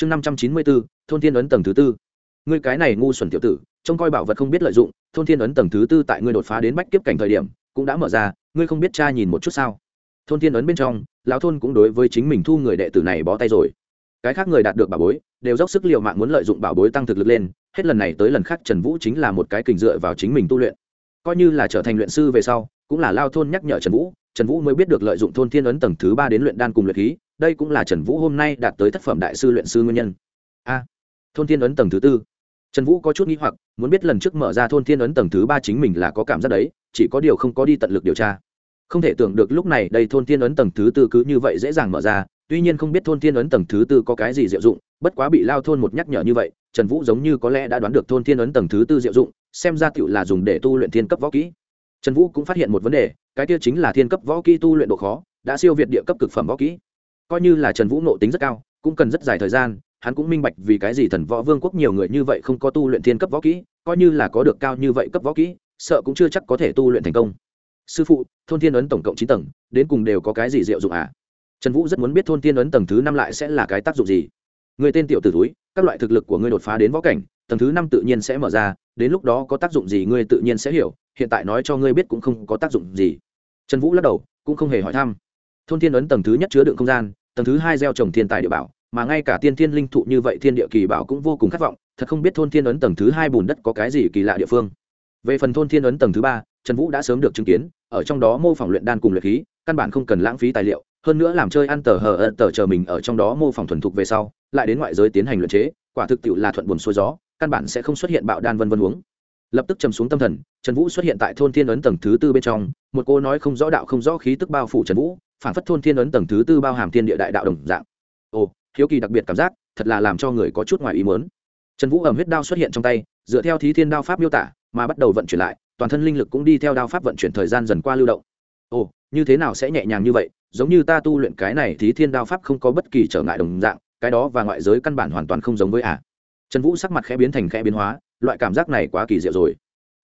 chương năm trăm chín mươi bốn thôn thiên ấn tầng thứ tư. Ngươi cái này ngu xuẩn tiểu tử, trông coi bảo vật không biết lợi dụng, thôn thiên ấn tầng thứ tư tại ngươi đột phá đến bách kiếp cảnh thời điểm, cũng đã mở ra, ngươi không biết cha nhìn một chút sao? Thôn thiên ấn bên trong, lão thôn cũng đối với chính mình thu người đệ tử này bó tay rồi. Cái khác người đạt được bảo bối, đều dốc sức l i ề u mạng muốn lợi dụng bảo bối tăng thực lực lên, hết lần này tới lần khác trần vũ chính là một cái kình dựa vào chính mình tu luyện. Coi như là trở thành luyện sư về sau, cũng là lao thôn nhắc nhở trần vũ trần vũ mới biết được lợi dụng thôn thiên ấn tầng thứ ba đến luyện đan cùng luyện khí đây cũng là trần vũ hôm nay đạt tới tác phẩm đại sư luyện sư nguyên nhân. A, thôn thiên ấn tầng thứ tư. Trần vũ có chút n g h i hoặc, muốn biết lần trước mở ra thôn thiên ấn tầng thứ ba chính mình là có cảm giác đấy, chỉ có điều không có đi tận lực điều tra. Không thể tưởng được lúc này đây thôn thiên ấn tầng thứ tư cứ như vậy dễ dàng mở ra, tuy nhiên không biết thôn thiên ấn tầng thứ tư có cái gì diệu dụng, bất quá bị lao thôn một nhắc nhở như vậy, trần vũ giống như có lẽ đã đoán được thôn thiên ấn tầng thứ tư diệu dụng, xem ra tựu là dùng để tu luyện thiên cấp võ kỹ. Trần vũ cũng phát hiện một vấn đề, cái kia chính là thiên cấp võ kỹ tu luyện độ khó, đã siêu việt địa cấp cực phẩm võ kỹ coi như là trần vũ nộ tính rất cao, cũng cần rất dài thời gian, hắn cũng minh bạch vì cái gì thần võ vương quốc nhiều người như vậy không có tu luyện thiên cấp võ kỹ, coi như là có được cao như vậy cấp võ kỹ, sợ cũng chưa chắc có thể tu luyện thành công. Sư phụ, thôn thiên ấn tổng cộng chín tầng, đến cùng đều có cái gì diệu dụng à? Trần vũ rất muốn biết thôn thiên ấn tầng thứ năm lại sẽ là cái tác dụng gì. Người tên tiểu t ử túi, các loại thực lực của ngươi đột phá đến võ cảnh, tầng thứ năm tự nhiên sẽ mở ra, đến lúc đó có tác dụng gì ngươi tự nhiên sẽ hiểu, hiện tại nói cho ngươi biết cũng không có tác dụng gì. Trần vũ lắc đầu, cũng không hề hỏi thăm thôn thiên ấn tầng thứ nhất chứa đựng không gian, tầng thứ hai gieo trồng thiên tài địa bảo, mà ngay cả tiên thiên linh thụ như vậy thiên địa kỳ bảo cũng vô cùng khát vọng, thật không biết thôn thiên ấn tầng thứ hai bùn đất có cái gì kỳ lạ địa phương. Về phần thôn thiên ấn tầng thứ ba, trần vũ đã sớm được chứng kiến, ở trong đó mô phỏng luyện đan cùng luyện khí, căn bản không cần lãng phí tài liệu, hơn nữa làm chơi ăn tờ hờ ợn tờ chờ mình ở trong đó mô phỏng thuần thục về sau, lại đến ngoại giới tiến hành luyện chế, quả thực tiệu là thuận buồn xuôi gió, căn bản sẽ không xuất hiện bạo đan vân vân uống. Lập tức trầm xuống tâm thần, trần vũ xuất hiện tại thôn thiên ấn tầng thứ tư bên trong, một cô nói không rõ đạo không rõ khí tức bao phủ trần vũ phản phất thôn thiên ấn tầng thứ tư bao hàm thiên địa đại đạo đồng dạng. Ồ, hiếu kỳ đặc biệt cảm giác, thật là làm cho người có chút ngoài ý muốn. Trần vũ ẩm huyết đao xuất hiện trong tay, dựa theo thí thiên đao pháp miêu tả, mà bắt đầu vận chuyển lại, toàn thân linh lực cũng đi theo đao pháp vận chuyển thời gian dần qua lưu động. Ồ, như thế nào sẽ nhẹ nhàng như vậy, giống như ta tu luyện cái này thí thiên đao pháp không có bất kỳ trở ngại đồng dạng, cái đó và ngoại giới căn bản hoàn toàn không giống với ả à. trần vũ sắc mặt khẽ biến thành khẽ biến hóa, loại cảm giác này quá kỳ diệu rồi.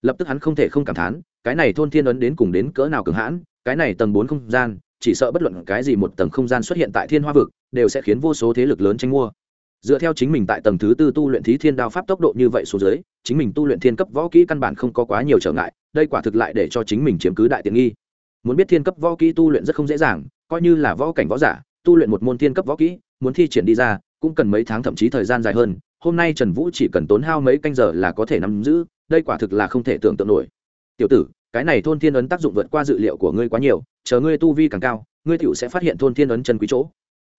Lập tức hắn không thể không cảm thán, cái này thôn thiên ấn đến cùng đến cỡ nào cường hãn, cái này tầng bốn không gian chỉ sợ bất luận cái gì một tầng không gian xuất hiện tại thiên hoa vực, đều sẽ khiến vô số thế lực lớn tranh mua. Dựa theo chính mình tại tầng thứ tư tu luyện thí thiên đao pháp tốc độ như vậy số dưới, chính mình tu luyện thiên cấp võ kỹ căn bản không có quá nhiều trở ngại, đây quả thực lại để cho chính mình chiếm cứ đại tiện nghi. Muốn biết thiên cấp võ kỹ tu luyện rất không dễ dàng, coi như là võ cảnh võ giả, tu luyện một môn thiên cấp võ kỹ, muốn thi triển đi ra, cũng cần mấy tháng thậm chí thời gian dài hơn, hôm nay trần vũ chỉ cần tốn hao mấy canh giờ là có thể nắm giữ, đây quả thực là không thể tưởng tượng nổi. Tiểu tử cái này thôn thiên ấn tác dụng vượt qua dự liệu của ngươi quá nhiều, chờ ngươi tu vi càng cao, ngươi tựu sẽ phát hiện thôn thiên ấn chân quý chỗ.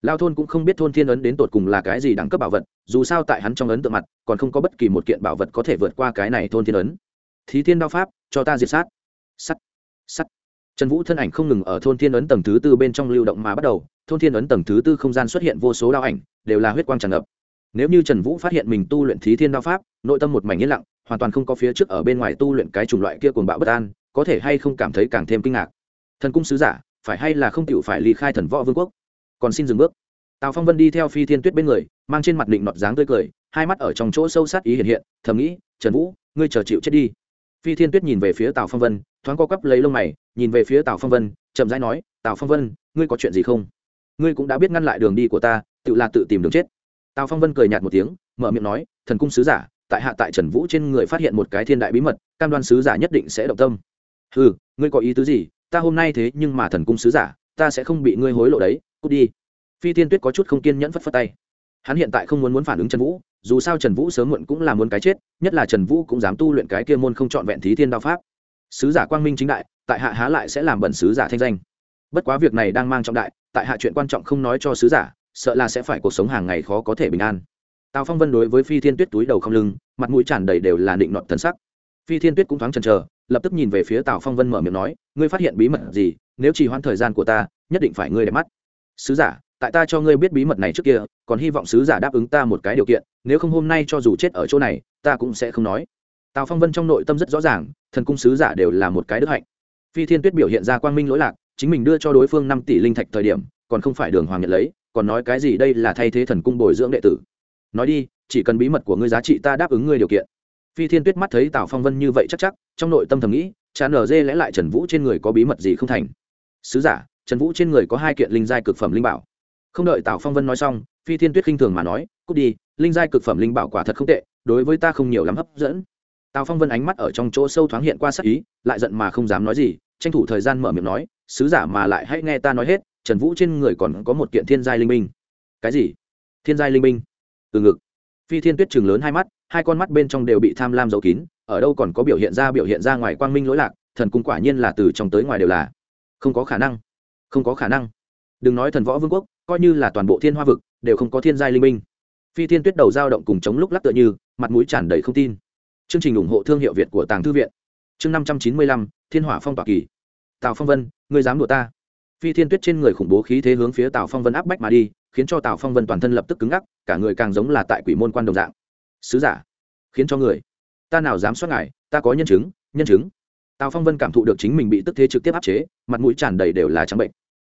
Lao thôn cũng không biết thôn thiên ấn đến tột cùng là cái gì đẳng cấp bảo vật, dù sao tại hắn trong ấn tượng mặt, còn không có bất kỳ một kiện bảo vật có thể vượt qua cái này thôn thiên ấn. Thí thiên đao pháp, cho ta diệt sát. Sắt sắt. Trần vũ thân ảnh không ngừng ở thôn thiên ấn tầng thứ tư bên trong lưu động mà bắt đầu, thôn thiên ấn tầng thứ tư không gian xuất hiện vô số đao ảnh, đều là huyết quang tràn ngập. Nếu như trần vũ phát hiện mình tu luyện thí thiên đao pháp, nội tâm một mảnh yên lặng, hoàn toàn không có phía trước ở bên ngoài tu luyện cái chủng loại kia cuồng bạo bất an có thể hay không cảm thấy càng thêm kinh ngạc. Thần cung sứ giả, phải hay là không chịu phải ly khai thần võ vương quốc? Còn xin dừng bước. Tào phong vân đi theo phi thiên tuyết bên người, mang trên mặt định nọt dáng tươi cười, hai mắt ở trong chỗ sâu sát ý hiện hiện, thầm nghĩ, trần vũ, ngươi chờ chịu chết đi. Phi thiên tuyết nhìn về phía tào phong vân, thoáng co cắp lấy lông mày, nhìn về phía tào phong vân, chậm rãi nói, tào phong vân, ngươi có chuyện gì không? Ngươi cũng đã biết ngăn lại đường đi của ta, tự là tự tìm đường chết. Tào phong vân cười nhạt một tiếng, mở miệng nói, thần cung sứ giả, tại hạ tại trần vũ trên người phát hiện một cái thiên đại bí mật, cam đoan sứ giả nhất định sẽ động tâm ừ ngươi có ý tứ gì? Ta hôm nay thế nhưng mà thần cung sứ giả, ta sẽ không bị ngươi hối lộ đấy, cút đi. Phi tiên tuyết có chút không kiên nhẫn phất phất tay. Hắn hiện tại không muốn muốn phản ứng trần vũ, dù sao trần vũ sớm muộn cũng là muốn cái chết, nhất là trần vũ cũng dám tu luyện cái kia môn không trọn vẹn thí thiên đao pháp. Sứ giả quang minh chính đại, tại hạ há lại sẽ làm bẩn sứ giả thanh danh. Bất quá việc này đang mang trọng đại, tại hạ chuyện quan trọng không nói cho sứ giả, sợ là sẽ phải cuộc sống hàng ngày khó có thể bình an. Tào phong vân đối với phi thiên tuyết túi đầu không lưng, mặt mũi tràn đầy đều là định nọt thần sắc. Phi thiên tuyết cũng thoáng chần chờ lập tức nhìn về phía tào phong vân mở miệng nói, ngươi phát hiện bí mật gì? Nếu chỉ hoãn thời gian của ta, nhất định phải ngươi đẹp mắt. Sứ giả, tại ta cho ngươi biết bí mật này trước kia, còn hy vọng sứ giả đáp ứng ta một cái điều kiện, nếu không hôm nay cho dù chết ở chỗ này, ta cũng sẽ không nói. Tào phong vân trong nội tâm rất rõ ràng, thần cung sứ giả đều là một cái đức hạnh. Phi thiên tuyết biểu hiện ra quang minh lỗi lạc, chính mình đưa cho đối phương năm tỷ linh thạch thời điểm, còn không phải đường hoàng nhận lấy, còn nói cái gì đây là thay thế thần cung bồi dưỡng đệ tử. Nói đi, chỉ cần bí mật của ngươi giá trị ta đáp ứng ngươi điều kiện phi thiên tuyết mắt thấy tào phong vân như vậy chắc chắc, trong nội tâm thầm nghĩ chán ở dê lẽ lại trần vũ trên người có bí mật gì không thành. Sứ giả, trần vũ trên người có hai kiện linh giai cực phẩm linh bảo. Không đợi tào phong vân nói xong, phi thiên tuyết khinh thường mà nói, cút đi, linh giai cực phẩm linh bảo quả thật không tệ, đối với ta không nhiều lắm hấp dẫn. Tào phong vân ánh mắt ở trong chỗ sâu thoáng hiện qua sắc ý, lại giận mà không dám nói gì, tranh thủ thời gian mở miệng nói, sứ giả mà lại hãy nghe ta nói hết, trần vũ trên người còn có một kiện thiên giai linh minh cái gì? Thiên giai linh minh từ ngực. Phi thiên tuyết chừng lớn hai mắt hai con mắt bên trong đều bị tham lam giấu kín, ở đâu còn có biểu hiện ra biểu hiện ra ngoài quang minh lỗi lạc, thần cung quả nhiên là từ trong tới ngoài đều là. Không có khả năng. Không có khả năng. Đừng nói thần võ vương quốc, coi như là toàn bộ thiên hoa vực, đều không có thiên giai linh minh. Phi thiên tuyết đầu dao động cùng chống lúc lắc tựa như, mặt mũi tràn đầy không tin. Chương trình ủng hộ thương hiệu việt của tàng thư viện. Chương năm trăm chín mươi lăm, thiên hỏa phong tỏa kỳ. Tào phong vân, ngươi dám đùa ta? Phi thiên tuyết trên người khủng bố khí thế hướng phía tào phong vân áp bách mà đi, khiến cho tào phong vân toàn thân lập tức cứng ngắc, cả người càng giống là tại quỷ môn quan đồng dạng sứ giả, khiến cho người. Ta nào dám soát ngài, ta có nhân chứng nhân chứng. Tào phong vân cảm thụ được chính mình bị tức thế trực tiếp áp chế, mặt mũi tràn đầy đều là trắng bệnh.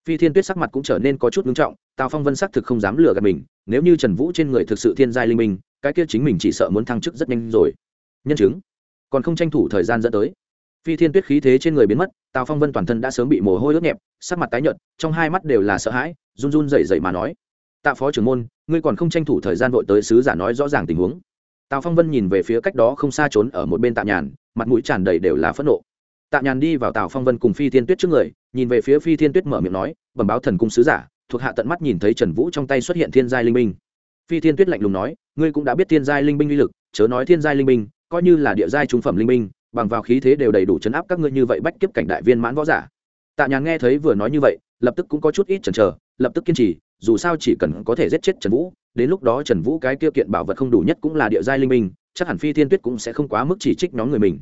Phi thiên tuyết sắc mặt cũng trở nên có chút ngưng trọng, tào phong vân xác thực không dám lừa gạt mình, nếu như trần vũ trên người thực sự thiên giai linh minh, cái kia chính mình chỉ sợ muốn thăng chức rất nhanh rồi. Nhân chứng? Còn không tranh thủ thời gian dẫn tới. Phi thiên tuyết khí thế trên người biến mất, tào phong vân toàn thân đã sớm bị mồ hôi ướt nhẹp, sắc mặt tái nhợt, trong hai mắt đều là sợ hãi, run run rẩy rẩy mà nói. Tạ phó trưởng môn, ngươi còn không tranh thủ thời gian vội tới sứ giả nói rõ ràng tình huống tào phong vân nhìn về phía cách đó không xa trốn ở một bên tạ nhàn, mặt mũi tràn đầy đều là phẫn nộ. Tạ nhàn đi vào tào phong vân cùng phi thiên tuyết trước người, nhìn về phía phi thiên tuyết mở miệng nói, bẩm báo thần cung sứ giả, thuộc hạ tận mắt nhìn thấy trần vũ trong tay xuất hiện thiên giai linh minh phi thiên tuyết lạnh lùng nói, ngươi cũng đã biết thiên giai linh minh uy lực, chớ nói thiên giai linh minh coi như là địa giai trung phẩm linh minh bằng vào khí thế đều đầy đủ chấn áp các ngươi như vậy bách kiếp cảnh đại viên mãn võ giả. Tạ nhàn nghe thấy vừa nói như vậy, lập tức cũng có chút ít chần chờ, lập tức kiên trì, dù sao chỉ cần có thể giết chết trần vũ đến lúc đó trần vũ cái kia kiện bảo vật không đủ nhất cũng là địa giai linh minh, chắc hẳn phi thiên tuyết cũng sẽ không quá mức chỉ trích nhóm người mình.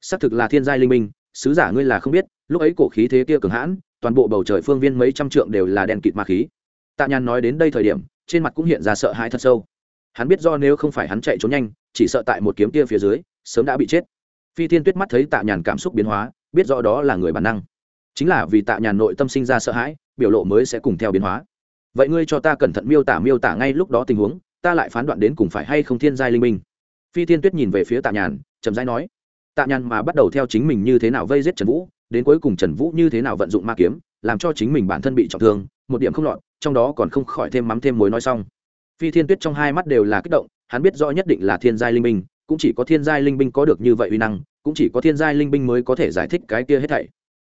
Xác thực là thiên giai linh minh, sứ giả ngươi là không biết, lúc ấy cổ khí thế kia cường hãn, toàn bộ bầu trời phương viên mấy trăm trượng đều là đèn kịt ma khí. Tạ nhàn nói đến đây thời điểm, trên mặt cũng hiện ra sợ hãi thật sâu. Hắn biết do nếu không phải hắn chạy trốn nhanh, chỉ sợ tại một kiếm kia phía dưới, sớm đã bị chết. Phi thiên tuyết mắt thấy tạ nhàn cảm xúc biến hóa, biết rõ đó là người bản năng. Chính là vì tạ nhàn nội tâm sinh ra sợ hãi, biểu lộ mới sẽ cùng theo biến hóa vậy ngươi cho ta cẩn thận miêu tả miêu tả ngay lúc đó tình huống, ta lại phán đoạn đến cùng phải hay không thiên giai linh minh. Phi thiên tuyết nhìn về phía tạ nhàn trầm giai nói, tạ nhàn mà bắt đầu theo chính mình như thế nào vây giết trần vũ, đến cuối cùng trần vũ như thế nào vận dụng ma kiếm, làm cho chính mình bản thân bị trọng thương, một điểm không lọt, trong đó còn không khỏi thêm mắm thêm mối nói xong. Phi thiên tuyết trong hai mắt đều là kích động, hắn biết rõ nhất định là thiên giai linh minh, cũng chỉ có thiên giai linh binh có được như vậy uy năng, cũng chỉ có thiên giai linh binh mới có thể giải thích cái kia hết thảy.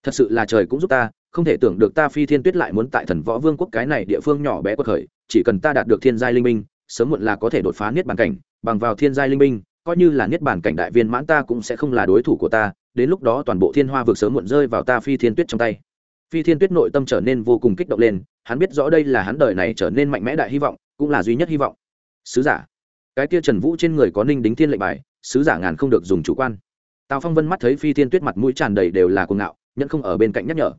Thật sự là trời cũng giúp ta không thể tưởng được ta phi thiên tuyết lại muốn tại thần võ vương quốc cái này địa phương nhỏ bé quật khởi chỉ cần ta đạt được thiên giai linh Minh, sớm muộn là có thể đột phá niết bàn cảnh bằng vào thiên giai linh Minh, coi như là niết bàn cảnh đại viên mãn ta cũng sẽ không là đối thủ của ta đến lúc đó toàn bộ thiên hoa vực sớm muộn rơi vào ta phi thiên tuyết trong tay. Phi thiên tuyết nội tâm trở nên vô cùng kích động lên hắn biết rõ đây là hắn đời này trở nên mạnh mẽ đại hy vọng cũng là duy nhất hy vọng. Sứ giả cái kia trần vũ trên người có ninh đính thiên lệnh bài sứ giả ngàn không được dùng chủ quan. Tào phong vân mắt thấy phi thiên tuyết mặt mũi tràn đầy đều là cuồng ngạo nhẫn không ở bên cạnh nhắc nhở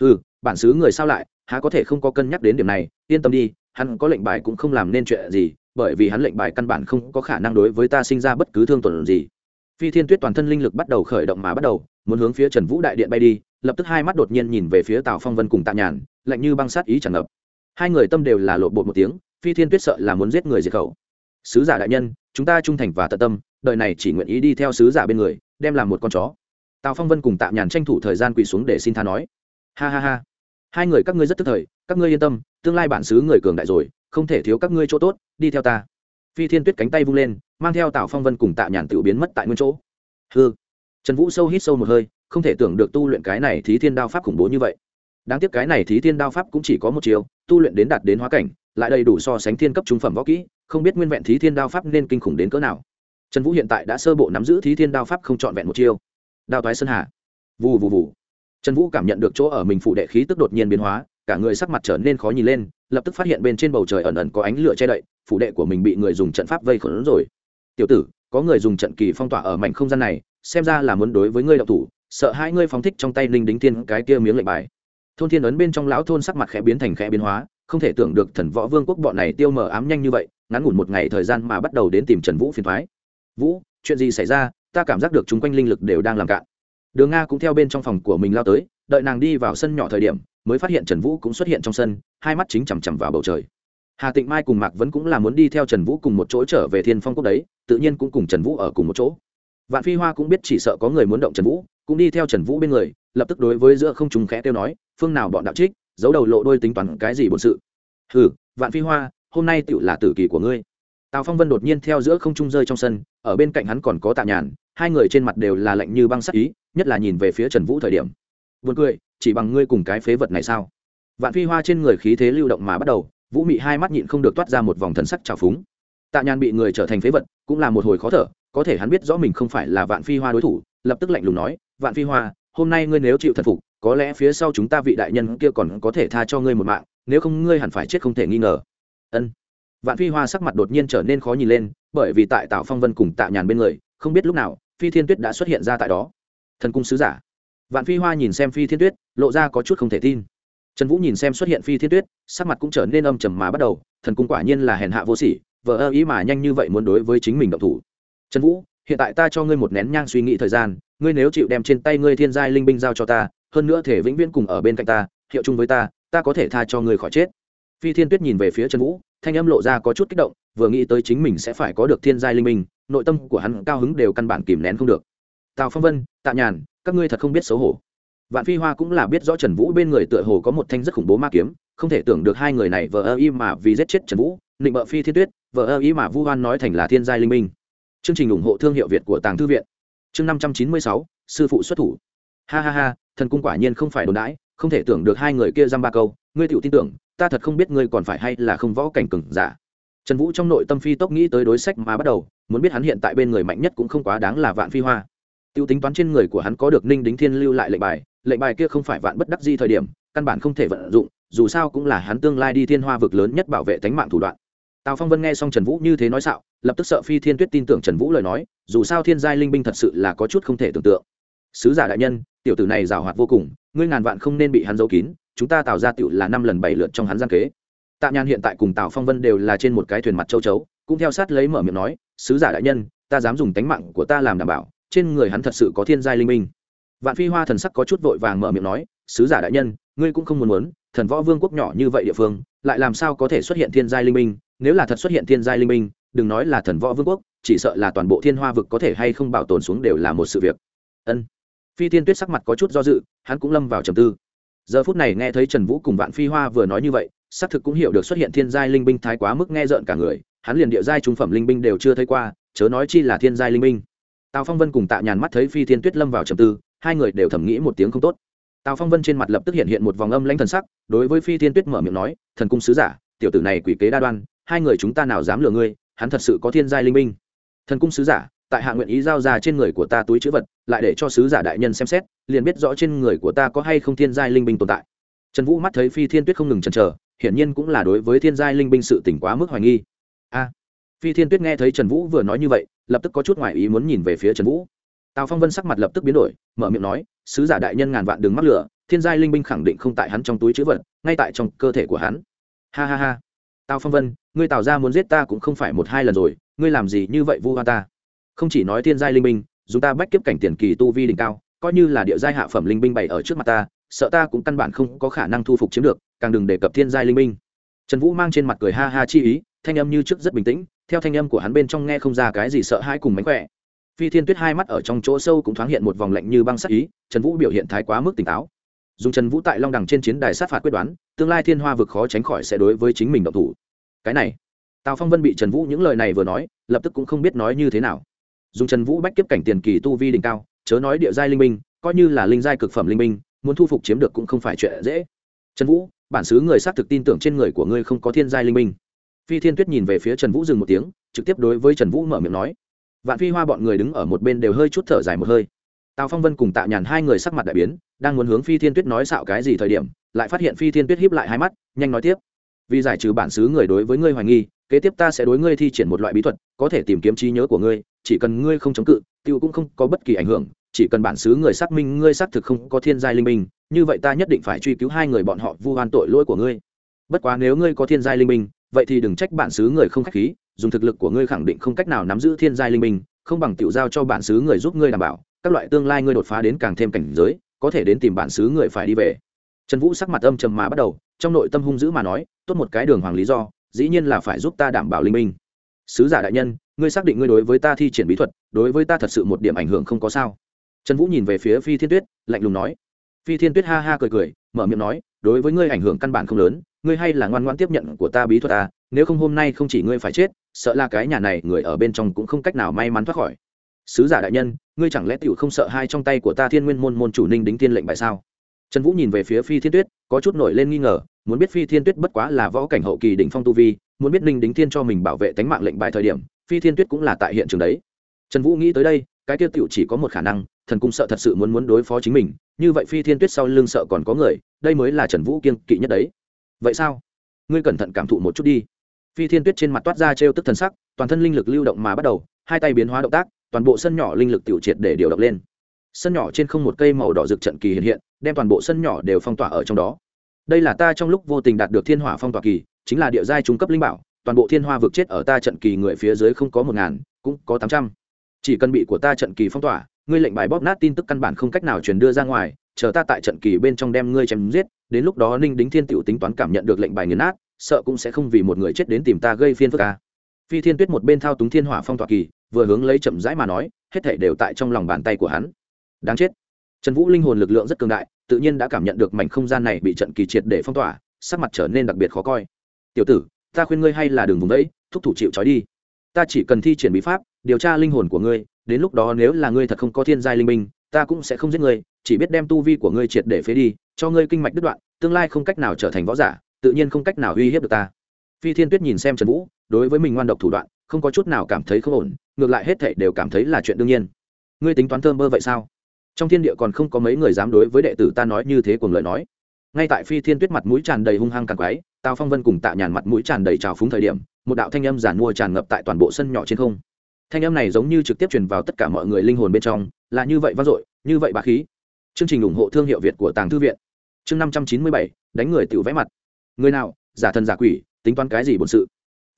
ừ bản xứ người sao lại, há có thể không có cân nhắc đến điểm này, yên tâm đi, hắn có lệnh bài cũng không làm nên chuyện gì, bởi vì hắn lệnh bài căn bản không có khả năng đối với ta sinh ra bất cứ thương tổn gì. Phi thiên tuyết toàn thân linh lực bắt đầu khởi động mà bắt đầu, muốn hướng phía trần vũ đại điện bay đi, lập tức hai mắt đột nhiên nhìn về phía tào phong vân cùng tạ nhàn, lạnh như băng sát ý tràn ngập. Hai người tâm đều là lộn bột một tiếng, phi thiên tuyết sợ là muốn giết người diệt khẩu. Sứ giả đại nhân, chúng ta trung thành và tận tâm, đời này chỉ nguyện ý đi theo sứ giả bên người, đem làm một con chó. Tào phong vân cùng tạ nhàn tranh thủ thời gian quỳ xuống để xin tha nói ha ha ha. Hai người các ngươi rất tức thời, các ngươi yên tâm, tương lai bản xứ người cường đại rồi, không thể thiếu các ngươi chỗ tốt, đi theo ta. Phi thiên tuyết cánh tay vung lên, mang theo tào phong vân cùng tạ nhàn tự biến mất tại nguyên chỗ. Hư trần vũ sâu hít sâu một hơi, không thể tưởng được tu luyện cái này thí thiên đao pháp khủng bố như vậy. Đáng tiếc cái này thí thiên đao pháp cũng chỉ có một chiều, tu luyện đến đạt đến hóa cảnh, lại đầy đủ so sánh thiên cấp trung phẩm võ kỹ, không biết nguyên vẹn thí thiên đao pháp nên kinh khủng đến cỡ nào. Trần vũ hiện tại đã sơ bộ nắm giữ thí thiên đao pháp không trọn vẹn một chiêu đao toái sơn hà. Vù vù vù trần vũ cảm nhận được chỗ ở mình phụ đệ khí tức đột nhiên biến hóa, cả người sắc mặt trở nên khó nhìn lên, lập tức phát hiện bên trên bầu trời ẩn ẩn có ánh lửa che đậy, phụ đệ của mình bị người dùng trận pháp vây khốn rồi. Tiểu tử, có người dùng trận kỳ phong tỏa ở mảnh không gian này, xem ra là muốn đối với ngươi đậu thủ, sợ hai ngươi phóng thích trong tay linh đính thiên cái kia miếng lệnh bài. Thôn thiên ấn bên trong lão thôn sắc mặt khẽ biến thành khẽ biến hóa, không thể tưởng được thần võ vương quốc bọn này tiêu mờ ám nhanh như vậy, ngắn ngủn một ngày thời gian mà bắt đầu đến tìm trần vũ phiền thoái vũ, chuyện gì xảy ra? Ta cảm giác được chung quanh linh lực đều đang làm cạn đường nga cũng theo bên trong phòng của mình lao tới, đợi nàng đi vào sân nhỏ thời điểm, mới phát hiện trần vũ cũng xuất hiện trong sân, hai mắt chính chằm chằm vào bầu trời. Hà tịnh mai cùng mạc vẫn cũng là muốn đi theo trần vũ cùng một chỗ trở về thiên phong quốc đấy, tự nhiên cũng cùng trần vũ ở cùng một chỗ. Vạn phi hoa cũng biết chỉ sợ có người muốn động trần vũ, cũng đi theo trần vũ bên người, lập tức đối với giữa không trùng khẽ tiêu nói, phương nào bọn đạo trích, giấu đầu lộ đôi tính toán cái gì bổn sự? Hừ, vạn phi hoa, hôm nay tựu là tử kỳ của ngươi. Tào phong vân đột nhiên theo giữa không trung rơi trong sân, ở bên cạnh hắn còn có tạ nhàn, hai người trên mặt đều là lạnh như băng sắc ý nhất là nhìn về phía trần vũ thời điểm Buồn cười, chỉ bằng ngươi cùng cái phế vật này sao? Vạn Phi Hoa trên người khí thế lưu động mà bắt đầu, Vũ Mị hai mắt nhịn không được toát ra một vòng thần sắc trào phúng. Tạ Nhàn bị người trở thành phế vật, cũng là một hồi khó thở, có thể hắn biết rõ mình không phải là Vạn Phi Hoa đối thủ, lập tức lạnh lùng nói, "Vạn Phi Hoa, hôm nay ngươi nếu chịu thần phục, có lẽ phía sau chúng ta vị đại nhân kia còn có thể tha cho ngươi một mạng, nếu không ngươi hẳn phải chết không thể nghi ngờ." Ân. Vạn Phi Hoa sắc mặt đột nhiên trở nên khó nhìn lên, bởi vì tại Tạo Phong Vân cùng Tạ Nhàn bên người, không biết lúc nào, Phi Thiên Tuyết đã xuất hiện ra tại đó. Thần cung sứ giả. Vạn phi hoa nhìn xem phi thiên tuyết lộ ra có chút không thể tin. Trần vũ nhìn xem xuất hiện phi thiên tuyết sắc mặt cũng trở nên âm trầm mà bắt đầu thần cung quả nhiên là hèn hạ vô sỉ vợ ơ ý mà nhanh như vậy muốn đối với chính mình động thủ. Trần vũ hiện tại ta cho ngươi một nén nhang suy nghĩ thời gian ngươi nếu chịu đem trên tay ngươi thiên giai linh binh giao cho ta hơn nữa thể vĩnh viễn cùng ở bên cạnh ta hiệu chung với ta ta có thể tha cho ngươi khỏi chết. Phi thiên tuyết nhìn về phía trần vũ thanh âm lộ ra có chút kích động vừa nghĩ tới chính mình sẽ phải có được thiên giai linh Minh, nội tâm của hắn cao hứng đều căn bản kìm nén không được tào phong vân, tạ nhàn, các ngươi thật không biết xấu hổ. Vạn phi hoa cũng là biết rõ trần vũ bên người tựa hồ có một thanh rất khủng bố ma kiếm, không thể tưởng được hai người này vờ ơ y mà vì giết chết trần vũ định bợ phi thiên tuyết, vờ ơ y mà vu hoan nói thành là thiên giai linh minh. Chương trình ủng hộ thương hiệu việt của tàng thư viện. Chương năm trăm chín mươi sáu, sư phụ xuất thủ. Ha ha ha, thần cung quả nhiên không phải đồn đãi, không thể tưởng được hai người kia dăm ba câu, ngươi tự tin tưởng, ta thật không biết ngươi còn phải hay là không võ cảnh cừng giả. Trần vũ trong nội tâm phi tốc nghĩ tới đối sách mà bắt đầu, muốn biết hắn hiện tại bên người mạnh nhất cũng không quá đáng là vạn phi hoa tiêu tính toán trên người của hắn có được ninh đính thiên lưu lại lệnh bài lệnh bài kia không phải vạn bất đắc di thời điểm, căn bản không thể vận dụng, dù sao cũng là hắn tương lai đi thiên hoa vực lớn nhất bảo vệ tánh mạng thủ đoạn. Tào phong vân nghe xong trần vũ như thế nói xạo, lập tức sợ phi thiên tuyết tin tưởng trần vũ lời nói, dù sao thiên giai linh binh thật sự là có chút không thể tưởng tượng. Sứ giả đại nhân, tiểu tử này giảo hoạt vô cùng, ngươi ngàn vạn không nên bị hắn giấu kín, chúng ta tạo ra tiểu là năm lần bảy lượt trong hắn gian kế. Tạ nhan hiện tại cùng tào phong vân đều là trên một cái thuyền mặt châu chấu, cũng theo sát lấy mở miệng nói, sứ giả đại nhân, ta dám dùng tánh mạng của ta làm đảm bảo trên người hắn thật sự có thiên giai linh minh. Vạn phi hoa thần sắc có chút vội vàng mở miệng nói, sứ giả đại nhân, ngươi cũng không muốn muốn, thần võ vương quốc nhỏ như vậy địa phương, lại làm sao có thể xuất hiện thiên giai linh minh? Nếu là thật xuất hiện thiên giai linh minh, đừng nói là thần võ vương quốc, chỉ sợ là toàn bộ thiên hoa vực có thể hay không bảo tồn xuống đều là một sự việc. Ân. Phi thiên tuyết sắc mặt có chút do dự, hắn cũng lâm vào trầm tư. Giờ phút này nghe thấy trần vũ cùng vạn phi hoa vừa nói như vậy, xác thực cũng hiểu được xuất hiện thiên giai linh binh thái quá mức nghe rợn cả người, hắn liền địa giai trung phẩm linh binh đều chưa thấy qua, chớ nói chi là thiên giai linh binh tào phong vân cùng tạ nhàn mắt thấy phi thiên tuyết lâm vào trầm tư, hai người đều thầm nghĩ một tiếng không tốt. Tào phong vân trên mặt lập tức hiện hiện một vòng âm lãnh thần sắc, đối với phi thiên tuyết mở miệng nói, thần cung sứ giả, tiểu tử này quỷ kế đa đoan, hai người chúng ta nào dám lừa ngươi, hắn thật sự có thiên giai linh minh. Thần cung sứ giả, tại hạ nguyện ý giao ra trên người của ta túi chữ vật, lại để cho sứ giả đại nhân xem xét, liền biết rõ trên người của ta có hay không thiên giai linh binh tồn tại. Trần vũ mắt thấy phi thiên tuyết không ngừng chần chờ, hiển nhiên cũng là đối với thiên giai linh binh sự tỉnh quá mức hoài nghi. A. Phi thiên tuyết nghe thấy trần vũ vừa nói như vậy lập tức có chút ngoại ý muốn nhìn về phía trần vũ. Tào phong vân sắc mặt lập tức biến đổi, mở miệng nói, sứ giả đại nhân ngàn vạn đừng mắc lửa thiên giai linh binh khẳng định không tại hắn trong túi chữ vật, ngay tại trong cơ thể của hắn. Ha ha ha. Tào phong vân, ngươi tào ra muốn giết ta cũng không phải một hai lần rồi, ngươi làm gì như vậy vu hoa ta? Không chỉ nói thiên giai linh binh, dùng ta bách kiếp cảnh tiền kỳ tu vi đỉnh cao, coi như là địa giai hạ phẩm linh binh bày ở trước mặt ta, sợ ta cũng căn bản không có khả năng thu phục chiếm được, càng đừng đề cập thiên giai linh binh trần vũ mang trên mặt cười ha ha chi ý, thanh âm như trước rất bình tĩnh, theo thanh âm của hắn bên trong nghe không ra cái gì sợ hãi cùng mánh khỏe. Phi thiên tuyết hai mắt ở trong chỗ sâu cũng thoáng hiện một vòng lạnh như băng sắc ý, trần vũ biểu hiện thái quá mức tỉnh táo. Dùng trần vũ tại long đằng trên chiến đài sát phạt quyết đoán, tương lai thiên hoa vực khó tránh khỏi sẽ đối với chính mình động thủ. Cái này, tào phong vân bị trần vũ những lời này vừa nói, lập tức cũng không biết nói như thế nào. Dùng trần vũ bách kiếp cảnh tiền kỳ tu vi đỉnh cao, chớ nói địa giai linh minh coi như là linh giai cực phẩm linh minh muốn thu phục chiếm được cũng không phải chuyện dễ. Trần vũ bản xứ người xác thực tin tưởng trên người của ngươi không có thiên giai linh minh. Phi thiên tuyết nhìn về phía trần vũ dừng một tiếng, trực tiếp đối với trần vũ mở miệng nói. Vạn phi hoa bọn người đứng ở một bên đều hơi chút thở dài một hơi. Tào phong vân cùng tạ nhàn hai người sắc mặt đại biến, đang muốn hướng phi thiên tuyết nói xạo cái gì thời điểm, lại phát hiện phi thiên tuyết hiếp lại hai mắt, nhanh nói tiếp. Vì giải trừ bản xứ người đối với ngươi hoài nghi, kế tiếp ta sẽ đối ngươi thi triển một loại bí thuật, có thể tìm kiếm trí nhớ của ngươi, chỉ cần ngươi không chống cự, tiêu cũng không có bất kỳ ảnh hưởng, chỉ cần bản xứ người xác minh ngươi xác thực không có thiên giai linh minh như vậy ta nhất định phải truy cứu hai người bọn họ vu oan tội lỗi của ngươi. Bất quá nếu ngươi có thiên giai linh minh vậy thì đừng trách bản xứ người không khách khí, dùng thực lực của ngươi khẳng định không cách nào nắm giữ thiên giai linh minh không bằng tiểu giao cho bản xứ người giúp ngươi đảm bảo, các loại tương lai ngươi đột phá đến càng thêm cảnh giới, có thể đến tìm bản xứ người phải đi về. Trần vũ sắc mặt âm trầm mà bắt đầu, trong nội tâm hung dữ mà nói, tốt một cái đường hoàng lý do, dĩ nhiên là phải giúp ta đảm bảo linh minh sứ giả đại nhân, ngươi xác định ngươi đối với ta thi triển bí thuật, đối với ta thật sự một điểm ảnh hưởng không có sao. Trần vũ nhìn về phía phi thiên tuyết, lạnh lùng nói phi thiên tuyết ha ha cười cười, mở miệng nói, đối với ngươi ảnh hưởng căn bản không lớn, ngươi hay là ngoan ngoan tiếp nhận của ta bí thuật ta nếu không hôm nay không chỉ ngươi phải chết, sợ là cái nhà này người ở bên trong cũng không cách nào may mắn thoát khỏi. Sứ giả đại nhân, ngươi chẳng lẽ tiểu không sợ hai trong tay của ta thiên nguyên môn môn chủ ninh đính tiên lệnh bại sao? Trần vũ nhìn về phía phi thiên tuyết, có chút nổi lên nghi ngờ, muốn biết phi thiên tuyết bất quá là võ cảnh hậu kỳ đỉnh phong tu vi, muốn biết ninh đính thiên cho mình bảo vệ tánh mạng lệnh bài thời điểm, phi thiên tuyết cũng là tại hiện trường đấy. Trần vũ nghĩ tới đây, cái tiêu tiểu chỉ có một khả năng, thần cung sợ thật sự muốn muốn đối phó chính mình như vậy phi thiên tuyết sau lưng sợ còn có người, đây mới là trần vũ kiên kỵ nhất đấy. Vậy sao? Ngươi cẩn thận cảm thụ một chút đi. Phi thiên tuyết trên mặt toát ra trêu tức thần sắc, toàn thân linh lực lưu động mà bắt đầu, hai tay biến hóa động tác, toàn bộ sân nhỏ linh lực tiểu triệt để điều động lên. Sân nhỏ trên không một cây màu đỏ rực trận kỳ hiện hiện, đem toàn bộ sân nhỏ đều phong tỏa ở trong đó. Đây là ta trong lúc vô tình đạt được thiên hỏa phong tỏa kỳ, chính là địa giai trung cấp linh bảo, toàn bộ thiên hoa vực chết ở ta trận kỳ người phía dưới không có một ngàn, cũng có tám trăm. Chỉ cần bị của ta trận kỳ phong tỏa ngươi lệnh bài bóp nát tin tức căn bản không cách nào truyền đưa ra ngoài, chờ ta tại trận kỳ bên trong đem ngươi chém giết, đến lúc đó ninh đính thiên tiểu tính toán cảm nhận được lệnh bài nghiền nát, sợ cũng sẽ không vì một người chết đến tìm ta gây phiên phức ca phi thiên tuyết một bên thao túng thiên hỏa phong tỏa kỳ, vừa hướng lấy chậm rãi mà nói, hết thể đều tại trong lòng bàn tay của hắn. Đáng chết. Trần vũ linh hồn lực lượng rất cường đại, tự nhiên đã cảm nhận được mảnh không gian này bị trận kỳ triệt để phong tỏa, sắc mặt trở nên đặc biệt khó coi. Tiểu tử, ta khuyên ngươi hay là đường vùng đấy thúc thủ chịu trói đi. Ta chỉ cần thi triển bí pháp, điều tra linh hồn của ngươi đến lúc đó nếu là ngươi thật không có thiên giai linh minh ta cũng sẽ không giết ngươi, chỉ biết đem tu vi của ngươi triệt để phế đi, cho ngươi kinh mạch đứt đoạn, tương lai không cách nào trở thành võ giả, tự nhiên không cách nào uy hiếp được ta. Phi thiên tuyết nhìn xem trần vũ, đối với mình ngoan độc thủ đoạn, không có chút nào cảm thấy không ổn, ngược lại hết thảy đều cảm thấy là chuyện đương nhiên. Ngươi tính toán thơm bơ vậy sao? Trong thiên địa còn không có mấy người dám đối với đệ tử ta nói như thế cùng lời nói. Ngay tại phi thiên tuyết mặt mũi tràn đầy hung hăng càng quái, tào phong vân cùng tạ nhàn mặt mũi tràn đầy trào phúng thời điểm, một đạo thanh âm giản mua tràn ngập tại toàn bộ sân nhỏ trên không thanh âm này giống như trực tiếp truyền vào tất cả mọi người linh hồn bên trong, là như vậy vang dội, như vậy bá khí. Chương trình ủng hộ thương hiệu việt của tàng thư viện. Chương năm trăm chín mươi bảy, đánh người tự vẽ mặt. Người nào? Giả thần giả quỷ, tính toán cái gì bổn sự?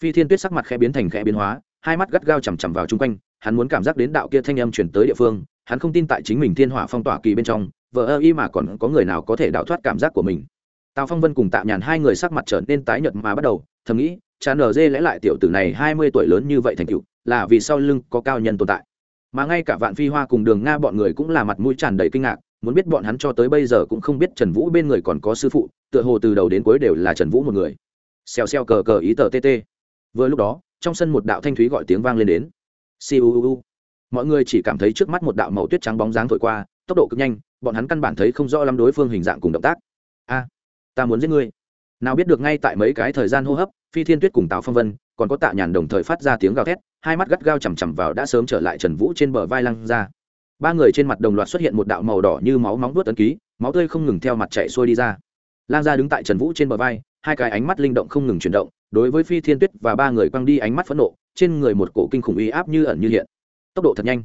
Phi thiên tuyết sắc mặt khẽ biến thành khẽ biến hóa, hai mắt gắt gao chằm chằm vào chung quanh, hắn muốn cảm giác đến đạo kia thanh âm chuyển tới địa phương, hắn không tin tại chính mình thiên hỏa phong tỏa kỳ bên trong, vờ ơ y mà còn có người nào có thể đạo thoát cảm giác của mình. Tào phong vân cùng tạ nhàn hai người sắc mặt trở nên tái nhợt mà bắt đầu, thầm nghĩ cha nở dê lẽ lại tiểu tử này hai mươi tuổi lớn như vậy thành cựu là vì sau lưng có cao nhân tồn tại. Mà ngay cả vạn phi hoa cùng đường nga bọn người cũng là mặt mũi tràn đầy kinh ngạc, muốn biết bọn hắn cho tới bây giờ cũng không biết trần vũ bên người còn có sư phụ, tựa hồ từ đầu đến cuối đều là trần vũ một người. Xèo xèo cờ cờ ý tờ tt vừa lúc đó, trong sân một đạo thanh thúy gọi tiếng vang lên đến. Siêu mọi người chỉ cảm thấy trước mắt một đạo màu tuyết trắng bóng dáng thổi qua, tốc độ cực nhanh, bọn hắn căn bản thấy không rõ lắm đối phương hình dạng cùng động tác. A, ta muốn giết ngươi. Nào biết được ngay tại mấy cái thời gian hô hấp, phi thiên tuyết cùng tào phong vân còn có tạ nhàn đồng thời phát ra tiếng gào thét, hai mắt gắt gao chằm chằm vào đã sớm trở lại trần vũ trên bờ vai lăng ra. Ba người trên mặt đồng loạt xuất hiện một đạo màu đỏ như máu móng vuốt ấn ký, máu tươi không ngừng theo mặt chạy xuôi đi ra. Lang gia đứng tại trần vũ trên bờ vai, hai cái ánh mắt linh động không ngừng chuyển động, đối với phi thiên tuyết và ba người quăng đi ánh mắt phẫn nộ, trên người một cổ kinh khủng uy áp như ẩn như hiện. Tốc độ thật nhanh.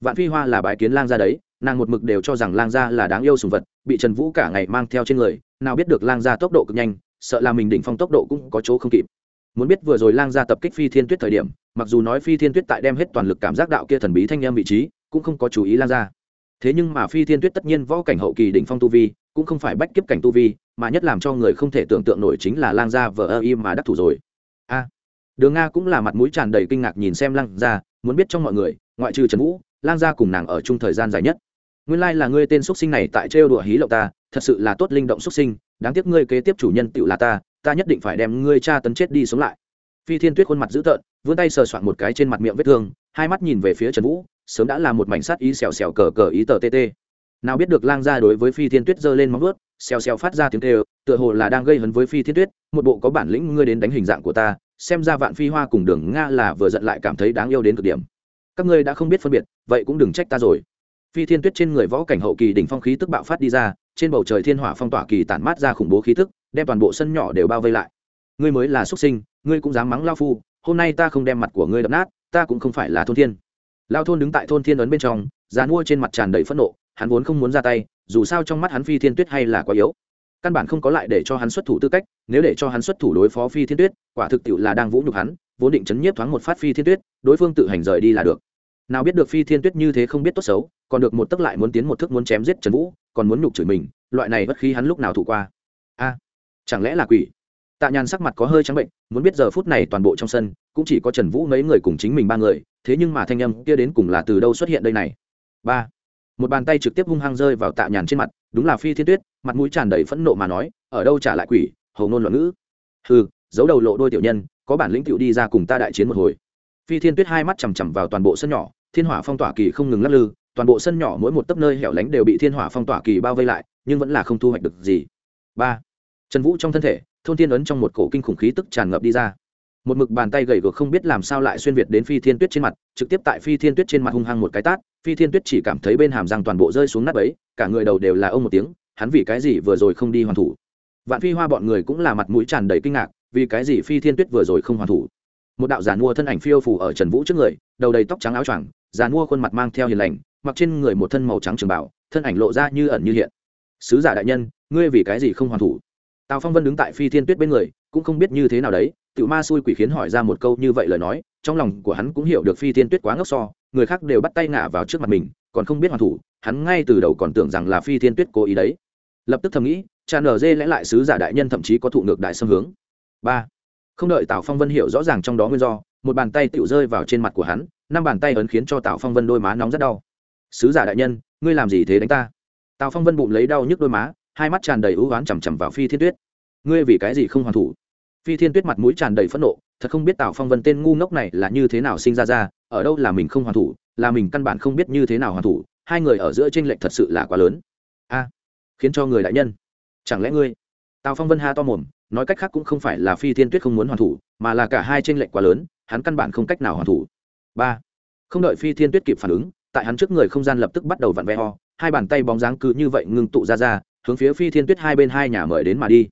Vạn phi hoa là bái kiến lang gia đấy, nàng một mực đều cho rằng lang gia là đáng yêu sùng vật, bị trần vũ cả ngày mang theo trên người, nào biết được lang gia tốc độ cực nhanh, sợ là mình đỉnh phong tốc độ cũng có chỗ không kịp muốn biết vừa rồi lang gia tập kích phi thiên tuyết thời điểm, mặc dù nói phi thiên tuyết tại đem hết toàn lực cảm giác đạo kia thần bí thanh em vị trí, cũng không có chú ý lang gia. Thế nhưng mà phi thiên tuyết tất nhiên võ cảnh hậu kỳ đỉnh phong tu vi, cũng không phải bách kiếp cảnh tu vi, mà nhất làm cho người không thể tưởng tượng nổi chính là lang gia vờ ơ im mà đắc thủ rồi. A. Đường nga cũng là mặt mũi tràn đầy kinh ngạc nhìn xem lang gia, muốn biết trong mọi người, ngoại trừ trần vũ, lang gia cùng nàng ở chung thời gian dài nhất. Nguyên lai là ngươi tên xuất sinh này tại trêu đùa hí lộng ta, thật sự là tốt linh động xuất sinh, đáng tiếc ngươi kế tiếp chủ nhân tựu là ta ta nhất định phải đem ngươi cha tấn chết đi sống lại. Phi thiên tuyết khuôn mặt dữ tợn, vươn tay sờ soạn một cái trên mặt miệng vết thương, hai mắt nhìn về phía trần vũ, sớm đã là một mảnh sắt ý xèo xèo cờ cờ ý tờ tt nào biết được lang gia đối với phi thiên tuyết giơ lên móng vuốt, xèo xèo phát ra tiếng kêu, tựa hồ là đang gây hấn với phi thiên tuyết, một bộ có bản lĩnh ngươi đến đánh hình dạng của ta, xem ra vạn phi hoa cùng đường nga là vừa giận lại cảm thấy đáng yêu đến cực điểm. Các ngươi đã không biết phân biệt, vậy cũng đừng trách ta rồi. Phi thiên tuyết trên người võ cảnh hậu kỳ đỉnh phong khí tức bạo phát đi ra, trên bầu trời thiên hỏa phong tỏa kỳ tản mát ra khủng bố khí tức đem toàn bộ sân nhỏ đều bao vây lại. Ngươi mới là xuất sinh, ngươi cũng dám mắng lao phu, hôm nay ta không đem mặt của ngươi đập nát, ta cũng không phải là thôn thiên. Lao thôn đứng tại thôn thiên ấn bên trong dàn mua trên mặt tràn đầy phẫn nộ, hắn vốn không muốn ra tay, dù sao trong mắt hắn phi thiên tuyết hay là quá yếu. Căn bản không có lại để cho hắn xuất thủ tư cách, nếu để cho hắn xuất thủ đối phó phi thiên tuyết, quả thực tiệu là đang vũ nhục hắn, vốn định chấn nhiếp thoáng một phát phi thiên tuyết, đối phương tự hành rời đi là được. Nào biết được phi thiên tuyết như thế không biết tốt xấu, còn được một tấc lại muốn tiến một thước muốn chém giết trần vũ, còn muốn nhục chửi mình, loại này bất khí hắn lúc nào thủ qua. A! Chẳng lẽ là quỷ? Tạ nhàn sắc mặt có hơi trắng bệnh, muốn biết giờ phút này toàn bộ trong sân, cũng chỉ có trần vũ mấy người cùng chính mình ba người, thế nhưng mà thanh âm kia đến cùng là từ đâu xuất hiện đây này? Ba. Một bàn tay trực tiếp hung hăng rơi vào tạ nhàn trên mặt, đúng là phi thiên tuyết, mặt mũi tràn đầy phẫn nộ mà nói, ở đâu trả lại quỷ, hầu ngôn loạn ngữ? Hừ, giấu đầu lộ đôi tiểu nhân, có bản lĩnh tựu đi ra cùng ta đại chiến một hồi. Phi thiên tuyết hai mắt chằm chằm vào toàn bộ sân nhỏ, thiên hỏa phong tỏa kỳ không ngừng lắc lư, toàn bộ sân nhỏ mỗi một tấp nơi hẻo lánh đều bị thiên hỏa phong tỏa kỳ bao vây lại, nhưng vẫn là không thu hoạch được gì. Ba trần vũ trong thân thể, thôn thiên ấn trong một cổ kinh khủng khí tức tràn ngập đi ra. Một mực bàn tay gầy gò không biết làm sao lại xuyên việt đến phi thiên tuyết trên mặt, trực tiếp tại phi thiên tuyết trên mặt hung hăng một cái tát, phi thiên tuyết chỉ cảm thấy bên hàm răng toàn bộ rơi xuống nắp ấy cả người đầu đều là ông một tiếng, hắn vì cái gì vừa rồi không đi hoàn thủ? Vạn phi hoa bọn người cũng là mặt mũi tràn đầy kinh ngạc, vì cái gì phi thiên tuyết vừa rồi không hoàn thủ? Một đạo giàn mua thân ảnh phiêu phủ ở trần vũ trước người, đầu đầy tóc trắng áo choàng giàn mua khuôn mặt mang theo hiền lành, mặc trên người một thân màu trắng trường bảo thân ảnh lộ ra như ẩn như hiện. Sứ giả đại nhân, ngươi vì cái gì không hoàn thủ? Tào phong vân đứng tại phi thiên tuyết bên người, cũng không biết như thế nào đấy tự ma xui quỷ khiến hỏi ra một câu như vậy lời nói, trong lòng của hắn cũng hiểu được phi thiên tuyết quá ngốc so, người khác đều bắt tay ngả vào trước mặt mình, còn không biết hoàn thủ, hắn ngay từ đầu còn tưởng rằng là phi thiên tuyết cố ý đấy. Lập tức thầm nghĩ cha nở dê lẽ lại sứ giả đại nhân thậm chí có thụ ngược đại xâm hướng. Ba. Không đợi tào phong vân hiểu rõ ràng trong đó nguyên do, một bàn tay tựu rơi vào trên mặt của hắn, năm bàn tay ấn khiến cho tào phong vân đôi má nóng rất đau. Sứ giả đại nhân, ngươi làm gì thế đánh ta? Tào phong vân bụng lấy đau nhức đôi má, hai mắt tràn đầy ưu oán chằm chằm vào phi thiên tuyết ngươi vì cái gì không hoàn thủ? Phi thiên tuyết mặt mũi tràn đầy phẫn nộ, thật không biết tào phong vân tên ngu ngốc này là như thế nào sinh ra ra, ở đâu là mình không hoàn thủ, là mình căn bản không biết như thế nào hoàn thủ, hai người ở giữa tranh lệch thật sự là quá lớn. A, khiến cho người đại nhân, chẳng lẽ ngươi? Tào phong vân ha to mồm, nói cách khác cũng không phải là phi thiên tuyết không muốn hoàn thủ, mà là cả hai tranh lệch quá lớn, hắn căn bản không cách nào hoàn thủ. Ba, không đợi phi thiên tuyết kịp phản ứng, tại hắn trước người không gian lập tức bắt đầu vặn ve ho hai bàn tay bóng dáng cứ như vậy ngưng tụ ra ra, hướng phía phi thiên tuyết hai bên hai nhà mời đến mà đi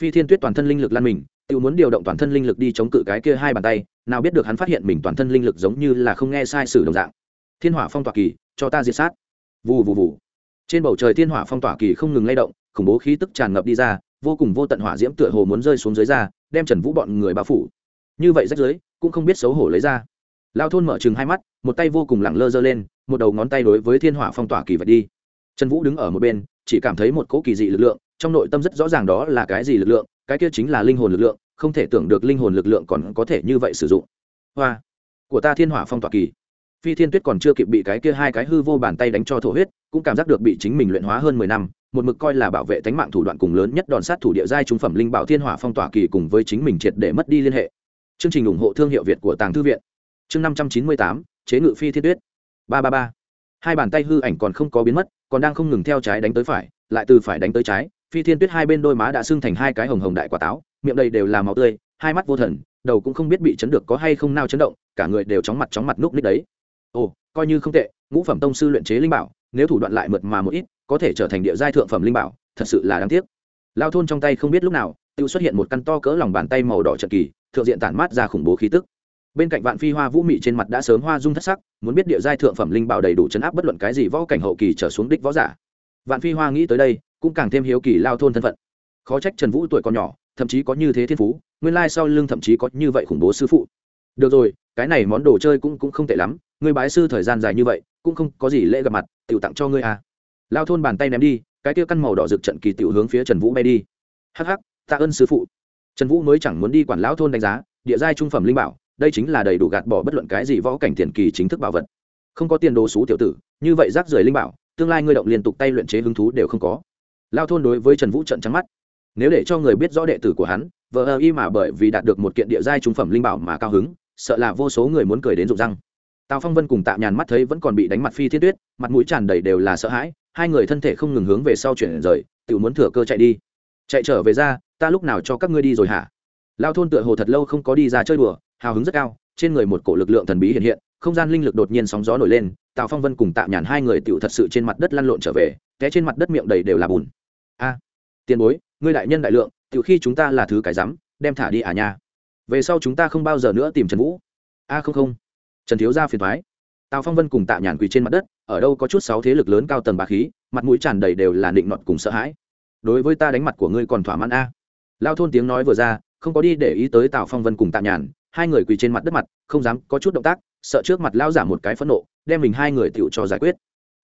phi thiên tuyết toàn thân linh lực lan mình tự muốn điều động toàn thân linh lực đi chống cự cái kia hai bàn tay, nào biết được hắn phát hiện mình toàn thân linh lực giống như là không nghe sai sử đồng dạng. Thiên hỏa phong tỏa kỳ, cho ta diệt sát. Vù vù vù. Trên bầu trời thiên hỏa phong tỏa kỳ không ngừng lay động, khủng bố khí tức tràn ngập đi ra, vô cùng vô tận hỏa diễm tựa hồ muốn rơi xuống dưới ra, đem trần vũ bọn người bao phủ. Như vậy rách dưới cũng không biết xấu hổ lấy ra. Lao thôn mở chừng hai mắt, một tay vô cùng lẳng lơ giơ lên, một đầu ngón tay đối với thiên hỏa phong tỏa kỳ vật đi. Trần vũ đứng ở một bên, chỉ cảm thấy một cỗ kỳ dị lực lượng trong nội tâm rất rõ ràng đó là cái gì lực lượng, cái kia chính là linh hồn lực lượng, không thể tưởng được linh hồn lực lượng còn có thể như vậy sử dụng. Hoa, của ta thiên hỏa phong tỏa kỳ. Phi thiên tuyết còn chưa kịp bị cái kia hai cái hư vô bàn tay đánh cho thổ huyết, cũng cảm giác được bị chính mình luyện hóa hơn mười năm, một mực coi là bảo vệ tánh mạng thủ đoạn cùng lớn nhất đòn sát thủ địa giai trung phẩm linh bảo thiên hỏa phong tỏa kỳ cùng với chính mình triệt để mất đi liên hệ. Chương trình ủng hộ thương hiệu việt của tàng thư viện. Chương năm trăm chín mươi tám, chế ngự phi thiên tuyết. Ba ba ba. Hai bàn tay hư ảnh còn không có biến mất, còn đang không ngừng theo trái đánh tới phải, lại từ phải đánh tới trái phi thiên tuyết hai bên đôi má đã sưng thành hai cái hồng hồng đại quả táo, miệng đầy đều là máu tươi, hai mắt vô thần, đầu cũng không biết bị chấn được có hay không nào chấn động, cả người đều chóng mặt chóng mặt núp ních đấy. Ồ, coi như không tệ, ngũ phẩm tông sư luyện chế linh bảo, nếu thủ đoạn lại mượt mà một ít, có thể trở thành địa giai thượng phẩm linh bảo, thật sự là đáng tiếc. Lao thôn trong tay không biết lúc nào tự xuất hiện một căn to cỡ lòng bàn tay màu đỏ trận kỳ, thượng diện tản mát ra khủng bố khí tức. Bên cạnh vạn phi hoa vũ mị trên mặt đã sớm hoa dung thất sắc, muốn biết địa giai thượng phẩm linh bảo đầy đủ chấn áp bất luận cái gì võ cảnh hậu kỳ trở xuống đích võ giả. Vạn phi hoa nghĩ tới đây cũng càng thêm hiếu kỳ lao thôn thân phận. Khó trách trần vũ tuổi còn nhỏ, thậm chí có như thế thiên phú, nguyên lai sau lưng thậm chí có như vậy khủng bố sư phụ. Được rồi, cái này món đồ chơi cũng cũng không tệ lắm, người bái sư thời gian dài như vậy, cũng không có gì lễ gặp mặt, tiểu tặng cho ngươi à. Lao thôn bàn tay ném đi, cái kia căn màu đỏ rực trận kỳ tiểu hướng phía trần vũ bay đi. Hắc hắc, tạ ơn sư phụ. Trần vũ mới chẳng muốn đi quản lão thôn đánh giá, địa giai trung phẩm linh bảo, đây chính là đầy đủ gạt bỏ bất luận cái gì võ cảnh tiền kỳ chính thức bảo vật. Không có tiền đồ xú tiểu tử, như vậy rác rưởi linh bảo, tương lai ngươi động liên tục tay luyện chế hứng thú đều không có lao thôn đối với trần vũ trận trắng mắt. Nếu để cho người biết rõ đệ tử của hắn vợ ơ y mà bởi vì đạt được một kiện địa giai trung phẩm linh bảo mà cao hứng, sợ là vô số người muốn cười đến rụng răng. Tào phong vân cùng tạ nhàn mắt thấy vẫn còn bị đánh mặt phi thiết tuyết, mặt mũi tràn đầy đều là sợ hãi, hai người thân thể không ngừng hướng về sau chuyển rời tự muốn thừa cơ chạy đi. Chạy trở về ra, ta lúc nào cho các ngươi đi rồi hả? Lao thôn tựa hồ thật lâu không có đi ra chơi đùa, hào hứng rất cao, trên người một cổ lực lượng thần bí hiện hiện, không gian linh lực đột nhiên sóng gió nổi lên, tào phong vân cùng tạ nhàn hai người tựu thật sự trên mặt đất lăn lộn trở về, té trên mặt đất miệng đầy đều là bùn a tiền bối, ngươi đại nhân đại lượng tự khi chúng ta là thứ cái rắm, đem thả đi à nha. Về sau chúng ta không bao giờ nữa tìm trần vũ. A không không. Trần thiếu gia phiền thoái. Tào phong vân cùng tạ nhàn quỳ trên mặt đất, ở đâu có chút sáu thế lực lớn cao tầng bà khí, mặt mũi tràn đầy đều là định nọt cùng sợ hãi. Đối với ta đánh mặt của ngươi còn thỏa mãn a. Lao thôn tiếng nói vừa ra, không có đi để ý tới tào phong vân cùng tạ nhàn, hai người quỳ trên mặt đất mặt, không dám có chút động tác, sợ trước mặt lao giả một cái phẫn nộ, đem mình hai người tựu cho giải quyết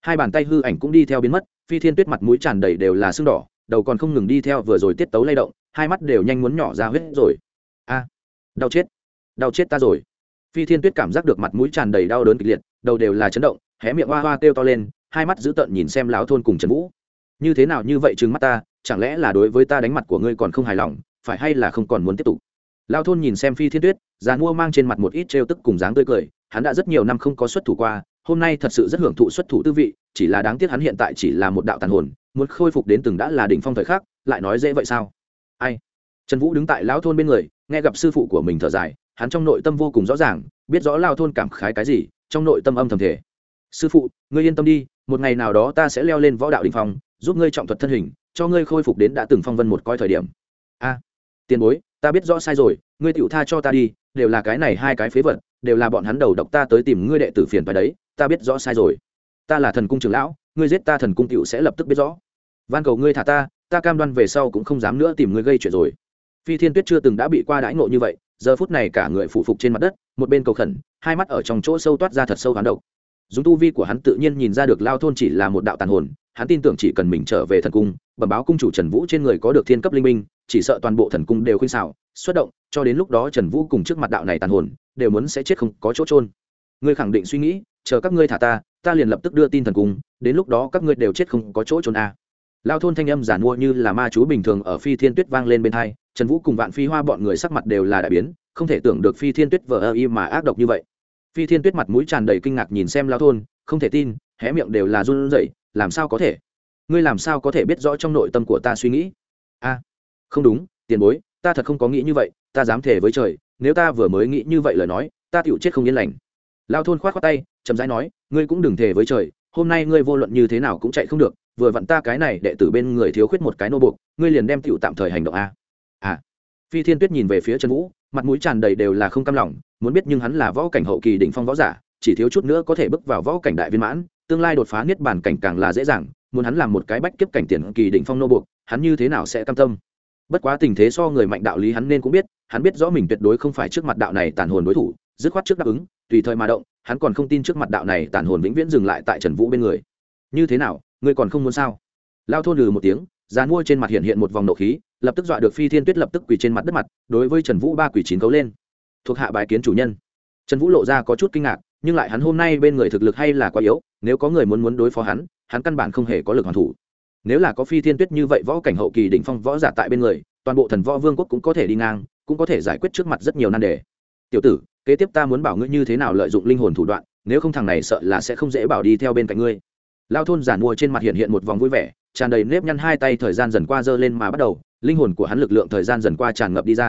hai bàn tay hư ảnh cũng đi theo biến mất, phi thiên tuyết mặt mũi tràn đầy đều là sưng đỏ, đầu còn không ngừng đi theo vừa rồi tiết tấu lay động, hai mắt đều nhanh muốn nhỏ ra huyết rồi. A, đau chết đau chết ta rồi. Phi thiên tuyết cảm giác được mặt mũi tràn đầy đau đớn kịch liệt, đầu đều là chấn động, hé miệng hoa hoa kêu to lên, hai mắt dữ tợn nhìn xem lão thôn cùng trần vũ. Như thế nào như vậy trừng mắt ta, chẳng lẽ là đối với ta đánh mặt của ngươi còn không hài lòng, phải hay là không còn muốn tiếp tục? Lão thôn nhìn xem phi thiên tuyết, già mua mang trên mặt một ít trêu tức cùng dáng tươi cười, hắn đã rất nhiều năm không có xuất thủ qua hôm nay thật sự rất hưởng thụ xuất thủ tư vị, chỉ là đáng tiếc hắn hiện tại chỉ là một đạo tàn hồn, muốn khôi phục đến từng đã là đỉnh phong thời khắc, lại nói dễ vậy sao? Ai? Trần vũ đứng tại lão thôn bên người, nghe gặp sư phụ của mình thở dài, hắn trong nội tâm vô cùng rõ ràng, biết rõ lao thôn cảm khái cái gì, trong nội tâm âm thầm thể sư phụ, ngươi yên tâm đi, một ngày nào đó ta sẽ leo lên võ đạo đình phong, giúp ngươi trọng thuật thân hình, cho ngươi khôi phục đến đã từng phong vân một coi thời điểm. A, tiền bối, ta biết rõ sai rồi, ngươi tựu tha cho ta đi, đều là cái này hai cái phế vật đều là bọn hắn đầu độc ta tới tìm ngươi đệ tử phiền phải đấy, ta biết rõ sai rồi. Ta là thần cung trưởng lão, ngươi giết ta thần cung cựu sẽ lập tức biết rõ. Van cầu ngươi thả ta ta cam đoan về sau cũng không dám nữa tìm ngươi gây chuyện rồi. Phi thiên tuyết chưa từng đã bị qua đãi ngộ như vậy, giờ phút này cả người phụ phục trên mặt đất, một bên cầu khẩn, hai mắt ở trong chỗ sâu toát ra thật sâu hắn độc. Dùng tu vi của hắn tự nhiên nhìn ra được lao thôn chỉ là một đạo tàn hồn, hắn tin tưởng chỉ cần mình trở về thần cung, bẩm báo cung chủ trần vũ trên người có được thiên cấp linh minh, chỉ sợ toàn bộ thần cung đều khuyên xảo, xuất động, cho đến lúc đó trần vũ cùng trước mặt đạo này tàn hồn đều muốn sẽ chết không có chỗ trôn ngươi khẳng định suy nghĩ, chờ các ngươi thả ta ta liền lập tức đưa tin thần cung, đến lúc đó các ngươi đều chết không có chỗ trôn a à. lao thôn thanh âm giản mua như là ma chú bình thường ở phi thiên tuyết vang lên bên hai, trần vũ cùng vạn phi hoa bọn người sắc mặt đều là đại biến, không thể tưởng được phi thiên tuyết vờ ơ y mà ác độc như vậy. Phi thiên tuyết mặt mũi tràn đầy kinh ngạc nhìn xem lao thôn, không thể tin, hé miệng đều là run rẩy, làm sao có thể? Ngươi làm sao có thể biết rõ trong nội tâm của ta suy nghĩ? A không đúng, tiền bối, ta thật không có nghĩ như vậy, ta dám thể với trời nếu ta vừa mới nghĩ như vậy lời nói, ta tựu chết không yên lành. Lao thôn khoát khoát tay, chậm rãi nói, ngươi cũng đừng thề với trời, hôm nay ngươi vô luận như thế nào cũng chạy không được, vừa vặn ta cái này đệ tử bên người thiếu khuyết một cái nô buộc, ngươi liền đem tựu tạm thời hành động a. À. Phi thiên tuyết nhìn về phía trần vũ, mặt mũi tràn đầy đều là không cam lòng, muốn biết nhưng hắn là võ cảnh hậu kỳ đỉnh phong võ giả, chỉ thiếu chút nữa có thể bước vào võ cảnh đại viên mãn, tương lai đột phá niết bàn cảnh càng là dễ dàng, muốn hắn làm một cái bách kiếp cảnh tiền kỳ đỉnh phong nô buộc, hắn như thế nào sẽ cam tâm? Bất quá tình thế so người mạnh đạo lý hắn nên cũng biết hắn biết rõ mình tuyệt đối không phải trước mặt đạo này tàn hồn đối thủ, dứt khoát trước đáp ứng, tùy thời mà động, hắn còn không tin trước mặt đạo này tàn hồn vĩnh viễn dừng lại tại trần vũ bên người. Như thế nào, ngươi còn không muốn sao? Lao thôn lừ một tiếng dán mua trên mặt hiện hiện một vòng nộ khí, lập tức dọa được phi thiên tuyết lập tức quỳ trên mặt đất mặt, đối với trần vũ ba quỷ chín cấu lên. Thuộc hạ bài kiến chủ nhân. Trần vũ lộ ra có chút kinh ngạc, nhưng lại hắn hôm nay bên người thực lực hay là quá yếu, nếu có người muốn muốn đối phó hắn hắn căn bản không hề có lực hoàn thủ. Nếu là có phi thiên tuyết như vậy võ cảnh hậu kỳ đỉnh phong võ giả tại bên người, toàn bộ thần võ vương quốc cũng có thể đi ngang cũng có thể giải quyết trước mặt rất nhiều nan đề. Tiểu tử, kế tiếp ta muốn bảo ngươi như thế nào lợi dụng linh hồn thủ đoạn, nếu không thằng này sợ là sẽ không dễ bảo đi theo bên cạnh ngươi. Lao thôn giản mua trên mặt hiện hiện một vòng vui vẻ, tràn đầy nếp nhăn hai tay thời gian dần qua dơ lên mà bắt đầu, linh hồn của hắn lực lượng thời gian dần qua tràn ngập đi ra.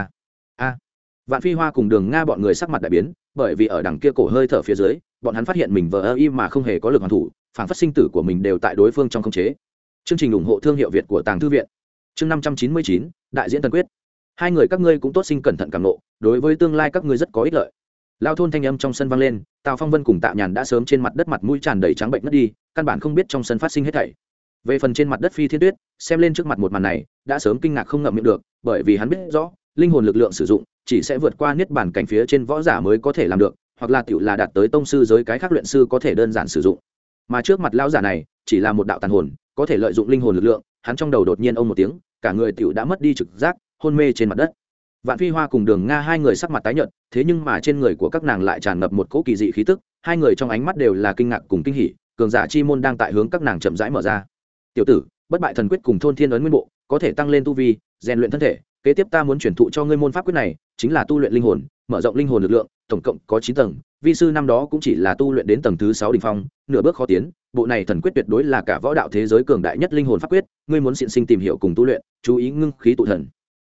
A. À, Vạn phi hoa cùng đường nga bọn người sắc mặt đại biến, bởi vì ở đằng kia cổ hơi thở phía dưới, bọn hắn phát hiện mình vờ ơ y mà không hề có lực hoàn thủ, phản phát sinh tử của mình đều tại đối phương trong khống chế. Chương trình ủng hộ thương hiệu việt của tàng thư viện. Chương năm trăm chín mươi chín, đại diễn tân quyết hai người các ngươi cũng tốt sinh cẩn thận cảm nộ, đối với tương lai các ngươi rất có ích lợi. Lao thôn thanh âm trong sân vang lên, tào phong vân cùng tạ nhàn đã sớm trên mặt đất mặt mũi tràn đầy trắng bệnh mất đi, căn bản không biết trong sân phát sinh hết thảy. Về phần trên mặt đất phi thiên tuyết, xem lên trước mặt một màn này, đã sớm kinh ngạc không ngậm miệng được, bởi vì hắn biết rõ, linh hồn lực lượng sử dụng, chỉ sẽ vượt qua niết bản cảnh phía trên võ giả mới có thể làm được, hoặc là tựu là đạt tới tông sư giới cái khác luyện sư có thể đơn giản sử dụng. Mà trước mặt lão giả này, chỉ là một đạo tàn hồn, có thể lợi dụng linh hồn lực lượng, hắn trong đầu đột nhiên ông một tiếng, cả người tựu đã mất đi trực giác hôn mê trên mặt đất. Vạn phi hoa cùng đường nga hai người sắc mặt tái nhợt, thế nhưng mà trên người của các nàng lại tràn ngập một cỗ kỳ dị khí tức, hai người trong ánh mắt đều là kinh ngạc cùng kinh hỉ, cường giả chi môn đang tại hướng các nàng chậm rãi mở ra. Tiểu tử, bất bại thần quyết cùng thôn thiên ấn nguyên bộ, có thể tăng lên tu vi, rèn luyện thân thể, kế tiếp ta muốn chuyển thụ cho ngươi môn pháp quyết này, chính là tu luyện linh hồn, mở rộng linh hồn lực lượng, tổng cộng có chín tầng, vi sư năm đó cũng chỉ là tu luyện đến tầng thứ sáu đỉnh phong, nửa bước khó tiến, bộ này thần quyết tuyệt đối là cả võ đạo thế giới cường đại nhất linh hồn pháp quyết, ngươi muốn xịn sinh tìm hiểu cùng tu luyện, chú ý ngưng khí tụ thần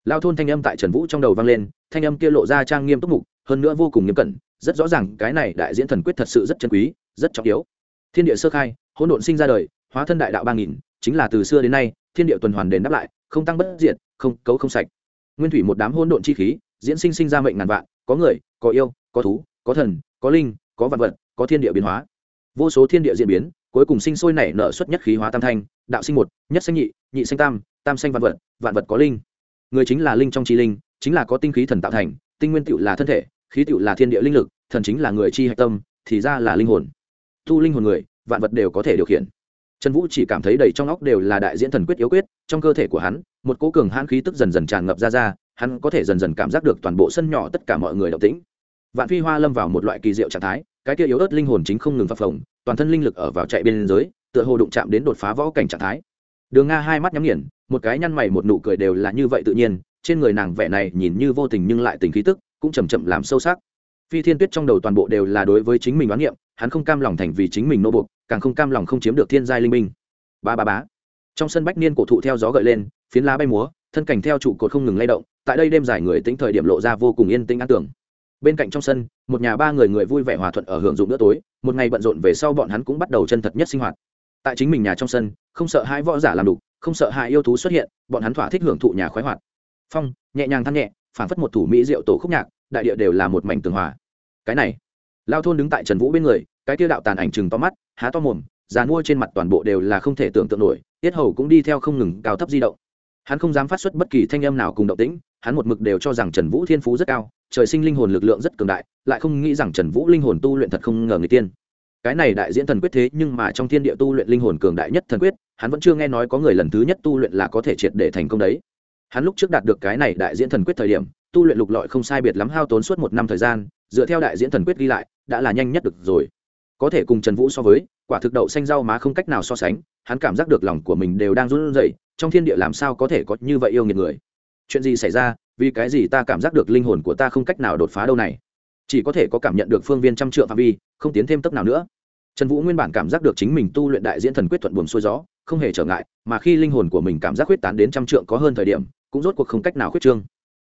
lao thôn thanh âm tại trần vũ trong đầu vang lên, thanh âm kia lộ ra trang nghiêm túc mục, hơn nữa vô cùng nghiêm cẩn, rất rõ ràng cái này đại diễn thần quyết thật sự rất chân quý, rất trọng yếu. Thiên địa sơ khai, hỗn độn sinh ra đời, hóa thân đại đạo ba nghìn, chính là từ xưa đến nay, thiên địa tuần hoàn đền đáp lại, không tăng bất diệt, không cấu không sạch. Nguyên thủy một đám hỗn độn chi khí, diễn sinh sinh ra mệnh ngàn vạn, có người, có yêu, có thú, có thần, có linh, có vạn vật, có thiên địa biến hóa. Vô số thiên địa diễn biến, cuối cùng sinh sôi nảy nở xuất nhất khí hóa tam thanh, đạo sinh một, nhất sinh nhị nhị sinh tam tam sinh vạn vật vạn vật có linh người chính là linh trong chi linh, chính là có tinh khí thần tạo thành, tinh nguyên tựu là thân thể, khí tựu là thiên địa linh lực, thần chính là người chi hạch tâm, thì ra là linh hồn. Thu linh hồn người, vạn vật đều có thể điều khiển. Trần vũ chỉ cảm thấy đầy trong óc đều là đại diễn thần quyết yếu quyết, trong cơ thể của hắn, một cố cường hãn khí tức dần dần tràn ngập ra ra, hắn có thể dần dần cảm giác được toàn bộ sân nhỏ tất cả mọi người động tĩnh. Vạn phi hoa lâm vào một loại kỳ diệu trạng thái, cái kia yếu ớt linh hồn chính không ngừng phập phồng, toàn thân linh lực ở vào chạy bên giới tựa hồ đụng chạm đến đột phá võ cảnh trạng thái đường nga hai mắt nhắm nghiền, một cái nhăn mày một nụ cười đều là như vậy tự nhiên, trên người nàng vẻ này nhìn như vô tình nhưng lại tình khí tức, cũng chầm chậm làm sâu sắc. Phi thiên tuyết trong đầu toàn bộ đều là đối với chính mình đoán niệm, hắn không cam lòng thành vì chính mình nô buộc, càng không cam lòng không chiếm được thiên giai linh minh ba ba bá trong sân bách niên cổ thụ theo gió gợi lên, phiến lá bay múa, thân cảnh theo trụ cột không ngừng lay động, tại đây đêm dài người tính thời điểm lộ ra vô cùng yên tĩnh an tưởng bên cạnh trong sân, một nhà ba người người vui vẻ hòa thuận ở hưởng dụng bữa tối, một ngày bận rộn về sau bọn hắn cũng bắt đầu chân thật nhất sinh hoạt tại chính mình nhà trong sân, không sợ hai võ giả làm đục, không sợ hai yêu thú xuất hiện, bọn hắn thỏa thích hưởng thụ nhà khoái hoạt. Phong, nhẹ nhàng thăng nhẹ phản phất một thủ mỹ rượu tổ khúc nhạc, đại địa đều là một mảnh tường hòa. Cái này, lao thôn đứng tại trần vũ bên người, cái tiêu đạo tàn ảnh chừng to mắt, há to mồm dàn mua trên mặt toàn bộ đều là không thể tưởng tượng nổi, tiết hầu cũng đi theo không ngừng cao thấp di động. Hắn không dám phát xuất bất kỳ thanh âm nào cùng động tĩnh, hắn một mực đều cho rằng trần vũ thiên phú rất cao, trời sinh linh hồn lực lượng rất cường đại, lại không nghĩ rằng trần vũ linh hồn tu luyện thật không ngờ người tiên cái này đại diễn thần quyết thế nhưng mà trong thiên địa tu luyện linh hồn cường đại nhất thần quyết, hắn vẫn chưa nghe nói có người lần thứ nhất tu luyện là có thể triệt để thành công đấy. Hắn lúc trước đạt được cái này đại diễn thần quyết thời điểm, tu luyện lục lọi không sai biệt lắm hao tốn suốt một năm thời gian, dựa theo đại diễn thần quyết ghi lại, đã là nhanh nhất được rồi. Có thể cùng trần vũ so với, quả thực đậu xanh rau má không cách nào so sánh, hắn cảm giác được lòng của mình đều đang run rẩy, trong thiên địa làm sao có thể có như vậy yêu nghiệt người. Chuyện gì xảy ra, vì cái gì ta cảm giác được linh hồn của ta không cách nào đột phá đâu này? Chỉ có thể có cảm nhận được phương viên trăm trượng phạm vi, không tiến thêm tấp nào nữa. Trần vũ nguyên bản cảm giác được chính mình tu luyện đại diễn thần quyết thuận buồm xuôi gió, không hề trở ngại, mà khi linh hồn của mình cảm giác huyết tán đến trăm trượng có hơn thời điểm, cũng rốt cuộc không cách nào khuyết trương.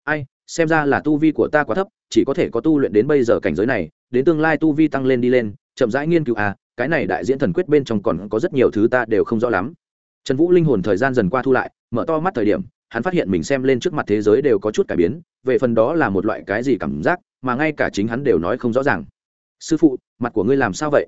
Ai, xem ra là tu vi của ta quá thấp, chỉ có thể có tu luyện đến bây giờ cảnh giới này, đến tương lai tu vi tăng lên đi lên, chậm rãi nghiên cứu à cái này đại diễn thần quyết bên trong còn có rất nhiều thứ ta đều không rõ lắm. Trần vũ linh hồn thời gian dần qua thu lại, mở to mắt thời điểm, hắn phát hiện mình xem lên trước mặt thế giới đều có chút cải biến, về phần đó là một loại cái gì cảm giác mà ngay cả chính hắn đều nói không rõ ràng. Sư phụ, mặt của ngươi làm sao vậy?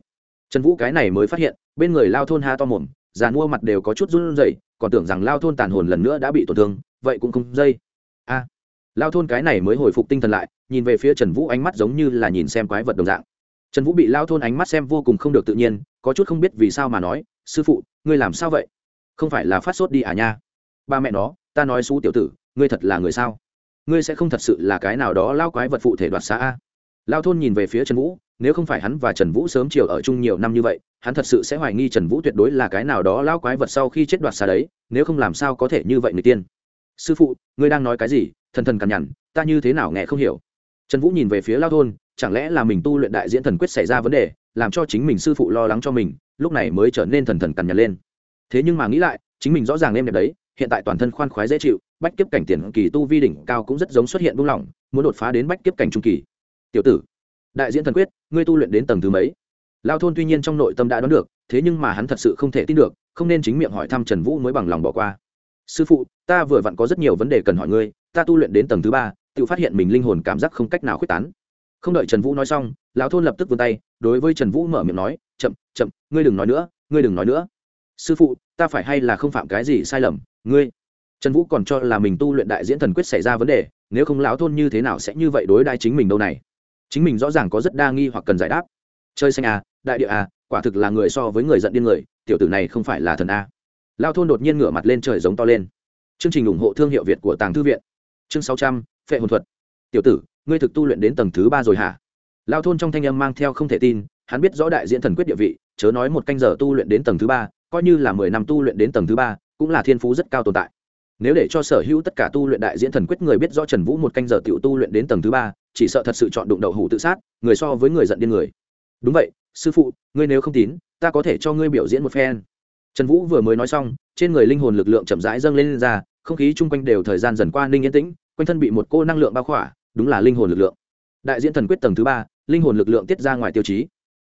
Trần vũ cái này mới phát hiện, bên người lao thôn ha to mồm, già mua mặt đều có chút run rẩy, còn tưởng rằng lao thôn tàn hồn lần nữa đã bị tổn thương, vậy cũng không dây. A. Lao thôn cái này mới hồi phục tinh thần lại, nhìn về phía trần vũ ánh mắt giống như là nhìn xem quái vật đồng dạng. Trần vũ bị lao thôn ánh mắt xem vô cùng không được tự nhiên, có chút không biết vì sao mà nói, sư phụ, ngươi làm sao vậy? Không phải là phát sốt đi à nha? Ba mẹ nó, ta nói xú tiểu tử, ngươi thật là người sao? Ngươi sẽ không thật sự là cái nào đó lao quái vật phụ thể đoạt xa a. Lao thôn nhìn về phía trần vũ, nếu không phải hắn và trần vũ sớm chiều ở chung nhiều năm như vậy, hắn thật sự sẽ hoài nghi trần vũ tuyệt đối là cái nào đó lao quái vật sau khi chết đoạt xa đấy, nếu không làm sao có thể như vậy người tiên. Sư phụ, ngươi đang nói cái gì? Thần thần cằn nhằn, ta như thế nào nghe không hiểu. Trần vũ nhìn về phía lao thôn, chẳng lẽ là mình tu luyện đại diễn thần quyết xảy ra vấn đề, làm cho chính mình sư phụ lo lắng cho mình, lúc này mới trở nên thần thần cằn nhằn lên. Thế nhưng mà nghĩ lại, chính mình rõ ràng em đẹp đấy hiện tại toàn thân khoan khoái dễ chịu, bách kiếp cảnh tiền kỳ tu vi đỉnh cao cũng rất giống xuất hiện buông lỏng, muốn đột phá đến bách kiếp cảnh trung kỳ. Tiểu tử, đại diễn thần quyết, ngươi tu luyện đến tầng thứ mấy? Lao thôn tuy nhiên trong nội tâm đã đoán được, thế nhưng mà hắn thật sự không thể tin được, không nên chính miệng hỏi thăm trần vũ mới bằng lòng bỏ qua. Sư phụ, ta vừa vặn có rất nhiều vấn đề cần hỏi ngươi, ta tu luyện đến tầng thứ ba, tự phát hiện mình linh hồn cảm giác không cách nào khuyết tán. Không đợi trần vũ nói xong lão thôn lập tức vươn tay, đối với trần vũ mở miệng nói, chậm chậm, ngươi đừng nói nữa, ngươi đừng nói nữa sư phụ, ta phải hay là không phạm cái gì sai lầm, ngươi? Trần vũ còn cho là mình tu luyện đại diễn thần quyết xảy ra vấn đề, nếu không lão thôn như thế nào sẽ như vậy đối đại chính mình đâu này? Chính mình rõ ràng có rất đa nghi hoặc cần giải đáp. Chơi xanh à đại địa à quả thực là người so với người giận điên người, tiểu tử này không phải là thần a. Lao thôn đột nhiên ngửa mặt lên trời giống to lên. Chương trình ủng hộ thương hiệu việt của tàng thư viện. Chương sáu trăm, phệ hồn thuật. Tiểu tử, ngươi thực tu luyện đến tầng thứ ba rồi hả? Lao thôn trong thanh âm mang theo không thể tin, hắn biết rõ đại diễn thần quyết địa vị, chớ nói một canh giờ tu luyện đến tầng thứ ba coi như là mười năm tu luyện đến tầng thứ ba cũng là thiên phú rất cao tồn tại. Nếu để cho sở hữu tất cả tu luyện đại diễn thần quyết người biết rõ trần vũ một canh giờ t tu luyện đến tầng thứ ba chỉ sợ thật sự chọn đụng đậu hủ tự sát người so với người giận điên người. Đúng vậy sư phụ ngươi nếu không tín ta có thể cho ngươi biểu diễn một phen. Trần vũ vừa mới nói xong trên người linh hồn lực lượng chậm rãi dâng lên, lên ra không khí chung quanh đều thời gian dần qua ninh yên tĩnh quanh thân bị một cô năng lượng bao khỏa đúng là linh hồn lực lượng. Đại diễn thần quyết tầng thứ ba linh hồn lực lượng tiết ra ngoài tiêu chí.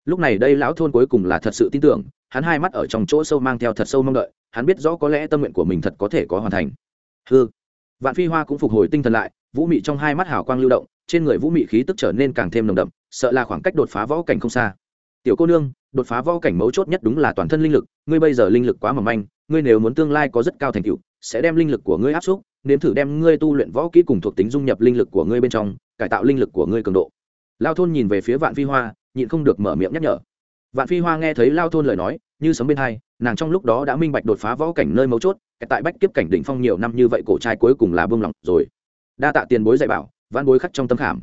Lúc này đây lão thôn cuối cùng là thật sự tin tưởng hắn hai mắt ở trong chỗ sâu mang theo thật sâu mong đợi, hắn biết rõ có lẽ tâm nguyện của mình thật có thể có hoàn thành. Hư vạn phi hoa cũng phục hồi tinh thần lại, vũ mị trong hai mắt hào quang lưu động, trên người vũ mị khí tức trở nên càng thêm nồng đậm, sợ là khoảng cách đột phá võ cảnh không xa. Tiểu cô nương, đột phá võ cảnh mấu chốt nhất đúng là toàn thân linh lực, ngươi bây giờ linh lực quá mỏng manh, ngươi nếu muốn tương lai có rất cao thành tựu, sẽ đem linh lực của ngươi áp xúc, nếm thử đem ngươi tu luyện võ kỹ cùng thuộc tính dung nhập linh lực của ngươi bên trong, cải tạo linh lực của ngươi cường độ. Lao thôn nhìn về phía vạn phi hoa, nhịn không được mở miệng nhắc nhở vạn phi hoa nghe thấy lao thôn lời nói, như sấm bên hai, nàng trong lúc đó đã minh bạch đột phá võ cảnh nơi mấu chốt tại bách kiếp cảnh đỉnh phong nhiều năm như vậy cổ trai cuối cùng là bông lỏng rồi. Đa tạ tiền bối dạy bảo văn bối khắc trong tâm khảm.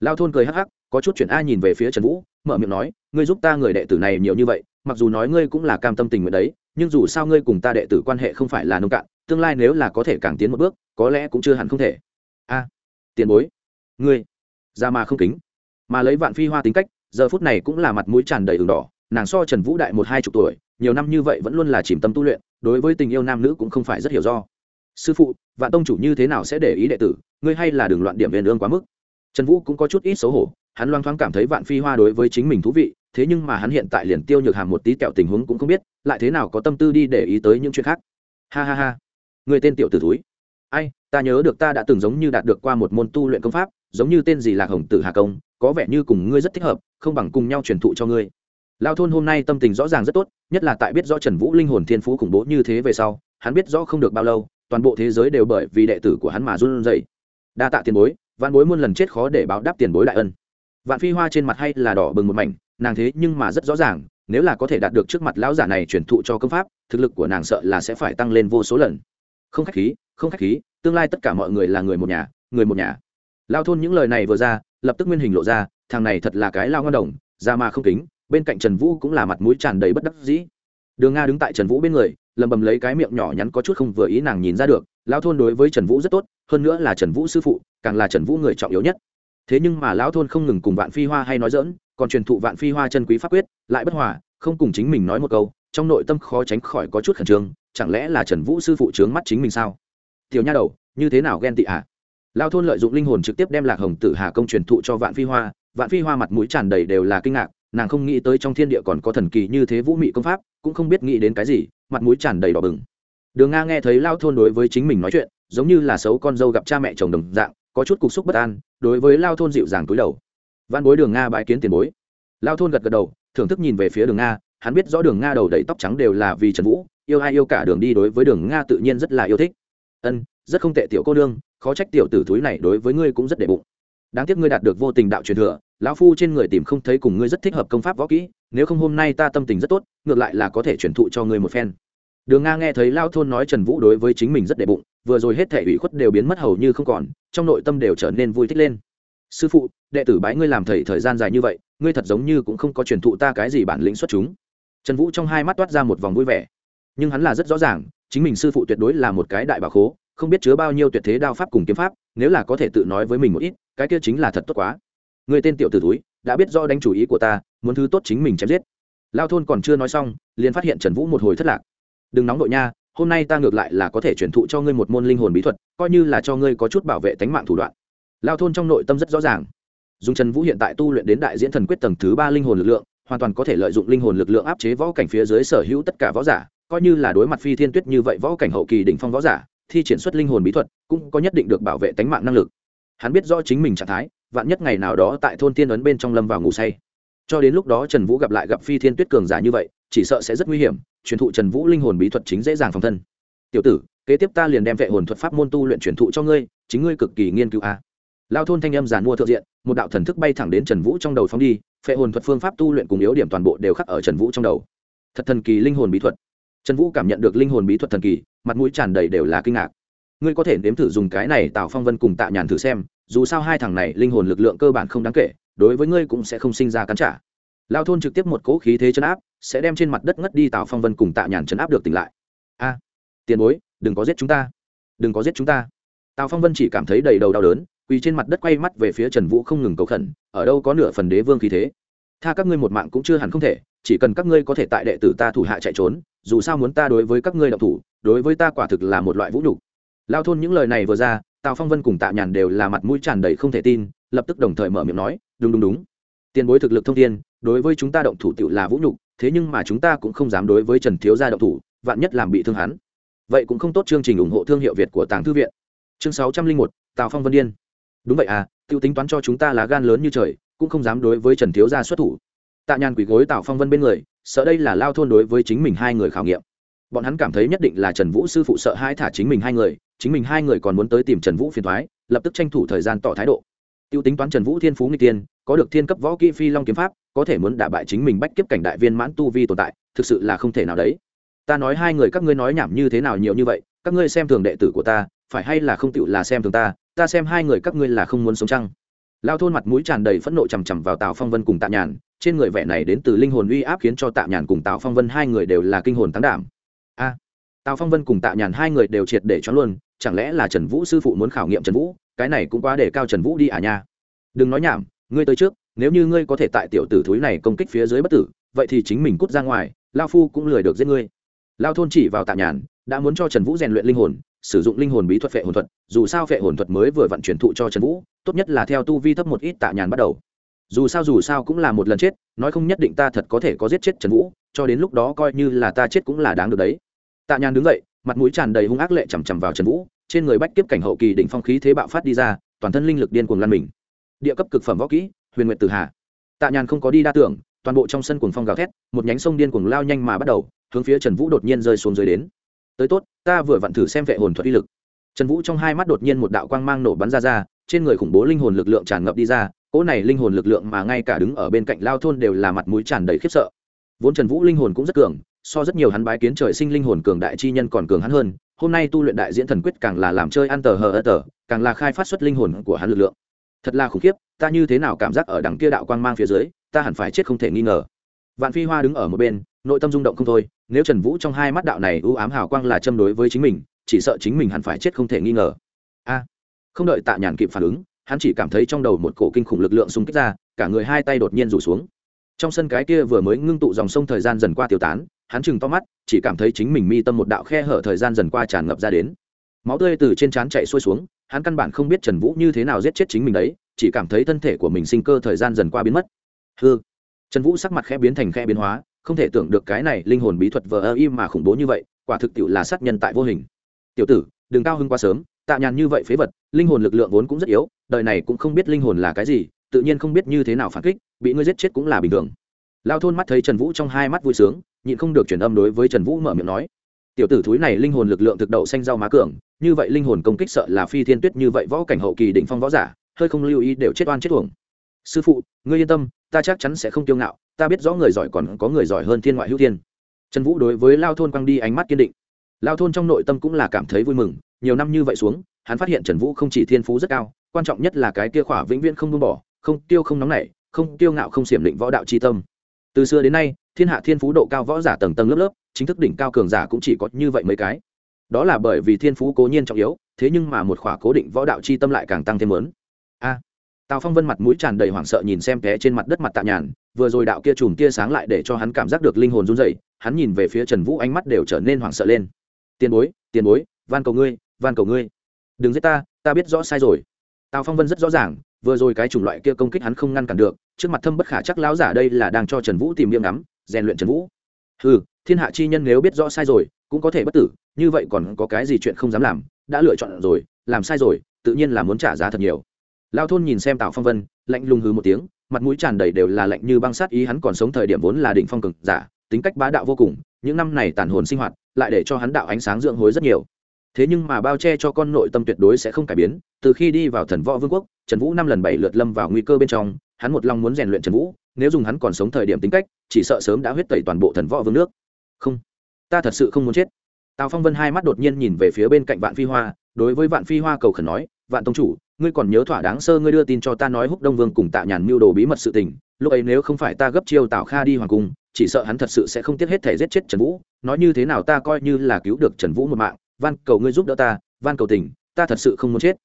Lao thôn cười hắc hắc, có chút chuyện a nhìn về phía trần vũ, mở miệng nói, ngươi giúp ta người đệ tử này nhiều như vậy, mặc dù nói ngươi cũng là cam tâm tình nguyện đấy, nhưng dù sao ngươi cùng ta đệ tử quan hệ không phải là nông cạn, tương lai nếu là có thể càng tiến một bước, có lẽ cũng chưa hẳn không thể. A, tiền bối, ngươi, ra mà không kính. Mà lấy vạn phi hoa tính cách giờ phút này cũng là mặt mũi tràn đầy ửng đỏ, nàng so trần vũ đại một hai chục tuổi, nhiều năm như vậy vẫn luôn là chìm tâm tu luyện, đối với tình yêu nam nữ cũng không phải rất hiểu do. Sư phụ, vạn tông chủ như thế nào sẽ để ý đệ tử? Ngươi hay là đường loạn điểm viên ương quá mức. Trần vũ cũng có chút ít xấu hổ, hắn loang thoáng cảm thấy vạn phi hoa đối với chính mình thú vị, thế nhưng mà hắn hiện tại liền tiêu nhược hàm một tí kẹo tình huống cũng không biết, lại thế nào có tâm tư đi để ý tới những chuyện khác. Ha ha ha người tên tiểu tử túi ai, ta nhớ được ta đã từng giống như đạt được qua một môn tu luyện công pháp, giống như tên gì là hồng tử hà công có vẻ như cùng ngươi rất thích hợp, không bằng cùng nhau truyền thụ cho ngươi. Lao thôn hôm nay tâm tình rõ ràng rất tốt, nhất là tại biết rõ trần vũ linh hồn thiên phú khủng bố như thế về sau, hắn biết rõ không được bao lâu, toàn bộ thế giới đều bởi vì đệ tử của hắn mà run rẩy. Đa tạ tiền bối, vạn bối muôn lần chết khó để báo đáp tiền bối đại ân. Vạn phi hoa trên mặt hay là đỏ bừng một mảnh, nàng thế nhưng mà rất rõ ràng, nếu là có thể đạt được trước mặt lão giả này truyền thụ cho công pháp, thực lực của nàng sợ là sẽ phải tăng lên vô số lần. Không khách khí, không khách khí, tương lai tất cả mọi người là người một nhà, người một nhà. Lao thôn những lời này vừa ra lập tức nguyên hình lộ ra, thằng này thật là cái lao ngon đồng ra mà không kính, bên cạnh trần vũ cũng là mặt mũi tràn đầy bất đắc dĩ. Đường nga đứng tại trần vũ bên người, lầm bầm lấy cái miệng nhỏ nhắn có chút không vừa ý nàng nhìn ra được lao thôn đối với trần vũ rất tốt, hơn nữa là trần vũ sư phụ, càng là trần vũ người trọng yếu nhất. Thế nhưng mà lão thôn không ngừng cùng vạn phi hoa hay nói dỡn còn truyền thụ vạn phi hoa chân quý pháp quyết, lại bất hòa, không cùng chính mình nói một câu, trong nội tâm khó tránh khỏi có chút khẩn trương, chẳng lẽ là trần vũ sư phụ trướng mắt chính mình sao? Tiểu nha đầu, như thế nào ghen tị ạ à? Lao thôn lợi dụng linh hồn trực tiếp đem lạc hồng tử hà công truyền thụ cho vạn phi hoa. Vạn phi hoa mặt mũi tràn đầy đều là kinh ngạc, nàng không nghĩ tới trong thiên địa còn có thần kỳ như thế vũ mị công pháp, cũng không biết nghĩ đến cái gì, mặt mũi tràn đầy đỏ bừng. Đường nga nghe thấy lao thôn đối với chính mình nói chuyện, giống như là xấu con dâu gặp cha mẹ chồng đồng dạng, có chút cục xúc bất an, đối với lao thôn dịu dàng túi đầu. Văn bối đường nga bãi kiến tiền bối. Lao thôn gật gật đầu, thưởng thức nhìn về phía đường nga, hắn biết rõ đường nga đầu đầy tóc trắng đều là vì trần vũ, yêu ai yêu cả đường đi đối với đường nga tự nhiên rất là yêu thích. Ân, rất không tệ tiểu cô đương khó trách tiểu tử túi này đối với ngươi cũng rất đệ bụng. Đáng tiếc ngươi đạt được vô tình đạo truyền thừa, lão phu trên người tìm không thấy cùng ngươi rất thích hợp công pháp võ kỹ, nếu không hôm nay ta tâm tình rất tốt, ngược lại là có thể truyền thụ cho ngươi một phen. Đường nga nghe thấy lao thôn nói trần vũ đối với chính mình rất đệ bụng, vừa rồi hết thể ủy khuất đều biến mất hầu như không còn, trong nội tâm đều trở nên vui thích lên. Sư phụ, đệ tử bái ngươi làm thầy thời gian dài như vậy, ngươi thật giống như cũng không có truyền thụ ta cái gì bản lĩnh xuất chúng. Trần vũ trong hai mắt toát ra một vòng vui vẻ. Nhưng hắn là rất rõ ràng, chính mình sư phụ tuyệt đối là một cái đại bà khố không biết chứa bao nhiêu tuyệt thế đao pháp cùng kiếm pháp, nếu là có thể tự nói với mình một ít, cái kia chính là thật tốt quá. Người tên tiểu t ử túi đã biết do đánh chủ ý của ta, muốn thứ tốt chính mình chém giết. Lao thôn còn chưa nói xong, liền phát hiện trần vũ một hồi thất lạc. Đừng nóng đội nha, hôm nay ta ngược lại là có thể truyền thụ cho ngươi một môn linh hồn bí thuật, coi như là cho ngươi có chút bảo vệ tánh mạng thủ đoạn. Lao thôn trong nội tâm rất rõ ràng. Dùng trần vũ hiện tại tu luyện đến đại diễn thần quyết tầng thứ ba linh hồn lực lượng, hoàn toàn có thể lợi dụng linh hồn lực lượng áp chế võ cảnh phía dưới sở hữu tất cả võ giả, coi như là đối mặt phi thiên tuyết như vậy võ cảnh hậu kỳ đỉnh phong võ giả thi triển xuất linh hồn bí thuật, cũng có nhất định được bảo vệ tính mạng năng lực. Hắn biết rõ chính mình trạng thái, vạn nhất ngày nào đó tại thôn tiên ấn bên trong lâm vào ngủ say. Cho đến lúc đó trần vũ gặp lại gặp phi thiên tuyết cường giả như vậy, chỉ sợ sẽ rất nguy hiểm, truyền thụ trần vũ linh hồn bí thuật chính dễ dàng phòng thân. Tiểu tử, kế tiếp ta liền đem vệ hồn thuật pháp môn tu luyện truyền thụ cho ngươi, chính ngươi cực kỳ nghiên cứu a. Lao thôn thanh âm giàn mua thượng diện, một đạo thần thức bay thẳng đến trần vũ trong đầu phóng đi phệ hồn thuật phương pháp tu luyện cùng yếu điểm toàn bộ đều khắc ở trần vũ trong đầu. Thật thần kỳ linh hồn bí thuật. Trần vũ cảm nhận được linh hồn bí thuật thần kỳ mặt mũi tràn đầy đều là kinh ngạc. Ngươi có thể nếm thử dùng cái này tạo phong vân cùng tạ nhàn thử xem, dù sao hai thằng này linh hồn lực lượng cơ bản không đáng kể, đối với ngươi cũng sẽ không sinh ra cắn trả. Lao thôn trực tiếp một cỗ khí thế chấn áp, sẽ đem trên mặt đất ngất đi tạo phong vân cùng tạ nhàn chấn áp được tỉnh lại. A, tiền bối, đừng có giết chúng ta. Đừng có giết chúng ta. Tào phong vân chỉ cảm thấy đầy đầu đau đớn, quỳ trên mặt đất quay mắt về phía trần vũ không ngừng cầu khẩn, ở đâu có nửa phần đế vương khí thế. Tha các ngươi một mạng cũng chưa hẳn không thể, chỉ cần các ngươi có thể tại đệ tử ta thủ hạ chạy trốn, dù sao muốn ta đối với các ngươi độc thủ đối với ta quả thực là một loại vũ nhục. Lao thôn những lời này vừa ra, tào phong vân cùng tạ nhàn đều là mặt mũi tràn đầy không thể tin, lập tức đồng thời mở miệng nói, đúng đúng đúng. Tiền bối thực lực thông thiên, đối với chúng ta động thủ tự là vũ nhục, thế nhưng mà chúng ta cũng không dám đối với trần thiếu gia động thủ, vạn nhất làm bị thương hắn. Vậy cũng không tốt chương trình ủng hộ thương hiệu việt của tàng thư viện. Chương sáu trăm linh một, tào phong vân điên. Đúng vậy à t i ê u tính toán cho chúng ta là gan lớn như trời, cũng không dám đối với trần thiếu gia xuất thủ. Tạ nhàn quỷ gối tào phong vân bên người, sợ đây là lao thôn đối với chính mình hai người khảo nghiệm bọn hắn cảm thấy nhất định là trần vũ sư phụ sợ hai thả chính mình hai người, chính mình hai người còn muốn tới tìm trần vũ phiền thoái lập tức tranh thủ thời gian tỏ thái độ. T i ê u tính toán trần vũ thiên phú người tiên có được thiên cấp võ kỹ phi long kiếm pháp, có thể muốn đả bại chính mình bách kiếp cảnh đại viên mãn tu vi tồn tại, thực sự là không thể nào đấy. Ta nói hai người các ngươi nói nhảm như thế nào nhiều như vậy, các ngươi xem thường đệ tử của ta, phải hay là không tựu là xem thường ta ta xem hai người các ngươi là không muốn sống chăng? Lao thôn mặt mũi tràn đầy phẫn nộ chằm chằm vào tào phong vân cùng tạ nhàn, trên người vẻ này đến từ linh hồn uy áp khiến cho tạ nhàn cùng tào phong vân hai người đều là kinh hồn tán đảm tào phong vân cùng tạ nhàn hai người đều triệt để cho luôn, chẳng lẽ là trần vũ sư phụ muốn khảo nghiệm trần vũ, cái này cũng quá để cao trần vũ đi à nha. Đừng nói nhảm, ngươi tới trước, nếu như ngươi có thể tại tiểu tử thúi này công kích phía dưới bất tử, vậy thì chính mình cút ra ngoài, lao phu cũng lười được giết ngươi. Lao thôn chỉ vào tạ nhàn, đã muốn cho trần vũ rèn luyện linh hồn, sử dụng linh hồn bí thuật phệ hồn thuật, dù sao phệ hồn thuật mới vừa vận chuyển thụ cho trần vũ, tốt nhất là theo tu vi thấp một ít tạ nhàn bắt đầu. Dù sao dù sao cũng là một lần chết, nói không nhất định ta thật có thể có giết chết trần vũ, cho đến lúc đó coi như là ta chết cũng là đáng được đấy tạ nhàn đứng dậy, mặt mũi tràn đầy hung ác lệ chằm chằm vào trần vũ, trên người bách kiếp cảnh hậu kỳ đỉnh phong khí thế bạo phát đi ra, toàn thân linh lực điên cuồng lăn mình. Địa cấp cực phẩm võ kỹ, huyền nguyệt tử hà. Tạ nhàn không có đi đa tưởng, toàn bộ trong sân cuồng phong gào thét, một nhánh sông điên cuồng lao nhanh mà bắt đầu, hướng phía trần vũ đột nhiên rơi xuống dưới đến. Tới tốt, ta vừa vặn thử xem vệ hồn thuật uy lực. Trần vũ trong hai mắt đột nhiên một đạo quang mang nổ bắn ra ra, trên người khủng bố linh hồn lực lượng tràn ngập đi ra, cỗ này linh hồn lực lượng mà ngay cả đứng ở bên cạnh lao thôn đều là mặt mũi tràn đầy khiếp sợ. Vốn trần vũ linh hồn cũng rất cường so rất nhiều hắn bái kiến trời sinh linh hồn cường đại chi nhân còn cường hắn hơn, hôm nay tu luyện đại diễn thần quyết càng là làm chơi ăn tờ hờ ơ tờ, càng là khai phát xuất linh hồn của hắn lực lượng. Thật là khủng khiếp, ta như thế nào cảm giác ở đằng kia đạo quang mang phía dưới, ta hẳn phải chết không thể nghi ngờ. Vạn phi hoa đứng ở một bên, nội tâm rung động không thôi, nếu trần vũ trong hai mắt đạo này ưu ám hào quang là châm đối với chính mình, chỉ sợ chính mình hẳn phải chết không thể nghi ngờ. A, không đợi tạ nhàn kịp phản ứng, hắn chỉ cảm thấy trong đầu một cổ kinh khủng lực lượng xung kích ra, cả người hai tay đột nhiên rủ xuống. Trong sân cái kia vừa mới ngưng tụ dòng sông thời gian dần qua tiêu tán hắn chừng to mắt, chỉ cảm thấy chính mình mi tâm một đạo khe hở thời gian dần qua tràn ngập ra đến. Máu tươi từ trên trán chạy xuôi xuống, hắn căn bản không biết trần vũ như thế nào giết chết chính mình đấy, chỉ cảm thấy thân thể của mình sinh cơ thời gian dần qua biến mất. Hư trần vũ sắc mặt khẽ biến thành khẽ biến hóa, không thể tưởng được cái này linh hồn bí thuật vờ ơ im mà khủng bố như vậy, quả thực tiệu là sát nhân tại vô hình. Tiểu tử, đừng cao hưng quá sớm, tạ nhàn như vậy phế vật, linh hồn lực lượng vốn cũng rất yếu, đời này cũng không biết linh hồn là cái gì, tự nhiên không biết như thế nào phản kích, bị ngươi giết chết cũng là bình thường. Lao thôn mắt thấy trần vũ trong hai mắt vui sướng nhịn không được truyền âm đối với trần vũ mở miệng nói, tiểu tử thúi này linh hồn lực lượng thực đậu xanh rau má cường, như vậy linh hồn công kích sợ là phi thiên tuyết như vậy võ cảnh hậu kỳ đỉnh phong võ giả, hơi không lưu ý đều chết oan chết thuồng sư phụ, ngươi yên tâm, ta chắc chắn sẽ không tiêu ngạo, ta biết rõ người giỏi còn có người giỏi hơn thiên ngoại hữu thiên. Trần vũ đối với lao thôn quăng đi ánh mắt kiên định. Lao thôn trong nội tâm cũng là cảm thấy vui mừng, nhiều năm như vậy xuống, hắn phát hiện trần vũ không chỉ thiên phú rất cao, quan trọng nhất là cái kia khỏa vĩnh viễn không buông bỏ, không tiêu không nóng nảy, không tiêu ngạo không xiểm định võ đạo c tâm. Từ xưa đến nay thiên hạ thiên phú độ cao võ giả tầng tầng lớp lớp, chính thức đỉnh cao cường giả cũng chỉ có như vậy mấy cái. Đó là bởi vì thiên phú cố nhiên trọng yếu, thế nhưng mà một khỏa cố định võ đạo c h i tâm lại càng tăng thêm lớn. A! Tào phong vân mặt mũi tràn đầy hoảng sợ nhìn xem té trên mặt đất mặt tạ nhàn, vừa rồi đạo kia chùm tia sáng lại để cho hắn cảm giác được linh hồn run dậy hắn nhìn về phía trần vũ ánh mắt đều trở nên hoảng sợ lên. Tiền bối tiền bối, van cầu ngươi, van cầu ngươi. Đừng giết ta ta biết rõ sai rồi. Tào phong vân rất rõ ràng, vừa rồi cái chủng loại kia công kích hắn không ngăn cản được, trước mặt thâm bất khả chắc lão giả đây là đang cho trần vũ tìm điểm ngắm rèn luyện trần vũ. Ừ thiên hạ chi nhân nếu biết rõ sai rồi, cũng có thể bất tử, như vậy còn có cái gì chuyện không dám làm? Đã lựa chọn rồi, làm sai rồi, tự nhiên là muốn trả giá thật nhiều. Lao thôn nhìn xem tào phong vân, lạnh lùng hư một tiếng, mặt mũi tràn đầy đều là lạnh như băng sát ý, hắn còn sống thời điểm vốn là đỉnh phong cực giả, tính cách bá đạo vô cùng, những năm này tàn hồn sinh hoạt, lại để cho hắn đạo ánh sáng dưỡng hối rất nhiều. Thế nhưng mà bao che cho con nội tâm tuyệt đối sẽ không cải biến, từ khi đi vào thần võ vương quốc, trần vũ năm lần bảy lượt lâm vào nguy cơ bên trong, hắn một lòng muốn rèn luyện trần vũ nếu dùng hắn còn sống thời điểm tính cách, chỉ sợ sớm đã huyết tẩy toàn bộ thần võ vương nước. Không, ta thật sự không muốn chết. Tào phong vân hai mắt đột nhiên nhìn về phía bên cạnh vạn phi hoa, đối với vạn phi hoa cầu khẩn nói, vạn tông chủ, ngươi còn nhớ thỏa đáng sơ ngươi đưa tin cho ta nói húc đông vương cùng tạ nhàn mưu đồ bí mật sự tình, lúc ấy nếu không phải ta gấp chiêu tào kha đi hoàng cung, chỉ sợ hắn thật sự sẽ không tiếc hết thể giết chết trần vũ. Nói như thế nào ta coi như là cứu được trần vũ một mạng, van cầu ngươi giúp đỡ ta, van cầu tình, ta thật sự không muốn chết.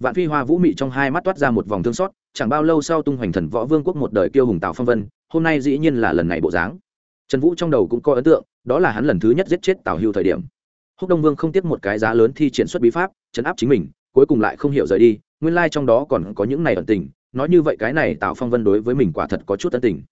Vạn phi hoa vũ mị trong hai mắt toát ra một vòng thương xót chẳng bao lâu sau tung hoành thần võ vương quốc một đời kiêu hùng tào phong vân, hôm nay dĩ nhiên là lần này bộ dáng. Trần vũ trong đầu cũng có ấn tượng, đó là hắn lần thứ nhất giết chết tào hưu thời điểm. Húc đông vương không tiếc một cái giá lớn thi triển xuất bí pháp chấn áp chính mình, cuối cùng lại không hiểu rời đi, nguyên lai trong đó còn có những này ẩn tình, nói như vậy cái này tào phong vân đối với mình quả thật có chút ân tình.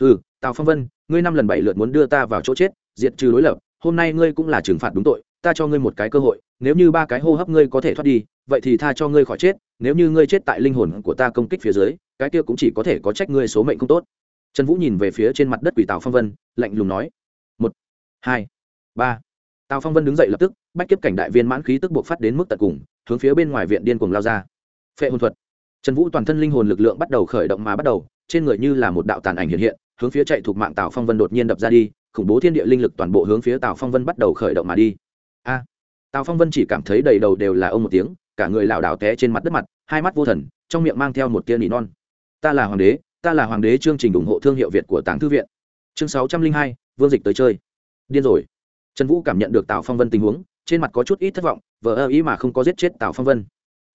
Ừ tào phong vân, ngươi năm lần bảy lượt muốn đưa ta vào chỗ chết, diệt trừ đối lập, hôm nay ngươi cũng là trừng phạt đúng tội, ta cho ngươi một cái cơ hội, nếu như ba cái hô hấp ngươi có thể thoát đi, vậy thì tha cho ngươi khỏi chết nếu như ngươi chết tại linh hồn của ta công kích phía dưới, cái kia cũng chỉ có thể có trách ngươi số mệnh không tốt. Trần vũ nhìn về phía trên mặt đất quỷ tào phong vân, lạnh lùng nói, một, hai, ba. Tào phong vân đứng dậy lập tức, bách kiếp cảnh đại viên mãn khí tức buộc phát đến mức tận cùng, hướng phía bên ngoài viện điên cuồng lao ra. Phệ hồn thuật. Trần vũ toàn thân linh hồn lực lượng bắt đầu khởi động mà bắt đầu, trên người như là một đạo tàn ảnh hiện hiện, hướng phía chạy thuộc mạng tào phong vân đột nhiên đập ra đi, khủng bố thiên địa linh lực toàn bộ hướng phía tào phong vân bắt đầu khởi động mà đi. A. Tào phong vân chỉ cảm thấy đầy đầu đều là ông một tiếng cả người lảo đảo té trên mặt đất mặt, hai mắt vô thần, trong miệng mang theo một tia nỉ non. Ta là hoàng đế, ta là hoàng đế chương trình ủng hộ thương hiệu việt của tàng thư viện. Chương sáu trăm linh hai, vương dịch tới chơi. Điên rồi. Trần vũ cảm nhận được tào phong vân tình huống, trên mặt có chút ít thất vọng, vờ ơ ý mà không có giết chết tào phong vân.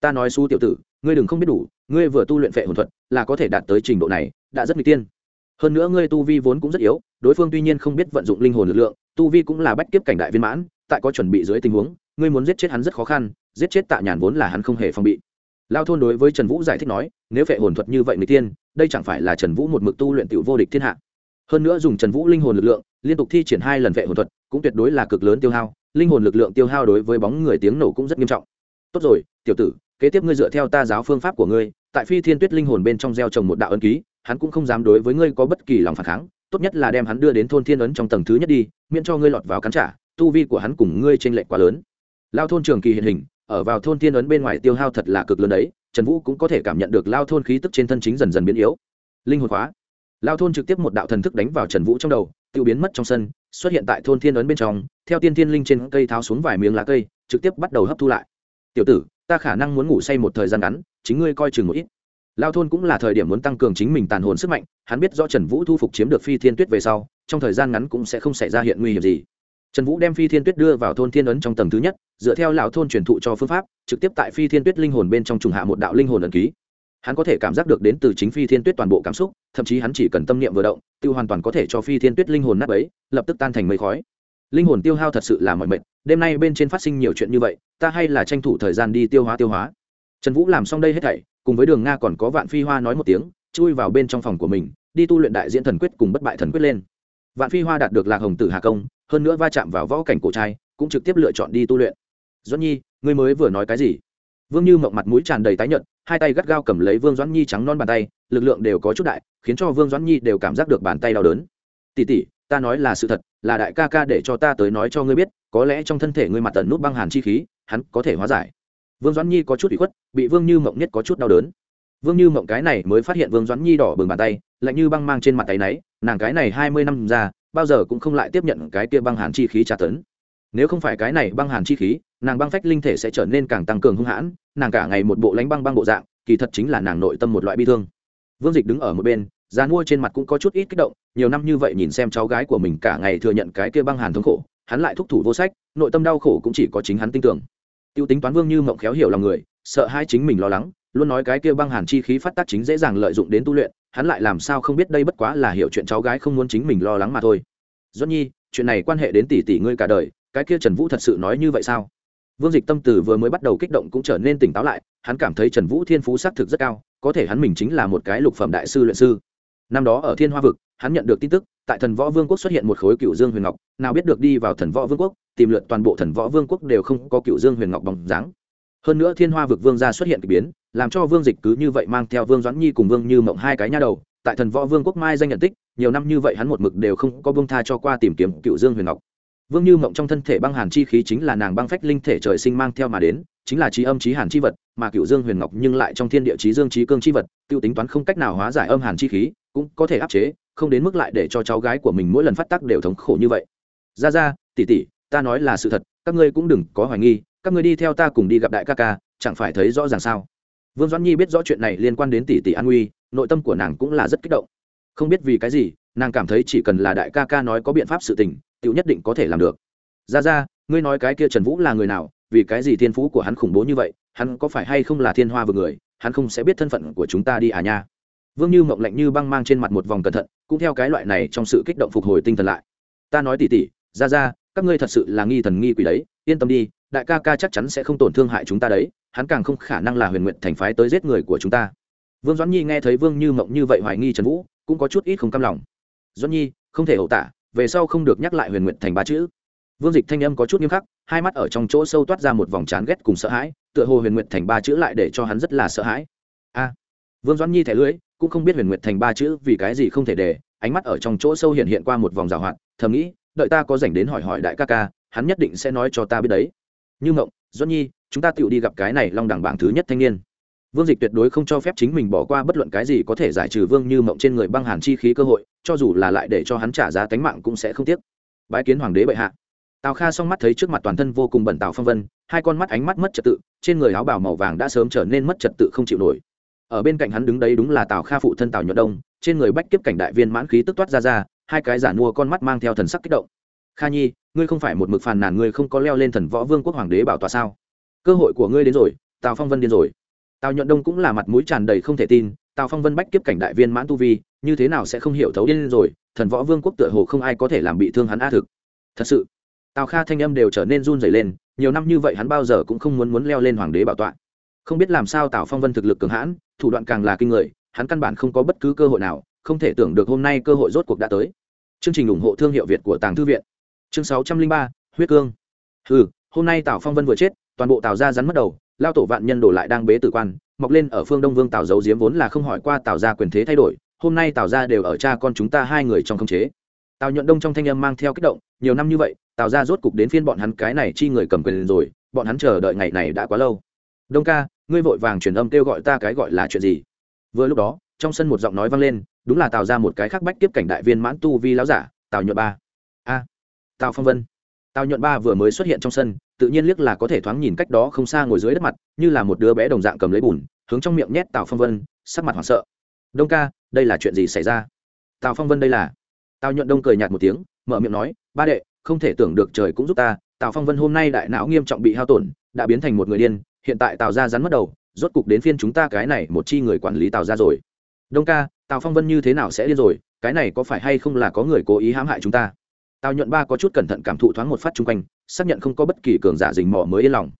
Ta nói su tiểu tử, ngươi đừng không biết đủ, ngươi vừa tu luyện phệ hồn thuật, là có thể đạt tới trình độ này, đã rất n tiên. Hơn nữa ngươi tu vi vốn cũng rất yếu, đối phương tuy nhiên không biết vận dụng linh hồn lực lượng, tu vi cũng là bách kiếp cảnh đại viên mãn, tại có chuẩn bị dưới tình huống, ngươi muốn giết chết hắn rất khó khăn giết chết tạ nhàn vốn là hắn không hề phòng bị. Lao thôn đối với trần vũ giải thích nói, nếu vệ hồn thuật như vậy người tiên, đây chẳng phải là trần vũ một mực tu luyện tiểu vô địch thiên hạ. Hơn nữa dùng trần vũ linh hồn lực lượng, liên tục thi triển hai lần vệ hồn thuật, cũng tuyệt đối là cực lớn tiêu hao, linh hồn lực lượng tiêu hao đối với bóng người tiếng nổ cũng rất nghiêm trọng. Tốt rồi, tiểu tử, kế tiếp ngươi dựa theo ta giáo phương pháp của ngươi, tại phi thiên tuyết linh hồn bên trong gieo trồng một đạo ân ký, hắn cũng không dám đối với ngươi có bất kỳ lòng phản kháng, tốt nhất là đem hắn đưa đến thôn thiên ấn trong tầng thứ nhất đi, miễn cho ngươi lọt vào cắn trả, tu vi của hắn cùng ngươi t r ê n lệch quá lớn. Lao thôn trường kỳ hiện hình ở vào thôn thiên ấn bên ngoài tiêu hao thật là cực lớn đấy, trần vũ cũng có thể cảm nhận được lao thôn khí tức trên thân chính dần dần biến yếu. Linh hồn khóa lao thôn trực tiếp một đạo thần thức đánh vào trần vũ trong đầu tự biến mất trong sân, xuất hiện tại thôn thiên ấn bên trong, theo tiên thiên linh trên cây tháo xuống vài miếng lá cây, trực tiếp bắt đầu hấp thu lại. Tiểu tử, ta khả năng muốn ngủ say một thời gian ngắn, chính ngươi coi chừng một ít. Lao thôn cũng là thời điểm muốn tăng cường chính mình tàn hồn sức mạnh, hắn biết do trần vũ thu phục chiếm được phi thiên tuyết về sau, trong thời gian ngắn cũng sẽ không xảy ra hiện nguy hiểm gì trần vũ đem phi thiên tuyết đưa vào thôn thiên ấn trong tầng thứ nhất, dựa theo lão thôn truyền thụ cho phương pháp, trực tiếp tại phi thiên tuyết linh hồn bên trong trùng hạ một đạo linh hồn ẩn ký. Hắn có thể cảm giác được đến từ chính phi thiên tuyết toàn bộ cảm xúc, thậm chí hắn chỉ cần tâm niệm vừa động, tiêu hoàn toàn có thể cho phi thiên tuyết linh hồn nắp ấy lập tức tan thành mây khói. Linh hồn tiêu hao thật sự là mọi mệt, đêm nay bên trên phát sinh nhiều chuyện như vậy, ta hay là tranh thủ thời gian đi tiêu hóa tiêu hóa. Trần vũ làm xong đây hết thảy, cùng với đường nga còn có vạn phi hoa nói một tiếng, chui vào bên trong phòng của mình, đi tu luyện đại diễn thần quyết cùng bất bại thần quyết lên vạn phi hoa đạt được lạc hồng tử hà công, hơn nữa va chạm vào võ cảnh cổ trai, cũng trực tiếp lựa chọn đi tu luyện. Doãn nhi, ngươi mới vừa nói cái gì? Vương như mộng mặt mũi tràn đầy tái nhợt, hai tay gắt gao cầm lấy vương doãn nhi trắng non bàn tay, lực lượng đều có chút đại, khiến cho vương doãn nhi đều cảm giác được bàn tay đau đớn. Tỉ tỉ ta nói là sự thật, là đại ca ca để cho ta tới nói cho ngươi biết, có lẽ trong thân thể ngươi mặt tận nút băng hàn chi khí, hắn có thể hóa giải. Vương doãn nhi có chút bị khuất, bị vương như mộng nhất có chút đau đớn. Vương như mộng cái này mới phát hiện vương doãn nhi đỏ bừng bàn tay lạnh như băng mang trên mặt tay náy, nàng cái này hai mươi năm ra, bao giờ cũng không lại tiếp nhận cái kia băng hàn chi khí tra tấn. Nếu không phải cái này băng hàn chi khí, nàng băng phách linh thể sẽ trở nên càng tăng cường hung hãn, nàng cả ngày một bộ lánh băng băng bộ dạng, kỳ thật chính là nàng nội tâm một loại bi thương. Vương dịch đứng ở một bên gian mua trên mặt cũng có chút ít kích động, nhiều năm như vậy nhìn xem cháu gái của mình cả ngày thừa nhận cái kia băng hàn thống khổ, hắn lại thúc thủ vô sách, nội tâm đau khổ cũng chỉ có chính hắn tin tưởng. T i ê u tính toán vương như mộng khéo hiểu lòng người, sợ hai chính mình lo lắng luôn nói cái kia băng hàn chi khí phát tác chính dễ dàng lợi dụng đến tu luyện, hắn lại làm sao không biết đây bất quá là hiểu chuyện cháu gái không muốn chính mình lo lắng mà thôi. Do nhi, chuyện này quan hệ đến tỷ tỷ ngươi cả đời, cái kia trần vũ thật sự nói như vậy sao? Vương dịch tâm từ vừa mới bắt đầu kích động cũng trở nên tỉnh táo lại, hắn cảm thấy trần vũ thiên phú xác thực rất cao, có thể hắn mình chính là một cái lục phẩm đại sư luyện sư. Năm đó ở thiên hoa vực, hắn nhận được tin tức, tại thần võ vương quốc xuất hiện một khối cựu dương huyền ngọc, nào biết được đi vào thần võ vương quốc, tìm lượt toàn bộ thần võ vương quốc đều không có cựu dương huyền ngọc bằng dáng hơn nữa thiên hoa vực vương gia xuất hiện k ỳ biến, làm cho vương dịch cứ như vậy mang theo vương doãn nhi cùng vương như mộng hai cái nha đầu, tại thần võ vương quốc mai danh nhận tích, nhiều năm như vậy hắn một mực đều không có vương tha cho qua tìm kiếm cựu dương huyền ngọc. Vương như mộng trong thân thể băng hàn chi khí chính là nàng băng phách linh thể trời sinh mang theo mà đến, chính là trí âm trí hàn chi vật, mà cựu dương huyền ngọc nhưng lại trong thiên địa trí dương trí cương chi vật t i ê u tính toán không cách nào hóa giải âm hàn chi khí, cũng có thể áp chế, không đến mức lại để cho cháu gái của mình mỗi lần phát tác đều thống khổ như vậy. Ra ra tỉ tỉ ta nói là sự thật, các ngươi cũng đừng có hoài nghi các ngươi đi theo ta cùng đi gặp đại ca ca, chẳng phải thấy rõ ràng sao? Vương doãn nhi biết rõ chuyện này liên quan đến tỷ tỷ an nguy nội tâm của nàng cũng là rất kích động. Không biết vì cái gì, nàng cảm thấy chỉ cần là đại ca ca nói có biện pháp sự tình tự nhất định có thể làm được. Ra ra, ngươi nói cái kia trần vũ là người nào? Vì cái gì thiên phú của hắn khủng bố như vậy? Hắn có phải hay không là thiên hoa vừa người? Hắn không sẽ biết thân phận của chúng ta đi à nha. Vương như mộng lạnh như băng mang trên mặt một vòng cẩn thận, cũng theo cái loại này trong sự kích động phục hồi tinh thần lại. Ta nói tỉ tỉ, ra ra, các ngươi thật sự là nghi thần nghi quỷ đấy, yên tâm đi đại ca ca chắc chắn sẽ không tổn thương hại chúng ta đấy, hắn càng không khả năng là huyền nguyện thành phái tới giết người của chúng ta. Vương doãn nhi nghe thấy vương như mộng như vậy hoài nghi trần vũ, cũng có chút ít không cam lòng. Doãn nhi, không thể hậu tả, về sau không được nhắc lại huyền nguyện thành ba chữ. Vương dịch thanh âm có chút nghiêm khắc, hai mắt ở trong chỗ sâu toát ra một vòng chán ghét cùng sợ hãi, tựa hồ huyền nguyện thành ba chữ lại để cho hắn rất là sợ hãi. A. Vương doãn nhi thẻ lưỡi, cũng không biết huyền nguyện thành ba chữ vì cái gì không thể để, ánh mắt ở trong chỗ sâu hiện hiện qua một vòng rào hoạt, thầm nghĩ, đợi ta có dành đến hỏi hỏi đại ca ca, hắn nhất định sẽ nói cho ta biết đấy như mộng doãn nhi, chúng ta tự đi gặp cái này long đẳng bảng thứ nhất thanh niên. Vương dịch tuyệt đối không cho phép chính mình bỏ qua bất luận cái gì có thể giải trừ vương như mộng trên người băng hàn chi khí cơ hội, cho dù là lại để cho hắn trả giá tánh mạng cũng sẽ không tiếc. Bái kiến hoàng đế bệ hạ. Tào kha s o n g mắt thấy trước mặt toàn thân vô cùng bẩn tào phong vân, hai con mắt ánh mắt mất trật tự, trên người áo bào màu vàng đã sớm trở nên mất trật tự không chịu nổi. Ở bên cạnh hắn đứng đấy đúng là tào kha phụ thân tào nhuận đông, trên người bách kiếp cảnh đại viên mãn khí tức toát ra ra, hai cái giả mua con mắt mang theo thần sắc kích động. Kha nhi ngươi không phải một mực phàn nàn ngươi không có leo lên thần võ vương quốc hoàng đế bảo tòa sao? Cơ hội của ngươi đến rồi, tào phong vân điên rồi. Tào nhuận đông cũng là mặt mũi tràn đầy không thể tin, tào phong vân bách kiếp cảnh đại viên mãn tu vi, như thế nào sẽ không hiểu thấu điên rồi, thần võ vương quốc tựa hồ không ai có thể làm bị thương hắn a thực. Thật sự, tào kha thanh âm đều trở nên run rẩy lên, nhiều năm như vậy hắn bao giờ cũng không muốn muốn leo lên hoàng đế bảo tọa. Không biết làm sao tào phong vân thực lực cường hãn, thủ đoạn càng là kinh người, hắn căn bản không có bất cứ cơ hội nào, không thể tưởng được hôm nay cơ hội rốt cuộc đã tới. Chương trình ủng hộ thương hiệu việt của tàng thư viện chương sáu trăm linh ba, huyết cương. Ừ hôm nay tào phong vân vừa chết, toàn bộ tào gia rắn mất đầu, lao tổ vạn nhân đổ lại đang bế tử quan, mọc lên ở phương đông vương tào giấu diếm vốn là không hỏi qua tào gia quyền thế thay đổi, hôm nay tào gia đều ở cha con chúng ta hai người trong khống chế. Tào nhuận đông trong thanh âm mang theo kích động, nhiều năm như vậy, tào gia rốt cục đến phiên bọn hắn cái này chi người cầm quyền rồi, bọn hắn chờ đợi ngày này đã quá lâu. Đông ca, ngươi vội vàng truyền âm kêu gọi ta cái gọi là chuyện gì? Vừa lúc đó, trong sân một giọng nói vang lên, đúng là tào ra một cái khắc bách tiếp cảnh đại viên mãn tu vi láo giả, tào nhuận ba tào phong vân. Tào nhuận ba vừa mới xuất hiện trong sân, tự nhiên liếc là có thể thoáng nhìn cách đó không xa ngồi dưới đất mặt, như là một đứa bé đồng dạng cầm lấy bùn, hướng trong miệng nhét tào phong vân, sắc mặt hoảng sợ. Đông ca, đây là chuyện gì xảy ra? Tào phong vân đây là tào nhuận đông cười nhạt một tiếng, mở miệng nói, ba đệ, không thể tưởng được trời cũng giúp ta, tào phong vân hôm nay đại não nghiêm trọng bị hao tổn, đã biến thành một người điên, hiện tại tào ra rắn mất đầu, rốt cục đến phiên chúng ta cái này một chi người quản lý tào ra rồi. Đông ca, tào phong vân như thế nào sẽ điên rồi, cái này có phải hay không là có người cố ý hãm hại chúng ta? Tào nhuận ba có chút cẩn thận cảm thụ thoáng một phát chung quanh, xác nhận không có bất kỳ cường giả dình mò mới yên lòng.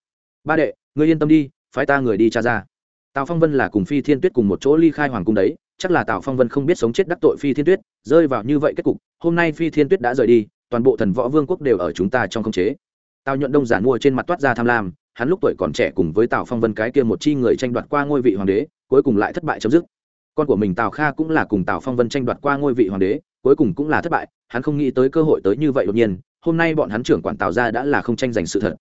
Ba đệ, ngươi yên tâm đi, phái ta người đi tra ra. Tào phong vân là cùng phi thiên tuyết cùng một chỗ ly khai hoàng cung đấy, chắc là tào phong vân không biết sống chết đắc tội phi thiên tuyết, rơi vào như vậy kết cục, hôm nay phi thiên tuyết đã rời đi, toàn bộ thần võ vương quốc đều ở chúng ta trong khống chế. Tào nhuận đông giản mua trên mặt toát ra tham lam, hắn lúc tuổi còn trẻ cùng với tào phong vân cái kia một chi người tranh đoạt qua ngôi vị hoàng đế, cuối cùng lại thất bại chấm dứt. Con của mình tào kha cũng là cùng tào phong vân tranh đoạt qua ngôi vị hoàng đế cuối cùng cũng là thất bại, hắn không nghĩ tới cơ hội tới như vậy đột nhiên, hôm nay bọn hắn trưởng quản tào ra đã là không tranh giành sự thật.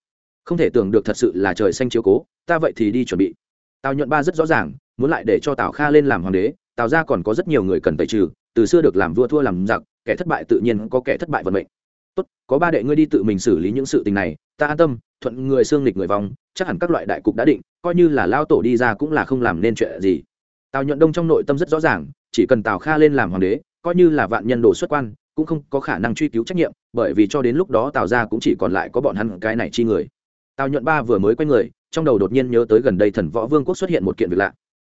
Không thể tưởng được thật sự là trời xanh chiếu cố, ta vậy thì đi chuẩn bị. Tào nhuận ba rất rõ ràng, muốn lại để cho tào kha lên làm hoàng đế, tào ra còn có rất nhiều người cần tẩy trừ, từ xưa được làm vua thua làm giặc, kẻ thất bại tự nhiên có kẻ thất bại vận mệnh. Tốt, có ba đệ ngươi đi tự mình xử lý những sự tình này, ta an tâm, thuận người xương lịch người vong, chắc hẳn các loại đại cục đã định, coi như là lao tổ đi ra cũng là không làm nên chuyện gì. Tào nhuận đông trong nội tâm rất rõ ràng, chỉ cần tào kha lên làm hoàng đế coi như là vạn nhân đồ xuất quan, cũng không có khả năng truy cứu trách nhiệm, bởi vì cho đến lúc đó tào ra cũng chỉ còn lại có bọn hắn cái này chi người. Tào nhuận ba vừa mới quay người, trong đầu đột nhiên nhớ tới gần đây thần võ vương quốc xuất hiện một kiện việc lạ.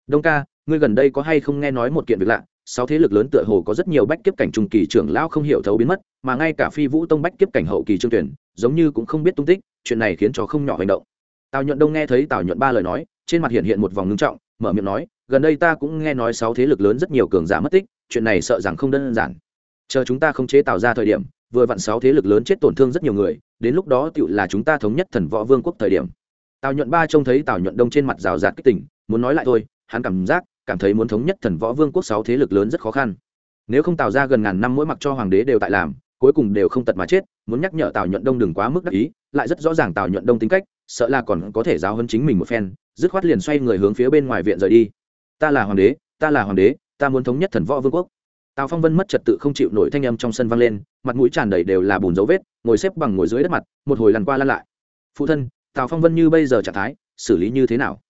Đông ca, ngươi gần đây có hay không nghe nói một kiện việc lạ? Sáu thế lực lớn tựa hồ có rất nhiều bách kiếp cảnh trung kỳ trưởng lão không hiểu thấu biến mất, mà ngay cả phi vũ tông bách kiếp cảnh hậu kỳ trương tuyển, giống như cũng không biết tung tích, chuyện này khiến cho không nhỏ hành động. Tào nhuận đông nghe thấy tào nhuận ba lời nói, trên mặt hiện hiện một vòng ngưng trọng, mở miệng nói, gần đây ta cũng nghe nói sáu thế lực lớn rất nhiều cường giả mất tích chuyện này sợ rằng không đơn giản. Chờ chúng ta không chế tạo ra thời điểm, vừa vặn sáu thế lực lớn chết tổn thương rất nhiều người, đến lúc đó tựu là chúng ta thống nhất thần võ vương quốc thời điểm. Tào nhuận ba trông thấy tào nhuận đông trên mặt rào rạt kích tỉnh muốn nói lại thôi, hắn cảm giác, cảm thấy muốn thống nhất thần võ vương quốc sáu thế lực lớn rất khó khăn. Nếu không tạo ra gần ngàn năm mỗi mặc cho hoàng đế đều tại làm, cuối cùng đều không tật mà chết, muốn nhắc nhở tào nhuận đông đừng quá mức đắc ý, lại rất rõ ràng tào nhuận đông tính cách, sợ là còn có thể giáo hơn chính mình một phen, dứt khoát liền xoay người hướng phía bên ngoài viện rời đi. Ta là hoàng đế, ta là hoàng đế ta muốn thống nhất thần võ vương quốc. Tào phong vân mất trật tự không chịu nổi thanh âm trong sân vang lên, mặt mũi tràn đầy đều là bùn dấu vết, ngồi xếp bằng ngồi dưới đất mặt, một hồi lăn qua lăn lại. Phụ thân, tào phong vân như bây giờ trạng thái, xử lý như thế nào?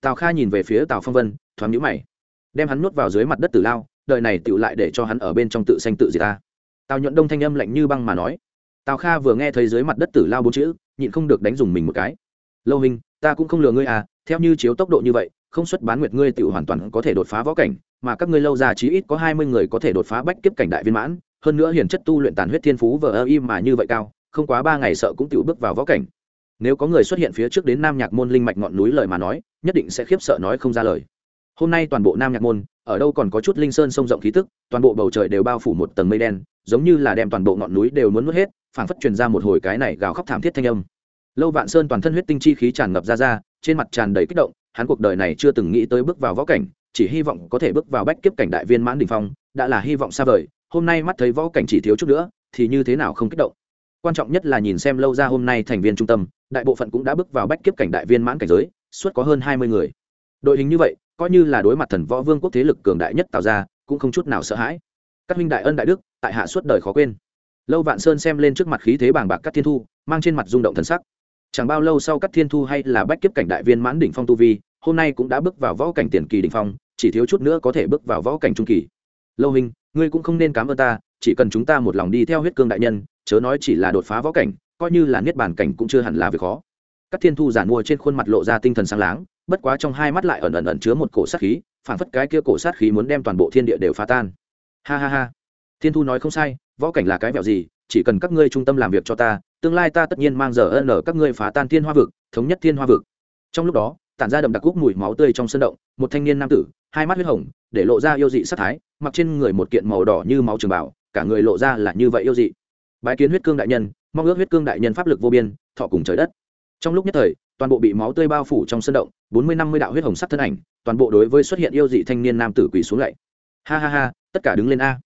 Tào kha nhìn về phía tào phong vân, thoáng nhũ mày. Đem hắn nuốt vào dưới mặt đất tử lao đợi này tựu lại để cho hắn ở bên trong tự xanh tự diệt ta. Tào nhuận đông thanh âm lạnh như băng mà nói. Tào kha vừa nghe thấy dưới mặt đất tử lao bốn chữ, nhịn không được đánh dùng mình một cái. Lâu hình ta cũng không lừa ngươi à theo như chiếu tốc độ như vậy, không xuất bán nguyệt ngươi tự hoàn toàn có thể đột phá võ cảnh, mà các ngươi lâu già chí ít có hai mươi người có thể đột phá bách kiếp cảnh đại viên mãn, hơn nữa hiển chất tu luyện tàn huyết thiên phú vờ ơ im mà như vậy cao, không quá ba ngày sợ cũng tự bước vào võ cảnh. Nếu có người xuất hiện phía trước đến nam nhạc môn linh mạch ngọn núi lời mà nói, nhất định sẽ khiếp sợ nói không ra lời. Hôm nay toàn bộ nam nhạc môn, ở đâu còn có chút linh sơn sông rộng khí tức, toàn bộ bầu trời đều bao phủ một tầng mây đen, giống như là đem toàn bộ ngọn núi đều muốn nuốt hết, phảng phất truyền ra một hồi cái này gào khóc thảm thiết thanh âm. Lâu vạn sơn toàn thân huyết tinh chi khí tràn ngập ra ra trên mặt tràn đầy kích động, hắn cuộc đời này chưa từng nghĩ tới bước vào võ cảnh, chỉ hy vọng có thể bước vào bách kiếp cảnh đại viên mãn đỉnh phong, đã là hy vọng xa vời, hôm nay mắt thấy võ cảnh chỉ thiếu chút nữa, thì như thế nào không kích động. Quan trọng nhất là nhìn xem lâu ra hôm nay thành viên trung tâm, đại bộ phận cũng đã bước vào bách kiếp cảnh đại viên mãn cảnh giới, suốt có hơn hai mươi người. Đội hình như vậy, coi như là đối mặt thần võ vương quốc thế lực cường đại nhất tạo ra, cũng không chút nào sợ hãi. Các huynh đại ân đại đức, tại hạ suốt đời khó quên. Lâu vạn sơn xem lên trước mặt khí thế bàng bạc các thiên thu, mang trên mặt rung động thần sắc chẳng bao lâu sau các thiên thu hay là bách kiếp cảnh đại viên mãn đỉnh phong tu vi, hôm nay cũng đã bước vào võ cảnh tiền kỳ đỉnh phong, chỉ thiếu chút nữa có thể bước vào võ cảnh trung kỳ. Lâu hình ngươi cũng không nên cám ơn ta, chỉ cần chúng ta một lòng đi theo huyết cương đại nhân, chớ nói chỉ là đột phá võ cảnh, coi như là niết bàn cảnh cũng chưa hẳn là việc khó. Các thiên thu giản mua trên khuôn mặt lộ ra tinh thần sáng láng, bất quá trong hai mắt lại ẩn ẩn ẩn chứa một cổ sát khí phản phất cái kia cổ sát khí muốn đem toàn bộ thiên địa đều phá tan. Ha ha ha. Thiên thu nói không sai võ cảnh là cái vẹo gì, chỉ cần các ngươi trung tâm làm việc cho ta, tương lai ta tất nhiên mang giờ ân ở các ngươi phá tan thiên hoa vực, thống nhất thiên hoa vực. Trong lúc đó, tản ra đậm đặc cúc mùi máu tươi trong sân động, một thanh niên nam tử, hai mắt huyết hồng, để lộ ra yêu dị sắc thái, mặc trên người một kiện màu đỏ như máu trường bảo cả người lộ ra là như vậy yêu dị. Bái kiến huyết cương đại nhân, mong ước huyết cương đại nhân pháp lực vô biên, thọ cùng trời đất. Trong lúc nhất thời, toàn bộ bị máu tươi bao phủ trong sân động, bốn mươi năm mươi đạo huyết hồng sắc thân ảnh, toàn bộ đối với xuất hiện yêu dị thanh niên nam tử quỳ xuống lạy ha ha ha, tất cả đứng lên a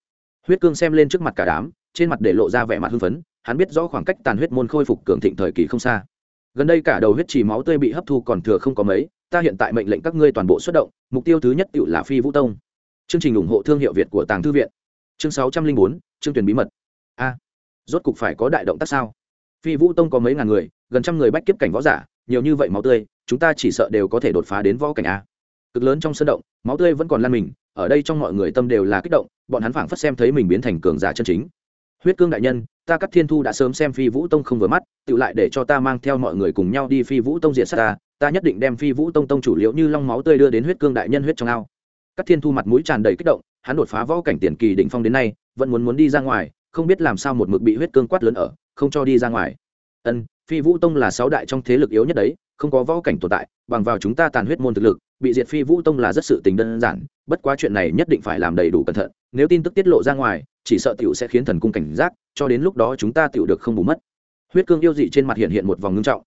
huyết cương xem lên trước mặt cả đám, trên mặt để lộ ra vẻ mặt hưng phấn, hắn biết rõ khoảng cách tàn huyết môn khôi phục cường thịnh thời kỳ không xa. Gần đây cả đầu huyết trì máu tươi bị hấp thu còn thừa không có mấy, ta hiện tại mệnh lệnh các ngươi toàn bộ xuất động, mục tiêu thứ nhất tự là phi vũ tông. Chương trình ủng hộ thương hiệu việt của tàng thư viện. Chương sáu trăm linh bốn, chương tuyển bí mật. A, rốt cục phải có đại động tác sao? Phi vũ tông có mấy ngàn người, gần trăm người bách kiếp cảnh võ giả, nhiều như vậy máu tươi, chúng ta chỉ sợ đều có thể đột phá đến võ cảnh a. Cực lớn trong sân động, máu tươi vẫn còn lan mình, ở đây trong mọi người tâm đều là kích động bọn hắn phảng phất xem thấy mình biến thành cường giả chân chính. Huyết cương đại nhân, ta cắt thiên thu đã sớm xem phi vũ tông không vừa mắt, tự lại để cho ta mang theo mọi người cùng nhau đi phi vũ tông diện sát ta ta nhất định đem phi vũ tông tông chủ liễu như long máu tươi đưa đến huyết cương đại nhân huyết trong ao. Cắt thiên thu mặt mũi tràn đầy kích động, hắn đột phá võ cảnh tiền kỳ đỉnh phong đến nay, vẫn muốn muốn đi ra ngoài, không biết làm sao một mực bị huyết cương quát lớn ở, không cho đi ra ngoài. Ân, phi vũ tông là sáu đại trong thế lực yếu nhất đấy không có võ cảnh tồn tại, bằng vào chúng ta tàn huyết môn thực lực, bị diệt phi vũ tông là rất sự tình đơn giản, bất quá chuyện này nhất định phải làm đầy đủ cẩn thận, nếu tin tức tiết lộ ra ngoài, chỉ sợ tiểu sẽ khiến thần cung cảnh giác, cho đến lúc đó chúng ta tiểu được không bù mất. Huyết cương yêu dị trên mặt hiện hiện một vòng ngưng trọng.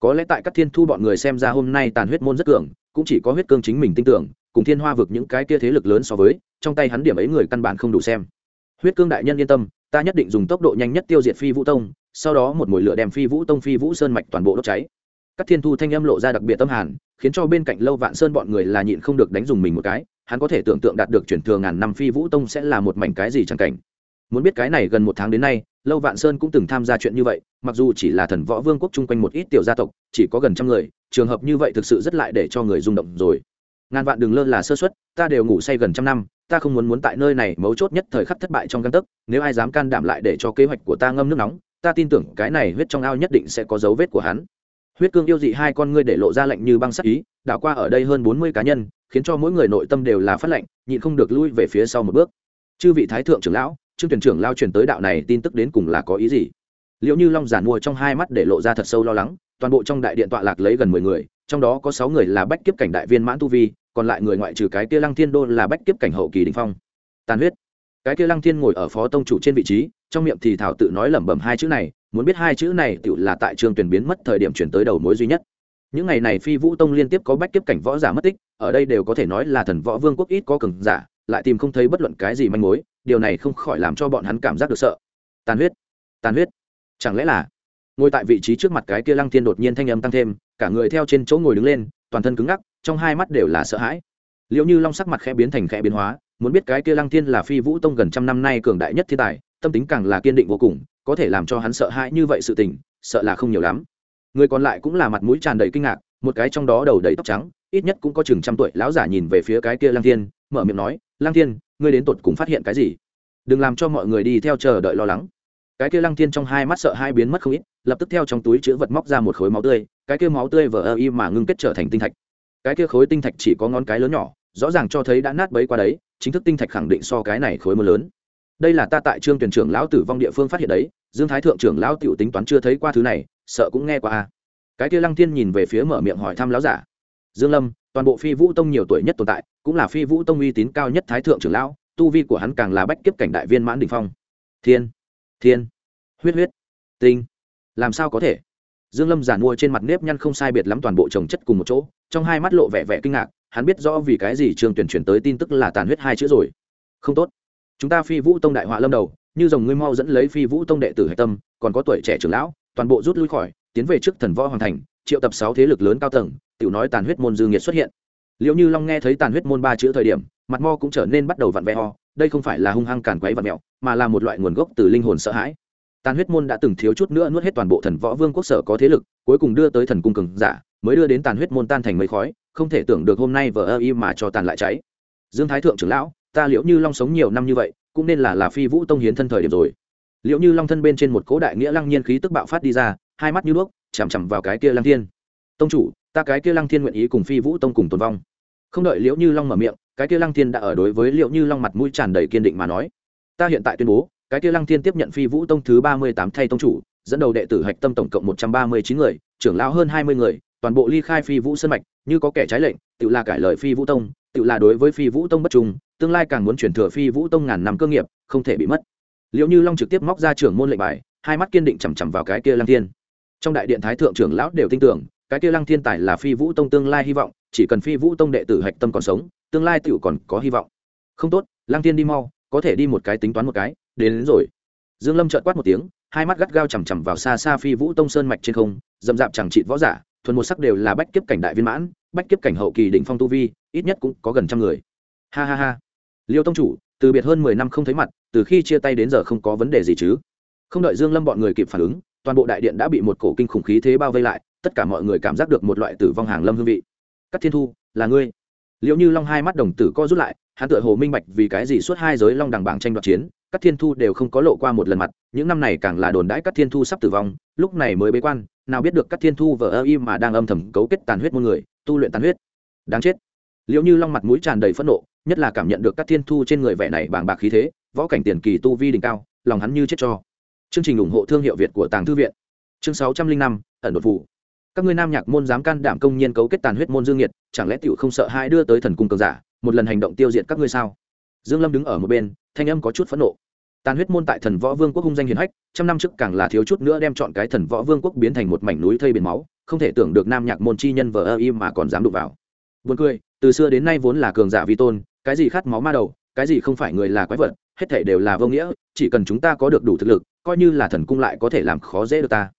Có lẽ tại các thiên thu bọn người xem ra hôm nay tàn huyết môn rất cường, cũng chỉ có huyết cương chính mình tin tưởng, cùng thiên hoa vực những cái kia thế lực lớn so với, trong tay hắn điểm ấy người căn bản không đủ xem. Huyết cương đại nhân yên tâm, ta nhất định dùng tốc độ nhanh nhất tiêu diệt phi vũ tông, sau đó một mồi lửa đem phi vũ tông, phi vũ sơn mạch toàn bộ đốt cháy các thiên thu thanh âm lộ ra đặc biệt tâm hàn, khiến cho bên cạnh lâu vạn sơn bọn người là nhịn không được đánh dùng mình một cái, hắn có thể tưởng tượng đạt được chuyển thừa ngàn năm phi vũ tông sẽ là một mảnh cái gì chẳng cảnh. Muốn biết cái này gần một tháng đến nay, lâu vạn sơn cũng từng tham gia chuyện như vậy, mặc dù chỉ là thần võ vương quốc chung quanh một ít tiểu gia tộc, chỉ có gần trăm người, trường hợp như vậy thực sự rất lại để cho người rung động rồi. Ngàn vạn đừng lơ là sơ xuất ta đều ngủ say gần trăm năm, ta không muốn muốn tại nơi này mấu chốt nhất thời khắc thất bại trong căn tấc, nếu ai dám can đảm lại để cho kế hoạch của ta ngâm nước nóng, ta tin tưởng cái này huyết trong ao nhất định sẽ có dấu vết của hắn huyết cương yêu dị hai con ngươi để lộ ra lạnh như băng sắc ý, đảo qua ở đây hơn bốn mươi cá nhân, khiến cho mỗi người nội tâm đều là phát lạnh, nhịn không được lui về phía sau một bước. Chư vị thái thượng trưởng lão, trương tuyển trưởng lao truyền tới đạo này tin tức đến cùng là có ý gì? Liệu như long giản mua trong hai mắt để lộ ra thật sâu lo lắng, toàn bộ trong đại điện tọa lạc lấy gần mười người, trong đó có sáu người là bách kiếp cảnh đại viên mãn tu vi, còn lại người ngoại trừ cái kia lăng thiên đô là bách kiếp cảnh hậu kỳ đình phong. Tàn huyết cái kia lăng thiên ngồi ở phó tông chủ trên vị trí, trong miệng thì thảo tự nói lẩm bẩm hai chữ này, muốn biết hai chữ này tự là tại trường tuyển biến mất thời điểm chuyển tới đầu mối duy nhất. Những ngày này phi vũ tông liên tiếp có bách kiếp cảnh võ giả mất tích, ở đây đều có thể nói là thần võ vương quốc ít có cường giả, lại tìm không thấy bất luận cái gì manh mối, điều này không khỏi làm cho bọn hắn cảm giác được sợ. Tàn huyết tàn huyết. Chẳng lẽ là ngồi tại vị trí trước mặt cái kia lăng thiên đột nhiên thanh âm tăng thêm, cả người theo trên chỗ ngồi đứng lên, toàn thân cứng ngắc, trong hai mắt đều là sợ hãi. Liệu như long sắc mặt khẽ biến thành khẽ biến hóa muốn biết cái kia lăng thiên là phi vũ tông gần trăm năm nay cường đại nhất thiên tài, tâm tính càng là kiên định vô cùng, có thể làm cho hắn sợ hãi như vậy sự tình, sợ là không nhiều lắm. Người còn lại cũng là mặt mũi tràn đầy kinh ngạc, một cái trong đó đầu đầy tóc trắng, ít nhất cũng có chừng trăm tuổi lão giả nhìn về phía cái kia lăng thiên, mở miệng nói, lăng thiên, ngươi đến tột cùng phát hiện cái gì? Đừng làm cho mọi người đi theo chờ đợi lo lắng. Cái kia lăng thiên trong hai mắt sợ hai biến mất không ít, lập tức theo trong túi chữ vật móc ra một khối máu tươi, cái kia máu tươi vờ ơ y mà ngưng kết trở thành tinh thạch. Cái kia khối tinh thạch chỉ có ngón cái lớn nhỏ, rõ ràng cho thấy đã nát bấy qua đấy chính thức tinh thạch khẳng định so cái này khối mưa lớn. Đây là ta tại trương tuyển trưởng lão tử vong địa phương phát hiện đấy, dương thái thượng trưởng lão tiểu tính toán chưa thấy qua thứ này, sợ cũng nghe qua a. Cái kia lăng thiên nhìn về phía mở miệng hỏi thăm lão giả. Dương lâm, toàn bộ phi vũ tông nhiều tuổi nhất tồn tại, cũng là phi vũ tông uy tín cao nhất thái thượng trưởng lão, tu vi của hắn càng là bách kiếp cảnh đại viên mãn đỉnh phong. Thiên thiên, huyết huyết, tinh, làm sao có thể? Dương lâm giản mua trên mặt nếp nhăn không sai biệt lắm toàn bộ trồng chất cùng một chỗ, trong hai mắt lộ vẻ vẻ kinh ngạc hắn biết rõ vì cái gì trường tuyển chuyển tới tin tức là tàn huyết hai chữ rồi. Không tốt. Chúng ta phi vũ tông đại họa lâm đầu, như dòng ngươi mau dẫn lấy phi vũ tông đệ tử hạch tâm, còn có tuổi trẻ trưởng lão, toàn bộ rút lui khỏi, tiến về trước thần võ hoàng thành, triệu tập sáu thế lực lớn cao tầng, tiểu nói tàn huyết môn dư nghiệt xuất hiện. Liệu như long nghe thấy tàn huyết môn ba chữ thời điểm, mặt mo cũng trở nên bắt đầu vặn vẹ ho đây không phải là hung hăng càn quấy vặn mẹo mà là một loại nguồn gốc từ linh hồn sợ hãi. Tàn huyết môn đã từng thiếu chút nữa nuốt hết toàn bộ thần võ vương quốc sở có thế lực, cuối cùng đưa tới thần cung cường giả mới đưa đến tàn huyết môn tan thành mấy khói, không thể tưởng được hôm nay vờ ơ y mà cho tàn lại cháy. Dương thái thượng trưởng lão, ta liệu như long sống nhiều năm như vậy, cũng nên là là phi vũ tông hiến thân thời điểm rồi. Liệu như long thân bên trên một cố đại nghĩa lăng nhiên khí tức bạo phát đi ra, hai mắt như đuốc chằm chằm vào cái kia lăng thiên. Tông chủ, ta cái kia lăng thiên nguyện ý cùng phi vũ tông cùng tồn vong. Không đợi liễu như long mở miệng, cái kia lăng thiên đã ở đối với liễu như long mặt mũi tràn đầy kiên định mà nói, ta hiện tại tuyên bố, cái kia lăng thiên tiếp nhận phi vũ tông thứ ba mươi tám thay tông chủ, dẫn đầu đệ tử hạch tâm tổng cộng một trăm ba mươi chín người, trưởng lão hơn hai mươi người toàn bộ ly khai phi vũ sân mạch như có kẻ trái lệnh tự là cải lời phi vũ tông tự là đối với phi vũ tông bất trung tương lai càng muốn chuyển thừa phi vũ tông ngàn năm cơ nghiệp không thể bị mất. Liệu như long trực tiếp móc ra trưởng môn lệnh bài hai mắt kiên định chằm chằm vào cái kia lăng thiên. Trong đại điện thái thượng trưởng lão đều tin tưởng cái kia lăng thiên tài là phi vũ tông tương lai hy vọng chỉ cần phi vũ tông đệ tử hạch tâm còn sống tương lai tựu còn có hy vọng. Không tốt lăng thiên đi mau có thể đi một cái tính toán một cái đến, đến rồi. Dương lâm trợn quát một tiếng hai mắt gắt gao chằm chằm vào xa xa phi vũ tông sơn mạch trên không dầm dạp chẳng trị võ giả thuần một sắc đều là bách kiếp cảnh đại viên mãn, bách kiếp cảnh hậu kỳ đỉnh phong tu vi, ít nhất cũng có gần trăm người. Ha ha ha. Liêu tông chủ, từ biệt hơn mười năm không thấy mặt, từ khi chia tay đến giờ không có vấn đề gì chứ? Không đợi dương lâm bọn người kịp phản ứng, toàn bộ đại điện đã bị một cổ kinh khủng khí thế bao vây lại, tất cả mọi người cảm giác được một loại tử vong hàng lâm hương vị. Các thiên thu, là ngươi. Liệu như long hai mắt đồng tử co rút lại, hắn tựa hồ minh bạch vì cái gì suốt hai giới long đằng bảng tranh đoạt chiến các thiên thu đều không có lộ qua một lần mặt những năm này càng là đồn đãi các thiên thu sắp tử vong, lúc này mới bế quan, nào biết được các thiên thu vợ ơ Y mà đang âm thầm cấu kết tàn huyết muôn người, tu luyện tàn huyết. Đáng chết. Liệu như long mặt mũi tràn đầy phẫn nộ, nhất là cảm nhận được các thiên thu trên người vẻ này bàng bạc khí thế, võ cảnh tiền kỳ tu vi đỉnh cao, lòng hắn như chết cho. Chương trình ủng hộ thương hiệu việt của tàng thư viện. Chương sáu trăm linh năm, ẩn đột vụ. Các ngươi nam nhạc môn dám can đảm công nhiên cấu kết tàn huyết môn dương nhiệt chẳng lẽ tiểu không sợ hai đưa tới thần cung cường giả, một lần hành động tiêu diệt các ngươi sao? Dương lâm đứng ở một bên, thanh âm có chút phẫn nộ tàn huyết môn tại thần võ vương quốc hung danh hiền hách, trăm năm trước càng là thiếu chút nữa đem chọn cái thần võ vương quốc biến thành một mảnh núi thây biển máu, không thể tưởng được nam nhạc môn chi nhân vờ ơ im mà còn dám đụng vào. Buồn cười, từ xưa đến nay vốn là cường giả vi tôn, cái gì khát máu ma đầu, cái gì không phải người là quái vật, hết thể đều là vô nghĩa, chỉ cần chúng ta có được đủ thực lực, coi như là thần cung lại có thể làm khó dễ được ta.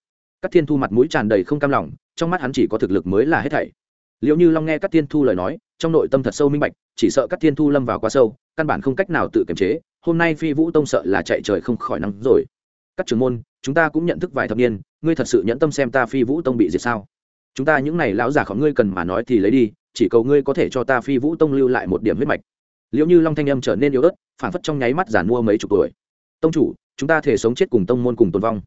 Các thiên thu mặt mũi tràn đầy không cam lòng, trong mắt hắn chỉ có thực lực mới là hết thảy. Liệu như long nghe các thiên thu lời nói, trong nội tâm thật sâu minh bạch, chỉ sợ các thiên thu lâm vào quá sâu, căn bản không cách nào tự kiềm chế hôm nay phi vũ tông sợ là chạy trời không khỏi nắng rồi. Các trưởng môn, chúng ta cũng nhận thức vài thập niên, ngươi thật sự nhẫn tâm xem ta phi vũ tông bị diệt sao? Chúng ta những này lão giả khỏi ngươi cần mà nói thì lấy đi, chỉ cầu ngươi có thể cho ta phi vũ tông lưu lại một điểm huyết mạch. Liệu như long thanh âm trở nên yếu ớt, phản phất trong nháy mắt giản mua mấy chục tuổi. Tông chủ, chúng ta thể sống chết cùng tông môn cùng tồn vong.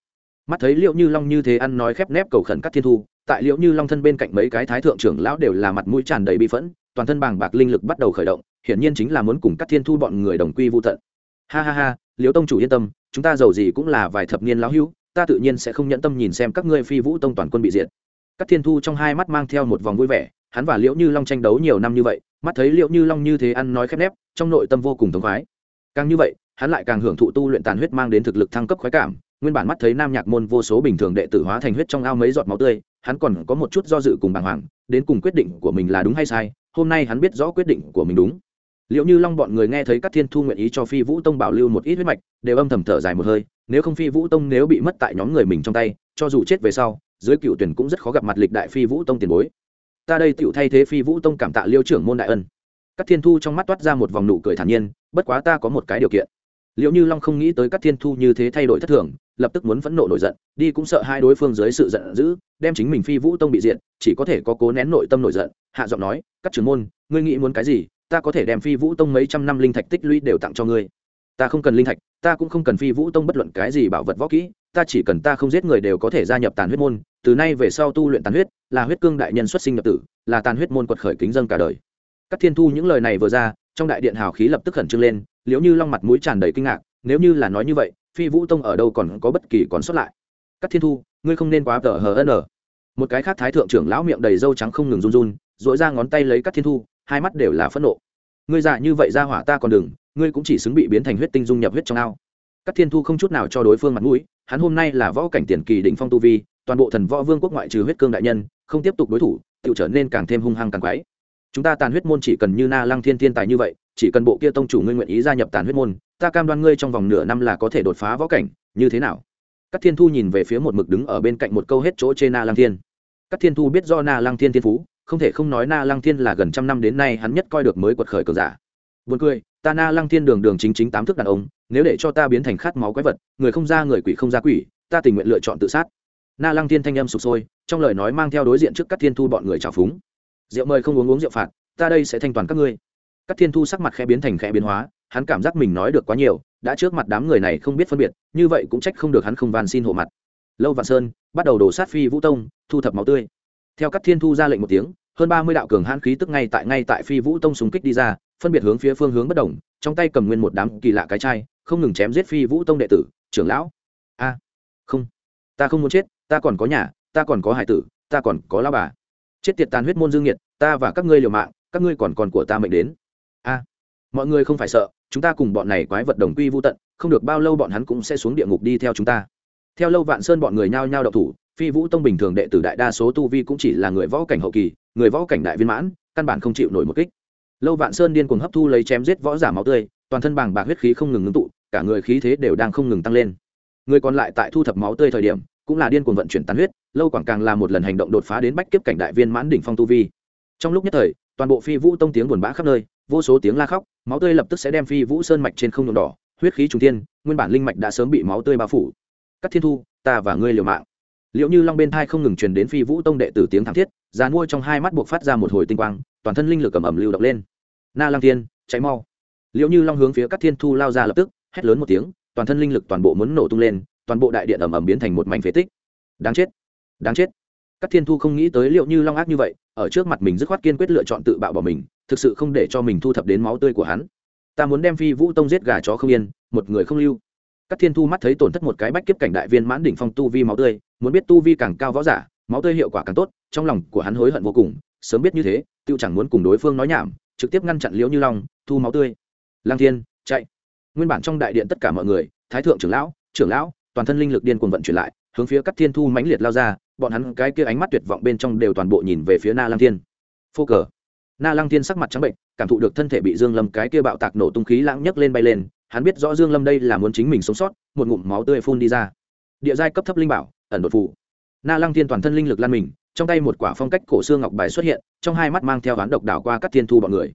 Mắt thấy liệu như long như thế ăn nói khép nép cầu khẩn các thiên thu, tại liệu như long thân bên cạnh mấy cái thái thượng trưởng lão đều là mặt mũi tràn đầy bi phẫn, toàn thân bàng bạc linh lực bắt đầu khởi động, hiển nhiên chính là muốn cùng các thiên thu bọn người đồng quy vô tận ha ha ha, liễu tông chủ yên tâm, chúng ta giàu gì cũng là vài thập niên lão hữu, ta tự nhiên sẽ không nhẫn tâm nhìn xem các ngươi phi vũ tông toàn quân bị diệt. Các thiên thu trong hai mắt mang theo một vòng vui vẻ, hắn và liễu như long tranh đấu nhiều năm như vậy, mắt thấy liễu như long như thế ăn nói khép nép, trong nội tâm vô cùng thống khoái. Càng như vậy, hắn lại càng hưởng thụ tu luyện tàn huyết mang đến thực lực thăng cấp khoái cảm, nguyên bản mắt thấy nam nhạc môn vô số bình thường đệ tử hóa thành huyết trong ao mấy giọt máu tươi, hắn còn có một chút do dự cùng bàng hoàng, đến cùng quyết định của mình là đúng hay sai, hôm nay hắn biết rõ quyết định của mình đúng liệu như long bọn người nghe thấy các thiên thu nguyện ý cho phi vũ tông bảo lưu một ít huyết mạch, đều âm thầm thở dài một hơi, nếu không phi vũ tông nếu bị mất tại nhóm người mình trong tay, cho dù chết về sau, dưới cựu tuyển cũng rất khó gặp mặt lịch đại phi vũ tông tiền bối. Ta đây tựu thay thế phi vũ tông cảm tạ liêu trưởng môn đại ân. Các thiên thu trong mắt toát ra một vòng nụ cười thản nhiên, bất quá ta có một cái điều kiện. Liệu như long không nghĩ tới các thiên thu như thế thay đổi thất thường, lập tức muốn phẫn nộ nổi giận, đi cũng sợ hai đối phương dưới sự giận dữ, đem chính mình phi vũ tông bị diện chỉ có thể có cố nén nội tâm nổi giận, hạ giọng nói các trưởng môn, ngươi nghĩ muốn cái gì? Ta có thể đem phi vũ tông mấy trăm năm linh thạch tích lũy đều tặng cho ngươi. Ta không cần linh thạch, ta cũng không cần phi vũ tông bất luận cái gì bảo vật võ kỹ, ta chỉ cần ta không giết người đều có thể gia nhập tàn huyết môn, từ nay về sau tu luyện tàn huyết, là huyết cương đại nhân xuất sinh nhập tử, là tàn huyết môn quật khởi kính dân cả đời. Các thiên thu những lời này vừa ra, trong đại điện hào khí lập tức khẩn trương lên liếu như long mặt mũi tràn đầy kinh ngạc, nếu như là nói như vậy, phi vũ tông ở đâu còn có bất kỳ còn xuất lại? Các thiên thu, ngươi không nên quá tờ hờ ân một cái khác thái thượng trưởng lão miệng đầy râu trắng không ngừng run run dội ra ngón tay lấy các thiên thu hai mắt đều là phẫn nộ. Ngươi dạ như vậy ra hỏa ta còn đừng, ngươi cũng chỉ xứng bị biến thành huyết tinh dung nhập huyết trong ao. Các thiên thu không chút nào cho đối phương mặt mũi, hắn hôm nay là võ cảnh tiền kỳ đỉnh phong tu vi, toàn bộ thần võ vương quốc ngoại trừ huyết cương đại nhân, không tiếp tục đối thủ tự trở nên càng thêm hung hăng càng quái. Chúng ta tàn huyết môn chỉ cần như na lăng thiên thiên tài như vậy, chỉ cần bộ kia tông chủ ngươi nguyện ý gia nhập tàn huyết môn, ta cam đoan ngươi trong vòng nửa năm là có thể đột phá võ cảnh, như thế nào? Các thiên thu nhìn về phía một mực đứng ở bên cạnh một câu hết chỗ trên na lăng thiên. Các thiên thu biết do na lăng thiên thiên phú không thể không nói na lăng thiên là gần trăm năm đến nay hắn nhất coi được mới quật khởi cờ giả. Buồn cười, ta na lăng thiên đường đường chính chính tám thước đàn ông, nếu để cho ta biến thành khát máu quái vật, người không ra người quỷ không ra quỷ, ta tình nguyện lựa chọn tự sát. Na lăng thiên thanh âm sụp sôi, trong lời nói mang theo đối diện trước các thiên thu bọn người trào phúng. Rượu mời không uống uống rượu phạt, ta đây sẽ thanh toàn các ngươi. Các thiên thu sắc mặt khẽ biến thành khẽ biến hóa, hắn cảm giác mình nói được quá nhiều, đã trước mặt đám người này không biết phân biệt, như vậy cũng trách không được hắn không van xin hộ mặt. Lâu vạn sơn, bắt đầu đổ sát phi vũ tông, thu thập máu tươi. Theo các thiên thu ra lệnh một tiếng hơn ba mươi đạo cường hãn khí tức ngay tại ngay tại phi vũ tông súng kích đi ra, phân biệt hướng phía phương hướng bất đồng, trong tay cầm nguyên một đám kỳ lạ cái chai, không ngừng chém giết phi vũ tông đệ tử, trưởng lão. A, không, ta không muốn chết, ta còn có nhà, ta còn có hải tử, ta còn có lao bà. Chết tiệt tàn huyết môn dương nhiệt, ta và các ngươi liều mạng, các ngươi còn còn của ta mệnh đến. A, mọi người không phải sợ, chúng ta cùng bọn này quái vật đồng quy vô tận, không được bao lâu bọn hắn cũng sẽ xuống địa ngục đi theo chúng ta. Theo lâu vạn sơn bọn người nhao nhao đậu thủ phi vũ tông bình thường đệ tử đại đa số tu vi cũng chỉ là người võ cảnh hậu kỳ, người võ cảnh đại viên mãn, căn bản không chịu nổi một kích. Lâu vạn sơn điên cuồng hấp thu lấy chém giết võ giả máu tươi, toàn thân bàng bạc huyết khí không ngừng ngưng tụ, cả người khí thế đều đang không ngừng tăng lên. Người còn lại tại thu thập máu tươi thời điểm, cũng là điên cuồng vận chuyển tàn huyết, lâu quảng càng là một lần hành động đột phá đến bách kiếp cảnh đại viên mãn đỉnh phong tu vi. Trong lúc nhất thời, toàn bộ phi vũ tông tiếng buồn bã khắp nơi, vô số tiếng la khóc, máu tươi lập tức sẽ đem phi vũ sơn mạch trên không nhuộm đỏ, huyết khí trung thiên, nguyên bản linh mạch đã sớm bị máu tươi bao phủ. Các thiên thu, ta và ngươi liều mạng liệu như long bên thai không ngừng truyền đến phi vũ tông đệ tử tiếng thảm thiết, già nuôi trong hai mắt buộc phát ra một hồi tinh quang, toàn thân linh lực cầm ẩm lưu động lên. Na lang thiên cháy mau. Liệu như long hướng phía các thiên thu lao ra lập tức, hét lớn một tiếng, toàn thân linh lực toàn bộ muốn nổ tung lên, toàn bộ đại điện ẩm ẩm biến thành một mảnh phế tích. Đáng chết đáng chết. Các thiên thu không nghĩ tới liệu như long ác như vậy, ở trước mặt mình dứt khoát kiên quyết lựa chọn tự bạo bỏ mình, thực sự không để cho mình thu thập đến máu tươi của hắn. Ta muốn đem phi vũ tông giết gà chó không yên, một người không lưu các thiên thu mắt thấy tổn thất một cái bách kiếp cảnh đại viên mãn đỉnh phong tu vi máu tươi, muốn biết tu vi càng cao võ giả, máu tươi hiệu quả càng tốt, trong lòng của hắn hối hận vô cùng, sớm biết như thế, tiêu chẳng muốn cùng đối phương nói nhảm, trực tiếp ngăn chặn liễu như long, thu máu tươi. Lang thiên, chạy. Nguyên bản trong đại điện tất cả mọi người, thái thượng trưởng lão trưởng lão, toàn thân linh lực điên cuồng vận chuyển lại, hướng phía các thiên thu mãnh liệt lao ra, bọn hắn cái kia ánh mắt tuyệt vọng bên trong đều toàn bộ nhìn về phía na lang thiên. Phô cờ. Na lăng thiên sắc mặt trắng bệnh, cảm thụ được thân thể bị dương lâm cái kia bạo tạc nổ tung khí lãng nhấc lên bay lên hắn biết rõ dương lâm đây là muốn chính mình sống sót, một ngụm máu tươi phun đi ra. Địa giai cấp thấp linh bảo, ẩn đột phủ na lăng thiên toàn thân linh lực lan mình, trong tay một quả phong cách cổ xương ngọc bài xuất hiện, trong hai mắt mang theo ván độc đảo qua các thiên thu bọn người.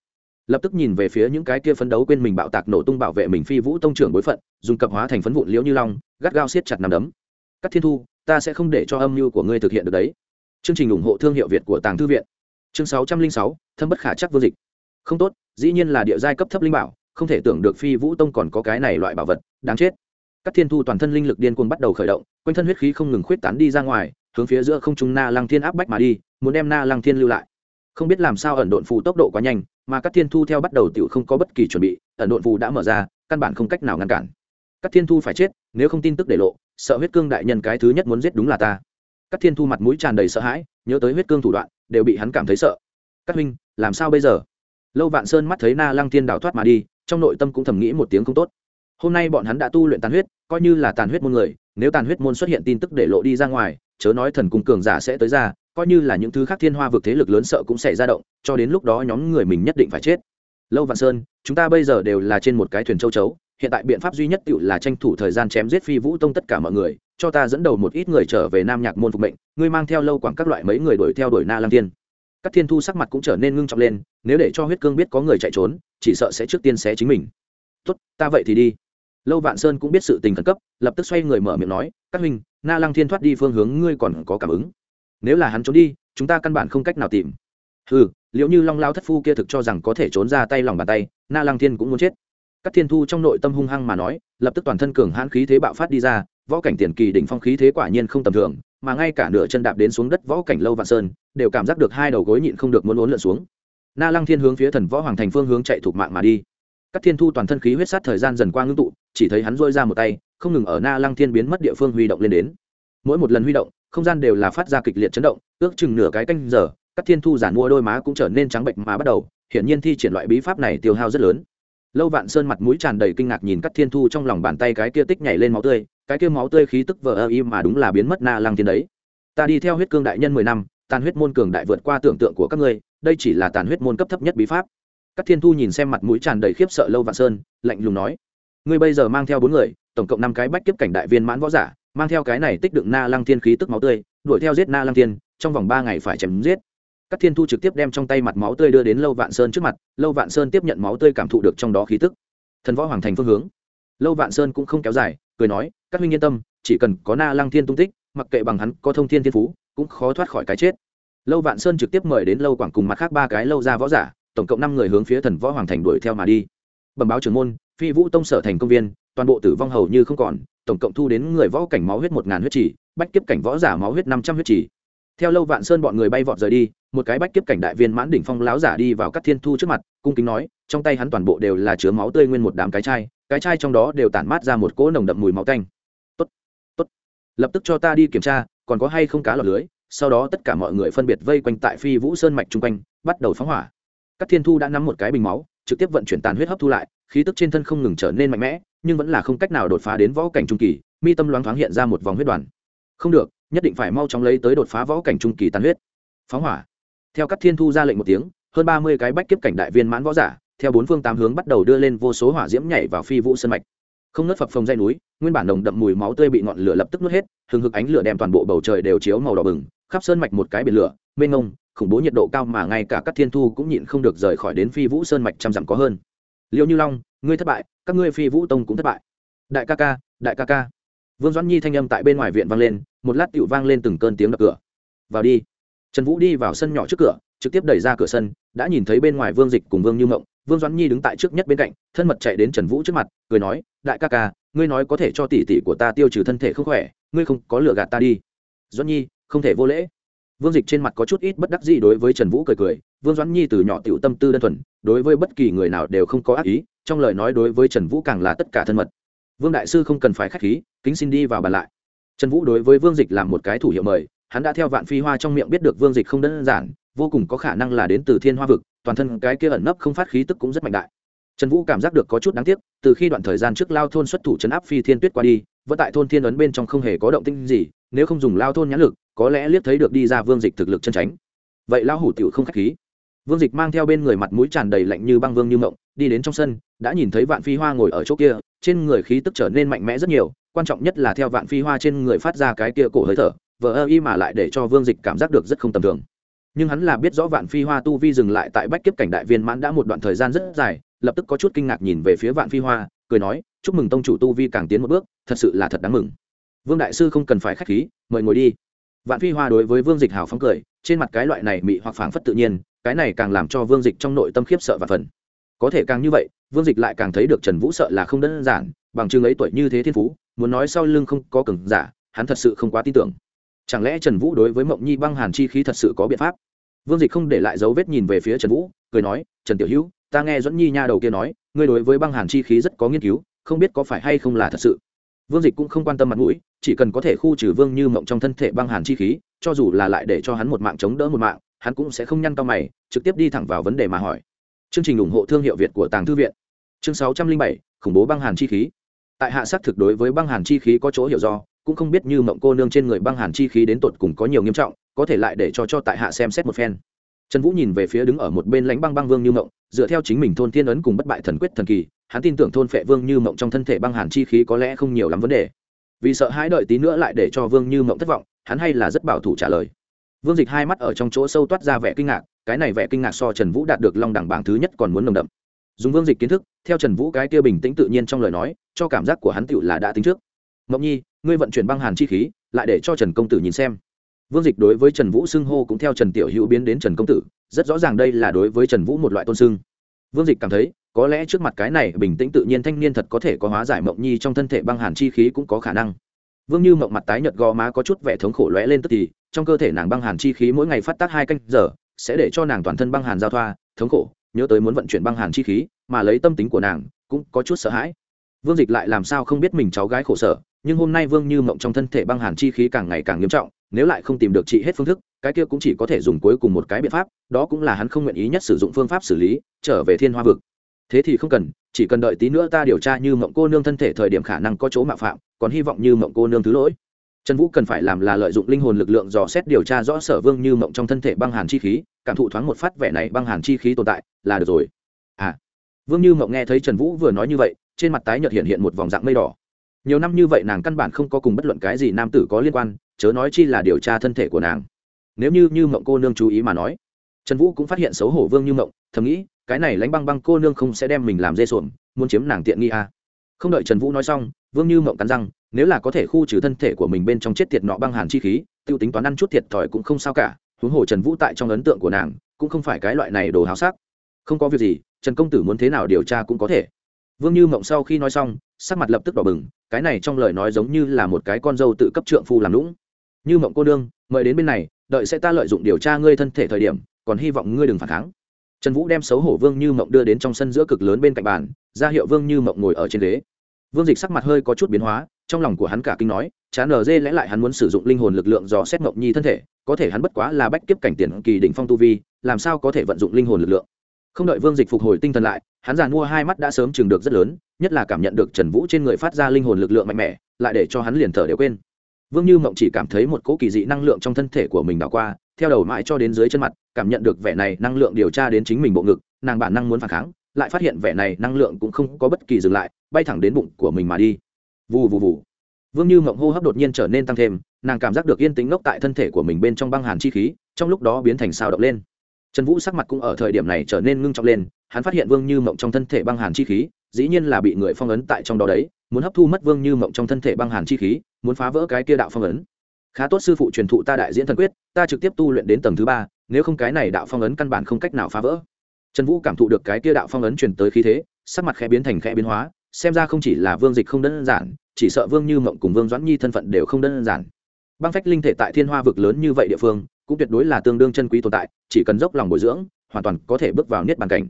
Lập tức nhìn về phía những cái kia phấn đấu quên mình bạo tạc nổ tung bảo vệ mình phi vũ tông trưởng bối phận, dùng cập hóa thành phấn vụn liễu như long, gắt gao siết chặt nằm đấm. Các thiên thu, ta sẽ không để cho âm mưu của ngươi thực hiện được đấy. Chương trình ủng hộ thương hiệu việt của tàng thư viện. Chương sáu trăm linh sáu, thâm bất khả chắc vô dịch. Không tốt, dĩ nhiên là địa giai cấp thấp linh bảo không thể tưởng được phi vũ tông còn có cái này loại bảo vật, đáng chết. Các thiên thu toàn thân linh lực điên cuồng bắt đầu khởi động, quanh thân huyết khí không ngừng khuyết tán đi ra ngoài, hướng phía giữa không trung na lăng thiên áp bách mà đi, muốn đem na lăng thiên lưu lại. Không biết làm sao ẩn độn phù tốc độ quá nhanh, mà các thiên thu theo bắt đầu tiểu không có bất kỳ chuẩn bị, ẩn độn phù đã mở ra, căn bản không cách nào ngăn cản. Các thiên thu phải chết, nếu không tin tức để lộ, sợ huyết cương đại nhân cái thứ nhất muốn giết đúng là ta. Các thiên thu mặt mũi tràn đầy sợ hãi, nhớ tới huyết cương thủ đoạn, đều bị hắn cảm thấy sợ. Các huynh, làm sao bây giờ? Lâu vạn sơn mắt thấy na lăng thiên đào thoát mà đi trong nội tâm cũng thầm nghĩ một tiếng không tốt. Hôm nay bọn hắn đã tu luyện tàn huyết, coi như là tàn huyết môn người, nếu tàn huyết môn xuất hiện tin tức để lộ đi ra ngoài, chớ nói thần cung cường giả sẽ tới ra, coi như là những thứ khác thiên hoa vực thế lực lớn sợ cũng sẽ ra động, cho đến lúc đó nhóm người mình nhất định phải chết. Lâu vạn sơn, chúng ta bây giờ đều là trên một cái thuyền châu chấu, hiện tại biện pháp duy nhất tự là tranh thủ thời gian chém giết phi vũ tông tất cả mọi người, cho ta dẫn đầu một ít người trở về nam nhạc môn phục mệnh, ngươi mang theo lâu quảng các loại mấy người đuổi theo đuổi na lăng tiên các thiên thu sắc mặt cũng trở nên ngưng trọng lên, nếu để cho huyết cương biết có người chạy trốn, chỉ sợ sẽ trước tiên xé chính mình. Tốt, ta vậy thì đi. Lâu vạn sơn cũng biết sự tình khẩn cấp, lập tức xoay người mở miệng nói, các huynh, na lăng thiên thoát đi phương hướng ngươi còn có cảm ứng. Nếu là hắn trốn đi, chúng ta căn bản không cách nào tìm. Ừ liệu như long lao thất phu kia thực cho rằng có thể trốn ra tay lòng bàn tay, na lăng thiên cũng muốn chết. Các thiên thu trong nội tâm hung hăng mà nói, lập tức toàn thân cường hãn khí thế bạo phát đi ra, võ cảnh tiền kỳ đỉnh phong khí thế quả nhiên không tầm thường mà ngay cả nửa chân đạp đến xuống đất võ cảnh lâu vạn sơn, đều cảm giác được hai đầu gối nhịn không được muốn uốn lượn xuống. Na lăng thiên hướng phía thần võ hoàng thành phương hướng chạy thuộc mạng mà đi. Các thiên thu toàn thân khí huyết sát thời gian dần qua ngưng tụ, chỉ thấy hắn dôi ra một tay, không ngừng ở na lăng thiên biến mất địa phương huy động lên đến. Mỗi một lần huy động, không gian đều là phát ra kịch liệt chấn động, ước chừng nửa cái canh giờ, các thiên thu giản mua đôi má cũng trở nên trắng bệnh mà bắt đầu, hiển nhiên thi triển loại bí pháp này tiêu hao rất lớn. Lâu vạn sơn mặt mũi tràn đầy kinh ngạc nhìn các thiên thu trong lòng bàn tay cái kia tích nhảy lên máu tươi cái kia máu tươi khí tức vờ ơ y mà đúng là biến mất na lăng thiên đấy. Ta đi theo huyết cương đại nhân mười năm, tàn huyết môn cường đại vượt qua tưởng tượng của các ngươi, đây chỉ là tàn huyết môn cấp thấp nhất bí pháp. Các thiên thu nhìn xem mặt mũi tràn đầy khiếp sợ lâu vạn sơn, lạnh lùng nói, ngươi bây giờ mang theo bốn người, tổng cộng năm cái bách kiếp cảnh đại viên mãn võ giả, mang theo cái này tích đựng na lăng thiên khí tức máu tươi, đuổi theo giết na lăng thiên, trong vòng ba ngày phải chém giết. Các thiên thu trực tiếp đem trong tay mặt máu tươi đưa đến lâu vạn sơn trước mặt, lâu vạn sơn tiếp nhận máu tươi cảm thụ được trong đó khí tức. Thần võ hoàng thành phương hướng. Lâu vạn sơn cũng không kéo dài cười nói, các huynh yên tâm, chỉ cần có na lăng thiên tung tích, mặc kệ bằng hắn có thông thiên thiên phú, cũng khó thoát khỏi cái chết. Lâu vạn sơn trực tiếp mời đến lâu quảng cùng mặt khác ba cái lâu ra võ giả, tổng cộng năm người hướng phía thần võ hoàng thành đuổi theo mà đi. Bẩm báo trưởng môn, phi vũ tông sở thành công viên, toàn bộ tử vong hầu như không còn, tổng cộng thu đến người võ cảnh máu huyết một ngàn huyết chỉ bách kiếp cảnh võ giả máu huyết năm trăm huyết chỉ theo lâu vạn sơn bọn người bay vọt rời đi, một cái bách kiếp cảnh đại viên mãn đỉnh phong láo giả đi vào các thiên thu trước mặt, cung kính nói, trong tay hắn toàn bộ đều là chứa máu tươi nguyên một đám cái chai cái chai trong đó đều tản mát ra một cỗ nồng đậm mùi máu tanh. Tốt tốt. Lập tức cho ta đi kiểm tra, còn có hay không cá lọt lưới. Sau đó tất cả mọi người phân biệt vây quanh tại phi vũ sơn mạch chung quanh, bắt đầu phóng hỏa. Các thiên thu đã nắm một cái bình máu, trực tiếp vận chuyển tàn huyết hấp thu lại, khí tức trên thân không ngừng trở nên mạnh mẽ, nhưng vẫn là không cách nào đột phá đến võ cảnh trung kỳ, mi tâm loáng thoáng hiện ra một vòng huyết đoàn. Không được, nhất định phải mau chóng lấy tới đột phá võ cảnh trung kỳ tàn huyết. Phóng hỏa. Theo các thiên thu ra lệnh một tiếng, hơn ba mươi cái bách kiếp cảnh đại viên mãn võ giả theo bốn phương tám hướng bắt đầu đưa lên vô số hỏa diễm nhảy vào phi vũ sân mạch. Không nớt phập phồng dây núi, nguyên bản nồng đậm mùi máu tươi bị ngọn lửa lập tức nuốt hết, hừng hực ánh lửa đem toàn bộ bầu trời đều chiếu màu đỏ bừng, khắp sơn mạch một cái biển lửa, mênh ngông khủng bố nhiệt độ cao mà ngay cả các thiên thu cũng nhịn không được rời khỏi đến phi vũ sơn mạch trăm dặm có hơn. Liêu như long, ngươi thất bại, các ngươi phi vũ tông cũng thất bại. Đại ca ca, đại ca ca. Vương doãn nhi thanh âm tại bên ngoài viện vang lên, một lát tựu vang lên từng cơn tiếng đập cửa. Vào đi. Trần vũ đi vào sân nhỏ trước cửa trực tiếp đẩy ra cửa sân, đã nhìn thấy bên ngoài vương dịch cùng vương như mộng, vương doãn nhi đứng tại trước nhất bên cạnh, thân mật chạy đến trần vũ trước mặt, cười nói, đại ca ca, ngươi nói có thể cho tỷ tỷ của ta tiêu trừ thân thể không khỏe, ngươi không có lựa gạt ta đi. Doãn nhi, không thể vô lễ. Vương dịch trên mặt có chút ít bất đắc gì đối với trần vũ cười cười, vương doãn nhi từ nhỏ t tâm tư đơn thuần, đối với bất kỳ người nào đều không có ác ý, trong lời nói đối với trần vũ càng là tất cả thân mật. Vương đại sư không cần phải k h á c h khí, kính xin đi vào bàn lại. Trần vũ đối với vương dịch làm một cái thủ hiệu mời hắn đã theo vạn phi hoa trong miệng biết được vương dịch không đơn giản, vô cùng có khả năng là đến từ thiên hoa vực, toàn thân cái kia ẩn nấp không phát khí tức cũng rất mạnh đại. Trần vũ cảm giác được có chút đáng tiếc, từ khi đoạn thời gian trước lao thôn xuất thủ chấn áp phi thiên tuyết qua đi, vẫn tại thôn thiên ấn bên trong không hề có động tinh gì, nếu không dùng lao thôn nhãn lực, có lẽ liếc thấy được đi ra vương dịch thực lực chân tránh. Vậy lao hủ tiểu không k h á c h khí. Vương dịch mang theo bên người mặt mũi tràn đầy lạnh như băng vương như mộng, đi đến trong sân, đã nhìn thấy vạn phi hoa ngồi ở chỗ kia, trên người khí tức trở nên mạnh mẽ rất nhiều, quan trọng nhất là theo vạn phi hoa trên người phát ra cái kia cổ hơi thở vờ ơ y mà lại để cho vương dịch cảm giác được rất không tầm thường. Nhưng hắn là biết rõ vạn phi hoa tu vi dừng lại tại bách kiếp cảnh đại viên mãn đã một đoạn thời gian rất dài, lập tức có chút kinh ngạc nhìn về phía vạn phi hoa, cười nói, chúc mừng tông chủ tu vi càng tiến một bước, thật sự là thật đáng mừng. Vương đại sư không cần phải k h á c h khí, mời ngồi đi. Vạn phi hoa đối với vương dịch hào phóng cười, trên mặt cái loại này mị hoặc phảng phất tự nhiên, cái này càng làm cho vương dịch trong nội tâm khiếp sợ và phần. Có thể càng như vậy, vương dịch lại càng thấy được trần vũ sợ là không đơn giản, bằng chương ấy tuổi như thế thiên phú, muốn nói sau lưng không có cừng giả, hắn thật sự không quá tin tưởng chẳng lẽ trần vũ đối với mộng nhi băng hàn chi khí thật sự có biện pháp? Vương dịch không để lại dấu vết nhìn về phía trần vũ, cười nói, trần tiểu hữu, ta nghe dẫn nhi nha đầu kia nói, ngươi đối với băng hàn chi khí rất có nghiên cứu, không biết có phải hay không là thật sự. Vương dịch cũng không quan tâm mặt mũi, chỉ cần có thể khu trừ vương như mộng trong thân thể băng hàn chi khí, cho dù là lại để cho hắn một mạng chống đỡ một mạng, hắn cũng sẽ không nhăn cao mày, trực tiếp đi thẳng vào vấn đề mà hỏi. Chương trình ủng hộ thương hiệu việt của tàng thư viện. Chương sáu trăm linh bảy, khủng bố băng hàn chi khí tại hạ sắc thực đối với băng hàn chi khí có chỗ hiểu do, cũng không biết như mộng cô nương trên người băng hàn chi khí đến tột cùng có nhiều nghiêm trọng, có thể lại để cho cho tại hạ xem xét một phen. Trần vũ nhìn về phía đứng ở một bên lãnh băng băng vương như mộng, dựa theo chính mình thôn thiên ấn cùng bất bại thần quyết thần kỳ, hắn tin tưởng thôn phệ vương như mộng trong thân thể băng hàn chi khí có lẽ không nhiều lắm vấn đề. Vì sợ hãi đợi tí nữa lại để cho vương như mộng thất vọng, hắn hay là rất bảo thủ trả lời. Vương dịch hai mắt ở trong chỗ sâu toát ra vẻ kinh ngạc, cái này vẻ kinh ngạc so trần vũ đạt được long đẳng bảng thứ nhất còn muốn nồng đậm dùng vương dịch kiến thức, theo trần vũ cái kia bình tĩnh tự nhiên trong lời nói, cho cảm giác của hắn tựu là đã tính trước. Mộng nhi, ngươi vận chuyển băng hàn chi khí, lại để cho trần công tử nhìn xem. Vương dịch đối với trần vũ xưng hô cũng theo trần tiểu hữu biến đến trần công tử, rất rõ ràng đây là đối với trần vũ một loại tôn xưng. Vương dịch cảm thấy, có lẽ trước mặt cái này bình tĩnh tự nhiên thanh niên thật có thể có hóa giải mộng nhi trong thân thể băng hàn chi khí cũng có khả năng. Vương như mộng mặt tái nhợt gò má có chút vẻ thống khổ lóe lên tức thì, trong cơ thể nàng băng hàn chi khí mỗi ngày phát tác hai canh giờ, sẽ để cho nàng toàn thân băng hàn giao thoa, thống khổ nhớ tới muốn vận chuyển băng hàn chi khí, mà lấy tâm tính của nàng, cũng có chút sợ hãi. Vương dịch lại làm sao không biết mình cháu gái khổ sở, nhưng hôm nay vương như mộng trong thân thể băng hàn chi khí càng ngày càng nghiêm trọng, nếu lại không tìm được trị hết phương thức, cái kia cũng chỉ có thể dùng cuối cùng một cái biện pháp, đó cũng là hắn không nguyện ý nhất sử dụng phương pháp xử lý, trở về thiên hoa vực. Thế thì không cần, chỉ cần đợi tí nữa ta điều tra như mộng cô nương thân thể thời điểm khả năng có chỗ mạo phạm, còn hy vọng như mộng cô nương thứ lỗi. Trần vũ cần phải làm là lợi dụng linh hồn lực lượng dò xét điều tra rõ sở vương như mộng trong thân thể băng hàn chi khí cảm thụ thoáng một phát vẻ này băng hàn chi khí tồn tại, là được rồi. À vương như mộng nghe thấy trần vũ vừa nói như vậy, trên mặt tái nhợt hiện hiện một vòng dạng mây đỏ. Nhiều năm như vậy nàng căn bản không có cùng bất luận cái gì nam tử có liên quan, chớ nói chi là điều tra thân thể của nàng. Nếu như như mộng cô nương chú ý mà nói, trần vũ cũng phát hiện xấu hổ vương như mộng, thầm nghĩ, cái này lánh băng băng cô nương không sẽ đem mình làm dê sồn muốn chiếm nàng tiện nghi à. không đợi trần vũ nói xong, vương như mộng cắn răng, nếu là có thể khu trừ thân thể của mình bên trong chết tiệt nọ băng hàn chi khí t i ê u tính toán ăn chút thiệt thòi cũng không sao cả huống hồ trần vũ tại trong ấn tượng của nàng, cũng không phải cái loại này đồ háo sắc. Không có việc gì, trần công tử muốn thế nào điều tra cũng có thể. Vương như mộng sau khi nói xong, sắc mặt lập tức đỏ bừng, cái này trong lời nói giống như là một cái con dâu tự cấp trượng phu làm lũng như mộng cô đương mời đến bên này, đợi sẽ ta lợi dụng điều tra ngươi thân thể thời điểm, còn hy vọng ngươi đừng phản kháng. Trần vũ đem xấu hổ vương như mộng đưa đến trong sân giữa cực lớn bên cạnh bàn, ra hiệu vương như mộng ngồi ở trên ghế. Vương dịch sắc mặt hơi có chút biến hóa trong lòng của hắn cả kinh nói chán nở dê lẽ lại hắn muốn sử dụng linh hồn lực lượng dò xét mộng nhi thân thể, có thể hắn bất quá là bách kiếp cảnh tiền kỳ đỉnh phong tu vi, làm sao có thể vận dụng linh hồn lực lượng? Không đợi vương dịch phục hồi tinh thần lại, hắn giàn mua hai mắt đã sớm chừng được rất lớn, nhất là cảm nhận được trần vũ trên người phát ra linh hồn lực lượng mạnh mẽ, lại để cho hắn liền thở đều quên. Vương như mộng chỉ cảm thấy một cỗ kỳ dị năng lượng trong thân thể của mình đảo qua, theo đầu mãi cho đến dưới chân mặt, cảm nhận được vẻ này năng lượng điều tra đến chính mình bộ ngực, nàng bản năng muốn phản kháng, lại phát hiện vẻ này năng lượng cũng không có bất kỳ dừng lại, bay thẳng đến bụng của mình mà đi vù vù vù. Vương như mộng hô hấp đột nhiên trở nên tăng thêm, nàng cảm giác được yên tĩnh ngốc tại thân thể của mình bên trong băng hàn chi khí, trong lúc đó biến thành sao động lên. Trần vũ sắc mặt cũng ở thời điểm này trở nên ngưng trọng lên, hắn phát hiện vương như mộng trong thân thể băng hàn chi khí, dĩ nhiên là bị người phong ấn tại trong đó đấy, muốn hấp thu mất vương như mộng trong thân thể băng hàn chi khí, muốn phá vỡ cái kia đạo phong ấn. Khá tốt sư phụ truyền thụ ta đại diễn thần quyết, ta trực tiếp tu luyện đến tầng thứ ba, nếu không cái này đạo phong ấn căn bản không cách nào phá vỡ. Trần vũ cảm thụ được cái kia đạo phong ấn truyền tới khí thế, sắc mặt khẽ biến thành khẽ biến hóa xem ra không chỉ là vương dịch không đơn giản, chỉ sợ vương như mộng cùng vương doãn nhi thân phận đều không đơn giản. Băng phách linh thể tại thiên hoa vực lớn như vậy địa phương, cũng tuyệt đối là tương đương chân quý tồn tại, chỉ cần dốc lòng bồi dưỡng, hoàn toàn có thể bước vào niết bàn cảnh.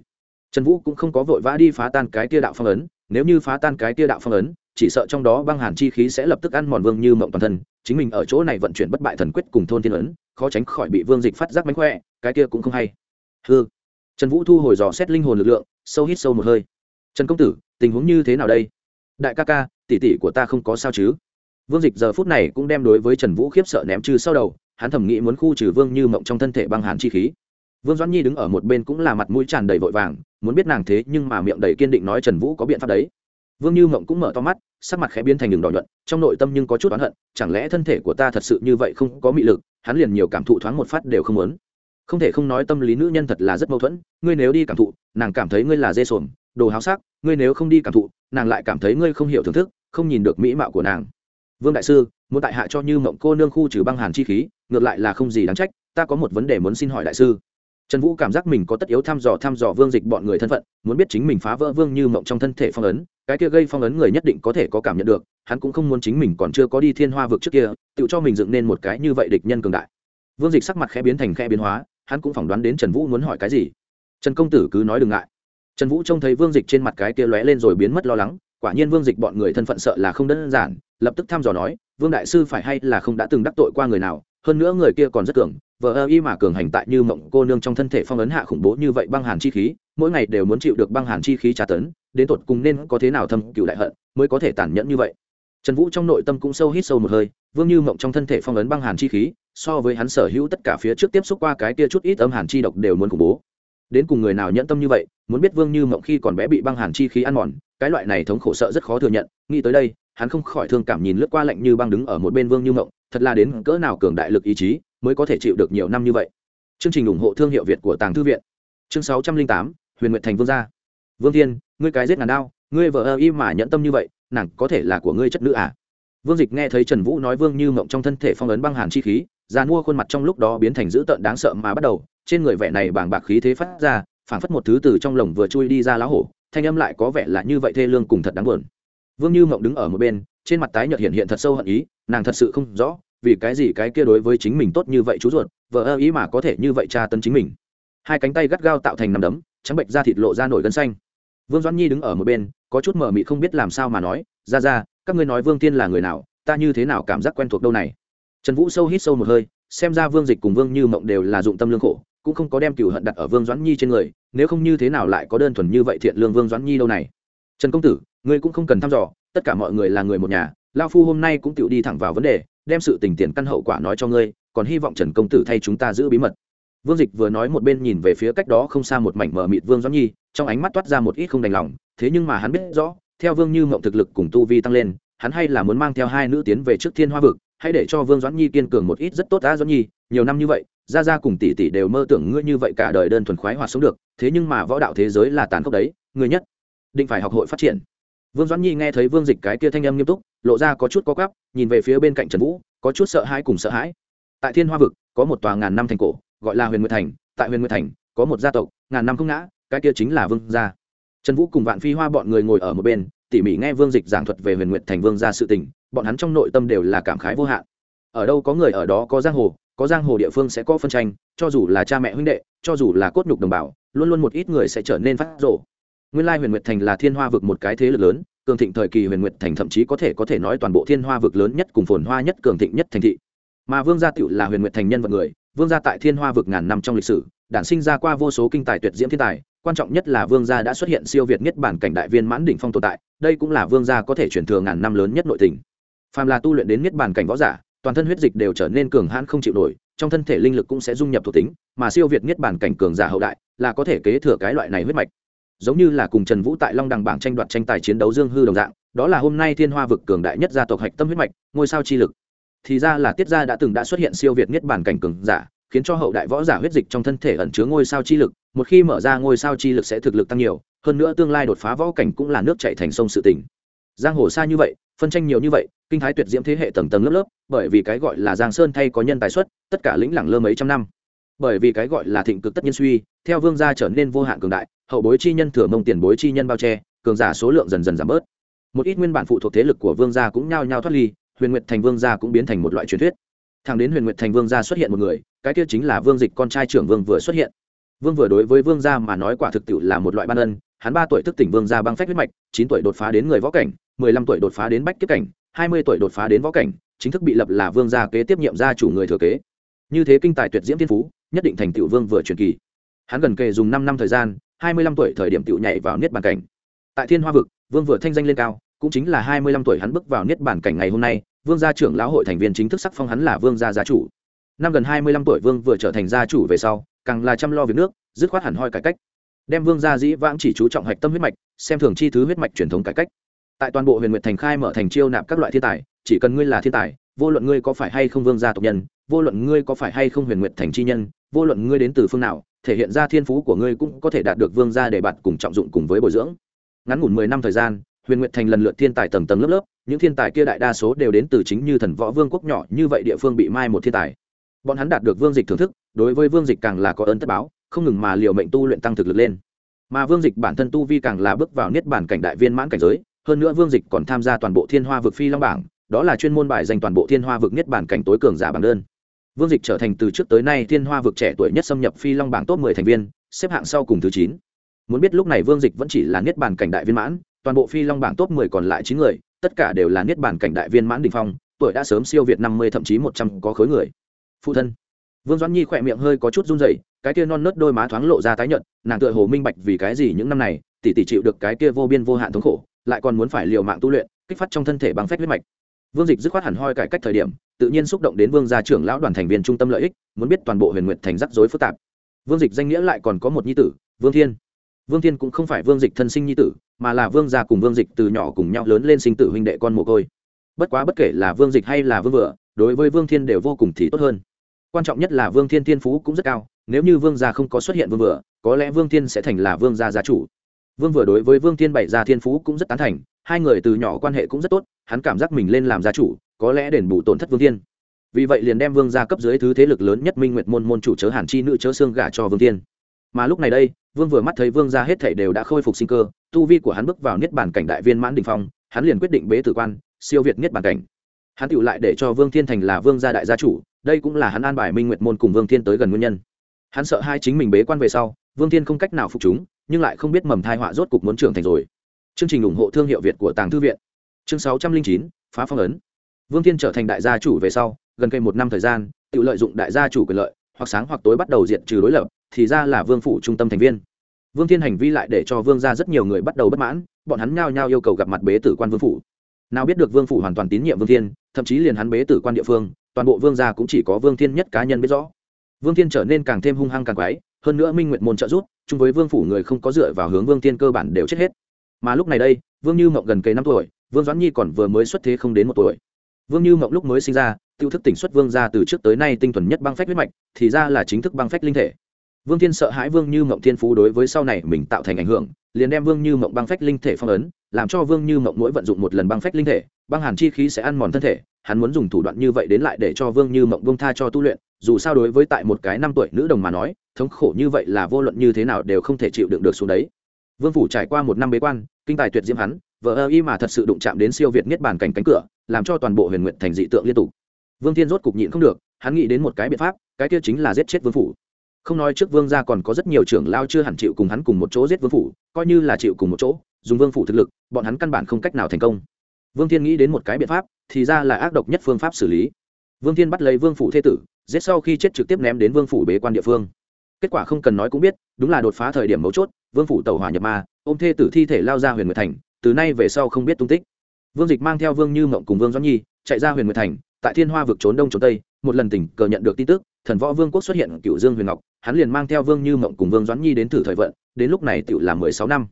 Trần vũ cũng không có vội vã đi phá tan cái tia đạo phong ấn, nếu như phá tan cái tia đạo phong ấn, chỉ sợ trong đó băng hàn chi khí sẽ lập tức ăn mòn vương như mộng toàn thân, chính mình ở chỗ này vận chuyển bất bại thần quyết cùng thôn thiên ấn, khó tránh khỏi bị vương dịch phát giác mánh khỏe, cái kia cũng không hay. Hư trần vũ thu hồi dò xét linh hồn lực lượng, sâu hít sâu một hơi. Trần công tử tình huống như thế nào đây? Đại ca ca, tỷ tỷ của ta không có sao chứ? Vương dịch giờ phút này cũng đem đối với trần vũ khiếp sợ ném trừ sau đầu, hắn thẩm nghĩ muốn khu trừ vương như mộng trong thân thể băng hàn chi khí. Vương doãn nhi đứng ở một bên cũng là mặt mũi tràn đầy vội vàng, muốn biết nàng thế nhưng mà miệng đầy kiên định nói trần vũ có biện pháp đấy. Vương như mộng cũng mở to mắt, sắc mặt khẽ biến thành đường đỏ nhuận, trong nội tâm nhưng có chút oán hận, chẳng lẽ thân thể của ta thật sự như vậy không có mị lực, hắn liền nhiều cảm thụ thoáng một phát đều không muốn. Không thể không nói tâm lý nữ nhân thật là rất mâu thuẫn, ngươi nếu đi cảm thụ, nàng cảm thấy ngươi là dê sồn đồ háo sắc, ngươi nếu không đi cảm thụ, nàng lại cảm thấy ngươi không hiểu thưởng thức, không nhìn được mỹ mạo của nàng. Vương đại sư, muốn tại hạ cho như mộng cô nương khu trừ băng hàn chi khí, ngược lại là không gì đáng trách, ta có một vấn đề muốn xin hỏi đại sư. Trần vũ cảm giác mình có tất yếu thăm dò thăm dò vương dịch bọn người thân phận, muốn biết chính mình phá vỡ vương như mộng trong thân thể phong ấn, cái kia gây phong ấn người nhất định có thể có cảm nhận được, hắn cũng không muốn chính mình còn chưa có đi thiên hoa vực trước kia, tự cho mình dựng nên một cái như vậy địch nhân cường đại. Vương dịch sắc mặt khẽ biến thành khẽ biến hóa, hắn cũng phỏng đoán đến trần vũ muốn hỏi cái gì. Trần công tử cứ nói đừng ngại trần vũ trông thấy vương dịch trên mặt cái kia lóe lên rồi biến mất lo lắng, quả nhiên vương dịch bọn người thân phận sợ là không đơn giản, lập tức thăm dò nói, vương đại sư phải hay là không đã từng đắc tội qua người nào, hơn nữa người kia còn rất cường Vừa ơ y mà cường hành tại như mộng cô nương trong thân thể phong ấn hạ khủng bố như vậy băng hàn chi khí, mỗi ngày đều muốn chịu được băng hàn chi khí tra tấn, đến tột cùng nên có thế nào thâm cựu đại hận mới có thể tàn nhẫn như vậy. Trần vũ trong nội tâm cũng sâu hít sâu một hơi, vương như mộng trong thân thể phong ấn băng hàn chi khí, so với hắn sở hữu tất cả phía trước tiếp xúc qua cái kia chút ít âm hàn chi độc đều muốn khủng bố đến cùng người nào nhẫn tâm như vậy, muốn biết vương như mộng khi còn bé bị băng hàn chi khí ăn mòn, cái loại này thống khổ sợ rất khó thừa nhận, nghĩ tới đây, hắn không khỏi thương cảm nhìn lướt qua lạnh như băng đứng ở một bên vương như mộng, thật là đến cỡ nào cường đại lực ý chí mới có thể chịu được nhiều năm như vậy. Chương trình ủng hộ thương hiệu việt của tàng thư viện. Chương sáu trăm linh tám, huyền nguyện thành vương gia. Vương thiên, ngươi cái giết ngàn đao, ngươi vợ ơ y mà nhẫn tâm như vậy, nàng có thể là của ngươi chất nữ à? Vương dịch nghe thấy trần vũ nói vương như mộng trong thân thể phong ấn băng hàn chi khí, già mua khuôn mặt trong lúc đó biến thành dữ tợn đáng sợ mà bắt đầu, trên người vẻ này bàng bạc khí thế phát ra, phảng phất một thứ từ trong lồng vừa chui đi ra lá hổ, thanh âm lại có vẻ là như vậy thê lương cùng thật đáng buồn. Vương như mộng đứng ở một bên, trên mặt tái nhợt hiện hiện thật sâu hận ý, nàng thật sự không rõ, vì cái gì cái kia đối với chính mình tốt như vậy chú ruột vợ ơ ý mà có thể như vậy tra tấn chính mình. Hai cánh tay gắt gao tạo thành nằm đấm, trắng bệnh da thịt lộ ra nổi gân xanh. Vương doãn nhi đứng ở một bên, có chút mờ mị không biết làm sao mà nói, ra ra các ngươi nói vương tiên là người nào, ta như thế nào cảm giác quen thuộc đâu này? Trần vũ sâu hít sâu một hơi, xem ra vương dịch cùng vương như mộng đều là dụng tâm lương khổ, cũng không có đem cựu hận đặt ở vương doãn nhi trên người, nếu không như thế nào lại có đơn thuần như vậy thiện lương vương doãn nhi đâu này? Trần công tử, ngươi cũng không cần thăm dò, tất cả mọi người là người một nhà lao phu hôm nay cũng tự đi thẳng vào vấn đề, đem sự tình tiền căn hậu quả nói cho ngươi, còn hy vọng trần công tử thay chúng ta giữ bí mật. Vương dịch vừa nói một bên nhìn về phía cách đó không xa một mảnh mờ mịt vương doãn nhi, trong ánh mắt toát ra một ít không đành lòng, thế nhưng mà hắn biết rõ theo vương như mộng thực lực cùng tu vi tăng lên hắn hay là muốn mang theo hai nữ tiến về trước thiên hoa vực hãy để cho vương doãn nhi kiên cường một ít rất tốt đã doãn nhi nhiều năm như vậy gia gia cùng tỷ tỷ đều mơ tưởng ngươi như vậy cả đời đơn thuần khoái hoạt sống được thế nhưng mà võ đạo thế giới là tàn khốc đấy ngươi nhất định phải học hội phát triển. Vương doãn nhi nghe thấy vương dịch cái kia thanh âm nghiêm túc lộ ra có chút có quắp, nhìn về phía bên cạnh trần vũ có chút sợ hãi cùng sợ hãi. Tại thiên hoa vực có một tòa ngàn năm thành cổ gọi là huyền nguyệt thành tại huyền nguyệt thành có một gia tộc ngàn năm không ngã cái kia chính là vương gia trần vũ cùng vạn phi hoa bọn người ngồi ở một bên, tỉ mỉ nghe vương dịch giảng thuật về huyền nguyệt thành vương gia sự tình, bọn hắn trong nội tâm đều là cảm khái vô hạn. Ở đâu có người ở đó có giang hồ, có giang hồ địa phương sẽ có phân tranh, cho dù là cha mẹ huynh đệ, cho dù là cốt nhục đồng bào, luôn luôn một ít người sẽ trở nên phát rộ nguyên lai huyền nguyệt thành là thiên hoa vực một cái thế lực lớn, cường thịnh thời kỳ huyền nguyệt thành thậm chí có thể có thể nói toàn bộ thiên hoa vực lớn nhất cùng phồn hoa nhất cường thịnh nhất thành thị. Mà vương gia tựu là huyền nguyệt thành nhân vật người, vương gia tại thiên hoa vực ngàn năm trong lịch sử, đản sinh ra qua vô số kinh tài tuyệt diễm thiên tài quan trọng nhất là vương gia đã xuất hiện siêu việt nhất bản cảnh đại viên mãn đỉnh phong tồn tại, đây cũng là vương gia có thể chuyển thừa ngàn năm lớn nhất nội tình. Phàm là tu luyện đến nhất bản cảnh võ giả, toàn thân huyết dịch đều trở nên cường hãn không chịu nổi, trong thân thể linh lực cũng sẽ dung nhập thuộc tính, mà siêu việt nhất bản cảnh cường giả hậu đại là có thể kế thừa cái loại này huyết mạch. Giống như là cùng trần vũ tại long đằng bảng tranh đoạt tranh tài chiến đấu dương hư đồng dạng, đó là hôm nay thiên hoa vực cường đại nhất gia tộc hạch tâm huyết mạch, ngôi sao chi lực. Thì ra là tiết gia đã từng đã xuất hiện siêu việt nhất bản cảnh cường giả, khiến cho hậu đại võ giả huyết dịch trong thân thể ẩn chứa ngôi sao chi lực một khi mở ra ngôi sao chi lực sẽ thực lực tăng nhiều, hơn nữa tương lai đột phá võ cảnh cũng là nước chạy thành sông sự tỉnh giang hồ xa như vậy, phân tranh nhiều như vậy, kinh thái tuyệt diễm thế hệ tầng tầng lớp lớp, bởi vì cái gọi là giang sơn thay có nhân tài xuất, tất cả lĩnh lẳng lơ mấy trăm năm. Bởi vì cái gọi là thịnh cực tất nhiên suy, theo vương gia trở nên vô hạn cường đại, hậu bối chi nhân thừa mông tiền bối chi nhân bao che, cường giả số lượng dần dần giảm bớt. Một ít nguyên bản phụ thuộc thế lực của vương gia cũng nhao nhao thoát ly, huyền nguyệt thành vương gia cũng biến thành một loại truyền thuyết. Thằng đến huyền nguyệt thành vương gia xuất hiện một người, cái kia chính là vương dịch con trai trưởng vương vừa xuất hiện vương vừa đối với vương gia mà nói quả thực tiệu là một loại ban ân, hắn ba tuổi thức tỉnh vương gia băng phách huyết mạch, chín tuổi đột phá đến người võ cảnh, mười lăm tuổi đột phá đến bách kiếp cảnh, hai mươi tuổi đột phá đến võ cảnh, chính thức bị lập là vương gia kế tiếp nhiệm gia chủ người thừa kế. Như thế kinh tài tuyệt diễm thiên phú, nhất định thành tiệu vương vừa truyền kỳ. Hắn gần kề dùng năm năm thời gian, hai mươi lăm tuổi thời điểm tiệu nhảy vào niết bàn cảnh. Tại thiên hoa vực, vương vừa thanh danh lên cao, cũng chính là hai mươi lăm tuổi hắn bước vào niết bàn cảnh ngày hôm nay, vương gia trưởng lão hội thành viên chính thức sắc phong hắn là vương gia gia chủ năm gần hai mươi lăm tuổi vương vừa trở thành gia chủ về sau, càng là chăm lo việc nước, dứt khoát hẳn hoi cải cách. Đem vương gia dĩ vãng chỉ chú trọng hạch tâm huyết mạch, xem thường chi thứ huyết mạch truyền thống cải cách. Tại toàn bộ huyền nguyệt thành khai mở thành chiêu nạp các loại thiên tài, chỉ cần ngươi là thiên tài, vô luận ngươi có phải hay không vương gia tộc nhân, vô luận ngươi có phải hay không huyền nguyệt thành chi nhân, vô luận ngươi đến từ phương nào, thể hiện ra thiên phú của ngươi cũng có thể đạt được vương gia để bạn cùng trọng dụng cùng với bồi dưỡng. Ngắn ngủn mười năm thời gian, huyền nguyệt thành lần lượt thiên tài tầng tầng lớp lớp, những thiên tài kia đại đa số đều đến từ chính như thần võ vương quốc nhỏ như vậy địa phương bị mai một thiên tài bọn hắn đạt được vương dịch thưởng thức, đối với vương dịch càng là có ơn tất báo, không ngừng mà liệu mệnh tu luyện tăng thực lực lên. Mà vương dịch bản thân tu vi càng là bước vào niết bản cảnh đại viên mãn cảnh giới, hơn nữa vương dịch còn tham gia toàn bộ thiên hoa vực phi long bảng, đó là chuyên môn bài dành toàn bộ thiên hoa vực niết bản cảnh tối cường giả bảng đơn. Vương dịch trở thành từ trước tới nay thiên hoa vực trẻ tuổi nhất xâm nhập phi long bảng top mười thành viên, xếp hạng sau cùng thứ chín. Muốn biết lúc này vương dịch vẫn chỉ là niết bản cảnh đại viên mãn, toàn bộ phi long bảng top mười còn lại chín người, tất cả đều là niết bản cảnh đại viên mãn đình phong, tuổi đã sớm siêu việt năm mươi thậm chí một trăm có khối người phụ thân. Vương doãn nhi khỏe miệng hơi có chút run rẩy, cái kia non nớt đôi má thoáng lộ ra tái nhợt, nàng tựa hồ minh bạch vì cái gì những năm này, tỷ tỷ chịu được cái kia vô biên vô hạn thống khổ, lại còn muốn phải liều mạng tu luyện, kích phát trong thân thể bằng phép huyết mạch. Vương dịch dứt khoát hẳn hoi cải cách thời điểm, tự nhiên xúc động đến vương gia trưởng lão đoàn thành viên trung tâm lợi ích, muốn biết toàn bộ huyền nguyện thành rắc rối phức tạp. Vương dịch danh nghĩa lại còn có một nhi tử, vương thiên. Vương thiên cũng không phải vương dịch thân sinh nhi tử, mà là vương gia cùng vương dịch từ nhỏ cùng nhau lớn lên sinh tử huynh đệ con mồ côi. Bất quá bất kể là vương dịch hay là vương vựa đối với vương thiên đều vô cùng thì tốt hơn quan trọng nhất là vương thiên thiên phú cũng rất cao, nếu như vương gia không có xuất hiện vương vừa, có lẽ vương thiên sẽ thành là vương gia gia chủ. Vương vừa đối với vương thiên bảy gia thiên phú cũng rất tán thành, hai người từ nhỏ quan hệ cũng rất tốt, hắn cảm giác mình lên làm gia chủ, có lẽ đền bù tổn thất vương thiên. Vì vậy liền đem vương gia cấp dưới thứ thế lực lớn nhất minh nguyệt môn môn chủ chớ hàn chi nữ chớ xương gả cho vương thiên. Mà lúc này đây, vương vừa mắt thấy vương gia hết thảy đều đã khôi phục sinh cơ, tu vi của hắn bước vào niết bản cảnh đại viên mãn đình phong, hắn liền quyết định bế tử quan, siêu việt niết bản cảnh. Hắn tựu lại để cho vương thiên thành là vương gia đại gia chủ đây cũng là hắn an bài minh nguyệt môn cùng vương thiên tới gần nguyên nhân. Hắn sợ hai chính mình bế quan về sau, vương thiên không cách nào phục chúng, nhưng lại không biết mầm thai họa rốt cục muốn trưởng thành rồi. Chương trình ủng hộ thương hiệu việt của tàng thư viện. Chương sáu trăm linh chín, phá phong ấn. Vương thiên trở thành đại gia chủ về sau, gần cây một năm thời gian, tự lợi dụng đại gia chủ quyền lợi, hoặc sáng hoặc tối bắt đầu diện trừ đối lập, thì ra là vương phủ trung tâm thành viên. Vương thiên hành vi lại để cho vương ra rất nhiều người bắt đầu bất mãn, bọn hắn nhao nhao yêu cầu gặp mặt bế tử quan vương phủ. Nào biết được vương phủ hoàn toàn tín nhiệm vương thiên, thậm chí liền hắn bế tử quan địa phương toàn bộ vương gia cũng chỉ có vương thiên nhất cá nhân biết rõ. Vương thiên trở nên càng thêm hung hăng càng quái, hơn nữa minh nguyện môn trợ giúp, chung với vương phủ người không có dựa vào hướng vương thiên cơ bản đều chết hết. Mà lúc này đây, vương như mộng gần cây năm tuổi, vương doãn nhi còn vừa mới xuất thế không đến một tuổi. Vương như mộng lúc mới sinh ra, tiêu thức tỉnh xuất vương ra từ trước tới nay tinh thuần nhất băng phách huyết mạch, thì ra là chính thức băng phách linh thể vương thiên sợ hãi vương như mộng thiên phú đối với sau này mình tạo thành ảnh hưởng, liền đem vương như mộng băng phách linh thể phong ấn, làm cho vương như mộng mỗi vận dụng một lần băng phách linh thể, băng hàn chi khí sẽ ăn mòn thân thể, hắn muốn dùng thủ đoạn như vậy đến lại để cho vương như mộng bông tha cho tu luyện, dù sao đối với tại một cái năm tuổi nữ đồng mà nói, thống khổ như vậy là vô luận như thế nào đều không thể chịu đựng được xuống đấy. Vương phủ trải qua một năm bế quan, kinh tài tuyệt diễm hắn vợ ơ y mà thật sự đụng chạm đến siêu việt niết bàn cảnh cánh cửa, làm cho toàn bộ huyền nguyện thành dị tượng liên tục. Vương thiên rốt cục nhịn không được, hắn nghĩ đến một cái biện pháp, cái kia chính là giết chết vương phủ không nói trước vương gia còn có rất nhiều trưởng lao chưa hẳn chịu cùng hắn cùng một chỗ giết vương phủ, coi như là chịu cùng một chỗ, dùng vương phủ thực lực, bọn hắn căn bản không cách nào thành công. Vương thiên nghĩ đến một cái biện pháp, thì ra là ác độc nhất phương pháp xử lý. Vương thiên bắt lấy vương phủ thê tử, giết sau khi chết trực tiếp ném đến vương phủ bế quan địa phương. Kết quả không cần nói cũng biết, đúng là đột phá thời điểm mấu chốt, vương phủ tàu hỏa nhập ma, ôm thê tử thi thể lao ra huyền nguyệt thành, từ nay về sau không biết tung tích. Vương dịch mang theo vương như mộng cùng vương doãn nhi, chạy ra huyền nguyệt thành, tại thiên hoa vực trốn đông trốn tây, một lần tỉnh cờ nhận được tin tức, thần võ vương quốc xuất hiện cựu dương huyền ngọc hắn liền mang theo vương như mộng cùng vương doãn nhi đến thử thời vận, đến lúc này tựu là mười sáu năm.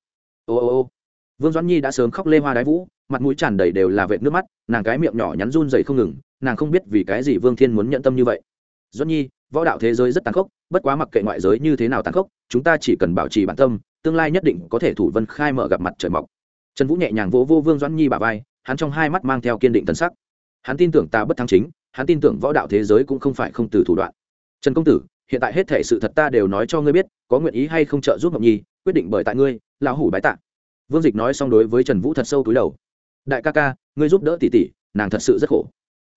Ô ô ô. Vương doãn nhi đã sớm khóc lê hoa đái vũ, mặt mũi tràn đầy đều là vệt nước mắt, nàng cái miệng nhỏ nhắn run dày không ngừng, nàng không biết vì cái gì vương thiên muốn nhận tâm như vậy. Doãn nhi, võ đạo thế giới rất tàn khốc, bất quá mặc kệ ngoại giới như thế nào tàn khốc, chúng ta chỉ cần bảo trì bản tâm, tương lai nhất định có thể thủ vân khai mở gặp mặt trời mọc. Trần vũ nhẹ nhàng vỗ vô vương doãn nhi bà vai, hắn trong hai mắt mang theo kiên định tân sắc. Hắn tin tưởng ta bất thắng chính, hắn tin tưởng võ đạo thế giới cũng không phải không từ thủ đoạn. Trần công tử hiện tại hết thể sự thật ta đều nói cho ngươi biết có nguyện ý hay không trợ giúp ngọc nhi quyết định bởi tại ngươi lão hủ bái tạ. Vương dịch nói xong đối với trần vũ thật sâu túi đầu. Đại ca ca ngươi giúp đỡ tỷ tỷ nàng thật sự rất khổ.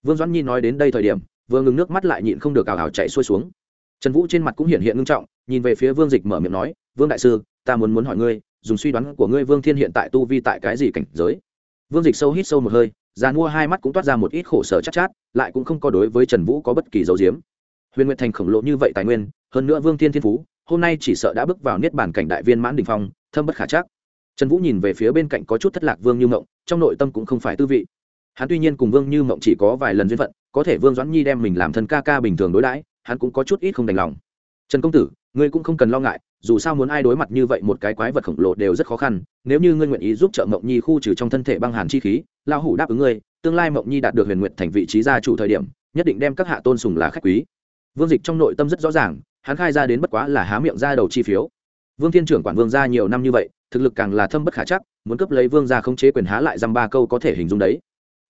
Vương doãn nhi nói đến đây thời điểm vừa ngừng nước mắt lại nhịn không được ảo ảo chạy xuôi xuống. Trần vũ trên mặt cũng hiện hiện ngưng trọng nhìn về phía vương dịch mở miệng nói vương đại sư ta muốn muốn hỏi ngươi dùng suy đoán của ngươi vương thiên hiện tại tu vi tại cái gì cảnh giới? Vương dịch sâu hít sâu một hơi già mua hai mắt cũng toát ra một ít khổ sở chắc chát, chát lại cũng không có đối với trần vũ có bất kỳ dấu diếm huyền nguyệt thành khổng lồ như vậy tài nguyên, hơn nữa vương thiên thiên phú, hôm nay chỉ sợ đã bước vào niết bản cảnh đại viên mãn đình phong, thâm bất khả chắc. Trần vũ nhìn về phía bên cạnh có chút thất lạc vương như mộng, trong nội tâm cũng không phải tư vị. Hắn tuy nhiên cùng vương như mộng chỉ có vài lần duyên phận, có thể vương doãn nhi đem mình làm thân ca ca bình thường đối đãi, hắn cũng có chút ít không đành lòng. Trần công tử, ngươi cũng không cần lo ngại, dù sao muốn ai đối mặt như vậy một cái quái vật khổng lồ đều rất khó khăn, nếu như ngươi nguyện ý giúp trợ mộng nhi khu trừ trong thân thể băng hàn chi khí lao hủ đáp ứng ngươi, tương lai mộng nhi đạt được huyền nguyện thành vị trí gia chủ thời điểm, nhất định đem các hạ tôn sùng là khách quý vương dịch trong nội tâm rất rõ ràng, hắn khai ra đến bất quá là há miệng ra đầu chi phiếu. Vương thiên trưởng quản vương gia nhiều năm như vậy, thực lực càng là thâm bất khả chắc, muốn cướp lấy vương gia không chế quyền há lại dăm ba câu có thể hình dung đấy.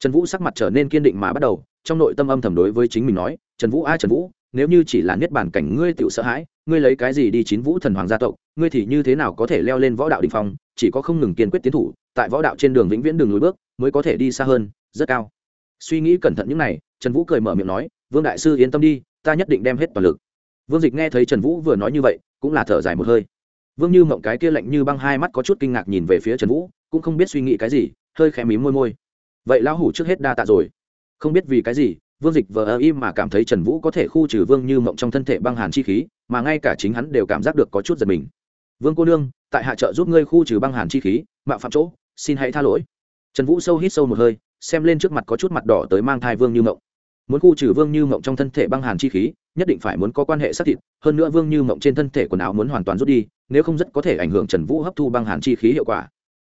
Trần vũ sắc mặt trở nên kiên định mà bắt đầu, trong nội tâm âm thầm đối với chính mình nói, trần vũ a, trần vũ, nếu như chỉ là niết bản cảnh ngươi tự sợ hãi, ngươi lấy cái gì đi chín vũ thần hoàng gia tộc, ngươi thì như thế nào có thể leo lên võ đạo đình phong, chỉ có không ngừng kiên quyết tiến thủ, tại võ đạo trên đường vĩnh viễn đường lối bước, mới có thể đi xa hơn, rất cao. Suy nghĩ cẩn thận những này, trần vũ cười mở miệng nói, vương đại sư yên tâm đi ta nhất định đem hết toàn lực. Vương dịch nghe thấy trần vũ vừa nói như vậy, cũng là thở dài một hơi. Vương như mộng cái kia lạnh như băng hai mắt có chút kinh ngạc nhìn về phía trần vũ, cũng không biết suy nghĩ cái gì, hơi khẽ mím môi môi. Vậy lão hủ trước hết đa tạ rồi. Không biết vì cái gì, vương dịch vờ ơ im mà cảm thấy trần vũ có thể khu trừ vương như mộng trong thân thể băng hàn chi khí, mà ngay cả chính hắn đều cảm giác được có chút giật mình. Vương cô nương, tại hạ trợ giúp ngươi khu trừ băng hàn chi khí, mạo phạm chỗ, xin hãy tha lỗi. Trần vũ sâu hít sâu một hơi, xem lên trước mặt có chút mặt đỏ tới mang thai vương như mộng muốn khu trừ vương như mộng trong thân thể băng hàn chi khí, nhất định phải muốn có quan hệ xác thịt, hơn nữa vương như mộng trên thân thể quần áo muốn hoàn toàn rút đi, nếu không rất có thể ảnh hưởng trần vũ hấp thu băng hàn chi khí hiệu quả.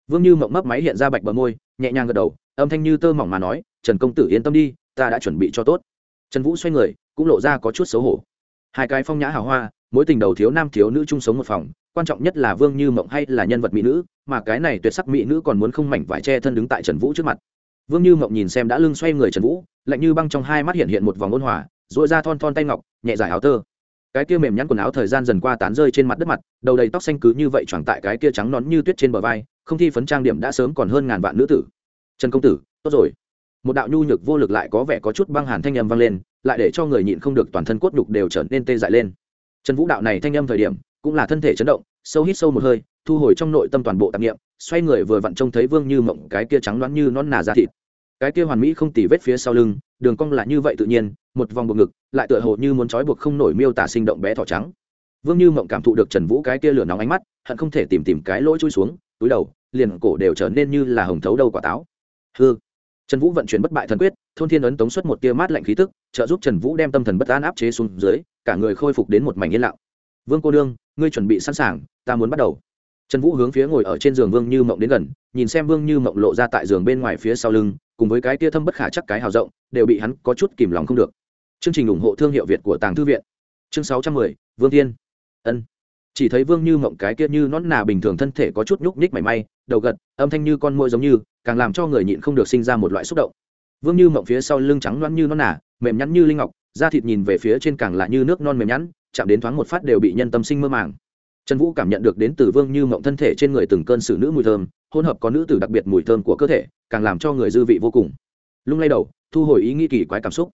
Vương như mộng mấp máy hiện ra bạch bờ môi, nhẹ nhàng gật đầu, âm thanh như tơ mỏng mà nói, trần công tử yên tâm đi, ta đã chuẩn bị cho tốt. Trần vũ xoay người, cũng lộ ra có chút xấu hổ. Hai cái phong nhã hào hoa, mối tình đầu thiếu nam thiếu nữ chung sống một phòng, quan trọng nhất là vương như mộng hay là nhân vật mỹ nữ, mà cái này tuyệt sắc mỹ nữ còn muốn không mảnh vải che thân đứng tại trần vũ trước mặt vương như mộng nhìn xem đã lưng xoay người trần vũ, lạnh như băng trong hai mắt hiện hiện một vòng ôn hòa dội ra thon thon tay ngọc, nhẹ giải áo tơ. Cái kia mềm nhắn quần áo thời gian dần qua tán rơi trên mặt đất mặt, đầu đầy tóc xanh cứ như vậy choàng tại cái kia trắng nón như tuyết trên bờ vai, không thi phấn trang điểm đã sớm còn hơn ngàn vạn nữ tử. Trần công tử, tốt rồi. Một đạo nhu nhược vô lực lại có vẻ có chút băng hàn thanh âm vang lên, lại để cho người nhịn không được toàn thân cốt nhục đều trở nên tê dại lên. Trần vũ đạo này thanh âm thời điểm, cũng là thân thể chấn động, sâu hít sâu một hơi, thu hồi trong nội tâm toàn bộ tạp nghiệm xoay người vừa vặn trông thấy vương như mộng, cái kia trắng đoán như non nà ra thịt. Cái kia hoàn mỹ không tì vết phía sau lưng, đường cong là như vậy tự nhiên, một vòng buộc ngực, lại tựa hồ như muốn trói buộc không nổi miêu tả sinh động bé thỏ trắng. Vương như mộng cảm thụ được trần vũ cái kia lửa nóng ánh mắt, hận không thể tìm tìm cái lỗ chui xuống, túi đầu, liền cổ đều trở nên như là hồng thấu đầu quả táo. Hư trần vũ vận chuyển bất bại thần quyết, thôn thiên ấn tống xuất một tia mát lạnh khí tức, trợ giúp trần vũ đem tâm thần bất an áp chế xuống dưới, cả người khôi phục đến một mảnh yên lặng. Vương cô đương ngươi chuẩn bị sẵn sàng, ta muốn bắt đầu trần vũ hướng phía ngồi ở trên giường vương như mộng đến gần, nhìn xem vương như mộng lộ ra tại giường bên ngoài phía sau lưng, cùng với cái tia thâm bất khả chắc cái hào rộng, đều bị hắn có chút kìm lòng không được. Chương trình ủng hộ thương hiệu việt của tàng thư viện. Chương sáu trăm mười, vương thiên. Ân. Chỉ thấy vương như mộng cái kia như nón nà bình thường thân thể có chút nhúc nhích mảy may, đầu gật, âm thanh như con môi giống như, càng làm cho người nhịn không được sinh ra một loại xúc động. Vương như mộng phía sau lưng trắng loãng như nón nà, mềm nhắn như linh ngọc, da thịt nhìn về phía trên càng lại như nước non mềm nhắn chạm đến thoáng một phát đều bị nhân tâm sinh mơ màng trần vũ cảm nhận được đến từ vương như mộng thân thể trên người từng cơn xử nữ mùi thơm, hỗn hợp có nữ tử đặc biệt mùi thơm của cơ thể, càng làm cho người dư vị vô cùng. Lung lay đầu, thu hồi ý nghĩ kỳ quái cảm xúc.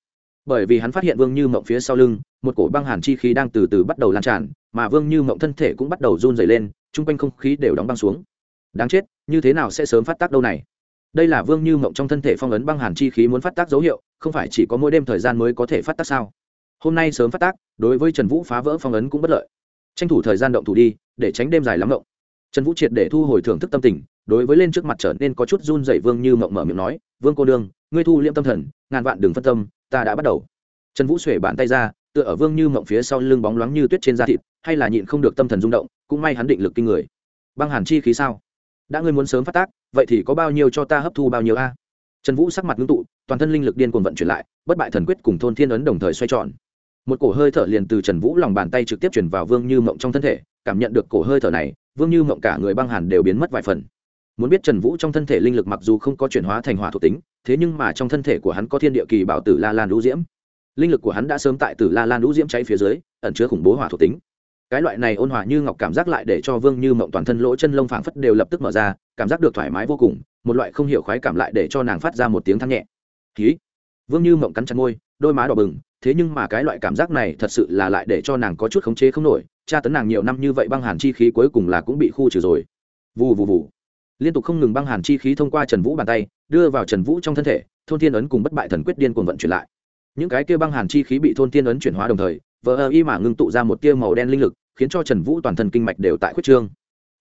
Bởi vì hắn phát hiện vương như mộng phía sau lưng, một cổ băng hàn chi khí đang từ từ bắt đầu lan tràn, mà vương như mộng thân thể cũng bắt đầu run dày lên, chung quanh không khí đều đóng băng xuống. Đáng chết, như thế nào sẽ sớm phát tác đâu này? Đây là vương như mộng trong thân thể phong ấn băng hàn chi khí muốn phát tác dấu hiệu, không phải chỉ có mỗi đêm thời gian mới có thể phát tác sao? Hôm nay sớm phát tác, đối với trần vũ phá vỡ phong ấn cũng bất lợi tranh thủ thời gian động thủ đi, để tránh đêm dài lắm động trần vũ triệt để thu hồi thưởng thức tâm tình, đối với lên trước mặt trở nên có chút run dậy vương như mộng mở miệng nói, vương cô đương ngươi thu liêm tâm thần, ngàn vạn đừng phân tâm, ta đã bắt đầu. Trần vũ xuể bàn tay ra, tựa ở vương như mộng phía sau lưng bóng loáng như tuyết trên da thịt, hay là nhịn không được tâm thần rung động, cũng may hắn định lực kinh người. Băng hàn chi khí sao? Đã ngươi muốn sớm phát tác, vậy thì có bao nhiêu cho ta hấp thu bao nhiêu a? Trần vũ sắc mặt ngưng tụ, toàn thân linh lực điên cuồng vận chuyển lại, bất bại thần quyết cùng thôn thiên ấn đồng thời xoay tròn một cổ hơi thở liền từ trần vũ lòng bàn tay trực tiếp chuyển vào vương như mộng trong thân thể, cảm nhận được cổ hơi thở này, vương như mộng cả người băng hàn đều biến mất vài phần. Muốn biết trần vũ trong thân thể linh lực mặc dù không có chuyển hóa thành hỏa thuộc tính, thế nhưng mà trong thân thể của hắn có thiên địa kỳ bảo tử la lan lũ diễm. Linh lực của hắn đã sớm tại tử la lan lũ diễm cháy phía dưới, ẩn chứa khủng bố hỏa thuộc tính. Cái loại này ôn hòa như ngọc cảm giác lại để cho vương như mộng toàn thân lỗ chân lông phảng phất đều lập tức mở ra, cảm giác được thoải mái vô cùng, một loại không hiểu khoái cảm lại để cho nàng phát ra một tiếng thăng nhẹ. Ký vương như mộng cắn chặt môi, đôi má đỏ bừng thế nhưng mà cái loại cảm giác này thật sự là lại để cho nàng có chút khống chế không nổi, tra tấn nàng nhiều năm như vậy băng hàn chi khí cuối cùng là cũng bị khu trừ rồi. Vù vù vù. Liên tục không ngừng băng hàn chi khí thông qua trần vũ bàn tay, đưa vào trần vũ trong thân thể, thôn thiên ấn cùng bất bại thần quyết điên cuồng vận chuyển lại. Những cái kia băng hàn chi khí bị thôn thiên ấn chuyển hóa đồng thời, vờ ơ y mà ngưng tụ ra một tia màu đen linh lực, khiến cho trần vũ toàn thân kinh mạch đều tại khuyết trương.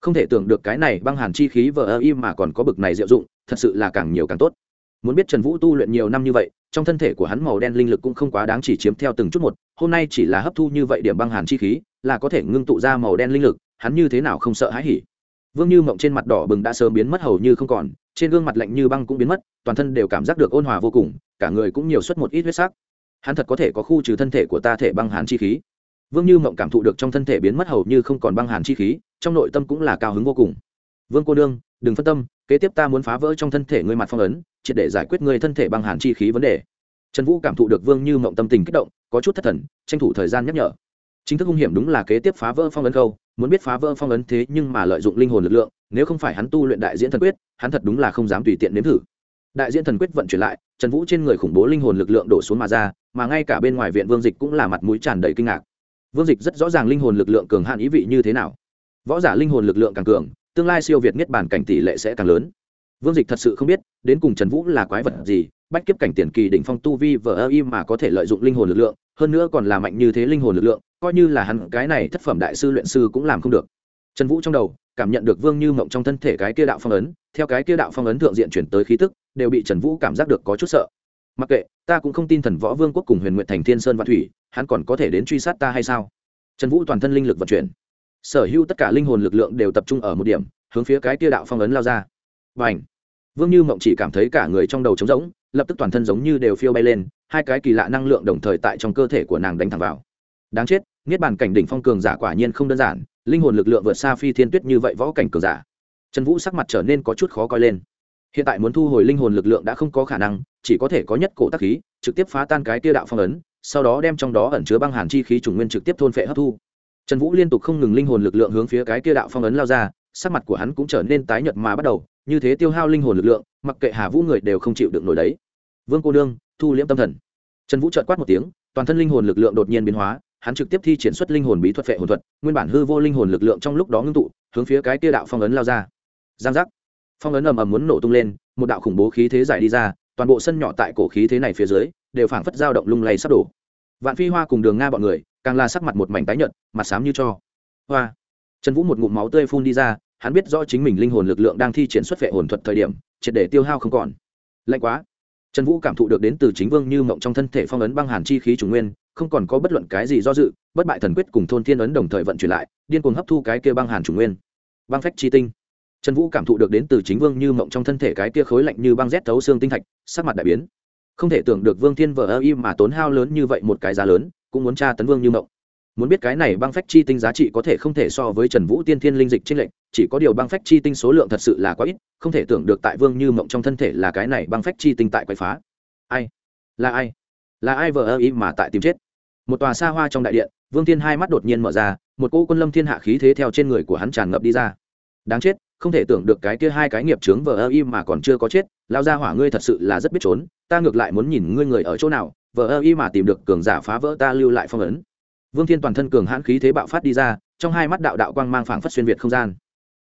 Không thể tưởng được cái này băng hàn chi khí vờ ơ y mà còn có bực này diệu dụng, thật sự là càng nhiều càng tốt muốn biết trần vũ tu luyện nhiều năm như vậy, trong thân thể của hắn màu đen linh lực cũng không quá đáng chỉ chiếm theo từng chút một, hôm nay chỉ là hấp thu như vậy điểm băng hàn chi khí, là có thể ngưng tụ ra màu đen linh lực, hắn như thế nào không sợ hãi hỉ. Vương như mộng trên mặt đỏ bừng đã sớm biến mất hầu như không còn, trên gương mặt lạnh như băng cũng biến mất, toàn thân đều cảm giác được ôn hòa vô cùng, cả người cũng nhiều suất một ít huyết sắc. Hắn thật có thể có khu trừ thân thể của ta thể băng hàn chi khí. Vương như mộng cảm thụ được trong thân thể biến mất hầu như không còn băng hàn chi khí, trong nội tâm cũng là cao hứng vô cùng. Vương cô đương đừng phân tâm, kế tiếp ta muốn phá vỡ trong thân thể ngươi mặt phong ấn triệt để giải quyết người thân thể băng hàn chi khí vấn đề. Trần vũ cảm thụ được vương như mộng tâm tình kích động, có chút thất thần, tranh thủ thời gian nhắc nhở. Chính thức hung hiểm đúng là kế tiếp phá vỡ phong ấn câu, muốn biết phá vỡ phong ấn thế nhưng mà lợi dụng linh hồn lực lượng, nếu không phải hắn tu luyện đại diễn thần quyết, hắn thật đúng là không dám tùy tiện nếm thử. Đại diễn thần quyết vận chuyển lại, trần vũ trên người khủng bố linh hồn lực lượng đổ xuống mà ra, mà ngay cả bên ngoài viện vương dịch cũng là mặt mũi tràn đầy kinh ngạc. Vương dịch rất rõ ràng linh hồn lực lượng cường hạn ý vị như thế nào. Võ giả linh hồn lực lượng càng cường, tương lai siêu việt nhất bản cảnh tỷ lệ sẽ càng lớn vương dịch thật sự không biết, đến cùng trần vũ là quái vật gì, bách kiếp cảnh tiền kỳ đỉnh phong tu vi vờ ơ im mà có thể lợi dụng linh hồn lực lượng, hơn nữa còn là mạnh như thế linh hồn lực lượng, coi như là hắn, cái này thất phẩm đại sư luyện sư cũng làm không được. Trần vũ trong đầu, cảm nhận được vương như mộng trong thân thể cái kia đạo phong ấn, theo cái kia đạo phong ấn thượng diện chuyển tới khí tức, đều bị trần vũ cảm giác được có chút sợ. Mặc kệ, ta cũng không tin thần võ vương quốc cùng huyền nguyện thành thiên sơn và thủy, hắn còn có thể đến truy sát ta hay sao? Trần vũ toàn thân linh lực vận chuyển. Sở hữu tất cả linh hồn lực lượng đều tập trung ở một điểm, hướng phía cái kia đạo phong ấn lao ra. Và ảnh vương như mộng chỉ cảm thấy cả người trong đầu trống rỗng, lập tức toàn thân giống như đều phiêu bay lên, hai cái kỳ lạ năng lượng đồng thời tại trong cơ thể của nàng đánh thẳng vào. Đáng chết, niết bàn cảnh đỉnh phong cường giả quả nhiên không đơn giản, linh hồn lực lượng vượt xa phi thiên tuyết như vậy võ cảnh cường giả. Trần vũ sắc mặt trở nên có chút khó coi lên. Hiện tại muốn thu hồi linh hồn lực lượng đã không có khả năng, chỉ có thể có nhất cổ tác khí, trực tiếp phá tan cái tia đạo phong ấn, sau đó đem trong đó ẩn chứa băng hàn chi khí trùng nguyên trực tiếp thôn phệ hấp thu. Trần vũ liên tục không ngừng linh hồn lực lượng hướng phía cái tia đạo phong ấn lao ra, sắc mặt của hắn cũng trở nên tái nhợt mà bắt đầu như thế tiêu hao linh hồn lực lượng, mặc kệ hà vũ người đều không chịu được nổi đấy. Vương cô nương, thu liễm tâm thần. Trần vũ trợt quát một tiếng, toàn thân linh hồn lực lượng đột nhiên biến hóa, hắn trực tiếp thi triển xuất linh hồn bí thuật phệ hồn thuật, nguyên bản hư vô linh hồn lực lượng trong lúc đó ngưng tụ, hướng phía cái kia đạo phong ấn lao ra. Giang giác. Phong ấn ầm ầm muốn nổ tung lên, một đạo khủng bố khí thế giải đi ra, toàn bộ sân nhỏ tại cổ khí thế này phía dưới, đều phảng phất dao động lung lay sắp đổ. Vạn phi hoa cùng đường nga bọn người, càng là sắc mặt một mảnh tái nhợt, mặt xám như cho. Hoa. Trần vũ một ngụm máu tươi phun đi ra hắn biết rõ chính mình linh hồn lực lượng đang thi triển xuất vệ hồn thuật thời điểm, triệt để tiêu hao không còn. Lạnh quá. Trần vũ cảm thụ được đến từ chính vương như mộng trong thân thể phong ấn băng hàn chi khí chủ nguyên, không còn có bất luận cái gì do dự, bất bại thần quyết cùng thôn thiên ấn đồng thời vận chuyển lại, điên cuồng hấp thu cái kia băng hàn chủ nguyên. Băng phách chi tinh. Trần vũ cảm thụ được đến từ chính vương như mộng trong thân thể cái kia khối lạnh như băng rét thấu xương tinh thạch, sắc mặt đại biến. Không thể tưởng được vương thiên vợ ơ y mà tốn hao lớn như vậy một cái giá lớn, cũng muốn tra tấn vương như mộng muốn biết cái này băng phách chi tinh giá trị có thể không thể so với trần vũ tiên thiên linh dịch trên lệnh chỉ có điều băng phách chi tinh số lượng thật sự là quá ít, không thể tưởng được tại vương như mộng trong thân thể là cái này băng phách chi tinh tại quậy phá. Ai? Là ai? Là ai vờ ơ ý mà tại tìm chết? Một tòa xa hoa trong đại điện, vương thiên hai mắt đột nhiên mở ra, một cô quân lâm thiên hạ khí thế theo trên người của hắn tràn ngập đi ra. Đáng chết, không thể tưởng được cái kia hai cái nghiệp trướng vờ ơ im mà còn chưa có chết, lao ra hỏa ngươi thật sự là rất biết trốn, ta ngược lại muốn nhìn ngươi người ở chỗ nào, vờ ơ y mà tìm được cường giả phá vỡ ta lưu lại phong ấn vương thiên toàn thân cường hãn khí thế bạo phát đi ra trong hai mắt đạo đạo quang mang phảng phất xuyên việt không gian.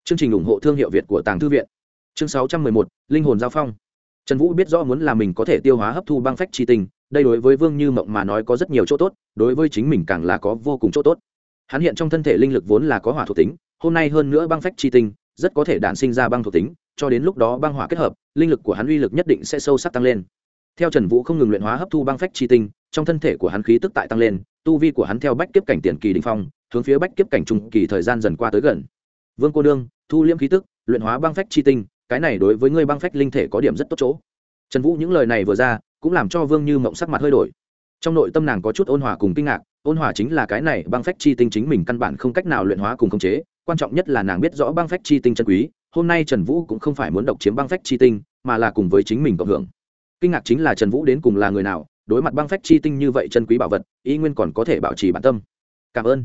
Chương trình ủng hộ thương hiệu việt của tàng thư viện. Chương sáu trăm mười một linh hồn giao phong. Trần vũ biết rõ muốn là mình có thể tiêu hóa hấp thu băng phách chi tình, đây đối với vương như mộng mà nói có rất nhiều chỗ tốt đối với chính mình càng là có vô cùng chỗ tốt. Hắn hiện trong thân thể linh lực vốn là có hỏa thuộc tính hôm nay hơn nữa băng phách chi tinh rất có thể đản sinh ra băng thuộc tính cho đến lúc đó băng hỏa kết hợp linh lực của hắn uy lực nhất định sẽ sâu sắc tăng lên. Theo trần vũ không ngừng luyện hóa hấp thu băng phách chi tinh trong thân thể của hắn khí tức tại tăng lên tu vi của hắn theo bách kiếp cảnh tiền kỳ đình phong, hướng phía bách kiếp cảnh trung kỳ thời gian dần qua tới gần. Vương cô đương thu liễm khí tức, luyện hóa băng phách chi tinh, cái này đối với ngươi băng phách linh thể có điểm rất tốt chỗ. Trần vũ những lời này vừa ra, cũng làm cho vương như mộng sắc mặt hơi đổi. Trong nội tâm nàng có chút ôn hòa cùng kinh ngạc, ôn hòa chính là cái này băng phách chi tinh chính mình căn bản không cách nào luyện hóa cùng khống chế, quan trọng nhất là nàng biết rõ băng phách chi tinh chân quý, hôm nay trần vũ cũng không phải muốn độc chiếm băng phách chi tinh, mà là cùng với chính mình cộng hưởng. Kinh ngạc chính là trần vũ đến cùng là người nào đối mặt băng phách chi tinh như vậy chân quý bảo vật, y nguyên còn có thể bảo trì bản tâm. Cảm ơn.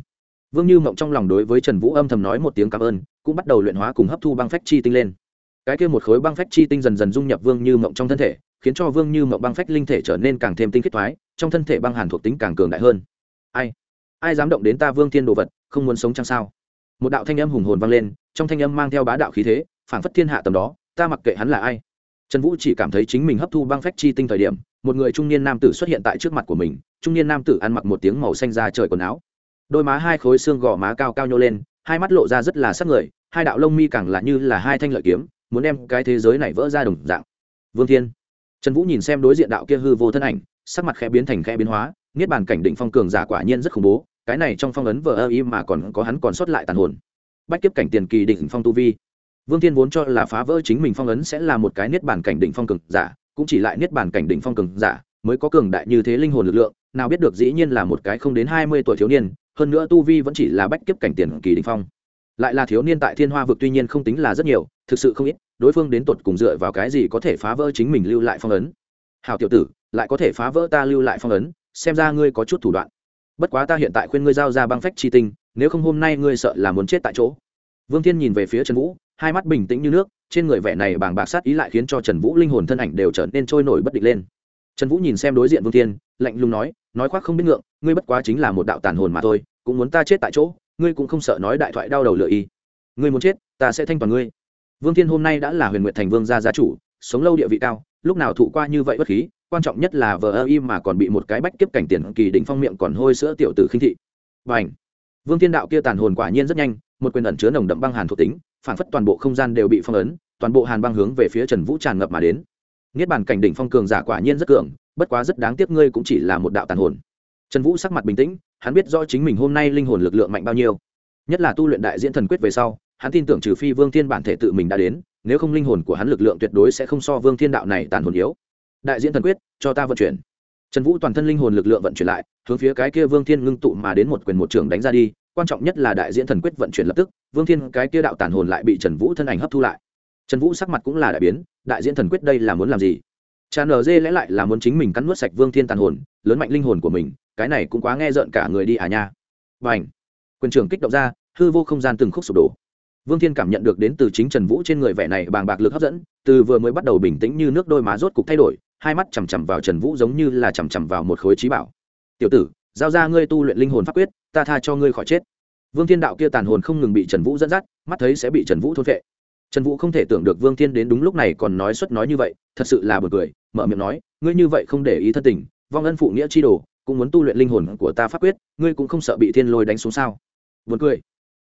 Vương như mộng trong lòng đối với trần vũ âm thầm nói một tiếng cảm ơn, cũng bắt đầu luyện hóa cùng hấp thu băng phách chi tinh lên. Cái kia một khối băng phách chi tinh dần dần dung nhập vương như mộng trong thân thể, khiến cho vương như mộng băng phách linh thể trở nên càng thêm tinh khiết thoái, trong thân thể băng hàn thuộc tính càng cường đại hơn. Ai? Ai dám động đến ta vương thiên đồ vật, không muốn sống chăng sao? Một đạo thanh âm hùng hồn vang lên, trong thanh âm mang theo bá đạo khí thế, phảng phất thiên hạ tầm đó, ta mặc kệ hắn là ai. Trần vũ chỉ cảm thấy chính mình hấp thu băng phách chi tinh thời điểm một người trung niên nam tử xuất hiện tại trước mặt của mình, trung niên nam tử ăn mặc một tiếng màu xanh ra trời quần áo. Đôi má hai khối xương gò má cao cao nhô lên, hai mắt lộ ra rất là sắc người, hai đạo lông mi càng là như là hai thanh lợi kiếm, muốn đem cái thế giới này vỡ ra đồng dạng. Vương thiên, trần vũ nhìn xem đối diện đạo kia hư vô thân ảnh, sắc mặt khẽ biến thành khẽ biến hóa, niết bàn cảnh định phong cường giả quả nhiên rất khủng bố, cái này trong phong ấn vờ ơ y mà còn có hắn còn sót lại tàn hồn. Bách kiếp cảnh tiền kỳ định phong tu vi. Vương thiên vốn cho là phá vỡ chính mình phong ấn sẽ là một cái niết bàn cảnh định phong cường giả cũng chỉ lại niết bàn cảnh đỉnh phong cường giả, mới có cường đại như thế linh hồn lực lượng, nào biết được dĩ nhiên là một cái không đến hai mươi tuổi thiếu niên, hơn nữa tu vi vẫn chỉ là bách kiếp cảnh tiền kỳ đỉnh phong. Lại là thiếu niên tại thiên hoa vực tuy nhiên không tính là rất nhiều, thực sự không ít, đối phương đến tột cùng dựa vào cái gì có thể phá vỡ chính mình lưu lại phong ấn. Hào tiểu tử, lại có thể phá vỡ ta lưu lại phong ấn, xem ra ngươi có chút thủ đoạn. Bất quá ta hiện tại khuyên ngươi giao ra băng phách chi tinh, nếu không hôm nay ngươi sợ là muốn chết tại chỗ. Vương thiên nhìn về phía trần vũ, hai mắt bình tĩnh như nước trên người vẻ này bàng bạc sát ý lại khiến cho trần vũ linh hồn thân ảnh đều trở nên trôi nổi bất định lên. Trần vũ nhìn xem đối diện vương thiên, lạnh lùng nói nói khoác không biết ngượng, ngươi bất quá chính là một đạo tàn hồn mà thôi, cũng muốn ta chết tại chỗ, ngươi cũng không sợ nói đại thoại đau đầu lựa y. Ngươi muốn chết, ta sẽ thanh toàn ngươi. Vương thiên hôm nay đã là huyền nguyện thành vương gia gia chủ, sống lâu địa vị cao, lúc nào thụ qua như vậy bất khí, quan trọng nhất là vờ ơ im mà còn bị một cái bách kiếp cảnh tiền kỳ đỉnh phong miệng còn hôi sữa tiểu tử khinh thị. Và vương thiên đạo kia tàn hồn quả nhiên rất nhanh, một quyền ẩn chứa nồng đậm băng hàn thuộc tính phản phất toàn bộ không gian đều bị phong ấn, toàn bộ hàn băng hướng về phía trần vũ tràn ngập mà đến. Niết bàn cảnh đỉnh phong cường giả quả nhiên rất cường, bất quá rất đáng tiếc ngươi cũng chỉ là một đạo tàn hồn. Trần vũ sắc mặt bình tĩnh, hắn biết rõ chính mình hôm nay linh hồn lực lượng mạnh bao nhiêu. Nhất là tu luyện đại diễn thần quyết về sau, hắn tin tưởng trừ phi vương thiên bản thể tự mình đã đến, nếu không linh hồn của hắn lực lượng tuyệt đối sẽ không so vương thiên đạo này tàn hồn yếu. Đại diễn thần quyết, cho ta vận chuyển. Trần vũ toàn thân linh hồn lực lượng vận chuyển lại, hướng phía cái kia vương thiên ngưng tụ mà đến một quyền một trường đánh ra đi, quan trọng nhất là đại diễn thần quyết vận chuyển lập tức vương thiên cái kia đạo tàn hồn lại bị trần vũ thân ảnh hấp thu lại. Trần vũ sắc mặt cũng là đại biến, đại diễn thần quyết đây là muốn làm gì? Cha nở dê lẽ lại là muốn chính mình cắn nuốt sạch vương thiên tàn hồn, lớn mạnh linh hồn của mình, cái này cũng quá nghe rợn cả người đi à nha. Và ảnh quyền trưởng kích động ra, hư vô không gian từng khúc sụp đổ. Vương thiên cảm nhận được đến từ chính trần vũ trên người vẻ này bàng bạc lực hấp dẫn, từ vừa mới bắt đầu bình tĩnh như nước đôi má rốt cục thay đổi, hai mắt chằm chằm vào trần vũ giống như là chằm chằm vào một khối trí bảo. Tiểu tử, giao ra ngươi tu luyện linh hồn pháp quyết, ta tha cho ngươi khỏi chết vương thiên đạo kia tàn hồn không ngừng bị trần vũ dẫn dắt, mắt thấy sẽ bị trần vũ thôn vệ trần vũ không thể tưởng được vương thiên đến đúng lúc này còn nói suất nói như vậy, thật sự là b u ồ n cười, mở miệng nói, ngươi như vậy không để ý thân tình, vong ân phụ nghĩa chi đồ, cũng muốn tu luyện linh hồn của ta pháp quyết, ngươi cũng không sợ bị thiên lôi đánh xuống sao? B u ồ n cười.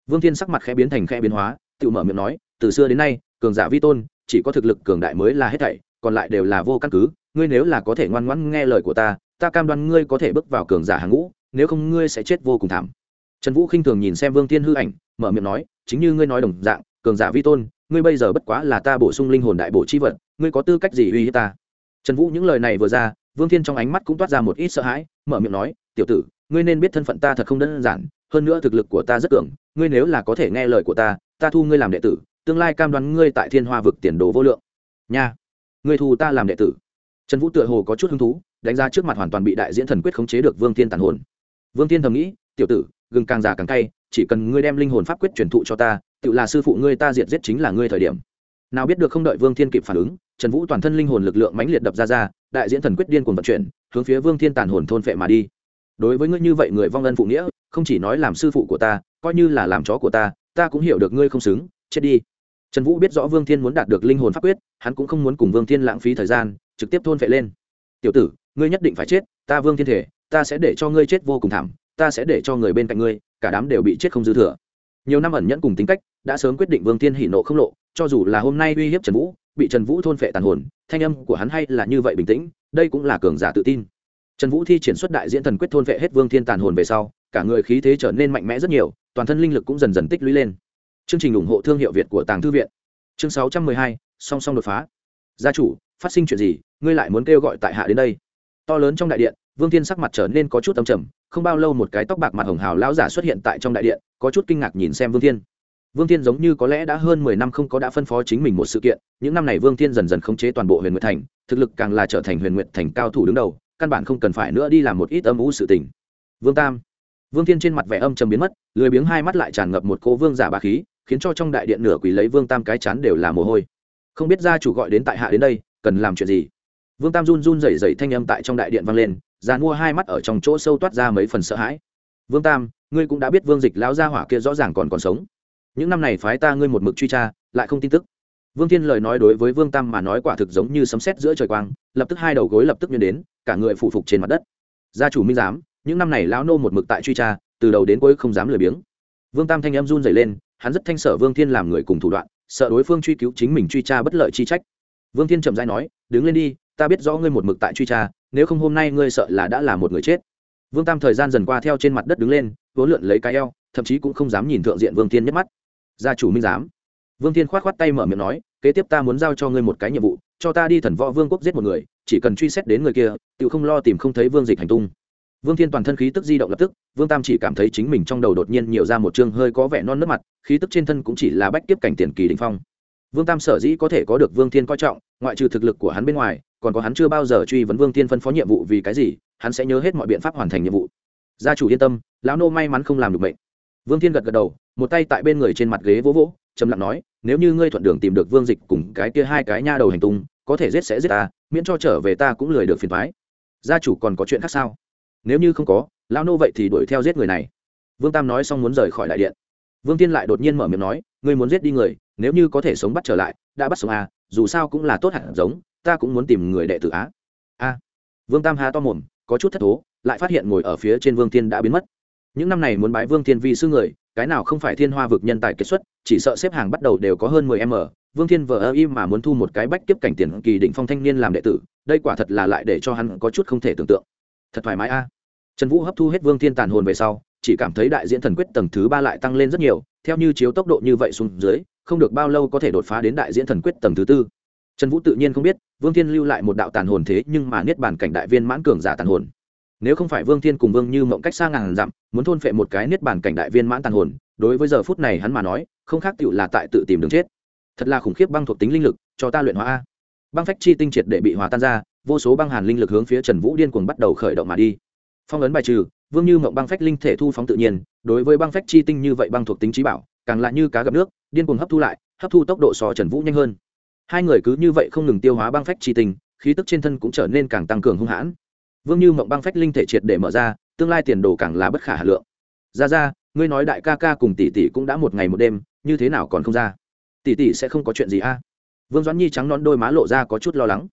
Vương thiên sắc mặt khẽ biến thành khẽ biến hóa, tự mở miệng nói, từ xưa đến nay, cường giả vi tôn, chỉ có thực lực cường đại mới là hết thảy, còn lại đều là vô căn cứ, ngươi nếu là có thể ngoan ngoãn nghe lời của ta ta cam đoan ngươi có thể bước vào cường giả hàng ngũ, nếu không ngươi sẽ chết vô cùng thảm trần vũ khinh thường nhìn xem vương tiên hư ảnh, mở miệng nói, chính như ngươi nói đồng dạng, cường giả vi tôn, ngươi bây giờ bất quá là ta bổ sung linh hồn đại bổ chi vật, ngươi có tư cách gì uy hiếp ta? Trần vũ những lời này vừa ra, vương thiên trong ánh mắt cũng toát ra một ít sợ hãi, mở miệng nói, tiểu tử, ngươi nên biết thân phận ta thật không đơn giản, hơn nữa thực lực của ta rất cường, ngươi nếu là có thể nghe lời của ta ta thu ngươi làm đệ tử, tương lai cam đoán ngươi tại thiên hoa vực tiền đồ vô lượng. Nha, ngươi thu ta làm đệ tử. Trần vũ tựa hồ có chút hứng thú, đánh giá trước mặt hoàn toàn bị đại diễn thần quyết khống chế được vương thiên tàn hồn. Vương thiên thầm nghĩ, tiểu tử gừng càng già càng cay, chỉ cần ngươi đem linh hồn pháp quyết truyền thụ cho ta, tự là sư phụ ngươi ta diệt giết chính là ngươi thời điểm. Nào biết được không đợi vương thiên kịp phản ứng, trần vũ toàn thân linh hồn lực lượng mãnh liệt đập ra ra, đại diễn thần quyết điên cuồng vận chuyển, hướng phía vương thiên tàn hồn thôn phệ mà đi. Đối với ngươi như vậy người vong ân phụ nghĩa, không chỉ nói làm sư phụ của ta, coi như là làm chó của ta ta cũng hiểu được ngươi không xứng, chết đi. Trần vũ biết rõ vương thiên muốn đạt được linh hồn pháp quyết, hắn cũng không muốn cùng vương thiên lãng phí thời gian, trực tiếp thôn phệ lên. Tiểu tử, ngươi nhất định phải chết, ta vương thiên thể, ta sẽ để cho ngươi chết vô cùng thảm ta sẽ để cho người bên cạnh ngươi, cả đám đều bị chết không dư thừa. Nhiều năm ẩn nhẫn cùng tính cách, đã sớm quyết định vương thiên hỉ nộ không lộ, cho dù là hôm nay uy hiếp trần vũ, bị trần vũ thôn phệ tàn hồn, thanh âm của hắn hay là như vậy bình tĩnh, đây cũng là cường giả tự tin. Trần vũ thi triển xuất đại diễn thần quyết thôn vệ hết vương thiên tàn hồn về sau, cả người khí thế trở nên mạnh mẽ rất nhiều, toàn thân linh lực cũng dần dần tích lũy lên. Chương trình ủng hộ thương hiệu việt của tàng thư viện. Chương sáu trăm mười hai, song song đột phá. Gia chủ, phát sinh chuyện gì, ngươi lại muốn kêu gọi tại hạ đến đây? To lớn trong đại điện vương thiên sắc mặt trở nên có chút âm trầm, không bao lâu một cái tóc bạc mặt hồng hào lão giả xuất hiện tại trong đại điện, có chút kinh ngạc nhìn xem vương thiên. Vương thiên giống như có lẽ đã hơn mười năm không có đã phân phó chính mình một sự kiện, những năm này vương thiên dần dần khống chế toàn bộ huyền nguyệt thành, thực lực càng là trở thành huyền nguyệt thành cao thủ đứng đầu, căn bản không cần phải nữa đi làm một ít âm u sự tình. Vương tam. Vương thiên trên mặt vẻ âm trầm biến mất, lười biếng hai mắt lại tràn ngập một cô vương giả bà khí, khiến cho trong đại điện nửa quỳ lấy vương tam cái chán đều là mồ hôi. Không biết gia chủ gọi đến tại hạ đến đây, cần làm chuyện gì? Vương tam run run rẩy rẩy thanh âm tại trong đại điện vang lên già mua hai mắt ở trong chỗ sâu toát ra mấy phần sợ hãi. Vương tam, ngươi cũng đã biết vương dịch lão gia hỏa kia rõ ràng còn còn sống. Những năm này phái ta ngươi một mực truy tra, lại không tin tức. Vương thiên lời nói đối với vương tam mà nói quả thực giống như sấm sét giữa trời quang, lập tức hai đầu gối lập tức biến đến, cả người phụ phục trên mặt đất. Gia chủ minh giám, những năm này lão nô một mực tại truy tra, từ đầu đến cuối không dám lười biếng. Vương tam thanh em run dày lên, hắn rất thanh sở vương thiên làm người cùng thủ đoạn, sợ đối phương truy cứu chính mình truy tra bất lợi chi trách. Vương thiên chậm dai nói, đứng lên đi, ta biết rõ ngươi một mực tại truy tra nếu không hôm nay ngươi sợ là đã là một người chết. Vương tam thời gian dần qua theo trên mặt đất đứng lên, vốn lượn lấy cái eo, thậm chí cũng không dám nhìn thượng diện vương thiên nhất mắt. Gia chủ minh giám. Vương thiên khoát khoát tay mở miệng nói, kế tiếp ta muốn giao cho ngươi một cái nhiệm vụ, cho ta đi thần võ vương quốc giết một người, chỉ cần truy xét đến người kia tự không lo tìm không thấy vương dịch hành tung. Vương thiên toàn thân khí tức di động lập tức, vương tam chỉ cảm thấy chính mình trong đầu đột nhiên nhiều ra một chương hơi có vẻ non nước mặt, khí tức trên thân cũng chỉ là bách tiếp cảnh tiền kỳ đình phong. Vương tam sở dĩ có thể có được vương thiên coi trọng, ngoại trừ thực lực của hắn bên ngoài còn có hắn chưa bao giờ truy vấn vương thiên phân phó nhiệm vụ vì cái gì, hắn sẽ nhớ hết mọi biện pháp hoàn thành nhiệm vụ. Gia chủ yên tâm, lão nô may mắn không làm được mệnh. Vương thiên gật gật đầu, một tay tại bên người trên mặt ghế vỗ vỗ, trầm lặng nói, nếu như ngươi thuận đường tìm được vương dịch cùng cái kia hai cái nha đầu hành tung, có thể giết sẽ giết ta, miễn cho trở về ta cũng lười được phiền thoái gia chủ còn có chuyện khác sao? Nếu như không có, lão nô vậy thì đuổi theo giết người này. Vương tam nói xong muốn rời khỏi đại điện. Vương tiên lại đột nhiên mở miệng nói, ngươi muốn giết đi người, nếu như có thể sống bắt trở lại, đã bắt sống a dù sao cũng là tốt hẳn giống ta cũng muốn tìm người đệ tử á. A. Vương tam há to mồm, có chút thất thố, lại phát hiện ngồi ở phía trên vương Thiên đã biến mất. Những năm này muốn bái vương Thiên vì sư người, cái nào không phải thiên hoa vực nhân tài kết xuất, chỉ sợ xếp hàng bắt đầu đều có hơn mười m vương thiên vờ ơ im mà muốn thu một cái bách kiếp cảnh tiền kỳ định phong thanh niên làm đệ tử, đây quả thật là lại để cho hắn có chút không thể tưởng tượng. Thật thoải mái a. Trần vũ hấp thu hết vương thiên tàn hồn về sau, chỉ cảm thấy đại diễn thần quyết tầng thứ ba lại tăng lên rất nhiều, theo như chiếu tốc độ như vậy xuống dưới, không được bao lâu có thể đột phá đến đại diễn thần quyết tầng thứ tư trần vũ tự nhiên không biết, vương thiên lưu lại một đạo tàn hồn thế, nhưng mà niết bàn cảnh đại viên mãn cường giả tàn hồn. Nếu không phải vương thiên cùng vương như mộng cách xa ngàn dặm, muốn thôn phệ một cái niết bàn cảnh đại viên mãn tàn hồn, đối với giờ phút này hắn mà nói, không khác tựu là tại tự tìm đường chết. Thật là khủng khiếp băng thuộc tính linh lực, cho ta luyện hóa a. Băng phách chi tinh triệt để bị hòa tan ra, vô số băng hàn linh lực hướng phía trần vũ điên cuồng bắt đầu khởi động mà đi. Phong ấn bài trừ, vương như mộng băng phách linh thể thu phóng tự nhiên, đối với băng phách chi tinh như vậy băng thuộc tính trí bảo, càng lại như cá gặp nước, điên cuồng hấp thu lại, hấp thu tốc độ so trần vũ nhanh hơn hai người cứ như vậy không ngừng tiêu hóa băng phách chi tình khí tức trên thân cũng trở nên càng tăng cường hung hãn. Vương như mộng băng phách linh thể triệt để mở ra, tương lai tiền đồ càng là bất khả hà lượng. Ra ra, ngươi nói đại ca ca cùng tỷ tỷ cũng đã một ngày một đêm, như thế nào còn không ra? Tỷ tỷ sẽ không có chuyện gì a? Vương doãn nhi trắng nón đôi má lộ ra có chút lo lắng.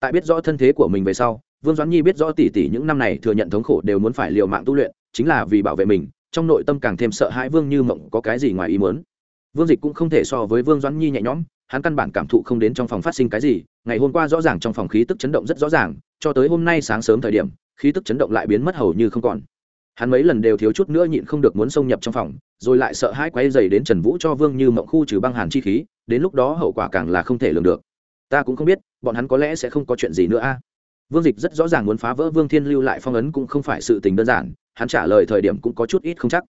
Tại biết rõ thân thế của mình về sau, vương doãn nhi biết rõ tỷ tỷ những năm này thừa nhận thống khổ đều muốn phải liều mạng tu luyện, chính là vì bảo vệ mình, trong nội tâm càng thêm sợ hãi vương như mộng có cái gì ngoài ý muốn. Vương dịch cũng không thể so với vương doãn nhi nhẹ nhõm hắn căn bản cảm thụ không đến trong phòng phát sinh cái gì, ngày hôm qua rõ ràng trong phòng khí tức chấn động rất rõ ràng, cho tới hôm nay sáng sớm thời điểm, khí tức chấn động lại biến mất hầu như không còn. Hắn mấy lần đều thiếu chút nữa nhịn không được muốn xông nhập trong phòng, rồi lại sợ hãi quay dày đến trần vũ cho vương như mộng khu trừ băng hàn chi khí, đến lúc đó hậu quả càng là không thể lường được. Ta cũng không biết, bọn hắn có lẽ sẽ không có chuyện gì nữa a. Vương dịch rất rõ ràng muốn phá vỡ vương thiên lưu lại phong ấn cũng không phải sự tình đơn giản, hắn trả lời thời điểm cũng có chút ít không chắc.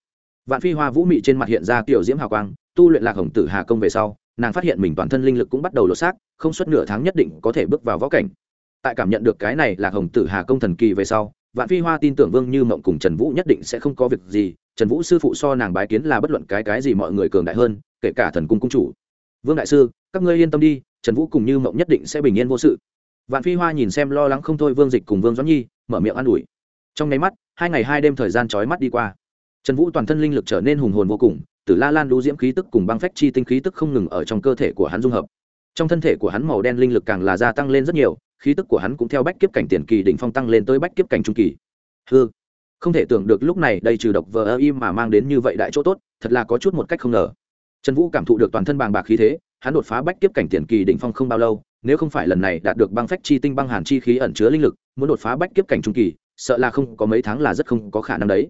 Vạn phi hoa vũ mị trên mặt hiện ra tiểu diễm hào quang, tu luyện lạc hồng tử hà công về sau nàng phát hiện mình toàn thân linh lực cũng bắt đầu lột xác, không suốt nửa tháng nhất định có thể bước vào võ cảnh. Tại cảm nhận được cái này là hồng tử hà công thần kỳ về sau, vạn phi hoa tin tưởng vương như mộng cùng trần vũ nhất định sẽ không có việc gì, trần vũ sư phụ so nàng bái kiến là bất luận cái cái gì mọi người cường đại hơn, kể cả thần cung cung chủ. Vương đại sư, các ngươi yên tâm đi, trần vũ cùng như mộng nhất định sẽ bình yên vô sự. Vạn phi hoa nhìn xem lo lắng không thôi vương dịch cùng vương doãn nhi, mở miệng an ủi. Trong nháy mắt, hai ngày hai đêm thời gian trói mắt đi qua. Trần vũ toàn thân linh lực trở nên hùng hồn vô cùng tử la lan đu diễm khí tức cùng băng phách chi tinh khí tức không ngừng ở trong cơ thể của hắn dung hợp. Trong thân thể của hắn màu đen linh lực càng là gia tăng lên rất nhiều, khí tức của hắn cũng theo bách kiếp cảnh tiền kỳ đỉnh phong tăng lên tới bách kiếp cảnh trung kỳ. Hư không thể tưởng được lúc này đây trừ độc vờ ơ im mà mang đến như vậy đại chỗ tốt, thật là có chút một cách không ngờ. Trần vũ cảm thụ được toàn thân bàng bạc khí thế, hắn đột phá bách kiếp cảnh tiền kỳ đỉnh phong không bao lâu, nếu không phải lần này đạt được băng phách chi tinh băng hàn chi khí ẩn chứa linh lực, muốn đột phá bách kiếp cảnh trung kỳ, sợ là không có mấy tháng là rất không có khả năng đấy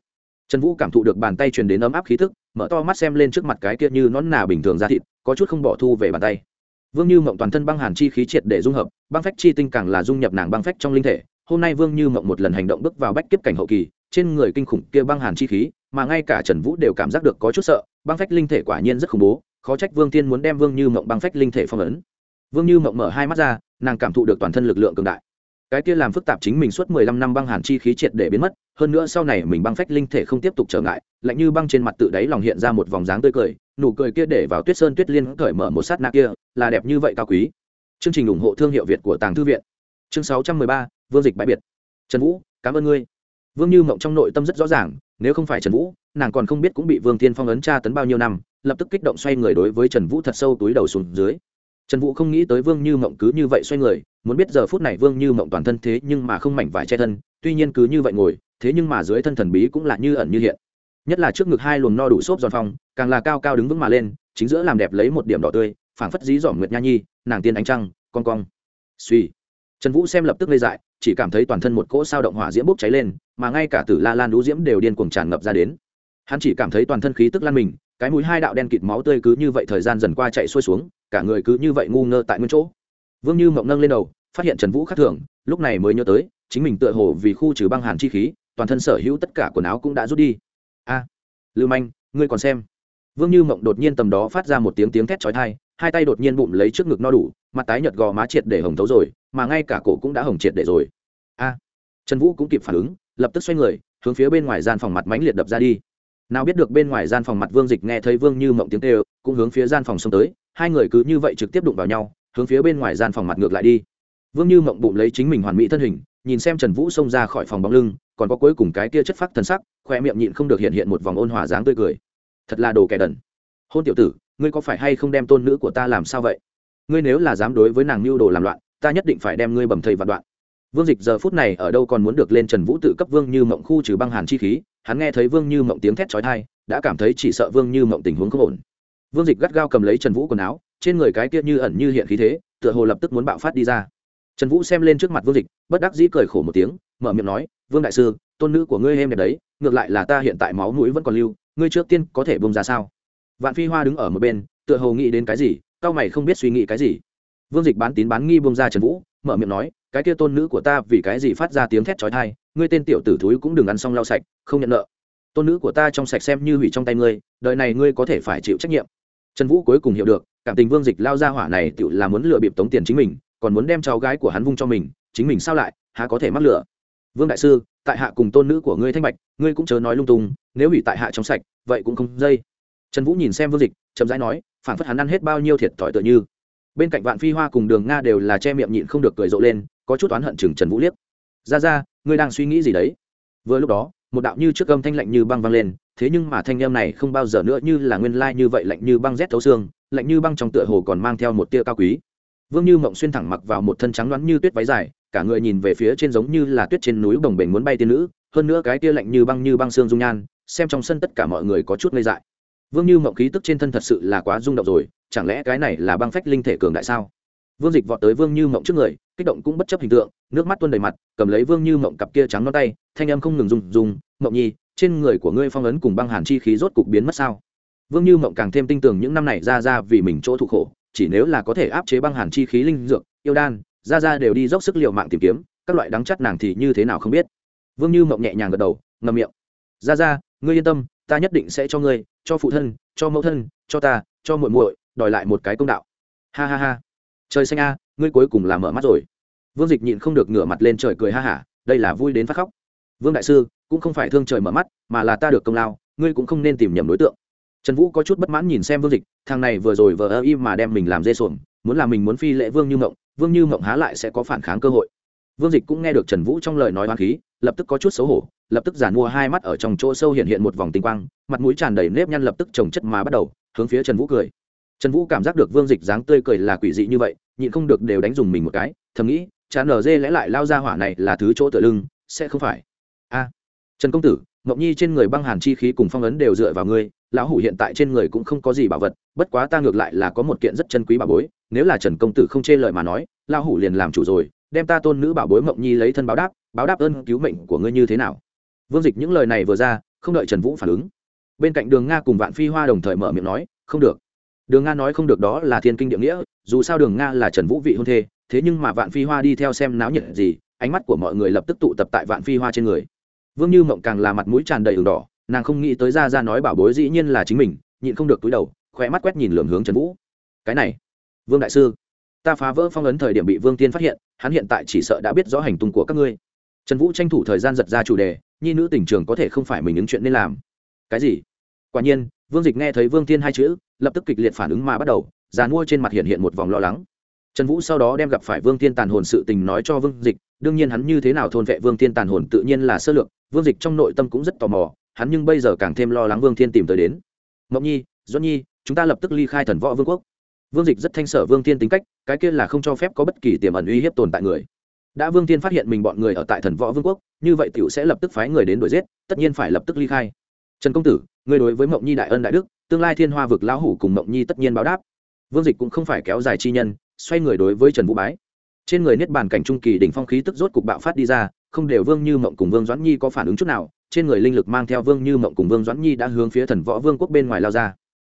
trần vũ cảm thụ được bàn tay truyền đến ấm áp khí thức, mở to mắt xem lên trước mặt cái kia như nón nà bình thường ra thịt, có chút không bỏ thu về bàn tay. Vương như mộng toàn thân băng hàn chi khí triệt để dung hợp, băng phách chi tinh càng là dung nhập nàng băng phách trong linh thể. Hôm nay vương như mộng một lần hành động bước vào bách kiếp cảnh hậu kỳ, trên người kinh khủng kia băng hàn chi khí, mà ngay cả trần vũ đều cảm giác được có chút sợ, băng phách linh thể quả nhiên rất khủng bố, khó trách vương tiên muốn đem vương như mộng băng phách linh thể phong ấn. Vương như mộng mở hai mắt ra, nàng cảm thụ được toàn thân lực lượng cường đại cái kia làm phức tạp chính mình suốt mười lăm năm băng hàn chi khí triệt để biến mất, hơn nữa sau này mình băng phách linh thể không tiếp tục trở ngại, lạnh như băng trên mặt tự đáy lòng hiện ra một vòng dáng tươi cười, nụ cười kia để vào tuyết sơn tuyết liên cởi mở một sát na kia, là đẹp như vậy cao quý. Chương trình ủng hộ thương hiệu việt của tàng thư viện. Chương sáu trăm mười ba, vương dịch bãi biệt. Trần vũ, cảm ơn ngươi. Vương như mộng trong nội tâm rất rõ ràng, nếu không phải trần vũ, nàng còn không biết cũng bị vương tiên phong ấn tra tấn bao nhiêu năm, lập tức kích động xoay người đối với trần vũ thật sâu túi đầu xuống dưới trần vũ không nghĩ tới vương như mộng cứ như vậy xoay người, muốn biết giờ phút này vương như mộng toàn thân thế nhưng mà không mảnh vải che thân, tuy nhiên cứ như vậy ngồi, thế nhưng mà dưới thân thần bí cũng là như ẩn như hiện. Nhất là trước ngực hai luồng no đủ xốp giòn phong càng là cao cao đứng vững mà lên, chính giữa làm đẹp lấy một điểm đỏ tươi, phảng phất dí dỏm nguyệt nha nhi, nàng tiên ánh trăng con cong. Suy trần vũ xem lập tức lê dại, chỉ cảm thấy toàn thân một cỗ sao động hỏa diễm bốc cháy lên, mà ngay cả tử la lan đũ diễm đều điên cuồng tràn ngập ra đến. Hắn chỉ cảm thấy toàn thân khí tức lan mình cái mũi hai đạo đen kịt máu tươi cứ như vậy thời gian dần qua chạy xuôi xuống, cả người cứ như vậy ngu ngơ tại nguyên chỗ. Vương như mộng nâng lên đầu, phát hiện trần vũ khắc thường, lúc này mới nhớ tới, chính mình tựa hồ vì khu trừ băng hàn chi khí, toàn thân sở hữu tất cả quần áo cũng đã rút đi. A, lưu manh, ngươi còn xem. Vương như mộng đột nhiên tầm đó phát ra một tiếng tiếng thét chói tai, hai tay đột nhiên bụng lấy trước ngực no đủ, mặt tái nhợt gò má triệt để hồng thấu rồi, mà ngay cả cổ cũng đã hồng triệt để rồi. A, trần vũ cũng kịp phản ứng, lập tức xoay người, hướng phía bên ngoài gian phòng mặt mánh liệt đập ra đi nào biết được bên ngoài gian phòng mặt vương dịch nghe thấy vương như mộng tiếng tê cũng hướng phía gian phòng xông tới, hai người cứ như vậy trực tiếp đụng vào nhau, hướng phía bên ngoài gian phòng mặt ngược lại đi. Vương như mộng bụng lấy chính mình hoàn mỹ thân hình, nhìn xem trần vũ xông ra khỏi phòng bóng lưng, còn có cuối cùng cái kia chất phác thân sắc, khoe miệng nhịn không được hiện hiện một vòng ôn hòa dáng tươi cười. Thật là đồ kẻ đần. Hôn tiểu tử, ngươi có phải hay không đem tôn nữ của ta làm sao vậy? Ngươi nếu là dám đối với nàng mưu đồ làm loạn, ta nhất định phải đem ngươi bầm thầy vạn đoạn. Vương dịch giờ phút này ở đâu còn muốn được lên trần vũ tự cấp vương như mộng khu trừ băng hàn chi khí hắn nghe thấy vương như mộng tiếng thét trói thai đã cảm thấy chỉ sợ vương như mộng tình huống không ổn. Vương dịch gắt gao cầm lấy trần vũ quần áo, trên người cái kia như ẩn như hiện khí thế, tựa hồ lập tức muốn bạo phát đi ra. Trần vũ xem lên trước mặt vương dịch, bất đắc dĩ cười khổ một tiếng, mở miệng nói, vương đại sư, tôn nữ của ngươi em đẹp đấy, ngược lại là ta hiện tại máu mũi vẫn còn lưu, ngươi trước tiên có thể bông ra sao? Vạn phi hoa đứng ở một bên, tựa hồ nghĩ đến cái gì, cao mày không biết suy nghĩ cái gì. Vương dịch bán tín bán nghi bông ra trần vũ, mở miệng nói, cái kia tôn nữ của ta vì cái gì phát ra tiếng thét trói thai ngươi tên tiểu tử thúi cũng đừng ăn xong lau sạch, không nhận nợ. Tôn nữ của ta trong sạch xem như hủy trong tay ngươi, đời này ngươi có thể phải chịu trách nhiệm. Trần vũ cuối cùng hiểu được, cảm tình vương dịch lao ra hỏa này tự là muốn lừa bịp tống tiền chính mình, còn muốn đem cháu gái của hắn vung cho mình, chính mình sao lại, há có thể mắc lừa? Vương đại sư, tại hạ cùng tôn nữ của ngươi thanh bạch, ngươi cũng chớ nói lung tung, nếu hủy tại hạ trong sạch, vậy cũng không dây. Trần vũ nhìn xem vương dịch, chậm rãi nói, phản phất hắn ăn hết bao nhiêu thiệt thòi tựa như. Bên cạnh vạn phi hoa cùng đường nga đều là che miệng nhịn không được cười rộ lên, có chút oán hận chừng trần vũ liếc ra ra, ngươi đang suy nghĩ gì đấy? Vừa lúc đó, một đạo như trước âm thanh lạnh như băng vang lên, thế nhưng mà thanh âm này không bao giờ nữa như là nguyên lai như vậy lạnh như băng rét thấu xương, lạnh như băng trong tựa hồ còn mang theo một tia cao quý. Vương như mộng xuyên thẳng mặc vào một thân trắng đoán như tuyết váy dài, cả người nhìn về phía trên giống như là tuyết trên núi bồng bềnh muốn bay tiên nữ, hơn nữa cái tia lạnh như băng như băng xương dung nhan, xem trong sân tất cả mọi người có chút ngây dại. Vương như mộng khí tức trên thân thật sự là quá rung động rồi, chẳng lẽ cái này là băng phách linh thể cường đại sao? Vương dịch vọt tới vương như mộng trước người kích động cũng bất chấp hình tượng nước mắt tuôn đầy mặt cầm lấy vương như mộng cặp kia trắng non tay thanh em không ngừng dùng dùng, mộng nhi trên người của ngươi phong ấn cùng băng hàn chi khí rốt cục biến mất sao? Vương như mộng càng thêm tin tưởng những năm này ra ra vì mình chỗ thụ khổ chỉ nếu là có thể áp chế băng hàn chi khí linh dược yêu đan ra ra đều đi dốc sức liệu mạng tìm kiếm các loại đắng chắt nàng thì như thế nào không biết. Vương như mộng nhẹ nhàng gật đầu ngầm miệng. Ra ra ngươi yên tâm ta nhất định sẽ cho ngươi cho phụ thân cho mẫu thân cho ta cho muội muội đòi lại một cái công đạo. Ha ha ha trời xanh a, ngươi cuối cùng là mở mắt rồi. Vương dịch nhịn không được ngửa mặt lên trời cười ha hả, đây là vui đến phát khóc. Vương đại sư, cũng không phải thương trời mở mắt, mà là ta được công lao, ngươi cũng không nên tìm nhầm đối tượng. Trần vũ có chút bất mãn nhìn xem vương dịch, thằng này vừa rồi vờ ơ im mà đem mình làm dê sồn muốn làm mình muốn phi lễ vương như mộng, vương như mộng há lại sẽ có phản kháng cơ hội. Vương dịch cũng nghe được trần vũ trong lời nói hoang khí, lập tức có chút xấu hổ, lập tức giàn mua hai mắt ở trong chỗ sâu hiện hiện một vòng tinh quang, mặt mũi tràn đầy nếp nhăn lập tức trồng chất mà bắt đầu, hướng phía trần vũ cười trần vũ cảm giác được vương dịch dáng tươi cười là quỷ dị như vậy, nhịn không được đều đánh dùng mình một cái, thầm nghĩ chán nở dê lẽ lại lao ra hỏa này là thứ chỗ tựa lưng, sẽ không phải. A, trần công tử ngọc nhi trên người băng hàn chi khí cùng phong ấn đều dựa vào ngươi, lão hủ hiện tại trên người cũng không có gì bảo vật, bất quá ta ngược lại là có một kiện rất chân quý bảo bối, nếu là trần công tử không chê lời mà nói, lão hủ liền làm chủ rồi, đem ta tôn nữ bảo bối mộng nhi lấy thân báo đáp báo đáp ơn cứu mệnh của ngươi như thế nào? Vương dịch những lời này vừa ra, không đợi trần vũ phản ứng. Bên cạnh đường nga cùng vạn phi hoa đồng thời mở miệng nói, không được đường nga nói không được đó là thiên kinh địa nghĩa, dù sao đường nga là trần vũ vị hôn thê, thế nhưng mà vạn phi hoa đi theo xem náo nhiệt gì, ánh mắt của mọi người lập tức tụ tập tại vạn phi hoa trên người. Vương như mộng càng là mặt mũi tràn đầy đường đỏ, nàng không nghĩ tới ra ra nói bảo bối dĩ nhiên là chính mình, nhịn không được túi đầu khỏe mắt quét nhìn lường hướng trần vũ. Cái này, vương đại sư, ta phá vỡ phong ấn thời điểm bị vương tiên phát hiện, hắn hiện tại chỉ sợ đã biết rõ hành tung của các ngươi. Trần vũ tranh thủ thời gian giật ra chủ đề, nhi nữ tỉnh trường có thể không phải mình ứng chuyện nên làm. Cái gì? Quả nhiên, vương dịch nghe thấy vương Thiên hai chữ, lập tức kịch liệt phản ứng mà bắt đầu, già mua trên mặt hiện hiện một vòng lo lắng. Trần vũ sau đó đem gặp phải vương Thiên tàn hồn sự tình nói cho vương dịch, đương nhiên hắn như thế nào thôn vệ vương Thiên tàn hồn tự nhiên là sơ lược, vương dịch trong nội tâm cũng rất tò mò, hắn nhưng bây giờ càng thêm lo lắng vương thiên tìm tới đến. Mộng nhi doãn nhi, chúng ta lập tức ly khai thần võ vương quốc. Vương dịch rất thanh sở vương thiên tính cách, cái kia là không cho phép có bất kỳ tiềm ẩn uy hiếp tồn tại người. Đã vương thiên phát hiện mình bọn người ở tại thần võ vương quốc, như vậy t i ể u sẽ lập tức phái người đến đuổi giết, tất nhiên phải lập tức ly khai trần công tử người đối với mộng nhi đại ân đại đức, tương lai thiên hoa vực lão hủ cùng mộng nhi tất nhiên báo đáp. Vương dịch cũng không phải kéo dài chi nhân, xoay người đối với trần vũ bái. Trên người niết bàn cảnh trung kỳ đỉnh phong khí tức rốt cục bạo phát đi ra, không đều vương như mộng cùng vương doãn nhi có phản ứng chút nào, trên người linh lực mang theo vương như mộng cùng vương doãn nhi đã hướng phía thần võ vương quốc bên ngoài lao ra.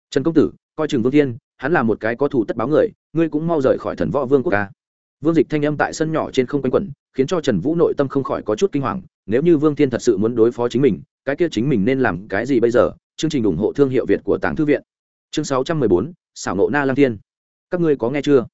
Trần công tử, coi chừng vương thiên, hắn là một cái có thủ tất báo người, ngươi cũng mau rời khỏi thần võ vương quốc ca vương dịch thanh âm tại sân nhỏ trên không quanh quẩn, khiến cho trần vũ nội tâm không khỏi có chút kinh hoàng, nếu như vương thiên thật sự muốn đối phó chính mình, cái kia chính mình nên làm cái gì bây giờ? Chương trình ủng hộ thương hiệu việt của tàng thư viện. Chương sáu trăm mười bốn, xảo nộ na lang thiên. Các ngươi có nghe chưa?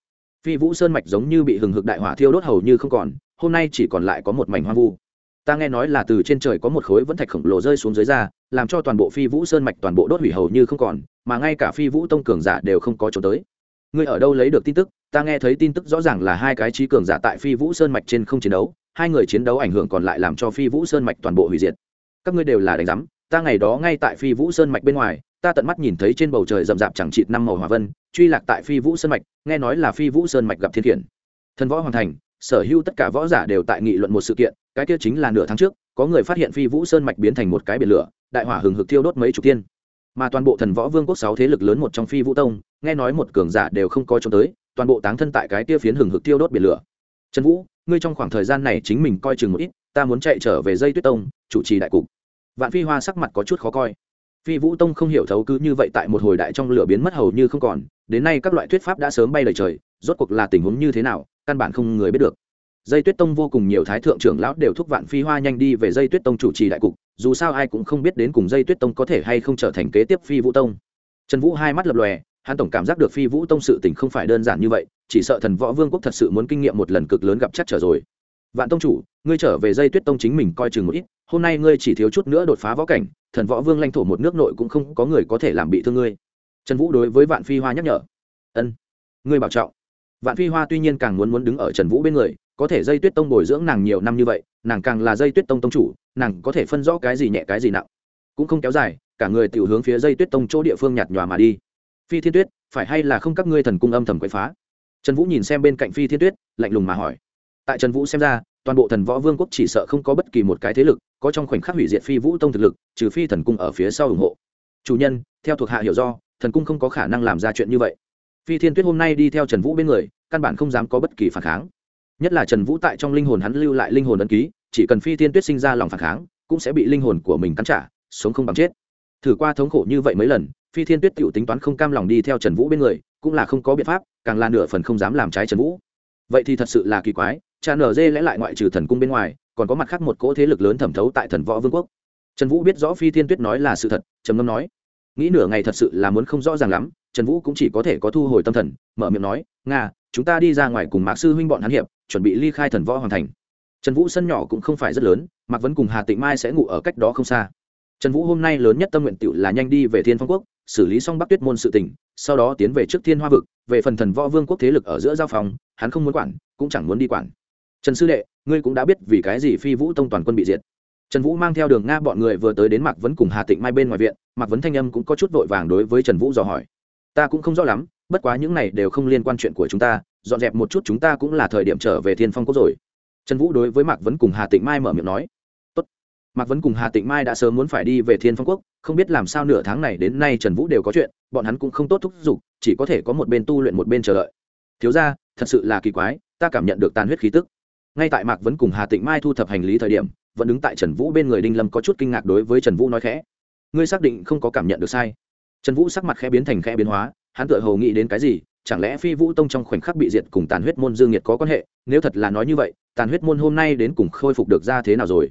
Phi vũ sơn mạch giống như bị hừng hực đại hỏa thiêu đốt hầu như không còn, hôm nay chỉ còn lại có một mảnh hoang vu. Ta nghe nói là từ trên trời có một khối vẫn thạch khổng lồ rơi xuống dưới ra, làm cho toàn bộ phi vũ sơn mạch toàn bộ đốt hủy hầu như không còn, mà ngay cả phi vũ tông cường giả đều không có chỗ tới. Ngươi ở đâu lấy được tin tức? Ta nghe thấy tin tức rõ ràng là hai cái trí cường giả tại phi vũ sơn mạch trên không chiến đấu, hai người chiến đấu ảnh hưởng còn lại làm cho phi vũ sơn mạch toàn bộ hủy diệt. Các ngươi đều là đánh giám, ta ngày đó ngay tại phi vũ sơn mạch bên ngoài, ta tận mắt nhìn thấy trên bầu trời rậm rạp chẳng chịt năm màu hòa vân, truy lạc tại phi vũ sơn mạch, nghe nói là phi vũ sơn mạch gặp thiên khiển thần võ hoàn thành, sở hữu tất cả võ giả đều tại nghị luận một sự kiện, cái kia chính là nửa tháng trước, có người phát hiện phi vũ sơn mạch biến thành một cái biển lửa, đại hỏa hừng hực thiêu đốt mấy chục thiên. Mà toàn bộ thần võ vương quốc sáu thế lực lớn một trong phi vũ tông, nghe nói một cường giả đều không có trốn tới toàn bộ táng thân tại cái tia phiến hừng hực tiêu đốt biển lửa. Trần vũ, ngươi trong khoảng thời gian này chính mình coi chừng một ít, ta muốn chạy trở về dây tuyết tông, chủ trì đại cục. Vạn phi hoa sắc mặt có chút khó coi. Phi vũ tông không hiểu thấu cứ như vậy tại một hồi đại trong lửa biến mất hầu như không còn, đến nay các loại thuyết pháp đã sớm bay lời trời, rốt cuộc là tình huống như thế nào, căn bản không người biết được. Dây tuyết tông vô cùng nhiều thái thượng trưởng lão đều thúc vạn phi hoa nhanh đi về dây tuyết tông chủ trì đại cục, dù sao ai cũng không biết đến cùng dây tuyết tông có thể hay không trở thành kế tiếp phi vũ tông. Trần vũ hai mắt lập lòe hắn tổng cảm giác được phi vũ tông sự tình không phải đơn giản như vậy, chỉ sợ thần võ vương quốc thật sự muốn kinh nghiệm một lần cực lớn gặp chắc trở rồi. Vạn tông chủ, ngươi trở về dây tuyết tông chính mình coi chừng một ít, hôm nay ngươi chỉ thiếu chút nữa đột phá võ cảnh, thần võ vương lãnh thổ một nước nội cũng không có người có thể làm bị thương ngươi. Trần vũ đối với vạn phi hoa nhắc nhở. Ân, ngươi bảo trọng. Vạn phi hoa tuy nhiên càng muốn muốn đứng ở trần vũ bên người, có thể dây tuyết tông bồi dưỡng nàng nhiều năm như vậy, nàng càng là dây tuyết tông tông chủ, nàng có thể phân rõ cái gì nhẹ cái gì nặng. Cũng không kéo dài, cả người tự hướng phía dây tuyết tông chỗ địa phương nhạt nhòa mà đi phi thiên tuyết, phải hay là không các ngươi thần cung âm thầm quậy phá? Trần vũ nhìn xem bên cạnh phi thiên tuyết, lạnh lùng mà hỏi. Tại trần vũ xem ra, toàn bộ thần võ vương quốc chỉ sợ không có bất kỳ một cái thế lực có trong khoảnh khắc hủy diệt phi vũ tông thực lực, trừ phi thần cung ở phía sau ủng hộ. Chủ nhân, theo thuộc hạ hiểu do, thần cung không có khả năng làm ra chuyện như vậy. Phi thiên tuyết hôm nay đi theo trần vũ bên người, căn bản không dám có bất kỳ phản kháng. Nhất là trần vũ tại trong linh hồn hắn lưu lại linh hồn ấn ký, chỉ cần phi thiên tuyết sinh ra lòng phản kháng, cũng sẽ bị linh hồn của mình cắn trả, sống không bằng chết. Thử qua thống khổ như vậy mấy lần phi thiên tuyết t tính toán không cam lòng đi theo trần vũ bên người, cũng là không có biện pháp, càng là nửa phần không dám làm trái trần vũ. Vậy thì thật sự là kỳ quái, cha nở dê lẽ lại ngoại trừ thần cung bên ngoài, còn có mặt khác một cỗ thế lực lớn thẩm thấu tại thần võ vương quốc. Trần vũ biết rõ phi thiên tuyết nói là sự thật, trầm ngâm nói, nghĩ nửa ngày thật sự là muốn không rõ ràng lắm, trần vũ cũng chỉ có thể có thu hồi tâm thần, mở miệng nói, nga, chúng ta đi ra ngoài cùng mạc sư huynh bọn hắn hiệp, chuẩn bị ly khai thần võ hoàn thành. Trần vũ sân nhỏ cũng không phải rất lớn, mạc vẫn cùng hà tịnh mai sẽ ngủ ở cách đó không xa trần vũ hôm nay lớn nhất tâm nguyện tựu là nhanh đi về thiên phong quốc, xử lý xong bắc tuyết môn sự tỉnh sau đó tiến về trước thiên hoa vực, về phần thần võ vương quốc thế lực ở giữa giao phòng, hắn không muốn quản, cũng chẳng muốn đi quản. Trần sư đệ, ngươi cũng đã biết vì cái gì phi vũ tông toàn quân bị diệt. Trần vũ mang theo đường nga bọn người vừa tới đến mạc vấn cùng hà tịnh mai bên ngoài viện, mạc vấn thanh âm cũng có chút vội vàng đối với trần vũ dò hỏi. Ta cũng không rõ lắm, bất quá những này đều không liên quan chuyện của chúng ta, dọn dẹp một chút chúng ta cũng là thời điểm trở về thiên phong quốc rồi. Trần vũ đối với mạc vấn cùng hà tịnh mai mở miệng nói mạc vấn cùng hà tịnh mai đã sớm muốn phải đi về thiên phong quốc, không biết làm sao nửa tháng này đến nay trần vũ đều có chuyện, bọn hắn cũng không tốt thúc giục, chỉ có thể có một bên tu luyện một bên chờ đợi. Thiếu ra thật sự là kỳ quái, ta cảm nhận được tàn huyết khí tức. Ngay tại mạc vấn cùng hà tịnh mai thu thập hành lý thời điểm, vẫn đứng tại trần vũ bên người đinh lâm có chút kinh ngạc đối với trần vũ nói khẽ. Ngươi xác định không có cảm nhận được sai. Trần vũ sắc mặt khẽ biến thành khẽ biến hóa, hắn tự hầu nghĩ đến cái gì, chẳng lẽ phi vũ tông trong khoảnh khắc bị diệt cùng tàn huyết môn dương nhiệt có quan hệ? Nếu thật là nói như vậy, tàn huyết môn hôm nay đến cùng khôi phục được ra thế nào rồi?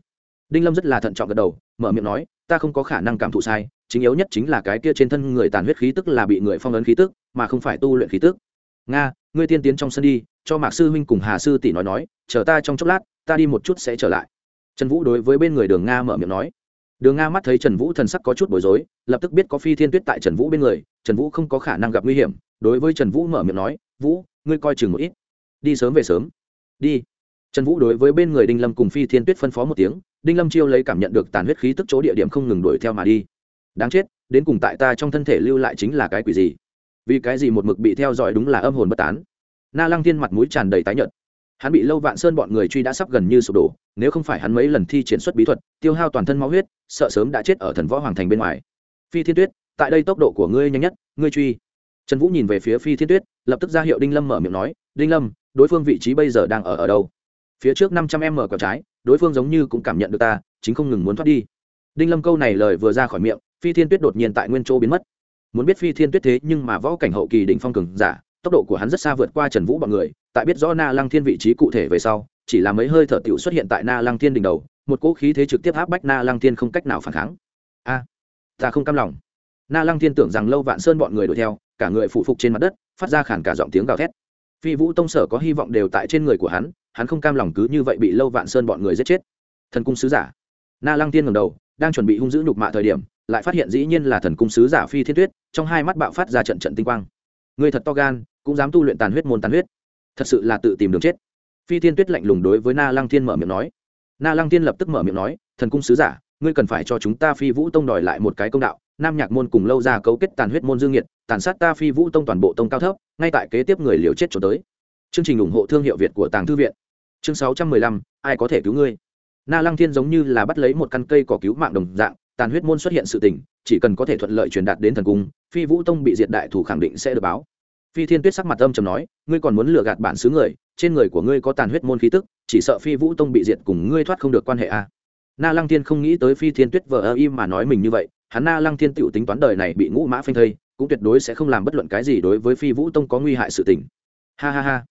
Đinh lâm rất là thận trọng gật đầu, mở miệng nói, ta không có khả năng cảm thụ sai, chính yếu nhất chính là cái kia trên thân người tàn huyết khí tức là bị người phong ấn khí tức, mà không phải tu luyện khí tức. Nga, ngươi tiên tiến trong sân đi, cho mạc sư huynh cùng hà sư tỷ nói nói, chờ ta trong chốc lát, ta đi một chút sẽ trở lại. Trần vũ đối với bên người đường nga mở miệng nói. Đường nga mắt thấy trần vũ thần sắc có chút bối rối, lập tức biết có phi thiên tuyết tại trần vũ bên người, trần vũ không có khả năng gặp nguy hiểm, đối với trần vũ mở miệng nói, vũ, ngươi coi chừng một ít. Đi sớm về sớm. Đi trần vũ đối với bên người đinh lâm cùng phi thiên tuyết phân phó một tiếng, đinh lâm chiêu lấy cảm nhận được tàn huyết khí tức chỗ địa điểm không ngừng đuổi theo mà đi. Đáng chết, đến cùng tại ta trong thân thể lưu lại chính là cái quỷ gì? Vì cái gì một mực bị theo dõi đúng là âm hồn bất tán? Na lăng thiên mặt mũi tràn đầy tái nhợt. Hắn bị lâu vạn sơn bọn người truy đã sắp gần như sụp đổ, nếu không phải hắn mấy lần thi triển xuất bí thuật, tiêu hao toàn thân máu huyết, sợ sớm đã chết ở thần võ hoàng thành bên ngoài. Phi thiên tuyết, tại đây tốc độ của ngươi nhanh nhất, ngươi truy. Trần vũ nhìn về phía phi thiên tuyết, lập tức ra hiệu đinh lâm mở miệng nói, đinh lâm, đối phương vị trí bây giờ đang ở ở đâu? Phía trước năm trăm em mở quẹo trái, đối phương giống như cũng cảm nhận được ta, chính không ngừng muốn thoát đi. Đinh lâm câu này lời vừa ra khỏi miệng, phi thiên tuyết đột nhiên tại nguyên chỗ biến mất. Muốn biết phi thiên tuyết thế nhưng mà võ cảnh hậu kỳ đỉnh phong cường giả, tốc độ của hắn rất xa vượt qua trần vũ bọn người, tại biết rõ na lăng thiên vị trí cụ thể về sau, chỉ là mấy hơi thở tiểu xuất hiện tại na lăng thiên đỉnh đầu, một cỗ khí thế trực tiếp áp bách na lăng thiên không cách nào phản kháng. A, ta không cam lòng. Na lăng thiên tưởng rằng lâu vạn sơn bọn người đuổi theo, cả người phụ phục trên mặt đất, phát ra khản cả giọng tiếng gào thét. Phi vũ tông sở có hy vọng đều tại trên người của hắn hắn không cam lòng cứ như vậy bị lâu vạn sơn bọn người giết chết. Thần cung sứ giả. Na lăng thiên ngầm đầu, đang chuẩn bị hung dữ nhục mạ thời điểm, lại phát hiện dĩ nhiên là thần cung sứ giả phi thiên tuyết, trong hai mắt bạo phát ra trận trận tinh quang. Người thật to gan, cũng dám tu luyện tàn huyết môn tàn huyết. Thật sự là tự tìm đường chết. Phi thiên tuyết lạnh lùng đối với na lăng thiên mở miệng nói. Na lăng thiên lập tức mở miệng nói, thần cung sứ giả, ngươi cần phải cho chúng ta phi vũ tông đòi lại một cái công đạo, nam nhạc môn cùng lâu ra cấu kết tàn huyết môn dương nhiệt, tàn sát ta phi vũ tông toàn bộ tông cao thấp, ngay tại kế tiếp người liều chết trốn tới. Chương trình ủng hộ thương hiệu việt của tàng thư viện chương sáu trăm mười lăm, ai có thể cứu ngươi? Na lăng thiên giống như là bắt lấy một căn cây cỏ cứu mạng đồng dạng, tàn huyết môn xuất hiện sự tình, chỉ cần có thể thuận lợi truyền đạt đến thần cung, phi vũ tông bị diệt đại thủ khẳng định sẽ được báo. Phi thiên tuyết sắc mặt âm trầm nói, ngươi còn muốn lừa gạt bản xứ người, trên người của ngươi có tàn huyết môn khí tức, chỉ sợ phi vũ tông bị diệt cùng ngươi thoát không được quan hệ a à. na lăng thiên không nghĩ tới phi thiên tuyết vờ ơ im mà nói mình như vậy, hắn na lăng thiên tựu tính toán đời này bị ngũ mã phanh thây, cũng tuyệt đối sẽ không làm bất luận cái gì đối với phi vũ tông có nguy hại sự tình. Ha ha ha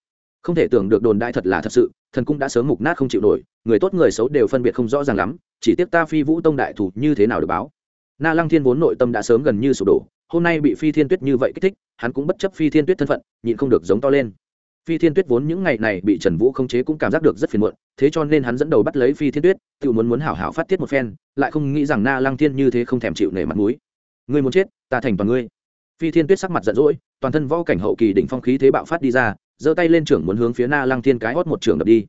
không thể tưởng được đồn đại thật là thật sự, thần cung đã sớm mục nát không chịu nổi, người tốt người xấu đều phân biệt không rõ ràng lắm, chỉ tiếc ta phi vũ tông đại thủ như thế nào được báo. Na lăng thiên vốn nội tâm đã sớm gần như sụp đổ, hôm nay bị phi thiên tuyết như vậy kích thích, hắn cũng bất chấp phi thiên tuyết thân phận, nhịn không được giống to lên. Phi thiên tuyết vốn những ngày này bị trần vũ không chế cũng cảm giác được rất phiền muộn, thế cho nên hắn dẫn đầu bắt lấy phi thiên tuyết, tự muốn muốn hảo hảo phát tiết một phen, lại không nghĩ rằng na lăng thiên như thế không thèm chịu nể mặt mũi. Ngươi muốn chết, ta thành toàn ngươi. Phi thiên tuyết sắc mặt giận dỗi, toàn thân võ cảnh hậu kỳ đỉnh phong khí thế bạo phát đi ra giơ tay lên trưởng muốn hướng phía na lăng thiên cái hót một trường đập đi.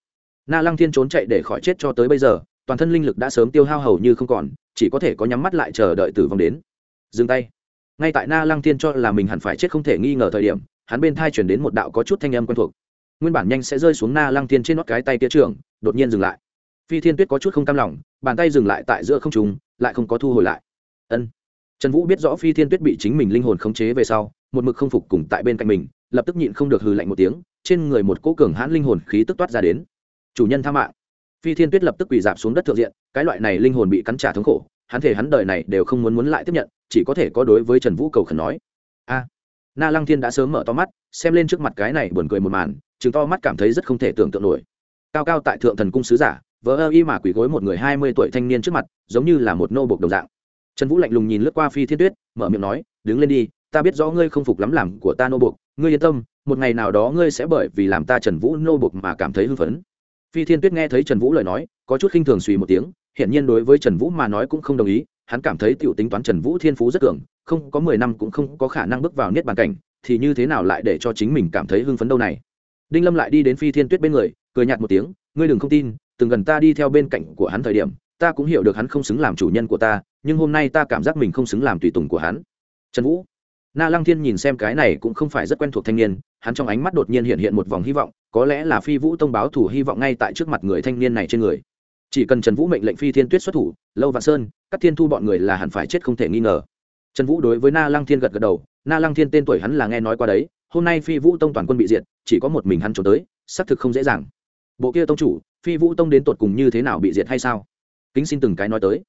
Na lăng thiên trốn chạy để khỏi chết cho tới bây giờ, toàn thân linh lực đã sớm tiêu hao hầu như không còn, chỉ có thể có nhắm mắt lại chờ đợi tử vong đến. Dừng tay. Ngay tại na lăng thiên cho là mình hẳn phải chết không thể nghi ngờ thời điểm, hắn bên thai chuyển đến một đạo có chút thanh âm quen thuộc. Nguyên bản nhanh sẽ rơi xuống na lăng thiên trên nót cái tay kia trưởng, đột nhiên dừng lại. Phi thiên tuyết có chút không cam lòng, bàn tay dừng lại tại giữa không trùng lại không có thu hồi lại. Ân. Trần vũ biết rõ phi thiên tuyết bị chính mình linh hồn khống chế về sau, một mực không phục cùng tại bên cạnh mình lập tức nhịn không được hừ lạnh một tiếng, trên người một cỗ cường hãn linh hồn khí tức toát ra đến. Chủ nhân tha mạng. Phi thiên tuyết lập tức quỳ dạp xuống đất thượng diện, cái loại này linh hồn bị cắn trả thống khổ, hắn thể hắn đời này đều không muốn muốn lại tiếp nhận, chỉ có thể có đối với trần vũ cầu khẩn nói. A. Na lăng thiên đã sớm mở to mắt, xem lên trước mặt cái này buồn cười một màn chứng to mắt cảm thấy rất không thể tưởng tượng nổi. Cao cao tại thượng thần cung sứ giả vỡ ơ y mà quỳ gối một người hai mươi tuổi thanh niên trước mặt, giống như là một nô bộc đồng dạng. Trần vũ lạnh lùng nhìn lướt qua phi thiên tuyết, mở miệng nói, đứng lên đi, ta biết rõ ngươi không phục lắm làm của ta nô bộc ngươi yên tâm, một ngày nào đó ngươi sẽ bởi vì làm ta trần vũ nô bục mà cảm thấy hưng phấn. Phi thiên tuyết nghe thấy trần vũ lời nói, có chút khinh thường suy một tiếng hiện nhiên đối với trần vũ mà nói cũng không đồng ý, hắn cảm thấy tiểu tính toán trần vũ thiên phú rất cường, không có mười năm cũng không có khả năng bước vào niết bàn cảnh, thì như thế nào lại để cho chính mình cảm thấy hưng phấn đâu này? Đinh lâm lại đi đến phi thiên tuyết bên người, cười nhạt một tiếng, ngươi đừng không tin, từng gần ta đi theo bên cạnh của hắn thời điểm, ta cũng hiểu được hắn không xứng làm chủ nhân của ta, nhưng hôm nay ta cảm giác mình không xứng làm tùy tùng của hắn. Trần vũ na lăng thiên nhìn xem cái này cũng không phải rất quen thuộc thanh niên, hắn trong ánh mắt đột nhiên hiện hiện một vòng hy vọng, có lẽ là phi vũ tông báo thủ hy vọng ngay tại trước mặt người thanh niên này trên người. Chỉ cần trần vũ mệnh lệnh phi thiên tuyết xuất thủ, lâu vạn sơn các thiên thu bọn người là hẳn phải chết không thể nghi ngờ. Trần vũ đối với na lăng thiên gật gật đầu, na lăng thiên tên tuổi hắn là nghe nói qua đấy, hôm nay phi vũ tông toàn quân bị diệt, chỉ có một mình hắn trốn tới, xác thực không dễ dàng. Bộ kia tông chủ, phi vũ tông đến tột cùng như thế nào bị diệt hay sao? Kính xin từng cái nói tới.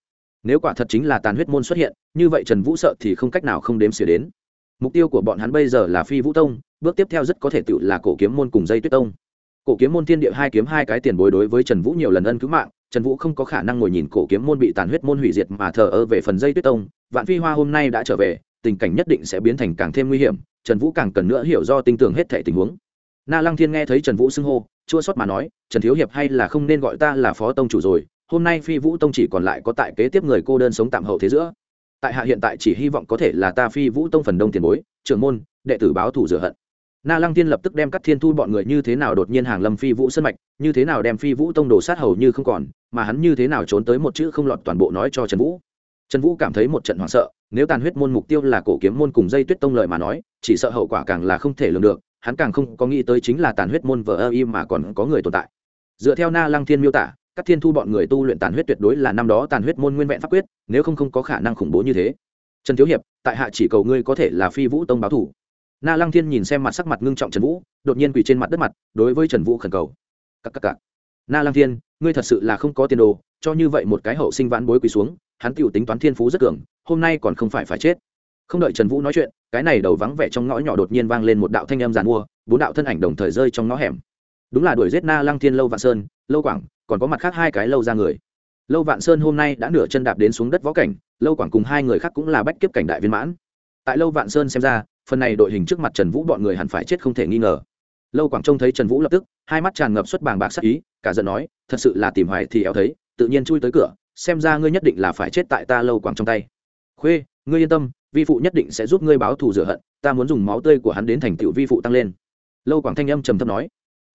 Nếu quả thật chính là tàn huyết môn xuất hiện, như vậy trần vũ sợ thì không cách nào không đếm xỉa đến mục tiêu của bọn hắn bây giờ là phi vũ tông, bước tiếp theo rất có thể tự là cổ kiếm môn cùng dây tuyết tông. Cổ kiếm môn thiên địa hai kiếm hai cái tiền bối đối với trần vũ nhiều lần ân cứu mạng, trần vũ không có khả năng ngồi nhìn cổ kiếm môn bị tàn huyết môn hủy diệt mà thờ ơ về phần dây tuyết tông. Vạn phi hoa hôm nay đã trở về, tình cảnh nhất định sẽ biến thành càng thêm nguy hiểm, trần vũ càng cần nữa hiểu do tinh tường hết thể tình huống. Na lăng thiên nghe thấy trần vũ xưng hô, chua sót mà nói, trần thiếu hiệp hay là không nên gọi ta là phó tông chủ rồi, hôm nay phi vũ tông chỉ còn lại có tại kế tiếp người cô đơn sống tạm hậu thế giữa tại hạ hiện tại chỉ hy vọng có thể là ta phi vũ tông phần đông tiền bối, trưởng môn, đệ tử báo thủ rửa hận. Na lăng tiên lập tức đem các thiên thu bọn người như thế nào đột nhiên hàng lâm phi vũ sân mạch, như thế nào đem phi vũ tông đổ sát hầu như không còn, mà hắn như thế nào trốn tới một chữ không lọt toàn bộ nói cho trần vũ. Trần vũ cảm thấy một trận hoảng sợ, nếu tàn huyết môn mục tiêu là cổ kiếm môn cùng dây tuyết tông lợi mà nói, chỉ sợ hậu quả càng là không thể lường được, hắn càng không có nghĩ tới chính là tàn huyết môn vờ ơ im mà còn có người tồn tại. Dựa theo na lăng thiên miêu tả các thiên thu bọn người tu luyện tàn huyết tuyệt đối là năm đó tàn huyết môn nguyên vẹn pháp quyết, nếu không không có khả năng khủng bố như thế. Trần thiếu hiệp, tại hạ chỉ cầu ngươi có thể là phi vũ tông báo thủ. Na lăng thiên nhìn xem mặt sắc mặt ngưng trọng trần vũ, đột nhiên quỳ trên mặt đất mặt, đối với trần vũ khẩn cầu. Cắc cắc cắc. na lăng thiên, ngươi thật sự là không có tiền đồ, cho như vậy một cái hậu sinh vãn bối quỳ xuống, hắn tựu tính toán thiên phú rất cường, hôm nay còn không phải phải chết. Không đợi trần vũ nói chuyện, cái này đầu vắng vẻ trong ngõ nhỏ đột nhiên vang lên một đạo thanh âm giàn mua, bốn đạo thân ảnh đồng thời rơi trong ngõ hẻm. Đúng là đuổi giết na lăng thiên lâu vạn sơn, lâu quảng còn có mặt khác hai cái lâu ra người. Lâu vạn sơn hôm nay đã nửa chân đạp đến xuống đất võ cảnh, lâu quảng cùng hai người khác cũng là bách kiếp cảnh đại viên mãn. Tại lâu vạn sơn xem ra, phần này đội hình trước mặt trần vũ bọn người hẳn phải chết không thể nghi ngờ. Lâu quảng trông thấy trần vũ lập tức, hai mắt tràn ngập xuất bàng bạc sắc ý, cả giận nói, thật sự là tìm hoài thì éo thấy, tự nhiên chui tới cửa, xem ra ngươi nhất định là phải chết tại ta lâu quảng trong tay. Khuê, ngươi yên tâm, vi phụ nhất định sẽ giúp ngươi báo thù rửa hận, ta muốn dùng máu tươi của hắn đến thành tựu vi phụ tăng lên. Lâu quảng thanh âm trầm thấp nói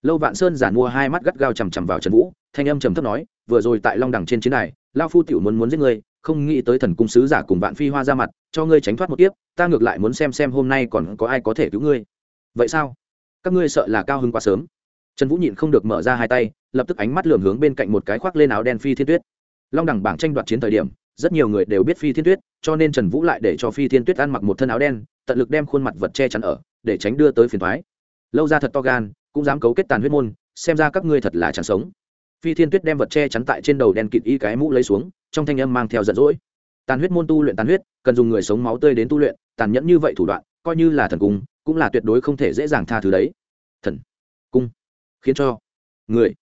lâu vạn sơn giản mua hai mắt gắt gao chằm chằm vào trần vũ, thanh âm trầm thấp nói, vừa rồi tại long đẳng trên chiến này lao phu tiểu muốn muốn giết ngươi, không nghĩ tới thần cung sứ giả cùng vạn phi hoa ra mặt, cho ngươi tránh thoát một kiếp, ta ngược lại muốn xem xem hôm nay còn có ai có thể cứu ngươi. Vậy sao? Các ngươi sợ là cao hứng quá sớm. Trần vũ nhịn không được mở ra hai tay, lập tức ánh mắt lườm hướng bên cạnh một cái khoác lên áo đen phi thiên tuyết. Long đẳng bảng tranh đoạt chiến thời điểm, rất nhiều người đều biết phi thiên tuyết, cho nên trần vũ lại để cho phi thiên tuyết ăn mặc một thân áo đen, tận lực đem khuôn mặt vật che chắn ở, để tránh đưa tới phiền thoái lâu ra thật to gan cũng dám cấu kết tàn huyết môn, xem ra các ngươi thật là chẳng sống. Phi thiên tuyết đem vật che chắn tại trên đầu đen kịt y cái mũ lấy xuống, trong thanh âm mang theo giận dỗi. Tàn huyết môn tu luyện tàn huyết, cần dùng người sống máu tươi đến tu luyện, tàn nhẫn như vậy thủ đoạn, coi như là thần cung, cũng là tuyệt đối không thể dễ dàng tha thứ đấy. Thần, cung, khiến cho người.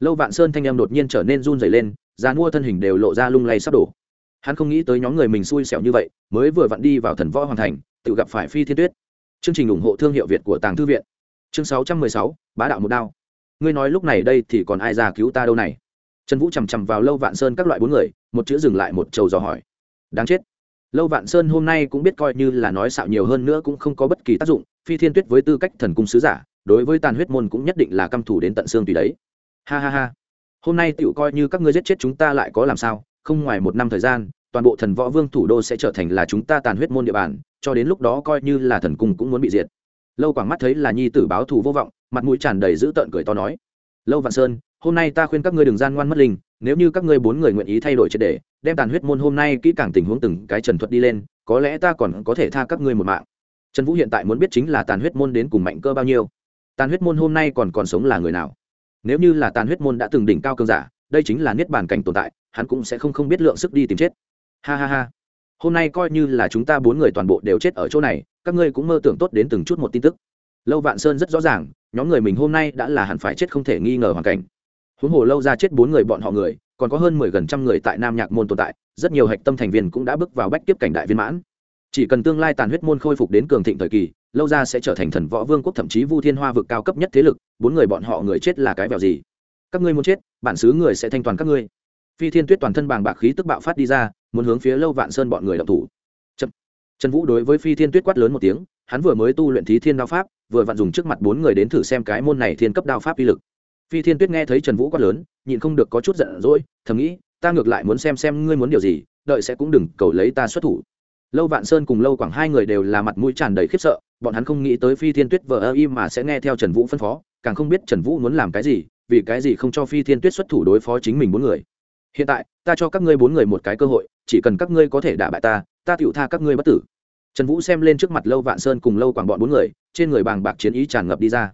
Lâu vạn sơn thanh âm đột nhiên trở nên run dày lên giá mua thân hình đều lộ ra lung lay sắp đổ. Hắn không nghĩ tới nhóm người mình xui xẻo như vậy, mới vừa vặn đi vào thần võ hoàn thành, tự gặp phải phi thiên tuyết. Chương trình ủng hộ thương hiệu việt của tàng thư viện chương sáu trăm mười sáu, bá đạo một đao. Ngươi nói lúc này đây thì còn ai ra cứu ta đâu này? Trần vũ chằm chằm vào lâu vạn sơn các loại bốn người, một chữ dừng lại một trầu dò hỏi. Đáng chết. Lâu vạn sơn hôm nay cũng biết coi như là nói xạo nhiều hơn nữa cũng không có bất kỳ tác dụng, phi thiên tuyết với tư cách thần cung sứ giả, đối với tàn huyết môn cũng nhất định là căm thủ đến tận xương tùy đấy. Ha ha ha. Hôm nay tựu coi như các ngươi giết chết chúng ta lại có làm sao? Không ngoài một năm thời gian, toàn bộ thần võ vương thủ đô sẽ trở thành là chúng ta tàn huyết môn địa bàn, cho đến lúc đó coi như là thần cung cũng muốn bị diệt lâu quảng mắt thấy là nhi tử báo thù vô vọng, mặt mũi tràn đầy dữ tợn cười to nói, lâu vạn sơn, hôm nay ta khuyên các ngươi đừng gian ngoan mất linh, nếu như các ngươi bốn người nguyện ý thay đổi triệt đề đem tàn huyết môn hôm nay kỹ càng tình huống từng cái trần thuật đi lên, có lẽ ta còn có thể tha các ngươi một mạng. Trần vũ hiện tại muốn biết chính là tàn huyết môn đến cùng mạnh cơ bao nhiêu. Tàn huyết môn hôm nay còn còn sống là người nào? Nếu như là tàn huyết môn đã từng đỉnh cao cơn giả, đây chính là niết bàn cảnh tồn tại, hắn cũng sẽ không không biết lượng sức đi tìm chết. Ha ha ha. Hôm nay coi như là chúng ta bốn người toàn bộ đều chết ở chỗ này các ngươi cũng mơ tưởng tốt đến từng chút một tin tức. Lâu vạn sơn rất rõ ràng, nhóm người mình hôm nay đã là hẳn phải chết không thể nghi ngờ hoàn cảnh. Huống hồ lâu ra chết bốn người bọn họ người, còn có hơn mười gần trăm người tại nam nhạc môn tồn tại, rất nhiều hạch tâm thành viên cũng đã bước vào bách tiếp cảnh đại viên mãn. Chỉ cần tương lai tàn huyết môn khôi phục đến cường thịnh thời kỳ, lâu ra sẽ trở thành thần võ vương quốc, thậm chí vu thiên hoa vực cao cấp nhất thế lực, bốn người bọn họ người chết là cái vẹo gì? Các ngươi muốn chết, bản xứ người sẽ thanh toàn các ngươi. Phi thiên tuyết toàn thân bàng bạc khí tức bạo phát đi ra, muốn hướng phía lâu vạn sơn bọn người đ thủ. Trần, vũ đối với phi thiên tuyết quát lớn một tiếng hắn vừa mới tu luyện thí thiên đao pháp vừa vặn dùng trước mặt bốn người đến thử xem cái môn này thiên cấp đao pháp uy lực. Phi thiên tuyết nghe thấy trần vũ quát lớn nhịn không được có chút giận dỗi thầm nghĩ ta ngược lại muốn xem xem ngươi muốn điều gì đợi sẽ cũng đừng cầu lấy ta xuất thủ. Lâu vạn sơn cùng lâu quảng hai người đều là mặt mũi tràn đầy khiếp sợ bọn hắn không nghĩ tới phi thiên tuyết vờ ơ im mà sẽ nghe theo trần vũ phân phó càng không biết trần vũ muốn làm cái gì vì cái gì không cho phi thiên tuyết xuất thủ đối phó chính mình bốn người. Hiện tại ta cho các ngươi bốn người một cái cơ hội chỉ cần các ngươi có thể đả bại ta ta tựu tha các ngươi bất tử. Trần vũ xem lên trước mặt lâu vạn sơn cùng lâu quảng bọn bốn người, trên người bàng bạc chiến ý tràn ngập đi ra.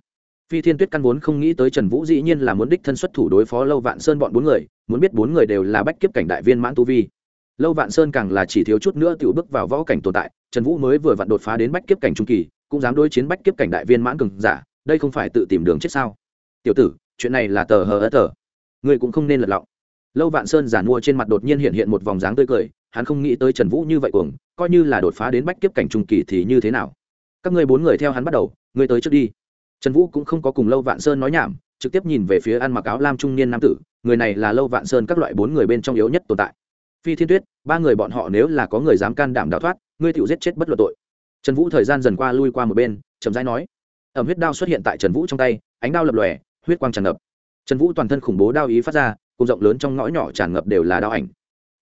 Phi thiên tuyết căn vốn không nghĩ tới trần vũ dĩ nhiên là muốn đích thân xuất thủ đối phó lâu vạn sơn bọn bốn người, muốn biết bốn người đều là bách kiếp cảnh đại viên mãn tu vi. Lâu vạn sơn càng là chỉ thiếu chút nữa tự bước vào võ cảnh tồn tại, trần vũ mới vừa vặn đột phá đến bách kiếp cảnh trung kỳ, cũng dám đối chiến bách kiếp cảnh đại viên mãn cường giả, đây không phải tự tìm đường chết sao? Tiểu tử, chuyện này là tờ hờ ớt tờ. Người cũng không nên lật lọng. Lâu vạn sơn giản mua trên mặt đột nhiên hiện hiện một vòng dáng tươi cười hắn không nghĩ tới trần vũ như vậy cuồng, coi như là đột phá đến bách kiếp cảnh trung kỳ thì như thế nào? Các ngươi bốn người theo hắn bắt đầu, ngươi tới trước đi. Trần vũ cũng không có cùng lâu vạn sơn nói nhảm, trực tiếp nhìn về phía ăn mặc áo lam trung niên nam tử, người này là lâu vạn sơn các loại bốn người bên trong yếu nhất tồn tại. Phi thiên tuyết, ba người bọn họ nếu là có người dám can đảm đào thoát, ngươi tự giết chết bất luận tội. Trần vũ thời gian dần qua lui qua một bên, chậm rãi nói. Ẩm huyết đao xuất hiện tại trần vũ trong tay, ánh đao lập lòe, huyết quang tràn ngập. Trần vũ toàn thân khủng bố đao ý phát ra, cùng rộng lớn trong ngõ nhỏ tràn ngập đều là đao ảnh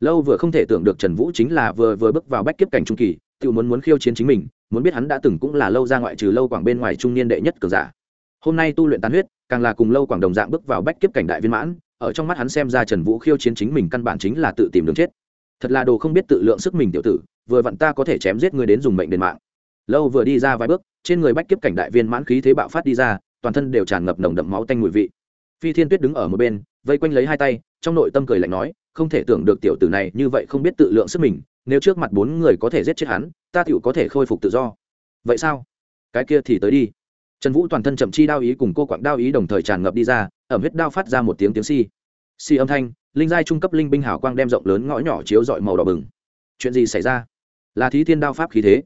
lâu vừa không thể tưởng được trần vũ chính là vừa vừa bước vào bách kiếp cảnh trung kỳ, tự muốn muốn khiêu chiến chính mình, muốn biết hắn đã từng cũng là lâu ra ngoại trừ lâu quảng bên ngoài trung niên đệ nhất cờ giả. Hôm nay tu luyện tán huyết, càng là cùng lâu quảng đồng dạng bước vào bách kiếp cảnh đại viên mãn, ở trong mắt hắn xem ra trần vũ khiêu chiến chính mình căn bản chính là tự tìm đường chết. Thật là đồ không biết tự lượng sức mình tiểu tử, vừa vặn ta có thể chém giết người đến dùng mệnh đền mạng. Lâu vừa đi ra vài bước, trên người bách kiếp cảnh đại viên mãn khí thế bạo phát đi ra, toàn thân đều tràn ngập nồng đậm máu tanh mùi vị. Phi thiên tuyết đứng ở một bên, vây quanh lấy hai tay, trong nội tâm cười lạnh nói không thể tưởng được tiểu tử này như vậy không biết tự lượng sức mình, nếu trước mặt bốn người có thể giết chết hắn, ta tựu có thể khôi phục tự do. Vậy sao? Cái kia thì tới đi. Trần vũ toàn thân chậm chi đao ý cùng cô quặng đao ý đồng thời tràn ngập đi ra, ẩm huyết đao phát ra một tiếng tiếng si si âm thanh, linh giai trung cấp linh binh hào quang đem rộng lớn ngõ nhỏ chiếu dọi màu đỏ bừng. Chuyện gì xảy ra? Là thí thiên đao pháp khí thế.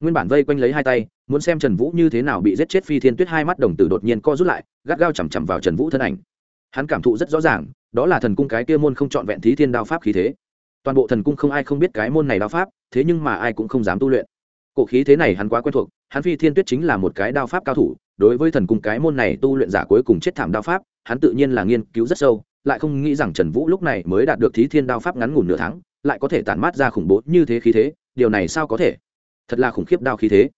Nguyên bản vây quanh lấy hai tay, muốn xem trần vũ như thế nào bị giết chết phi thiên tuyết hai mắt đồng tử đột nhiên co rút lại, gắt gao chằm chằm vào trần vũ thân ảnh. Hắn cảm thụ rất rõ ràng đó là thần cung cái kia môn không trọn vẹn thí thiên đao pháp khí thế. Toàn bộ thần cung không ai không biết cái môn này đao pháp, thế nhưng mà ai cũng không dám tu luyện. Cổ khí thế này hắn quá quen thuộc, hắn phi thiên tuyết chính là một cái đao pháp cao thủ, đối với thần cung cái môn này tu luyện giả cuối cùng chết thảm đao pháp, hắn tự nhiên là nghiên cứu rất sâu, lại không nghĩ rằng trần vũ lúc này mới đạt được thí thiên đao pháp ngắn ngủn nửa tháng, lại có thể tản mát ra khủng bố như thế khí thế, điều này sao có thể? Thật là khủng khiếp đao khí thế.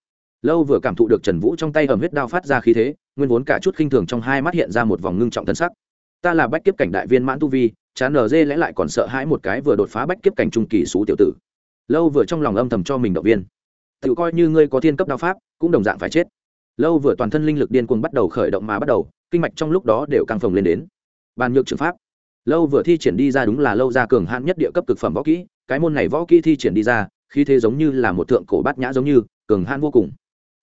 Lâu vừa cảm thụ được trần vũ trong tay ẩm huyết đao phát ra khí thế, nguyên vốn cả chút khinh thường trong hai mắt hiện ra một vòng ngưng trọng thân sắc ta là bách kiếp cảnh đại viên mãn tu vi, chán nở dê lẽ lại còn sợ hãi một cái vừa đột phá bách kiếp cảnh trung kỳ xú tiểu tử. Lâu vừa trong lòng âm thầm cho mình động viên. Tự coi như ngươi có thiên cấp đao pháp, cũng đồng dạng phải chết. Lâu vừa toàn thân linh lực điên cuồng bắt đầu khởi động mà bắt đầu, kinh mạch trong lúc đó đều căng phồng lên đến. Bàn nhược trường pháp. Lâu vừa thi triển đi ra đúng là lâu ra cường hạn nhất địa cấp cực phẩm võ kỹ, cái môn này võ kỹ thi triển đi ra khi thế giống như là một thượng cổ bát nhã giống như, cường hạn vô cùng.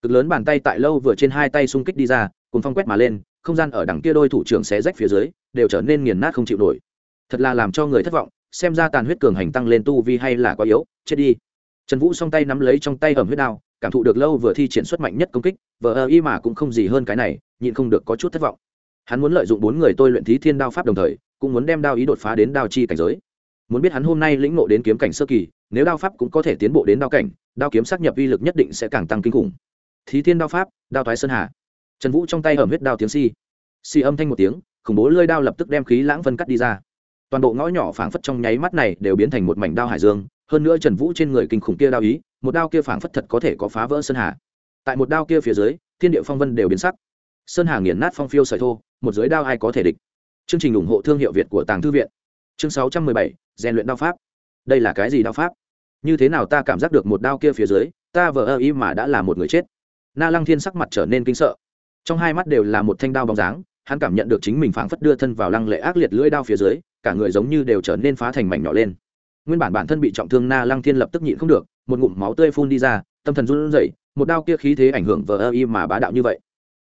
Cực lớn bàn tay tại lâu vừa trên hai tay xung kích đi ra cùng phong quét mà lên không gian ở đằng kia đôi thủ trưởng xé rách phía dưới, đều trở nên nghiền nát không chịu nổi. Thật là làm cho người thất vọng, xem ra tàn huyết cường hành tăng lên tu vi hay là quá yếu, chết đi. Trần vũ song tay nắm lấy trong tay ẩm huyết đao, cảm thụ được lâu vừa thi triển xuất mạnh nhất công kích, vờ ơ y mà cũng không gì hơn cái này, nhịn không được có chút thất vọng. Hắn muốn lợi dụng bốn người tôi luyện thí thiên đao pháp đồng thời, cũng muốn đem đao ý đột phá đến đao chi cảnh giới. Muốn biết hắn hôm nay lĩnh ngộ đến kiếm cảnh sơ kỳ, nếu đao pháp cũng có thể tiến bộ đến đao cảnh, đao kiếm xác nhập uy lực nhất định sẽ càng tăng kinh khủng. Thí thiên đao pháp, đao thoái sơn hà trần vũ trong tay hầm huyết đao tiếng si si âm thanh một tiếng, khủng bố lơi đao lập tức đem khí lãng phân cắt đi ra. Toàn bộ ngõ nhỏ phảng phất trong nháy mắt này đều biến thành một mảnh đao hải dương, hơn nữa trần vũ trên người kinh khủng kia đao ý, một đao kia phảng phất thật có thể có phá vỡ sơn hà. Tại một đao kia phía dưới, thiên địa phong vân đều biến sắc. Sơn hà nghiền nát phong phiêu sợi thô, một giới đao ai có thể địch? Chương trình ủng hộ thương hiệu việt của tàng thư viện. Chương sáu trăm mười bảy, rèn luyện đao pháp. Đây là cái gì đao pháp? Như thế nào ta cảm giác được một đao kia phía dưới, ta vờ ơ ý mà đã là một người chết. Na lăng thiên sắc mặt trở nên kinh sợ trong hai mắt đều là một thanh đao bóng dáng, hắn cảm nhận được chính mình phảng phất đưa thân vào lăng lệ ác liệt lưỡi đao phía dưới, cả người giống như đều trở nên phá thành mảnh nhỏ lên. Nguyên bản bản thân bị trọng thương na lăng thiên lập tức nhịn không được, một ngụm máu tươi phun đi ra, tâm thần run rẩy, một đao kia khí thế ảnh hưởng vờ ơ y mà bá đạo như vậy.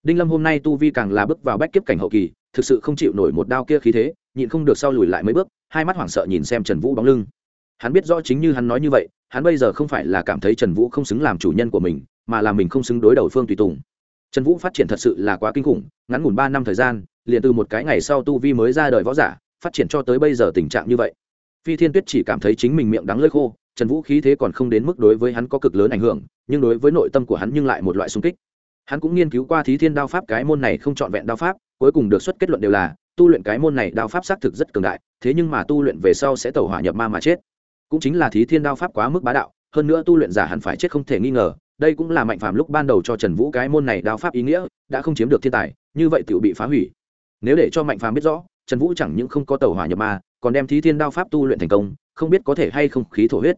Đinh lâm hôm nay tu vi càng là bước vào bách kiếp cảnh hậu kỳ, thực sự không chịu nổi một đao kia khí thế, nhịn không được sau lùi lại mấy bước, hai mắt hoảng sợ nhìn xem trần vũ bóng lưng. Hắn biết rõ chính như hắn nói như vậy, hắn bây giờ không phải là cảm thấy trần vũ không xứng làm chủ nhân của mình, mà là mình không xứng đối đầu phương tùy tùng trần vũ phát triển thật sự là quá kinh khủng, ngắn ngủn ba năm thời gian, liền từ một cái ngày sau tu vi mới ra đời võ giả, phát triển cho tới bây giờ tình trạng như vậy. Phi thiên tuyết chỉ cảm thấy chính mình miệng đắng lơi khô, trần vũ khí thế còn không đến mức đối với hắn có cực lớn ảnh hưởng, nhưng đối với nội tâm của hắn nhưng lại một loại xung kích. Hắn cũng nghiên cứu qua thí thiên đao pháp, cái môn này không trọn vẹn đao pháp, cuối cùng được xuất kết luận đều là, tu luyện cái môn này đao pháp xác thực rất cường đại, thế nhưng mà tu luyện về sau sẽ tẩu hỏa nhập ma mà chết. Cũng chính là thí thiên đao pháp quá mức bá đạo, hơn nữa tu luyện giả hẳn phải chết không thể nghi ngờ đây cũng là mạnh phàm lúc ban đầu cho trần vũ cái môn này đao pháp ý nghĩa, đã không chiếm được thiên tài, như vậy tự bị phá hủy. Nếu để cho mạnh phàm biết rõ, trần vũ chẳng những không có tàu hỏa nhập ma, còn đem thí thiên đao pháp tu luyện thành công, không biết có thể hay không khí thổ huyết.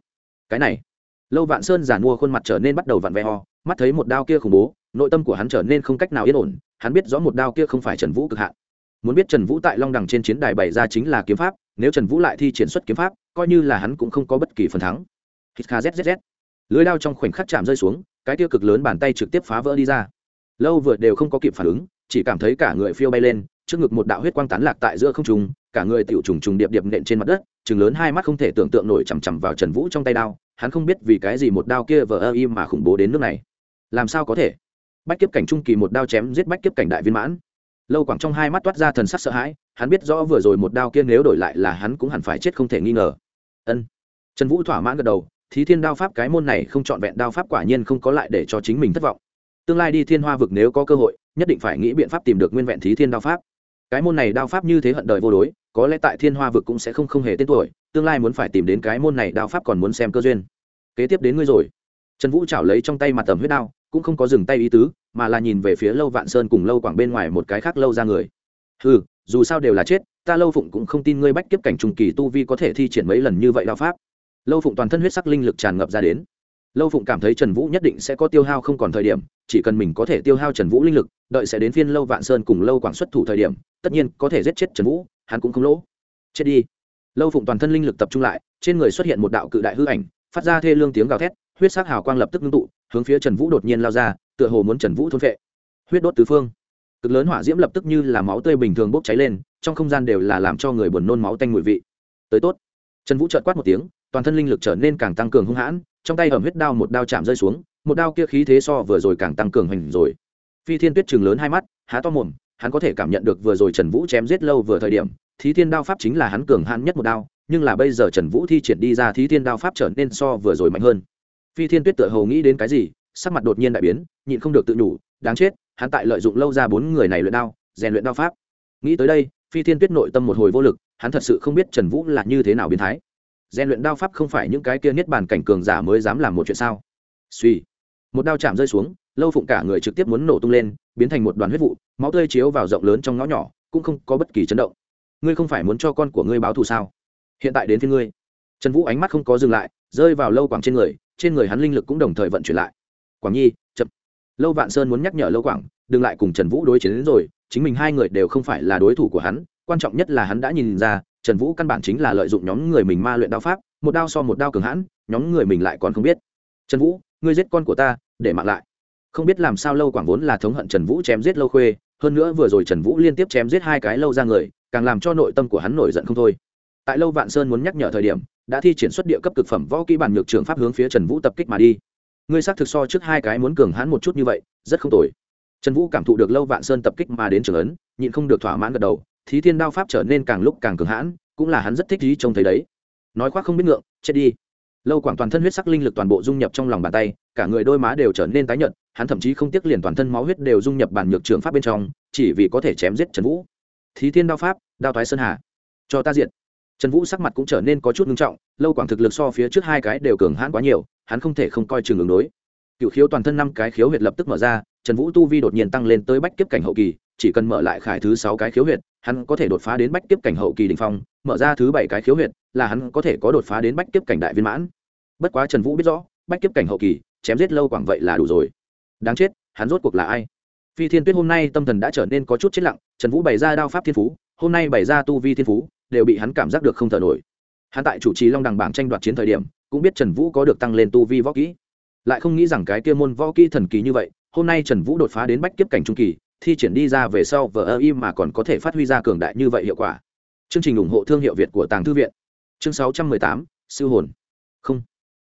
Cái này, lâu vạn sơn giản mua khuôn mặt trở nên bắt đầu vặn vẹ ho mắt thấy một đao kia khủng bố, nội tâm của hắn trở nên không cách nào yên ổn, hắn biết rõ một đao kia không phải trần vũ cực hạn. Muốn biết trần vũ tại long đằng trên chiến đài bày ra chính là kiếm pháp, nếu trần vũ lại thi triển xuất kiếm pháp, coi như là hắn cũng không có bất kỳ phần thắng. Hít kha zzz lưới đao trong khoảnh khắc chạm rơi xuống, cái tiêu cực lớn bàn tay trực tiếp phá vỡ đi ra. Lâu vừa đều không có kịp phản ứng, chỉ cảm thấy cả người phiêu bay lên, trước ngực một đạo huyết quang tán lạc tại giữa không trùng cả người tiểu trùng trùng điệp điệp nện trên mặt đất chừng lớn hai mắt không thể tưởng tượng nổi chằm chằm vào trần vũ trong tay đao, hắn không biết vì cái gì một đao kia vờ ơ im mà khủng bố đến nước này. Làm sao có thể? Bách kiếp cảnh trung kỳ một đao chém giết bách kiếp cảnh đại viên mãn. Lâu quảng trong hai mắt toát ra thần sắc sợ hãi, hắn biết rõ vừa rồi một đao kia nếu đổi lại là hắn cũng hẳn phải chết không thể nghi ngờ. Ân. Trần vũ thỏa mãn gật đầu thí thiên đao pháp cái môn này không trọn vẹn đao pháp quả nhiên không có lại để cho chính mình thất vọng. Tương lai đi thiên hoa vực nếu có cơ hội, nhất định phải nghĩ biện pháp tìm được nguyên vẹn thí thiên đao pháp. Cái môn này đao pháp như thế hận đời vô đối, có lẽ tại thiên hoa vực cũng sẽ không không hề tên tuổi, tương lai muốn phải tìm đến cái môn này đao pháp còn muốn xem cơ duyên. Kế tiếp đến ngươi rồi. Trần vũ chảo lấy trong tay mặt tầm huyết đao, cũng không có dừng tay ý tứ, mà là nhìn về phía lâu vạn sơn cùng lâu quảng bên ngoài một cái khác lâu ra người. Ừ dù sao đều là chết, ta lâu phụng cũng không tin ngươi bách kiếp cảnh trung kỳ tu vi có thể thi triển mấy lần như vậy đao pháp lâu phụng toàn thân huyết sắc linh lực tràn ngập ra đến. Lâu phụng cảm thấy trần vũ nhất định sẽ có tiêu hao không còn thời điểm, chỉ cần mình có thể tiêu hao trần vũ linh lực, đợi sẽ đến phiên lâu vạn sơn cùng lâu quảng xuất thủ thời điểm, tất nhiên có thể giết chết trần vũ, hắn cũng không lỗ. Chết đi. Lâu phụng toàn thân linh lực tập trung lại, trên người xuất hiện một đạo cự đại hư ảnh, phát ra thê lương tiếng gào thét, huyết sắc hào quang lập tức ngưng tụ, hướng phía trần vũ đột nhiên lao ra, tựa hồ muốn trần vũ thôn vệ huyết đốt tứ phương. Cực lớn hỏa diễm lập tức như là máu tươi bình thường bốc cháy lên, trong không gian đều là làm cho người buồn nôn máu tanh mùi vị. Tới tốt. Trần vũ trợt quát một tiếng toàn thân linh lực trở nên càng tăng cường hung hãn, trong tay ẩm huyết đao một đao chạm rơi xuống, một đao kia khí thế so vừa rồi càng tăng cường hình rồi. Phi thiên tuyết chừng lớn hai mắt, há to mồm, hắn có thể cảm nhận được vừa rồi trần vũ chém giết lâu vừa thời điểm, thí thiên đao pháp chính là hắn cường hãn nhất một đao, nhưng là bây giờ trần vũ thi triển đi ra thí thiên đao pháp trở nên so vừa rồi mạnh hơn. Phi thiên tuyết tựa hồ nghĩ đến cái gì, sắc mặt đột nhiên đại biến, nhịn không được tự nhủ, đáng chết, hắn tại lợi dụng lâu ra bốn người này luyện đao, rèn luyện đao pháp. Nghĩ tới đây, phi thiên tuyết nội tâm một hồi vô lực, hắn thật sự không biết trần vũ là như thế nào biến thái rèn luyện đao pháp không phải những cái kia niết bàn cảnh cường giả mới dám làm một chuyện sao? Suy. Một đao chạm rơi xuống, lâu phụng cả người trực tiếp muốn nổ tung lên, biến thành một đoàn huyết vụ, máu tươi chiếu vào rộng lớn trong ngõ nhỏ, cũng không có bất kỳ chấn động. Ngươi không phải muốn cho con của ngươi báo thù sao? Hiện tại đến phía ngươi. Trần vũ ánh mắt không có dừng lại, rơi vào lâu quảng trên người trên người hắn linh lực cũng đồng thời vận chuyển lại. Quảng nhi, chậm. Lâu vạn sơn muốn nhắc nhở lâu quảng, đừng lại cùng trần vũ đối chiến đến rồi, chính mình hai người đều không phải là đối thủ của hắn, quan trọng nhất là hắn đã nhìn ra trần vũ căn bản chính là lợi dụng nhóm người mình ma luyện đao pháp, một đao so một đao cường hãn, nhóm người mình lại còn không biết. Trần vũ, ngươi giết con của ta, để mạng lại. Không biết làm sao lâu quảng vốn là thống hận trần vũ chém giết lâu khuê, hơn nữa vừa rồi trần vũ liên tiếp chém giết hai cái lâu ra người, càng làm cho nội tâm của hắn nổi giận không thôi. Tại lâu vạn sơn muốn nhắc nhở thời điểm, đã thi triển xuất địa cấp cực phẩm võ kỹ bản nhược trường pháp hướng phía trần vũ tập kích mà đi. Ngươi xác thực so trước hai cái muốn cường hãn một chút như vậy, rất không tồi. Trần vũ cảm thụ được lâu vạn sơn tập kích mà đến trường ấn, nhịn không được thỏa mãn gật đầu thí thiên đao pháp trở nên càng lúc càng cường hãn, cũng là hắn rất thích ý trông thấy đấy. Nói khoác không biết ngượng, chết đi. Lâu quảng toàn thân huyết sắc linh lực toàn bộ dung nhập trong lòng bàn tay, cả người đôi má đều trở nên tái nhợt, hắn thậm chí không tiếc liền toàn thân máu huyết đều dung nhập bản nhược trường pháp bên trong, chỉ vì có thể chém giết trần vũ. Thí thiên đao pháp, đao thoái sơn hà. Cho ta diện trần vũ sắc mặt cũng trở nên có chút ngưng trọng, lâu quảng thực lực so phía trước hai cái đều cường hãn quá nhiều, hắn không thể không coi chừng ứng đối. Cựu khiếu toàn thân năm cái khiếu huyệt lập tức mở ra, trần vũ tu vi đột nhiên tăng lên tới bách kiếp cảnh hậu kỳ, chỉ cần mở lại khải thứ sáu cái khiếu huyệt hắn có thể đột phá đến bách kiếp cảnh hậu kỳ đình phong, mở ra thứ bảy cái khiếu huyệt, là hắn có thể có đột phá đến bách kiếp cảnh đại viên mãn. Bất quá trần vũ biết rõ, bách kiếp cảnh hậu kỳ, chém giết lâu quảng vậy là đủ rồi. Đáng chết, hắn rốt cuộc là ai? Phi thiên tuyết hôm nay tâm thần đã trở nên có chút chết lặng, trần vũ bày ra đao pháp thiên phú, hôm nay bày ra tu vi thiên phú, đều bị hắn cảm giác được không thở nổi. Hắn tại chủ trì long đằng bảng tranh đoạt chiến thời điểm, cũng biết trần vũ có được tăng lên tu vi võ kỹ. Lại không nghĩ rằng cái kia môn võ kỹ thần kỳ như vậy, hôm nay trần vũ đột phá đến bách kiếp cảnh trung kỳ thi triển đi ra về sau vờ ơ im mà còn có thể phát huy ra cường đại như vậy hiệu quả. Chương trình ủng hộ thương hiệu việt của tàng thư viện. Chương sáu trăm mười tám, siêu hồn. Không,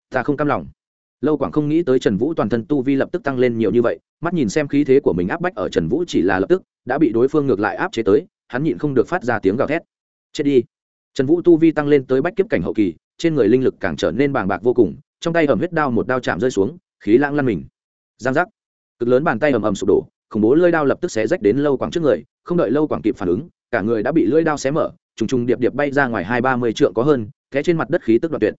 ta không cam lòng. Lâu quảng không nghĩ tới trần vũ toàn thân tu vi lập tức tăng lên nhiều như vậy, mắt nhìn xem khí thế của mình áp bách ở trần vũ chỉ là lập tức, đã bị đối phương ngược lại áp chế tới, hắn nhịn không được phát ra tiếng gào thét. Chết đi. Trần vũ tu vi tăng lên tới bách kiếp cảnh hậu kỳ, trên người linh lực càng trở nên bàng bạc vô cùng, trong tay ẩm huyết đao một đao chạm rơi xuống, khí lãng lăn mình. Giang giác. Cực lớn bàn tay ầm ầm sụp đổ khủng bố lưỡi đao lập tức xé rách đến lâu quảng trước người, không đợi lâu quảng kịp phản ứng, cả người đã bị lưỡi đao xé mở, trùng trùng điệp điệp bay ra ngoài hai ba mươi trượng có hơn, té trên mặt đất khí tức đoạn tuyệt.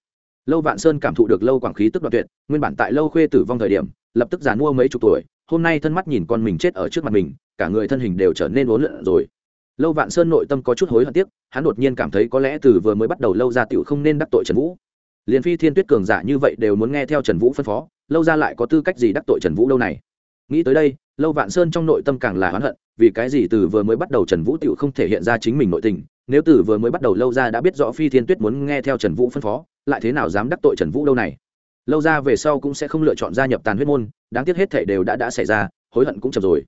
Lâu vạn sơn cảm thụ được lâu quảng khí tức đoạn tuyệt, nguyên bản tại lâu khuê tử vong thời điểm, lập tức giàn mua mấy chục tuổi, hôm nay thân mắt nhìn con mình chết ở trước mặt mình, cả người thân hình đều trở nên uốn lượn rồi. Lâu vạn sơn nội tâm có chút hối hận tiếc, hắn đột nhiên cảm thấy có lẽ từ vừa mới bắt đầu lâu ra tiểu không nên đắc tội trần vũ. Liền phi thiên tuyết cường giả như vậy đều muốn nghe theo trần vũ phân phó, lâu ra lại có tư cách gì đắc tội trần vũ đâu này? Nghĩ tới đây lâu vạn sơn trong nội tâm càng là oán hận, vì cái gì từ vừa mới bắt đầu trần vũ tiểu không thể hiện ra chính mình nội tình, nếu từ vừa mới bắt đầu lâu ra đã biết rõ phi thiên tuyết muốn nghe theo trần vũ phân phó, lại thế nào dám đắc tội trần vũ đâu này? Lâu ra về sau cũng sẽ không lựa chọn gia nhập tàn huyết môn, đáng tiếc hết thể đều đã đã xảy ra, hối hận cũng chậm rồi.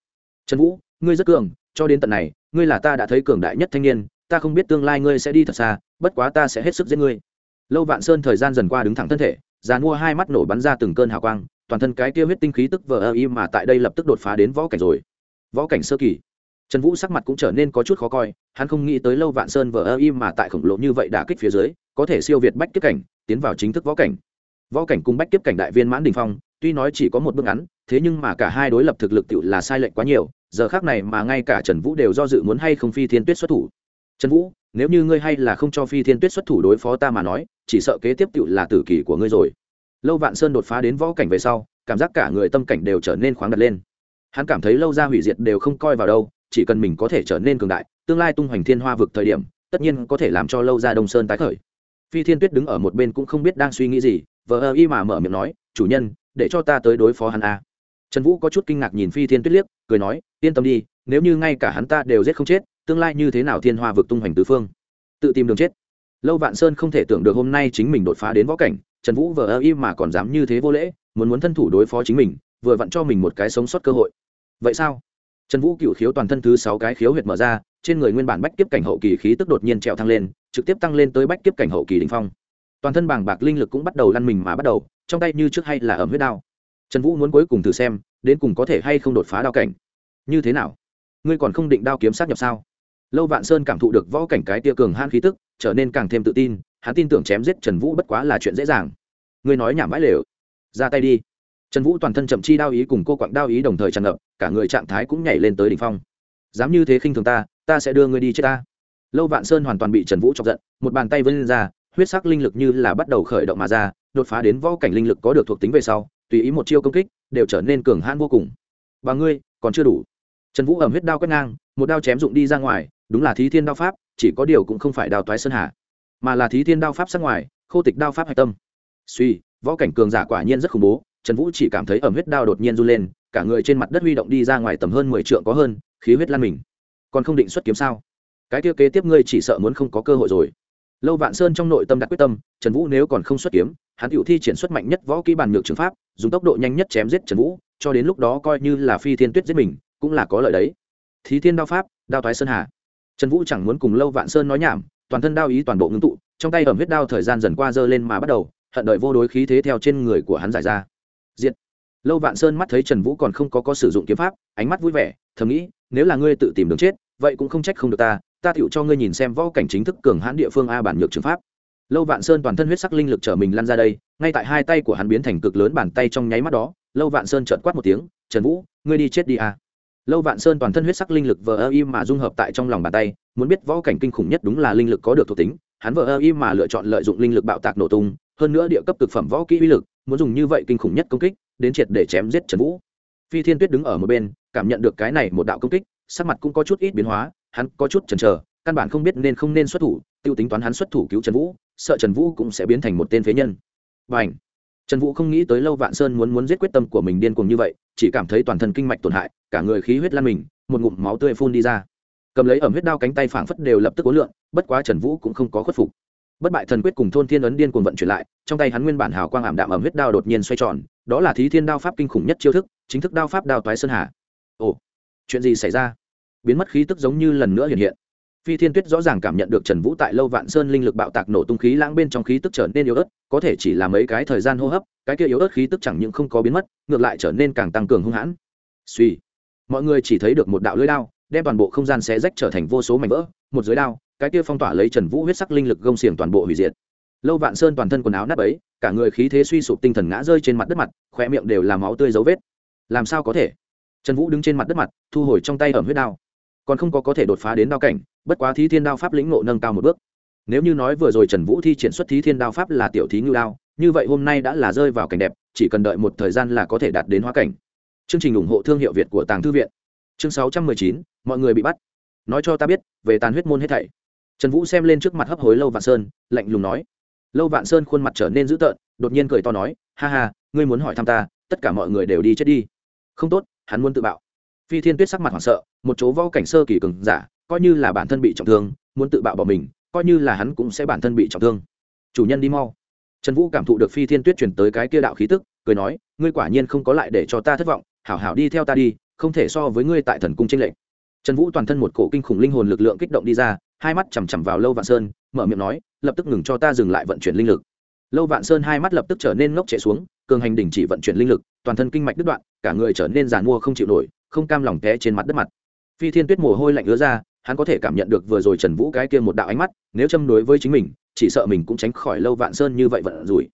Trần vũ, ngươi rất cường, cho đến tận này, ngươi là ta đã thấy cường đại nhất thanh niên, ta không biết tương lai ngươi sẽ đi thật xa, bất quá ta sẽ hết sức giết ngươi. Lâu vạn sơn thời gian dần qua đứng thẳng thân thể dàn mua hai mắt nổ bắn ra từng cơn hào quang toàn thân cái tiêu huyết tinh khí tức vờ ơ y mà tại đây lập tức đột phá đến võ cảnh rồi. Võ cảnh sơ kỳ. Trần vũ sắc mặt cũng trở nên có chút khó coi, hắn không nghĩ tới lâu vạn sơn vờ ơ y mà tại khổng lồ như vậy đã kích phía dưới, có thể siêu việt bách kiếp cảnh, tiến vào chính thức võ cảnh. Võ cảnh cùng bách kiếp cảnh đại viên mãn đình phong, tuy nói chỉ có một bước ngắn, thế nhưng mà cả hai đối lập thực lực tự là sai lệch quá nhiều, giờ khác này mà ngay cả trần vũ đều do dự muốn hay không phi thiên tuyết xuất thủ. Trần vũ, nếu như ngươi hay là không cho phi thiên tuyết xuất thủ đối phó ta mà nói, chỉ sợ kế tiếp tự là tử kỷ của ngươi rồi lâu vạn sơn đột phá đến võ cảnh về sau, cảm giác cả người tâm cảnh đều trở nên khoáng đặt lên. Hắn cảm thấy lâu ra hủy diệt đều không coi vào đâu, chỉ cần mình có thể trở nên cường đại, tương lai tung hoành thiên hoa vực thời điểm, tất nhiên có thể làm cho lâu ra đông sơn tái khởi. Phi thiên tuyết đứng ở một bên cũng không biết đang suy nghĩ gì, vờ ơ y mà mở miệng nói, chủ nhân, để cho ta tới đối phó hắn a. Trần vũ có chút kinh ngạc nhìn phi thiên tuyết liếc, cười nói, yên tâm đi, nếu như ngay cả hắn ta đều giết không chết, tương lai như thế nào thiên hoa vực tung hoành tứ phương? Tự tìm đường chết. Lâu vạn sơn không thể tưởng được hôm nay chính mình đột phá đến võ cảnh trần vũ vờ ơ y mà còn dám như thế vô lễ, muốn muốn thân thủ đối phó chính mình, vừa vặn cho mình một cái sống sót cơ hội. Vậy sao? Trần vũ cựu khiếu toàn thân thứ sáu cái khiếu huyệt mở ra, trên người nguyên bản bách kiếp cảnh hậu kỳ khí tức đột nhiên trèo thăng lên, trực tiếp tăng lên tới bách kiếp cảnh hậu kỳ đình phong. Toàn thân bàng bạc linh lực cũng bắt đầu lăn mình mà bắt đầu, trong tay như trước hay là ẩm huyết đao. Trần vũ muốn cuối cùng thử xem, đến cùng có thể hay không đột phá đao cảnh. Như thế nào? Ngươi còn không định đao kiếm sát nhập sao? Lâu vạn sơn cảm thụ được võ cảnh cái tia cường han khí tức, trở nên càng thêm tự tin, hắn tin tưởng chém giết trần vũ bất quá là chuyện dễ dàng ngươi nói nhảm mãi lều. Ra tay đi. Trần vũ toàn thân chậm chi đao ý cùng cô quặng đao ý đồng thời tràn ngập, cả người trạng thái cũng nhảy lên tới đ ỉ n h phong. Dám như thế khinh thường ta ta sẽ đưa ngươi đi chết ta. Lâu vạn sơn hoàn toàn bị trần vũ chọc giận, một bàn tay vươn lên ra, huyết sắc linh lực như là bắt đầu khởi động mà ra, đột phá đến võ cảnh linh lực có được thuộc tính về sau, tùy ý một chiêu công kích, đều trở nên cường hãn vô cùng. Và ngươi, còn chưa đủ. Trần vũ ẩm huyết đao quét ngang, một đao chém dụng đi ra ngoài, đúng là thí thiên đao pháp, chỉ có điều cũng không phải đào toái sơn hà, mà là thí thiên đao pháp sắc ngoài, khô tịch đao pháp hạch tâm suy, võ cảnh cường giả quả nhiên rất khủng bố, trần vũ chỉ cảm thấy ẩm huyết đao đột nhiên run lên, cả người trên mặt đất huy động đi ra ngoài tầm hơn mười trượng có hơn, khí huyết lan mình. Còn không định xuất kiếm sao? Cái tiêu kế tiếp ngươi chỉ sợ muốn không có cơ hội rồi. Lâu vạn sơn trong nội tâm đặt quyết tâm, trần vũ nếu còn không xuất kiếm, hắn cựu thi triển xuất mạnh nhất võ kỹ bàn ngược trường pháp, dùng tốc độ nhanh nhất chém giết trần vũ, cho đến lúc đó coi như là phi thiên tuyết giết mình, cũng là có lợi đấy. Thí thiên đao pháp, đao thoái sơn hà. Trần vũ chẳng muốn cùng lâu vạn sơn nói nhảm, toàn thân đao ý toàn bộ ngưng tụ, trong tay ẩm huyết đao thời gian dần qua dơ lên mà bắt đầu hận đợi vô đối khí thế theo trên người của hắn giải ra. Diệt. Lâu vạn sơn mắt thấy trần vũ còn không có có sử dụng kiếm pháp, ánh mắt vui vẻ, thầm nghĩ, nếu là ngươi tự tìm đường chết, vậy cũng không trách không được ta ta tựu cho ngươi nhìn xem võ cảnh chính thức cường hãn địa phương a bản nhược trường pháp. Lâu vạn sơn toàn thân huyết sắc linh lực trở mình lăn ra đây, ngay tại hai tay của hắn biến thành cực lớn bàn tay trong nháy mắt đó, lâu vạn sơn trợn quát một tiếng, trần vũ, ngươi đi chết đi a lâu vạn sơn toàn thân huyết sắc linh lực vờ ơ im mà dung hợp tại trong lòng bàn tay, muốn biết võ cảnh kinh khủng nhất đúng là linh lực có được thuộc tính, hắn vờ ơ im mà lựa chọn lợi dụng linh lực bạo tạc nổ tung hơn nữa địa cấp thực phẩm võ kỹ uy lực, muốn dùng như vậy kinh khủng nhất công kích, đến triệt để chém giết trần vũ. Phi thiên tuyết đứng ở một bên, cảm nhận được cái này một đạo công kích, sắc mặt cũng có chút ít biến hóa, hắn có chút chần chờ, căn bản không biết nên không nên xuất thủ, tiêu tính toán hắn xuất thủ cứu trần vũ, sợ trần vũ cũng sẽ biến thành một tên phế nhân. Và ảnh trần vũ không nghĩ tới lâu vạn sơn muốn muốn giết quyết tâm của mình điên cuồng như vậy, chỉ cảm thấy toàn thân kinh mạch tổn hại, cả người khí huyết lan mình, một ngụm máu tươi phun đi ra. Cầm lấy ẩm huyết đao cánh tay phảng phất đều lập tức cố lượng bất quá trần vũ cũng không có khuất phục bất bại thần quyết cùng thôn thiên ấn điên cuồng vận chuyển lại, trong tay hắn nguyên bản hào quang ảm đạm ẩm huyết đao đột nhiên xoay tròn, đó là thí thiên đao pháp kinh khủng nhất chiêu thức, chính thức đao pháp đao toái sơn hà. Ồ, chuyện gì xảy ra? Biến mất khí tức giống như lần nữa hiện hiện. Phi thiên tuyết rõ ràng cảm nhận được trần vũ tại lâu vạn sơn linh lực bạo tạc nổ tung khí lãng bên trong khí tức trở nên yếu ớt, có thể chỉ là mấy cái thời gian hô hấp, cái kia yếu ớt khí tức chẳng những không có biến mất, ngược lại trở nên càng tăng cường hung hãn. Suy mọi người chỉ thấy được một đạo lưỡi đao đem toàn bộ không gian xé rách trở thành vô số mảnh vỡ, một giới đao, cái kia phong tỏa lấy trần vũ huyết sắc linh lực gông xiềng toàn bộ hủy diệt. Lâu vạn sơn toàn thân quần áo nát ấy cả người khí thế suy sụp tinh thần ngã rơi trên mặt đất mặt khỏe miệng đều là máu tươi dấu vết. Làm sao có thể? Trần vũ đứng trên mặt đất mặt, thu hồi trong tay ẩm huyết đao. Còn không có có thể đột phá đến đao cảnh, bất quá thí thiên đao pháp lĩnh ngộ nâng cao một bước. Nếu như nói vừa rồi trần vũ thi triển xuất thí thiên đao pháp là tiểu thí ngưu đao, như vậy hôm nay đã là rơi vào cảnh đẹp, chỉ cần đợi một thời gian là có thể đạt đến hóa cảnh. Chương trình ủng hộ thương hiệu việt của tàng thư viện. Chương sáu trăm mười chín mọi người bị bắt. Nói cho ta biết, về tàn huyết môn hết thảy. Trần vũ xem lên trước mặt hấp hối lâu vạn sơn, lạnh lùng nói. Lâu vạn sơn khuôn mặt trở nên dữ tợn, đột nhiên cười to nói, ha ha, ngươi muốn hỏi thăm ta, tất cả mọi người đều đi chết đi. Không tốt, hắn muốn tự bạo. Phi thiên tuyết sắc mặt hoảng sợ, một chỗ võ cảnh sơ kỳ cường giả, coi như là bản thân bị trọng thương, muốn tự bạo bỏ mình, coi như là hắn cũng sẽ bản thân bị trọng thương. Chủ nhân đi mau. Trần vũ cảm thụ được phi thiên tuyết chuyển tới cái kia đạo khí tức, cười nói, ngươi quả nhiên không có lại để cho ta thất vọng, hảo hảo đi theo ta đi, không thể so với ngươi tại thần cung tranh lệch trần vũ toàn thân một cổ kinh khủng linh hồn lực lượng kích động đi ra, hai mắt chằm chằm vào lâu vạn sơn, mở miệng nói, lập tức ngừng cho ta dừng lại vận chuyển linh lực. Lâu vạn sơn hai mắt lập tức trở nên ngốc chạy xuống, cường hành đình chỉ vận chuyển linh lực, toàn thân kinh mạch đứt đoạn, cả người trở nên giàn mua không chịu nổi, không cam lòng té trên mặt đất mặt. Phi thiên tuyết mồ hôi lạnh ứa ra, hắn có thể cảm nhận được vừa rồi trần vũ cái kia một đạo ánh mắt, nếu châm đối với chính mình, chỉ sợ mình cũng tránh khỏi lâu vạn sơn như vậy vận rủi.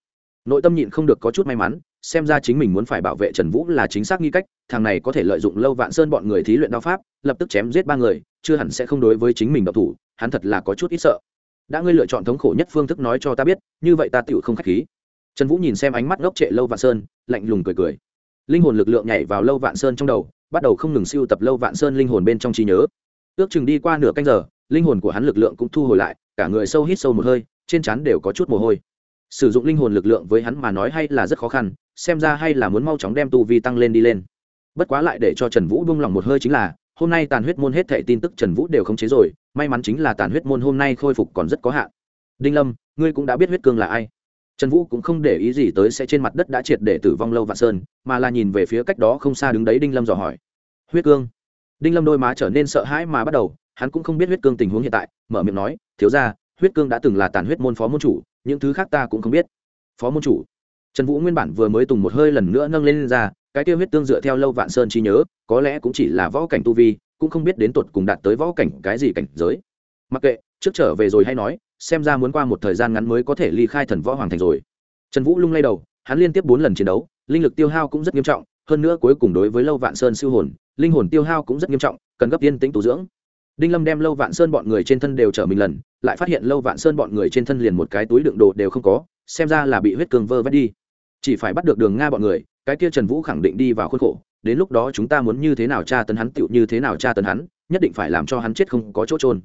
Nội tâm nhịn không được có chút may mắn xem ra chính mình muốn phải bảo vệ trần vũ là chính xác nghi cách, thằng này có thể lợi dụng lâu vạn sơn bọn người thí luyện đao pháp, lập tức chém giết ba người, chưa hẳn sẽ không đối với chính mình độc thủ, hắn thật là có chút ít sợ. Đã ngươi lựa chọn thống khổ nhất phương thức nói cho ta biết, như vậy ta tựu không k h á c h khí. Trần vũ nhìn xem ánh mắt ngốc trệ lâu vạn sơn, lạnh lùng cười cười. Linh hồn lực lượng nhảy vào lâu vạn sơn trong đầu, bắt đầu không ngừng siêu tập lâu vạn sơn linh hồn bên trong trí nhớ. Ước chừng đi qua nửa canh giờ, linh hồn của hắn lực lượng cũng thu hồi lại, cả người sâu hít sâu một hơi, trên trán đều có chút mồ hôi. Sử dụng linh hồn lực lượng với hắn mà nói hay là rất khó khăn xem ra hay là muốn mau chóng đem tu vi tăng lên đi lên. Bất quá lại để cho trần vũ buông lòng một hơi chính là, hôm nay tàn huyết môn hết thệ tin tức trần vũ đều không chế rồi, may mắn chính là tàn huyết môn hôm nay khôi phục còn rất có hạn. Đinh lâm, ngươi cũng đã biết huyết cương là ai. Trần vũ cũng không để ý gì tới sẽ trên mặt đất đã triệt để tử vong lâu vạn sơn, mà là nhìn về phía cách đó không xa đứng đấy đinh lâm dò hỏi. Huyết cương? Đinh lâm đôi má trở nên sợ hãi mà bắt đầu, hắn cũng không biết huyết cương tình huống hiện tại, mở miệng nói, thiếu ra huyết cương đã từng là tàn huyết môn phó môn chủ, những thứ khác ta cũng không biết. Phó môn chủ? Trần vũ nguyên bản vừa mới tùng một hơi lần nữa nâng lên, lên ra cái tiêu huyết tương dựa theo lâu vạn sơn trí nhớ có lẽ cũng chỉ là võ cảnh tu vi cũng không biết đến tột cùng đạt tới võ cảnh cái gì cảnh giới. Mặc kệ trước trở về rồi hay nói xem ra muốn qua một thời gian ngắn mới có thể ly khai thần võ hoàng thành rồi. Trần vũ lung lay đầu hắn liên tiếp bốn lần chiến đấu linh lực tiêu hao cũng rất nghiêm trọng hơn nữa cuối cùng đối với lâu vạn sơn siêu hồn linh hồn tiêu hao cũng rất nghiêm trọng cần gấp yên tĩnh tu dưỡng. Đinh lâm đem lâu vạn sơn bọn người trên thân đều chở mình lần lại phát hiện lâu vạn sơn bọn người trên thân liền một cái túi đựng đồ đều không có xem ra là bị huyết cường vơ vét đi. Chỉ phải bắt được đường nga bọn người, cái kia trần vũ khẳng định đi vào khuôn khổ, đến lúc đó chúng ta muốn như thế nào tra tấn hắn, tựu như thế nào tra tấn hắn, nhất định phải làm cho hắn chết không có chỗ trôn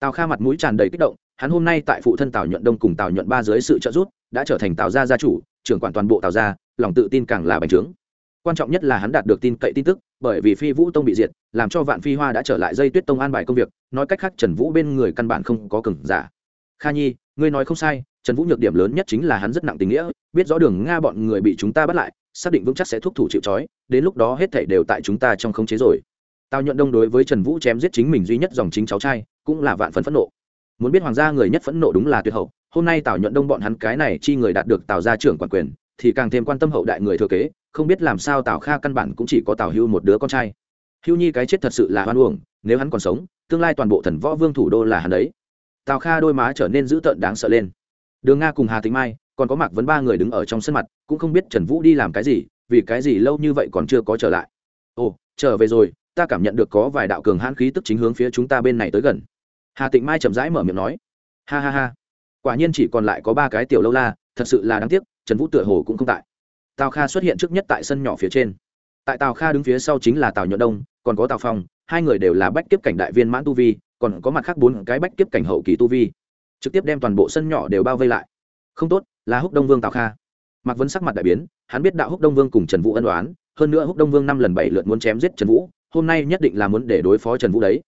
tào kha mặt mũi tràn đầy kích động, hắn hôm nay tại phụ thân tào nhuận đông cùng tào nhuận ba dưới sự trợ giúp, đã trở thành tào gia gia chủ, trưởng quản toàn bộ tào gia, lòng tự tin càng là bành trướng. Quan trọng nhất là hắn đạt được tin cậy tin tức, bởi vì phi vũ tông bị diệt, làm cho vạn phi hoa đã trở lại dây tuyết tông an bài công việc, nói cách khác trần vũ bên người căn bản không có cừng giả. Kha nhi, ngươi nói không sai trần vũ nhược điểm lớn nhất chính là hắn rất nặng tình nghĩa, biết rõ đường nga bọn người bị chúng ta bắt lại, xác định vững chắc sẽ thúc thủ chịu trói, đến lúc đó hết thảy đều tại chúng ta trong khống chế rồi. Tào nhuận đông đối với trần vũ chém giết chính mình duy nhất dòng chính cháu trai, cũng là vạn phần phẫn nộ. Muốn biết hoàng gia người nhất phẫn nộ đúng là tuyệt hậu, hôm nay tào nhuận đông bọn hắn cái này chi người đạt được tào gia trưởng quản quyền, thì càng thêm quan tâm hậu đại người thừa kế, không biết làm sao tào kha căn bản cũng chỉ có tào hưu một đứa con trai. Hưu nhi cái chết thật sự là hoan uổng, nếu hắn còn sống, tương lai toàn bộ thần võ vương thủ đô là hắn ấy. tào kha đôi má trở nên dữ tợn đáng sợ lên đường nga cùng hà tịnh mai, còn có mạc vấn ba người đứng ở trong sân mặt, cũng không biết trần vũ đi làm cái gì, vì cái gì lâu như vậy còn chưa có trở lại. Ồ, trở về rồi, ta cảm nhận được có vài đạo cường hãn khí tức chính hướng phía chúng ta bên này tới gần. Hà tịnh mai chậm rãi mở miệng nói. Ha ha ha. Quả nhiên chỉ còn lại có ba cái tiểu lâu la, thật sự là đáng tiếc, trần vũ tựa hồ cũng không tại. Tào kha xuất hiện trước nhất tại sân nhỏ phía trên. Tại tào kha đứng phía sau chính là tào nhuận đông, còn có tào phong, hai người đều là bách kiếp cảnh đại viên mãn tu vi, còn có mặt khác bốn cái bách kiếp cảnh hậu kỳ tu vi trực tiếp đem toàn bộ sân nhỏ đều bao vây lại. Không tốt, là húc đông vương tào kha. Mạc vấn sắc mặt đại biến, hắn biết đạo húc đông vương cùng trần vũ ân đoán hơn nữa húc đông vương năm lần bảy lượt muốn chém giết trần vũ, hôm nay nhất định là muốn để đối phó trần vũ đấy.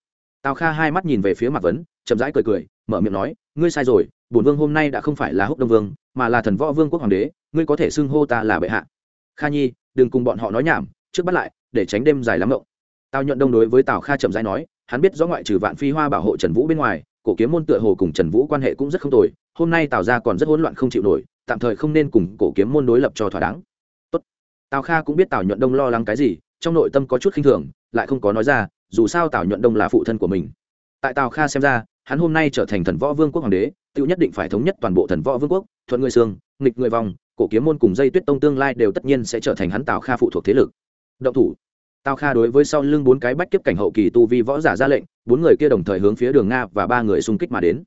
Tào kha hai mắt nhìn về phía mạc vấn, chậm rãi cười cười, mở miệng nói, ngươi sai rồi, bổn vương hôm nay đã không phải là húc đông vương, mà là thần võ vương quốc hoàng đế, ngươi có thể xưng hô ta là bệ hạ. Kha nhi, đừng cùng bọn họ nói nhảm, trước bắt lại, để tránh đêm dài lắm mộng. Tào nhuận đông đối với tào kha chậm rãi nói, hắn biết rõ ngoại trừ vạn phi hoa bảo hộ trần vũ bên ngoài cổ kiếm môn tựa hồ cùng trần vũ quan hệ cũng rất không tồi, hôm nay tào ra còn rất hỗn loạn không chịu nổi, tạm thời không nên cùng cổ kiếm môn đối lập cho thỏa đáng. Tốt. tào kha cũng biết tào nhuận đông lo lắng cái gì, trong nội tâm có chút khinh thường, lại không có nói ra, dù sao tào nhuận đông là phụ thân của mình. Tại tào kha xem ra, hắn hôm nay trở thành thần võ vương quốc hoàng đế, tự nhất định phải thống nhất toàn bộ thần võ vương quốc, thuận người xương, nghịch người vòng, cổ kiếm môn cùng dây tuyết tông tương lai đều tất nhiên sẽ trở thành hắn tào kha phụ thuộc thế lực. Động thủ tào kha đối với sau lưng bốn cái bách kiếp cảnh hậu kỳ tu vi võ giả ra lệnh, bốn người kia đồng thời hướng phía đường nga và ba người xung kích mà đến.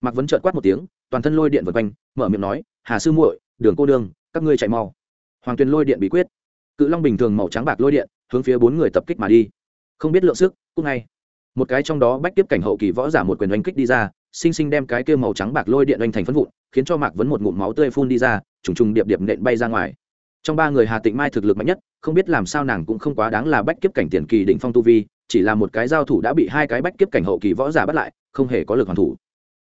Mạc vấn trợt quát một tiếng, toàn thân lôi điện vượt quanh, mở miệng nói, hà sư muội, đường cô đường các ngươi chạy mau. Hoàng tuyền lôi điện bí quyết. Cự long bình thường màu trắng bạc lôi điện, hướng phía bốn người tập kích mà đi. Không biết lượng sức cúc ngay. Một cái trong đó bách tiếp cảnh hậu kỳ võ giả một quyền oanh kích đi ra sinh sinh đem cái kia màu trắng bạc lôi điện oanh thành phân vụn, khiến cho mạc vấn một ngụm máu tươi phun đi ra, trùng trùng điệp điệp nện bay ra ngoài trong ba người hà tịnh mai thực lực mạnh nhất, không biết làm sao nàng cũng không quá đáng là bách kiếp cảnh tiền kỳ đỉnh phong tu vi, chỉ là một cái giao thủ đã bị hai cái bách kiếp cảnh hậu kỳ võ giả bắt lại, không hề có lực hoàn thủ.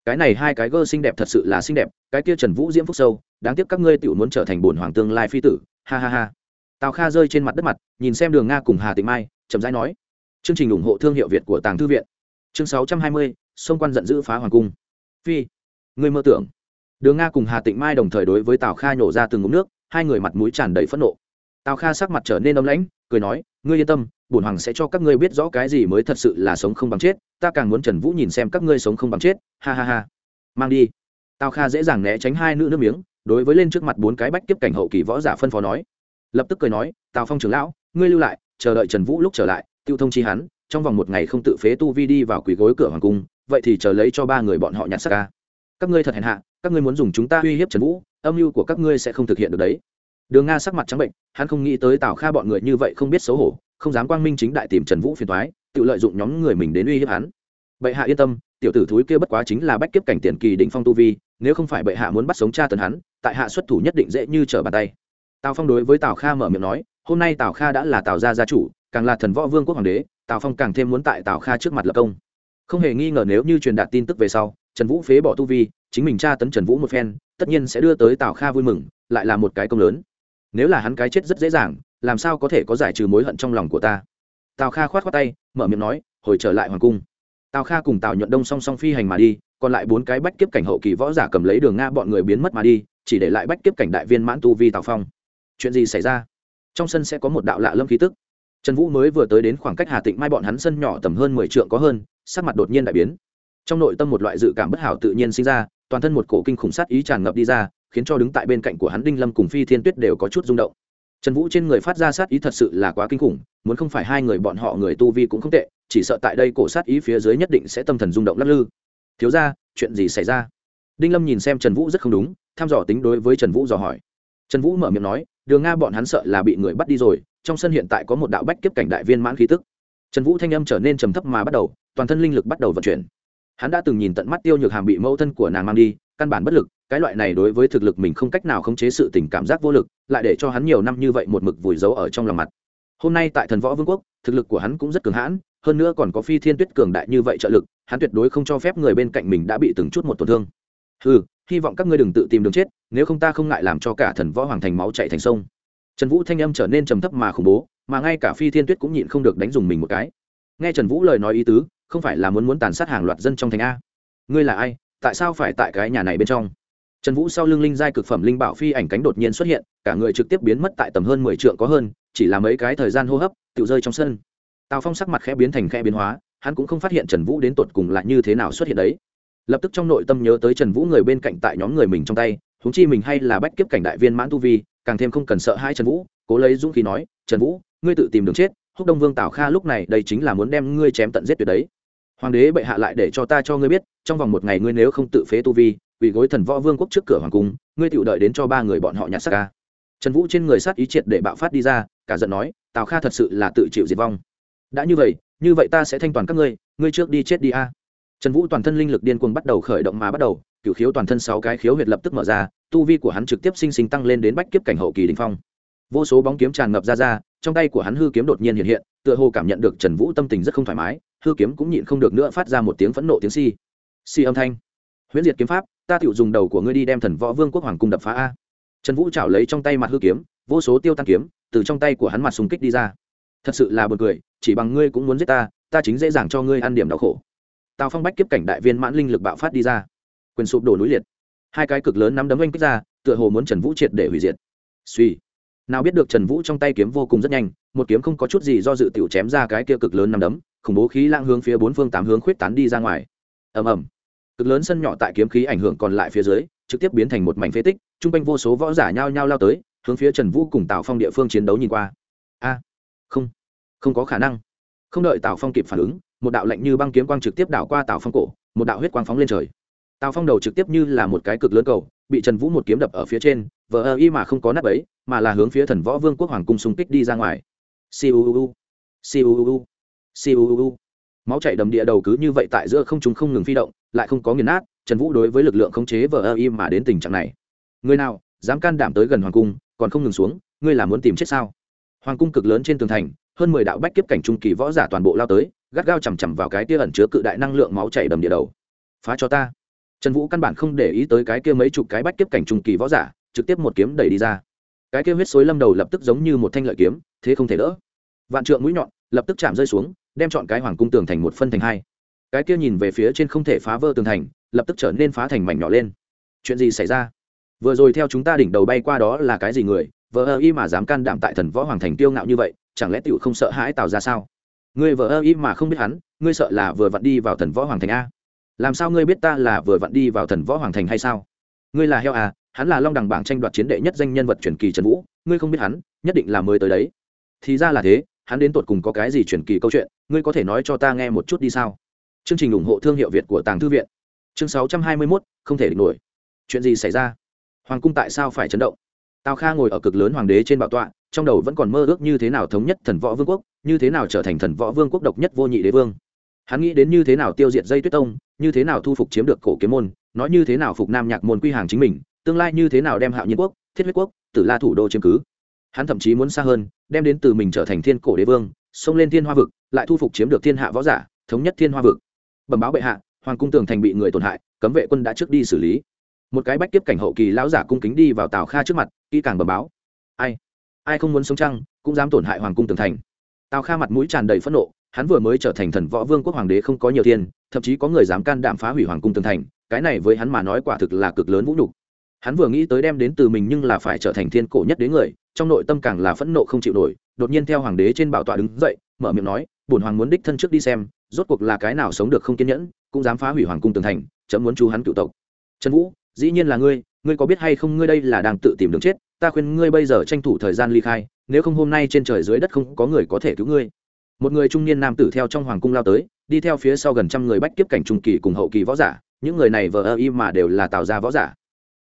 Cái này hai cái gơ xinh đẹp thật sự là xinh đẹp, cái kia trần vũ diễm phúc sâu, đáng tiếc các ngươi tự muốn trở thành bổn hoàng tương lai phi tử, ha ha ha. Tào kha rơi trên mặt đất mặt, nhìn xem đường nga cùng hà tịnh mai, chậm rãi nói, chương trình ủng hộ thương hiệu việt của tàng thư viện. Chương sáu trăm hai mươi xung quan giận dữ phá hoàng cung. Phi người mơ tưởng. Đường nga cùng hà tịnh mai đồng thời đối với tào kha nhổ ra từng ngụm nước hai người mặt mũi tràn đầy phẫn nộ. Tào kha sắc mặt trở nên ấm lãnh, cười nói, ngươi yên tâm, bổn hoàng sẽ cho các ngươi biết rõ cái gì mới thật sự là sống không bằng chết, ta càng muốn trần vũ nhìn xem các ngươi sống không bằng chết. Ha ha ha. Mang đi. Tào kha dễ dàng né tránh hai nữ nước miếng, đối với lên trước mặt bốn cái bách tiếp cảnh hậu kỳ võ giả phân phó nói. Lập tức cười nói, tào phong trưởng lão, ngươi lưu lại, chờ đợi trần vũ lúc trở lại, tiêu thông chi hắn, trong vòng một ngày không tự phế tu vi đi vào quỳ gối cửa hoàng cung, vậy thì chờ lấy cho ba người bọn họ nhặt xác ca các ngươi thật hèn hạ, các ngươi muốn dùng chúng ta uy hiếp trần vũ, âm mưu của các ngươi sẽ không thực hiện được đấy. Đường nga sắc mặt trắng bệnh, hắn không nghĩ tới tào kha bọn người như vậy không biết xấu hổ, không dám quang minh chính đại tìm trần vũ phiền thoái tự lợi dụng nhóm người mình đến uy hiếp hắn. Bệ hạ yên tâm, tiểu tử thúi kia bất quá chính là bách kiếp cảnh tiền kỳ định phong tu vi, nếu không phải bệ hạ muốn bắt sống cha tần hắn, tại hạ xuất thủ nhất định dễ như trở bàn tay. Tào phong đối với tào kha mở miệng nói, hôm nay tào kha đã là tào gia gia chủ, càng là thần võ vương quốc hoàng đế, tào phong càng thêm muốn tại tào kha trước mặt lập công. Không hề nghi ngờ nếu như truyền đạt tin tức về sau trần vũ phế bỏ tu vi, chính mình tra tấn trần vũ một phen, tất nhiên sẽ đưa tới tào kha vui mừng, lại là một cái công lớn. Nếu là hắn cái chết rất dễ dàng, làm sao có thể có giải trừ mối hận trong lòng của ta? Tào kha khoát khoát tay, mở miệng nói, hồi trở lại hoàng cung. Tào kha cùng tào nhuận đông song song phi hành mà đi, còn lại bốn cái bách kiếp cảnh hậu kỳ võ giả cầm lấy đường nga bọn người biến mất mà đi, chỉ để lại bách kiếp cảnh đại viên mãn tu vi tào phong. Chuyện gì xảy ra? Trong sân sẽ có một đạo lạ lâm khí tức. Trần vũ mới vừa tới đến khoảng cách hà tịnh mai bọn hắn sân nhỏ tầm hơn mười trượng có hơn, sắc mặt đột nhiên đại biến trong nội tâm một loại dự cảm bất hảo tự nhiên sinh ra, toàn thân một cổ kinh khủng sát ý tràn ngập đi ra, khiến cho đứng tại bên cạnh của hắn đinh lâm cùng phi thiên tuyết đều có chút rung động. Trần vũ trên người phát ra sát ý thật sự là quá kinh khủng, muốn không phải hai người bọn họ người tu vi cũng không tệ, chỉ sợ tại đây cổ sát ý phía dưới nhất định sẽ tâm thần rung động lắc lư. Thiếu ra chuyện gì xảy ra? Đinh lâm nhìn xem trần vũ rất không đúng thăm dò tính đối với trần vũ dò hỏi. Trần vũ mở miệng nói, đường nga bọn hắn sợ là bị người bắt đi rồi, trong sân hiện tại có một đạo bách kiếp cảnh đại viên mãn khí tức. Trần vũ thanh âm trở nên trầm thấp mà bắt đầu, toàn thân linh lực bắt đầu vận chuyển hắn đã từng nhìn tận mắt tiêu nhược hàm bị mẫu thân của nàng mang đi, căn bản bất lực, cái loại này đối với thực lực mình không cách nào khống chế sự tình cảm giác vô lực, lại để cho hắn nhiều năm như vậy một mực vùi giấu ở trong lòng mặt. Hôm nay tại thần võ vương quốc, thực lực của hắn cũng rất cường hãn, hơn nữa còn có phi thiên tuyết cường đại như vậy trợ lực, hắn tuyệt đối không cho phép người bên cạnh mình đã bị từng chút một tổn thương. Ừ hy vọng các ngươi đừng tự tìm đường chết, nếu không ta không ngại làm cho cả thần võ hoàng thành máu chạy thành sông. Trần vũ thanh âm trở nên trầm thấp mà khủng bố, mà ngay cả phi thiên tuyết cũng nhịn không được đánh dùng mình một cái. Nghe trần vũ lời nói ý tứ không phải là muốn muốn tàn sát hàng loạt dân trong thành a. Ngươi là ai? Tại sao phải tại cái nhà này bên trong? Trần vũ sau lưng linh giai cực phẩm linh bảo phi ảnh cánh đột nhiên xuất hiện, cả người trực tiếp biến mất tại tầm hơn mười trượng có hơn, chỉ là mấy cái thời gian hô hấp, tự rơi trong sân. Tào phong sắc mặt khẽ biến thành khẽ biến hóa, hắn cũng không phát hiện trần vũ đến tột cùng lại như thế nào xuất hiện đấy. Lập tức trong nội tâm nhớ tới trần vũ người bên cạnh tại nhóm người mình trong tay húng chi mình hay là bách kiếp cảnh đại viên mãn tu vi, càng thêm không cần sợ hai trần vũ, cố lấy dũng khí nói, trần vũ, ngươi tự tìm đường chết, húc đông vương tào kha lúc này đây chính là muốn đem ngươi chém tận giết tuyệt đấy hoàng đế bệ hạ lại để cho ta cho ngươi biết, trong vòng một ngày ngươi nếu không tự phế tu vi ủy gối thần võ vương quốc trước cửa hoàng cung, ngươi tự đợi đến cho ba người bọn họ nhặt xác ca. Trần vũ trên người sát ý triệt để bạo phát đi ra, cả giận nói, tào kha thật sự là tự chịu diệt vong. Đã như vậy như vậy ta sẽ thanh toàn các ngươi ngươi trước đi chết đi a. Trần vũ toàn thân linh lực điên cuồng bắt đầu khởi động mà bắt đầu, cửu khiếu toàn thân sáu cái khiếu huyệt lập tức mở ra, tu vi của hắn trực tiếp sinh sinh tăng lên đến bách kiếp cảnh hậu kỳ đình phong. Vô số bóng kiếm tràn ngập ra ra, trong tay của hắn hư kiếm đột nhiên hiện hiện, tựa hồ cảm nhận được trần vũ tâm tình rất không thoải mái hư kiếm cũng nhịn không được nữa phát ra một tiếng phẫn nộ tiếng si si âm thanh. Huyễn diệt kiếm pháp, ta tự dùng đầu của ngươi đi đem thần võ vương quốc hoàng cung đập phá a. Trần vũ chảo lấy trong tay mặt hư kiếm, vô số tiêu tăng kiếm, từ trong tay của hắn mặt xung kích đi ra. Thật sự là b u ồ n cười, chỉ bằng ngươi cũng muốn giết ta ta chính dễ dàng cho ngươi ăn điểm đau khổ. Tào phong bách kiếp cảnh đại viên mãn linh lực bạo phát đi ra. Quyền sụp đổ núi liệt. Hai cái cực lớn nắm đấm oanh kích ra, tựa hồ muốn trần vũ triệt để hủy diệt. Suy. Nào biết được trần vũ trong tay kiếm vô cùng rất nhanh, một kiếm không có chút gì do dự t i ể u chém ra cái kia cực lớn nắm đấm khủng bố khí lang hướng phía bốn phương tám hướng khuyết tán đi ra ngoài. Ầm ầm. Cực lớn sân nhỏ tại kiếm khí ảnh hưởng còn lại phía dưới, trực tiếp biến thành một mảnh phế tích t r u n g quanh vô số võ giả nhao nhao lao tới, hướng phía trần vũ cùng tào phong địa phương chiến đấu nhìn qua. A! Không. Không có khả năng. Không đợi tào phong kịp phản ứng, một đạo lạnh như băng kiếm quang trực tiếp đảo qua tào phong cổ, một đạo huyết quang phóng lên trời. Tào phong đầu trực tiếp như là một cái cực lớn cầu, bị trần vũ một kiếm đập ở phía trên, vờ ơ y mà không có nắp ấy, mà là hướng phía thần võ vương quốc hoàng cung xung kích đi ra ngoài. Siêu siêu Siuuu, máu chảy đầm địa đầu cứ như vậy tại giữa không chúng không ngừng phi động lại không có nghiền nát trần vũ đối với lực lượng khống chế vờ im mà đến tình trạng này. Người nào dám can đảm tới gần hoàng cung còn không ngừng xuống ngươi là muốn tìm chết sao? Hoàng cung cực lớn trên tường thành hơn mười đạo bách kiếp cảnh trung kỳ võ giả toàn bộ lao tới gắt gao chằm chằm vào cái kia ẩn chứa cự đại năng lượng máu chảy đầm địa đầu. Phá cho ta. Trần vũ căn bản không để ý tới cái kia mấy chục cái bách kiếp cảnh trung kỳ võ giả trực tiếp một kiếm đẩy đi ra. Cái kia huyết xối lâm đầu lập tức giống như một thanh lợi kiếm thế không thể đỡ. Vạn trượng mũi nhọn lập tức chạm rơi xuống, đem chọn cái hoàng cung tường thành một phân thành hai. Cái kia nhìn về phía trên không thể phá vỡ tường thành, lập tức trở nên phá thành mảnh nhỏ lên. Chuyện gì xảy ra? Vừa rồi theo chúng ta đỉnh đầu bay qua đó là cái gì người? Vợ ơ y mà dám can đảm tại thần võ hoàng thành tiêu ngạo như vậy, chẳng lẽ tựu không sợ hãi tào ra sao? Ngươi vợ ơ y mà không biết hắn, ngươi sợ là vừa vặn đi vào thần võ hoàng thành a. Làm sao ngươi biết ta là vừa vặn đi vào thần võ hoàng thành hay sao? Ngươi là heo à hắn là long đẳng bảng tranh đoạt chiến đệ nhất danh nhân vật truyền kỳ trần vũ, ngươi không biết hắn, nhất định là mới tới đấy. Thì ra là thế hắn đến tột cùng có cái gì truyền kỳ câu chuyện, ngươi có thể nói cho ta nghe một chút đi sao? Chương trình ủng hộ thương hiệu việt của tàng thư viện. Chương sáu trăm hai mươi mốt, không thể địch nổi. Chuyện gì xảy ra? Hoàng cung tại sao phải chấn động? Tào kha ngồi ở cực lớn hoàng đế trên bảo tọa, trong đầu vẫn còn mơ ước như thế nào thống nhất thần võ vương quốc, như thế nào trở thành thần võ vương quốc độc nhất vô nhị đế vương. Hắn nghĩ đến như thế nào tiêu diệt dây tuyết tông, như thế nào thu phục chiếm được cổ kiếm môn, nói như thế nào phục nam nhạc môn quy hàng chính mình, tương lai như thế nào đem hạo nhiên quốc, thiết huyết quốc, tử la thủ đô chiếm cứ. Hắn thậm chí muốn xa hơn đem đến từ mình trở thành thiên cổ đế vương, xông lên thiên hoa vực, lại thu phục chiếm được thiên hạ võ giả, thống nhất thiên hoa vực. Bẩm báo bệ hạ, hoàng cung tường thành bị người tổn hại, cấm vệ quân đã trước đi xử lý. Một cái bách kiếp cảnh hậu kỳ lão giả cung kính đi vào tào kha trước mặt, kỹ càng bẩm báo. Ai? Ai không muốn sống trăng cũng dám tổn hại hoàng cung tường thành. Tào kha mặt mũi tràn đầy phẫn nộ, hắn vừa mới trở thành thần võ vương quốc hoàng đế không có nhiều thiên thậm chí có người dám can đảm phá hủy hoàng cung tường thành, cái này với hắn mà nói quả thực là cực lớn vũ nhục. Hắn vừa nghĩ tới đem đến từ mình nhưng là phải trở thành thiên cổ nhất đế người trong nội tâm càng là phẫn nộ không chịu nổi, đột nhiên theo hoàng đế trên bảo tọa đứng dậy, mở miệng nói, bổn hoàng muốn đích thân trước đi xem, rốt cuộc là cái nào sống được không kiên nhẫn, cũng dám phá hủy hoàng cung tường thành, chấm muốn chú hắn cựu tộc. Trần vũ, dĩ nhiên là ngươi ngươi có biết hay không ngươi đây là đang tự tìm đường chết, ta khuyên ngươi bây giờ tranh thủ thời gian ly khai, nếu không hôm nay trên trời dưới đất không có người có thể cứu ngươi. Một người trung niên nam tử theo trong hoàng cung lao tới, đi theo phía sau gần trăm người bách kiếp cảnh trung kỳ cùng hậu kỳ võ giả, những người này vờ ơ y mà đều là tào gia võ giả.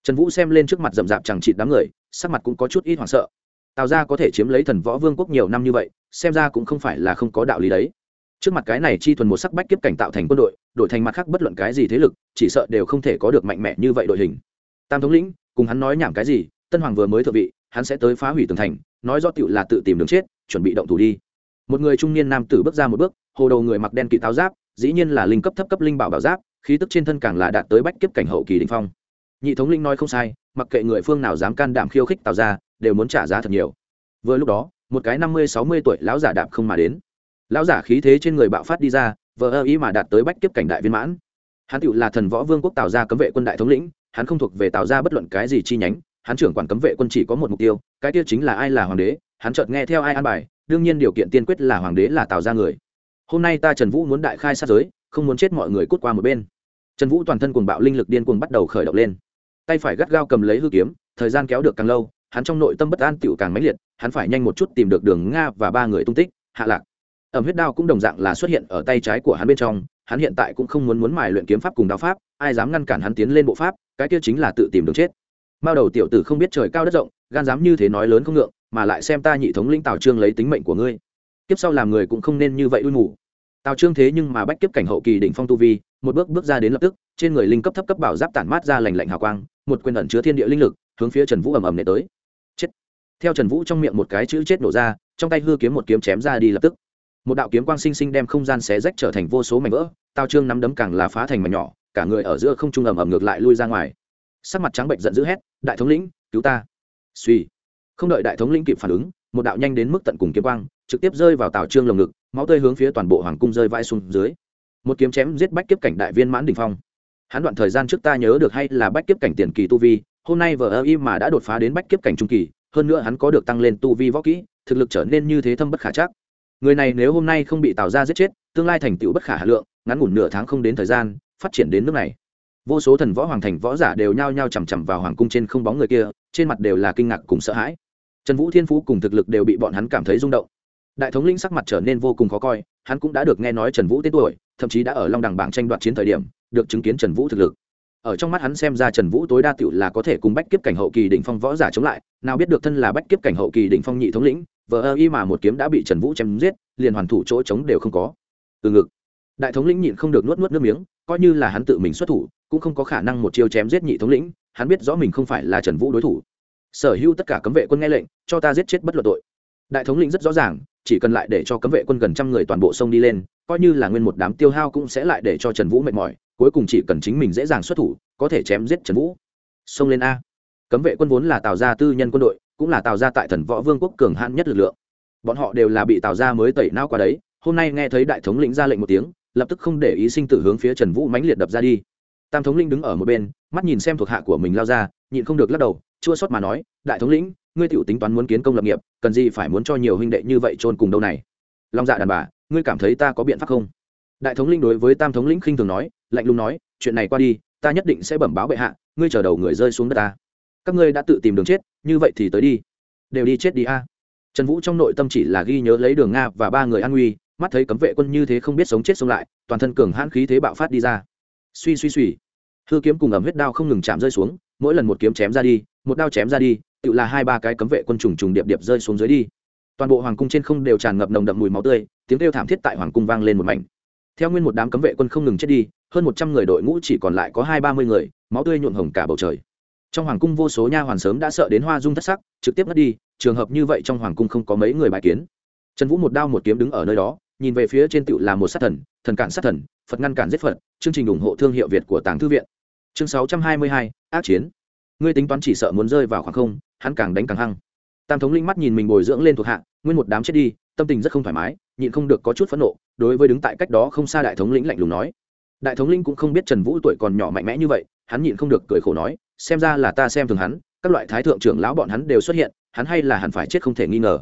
Trần vũ xem lên trước mặt rậm rạp chẳng chịt đám người, sắc mặt cũng có chút ít hoảng sợ tào gia có thể chiếm lấy thần võ vương quốc nhiều năm như vậy, xem ra cũng không phải là không có đạo lý đấy. Trước mặt cái này chi thuần một sắc bách kiếp cảnh tạo thành quân đội, đổi thành mặt khác bất luận cái gì thế lực, chỉ sợ đều không thể có được mạnh mẽ như vậy đội hình. Tam thống lĩnh, cùng hắn nói nhảm cái gì, tân hoàng vừa mới thợ vị, hắn sẽ tới phá hủy tường thành, nói do tựu là tự tìm đường chết, chuẩn bị động thủ đi. Một người trung niên nam tử bước ra một bước, hồ đầu người mặc đen kỵ táo giáp, dĩ nhiên là linh cấp thấp cấp linh bảo bảo giáp, khí tức trên thân càng là đạt tới bách kiếp cảnh hậu kỳ đình phong nhị thống linh nói không sai, mặc kệ người phương nào dám can đảm khiêu khích tào ra đều muốn trả giá thật nhiều. Vừa lúc đó, một cái năm mươi, sáu mươi tuổi lão giả đạp không mà đến. Lão giả khí thế trên người bạo phát đi ra, vờ ơ ý mà đạt tới bách kiếp cảnh đại viên mãn. Hắn tựu là thần võ vương quốc tào gia cấm vệ quân đại thống lĩnh, hắn không thuộc về tào gia bất luận cái gì chi nhánh, hắn trưởng quản cấm vệ quân chỉ có một mục tiêu, cái tiêu chính là ai là hoàng đế, hắn chợt nghe theo ai an bài, đương nhiên điều kiện tiên quyết là hoàng đế là tào gia người. Hôm nay ta trần vũ muốn đại khai sát giới, không muốn chết mọi người cút qua một bên. Trần vũ toàn thân cuồng bạo linh lực điên cuồng bắt đầu khởi động lên tay phải gắt gao cầm lấy hư kiếm, thời gian kéo được càng lâu, hắn trong nội tâm bất an tựu càng mãnh liệt, hắn phải nhanh một chút tìm được đường nga và ba người tung tích, hạ lạc. Ẩm huyết đao cũng đồng dạng là xuất hiện ở tay trái của hắn bên trong, hắn hiện tại cũng không muốn muốn mài luyện kiếm pháp cùng đao pháp, ai dám ngăn cản hắn tiến lên bộ pháp, cái kia chính là tự tìm đường chết. Mao đầu tiểu tử không biết trời cao đất rộng, gan dám như thế nói lớn không ngượng, mà lại xem ta nhị thống lĩnh tào trương lấy tính mệnh của ngươi. Kiếp sau làm người cũng không nên như vậy đuôi ngủ tào trương thế nhưng mà bách kiếp cảnh hậu kỳ đỉnh phong tu vi, một bước bước ra đến lập tức, trên người linh cấp thấp cấp bảo giáp tản mát ra lành lạnh hào quang, một quyền ẩn chứa thiên địa linh lực, hướng phía trần vũ ầm ầm nệ tới. Chết. Theo trần vũ trong miệng một cái chữ chết nổ ra, trong tay hư kiếm một kiếm chém ra đi lập tức. Một đạo kiếm quang sinh sinh đem không gian xé rách trở thành vô số mảnh vỡ, tào trương nắm đấm càng là phá thành mảnh nhỏ, cả người ở giữa không trung ầm ầm ngược lại lui ra ngoài. Sắc mặt trắng bệnh giận dữ hét, đại thống lĩnh, cứu ta! Suy không đợi đại thống lĩnh kịp phản ứng, một đạo nhanh đến mức tận cùng kiếm quang, trực tiếp rơi vào tào trương lồng ngực máu tươi hướng phía toàn bộ hoàng cung rơi vãi xuống dưới. Một kiếm chém giết bách kiếp cảnh đại viên mãn đình phong. Hắn đoạn thời gian trước ta nhớ được hay là bách kiếp cảnh tiền kỳ tu vi, hôm nay vờ ơ y mà đã đột phá đến bách kiếp cảnh trung kỳ, hơn nữa hắn có được tăng lên tu vi võ kỹ, thực lực trở nên như thế thâm bất khả chắc. Người này nếu hôm nay không bị tạo ra giết chết, tương lai thành tựu bất khả hà lượng, ngắn ngủn nửa tháng không đến thời gian, phát triển đến nước này. Vô số thần võ hoàng thành võ giả đều nhao nhao chằm chằm vào hoàng cung trên không bóng người kia, trên mặt đều là kinh ngạc cùng sợ hãi. Trần vũ thiên phú cùng thực lực đều bị bọn hắn cảm thấy rung động đại thống linh sắc mặt trở nên vô cùng khó coi, hắn cũng đã được nghe nói trần vũ tên tuổi, thậm chí đã ở long đẳng bảng tranh đoạt chiến thời điểm, được chứng kiến trần vũ thực lực. Ở trong mắt hắn xem ra trần vũ tối đa tựu là có thể cùng bách kiếp cảnh hậu kỳ đỉnh phong võ giả chống lại, nào biết được thân là bách kiếp cảnh hậu kỳ đỉnh phong nhị thống lĩnh, vờ ơ y mà một kiếm đã bị trần vũ chém giết, liền hoàn thủ chỗ chống đều không có. Từ ngực, đại thống lĩnh nhịn không được nuốt nuốt nước miếng, coi như là hắn tự mình xuất thủ, cũng không có khả năng một chiêu chém giết nhị thống lĩnh, hắn biết rõ mình không phải là trần vũ đối thủ. Sở hữu tất cả cấm vệ quân nghe lệnh, cho ta giết chết bất luận tội đại thống lĩnh rất rõ ràng, chỉ cần lại để cho cấm vệ quân gần trăm người toàn bộ sông đi lên, coi như là nguyên một đám tiêu hao cũng sẽ lại để cho trần vũ mệt mỏi, cuối cùng chỉ cần chính mình dễ dàng xuất thủ, có thể chém giết trần vũ. Xông lên a. Cấm vệ quân vốn là tạo ra tư nhân quân đội, cũng là tạo ra tại thần võ vương quốc cường hãn nhất lực lượng. Bọn họ đều là bị tạo ra mới tẩy não qua đấy, hôm nay nghe thấy đại thống lĩnh ra lệnh một tiếng, lập tức không để ý sinh tử hướng phía trần vũ mãnh liệt đập ra đi. Tam thống lĩnh đứng ở một bên, mắt nhìn xem thuộc hạ của mình lao ra, nhịn không được lắc đầu, chua xót mà nói, đại thống lĩnh ngươi tiểu tính toán muốn kiến công lập nghiệp, cần gì phải muốn cho nhiều huynh đệ như vậy chôn cùng đâu này? Long dạ đàn bà, ngươi cảm thấy ta có biện pháp không? Đại thống lĩnh đối với tam thống lĩnh khinh thường nói, lạnh lùng nói, chuyện này qua đi, ta nhất định sẽ bẩm báo bệ hạ, ngươi chờ đầu người rơi xuống đất ta. Các ngươi đã tự tìm đường chết, như vậy thì tới đi. Đều đi chết đi a. Trần vũ trong nội tâm chỉ là ghi nhớ lấy đường nga và ba người an nguy mắt thấy cấm vệ quân như thế không biết sống chết sống lại, toàn thân cường hãn khí thế bạo phát đi ra. Suy suy suy. Hư kiếm cùng ẩm huyết đao không ngừng chạm rơi xuống, mỗi lần một kiếm chém ra đi, một đao chém ra đi tự là hai ba cái cấm vệ quân trùng trùng điệp điệp rơi xuống dưới đi. Toàn bộ hoàng cung trên không đều tràn ngập nồng đậm mùi máu tươi, tiếng kêu thảm thiết tại hoàng cung vang lên một mảnh. Theo nguyên một đám cấm vệ quân không ngừng chết đi, hơn một trăm người đội ngũ chỉ còn lại có hai ba mươi người, máu tươi nhuộm hồng cả bầu trời. Trong hoàng cung vô số nha hoàn sớm đã sợ đến hoa dung thất sắc, trực tiếp mất đi, trường hợp như vậy trong hoàng cung không có mấy người bài kiến. Trần vũ một đao một kiếm đứng ở nơi đó, nhìn về phía trên tựu là một sát thần thần cản sát thần, phật ngăn cản giết phật, chương trình ủng hộ thương hiệu việt của tàng thư viện. Chương sáu trăm hai mươi hai, ác chiến. Ngươi tính toán chỉ sợ muốn rơi vào khoảng không hắn càng đánh càng hăng. Tam thống linh mắt nhìn mình bồi dưỡng lên thuộc hạ, nguyên một đám chết đi, tâm tình rất không thoải mái, nhịn không được có chút phẫn nộ, đối với đứng tại cách đó không xa đại thống lĩnh lạnh lùng nói. Đại thống linh cũng không biết trần vũ tuổi còn nhỏ mạnh mẽ như vậy, hắn nhịn không được cười khổ nói, xem ra là ta xem thường hắn, các loại thái thượng trưởng lão bọn hắn đều xuất hiện, hắn hay là hẳn phải chết không thể nghi ngờ.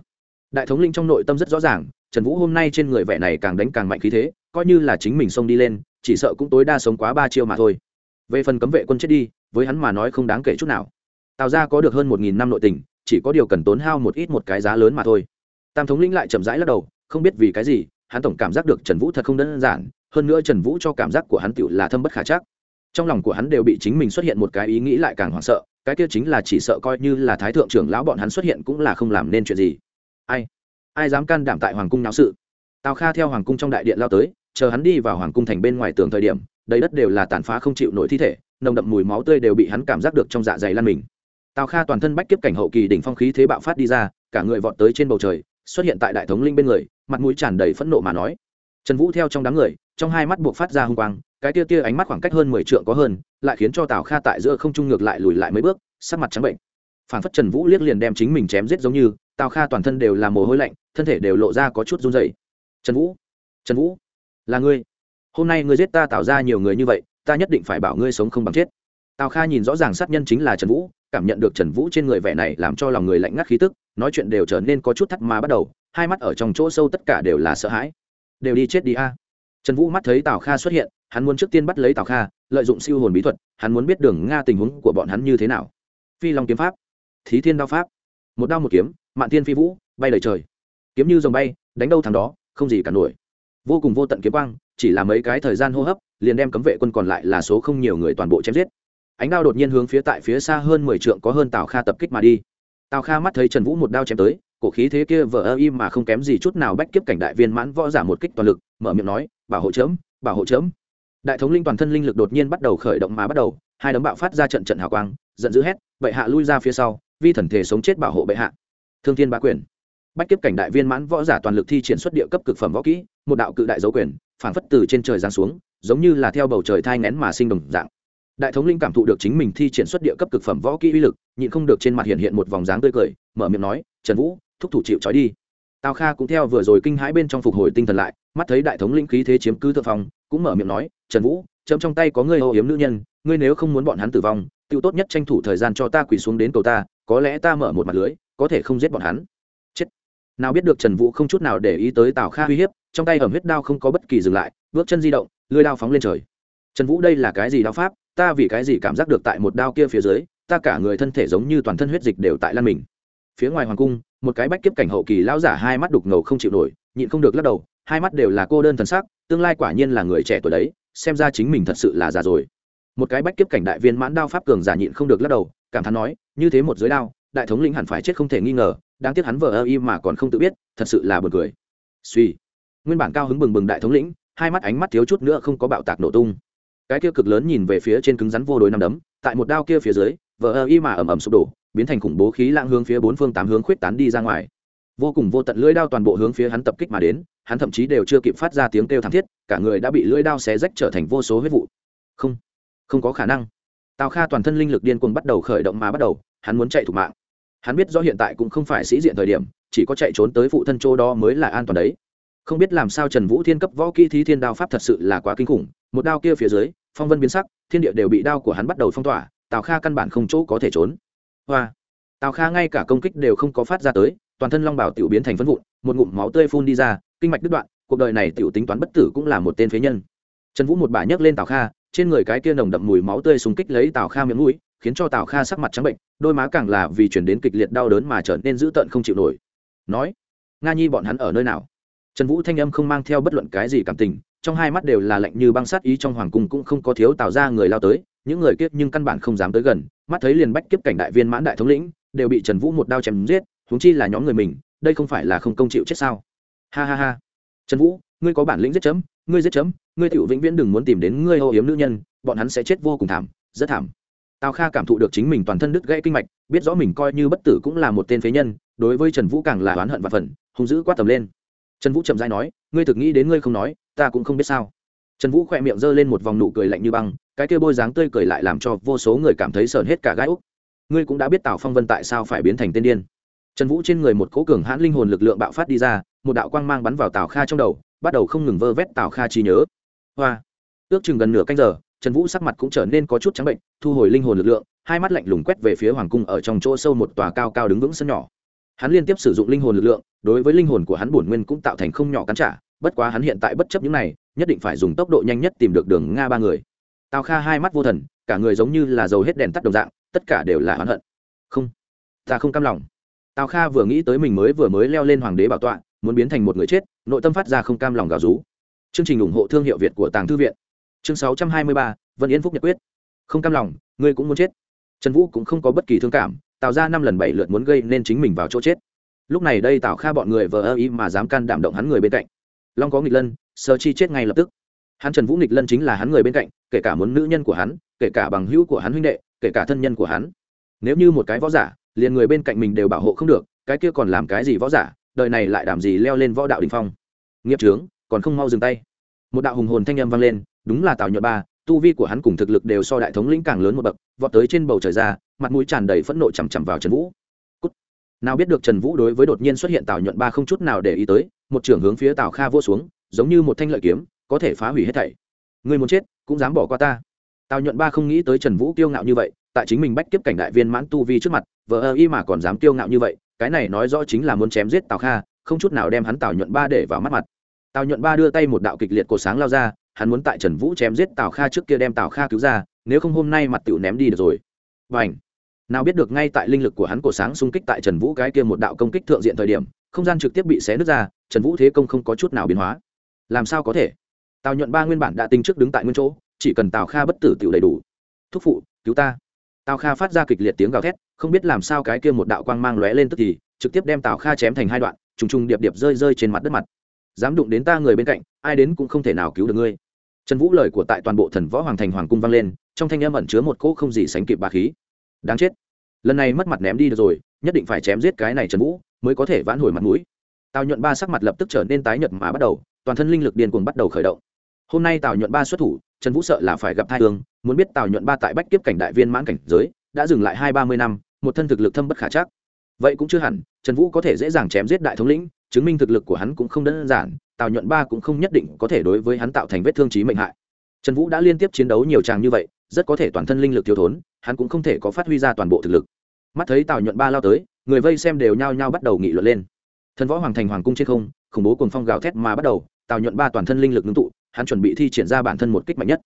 Đại thống linh trong nội tâm rất rõ ràng, trần vũ hôm nay trên người vẻ này càng đánh càng mạnh khí thế, coi như là chính mình xông đi lên, chỉ sợ cũng tối đa sống quá ba chiêu mà thôi. Về phần cấm vệ quân chết đi, với hắn mà nói không đáng kể chút nào tào ra có được hơn một nghìn năm nội tình, chỉ có điều cần tốn hao một ít một cái giá lớn mà thôi. Tam thống lĩnh lại chậm rãi lắc đầu, không biết vì cái gì, hắn tổng cảm giác được trần vũ thật không đơn giản, hơn nữa trần vũ cho cảm giác của hắn tựu là thâm bất khả chắc. Trong lòng của hắn đều bị chính mình xuất hiện một cái ý nghĩ lại càng hoảng sợ, cái kia chính là chỉ sợ coi như là thái thượng trưởng lão bọn hắn xuất hiện cũng là không làm nên chuyện gì. Ai? Ai dám can đảm tại hoàng cung náo sự? Tào kha theo hoàng cung trong đại điện lao tới, chờ hắn đi vào hoàng cung thành bên ngoài tường thời điểm, đầy đất đều là tàn phá không chịu nổi thi thể, nồng đậm mùi máu tươi đều bị hắn cảm giác được trong dạ dày lan mình tào kha toàn thân bách kiếp cảnh hậu kỳ đỉnh phong khí thế bạo phát đi ra, cả người vọt tới trên bầu trời, xuất hiện tại đại thống linh bên người, mặt mũi tràn đầy phẫn nộ mà nói. Trần vũ theo trong đám người, trong hai mắt buộc phát ra h u n g quang, cái tia tia ánh mắt khoảng cách hơn mười trượng có hơn, lại khiến cho tào kha tại giữa không trung ngược lại lùi lại mấy bước, sắc mặt trắng bệnh. Phản phất trần vũ liếc liền đem chính mình chém giết giống như, tào kha toàn thân đều là mồ hôi lạnh, thân thể đều lộ ra có chút run dày trần vũ trần vũ, là ngươi. Hôm nay ngươi giết ta tạo ra nhiều người như vậy, ta nhất định phải bảo ngươi sống không bằng chết. Tào kha nhìn rõ ràng sát nhân chính là trần vũ cảm nhận được trần vũ trên người vẻ này làm cho lòng người lạnh ngắt khí tức, nói chuyện đều trở nên có chút thắt mà bắt đầu, hai mắt ở trong chỗ sâu tất cả đều là sợ hãi. Đều đi chết đi a. Trần vũ mắt thấy tào kha xuất hiện, hắn muốn trước tiên bắt lấy tào kha, lợi dụng siêu hồn bí thuật, hắn muốn biết đường nga tình huống của bọn hắn như thế nào. Phi long kiếm pháp, thí thiên đao pháp, một đao một kiếm, mạn thiên phi vũ, bay lời trời. Kiếm như dòng bay, đánh đâu thằng đó, không gì cả nổi. Vô cùng vô tận kiếm quang, chỉ là mấy cái thời gian hô hấp, liền đem cấm vệ quân còn lại là số không nhiều người toàn bộ chém giết ánh đao đột nhiên hướng phía tại phía xa hơn mười trượng có hơn tào kha tập kích mà đi. Tào kha mắt thấy trần vũ một đao chém tới, cổ khí thế kia vờ ơ im mà không kém gì chút nào bách kiếp cảnh đại viên mãn võ giả một kích toàn lực, mở miệng nói, bảo hộ chớm bảo hộ chớm đại thống linh toàn thân linh lực đột nhiên bắt đầu khởi động mà bắt đầu, hai đấm bạo phát ra trận trận hào quang, giận dữ hét, bệ hạ lui ra phía sau, vi thần thể sống chết bảo hộ bệ hạ. Thương thiên bá quyền. Bách kiếp cảnh đại viên mãn võ giả toàn lực thi triển xuất địa cấp cực phẩm võ kỹ, một đạo cự đại dấu quyền phản phất từ trên trời giáng xuống, giống như là theo bầu trời thai ngén mà sinh đồng dạng đại thống linh cảm thụ được chính mình thi triển xuất địa cấp cực phẩm võ kỹ uy lực, nhịn không được trên mặt hiện hiện một vòng dáng tươi cười, mở miệng nói, trần vũ, thúc thủ chịu trói đi. Tào kha cũng theo vừa rồi kinh hãi bên trong phục hồi tinh thần lại, mắt thấy đại thống linh khí thế chiếm cứ thượng phong, cũng mở miệng nói, trần vũ, chấm trong tay có ngươi âu hiếm nữ nhân, ngươi nếu không muốn bọn hắn tử vong tự tốt nhất tranh thủ thời gian cho ta quỳ xuống đến cầu ta, có lẽ ta mở một mặt lưới, có thể không giết bọn hắn. Chết. Nào biết được trần vũ không chút nào để ý tới tào kha uy hiếp, trong tay ẩm huyết đao không có bất kỳ dừng lại, bước chân di động lưới đao phóng lên trời trần vũ đây là cái gì đao pháp? Ta vì cái gì cảm giác được tại một đao kia phía dưới, ta cả người thân thể giống như toàn thân huyết dịch đều tại lan mình. Phía ngoài hoàng cung, một cái bách kiếp cảnh hậu kỳ lão giả hai mắt đục ngầu không chịu nổi, nhịn không được lắc đầu, hai mắt đều là cô đơn thần sắc, tương lai quả nhiên là người trẻ tuổi đấy, xem ra chính mình thật sự là già rồi. Một cái bách kiếp cảnh đại viên mãn đao pháp cường giả nhịn không được lắc đầu, cảm thán nói, như thế một giới đao, đại thống lĩnh hẳn phải chết không thể nghi ngờ, đáng tiếc hắn vờ ơ y mà còn không tự biết, thật sự là buồn cười. Suy nguyên bản cao hứng bừng bừng đại thống lĩnh, hai mắt ánh mắt thiếu chút nữa không có bạo tạc nổ tung cái kia cực lớn nhìn về phía trên cứng rắn vô đối năm đấm, tại một đao kia phía dưới, vờ ơ y mà ầm ầm sụp đổ, biến thành khủng bố khí lãng hướng phía bốn phương tám hướng khuyết tán đi ra ngoài. Vô cùng vô tận lưỡi đao toàn bộ hướng phía hắn tập kích mà đến, hắn thậm chí đều chưa kịp phát ra tiếng kêu thảm thiết, cả người đã bị lưỡi đao xé rách trở thành vô số huyết vụ. Không không có khả năng. Tào kha toàn thân linh lực điên cuồng bắt đầu khởi động mà bắt đầu, hắn muốn chạy thủ mạng. Hắn biết do hiện tại cũng không phải sĩ diện thời điểm, chỉ có chạy trốn tới phụ thân chỗ đó mới là an toàn đấy. Không biết làm sao trần vũ thiên cấp võ kỹ thí thiên đao pháp thật sự là quá kinh khủng, một đao kia phía dưới phong vân biến sắc, thiên địa đều bị đao của hắn bắt đầu phong tỏa, tào kha căn bản không chỗ có thể trốn. Hoa! Tào kha ngay cả công kích đều không có phát ra tới, toàn thân long bảo tiểu biến thành phân vụn, một ngụm máu tươi phun đi ra, kinh mạch đứt đoạn, cuộc đời này tiểu tính toán bất tử cũng là một tên phế nhân. Trần vũ một bà nhấc lên tào kha, trên người cái kia nồng đậm mùi máu tươi súng kích lấy tào kha miệng mũi, khiến cho tào kha sắc mặt trắng bệnh, đôi má càng là vì chuyển đến kịch liệt đau đớn mà trở nên dữ tợn không chịu nổi. Nói, nga nhi bọn hắn ở nơi nào? Trần vũ thanh âm không mang theo bất luận cái gì cảm tình trong hai mắt đều là lạnh như băng sát ý, trong hoàng cung cũng không có thiếu tạo ra người lao tới, những người kiếp nhưng căn bản không dám tới gần, mắt thấy liền bách kiếp cảnh đại viên mãn đại thống lĩnh, đều bị trần vũ một đao chém giết húng chi là nhóm người mình, đây không phải là không công chịu chết sao? Ha ha ha. Trần vũ, ngươi có bản lĩnh giết chấm, ngươi giết chấm, ngươi tiểu vĩnh viễn đừng muốn tìm đến ngươi ô yếm nữ nhân, bọn hắn sẽ chết vô cùng thảm, rất thảm. Tào kha cảm thụ được chính mình toàn thân đứt gãy kinh mạch, biết rõ mình coi như bất tử cũng là một tên phế nhân, đối với trần vũ càng là oán hận và phần hung dữ quát tầm lên. Trần vũ chậm dai nói, ngươi thực nghĩ đến ngươi không nói ta cũng không biết sao. Trần vũ khỏe miệng g lên một vòng nụ cười lạnh như băng, cái kia bôi dáng tươi cười lại làm cho vô số người cảm thấy sờn hết cả gai úc. Ngươi cũng đã biết tào phong vân tại sao phải biến thành tên điên. Trần vũ trên người một cố cường hãn linh hồn lực lượng bạo phát đi ra, một đạo quang mang bắn vào tào kha trong đầu, bắt đầu không ngừng vơ vét tào kha trí nhớ. Hoa! Ước chừng gần nửa canh giờ, trần vũ sắc mặt cũng trở nên có chút trắng bệnh, thu hồi linh hồn lực lượng, hai mắt lạnh lùng quét về phía hoàng cung ở trong chỗ sâu một tòa cao cao đứng vững sân nhỏ. Hắn liên tiếp sử dụng linh hồn lực lượng, đối với linh hồn của hắn bổn nguyên cũng tạo thành không nhỏ cắn trả bất quá hắn hiện tại bất chấp những này, nhất định phải dùng tốc độ nhanh nhất tìm được đường nga ba người. Tào kha hai mắt vô thần, cả người giống như là dầu hết đèn tắt đồng dạng, tất cả đều là oán hận. Không, ta không cam lòng. Tào kha vừa nghĩ tới mình mới vừa mới leo lên hoàng đế bảo tọa, muốn biến thành một người chết, nội tâm phát ra không cam lòng gào rú. Chương trình ủng hộ thương hiệu việt của tàng thư viện. Chương sáu trăm hai mươi ba, vân yên phúc nhật quyết. Không cam lòng, ngươi cũng muốn chết. Trần vũ cũng không có bất kỳ thương cảm tạo ra năm lần bảy lượt muốn gây nên chính mình vào chỗ chết. Lúc này đây tào kha bọn người vờ ơ ý mà dám can đảm động hắn người bên cạnh long có nghịch lân, sơ chi chết ngay lập tức. Hắn trần vũ nghịch lân chính là hắn người bên cạnh, kể cả muốn nữ nhân của hắn, kể cả bằng hữu của hắn huynh đệ, kể cả thân nhân của hắn. Nếu như một cái võ giả, liền người bên cạnh mình đều bảo hộ không được, cái kia còn làm cái gì võ giả, đời này lại đảm gì leo lên võ đạo đình phong. Nghiệp trướng còn không mau dừng tay. Một đạo hùng hồn thanh âm vang lên, đúng là tào nhuận ba, tu vi của hắn cùng thực lực đều so đại thống lĩnh càng lớn một bậc, vọt tới trên bầu trời ra, mặt mũi tràn đầy phẫn nộ chằm chằm vào trần vũ nào biết được trần vũ đối với đột nhiên xuất hiện tào nhuận ba không chút nào để ý tới, một trưởng hướng phía tào kha vô xuống, giống như một thanh lợi kiếm, có thể phá hủy hết thảy. Người muốn chết, cũng dám bỏ qua ta. Tào nhuận ba không nghĩ tới trần vũ kiêu ngạo như vậy, tại chính mình bách kiếp cảnh đại viên mãn tu vi trước mặt vợ ơ y mà còn dám kiêu ngạo như vậy, cái này nói rõ chính là muốn chém giết tào kha, không chút nào đem hắn tào nhuận ba để vào mắt mặt. Tào nhuận ba đưa tay một đạo kịch liệt cổ sáng lao ra, hắn muốn tại trần vũ chém giết tào kha trước kia đem tào kha cứu ra, nếu không hôm nay mặt tựu ném đi được rồi. Và ảnh nào biết được ngay tại linh lực của hắn cổ sáng xung kích tại trần vũ cái kia một đạo công kích thượng diện thời điểm, không gian trực tiếp bị xé nứt ra, trần vũ thế công không có chút nào biến hóa. Làm sao có thể? Tào nhuận ba nguyên bản đã tinh trước đứng tại nguyên chỗ, chỉ cần tào kha bất tử tựu đầy đủ. Thúc phụ, cứu ta. Tào kha phát ra kịch liệt tiếng gào thét, không biết làm sao cái kia một đạo quang mang lóe lên tức thì, trực tiếp đem tào kha chém thành hai đoạn, trùng trùng điệp điệp rơi rơi trên mặt đất mặt. Dám đụng đến ta người bên cạnh, ai đến cũng không thể nào cứu được ngươi. Trần vũ lời của tại toàn bộ thần võ hoàng thành hoàng cung vang lên, trong thanh âm ẩn chứa một cỗ không gì sánh kịp bà khí đáng chết. Lần này mất mặt ném đi được rồi, nhất định phải chém giết cái này trần vũ, mới có thể vãn hồi mặt mũi. Tào nhuận ba sắc mặt lập tức trở nên tái nhợt mà bắt đầu, toàn thân linh lực điên cuồng bắt đầu khởi động. Hôm nay tào nhuận ba xuất thủ, trần vũ sợ là phải gặp thai tương muốn biết tào nhuận ba tại bách kiếp cảnh đại viên mãn cảnh giới, đã dừng lại hai ba mươi năm, một thân thực lực thâm bất khả chắc. Vậy cũng chưa hẳn, trần vũ có thể dễ dàng chém giết đại thống lĩnh, chứng minh thực lực của hắn cũng không đơn giản, tào nhuận ba cũng không nhất định có thể đối với hắn tạo thành vết thương trí mệnh hại. Trần vũ đã liên tiếp chiến đấu nhiều tràng như vậy rất có thể toàn thân linh lực thiếu thốn, hắn cũng không thể có phát huy ra toàn bộ thực lực. Mắt thấy tào nhuận ba lao tới, người vây xem đều nhao nhao bắt đầu nghị luận lên. Thần võ hoàng thành hoàng cung trên không, khủng bố cùng phong gào thét mà bắt đầu, tào nhuận ba toàn thân linh lực ngưng tụ, hắn chuẩn bị thi triển ra bản thân một kích mạnh nhất.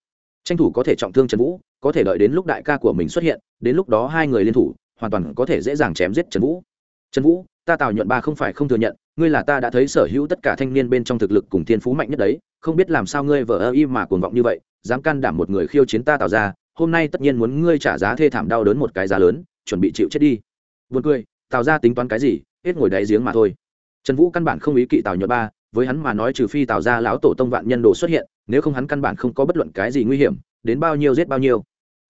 Tranh thủ có thể trọng thương trần vũ, có thể đợi đến lúc đại ca của mình xuất hiện, đến lúc đó hai người liên thủ, hoàn toàn có thể dễ dàng chém giết trần vũ. Trần vũ, ta tào nhuận ba không phải không thừa nhận ngươi là ta đã thấy sở hữu tất cả thanh niên bên trong thực lực cùng thiên phú mạnh nhất đấy không biết làm sao ngươi vợ ơ y mà cuồng vọng như vậy dám can đảm một người khiêu chiến ta tạo ra hôm nay tất nhiên muốn ngươi trả giá thê thảm đau đớn một cái giá lớn chuẩn bị chịu chết đi vượt cười, tạo ra tính toán cái gì, hết ngồi đáy giếng mà thôi. Trần Vũ căn bản không ý kỵ Tào Nhuận Ba, với hắn mà nói trừ phi Tào ra lão tổ tông vạn nhân đồ xuất hiện, nếu không hắn căn bản không có bất luận cái gì nguy hiểm, đến bao nhiêu giết bao nhiêu.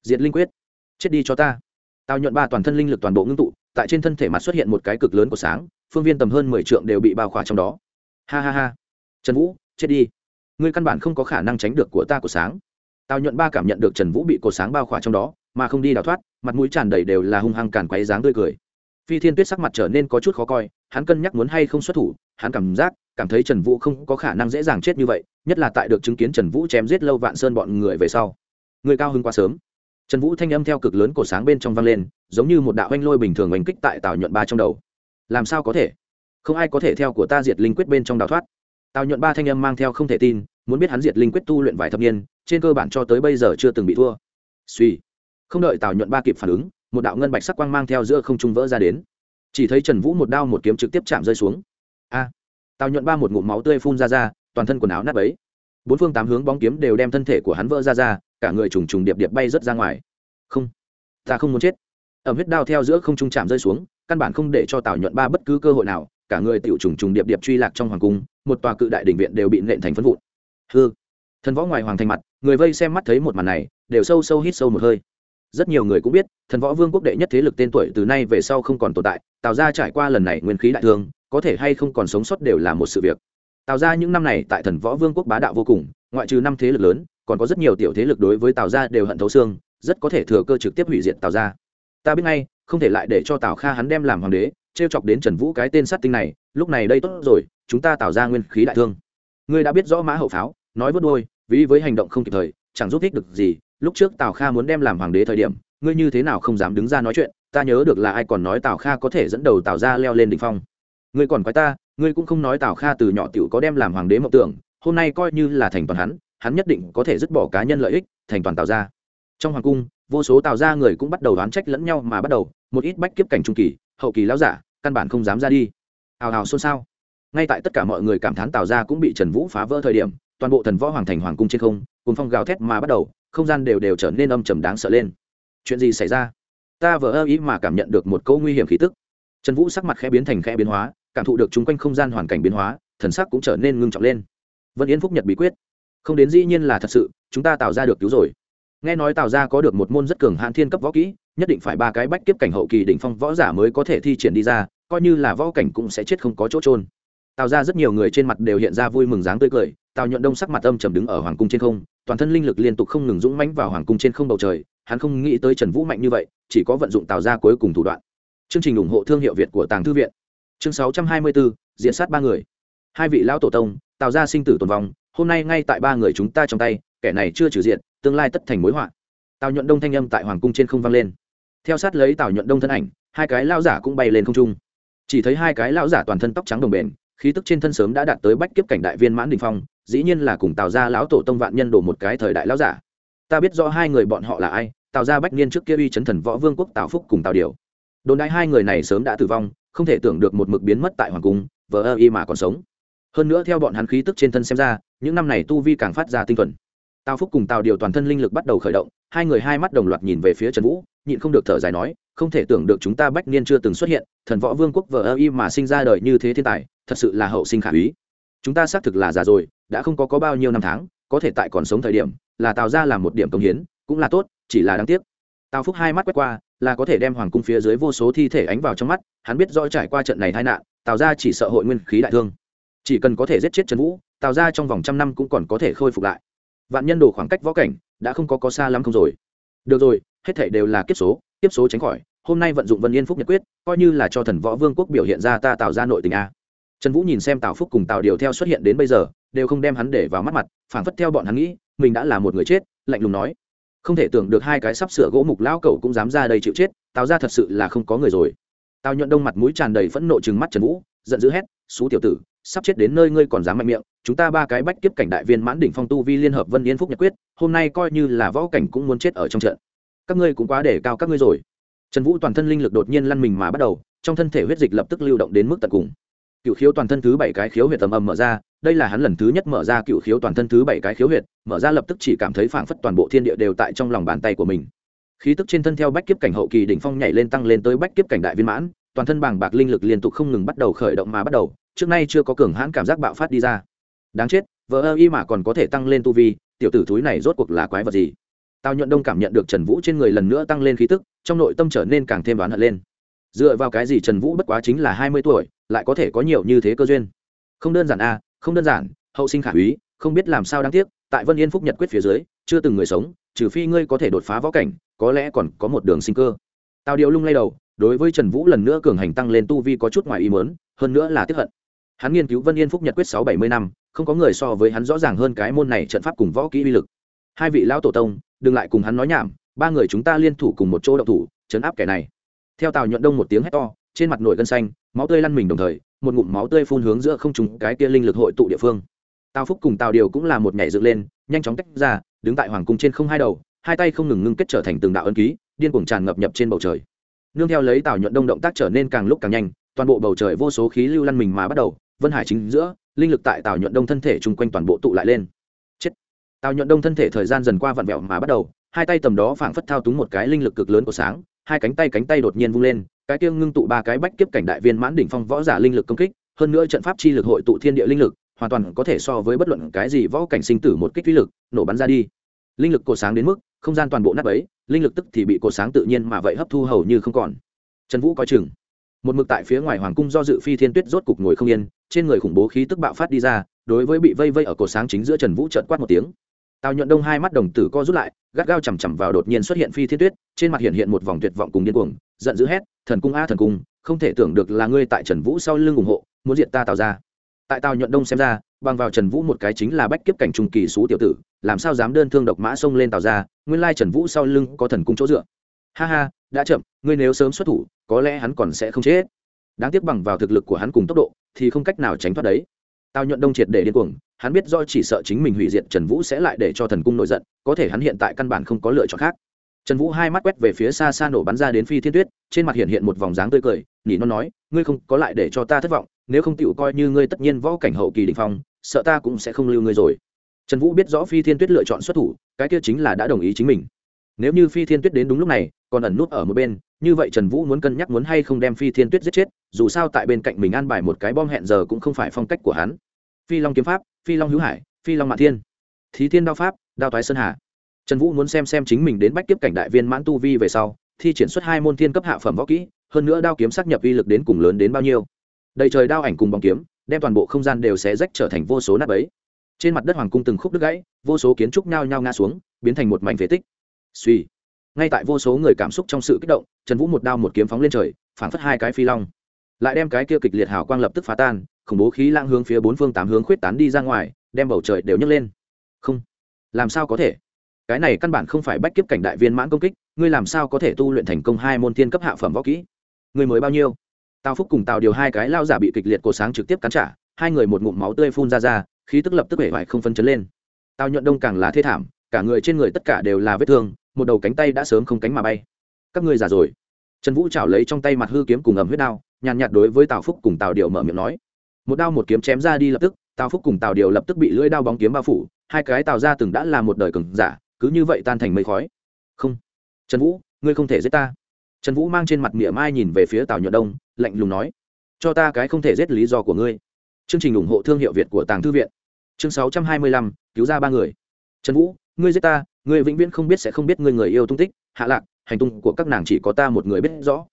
Diệt linh quyết, chết đi cho ta. Tào Nhuận Ba toàn thân linh lực toàn bộ ngưng tụ, tại trên thân thể mặt xuất hiện một cái cực lớn của sáng, phương viên tầm hơn mười trượng đều bị bao khỏa trong đó. Ha ha ha. Trần Vũ, chết đi. Ngươi căn bản không có khả năng tránh được của ta của sáng. Tào Nhuận Ba cảm nhận được Trần Vũ bị cột sáng bao khỏa trong đó, mà không đi đào thoát, mặt mũi tràn đầy đều là hung hăng càn quấy dáng tươi cười phi thiên tuyết sắc mặt trở nên có chút khó coi hắn cân nhắc muốn hay không xuất thủ hắn cảm giác cảm thấy trần vũ không có khả năng dễ dàng chết như vậy nhất là tại được chứng kiến trần vũ chém giết lâu vạn sơn bọn người về sau người cao hưng quá sớm trần vũ thanh âm theo cực lớn cổ sáng bên trong vang lên giống như một đạo oanh lôi bình thường oanh kích tại tào nhuận ba trong đầu làm sao có thể? Không ai có thể theo của ta diệt linh quyết bên trong đào thoát. Tào nhuận ba thanh âm mang theo không thể tin, muốn biết hắn diệt linh quyết tu luyện vài thập niên, trên cơ bản cho tới bây giờ chưa từng bị thua. Suy. Không đợi tào nhuận ba kịp phản ứng, một đạo ngân bạch sắc quang mang theo giữa không trung vỡ ra đến. Chỉ thấy trần vũ một đao một kiếm trực tiếp chạm rơi xuống. A. Tào nhuận ba một ngụm máu tươi phun ra ra, toàn thân quần áo nát ấy bốn phương tám hướng bóng kiếm đều đem thân thể của hắn vỡ ra ra, cả người trùng trùng điệp điệp bay rớt ra ngoài. Không. Ta không muốn chết. Ẩm huyết đao theo giữa không trung chạm rơi xuống căn bản không để cho tào nhuận ba bất cứ cơ hội nào, cả người tiểu trùng trùng điệp điệp truy lạc trong hoàng cung, một tòa cự đại đình viện đều bị nện thành phân vụn. Hư. Thần võ ngoài hoàng thành mặt, người vây xem mắt thấy một màn này, đều sâu sâu hít sâu một hơi. Rất nhiều người cũng biết, thần võ vương quốc đệ nhất thế lực tên tuổi từ nay về sau không còn tồn tại tạo ra trải qua lần này nguyên khí đại thương, có thể hay không còn sống sót đều là một sự việc. Tạo ra những năm này tại thần võ vương quốc bá đạo vô cùng, ngoại trừ năm thế lực lớn, còn có rất nhiều tiểu thế lực đối với tào gia đều hận thấu xương, rất có thể thừa cơ trực tiếp hủy diệt tào gia. Ta biết ngay không thể lại để cho tào kha hắn đem làm hoàng đế t r e o chọc đến trần vũ cái tên sát tinh này, lúc này đây tốt rồi, chúng ta tạo ra nguyên khí đại thương. Ngươi đã biết rõ mã hậu pháo, nói vớt đôi vì với hành động không kịp thời, chẳng giúp thích được gì, lúc trước tào kha muốn đem làm hoàng đế thời điểm, ngươi như thế nào không dám đứng ra nói chuyện, ta nhớ được là ai còn nói tào kha có thể dẫn đầu tào ra leo lên đ ỉ n h phong. Ngươi còn quái ta, ngươi cũng không nói tào kha từ nhỏ t i ể u có đem làm hoàng đế mộng tưởng, hôm nay coi như là thành toàn hắn hắn nhất định có thể dứt bỏ cá nhân lợi ích, thành toàn tào ra. Trong hoàng cung vô số tào ra người cũng bắt đầu đoán trách lẫn nhau mà bắt đầu, một ít bách kiếp cảnh trung kỳ, hậu kỳ lão giả, căn bản không dám ra đi. Hào hào xôn xao. Ngay tại tất cả mọi người cảm thán tào ra cũng bị trần vũ phá vỡ thời điểm, toàn bộ thần võ hoàng thành hoàng cung trên không cùng phong gào thét mà bắt đầu, không gian đều đều trở nên âm trầm đáng sợ lên. Chuyện gì xảy ra? Ta vỡ ơ ý mà cảm nhận được một câu nguy hiểm khí tức. Trần vũ sắc mặt khẽ biến thành khẽ biến hóa, cảm thụ được chung quanh không gian hoàn cảnh biến hóa, thần sắc cũng trở nên ngưng trọng lên. Vân yến phúc nhật bí quyết. Không đến dĩ nhiên là thật sự, chúng ta tạo ra được cứu rồi nghe nói Tào Gia có được một môn rất cường hạn thiên cấp võ kỹ, nhất định phải ba cái bách kiếp cảnh hậu kỳ đỉnh phong võ giả mới có thể thi triển đi ra, coi như là võ cảnh cũng sẽ chết không có chỗ trôn Tào ra rất nhiều người trên mặt đều hiện ra vui mừng dáng tươi cười, tào nhuận đông sắc mặt âm trầm đứng ở hoàng cung trên không, toàn thân linh lực liên tục không ngừng dũng mãnh vào hoàng cung trên không bầu trời, hắn không nghĩ tới trần vũ mạnh như vậy, chỉ có vận dụng Tào ra cuối cùng thủ đoạn. Chương trình ủng hộ thương hiệu việt của tàng thư viện. Chương sáu trăm hai mươi bốn diễn sát ba người. Hai vị lão tổ tông, Tào ra sinh tử tồn vong, hôm nay ngay tại ba người chúng ta trong tay, kẻ này chưa trừ diện tương lai tất thành mối họa. Tào nhuận đông thanh âm tại hoàng cung trên không vang lên. Theo sát lấy tào nhuận đông thân ảnh, hai cái lao giả cũng bay lên không trung. Chỉ thấy hai cái lao giả toàn thân tóc trắng đồng bền, khí tức trên thân sớm đã đạt tới bách kiếp cảnh đại viên mãn đình phong, dĩ nhiên là cùng tào ra lão tổ tông vạn nhân đổ một cái thời đại lão giả. Ta biết rõ hai người bọn họ là ai, tào ra bách niên trước kia uy chấn thần võ vương quốc tào phúc cùng tào điều. Đồn đại hai người này sớm đã tử vong, không thể tưởng được một mực biến mất tại hoàng cung, vờ ơ y mà còn sống. Hơn nữa theo bọn hắn khí tức trên thân xem ra, những năm này tu vi càng phát ra tinh thuần tào phúc cùng tào điều toàn thân linh lực bắt đầu khởi động, hai người hai mắt đồng loạt nhìn về phía trần vũ, nhịn không được thở dài nói, không thể tưởng được chúng ta bách niên chưa từng xuất hiện, thần võ vương quốc vờ ơ y mà sinh ra đời như thế thiên tài, thật sự là hậu sinh khả úy. Chúng ta xác thực là già rồi, đã không có có bao nhiêu năm tháng, có thể tại còn sống thời điểm, là tạo ra làm một điểm công hiến, cũng là tốt, chỉ là đáng tiếc. Tào phúc hai mắt quét qua, là có thể đem hoàng cung phía dưới vô số thi thể ánh vào trong mắt, hắn biết rõ trải qua trận này tai nạn, tào ra chỉ sợ hội nguyên khí đại thương. Chỉ cần có thể giết chết trần vũ, tào ra trong vòng trăm năm cũng còn có thể khôi phục lại vạn nhân đồ khoảng cách võ cảnh đã không có có xa lắm không rồi. Được rồi, hết thảy đều là kiếp số kiếp số tránh khỏi, hôm nay vận dụng vân yên phúc nhật quyết, coi như là cho thần võ vương quốc biểu hiện ra ta tạo ra nội tình a. Trần vũ nhìn xem tào phúc cùng tào điều theo xuất hiện đến bây giờ, đều không đem hắn để vào mắt mặt, phảng phất theo bọn hắn nghĩ, mình đã là một người chết, lạnh lùng nói. Không thể tưởng được hai cái sắp sửa gỗ mục lão cẩu cũng dám ra đây chịu chết, tào ra thật sự là không có người rồi. Tào nhuận đông mặt mũi tràn đầy phẫn nộ chừng mắt trần vũ, giận dữ hét xú tiểu tử, sắp chết đến nơi ngươi còn dám mạnh miệng, chúng ta ba cái bách kiếp cảnh đại viên mãn đỉnh phong tu vi liên hợp vân yên phúc nhật quyết, hôm nay coi như là võ cảnh cũng muốn chết ở trong trận. Các ngươi cũng quá để cao các ngươi rồi. Trần vũ toàn thân linh lực đột nhiên lăn mình mà bắt đầu, trong thân thể huyết dịch lập tức lưu động đến mức tận cùng. Cựu khiếu toàn thân thứ bảy cái khiếu huyệt tầm ầm mở ra, đây là hắn lần thứ nhất mở ra cựu khiếu toàn thân thứ bảy cái khiếu huyệt, mở ra lập tức chỉ cảm thấy phảng phất toàn bộ thiên địa đều tại trong lòng bàn tay của mình. Khí tức trên thân theo bách kiếp cảnh hậu kỳ đỉnh phong nhảy lên tăng lên tới bách kiếp cảnh đại viên mãn toàn thân bàng bạc linh lực liên tục không ngừng bắt đầu khởi động mà bắt đầu trước nay chưa có cường hãn cảm giác bạo phát đi ra. Đáng chết vợ ơ y mà còn có thể tăng lên tu vi tiểu tử thúi này rốt cuộc là quái vật gì? Tào nhuận đông cảm nhận được trần vũ trên người lần nữa tăng lên khí tức trong nội tâm trở nên càng thêm đoán hận lên. Dựa vào cái gì trần vũ bất quá chính là hai mươi tuổi lại có thể có nhiều như thế cơ duyên? Không đơn giản a à, không đơn giản hậu sinh khả úy không biết làm sao đáng tiếc tại vân yên phúc nhật quyết phía dưới chưa từng người sống trừ phi ngươi có thể đột phá võ cảnh có lẽ còn có một đường sinh cơ. Tào điệu lung lay đầu đối với trần vũ lần nữa cường hành tăng lên tu vi có chút ngoài ý mớn hơn nữa là tiếp hận. Hắn nghiên cứu vân yên phúc nhật quyết sáu bảy mươi năm, không có người so với hắn rõ ràng hơn cái môn này trận pháp cùng võ kỹ uy lực. Hai vị lão tổ tông, đừng lại cùng hắn nói nhảm, ba người chúng ta liên thủ cùng một chỗ động thủ chấn áp kẻ này. Theo tào nhuận đông một tiếng hét to, trên mặt nổi gân xanh, máu tươi lăn mình đồng thời, một ngụm máu tươi phun hướng giữa không trùng cái kia linh lực hội tụ địa phương. Tào phúc cùng tào điều cũng là một nhảy dựng lên, nhanh chóng tách ra, đứng tại hoàng cung trên không hai đầu, hai tay không ngừng ngưng kết trở thành từng đạo ân ký, điên cuồng tràn ngập nhập trên bầu trời nương theo lấy tào nhuận đông động tác trở nên càng lúc càng nhanh, toàn bộ bầu trời vô số khí lưu lăn mình mà bắt đầu, vân hải chính giữa, linh lực tại tào nhuận đông thân thể chung quanh toàn bộ tụ lại lên. Chết. Tào nhuận đông thân thể thời gian dần qua vặn vẹo mà bắt đầu, hai tay tầm đó phảng phất thao túng một cái linh lực cực lớn của sáng, hai cánh tay cánh tay đột nhiên vung lên, cái kia ngưng tụ ba cái bách kiếp cảnh đại viên mãn đỉnh phong võ giả linh lực công kích, hơn nữa trận pháp chi lực hội tụ thiên địa linh lực, hoàn toàn có thể so với bất luận cái gì võ cảnh sinh tử một kích uy lực, nổ bắn ra đi. Linh lực cổ sáng đến mức không gian toàn bộ nắp ấy, linh lực tức thì bị cột sáng tự nhiên mà vậy hấp thu hầu như không còn. Trần vũ coi chừng. Một mực tại phía ngoài hoàng cung do dự phi thiên tuyết rốt cục ngồi không yên, trên người khủng bố khí tức bạo phát đi ra, đối với bị vây vây ở cột sáng chính giữa trần vũ trợn quát một tiếng. Tào nhuận đông hai mắt đồng tử co rút lại, gắt gao chằm chằm vào đột nhiên xuất hiện phi thiên tuyết, trên mặt hiện hiện một vòng tuyệt vọng cùng điên cuồng, giận dữ hét, thần cung a, thần cung, không thể tưởng được là ngươi tại trần vũ sau lưng ủng hộ, muốn diệt ta tạo ra tại tào nhuận đông xem ra, bằng vào trần vũ một cái chính là bách kiếp cảnh trung kỳ xú tiểu tử, làm sao dám đơn thương độc mã xông lên tào ra, nguyên lai trần vũ sau lưng có thần cung chỗ dựa. Ha ha, đã chậm, ngươi nếu sớm xuất thủ, có lẽ hắn còn sẽ không chết. Đáng tiếc bằng vào thực lực của hắn cùng tốc độ, thì không cách nào tránh thoát đấy. Tào nhuận đông triệt để điên cuồng, hắn biết do chỉ sợ chính mình hủy diệt trần vũ sẽ lại để cho thần cung nổi giận, có thể hắn hiện tại căn bản không có lựa chọn khác. Trần vũ hai mắt quét về phía xa xa nổ bắn ra đến phi thiên tuyết, trên mặt hiện hiện một vòng dáng tươi cười nhỉ non nói, ngươi không có lại để cho ta thất vọng nếu không tựu coi như ngươi tất nhiên võ cảnh hậu kỳ đình phong, sợ ta cũng sẽ không lưu ngươi rồi. Trần vũ biết rõ phi thiên tuyết lựa chọn xuất thủ, cái kia chính là đã đồng ý chính mình. Nếu như phi thiên tuyết đến đúng lúc này, còn ẩn nút ở một bên, như vậy trần vũ muốn cân nhắc muốn hay không đem phi thiên tuyết giết chết, dù sao tại bên cạnh mình an bài một cái bom hẹn giờ cũng không phải phong cách của hắn. Phi long kiếm pháp, phi long hữu hải, phi long mạ thiên. Thí thiên đao pháp, đao thoái sơn hà. Trần vũ muốn xem xem chính mình đến bách kiếp cảnh đại viên mãn tu vi về sau, thi triển xuất hai môn thiên cấp hạ phẩm võ kỹ, hơn nữa đao kiếm xác nhập uy lực đến cùng lớn đến bao nhiêu đầy trời đao ảnh cùng bóng kiếm, đem toàn bộ không gian đều xé rách trở thành vô số nắp ấy trên mặt đất hoàng cung từng khúc đứt gãy, vô số kiến trúc nhao nhao ngã xuống, biến thành một mảnh phế tích. Suy. Ngay tại vô số người cảm xúc trong sự kích động, trần vũ một đao một kiếm phóng lên trời, phảng phất hai cái phi long. Lại đem cái kia kịch liệt hào quang lập tức phá tan, khủng bố khí lãng hướng phía bốn phương tám hướng khuyết tán đi ra ngoài, đem bầu trời đều nhấc lên. Không. Làm sao có thể? Cái này căn bản không phải bách kiếp cảnh đại viên mãn công kích, ngươi làm sao có thể tu luyện thành công hai môn thiên cấp hạ phẩm võ kỹ? Ngươi mới bao nhiêu? Tào phúc cùng tào điều hai cái lao giả bị kịch liệt cổ sáng trực tiếp cắn trả, hai người một ngụm máu tươi phun ra ra, khí tức lập tức hể vải không phân chấn lên. Tào nhuận đông càng là thê thảm, cả người trên người tất cả đều là vết thương, một đầu cánh tay đã sớm không cánh mà bay. Các ngươi già rồi. Trần vũ chảo lấy trong tay mặt hư kiếm cùng ẩm huyết đao, nhàn nhạt đối với tào phúc cùng tào điều mở miệng nói. Một đao một kiếm chém ra đi lập tức, tào phúc cùng tào điều lập tức bị lưỡi đao bóng kiếm bao phủ, hai cái tào ra từng đã là một đời cừng giả, cứ như vậy tan thành mây khói. Không. Trần vũ, ngươi không thể giết ta trần vũ mang trên mặt mỉa mai nhìn về phía tào nhuận đông, lạnh lùng nói, cho ta cái không thể giết lý do của ngươi. Chương trình ủng hộ thương hiệu việt của tàng thư viện. Chương sáu trăm hai mươi lăm, cứu ra ba người. Trần vũ, ngươi giết ta, ngươi vĩnh viễn không biết sẽ không biết ngươi người yêu tung tích, hạ lạc, hành tung của các nàng chỉ có ta một người biết rõ.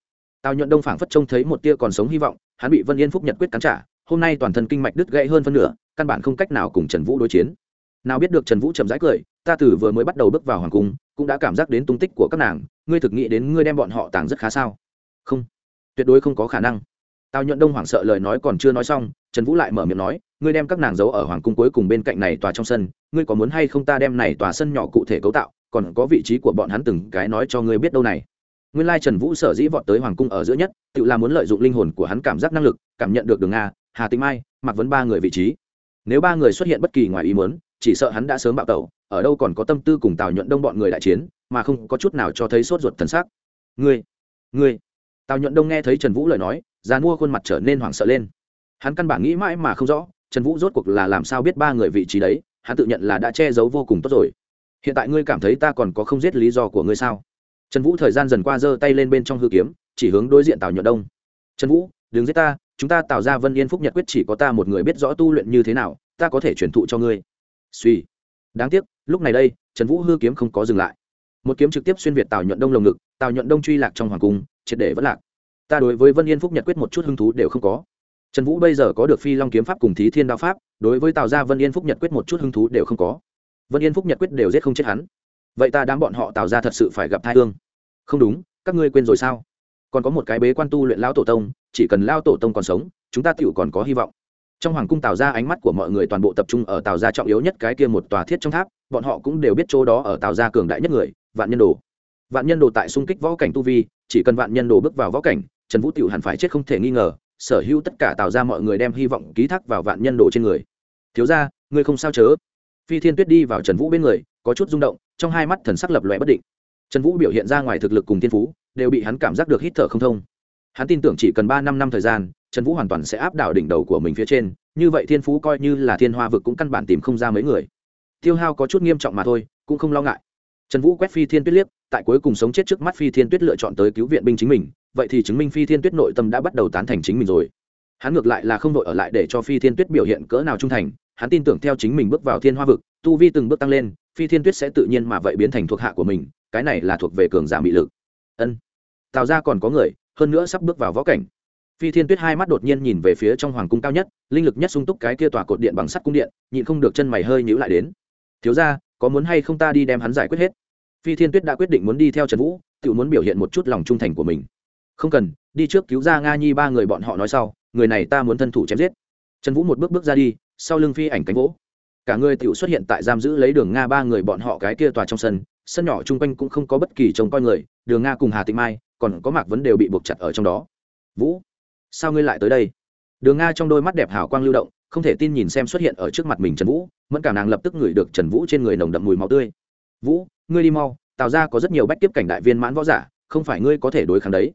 Tào nhuận đông phảng phất trông thấy một tia còn sống hy vọng, hắn bị vân yên phúc nhật quyết cắn trả, hôm nay toàn thân kinh mạch đứt gãy hơn phân nửa, căn bản không cách nào cùng trần vũ đối chiến. Nào biết được trần vũ chậm rãi cười, ta từ vừa mới bắt đầu bước vào hoàng cung cũng đã cảm giác đến tung tích của các nàng, ngươi thực nghĩ đến ngươi đem bọn họ tàng rất khá sao? Không, tuyệt đối không có khả năng. Tào nhuận đông hoảng sợ lời nói còn chưa nói xong, trần vũ lại mở miệng nói, ngươi đem các nàng giấu ở hoàng cung cuối cùng bên cạnh này tòa trong sân, ngươi có muốn hay không ta đem này tòa sân nhỏ cụ thể cấu tạo, còn có vị trí của bọn hắn từng cái nói cho ngươi biết đâu này. Nguyên lai trần vũ sở dĩ vọt tới hoàng cung ở giữa nhất, tự là muốn lợi dụng linh hồn của hắn cảm giác năng lực, cảm nhận được đường nga hà tĩnh mai mặc vấn ba người vị trí. Nếu ba người xuất hiện bất kỳ ngoài ý muốn, chỉ sợ hắn đã sớm bạo tẩu ở đâu còn có tâm tư cùng tào nhuận đông bọn người đại chiến, mà không có chút nào cho thấy sốt ruột thần sắc. Ngươi ngươi. Tào nhuận đông nghe thấy trần vũ lời nói, già mua khuôn mặt trở nên hoảng sợ lên. Hắn căn bản nghĩ mãi mà không rõ, trần vũ rốt cuộc là làm sao biết ba người vị trí đấy, hắn tự nhận là đã che giấu vô cùng tốt rồi. Hiện tại ngươi cảm thấy ta còn có không giết lý do của ngươi sao? Trần vũ thời gian dần qua giơ tay lên bên trong hư kiếm, chỉ hướng đối diện tào nhuận đông. Trần vũ, đừng giết ta, chúng ta tạo ra vân yên phúc nhật quyết chỉ có ta một người biết rõ tu luyện như thế nào, ta có thể truyền thụ cho ngươi. Suy đáng tiếc, lúc này đây, trần vũ hư kiếm không có dừng lại. Một kiếm trực tiếp xuyên việt tào nhuận đông lồng ngực, tào nhuận đông truy lạc trong hoàng cung, triệt để vẫn lạc. Ta đối với vân yên phúc nhật quyết một chút hứng thú đều không có. Trần vũ bây giờ có được phi long kiếm pháp cùng thí thiên đao pháp, đối với tào gia vân yên phúc nhật quyết một chút hứng thú đều không có. Vân yên phúc nhật quyết đều giết không chết hắn. Vậy ta đám bọn họ tào ra thật sự phải gặp thai thương không đúng, các ngươi quên rồi sao? Còn có một cái bế quan tu luyện lao tổ tông, chỉ cần lao tổ tông còn sống, chúng ta tựu còn có hy vọng trong hoàng cung tào ra ánh mắt của mọi người toàn bộ tập trung ở tào gia trọng yếu nhất cái kia một tòa thiết trong tháp, bọn họ cũng đều biết chỗ đó ở tào gia cường đại nhất người, vạn nhân đồ. Vạn nhân đồ tại xung kích võ cảnh tu vi, chỉ cần vạn nhân đồ bước vào võ cảnh, trần vũ tiểu hẳn phải chết không thể nghi ngờ, sở hữu tất cả tạo ra mọi người đem hy vọng ký thác vào vạn nhân đồ trên người. Thiếu ra ngươi không sao chớ? Phi thiên tuyết đi vào trần vũ bên người, có chút rung động, trong hai mắt thần sắc lập lòe bất định. Trần vũ biểu hiện ra ngoài thực lực cùng thiên phú, đều bị hắn cảm giác được hít thở không thông. Hắn tin tưởng chỉ cần ba năm năm thời gian trần vũ hoàn toàn sẽ áp đảo đỉnh đầu của mình phía trên, như vậy thiên phú coi như là thiên hoa vực cũng căn bản tìm không ra mấy người. Tiêu hao có chút nghiêm trọng mà thôi, cũng không lo ngại. Trần vũ quét phi thiên tuyết liếc, tại cuối cùng sống chết trước mắt phi thiên tuyết lựa chọn tới cứu viện binh chính mình, vậy thì chứng minh phi thiên tuyết nội tâm đã bắt đầu tán thành chính mình rồi. Hắn ngược lại là không đội ở lại để cho phi thiên tuyết biểu hiện cỡ nào trung thành, hắn tin tưởng theo chính mình bước vào thiên hoa vực, tu vi từng bước tăng lên, phi thiên tuyết sẽ tự nhiên mà vậy biến thành thuộc hạ của mình, cái này là thuộc về cường giả mị lực. Ân. Tạo ra còn có người, hơn nữa sắp bước vào võ cảnh phi thiên tuyết hai mắt đột nhiên nhìn về phía trong hoàng cung cao nhất, linh lực nhất sung túc cái kia tòa cột điện bằng sắt cung điện, nhịn không được chân mày hơi nhữ lại đến. Thiếu ra có muốn hay không ta đi đem hắn giải quyết hết? Phi thiên tuyết đã quyết định muốn đi theo trần vũ, tự muốn biểu hiện một chút lòng trung thành của mình. Không cần, đi trước cứu ra nga nhi ba người bọn họ nói sau, người này ta muốn thân thủ chém giết. Trần vũ một bước bước ra đi, sau lưng phi ảnh cánh vỗ. Cả người tự xuất hiện tại giam giữ lấy đường nga ba người bọn họ cái kia tòa trong sân sân nhỏ chung quanh cũng không có bất kỳ trông coi người, đường nga cùng hà tịnh mai, còn có mạc vấn đều bị buộc chặt ở trong đó. Vũ sao ngươi lại tới đây? Đường nga trong đôi mắt đẹp hào quang lưu động, không thể tin nhìn xem xuất hiện ở trước mặt mình trần vũ, mẫn cả nàng lập tức ngửi được trần vũ trên người nồng đậm mùi máu tươi. Vũ, ngươi đi mau tạo ra có rất nhiều bách tiếp cảnh đại viên mãn võ giả, không phải ngươi có thể đối kháng đấy.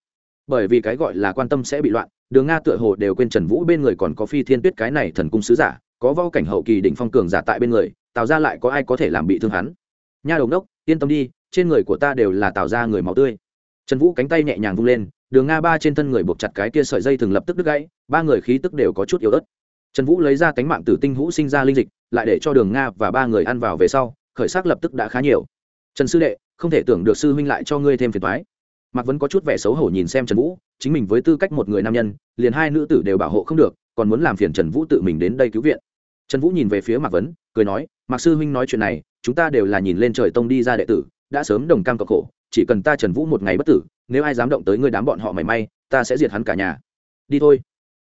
Bởi vì cái gọi là quan tâm sẽ bị loạn, đường nga tựa hồ đều quên trần vũ bên người còn có phi thiên tuyết cái này thần cung sứ giả, có võ cảnh hậu kỳ đỉnh phong cường giả tại bên người tạo ra lại có ai có thể làm bị thương hắn? Nha đồng đốc yên tâm đi, trên người của ta đều là tạo ra người máu tươi. Trần vũ cánh tay nhẹ nhàng vung lên đường nga ba trên thân người buộc chặt cái kia sợi dây thường lập tức đứt gãy, ba người khí tức đều có chút yếu ớt. Trần vũ lấy ra cánh mạng tử tinh hũ sinh ra linh dịch, lại để cho đường nga và ba người ăn vào về sau, khởi sắc lập tức đã khá nhiều. Trần sư đệ, không thể tưởng được sư huynh lại cho ngươi thêm phiền toái. Mạc vẫn có chút vẻ xấu hổ nhìn xem trần vũ, chính mình với tư cách một người nam nhân, liền hai nữ tử đều bảo hộ không được, còn muốn làm phiền trần vũ tự mình đến đây cứu viện. Trần vũ nhìn về phía mạc vấn, cười nói, mạc sư huynh nói chuyện này, chúng ta đều là nhìn lên trời tông đi ra đệ tử, đã sớm đồng cam cộng khổ chỉ cần ta trần vũ một ngày bất tử, nếu ai dám động tới ngươi đám bọn họ mảy may, ta sẽ diệt hắn cả nhà. Đi thôi.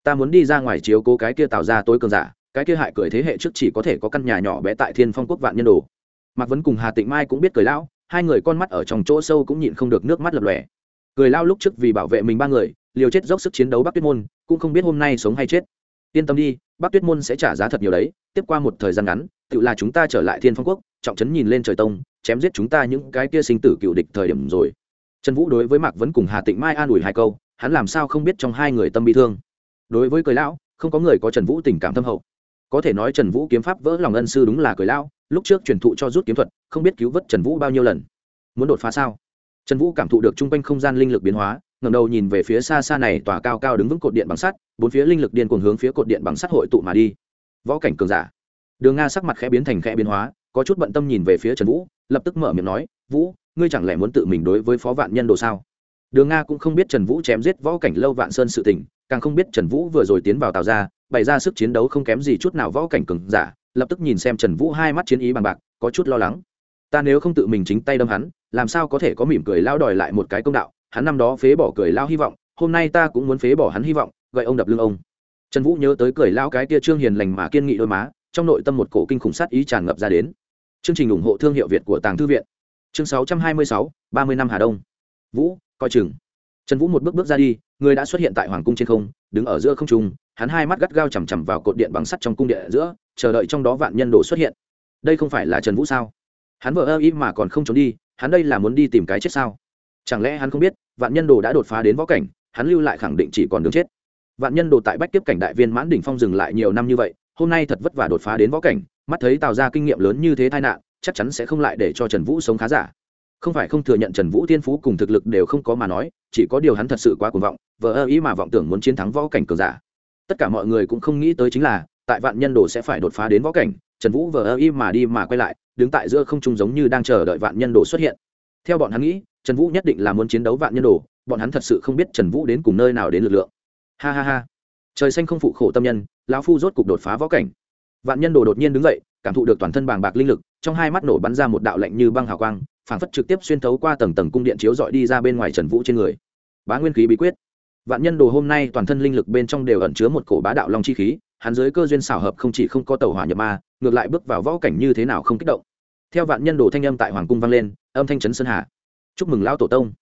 Ta muốn đi ra ngoài chiếu cố cái kia tạo ra tối cường giả, cái kia hại cười thế hệ trước chỉ có thể có căn nhà nhỏ bé tại thiên phong quốc vạn nhân đồ. Mạc vấn cùng hà tịnh mai cũng biết cười lão, hai người con mắt ở trong chỗ sâu cũng nhịn không được nước mắt lập lòe. Cười lao lúc trước vì bảo vệ mình ba người, liều chết dốc sức chiến đấu bắc tuyết môn, cũng không biết hôm nay sống hay chết. Yên tâm đi, bắc tuyết môn sẽ trả giá thật nhiều đấy, tiếp qua một thời gian ngắn tự là chúng ta trở lại thiên phong quốc, trọng trấn nhìn lên trời tông, chém giết chúng ta những cái kia sinh tử cựu địch thời điểm rồi. Trần vũ đối với mạc vấn cùng hà tịnh mai an ủi hai câu, hắn làm sao không biết trong hai người tâm bị thương. Đối với cười lão, không có người có trần vũ tình cảm thâm hậu. Có thể nói trần vũ kiếm pháp vỡ lòng ân sư đúng là cười lão, lúc trước truyền thụ cho rút kiếm thuật, không biết cứu vớt trần vũ bao nhiêu lần. Muốn đột phá sao? Trần vũ cảm thụ được chung quanh không gian linh lực biến hóa ngầm đầu nhìn về phía xa xa này tòa cao cao đứng vững cột điện bằng sắt, bốn phía linh lực điên cuồng hướng phía cột điện bằng sắt hội tụ mà đi. Võ cảnh cường giả đường nga sắc mặt khẽ biến thành khẽ biến hóa, có chút bận tâm nhìn về phía trần vũ, lập tức mở miệng nói, vũ, ngươi chẳng lẽ muốn tự mình đối với phó vạn nhân đồ sao? Đường nga cũng không biết trần vũ chém giết võ cảnh lâu vạn sơn sự tình, càng không biết trần vũ vừa rồi tiến vào tàu ra bày ra sức chiến đấu không kém gì chút nào võ cảnh cường giả, lập tức nhìn xem trần vũ hai mắt chiến ý bằng bạc, có chút lo lắng. Ta nếu không tự mình chính tay đâm hắn, làm sao có thể có mỉm cười lao đòi lại một cái công đạo, hắn năm đó phế bỏ cười lao hy vọng, hôm nay ta cũng muốn phế bỏ hắn hy vọng gậy ông đập lưng ông. Trần vũ nhớ tới cười lao cái kia trương hiền lành mà kiên nghị đôi má trong nội tâm một cổ kinh khủng sát ý tràn ngập ra đến. Chương trình ủng hộ thương hiệu việt của tàng thư viện. Chương sáu trăm hai mươi sáu, ba mươi năm hà đông. Vũ, coi chừng. Trần vũ một bước bước ra đi, người đã xuất hiện tại hoàng cung trên không, đứng ở giữa không trung, hắn hai mắt gắt gao chằm chằm vào cột điện bằng sắt trong cung điện ở giữa, chờ đợi trong đó vạn nhân đồ xuất hiện. Đây không phải là trần vũ sao? Hắn vợ ơ ý mà còn không trốn đi, hắn đây là muốn đi tìm cái chết sao? Chẳng lẽ hắn không biết, vạn nhân đồ đã đột phá đến võ cảnh, hắn lưu lại khẳng định chỉ còn đường chết. Vạn nhân đồ tại bách tiếp cảnh đại viên mãn đỉnh phong dừng lại nhiều năm như vậy hôm nay thật vất vả đột phá đến võ cảnh, mắt thấy tạo ra kinh nghiệm lớn như thế tai nạn, chắc chắn sẽ không lại để cho trần vũ sống khá giả. Không phải không thừa nhận trần vũ thiên phú cùng thực lực đều không có mà nói, chỉ có điều hắn thật sự quá cuồng vọng, vờ ơ ý mà vọng tưởng muốn chiến thắng võ cảnh cường giả. Tất cả mọi người cũng không nghĩ tới chính là, tại vạn nhân đồ sẽ phải đột phá đến võ cảnh, trần vũ vờ ơ ý mà đi mà quay lại, đứng tại giữa không trung giống như đang chờ đợi vạn nhân đồ xuất hiện. Theo bọn hắn nghĩ, trần vũ nhất định là muốn chiến đấu vạn nhân đồ, bọn hắn thật sự không biết trần vũ đến cùng nơi nào đến lực lượng. Ha ha ha trời xanh không phụ khổ tâm nhân, lão phu rốt cục đột phá võ cảnh. Vạn nhân đồ đột nhiên đứng dậy, cảm thụ được toàn thân bàng bạc linh lực, trong hai mắt nổ bắn ra một đạo lạnh như băng hào quang, phảng phất trực tiếp xuyên thấu qua tầng tầng cung điện chiếu dọi đi ra bên ngoài trần vũ trên người. Bá nguyên khí bí quyết. Vạn nhân đồ hôm nay toàn thân linh lực bên trong đều ẩn chứa một cổ bá đạo long chi khí, hắn dưới cơ duyên xảo hợp không chỉ không có tàu hỏa nhập ma, ngược lại bước vào võ cảnh như thế nào không kích động. Theo vạn nhân đồ thanh âm tại hoàng cung vang lên, âm thanh trấn sơn hà. Chúc mừng lão tổ tông.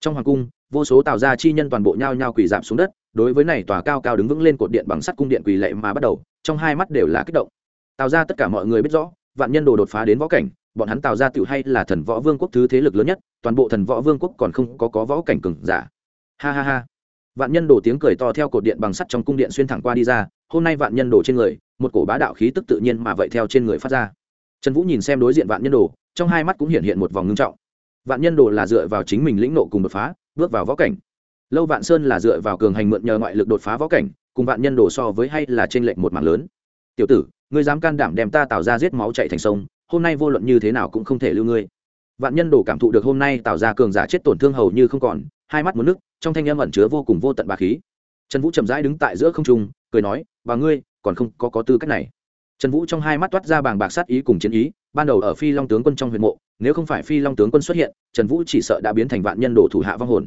Trong hoàng cung, vô số tạo ra chi nhân toàn bộ nhao nhao quỳ giảm xuống đất đối với này tòa cao cao đứng vững lên cột điện bằng sắt cung điện quỳ lệ mà bắt đầu, trong hai mắt đều là kích động. Tạo ra tất cả mọi người biết rõ, vạn nhân đồ đột phá đến võ cảnh, bọn hắn tạo ra tiểu hay là thần võ vương quốc thứ thế lực lớn nhất, toàn bộ thần võ vương quốc còn không có có võ cảnh cường giả. Ha ha ha. Vạn nhân đồ tiếng cười to theo cột điện bằng sắt trong cung điện xuyên thẳng qua đi ra, hôm nay vạn nhân đồ trên người, một cổ bá đạo khí tức tự nhiên mà vậy theo trên người phát ra. Trần vũ nhìn xem đối diện vạn nhân đồ, trong hai mắt cũng hiện hiện một vòng ngưng trọng. Vạn nhân đồ là dựa vào chính mình lĩnh nộ cùng đột phá, bước vào võ cảnh lâu vạn sơn là dựa vào cường hành mượn nhờ ngoại lực đột phá võ cảnh, cùng vạn nhân đồ so với hay là trên lệnh một mảng lớn. Tiểu tử, ngươi dám can đảm đem ta tạo ra giết máu chạy thành sông, hôm nay vô luận như thế nào cũng không thể lưu ngươi. Vạn nhân đồ cảm thụ được hôm nay tạo ra cường giả chết tổn thương hầu như không còn, hai mắt muốn nước, trong thanh âm ẩn chứa vô cùng vô tận bà khí. Trần vũ chậm rãi đứng tại giữa không trung, cười nói và ngươi, còn không có có tư cách này. Trần vũ trong hai mắt toát ra bàng bạc sát ý cùng chiến ý, ban đầu ở phi long tướng quân trong huyện mộ, nếu không phải phi long tướng quân xuất hiện, trần vũ chỉ sợ đã biến thành vạn nhân đồ thủ hạ vong hồn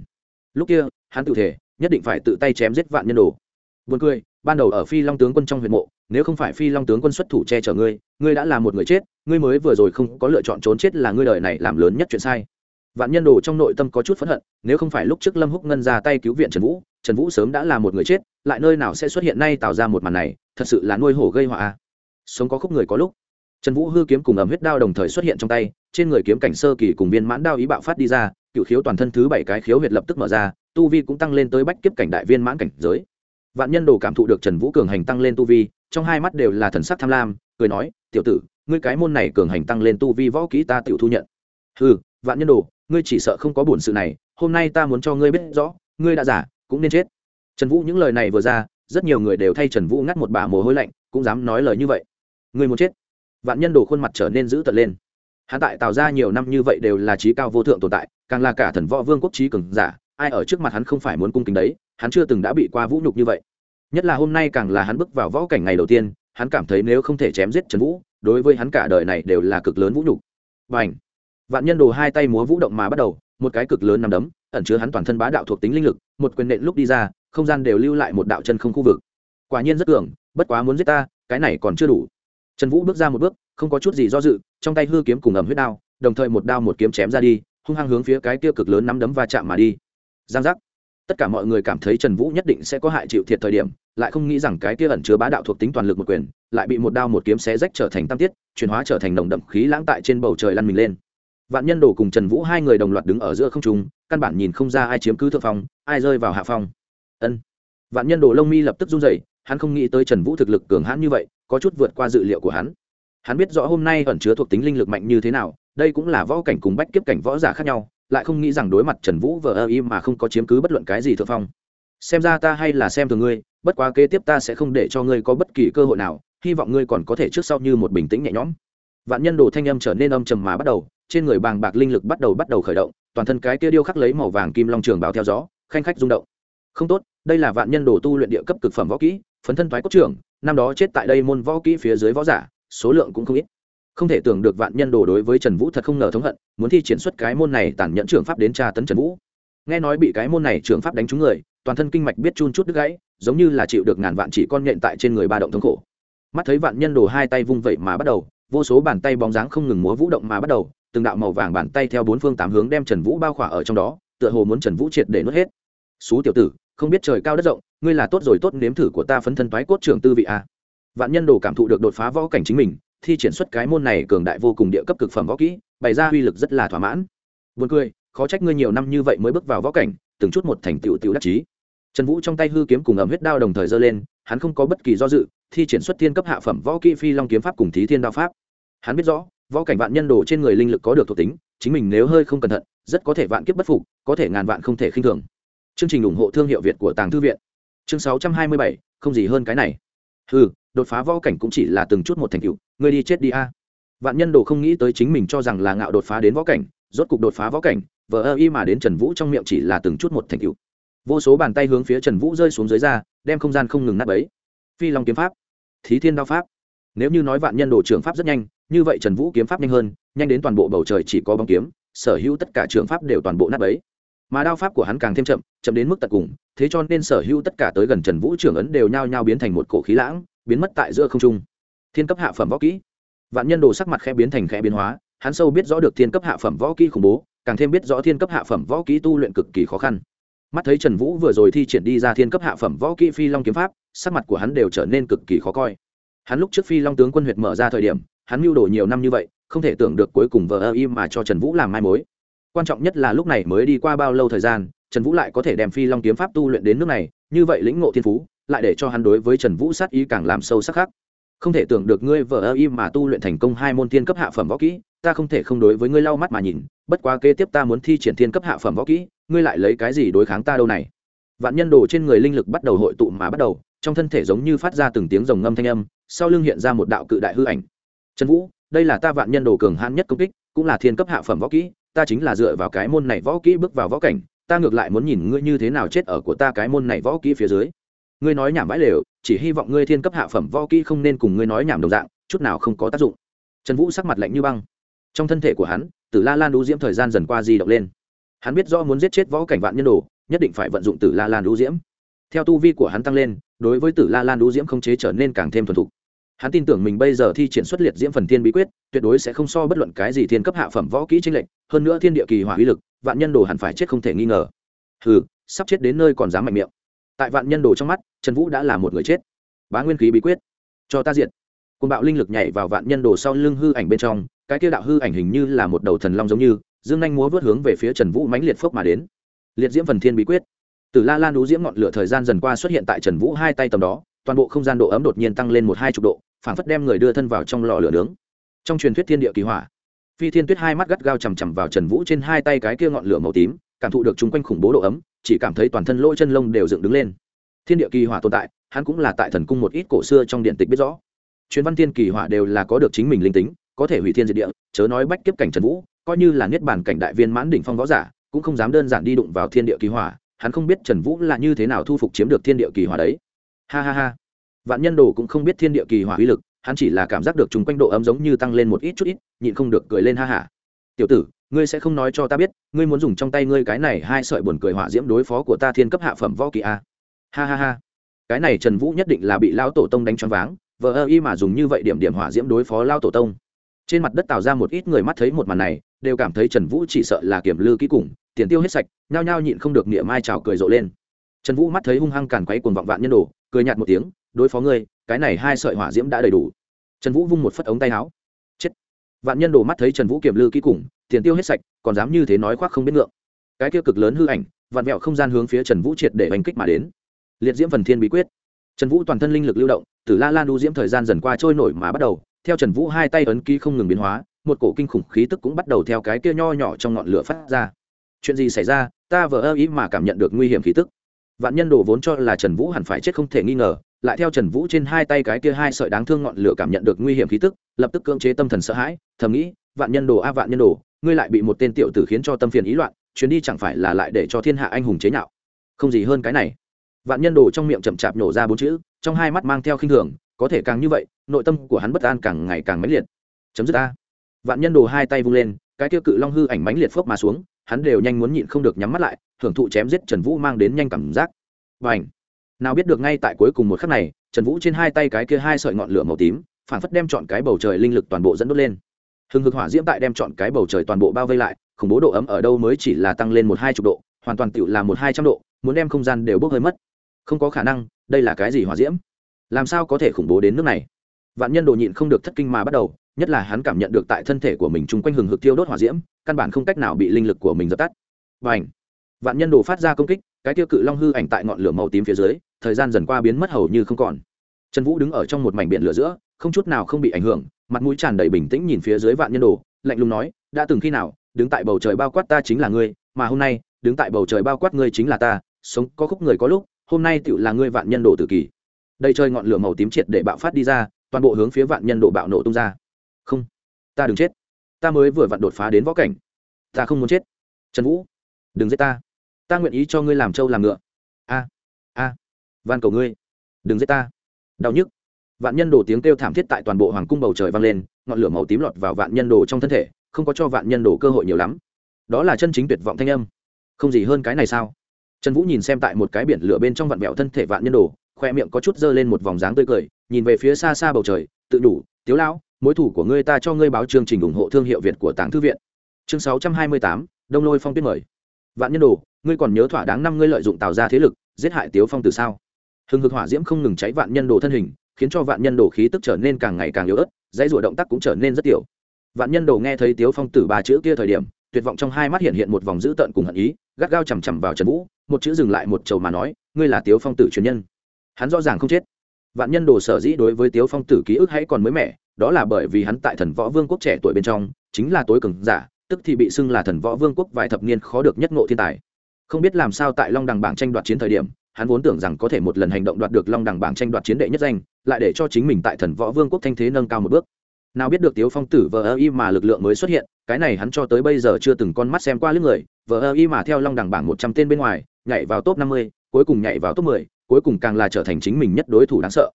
lúc kia hắn tự thể nhất định phải tự tay chém giết vạn nhân đồ Buồn cười, ban đầu ở Phi Long tướng quân trong huyện mộ, nếu không phải Phi Long tướng quân xuất thủ che chở ngươi, ngươi đã là một người chết, ngươi mới vừa rồi không có lựa chọn trốn chết là ngươi đời này làm lớn nhất chuyện sai. Vạn Nhân Đồ trong nội tâm có chút phẫn hận, nếu không phải lúc trước Lâm Húc ngân ra tay cứu viện Trần Vũ, Trần Vũ sớm đã là một người chết, lại nơi nào sẽ xuất hiện nay tạo ra một màn này, thật sự là nuôi hổ gây họa a. Sống có khúc người có lúc. Trần Vũ hư kiếm cùng ấm huyết đao đồng thời xuất hiện trong tay, trên người kiếm cảnh sơ kỳ cùng viên mãn đao ý bạo phát đi ra, cựu khiếu toàn thân thứ bảy cái khiếu huyệt lập tức mở ra, tu vi cũng tăng lên tới bách kiếp cảnh đại viên mãn cảnh giới. Vạn nhân đồ cảm thụ được trần vũ cường hành tăng lên tu vi trong hai mắt đều là thần sắc tham lam cười nói tiểu tử ngươi cái môn này cường hành tăng lên tu vi võ kỹ ta tự thu nhận. Ừ vạn nhân đồ ngươi chỉ sợ không có bổn sự này hôm nay ta muốn cho ngươi biết rõ ngươi đã giả cũng nên chết. Trần vũ những lời này vừa ra rất nhiều người đều thay trần vũ ngắt một bà mồ hôi lạnh cũng dám nói lời như vậy. Ngươi muốn chết. Vạn nhân đồ khuôn mặt trở nên dữ tợn lên hắn tại tạo ra nhiều năm như vậy đều là trí cao vô thượng tồn tại, càng là cả thần võ vương quốc trí cường giả, ai ở trước mặt hắn không phải muốn cung kính đấy, hắn chưa từng đã bị qua vũ nhục như vậy. Nhất là hôm nay càng là hắn bước vào võ cảnh ngày đầu tiên, hắn cảm thấy nếu không thể chém giết trần vũ, đối với hắn cả đời này đều là cực lớn vũ nhục. Và ảnh vạn nhân đồ hai tay múa vũ động mà bắt đầu, một cái cực lớn nằm đấm, ẩn chứa hắn toàn thân bá đạo thuộc tính linh lực, một quyền nện lúc đi ra, không gian đều lưu lại một đạo chân không khu vực. Quả nhiên rất cường, bất quá muốn giết ta, cái này còn chưa đủ. Trần vũ bước ra một bước không có chút gì do dự, trong tay hư kiếm cùng ẩm huyết đao, đồng thời một đao một kiếm chém ra đi, hung hăng hướng phía cái kia cực lớn nắm đấm va chạm mà đi. Giang giác. Tất cả mọi người cảm thấy trần vũ nhất định sẽ có hại chịu thiệt thời điểm, lại không nghĩ rằng cái kia ẩn chứa bá đạo thuộc tính toàn lực một quyền, lại bị một đao một kiếm xé rách trở thành tam tiết, chuyển hóa trở thành nồng đậm khí lãng tại trên bầu trời lăn mình lên. Vạn nhân đồ cùng trần vũ hai người đồng loạt đứng ở giữa không trung, căn bản nhìn không ra ai chiếm cứ thượng phong, ai rơi vào hạ phong. Ân. Vạn nhân đồ lông mi lập tức run rẩy, hắn không nghĩ tới trần vũ thực lực cường hãn như vậy, có chút vượt qua dự liệu của hắn hắn biết rõ hôm nay ẩn chứa thuộc tính linh lực mạnh như thế nào, đây cũng là võ cảnh cùng bách kiếp cảnh võ giả khác nhau, lại không nghĩ rằng đối mặt trần vũ vờ ơ im mà không có chiếm cứ bất luận cái gì thượng phong. Xem ra ta hay là xem thường ngươi, bất quá kế tiếp ta sẽ không để cho ngươi có bất kỳ cơ hội nào, hy vọng ngươi còn có thể trước sau như một bình tĩnh nhẹ nhõm. Vạn nhân đồ thanh âm trở nên âm trầm mà bắt đầu, trên người bàng bạc linh lực bắt đầu bắt đầu khởi động, toàn thân cái kia điêu khắc lấy màu vàng kim long trường báo theo gió, khanh khách rung động. Không tốt, đây là vạn nhân đồ tu luyện địa cấp cực phẩm võ kỹ, phấn thân thoái cốt trưởng, năm đó chết tại đây môn võ kỹ phía dưới võ giả số lượng cũng không ít. Không thể tưởng được vạn nhân đồ đối với trần vũ thật không ngờ thống hận, muốn thi triển xuất cái môn này tàn nhẫn trường pháp đến tra tấn trần vũ. Nghe nói bị cái môn này trường pháp đánh trúng người, toàn thân kinh mạch biết chun chút đứt gãy, giống như là chịu được ngàn vạn chỉ con nhện tại trên người ba động thống khổ. Mắt thấy vạn nhân đồ hai tay vung vẩy mà bắt đầu, vô số bàn tay bóng dáng không ngừng múa vũ động mà bắt đầu, từng đạo màu vàng bàn tay theo bốn phương tám hướng đem trần vũ bao khỏa ở trong đó, tựa hồ muốn trần vũ triệt để nuốt hết. Xú tiểu tử, không biết trời cao đất rộng, ngươi là tốt rồi tốt nếm thử của ta phấn thân toái cốt trưởng tư vị à? Vạn nhân đồ cảm thụ được đột phá võ cảnh chính mình thi triển xuất cái môn này cường đại vô cùng địa cấp cực phẩm võ kỹ bày ra uy lực rất là thỏa mãn Buồn cười, khó trách ngươi nhiều năm như vậy mới bước vào võ cảnh, từng chút một thành tựu tựu đắc chí. Trần Vũ trong tay hư kiếm cùng ẩm huyết đao đồng thời giơ lên, hắn không có bất kỳ do dự, thi triển xuất thiên cấp hạ phẩm võ kỹ phi long kiếm pháp cùng thí thiên đao pháp. Hắn biết rõ, võ cảnh vạn nhân đồ trên người linh lực có được thuộc tính, chính mình nếu hơi không cẩn thận, rất có thể vạn kiếp bất phục, có thể ngàn vạn không thể khinh thường. Chương trình ủng hộ thương hiệu Việt của Tàng Thư viện. Chương 627, không gì hơn cái này. Hừ, đột phá võ cảnh cũng chỉ là từng chút một thành tựu, ngươi đi chết đi a. Vạn nhân đồ không nghĩ tới chính mình cho rằng là ngạo đột phá đến võ cảnh, rốt cục đột phá võ cảnh vờ ơ y mà đến trần vũ trong miệng chỉ là từng chút một thành tựu. Vô số bàn tay hướng phía trần vũ rơi xuống dưới ra đem không gian không ngừng nắp ấy phi long kiếm pháp thí thiên đao pháp. Nếu như nói vạn nhân đồ trường pháp rất nhanh như vậy trần vũ kiếm pháp nhanh hơn nhanh đến toàn bộ bầu trời chỉ có bóng kiếm sở hữu tất cả trường pháp đều toàn bộ nắp ấy mà đao pháp của hắn càng thêm chậm chậm đến mức tận cùng, thế cho nên sở hữu tất cả tới gần trần vũ trưởng ấn đều nhao nhao biến thành một cổ khí lãng, biến mất tại giữa không trung. Thiên cấp hạ phẩm võ kỹ. Vạn nhân đồ sắc mặt khẽ biến thành khẽ biến hóa, hắn sâu biết rõ được thiên cấp hạ phẩm võ kỹ khủng bố, càng thêm biết rõ thiên cấp hạ phẩm võ kỹ tu luyện cực kỳ khó khăn. Mắt thấy trần vũ vừa rồi thi triển đi ra thiên cấp hạ phẩm võ kỹ phi long kiếm pháp, sắc mặt của hắn đều trở nên cực kỳ khó coi. Hắn lúc trước phi long tướng quân huyệt mở ra thời điểm, hắn mưu đồ nhiều năm như vậy, không thể tưởng được cuối cùng vờ ơ im mà cho trần vũ làm mai mối quan trọng nhất là lúc này mới đi qua bao lâu thời gian, trần vũ lại có thể đem phi long kiếm pháp tu luyện đến nước này, như vậy lĩnh ngộ thiên phú, lại để cho hắn đối với trần vũ sát ý càng làm sâu sắc khác. Không thể tưởng được ngươi vợ ơ im mà tu luyện thành công hai môn thiên cấp hạ phẩm võ kỹ, ta không thể không đối với ngươi lau mắt mà nhìn, bất quá kế tiếp ta muốn thi triển thiên cấp hạ phẩm võ kỹ, ngươi lại lấy cái gì đối kháng ta đâu này? Vạn nhân đồ trên người linh lực bắt đầu hội tụ mà bắt đầu, trong thân thể giống như phát ra từng tiếng rồng ngâm thanh âm, sau lưng hiện ra một đạo cự đại hư ảnh. Trần vũ, đây là ta vạn nhân đồ cường hãn nhất công kích, cũng là thiên cấp hạ phẩm võ kỹ ta chính là dựa vào cái môn này võ kỹ bước vào võ cảnh, ta ngược lại muốn nhìn ngươi như thế nào chết ở của ta cái môn này võ kỹ phía dưới. Ngươi nói nhảm bãi lều, chỉ hy vọng ngươi thiên cấp hạ phẩm võ kỹ không nên cùng ngươi nói nhảm đồng dạng, chút nào không có tác dụng. Trần vũ sắc mặt lạnh như băng. Trong thân thể của hắn, tử la lan đũ diễm thời gian dần qua di động lên. Hắn biết do muốn giết chết võ cảnh vạn nhân đồ, nhất định phải vận dụng tử la lan đũ diễm. Theo tu vi của hắn tăng lên, đối với tử la lan đũ diễm không chế trở nên càng thêm thuần thục hắn tin tưởng mình bây giờ thi triển xuất liệt diễm phần thiên bí quyết, tuyệt đối sẽ không so bất luận cái gì thiên cấp hạ phẩm võ kỹ tranh lệch, hơn nữa thiên địa kỳ hỏa uy lực, vạn nhân đồ hẳn phải chết không thể nghi ngờ. Hừ, sắp chết đến nơi còn dám mạnh miệng. Tại vạn nhân đồ trong mắt, trần vũ đã là một người chết. Bá nguyên khí bí quyết. Cho ta diện côn bạo linh lực nhảy vào vạn nhân đồ sau lưng hư ảnh bên trong, cái kia đạo hư ảnh hình như là một đầu thần long giống như, dương anh múa vớt hướng về phía trần vũ mãnh liệt phước mà đến. Liệt diễm phần thiên bí quyết. Từ la lan đú diễm ngọn lửa thời gian dần qua xuất hiện tại trần vũ hai tay tầm đó, toàn bộ không gian độ ấm đột nhiên tăng lên một hai chục độ phảng phất đem người đưa thân vào trong lò lửa nướng. Trong truyền thuyết thiên địa kỳ hỏa, phi thiên tuyết hai mắt gắt gao chằm chằm vào trần vũ trên hai tay cái kia ngọn lửa màu tím, cảm thụ được chung quanh khủng bố độ ấm, chỉ cảm thấy toàn thân lỗ chân lông đều dựng đứng lên. Thiên địa kỳ hỏa tồn tại, hắn cũng là tại thần cung một ít cổ xưa trong điện tịch biết rõ. Truyền văn thiên kỳ hỏa đều là có được chính mình linh tính, có thể hủy thiên diệt địa, chớ nói bách kiếp cảnh trần vũ, coi như là niết bàn cảnh đại viên mãn đỉnh phong võ giả, cũng không dám đơn giản đi đụng vào thiên địa kỳ hỏa, hắn không biết trần vũ là như thế nào thu phục chiếm được thiên địa kỳ hỏa đấy. Ha ha ha vạn nhân đồ cũng không biết thiên địa kỳ hỏa uy lực, hắn chỉ là cảm giác được chung quanh độ ấm giống như tăng lên một ít chút ít, nhịn không được cười lên ha hả tiểu tử, ngươi sẽ không nói cho ta biết, ngươi muốn dùng trong tay ngươi cái này hai sợi buồn cười hỏa diễm đối phó của ta thiên cấp hạ phẩm võ kỳ a. Ha ha ha. Cái này trần vũ nhất định là bị Lão tổ tông đánh choáng váng, vờ ơ y mà dùng như vậy điểm điểm hỏa diễm đối phó lao tổ tông. Trên mặt đất tạo ra một ít người mắt thấy một màn này, đều cảm thấy trần vũ chỉ sợ là kiểm lư kỹ cùng, tiền tiêu hết sạch, nhao nhao nhịn không được niệm mai trào cười rộ lên. Trần vũ mắt thấy hung hăng càn quấy cuồng vọng vạn nhân đồ, cười nhạt một tiếng đối phó ngươi, cái này hai sợi hỏa diễm đã đầy đủ. Trần vũ vung một phất ống tay áo. Chết. Vạn nhân đồ mắt thấy trần vũ kiểm lư kỹ cùng, tiền tiêu hết sạch, còn dám như thế nói khoác không biết ngượng. Cái kia cực lớn hư ảnh vạn vẹo không gian hướng phía trần vũ triệt để hành kích mà đến. Liệt diễm phần thiên bí quyết. Trần vũ toàn thân linh lực lưu động, từ la lan đu diễm thời gian dần qua trôi nổi mà bắt đầu, theo trần vũ hai tay ấn ký không ngừng biến hóa, một cổ kinh khủng khí tức cũng bắt đầu theo cái kia nho nhỏ trong ngọn lửa phát ra. Chuyện gì xảy ra, ta vờ ơ ý mà cảm nhận được nguy hiểm khí tức. Vạn nhân đồ vốn cho là trần vũ hẳn phải chết không thể nghi ngờ lại theo trần vũ trên hai tay cái kia hai sợi đáng thương ngọn lửa cảm nhận được nguy hiểm khí tức, lập tức cưỡng chế tâm thần sợ hãi, thầm nghĩ, vạn nhân đồ a, vạn nhân đồ, ngươi lại bị một tên tiểu tử khiến cho tâm phiền ý loạn, chuyến đi chẳng phải là lại để cho thiên hạ anh hùng chế nhạo. Không gì hơn cái này. Vạn nhân đồ trong miệng chậm chạp nổ ra bốn chữ, trong hai mắt mang theo khinh thường, có thể càng như vậy, nội tâm của hắn bất an càng ngày càng mãnh liệt. Chấm dứt ta. Vạn nhân đồ hai tay vung lên, cái tiêu cự long hư ảnh mãnh liệt phốc mà xuống, hắn đều nhanh muốn nhịn không được nhắm mắt lại thưởng thụ chém giết trần vũ mang đến nhanh cảm giác. Và ảnh nào biết được ngay tại cuối cùng một khắc này, trần vũ trên hai tay cái kia hai sợi ngọn lửa màu tím, phản phất đem chọn cái bầu trời linh lực toàn bộ dẫn đốt lên. Hừng hực hỏa diễm tại đem chọn cái bầu trời toàn bộ bao vây lại, khủng bố độ ấm ở đâu mới chỉ là tăng lên một hai chục độ, hoàn toàn tựu là một hai trăm độ, muốn đem không gian đều bốc hơi mất. Không có khả năng, đây là cái gì hỏa diễm? Làm sao có thể khủng bố đến nước này? Vạn nhân đồ nhịn không được thất kinh mà bắt đầu, nhất là hắn cảm nhận được tại thân thể của mình chung quanh hừng hực tiêu đốt hỏa diễm, căn bản không cách nào bị linh lực của mình dập tắt. Và ảnh vạn nhân đồ phát ra công kích, cái tiêu cự long hư ảnh tại ngọn lửa màu tím phía dưới thời gian dần qua biến mất hầu như không còn. Trần vũ đứng ở trong một mảnh biển lửa giữa, không chút nào không bị ảnh hưởng, mặt mũi tràn đầy bình tĩnh nhìn phía dưới vạn nhân đồ, lạnh lùng nói, đã từng khi nào, đứng tại bầu trời bao quát ta chính là ngươi, mà hôm nay, đứng tại bầu trời bao quát ngươi chính là ta, sống có khúc người có lúc, hôm nay tựu là ngươi vạn nhân đồ tự kỷ đây chơi ngọn lửa màu tím triệt để bạo phát đi ra, toàn bộ hướng phía vạn nhân đồ bạo nổ tung ra. Không, ta đừng chết. Ta mới vừa vặn đột phá đến võ cảnh. Ta không muốn chết. Trần vũ, đừng giết ta. Ta nguyện ý cho ngươi làm trâu làm ngựa. A a van cầu ngươi. Đừng giết ta. Đau nhức. Vạn nhân đồ tiếng kêu thảm thiết tại toàn bộ hoàng cung bầu trời vang lên, ngọn lửa màu tím lọt vào vạn nhân đồ trong thân thể, không có cho vạn nhân đồ cơ hội nhiều lắm. Đó là chân chính tuyệt vọng thanh âm. Không gì hơn cái này sao? Trần vũ nhìn xem tại một cái biển lửa bên trong vạn mẹo thân thể vạn nhân đồ, khoe miệng có chút dơ lên một vòng dáng tươi cười, nhìn về phía xa xa bầu trời, tự đủ, tiếu lão, mối thủ của ngươi ta cho ngươi báo chương trình ủng hộ thương hiệu việt của tàng thư viện. Chương sáu trăm hai mươi tám, đông lôi phong tuyết mời. Vạn nhân đồ, ngươi còn nhớ thỏa đáng năm ngươi lợi dụng tạo ra thế lực, giết hại tiếu phong từ sao? Hừng hực hỏa diễm không ngừng cháy vạn nhân đồ thân hình, khiến cho vạn nhân đồ khí tức trở nên càng ngày càng yếu ớt, dãy rủa động tác cũng trở nên rất tiểu. Vạn nhân đồ nghe thấy tiếu phong tử ba chữ kia thời điểm, tuyệt vọng trong hai mắt hiện hiện một vòng dữ tợn cùng hận ý, gắt gao chằm chằm vào trần vũ, một chữ dừng lại một chầu mà nói, ngươi là tiếu phong tử truyền nhân. Hắn rõ ràng không chết. Vạn nhân đồ sở dĩ đối với tiếu phong tử ký ức hãy còn mới mẻ, đó là bởi vì hắn tại thần võ vương quốc trẻ tuổi bên trong, chính là tối cường giả, tức thì bị xưng là thần võ vương quốc vài thập niên khó được nhất ngộ thiên tài. Không biết làm sao tại long đằng bảng tranh đoạt chiến thời điểm hắn vốn tưởng rằng có thể một lần hành động đoạt được long đằng bảng tranh đoạt chiến đệ nhất danh, lại để cho chính mình tại thần võ vương quốc thanh thế nâng cao một bước. Nào biết được tiếu phong tử vờ ơ y mà lực lượng mới xuất hiện, cái này hắn cho tới bây giờ chưa từng con mắt xem qua lướt người, vờ ơ y mà theo long đằng bảng một trăm tên bên ngoài, nhảy vào top năm mươi, cuối cùng nhảy vào top mười, cuối cùng càng là trở thành chính mình nhất đối thủ đáng sợ.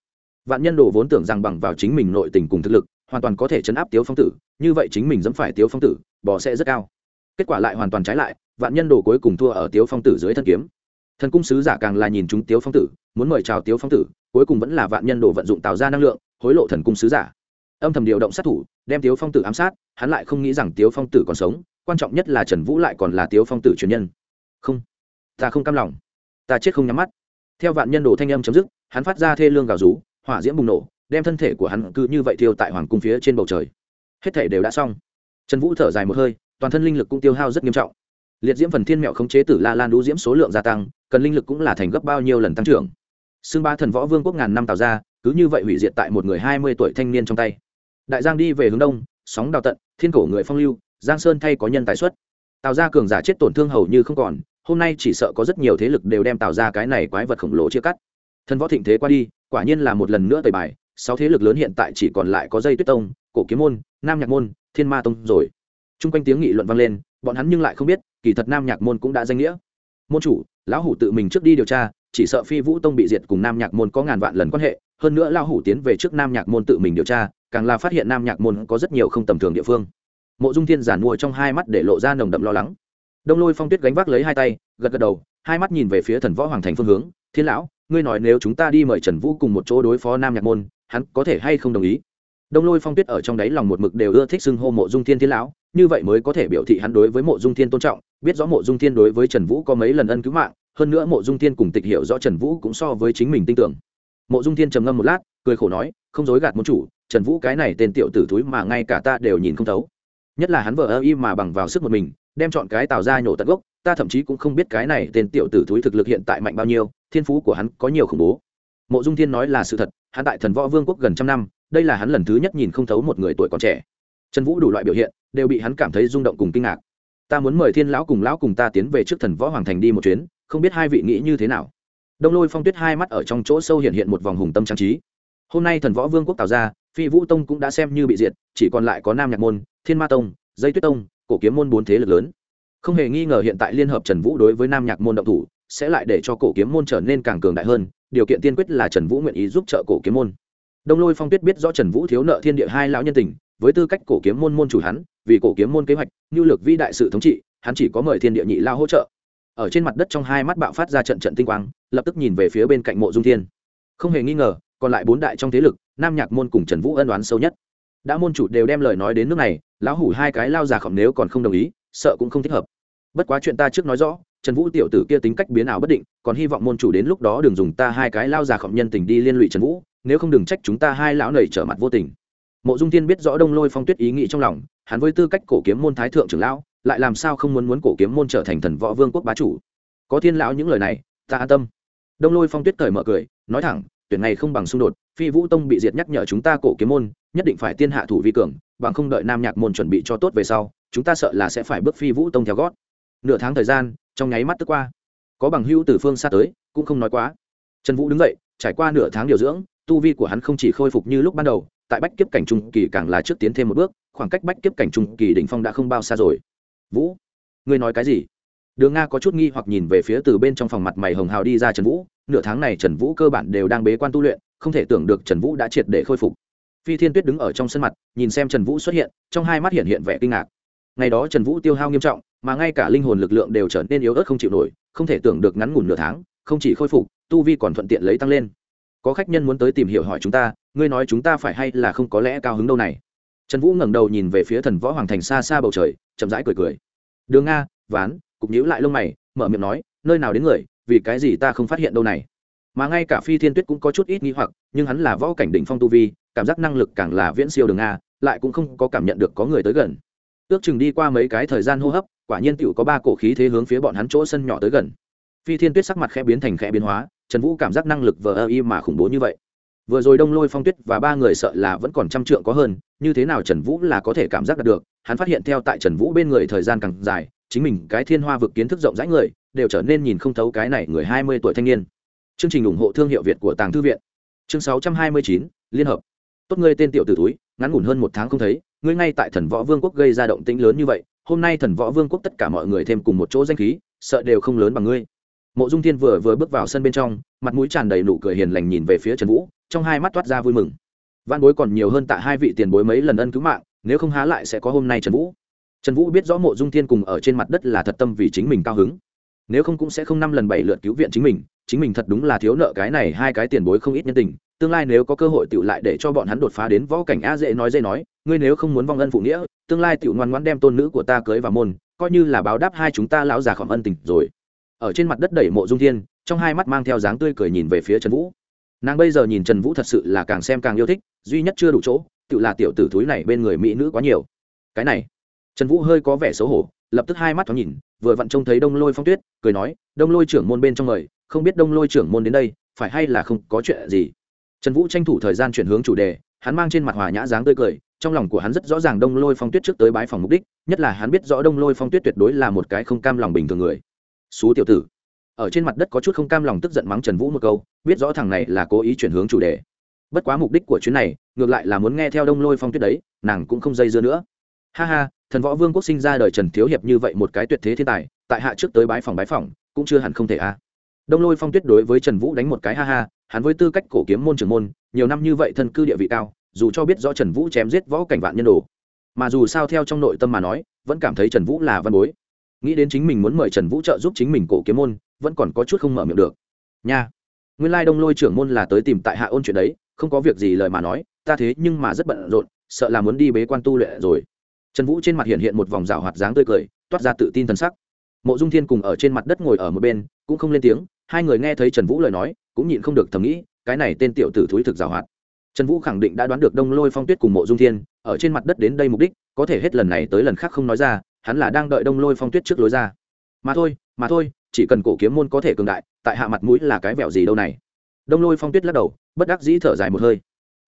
Vạn nhân đồ vốn tưởng rằng bằng vào chính mình nội tình cùng thực lực, hoàn toàn có thể chấn áp tiếu phong tử, như vậy chính mình dẫm phải tiếu phong tử, bỏ sẽ rất cao. Kết quả lại hoàn toàn trái lại, vạn nhân đồ cuối cùng thua ở tiếu phong tử dưới thân kiếm thần cung sứ giả càng là nhìn chúng tiếu phong tử, muốn mời chào tiếu phong tử, cuối cùng vẫn là vạn nhân đồ vận dụng tạo ra năng lượng, hối lộ thần cung sứ giả. Âm thầm điều động sát thủ, đem tiếu phong tử ám sát, hắn lại không nghĩ rằng tiếu phong tử còn sống, quan trọng nhất là trần vũ lại còn là tiếu phong tử truyền nhân. Không, ta không cam lòng. Ta chết không nhắm mắt. Theo vạn nhân đồ thanh âm chấm dứt, hắn phát ra thê lương gào rú, hỏa diễm bùng nổ, đem thân thể của hắn cứ như vậy thiêu tại hoàng cung phía trên bầu trời. Hết thể đều đã xong. Trần vũ thở dài một hơi, toàn thân linh lực cũng tiêu hao rất nghiêm trọng. Liệt diễm phần thiên mẹo khống chế tử la lan đũ diễm số lượng gia tăng cần linh lực cũng là thành gấp bao nhiêu lần tăng trưởng. Xương ba thần võ vương quốc ngàn năm tạo ra, cứ như vậy hủy diệt tại một người hai mươi tuổi thanh niên trong tay. Đại giang đi về hướng đông, sóng đào tận, thiên cổ người phong lưu, giang sơn thay có nhân tài xuất. Tạo ra cường giả chết tổn thương hầu như không còn, hôm nay chỉ sợ có rất nhiều thế lực đều đem tạo ra cái này quái vật khổng lồ chia cắt. Thần võ thịnh thế qua đi, quả nhiên là một lần nữa tẩy bài, sáu thế lực lớn hiện tại chỉ còn lại có dây tuyết tông, cổ kiếm môn, nam nhạc môn, thiên ma tông rồi. T r u n g quanh tiếng nghị luận vang lên, bọn hắn nhưng lại không biết, kỳ thật nam nhạc môn cũng đã danh nghĩa môn chủ, lão hủ tự mình trước đi điều tra, chỉ sợ phi vũ tông bị diệt cùng nam nhạc môn có ngàn vạn lần quan hệ, hơn nữa lão hủ tiến về trước nam nhạc môn tự mình điều tra, càng là phát hiện nam nhạc môn có rất nhiều không tầm thường địa phương. Mộ dung thiên giản mua trong hai mắt để lộ ra nồng đậm lo lắng. Đông lôi phong tuyết gánh vác lấy hai tay, gật gật đầu, hai mắt nhìn về phía thần võ hoàng thành phương hướng, thiên lão, ngươi nói nếu chúng ta đi mời trần vũ cùng một chỗ đối phó nam nhạc môn, hắn có thể hay không đồng ý? Đông lôi phong tuyết ở trong đáy lòng một mực đều ưa thích xưng hô mộ dung thiên thiên lão, như vậy mới có thể biểu thị hắn đối với mộ dung thiên tôn trọng biết rõ mộ dung thiên đối với trần vũ có mấy lần ân cứu mạng, hơn nữa mộ dung thiên cùng tịch hiểu rõ trần vũ cũng so với chính mình tin tưởng. Mộ dung thiên trầm ngâm một lát, cười khổ nói, không dối gạt môn chủ, trần vũ cái này tên tiểu tử thúi mà ngay cả ta đều nhìn không thấu. Nhất là hắn vợ ơ y mà bằng vào sức một mình, đem chọn cái tạo ra nhổ tận gốc, ta thậm chí cũng không biết cái này tên tiểu tử thúi thực lực hiện tại mạnh bao nhiêu, thiên phú của hắn có nhiều khủng bố. Mộ dung thiên nói là sự thật, hắn tại thần võ vương quốc gần trăm năm, đây là hắn lần thứ nhất nhìn không thấu một người tuổi còn trẻ. Trần vũ đủ loại biểu hiện, đều bị hắn cảm thấy rung động cùng kinh ngạc ta muốn mời thiên lão cùng lão cùng ta tiến về trước thần võ hoàng thành đi một chuyến, không biết hai vị nghĩ như thế nào. Đông lôi phong tuyết hai mắt ở trong chỗ sâu hiện hiện một vòng hùng tâm trang trí. Hôm nay thần võ vương quốc tạo ra, phi vũ tông cũng đã xem như bị diệt, chỉ còn lại có nam nhạc môn, thiên ma tông, dây tuyết tông, cổ kiếm môn bốn thế lực lớn. Không hề nghi ngờ hiện tại liên hợp trần vũ đối với nam nhạc môn động thủ, sẽ lại để cho cổ kiếm môn trở nên càng cường đại hơn, điều kiện tiên quyết là trần vũ nguyện ý giúp trợ cổ kiếm môn. Đông lôi phong tuyết biết rõ trần vũ thiếu nợ thiên địa hai lão nhân tình với tư cách cổ kiếm môn môn chủ hắn, vì cổ kiếm môn kế hoạch nhu lược vĩ đại sự thống trị, hắn chỉ có mời thiên địa nhị lao hỗ trợ. Ở trên mặt đất trong hai mắt bạo phát ra trận trận tinh quang, lập tức nhìn về phía bên cạnh mộ dung thiên. Không hề nghi ngờ, còn lại bốn đại trong thế lực, nam nhạc môn cùng trần vũ ân đoán sâu nhất. Đã môn chủ đều đem lời nói đến nước này, lão hủ hai cái lao già khổng nếu còn không đồng ý, sợ cũng không thích hợp. Bất quá chuyện ta trước nói rõ, trần vũ tiểu tử kia tính cách biến ảo bất định, còn hy vọng môn chủ đến lúc đó đừng dùng ta hai cái lao già khổng nhân tình đi liên lụy trần vũ, nếu không đừng trách chúng ta hai lão nầy trở mặt vô tình mộ dung tiên biết rõ đông lôi phong tuyết ý nghĩ trong lòng, hắn với tư cách cổ kiếm môn thái thượng trưởng lão, lại làm sao không muốn muốn cổ kiếm môn trở thành thần võ vương quốc bá chủ? Có thiên lão những lời này, ta an tâm. Đông lôi phong tuyết cởi mở cười, nói thẳng, tuyển này không bằng xung đột, phi vũ tông bị diệt nhắc nhở chúng ta cổ kiếm môn, nhất định phải tiên hạ thủ vi cường, bằng không đợi nam nhạc môn chuẩn bị cho tốt về sau, chúng ta sợ là sẽ phải bước phi vũ tông theo gót. Nửa tháng thời gian, trong nháy mắt tức qua. Có bằng hữu từ phương xa tới, cũng không nói quá. Trần vũ đứng dậy, trải qua nửa tháng điều dưỡng, tu vi của hắn không chỉ khôi phục như lúc ban đầu tại bách kiếp cảnh trung kỳ càng là trước tiến thêm một bước, khoảng cách bách kiếp cảnh trung kỳ đỉnh phong đã không bao xa rồi. Vũ, ngươi nói cái gì? Đường nga có chút nghi hoặc nhìn về phía từ bên trong phòng mặt mày hồng hào đi ra trần vũ, nửa tháng này trần vũ cơ bản đều đang bế quan tu luyện, không thể tưởng được trần vũ đã triệt để khôi phục. Phi thiên tuyết đứng ở trong sân mặt, nhìn xem trần vũ xuất hiện, trong hai mắt hiện hiện vẻ kinh ngạc. Ngày đó trần vũ tiêu hao nghiêm trọng, mà ngay cả linh hồn lực lượng đều trở nên yếu ớt không chịu nổi, không thể tưởng được ngắn ngủn nửa tháng, không chỉ khôi phục, tu vi còn thuận tiện lấy tăng lên. Có khách nhân muốn tới tìm hiểu hỏi chúng ta ngươi nói chúng ta phải hay là không có lẽ cao hứng đâu này? Trần vũ ngẩng đầu nhìn về phía thần võ hoàng thành xa xa bầu trời, chậm rãi cười cười. Đường nga, ván, cục nhíu lại lông mày, mở miệng nói, nơi nào đến người, vì cái gì ta không phát hiện đâu này? Mà ngay cả phi thiên tuyết cũng có chút ít nghi hoặc, nhưng hắn là võ cảnh đỉnh phong tu vi, cảm giác năng lực càng là viễn siêu đường nga, lại cũng không có cảm nhận được có người tới gần. Ước chừng đi qua mấy cái thời gian hô hấp, quả nhiên tựu có ba cổ khí thế hướng phía bọn hắn chỗ sân nhỏ tới gần. Phi thiên tuyết sắc mặt khẽ biến thành khẽ biến hóa, trần vũ cảm giác năng lực vờ ơ y mà khủng bố như vậy vừa rồi đông lôi phong tuyết và ba người sợ là vẫn còn trăm trượng có hơn, như thế nào trần vũ là có thể cảm giác được, hắn phát hiện theo tại trần vũ bên người thời gian càng dài, chính mình cái thiên hoa vực kiến thức rộng rãi người, đều trở nên nhìn không thấu cái này người hai mươi tuổi thanh niên. Chương trình ủng hộ thương hiệu việt của tàng thư viện. Chương sáu trăm hai mươi chín, liên hợp. Tốt ngươi tên tiểu t ử túi, ngắn ngủn hơn một tháng không thấy, ngươi ngay tại thần võ vương quốc gây ra động tĩnh lớn như vậy, hôm nay thần võ vương quốc tất cả mọi người thêm cùng một chỗ danh khí, sợ đều không lớn bằng ngươi. Mộ dung thiên vừa vừa bước vào sân bên trong, mặt mũi tràn đầy nụ cười hiền lành nhìn về phía trần vũ trong hai mắt toát ra vui mừng. Văn bối còn nhiều hơn tại hai vị tiền bối mấy lần ân cứu mạng, nếu không há lại sẽ có hôm nay trần vũ. Trần vũ biết rõ mộ dung thiên cùng ở trên mặt đất là thật tâm vì chính mình cao hứng. Nếu không cũng sẽ không năm lần bảy lượt cứu viện chính mình chính mình thật đúng là thiếu nợ cái này hai cái tiền bối không ít nhân tình, tương lai nếu có cơ hội tựu lại để cho bọn hắn đột phá đến võ cảnh a dễ nói dễ nói, ngươi nếu không muốn vong ân phụ nghĩa, tương lai tựu ngoan ngoãn đem tôn nữ của ta cưới vào môn, coi như là báo đáp hai chúng ta lão già khỏm ân tình rồi. Ở trên mặt đất đẩy mộ dung thiên, trong hai mắt mang theo dáng tươi cười nhìn về phía trần vũ nàng bây giờ nhìn trần vũ thật sự là càng xem càng yêu thích, duy nhất chưa đủ chỗ, tự là tiểu tử thúi này bên người mỹ nữ quá nhiều. Cái này, trần vũ hơi có vẻ xấu hổ, lập tức hai mắt thoáng nhìn, vừa vặn trông thấy đông lôi phong tuyết, cười nói, đông lôi trưởng môn bên trong người không biết đông lôi trưởng môn đến đây, phải hay là không có chuyện gì? Trần vũ tranh thủ thời gian chuyển hướng chủ đề, hắn mang trên mặt hòa nhã dáng tươi cười, trong lòng của hắn rất rõ ràng đông lôi phong tuyết trước tới bái phòng mục đích, nhất là hắn biết rõ đông lôi phong tuyết tuyệt đối là một cái không cam lòng bình thường người. Xú tiểu tử ở trên mặt đất có chút không cam lòng tức giận mắng trần vũ một câu, biết rõ thằng này là cố ý chuyển hướng chủ đề. Bất quá mục đích của chuyến này, ngược lại là muốn nghe theo đông lôi phong tuyết đấy, nàng cũng không dây dưa nữa. Ha ha, thần võ vương quốc sinh ra đời trần thiếu hiệp như vậy một cái tuyệt thế thiên tài, tại hạ trước tới bái phòng bái phòng, cũng chưa hẳn không thể a. Đông lôi phong tuyết đối với trần vũ đánh một cái ha ha, hắn với tư cách cổ kiếm môn trưởng môn, nhiều năm như vậy thân cư địa vị cao, dù cho biết rõ trần vũ chém giết võ cảnh vạn nhân đồ, mà dù sao theo trong nội tâm mà nói, vẫn cảm thấy trần vũ là văn bối. Nghĩ đến chính mình muốn mời trần vũ trợ giúp chính mình cổ kiếm môn vẫn còn có chút không mở miệng được. Nha. Nguyên lai đông lôi trưởng môn là tới tìm tại hạ ôn chuyện đấy, không có việc gì lời mà nói, ta thế nhưng mà rất bận rộn, sợ là muốn đi bế quan tu luyện rồi. Trần vũ trên mặt hiện hiện một vòng rào hoạt dáng tươi cười, toát ra tự tin t sắc. Mộ dung thiên cùng ở trên mặt đất ngồi ở một bên, cũng không lên tiếng, hai người nghe thấy trần vũ lời nói, cũng nhịn không được thầm nghĩ, cái này tên tiểu tử thúi thực rào hoạt. Trần vũ khẳng định đã đoán được đông lôi phong tuyết cùng mộ dung thiên, ở trên mặt đất đến đây mục đích, có thể hết lần này tới lần khác không nói ra, hắn là đang đợi đông lôi phong tuyết trước lối ra. Mà thôi mà thôi chỉ cần cổ kiếm môn có thể cường đại, tại hạ mặt mũi là cái vẹo gì đâu này. Đông lôi phong tuyết lắc đầu, bất đắc dĩ thở dài một hơi.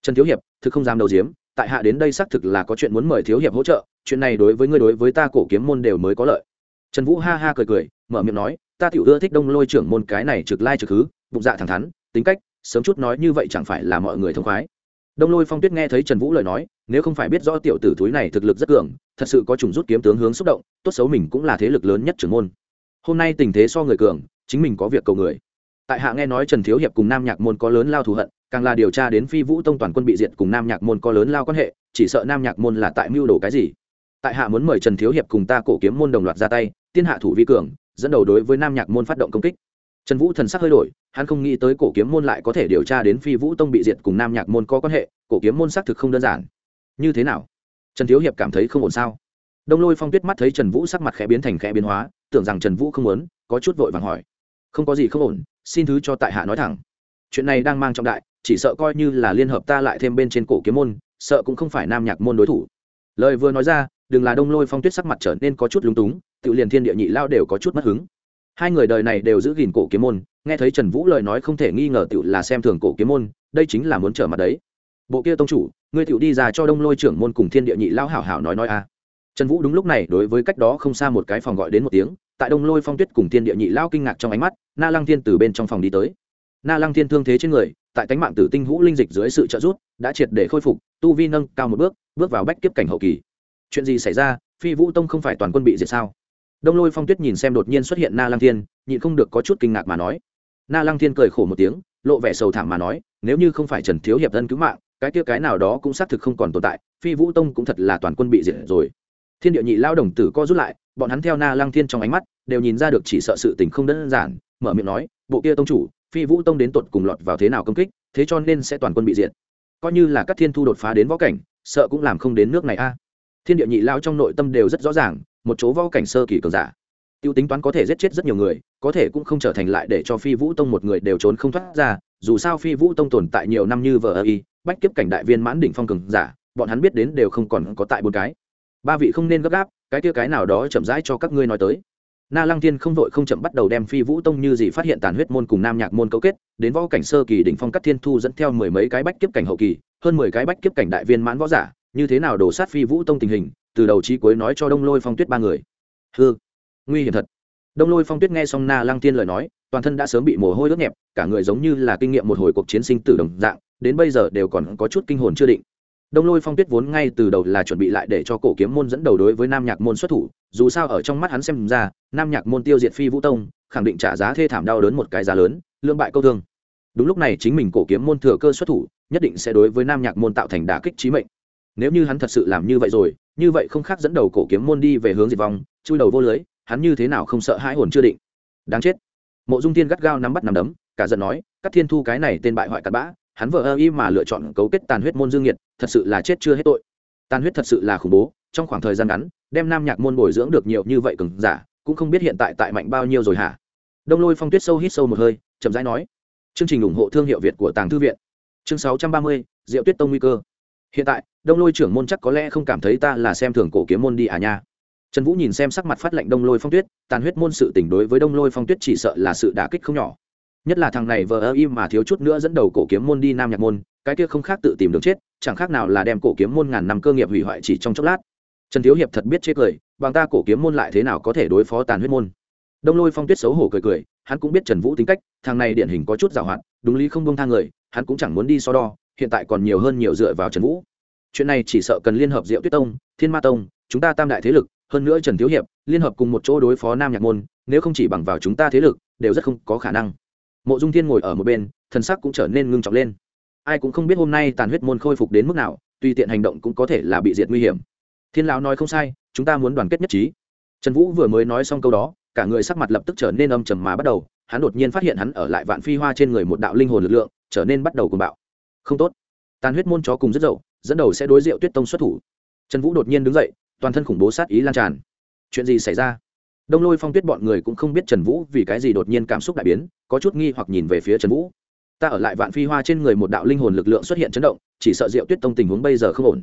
Trần thiếu hiệp, thực không dám đầu diếm tại hạ đến đây xác thực là có chuyện muốn mời thiếu hiệp hỗ trợ, chuyện này đối với ngươi đối với ta cổ kiếm môn đều mới có lợi. Trần vũ ha ha cười cười, mở miệng nói, ta tiểu ưa thích đông lôi trưởng môn cái này trực lai trực hứ, bụng dạ thẳng thắn, tính cách, sớm chút nói như vậy chẳng phải là mọi người thông khoái. Đông lôi phong tuyết nghe thấy trần vũ lời nói, nếu không phải biết rõ tiểu tử túi này thực lực rất cường, thật sự có trùng rút kiếm tướng hướng xúc động, tốt xấu mình cũng là thế lực lớn nhất trưởng môn hôm nay tình thế so người cường, chính mình có việc cầu người. Tại hạ nghe nói trần thiếu hiệp cùng nam nhạc môn có lớn lao thù hận, càng là điều tra đến phi vũ tông toàn quân bị diệt cùng nam nhạc môn có lớn lao quan hệ, chỉ sợ nam nhạc môn là tại mưu đồ cái gì. Tại hạ muốn mời trần thiếu hiệp cùng ta cổ kiếm môn đồng loạt ra tay, tiên hạ thủ vi cường, dẫn đầu đối với nam nhạc môn phát động công kích. Trần vũ thần sắc hơi đổi, hắn không nghĩ tới cổ kiếm môn lại có thể điều tra đến phi vũ tông bị diệt cùng nam nhạc môn có quan hệ, cổ kiếm môn xác thực không đơn giản. Như thế nào? Trần thiếu hiệp cảm thấy không ổn sao? Đông lôi phong tuyết mắt thấy trần vũ sắc mặt khẽ biến thành khẽ biến hóa, tưởng rằng trần vũ không muốn, có chút vội vàng hỏi. Không có gì không ổn, xin thứ cho tại hạ nói thẳng. Chuyện này đang mang trọng đại, chỉ sợ coi như là liên hợp ta lại thêm bên trên cổ kiếm môn, sợ cũng không phải nam nhạc môn đối thủ. Lời vừa nói ra, đừng là đông lôi phong tuyết sắc mặt trở nên có chút lúng túng, tự liền thiên địa nhị lao đều có chút mất hứng. Hai người đời này đều giữ gìn cổ kiếm môn, nghe thấy trần vũ lời nói không thể nghi ngờ tự là xem thường cổ kiếm môn, đây chính là muốn trở mặt đấy. Bộ kia tông chủ, ngươi tự đi ra cho đông lôi trưởng môn cùng thiên địa nhị lao hảo hảo nói nói a trần vũ đúng lúc này đối với cách đó không xa một cái phòng gọi đến một tiếng, tại đông lôi phong tuyết cùng thiên địa nhị lao kinh ngạc trong ánh mắt, na lăng thiên từ bên trong phòng đi tới. Na lăng thiên thương thế trên người, tại cánh mạng tử tinh hũ linh dịch dưới sự trợ giúp, đã triệt để khôi phục, tu vi nâng cao một bước bước vào bách kiếp cảnh hậu kỳ. Chuyện gì xảy ra? Phi vũ tông không phải toàn quân bị diệt sao? Đông lôi phong tuyết nhìn xem đột nhiên xuất hiện na lăng thiên, nhịn không được có chút kinh ngạc mà nói. Na lăng thiên cười khổ một tiếng, lộ vẻ sầu thảm mà nói, nếu như không phải trần thiếu hiệp thân cứu mạng, cái kia cái nào đó cũng xác thực không còn tồn tại, phi vũ tông cũng thật là toàn quân bị diệt rồi thiên địa nhị lao đồng tử co rút lại, bọn hắn theo na lăng thiên trong ánh mắt, đều nhìn ra được chỉ sợ sự tình không đơn giản, mở miệng nói, bộ kia tông chủ, phi vũ tông đến tột cùng lọt vào thế nào công kích, thế cho nên sẽ toàn quân bị diện. coi như là các thiên thu đột phá đến võ cảnh, sợ cũng làm không đến nước này a. Thiên địa nhị lao trong nội tâm đều rất rõ ràng, một chỗ võ cảnh sơ kỳ cường giả. Tiêu tính toán có thể giết chết rất nhiều người, có thể cũng không trở thành lại để cho phi vũ tông một người đều trốn không thoát ra, dù sao phi vũ tông tồn tại nhiều năm như vờ ơ y, bách kiếp cảnh đại viên mãn đỉnh phong cường giả, bọn hắn biết đến đều không còn có tại bốn cái ba vị không nên gấp gáp, cái kia cái nào đó chậm rãi cho các ngươi nói tới. Na lăng Thiên không vội không chậm bắt đầu đem phi vũ tông như gì phát hiện tàn huyết môn cùng nam nhạc môn cấu kết, đến võ cảnh sơ kỳ đỉnh phong cắt thiên thu dẫn theo mười mấy cái bách kiếp cảnh hậu kỳ, hơn mười cái bách kiếp cảnh đại viên mãn võ giả, như thế nào đổ sát phi vũ tông tình hình, từ đầu chí cuối nói cho đông lôi phong tuyết ba người. Hư nguy hiểm thật. Đông lôi phong tuyết nghe xong na lăng Thiên lời nói, toàn thân đã sớm bị mồ hôi ướt nhẹp, cả người giống như là kinh nghiệm một hồi cuộc chiến sinh tử đồng dạng, đến bây giờ đều còn có chút kinh hồn chưa định đông lôi phong tuyết vốn ngay từ đầu là chuẩn bị lại để cho cổ kiếm môn dẫn đầu đối với nam nhạc môn xuất thủ, dù sao ở trong mắt hắn xem ra, nam nhạc môn tiêu diệt phi vũ tông, khẳng định trả giá thê thảm đau đớn một cái giá lớn lương bại câu thương. Đúng lúc này chính mình cổ kiếm môn thừa cơ xuất thủ, nhất định sẽ đối với nam nhạc môn tạo thành đả kích trí mệnh. Nếu như hắn thật sự làm như vậy rồi, như vậy không khác dẫn đầu cổ kiếm môn đi về hướng diệt vong, chui đầu vô lưới, hắn như thế nào không sợ hãi hồn chưa định. Đáng chết. Mộ dung thiên gắt gao nắm bắt nắm đấm, cả giận nói, các thiên thu cái này tên bại hoại cặn bã hắn vợ ơ y mà lựa chọn cấu kết tàn huyết môn dương nhiệt, thật sự là chết chưa hết tội. Tàn huyết thật sự là khủng bố, trong khoảng thời gian ngắn, đem nam nhạc môn bồi dưỡng được nhiều như vậy cừng giả, cũng không biết hiện tại tại mạnh bao nhiêu rồi hả? Đông lôi phong tuyết sâu hít sâu một hơi, chậm rãi nói, chương trình ủng hộ thương hiệu việt của tàng thư viện. Chương sáu trăm ba mươi, diệu tuyết tông nguy cơ. Hiện tại, đông lôi trưởng môn chắc có lẽ không cảm thấy ta là xem thường cổ kiếm môn đi à nha. Trần vũ nhìn xem sắc mặt phát lệnh đông lôi phong tuyết, tàn huyết môn sự tỉnh đối với đông lôi phong tuyết chỉ sợ là sự đả kích không nhỏ nhất là thằng này vờ ơ im mà thiếu chút nữa dẫn đầu cổ kiếm môn đi nam nhạc môn, cái kia không khác tự tìm đường chết, chẳng khác nào là đem cổ kiếm môn ngàn năm cơ nghiệp hủy hoại chỉ trong chốc lát. Trần thiếu hiệp thật biết chê cười, bằng ta cổ kiếm môn lại thế nào có thể đối phó tàn huyết môn. Đông lôi phong tuyết xấu hổ cười cười, hắn cũng biết trần vũ tính cách, thằng này điển hình có chút giảo hoạt, đúng lý không bông thang người, hắn cũng chẳng muốn đi so đo, hiện tại còn nhiều hơn nhiều dựa vào trần vũ. Chuyện này chỉ sợ cần liên hợp diệu tuyết tông, thiên ma tông, chúng ta tam đại thế lực, hơn nữa trần thiếu hiệp, liên hợp cùng một chỗ đối phó nam nhạc môn, nếu không chỉ bằng vào chúng ta thế lực, đều rất không có khả năng mộ dung thiên ngồi ở một bên, thần sắc cũng trở nên ngưng trọng lên. Ai cũng không biết hôm nay tàn huyết môn khôi phục đến mức nào, tùy tiện hành động cũng có thể là bị diệt nguy hiểm. Thiên lão nói không sai, chúng ta muốn đoàn kết nhất trí. Trần vũ vừa mới nói xong câu đó, cả người sắc mặt lập tức trở nên âm trầm mà bắt đầu, hắn đột nhiên phát hiện hắn ở lại vạn phi hoa trên người một đạo linh hồn lực lượng, trở nên bắt đầu cùng bạo. Không tốt. Tàn huyết môn chó cùng rất dậu, dẫn đầu sẽ đối diệu tuyết tông xuất thủ. Trần vũ đột nhiên đứng dậy, toàn thân khủng bố sát ý lan tràn. Chuyện gì xảy ra? Đông lôi phong tuyết bọn người cũng không biết trần vũ vì cái gì đột nhiên cảm xúc đại biến có chút nghi hoặc nhìn về phía trần vũ. Ta ở lại vạn phi hoa trên người một đạo linh hồn lực lượng xuất hiện chấn động, chỉ sợ diệu tuyết tông tình huống bây giờ không ổn.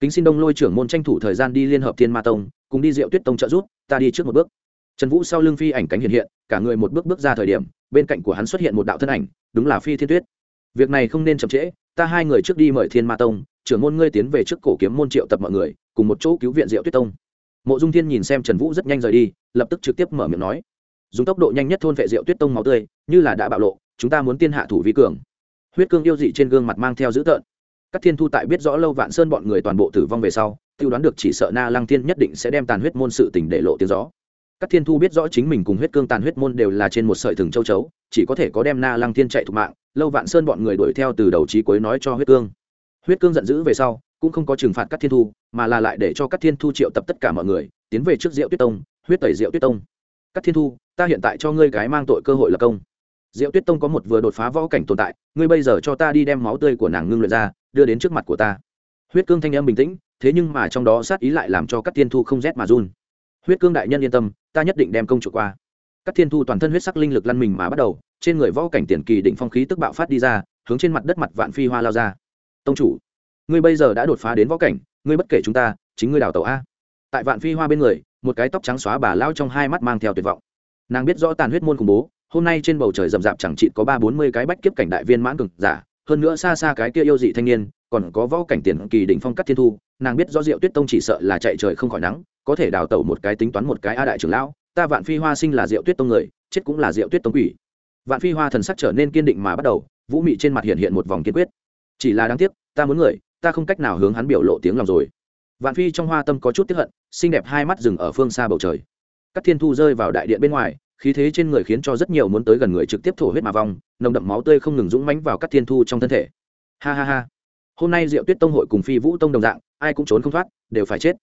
Kính xin đông lôi trưởng môn tranh thủ thời gian đi liên hợp thiên ma tông, cùng đi diệu tuyết tông trợ giúp, ta đi trước một bước. Trần vũ sau lưng phi ảnh cánh hiện hiện, cả người một bước bước ra thời điểm, bên cạnh của hắn xuất hiện một đạo thân ảnh, đúng là phi thiên tuyết. Việc này không nên chậm trễ, ta hai người trước đi mời thiên ma tông, trưởng môn ngươi tiến về trước cổ kiếm môn triệu tập mọi người, cùng một chỗ cứu viện diệu tuyết tông. Mộ dung thiên nhìn xem trần vũ rất nhanh rời đi, lập tức trực tiếp mở miệng nói dùng tốc độ nhanh nhất thôn vệ diệu tuyết tông máu tươi, như là đã bạo lộ, chúng ta muốn tiên hạ thủ vi cường. Huyết cương yêu dị trên gương mặt mang theo dữ tợn. Các thiên thu tại biết rõ lâu vạn sơn bọn người toàn bộ tử vong về sau, tiêu đoán được chỉ sợ na lăng thiên nhất định sẽ đem tàn huyết môn sự tình để lộ tiếng gió các thiên thu biết rõ chính mình cùng huyết cương tàn huyết môn đều là trên một sợi thừng châu chấu, chỉ có thể có đem na lăng thiên chạy thục mạng, lâu vạn sơn bọn người đuổi theo từ đầu trí cuối nói cho huyết cương. Huyết cương giận dữ về sau, cũng không có trừng phạt các thiên thu, mà là lại để cho các thiên thu triệu tập tất cả mọi người, tiến về trước diệu tuyết tông, huyết tẩy diệu tuyết tông. Các thiên thu ta hiện tại cho ngươi cái mang tội cơ hội là công. Diệu tuyết tông có một vừa đột phá võ cảnh tồn tại, ngươi bây giờ cho ta đi đem máu tươi của nàng ngưng luyện ra, đưa đến trước mặt của ta. Huyết cương thanh em bình tĩnh, thế nhưng mà trong đó sát ý lại làm cho các thiên thu không rét mà run. Huyết cương đại nhân yên tâm, ta nhất định đem công chủ qua. Các thiên thu toàn thân huyết sắc linh lực lăn mình mà bắt đầu, trên người võ cảnh tiền kỳ định phong khí tức bạo phát đi ra, hướng trên mặt đất mặt vạn phi hoa lao ra. Tông chủ, ngươi bây giờ đã đột phá đến võ cảnh, ngươi bất kể chúng ta, chính ngươi đào tẩu a. Tại vạn phi hoa bên người, một cái tóc trắng xóa bà lao trong hai mắt mang theo tuyệt vọng nàng biết rõ tàn huyết môn khủng bố, hôm nay trên bầu trời rậm rạp chẳng chị có ba bốn mươi cái bách kiếp cảnh đại viên mãn cực giả, hơn nữa xa xa cái kia yêu dị thanh niên, còn có võ cảnh tiền kỳ đỉnh phong cắt thiên thu, nàng biết rõ diệu tuyết tông chỉ sợ là chạy trời không khỏi nắng, có thể đào tẩu một cái tính toán một cái a đại trưởng lão, ta vạn phi hoa sinh là diệu tuyết tông người, chết cũng là diệu tuyết tông quỷ. Vạn phi hoa thần sắc trở nên kiên định mà bắt đầu, vũ mị trên mặt hiện hiện một vòng kiên quyết. Chỉ là đáng tiếc, ta muốn người, ta không cách nào hướng hắn biểu lộ tiếng lòng rồi. Vạn phi trong hoa tâm có chút tiếp hận, xinh đẹp hai mắt dừng ở phương xa bầu trời các thiên thu rơi vào đại điện bên ngoài, khí thế trên người khiến cho rất nhiều muốn tới gần người trực tiếp thổ huyết mà vong, nồng đậm máu tươi không ngừng dũng mãnh vào các thiên thu trong thân thể. Ha ha ha. Hôm nay diệu tuyết tông hội cùng phi vũ tông đồng dạng, ai cũng trốn không thoát, đều phải chết.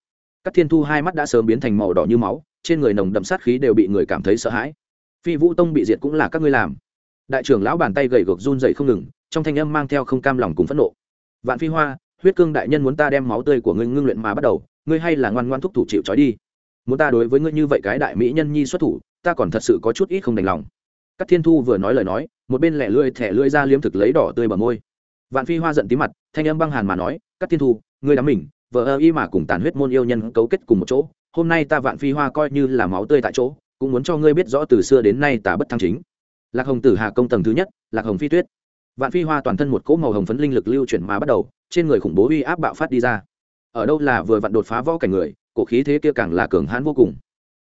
Các thiên thu hai mắt đã sớm biến thành màu đỏ như máu, trên người nồng đậm sát khí đều bị người cảm thấy sợ hãi. Phi vũ tông bị diệt cũng là các ngươi làm. Đại trưởng lão bàn tay gầy gộc run dậy không ngừng, trong thanh âm mang theo không cam lòng cùng phẫn nộ. Vạn phi hoa, huyết cương đại nhân muốn ta đem máu tươi của ngươi ngưng luyện mà bắt đầu, ngươi hay là ngoan ngoan thúc thủ chịu trói đi muốn ta đối với ngươi như vậy cái đại mỹ nhân nhi xuất thủ, ta còn thật sự có chút ít không đành lòng. Các thiên thu vừa nói lời nói, một bên lẻ lươi thẻ lươi ra liếm thực lấy đỏ tươi bờ môi. Vạn phi hoa giận tí mặt, thanh âm băng hàn mà nói các thiên thu, ngươi đắm mình, vợ ơ y mà cùng tàn huyết môn yêu nhân cấu kết cùng một chỗ, hôm nay ta vạn phi hoa coi như là máu tươi tại chỗ, cũng muốn cho ngươi biết rõ từ xưa đến nay ta bất thăng chính. Lạc hồng tử hà công tầng thứ nhất, lạc hồng phi tuyết. Vạn phi hoa toàn thân một cỗ màu hồng phấn linh lực lưu chuyển mà bắt đầu, trên người khủng bố uy áp bạo phát đi ra. Ở đâu là vừa vặn đột phá võ cảnh người cổ khí thế kia càng là cường hãn vô cùng.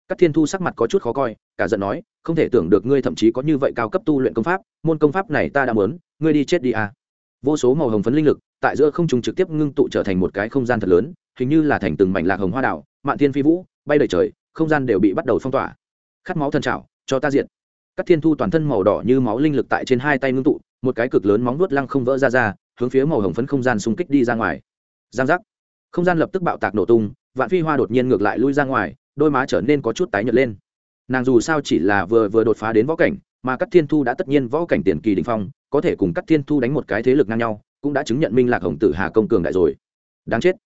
Các thiên thu sắc mặt có chút khó coi, cả giận nói, không thể tưởng được ngươi thậm chí có như vậy cao cấp tu luyện công pháp, môn công pháp này ta đã muốn, ngươi đi chết đi à. Vô số màu hồng phấn linh lực, tại giữa không trung trực tiếp ngưng tụ trở thành một cái không gian thật lớn, hình như là thành từng mảnh lạc hồng hoa đảo mạn thiên phi vũ, bay đầy trời, không gian đều bị bắt đầu phong tỏa. Khát máu thần trào cho ta diện các thiên thu toàn thân màu đỏ như máu linh lực tại trên hai tay ngưng tụ, một cái cực lớn móng vuốt lăng không vỡ ra ra, hướng phía màu hồng phấn không gian xung kích đi ra ngoài. Giang giác. Không gian lập tức bạo tạc nổ tung vạn phi hoa đột nhiên ngược lại lui ra ngoài, đôi má trở nên có chút tái nhợt lên. Nàng dù sao chỉ là vừa vừa đột phá đến võ cảnh, mà các thiên thu đã tất nhiên võ cảnh tiền kỳ đình phong, có thể cùng các thiên thu đánh một cái thế lực ngang nhau, cũng đã chứng nhận minh lạc hồng tử hà công cường đại rồi. Đáng chết.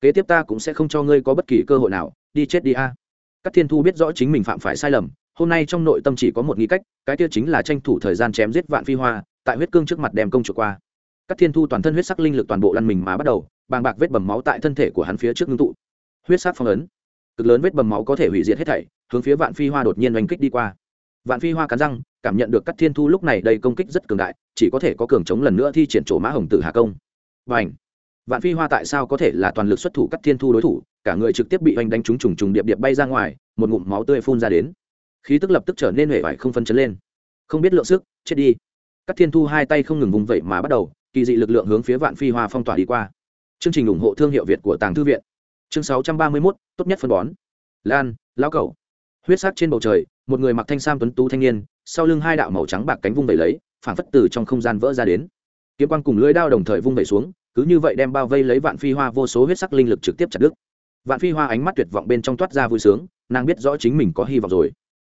Kế tiếp ta cũng sẽ không cho ngươi có bất kỳ cơ hội nào, đi chết đi a. Các thiên thu biết rõ chính mình phạm phải sai lầm, hôm nay trong nội tâm chỉ có một nghi cách, cái kia chính là tranh thủ thời gian chém giết vạn phi hoa, tại huyết cương trước mặt đem công trục qua. Các thiên thu toàn thân huyết sắc linh lực toàn bộ lăn mình mà bắt đầu, bàng bạc vết bầm máu tại thân thể của hắn phía trước ngưng tụ huyết sát phong ấn. Cực lớn vết bầm máu có thể hủy diệt hết thảy, hướng phía vạn phi hoa đột nhiên oanh kích đi qua. Vạn phi hoa cắn răng, cảm nhận được các thiên thu lúc này đây công kích rất cường đại, chỉ có thể có cường chống lần nữa thi triển chỗ mã hồng tử hà công. Và ảnh vạn phi hoa tại sao có thể là toàn lực xuất thủ các thiên thu đối thủ, cả người trực tiếp bị oanh đánh trúng trùng trùng điệp điệp bay ra ngoài, một ngụm máu tươi phun ra đến. Khí tức lập tức trở nên huệ vải không phân chấn lên. Không biết lượng sức, chết đi. Các thiên thu hai tay không ngừng vùng vẫy mà bắt đầu, kỳ dị lực lượng hướng phía vạn phi hoa phong tỏa đi qua. Chương trình ủng hộ thương hiệu việt của tàng thư viện chương sáu trăm ba mươi mốt, tốt nhất phân bón. Lan, lão cẩu. Huyết sắc trên bầu trời, một người mặc thanh sam tuấn tú thanh niên, sau lưng hai đạo màu trắng bạc cánh vung vẩy lấy, phảng phất từ trong không gian vỡ ra đến. Kiếm quang cùng lưỡi đao đồng thời vung vẩy xuống, cứ như vậy đem bao vây lấy vạn phi hoa vô số huyết sắc linh lực trực tiếp chặt đứt. Vạn phi hoa ánh mắt tuyệt vọng bên trong toát ra vui sướng, nàng biết rõ chính mình có hy vọng rồi.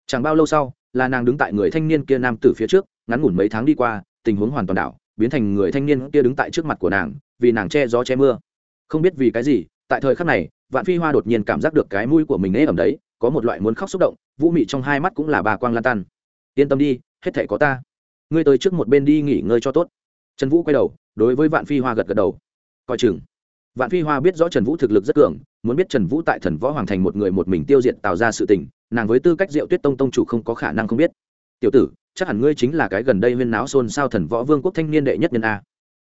Chẳng bao lâu sau, là nàng đứng tại người thanh niên kia nam tử phía trước, ngắn ngủn mấy tháng đi qua, tình huống hoàn toàn đảo, biến thành người thanh niên kia đứng tại trước mặt của nàng, vì nàng che gió che mưa. Không biết vì cái gì tại thời khắc này, vạn phi hoa đột nhiên cảm giác được cái mũi của mình ế ẩm đấy, có một loại muốn khóc xúc động, vũ mị trong hai mắt cũng là bà quang lan tan. Yên tâm đi, hết thể có ta. Ngươi tới trước một bên đi nghỉ ngơi cho tốt. Trần vũ quay đầu, đối với vạn phi hoa gật gật đầu. Coi chừng. Vạn phi hoa biết rõ trần vũ thực lực rất cường, muốn biết trần vũ tại thần võ hoàng thành một người một mình tiêu diệt tạo ra sự tình, nàng với tư cách diệu tuyết tông tông chủ không có khả năng không biết. Tiểu tử, chắc hẳn ngươi chính là cái gần đây huyên náo xôn xao thần võ vương quốc thanh niên đệ nhất nhân a.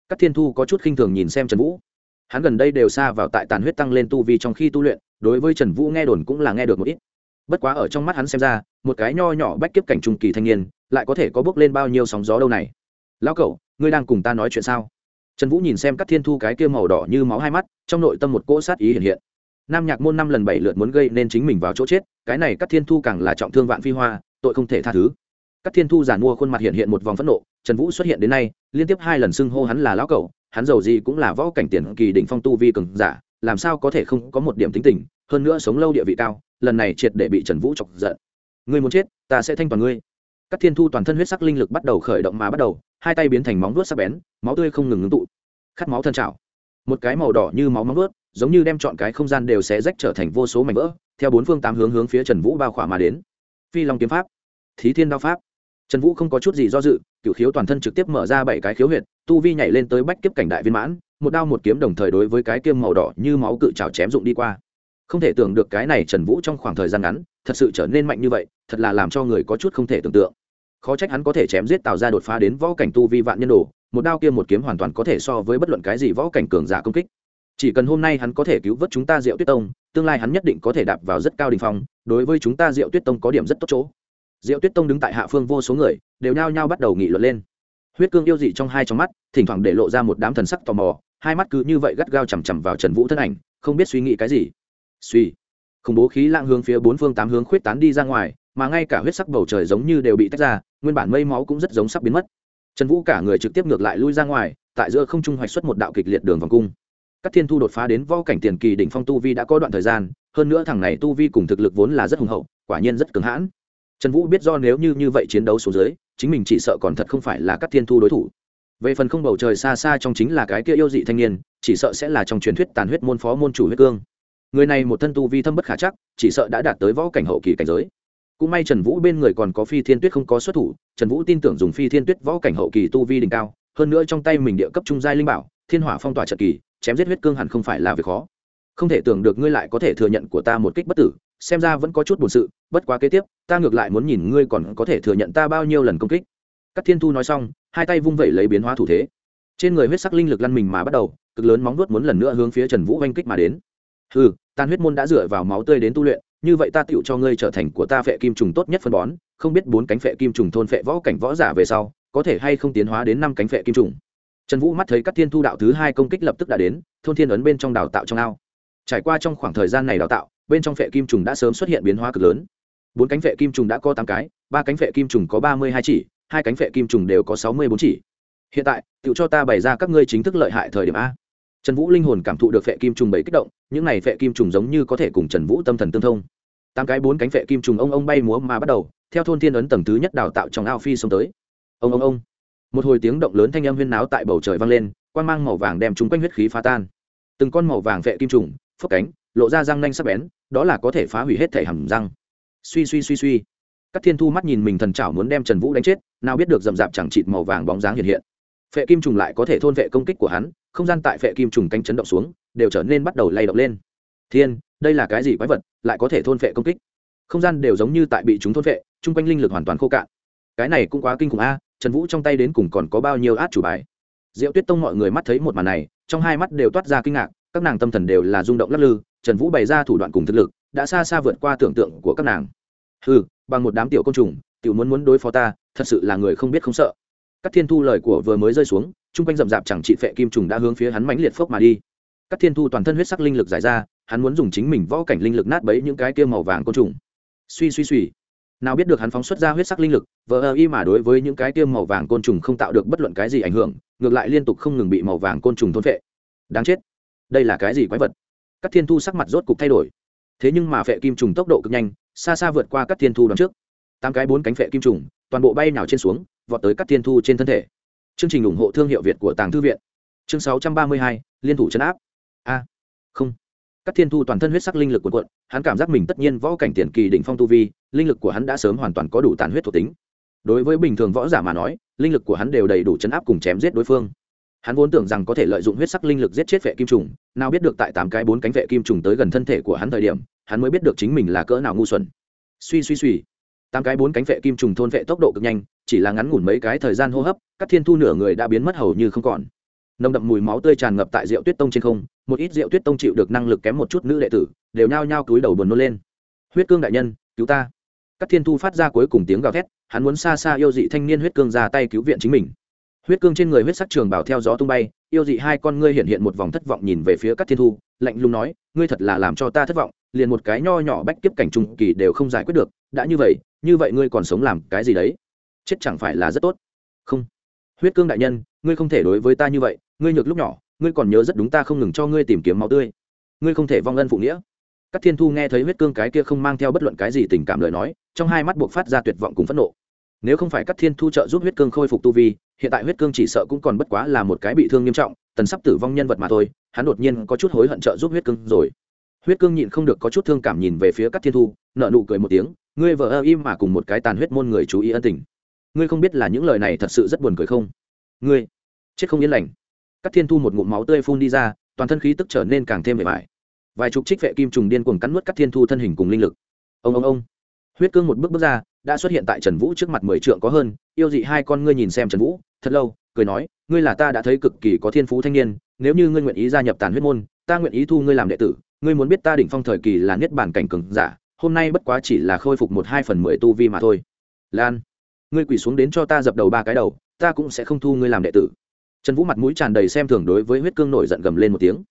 Các thiên thu có chút khinh thường nhìn xem trần vũ hắn gần đây đều xa vào tại tàn huyết tăng lên tu vi trong khi tu luyện, đối với trần vũ nghe đồn cũng là nghe được một ít. Bất quá ở trong mắt hắn xem ra, một cái nho nhỏ bách kiếp cảnh trung kỳ thanh niên, lại có thể có bước lên bao nhiêu sóng gió đâu này. Lão cậu, ngươi đang cùng ta nói chuyện sao? Trần vũ nhìn xem các thiên thu cái kia màu đỏ như máu hai mắt, trong nội tâm một cỗ sát ý hiện hiện. Nam nhạc môn năm lần bảy lượt muốn gây nên chính mình vào chỗ chết, cái này các thiên thu càng là trọng thương vạn phi hoa, tội không thể tha thứ. Các thiên thu giản mua khuôn mặt hiện hiện một vòng phẫn nộ, trần vũ xuất hiện đến nay, liên tiếp hai lần xưng hô hắn là lão cậu hắn giàu gì cũng là võ cảnh tiền kỳ đỉnh phong tu vi cường giả, làm sao có thể không có một điểm tính tình, hơn nữa sống lâu địa vị cao, lần này triệt để bị trần vũ chọc giận. Ngươi muốn chết, ta sẽ thanh toàn ngươi. Các thiên thu toàn thân huyết sắc linh lực bắt đầu khởi động mà bắt đầu, hai tay biến thành móng vuốt sắc bén, máu tươi không ngừng ngưng tụ. Khát máu thân trào một cái màu đỏ như máu móng vuốt, giống như đem chọn cái không gian đều sẽ rách trở thành vô số mảnh vỡ, theo bốn phương tám hướng hướng phía trần vũ bao khỏa mà đến. Phi long kiếm pháp. Thí thiên đao pháp. Trần vũ không có chút gì do dự cựu khiếu toàn thân trực tiếp mở ra bảy cái khiếu huyệt, tu vi nhảy lên tới bách kiếp cảnh đại viên mãn, một đao một kiếm đồng thời đối với cái kiêm màu đỏ như máu cự trào chém dụng đi qua. Không thể tưởng được cái này trần vũ trong khoảng thời gian ngắn, thật sự trở nên mạnh như vậy, thật là làm cho người có chút không thể tưởng tượng. Khó trách hắn có thể chém giết tạo ra đột phá đến võ cảnh tu vi vạn nhân đồ, một đao kia một kiếm hoàn toàn có thể so với bất luận cái gì võ cảnh cường giả công kích. Chỉ cần hôm nay hắn có thể cứu vớt chúng ta diệu tuyết tông, tương lai hắn nhất định có thể đạp vào rất cao đình phong, đối với chúng ta diệu tuyết tông có điểm rất tốt chỗ diệu tuyết tông đứng tại hạ phương vô số người, đều nhao nhao bắt đầu nghị luận lên. Huyết cương yêu dị trong hai trong mắt, thỉnh thoảng để lộ ra một đám thần sắc tò mò, hai mắt cứ như vậy gắt gao chằm chằm vào trần vũ thân ảnh, không biết suy nghĩ cái gì. Suy. Khủng bố khí lạng hướng phía bốn phương tám hướng khuyết tán đi ra ngoài, mà ngay cả huyết sắc bầu trời giống như đều bị tách ra, nguyên bản mây máu cũng rất giống sắp biến mất. Trần vũ cả người trực tiếp ngược lại lui ra ngoài, tại giữa không trung hoạch xuất một đạo kịch liệt đường vòng cung. Các thiên thu đột phá đến võ cảnh tiền kỳ đỉnh phong tu vi đã có đoạn thời gian, hơn nữa thằng này tu vi cùng thực lực vốn là rất hùng hậu, quả nhiên rất cứng hãn trần vũ biết do nếu như như vậy chiến đấu xuống dưới, chính mình chỉ sợ còn thật không phải là các thiên thu đối thủ. Về phần không bầu trời xa xa trong chính là cái kia yêu dị thanh niên, chỉ sợ sẽ là trong truyền thuyết tàn huyết môn phó môn chủ huyết cương. Người này một thân tu vi thâm bất khả chắc, chỉ sợ đã đạt tới võ cảnh hậu kỳ cảnh giới. Cũng may trần vũ bên người còn có phi thiên tuyết không có xuất thủ, trần vũ tin tưởng dùng phi thiên tuyết võ cảnh hậu kỳ tu vi đỉnh cao, hơn nữa trong tay mình địa cấp trung giai linh bảo, thiên hỏa phong tỏa trận kỳ, chém giết huyết cương hẳn không phải là việc khó. Không thể tưởng được ngươi lại có thể thừa nhận của ta một kích bất tử xem ra vẫn có chút buồn sự, bất quá kế tiếp, ta ngược lại muốn nhìn ngươi còn có thể thừa nhận ta bao nhiêu lần công kích. Các thiên thu nói xong, hai tay vung vẩy lấy biến hóa thủ thế. Trên người huyết sắc linh lực lăn mình mà bắt đầu, cực lớn móng vuốt muốn lần nữa hướng phía trần vũ oanh kích mà đến. Ừ tan huyết môn đã dựa vào máu tươi đến tu luyện, như vậy ta tựu cho ngươi trở thành của ta phệ kim trùng tốt nhất phân bón, không biết bốn cánh phệ kim trùng thôn phệ võ cảnh võ giả về sau, có thể hay không tiến hóa đến năm cánh phệ kim trùng. Trần vũ mắt thấy các thiên thu đạo thứ hai công kích lập tức đã đến, thôn thiên ấn bên trong đào tạo trong ao. Trải qua trong khoảng thời gian này đào tạo bên trong phệ kim trùng đã sớm xuất hiện biến hóa cực lớn. Bốn cánh phệ kim trùng đã có tám cái, ba cánh phệ kim trùng có ba mươi hai chỉ, hai cánh phệ kim trùng đều có sáu mươi bốn chỉ. Hiện tại tự cho ta bày ra các ngươi chính thức lợi hại thời điểm a. Trần vũ linh hồn cảm thụ được phệ kim trùng bảy kích động, những này phệ kim trùng giống như có thể cùng trần vũ tâm thần tương thông. Tám cái bốn cánh phệ kim trùng ông ông bay múa mà bắt đầu, theo thôn thiên ấn tầng thứ nhất đào tạo trong ao phi xông tới. Ông ông ông. Một hồi tiếng động lớn thanh âm huyên náo tại bầu trời vang lên, quang mang màu vàng đem chúng quanh huyết khí phá tan. Từng con màu vàng phệ kim trùng, phốc cánh, lộ ra răng nanh sắc bén đó là có thể phá hủy hết thể hầm răng. Suy suy suy suy. Các thiên thu mắt nhìn mình thần chảo muốn đem trần vũ đánh chết, nào biết được rậm rạp chẳng chịt màu vàng bóng dáng hiện hiện. Phệ kim trùng lại có thể thôn vệ công kích của hắn, không gian tại phệ kim trùng canh chấn động xuống, đều trở nên bắt đầu lay động lên. Thiên, đây là cái gì quái vật, lại có thể thôn phệ công kích? Không gian đều giống như tại bị chúng thôn phệ chung quanh linh lực hoàn toàn khô cạn. Cái này cũng quá kinh khủng a, trần vũ trong tay đến cùng còn có bao nhiêu át chủ bài? Diệu tuyết tông mọi người mắt thấy một màn này, trong hai mắt đều toát ra kinh ngạc, các nàng tâm thần đều là rung động lắc lư trần vũ bày ra thủ đoạn cùng thực lực, đã xa xa vượt qua tưởng tượng của các nàng. Ừ bằng một đám tiểu côn trùng, tiểu muốn muốn đối phó ta, thật sự là người không biết không sợ. Các thiên thu lời của vừa mới rơi xuống, chung quanh rậm rạp chẳng trị phệ kim trùng đã hướng phía hắn mãnh liệt phốc mà đi. Các thiên thu toàn thân huyết sắc linh lực giải ra, hắn muốn dùng chính mình võ cảnh linh lực nát bấy những cái kia màu vàng côn trùng. Suy suy suy. Nào biết được hắn phóng xuất ra huyết sắc linh lực, vờ ơ y mà đối với những cái kia màu vàng côn trùng không tạo được bất luận cái gì ảnh hưởng, ngược lại liên tục không ngừng bị màu vàng côn trùng thôn phệ. Đáng chết. Đây là cái gì quái vật? Các thiên thu sắc mặt rốt cục thay đổi. Thế nhưng mà phệ kim trùng tốc độ cực nhanh, xa xa vượt qua các thiên thu đón trước. Tám cái bốn cánh phệ kim trùng, toàn bộ bay nào trên xuống, vọt tới các thiên thu trên thân thể. Chương trình ủng hộ thương hiệu việt của tàng thư viện. Chương sáu trăm ba mươi hai, liên thủ chấn áp. A, không. Các thiên thu toàn thân huyết sắc linh lực của quận hắn cảm giác mình tất nhiên võ cảnh tiền kỳ đỉnh phong tu vi, linh lực của hắn đã sớm hoàn toàn có đủ tàn huyết thuộc tính. Đối với bình thường võ giả mà nói, linh lực của hắn đều đầy đủ chấn áp cùng chém giết đối phương hắn vốn tưởng rằng có thể lợi dụng huyết sắc linh lực giết chết vệ kim trùng, nào biết được tại tám cái bốn cánh vệ kim trùng tới gần thân thể của hắn thời điểm, hắn mới biết được chính mình là cỡ nào ngu xuẩn. Suy suy suy. Tám cái bốn cánh vệ kim trùng thôn vệ tốc độ cực nhanh, chỉ là ngắn ngủn mấy cái thời gian hô hấp, các thiên thu nửa người đã biến mất hầu như không còn. Nồng đậm mùi máu tươi tràn ngập tại rượu tuyết tông trên không, một ít rượu tuyết tông chịu được năng lực kém một chút nữ đệ tử, đều nhao nhao cúi đầu buồn nôn lên. Huyết cương đại nhân, cứu ta. Các thiên thu phát ra cuối cùng tiếng gào thét, hắn muốn xa xa yêu dị thanh niên huyết cương ra tay cứu viện chính mình huyết cương trên người huyết sắc trường bảo theo gió tung bay, yêu dị hai con ngươi hiện hiện một vòng thất vọng nhìn về phía các thiên thu, lạnh lùng nói, ngươi thật là làm cho ta thất vọng, liền một cái nho nhỏ bách kiếp cảnh trung kỳ đều không giải quyết được, đã như vậy như vậy ngươi còn sống làm cái gì đấy? Chết chẳng phải là rất tốt. Không. Huyết cương đại nhân, ngươi không thể đối với ta như vậy, ngươi nhược lúc nhỏ, ngươi còn nhớ rất đúng ta không ngừng cho ngươi tìm kiếm máu tươi. Ngươi không thể vong ân phụ nghĩa. Các thiên thu nghe thấy huyết cương cái kia không mang theo bất luận cái gì tình cảm lời nói, trong hai mắt buộc phát ra tuyệt vọng cùng phẫn nộ. Nếu không phải các thiên thu trợ giúp huyết cương khôi phục tu vi hiện tại huyết cương chỉ sợ cũng còn bất quá là một cái bị thương nghiêm trọng, tần sắp tử vong nhân vật mà thôi, hắn đột nhiên có chút hối hận trợ giúp huyết cương rồi. Huyết cương nhịn không được có chút thương cảm nhìn về phía các thiên thu nợ nụ cười một tiếng, ngươi vợ ơ im mà cùng một cái tàn huyết môn người chú ý ân tình. Ngươi không biết là những lời này thật sự rất buồn cười không? Ngươi, chết không yên lành. Các thiên thu một ngụm máu tươi phun đi ra, toàn thân khí tức trở nên càng thêm vẻ vải vài chục trích vệ kim trùng điên cuồng cắn nuốt các thiên thu thân hình cùng linh lực. Ông ông ông. Huyết cương một bước bước ra đã xuất hiện tại trần vũ trước mặt mười trượng có hơn, yêu dị hai con ngươi nhìn xem trần vũ, thật lâu, cười nói, ngươi là ta đã thấy cực kỳ có thiên phú thanh niên, nếu như ngươi nguyện ý gia nhập tàn huyết môn, ta nguyện ý thu ngươi làm đệ tử, ngươi muốn biết ta đỉnh phong thời kỳ là niết bản cảnh cường giả, hôm nay bất quá chỉ là khôi phục một hai phần mười tu vi mà thôi. Lan, ngươi quỳ xuống đến cho ta dập đầu ba cái đầu, ta cũng sẽ không thu ngươi làm đệ tử. Trần vũ mặt mũi tràn đầy xem thường đối với huyết cương nổi giận gầm lên một tiếng.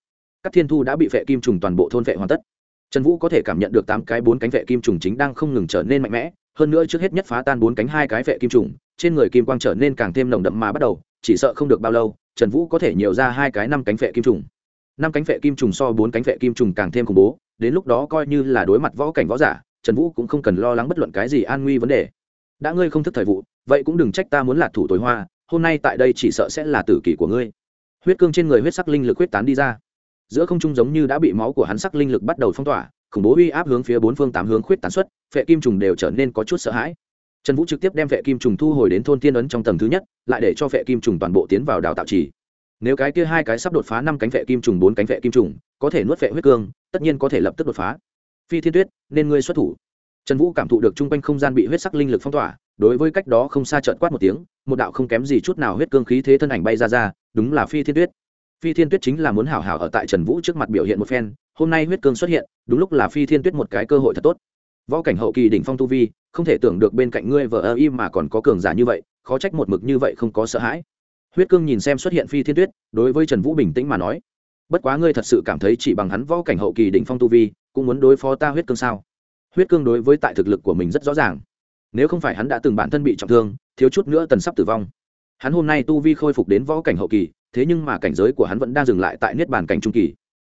Các thiên thu đã bị vệ kim trùng toàn bộ thôn vệ hoàn tất. Trần vũ có thể cảm nhận được tám cái bốn cánh vệ kim trùng chính đang không ngừng trở nên mạnh mẽ hơn nữa trước hết nhất phá tan bốn cánh hai cái vệ kim trùng, trên người kim quang trở nên càng thêm nồng đậm mà bắt đầu, chỉ sợ không được bao lâu, trần vũ có thể nhiều ra hai cái năm cánh vệ kim trùng. Năm cánh vệ kim trùng so bốn cánh vệ kim trùng càng thêm khủng bố, đến lúc đó coi như là đối mặt võ cảnh võ giả, trần vũ cũng không cần lo lắng bất luận cái gì an nguy vấn đề. Đã ngươi không thức thời vụ, vậy cũng đừng trách ta muốn lạc thủ tối hoa, hôm nay tại đây chỉ sợ sẽ là tử kỷ của ngươi. Huyết cương trên người huyết sắc linh lực huyết tán đi ra. Giữa không trung giống như đã bị máu của hắn sắc linh lực bắt đầu phong tỏa khủng bố uy áp hướng phía bốn phương tám hướng khuyết tán xuất, phệ kim trùng đều trở nên có chút sợ hãi. Trần vũ trực tiếp đem phệ kim trùng thu hồi đến thôn tiên ấn trong tầng thứ nhất, lại để cho phệ kim trùng toàn bộ tiến vào đào tạo trì. Nếu cái kia hai cái sắp đột phá năm cánh phệ kim trùng, bốn cánh phệ kim trùng, có thể nuốt phệ huyết cương, tất nhiên có thể lập tức đột phá. Phi thiên tuyết, nên ngươi xuất thủ. Trần vũ cảm thụ được chung quanh không gian bị huyết sắc linh lực phong tỏa, đối với cách đó không xa trợn quát một tiếng, một đạo không kém gì chút nào huyết cương khí thế thân ảnh bay ra ra, đúng là phi thiên tuyết phi thiên tuyết chính là muốn hảo hảo ở tại trần vũ trước mặt biểu hiện một phen, hôm nay huyết cương xuất hiện, đúng lúc là phi thiên tuyết một cái cơ hội thật tốt. Võ cảnh hậu kỳ đỉnh phong tu vi, không thể tưởng được bên cạnh ngươi vợ ơ im mà còn có cường giả như vậy, khó trách một mực như vậy không có sợ hãi. Huyết cương nhìn xem xuất hiện phi thiên tuyết, đối với trần vũ bình tĩnh mà nói, bất quá ngươi thật sự cảm thấy chỉ bằng hắn võ cảnh hậu kỳ đỉnh phong tu vi, cũng muốn đối phó ta huyết cương sao? Huyết cương đối với tại thực lực của mình rất rõ ràng. Nếu không phải hắn đã từng bản thân bị trọng thương, thiếu chút nữa tần sắp tử vong. Hắn hôm nay tu vi khôi phục đến võ cảnh hậu kỳ thế nhưng mà cảnh giới của hắn vẫn đang dừng lại tại niết bàn cảnh trung kỳ.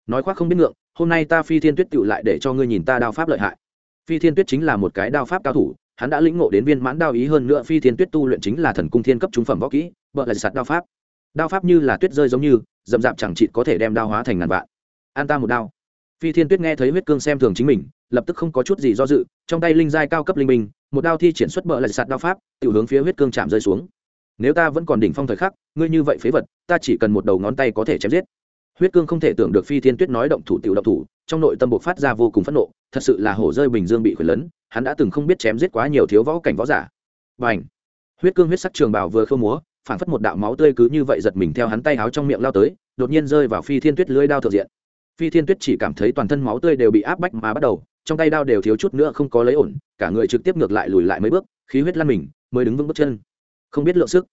Nói khoác không biết ngượng, hôm nay ta phi thiên tuyết tựu lại để cho ngươi nhìn ta đao pháp lợi hại. Phi thiên tuyết chính là một cái đao pháp cao thủ, hắn đã lĩnh ngộ đến viên mãn đao ý hơn nữa phi thiên tuyết tu luyện chính là thần cung thiên cấp trung phẩm võ kỹ vợ là sạt đao pháp. Đao pháp như là tuyết rơi giống như dậm dạp chẳng chịt có thể đem đao hóa thành ngàn vạn. An ta một đao. Phi thiên tuyết nghe thấy huyết cương xem thường chính mình, lập tức không có chút gì do dự, trong tay linh giai cao cấp linh minh một đao thi triển xuất bợ là sạt đao pháp tự hướng phía huyết cương chạm rơi xuống nếu ta vẫn còn đỉnh phong thời khắc, ngươi như vậy phế vật, ta chỉ cần một đầu ngón tay có thể chém giết. Huyết cương không thể tưởng được phi thiên tuyết nói động thủ tiểu động thủ, trong nội tâm buộc phát ra vô cùng phẫn nộ, thật sự là hổ rơi bình dương bị khuyển lấn, hắn đã từng không biết chém giết quá nhiều thiếu võ cảnh võ giả. Và ảnh huyết cương huyết sắc trường bào vừa khơ múa, phảng phất một đạo máu tươi cứ như vậy giật mình theo hắn tay háo trong miệng lao tới, đột nhiên rơi vào phi thiên tuyết lưới đao thượng diện. Phi thiên tuyết chỉ cảm thấy toàn thân máu tươi đều bị áp bách mà bắt đầu, trong tay đao đều thiếu chút nữa không có lấy ổn, cả người trực tiếp ngược lại lùi lại mấy bước, khí huyết lăn mình, mới đứng vững bước chân không biết lượng sức.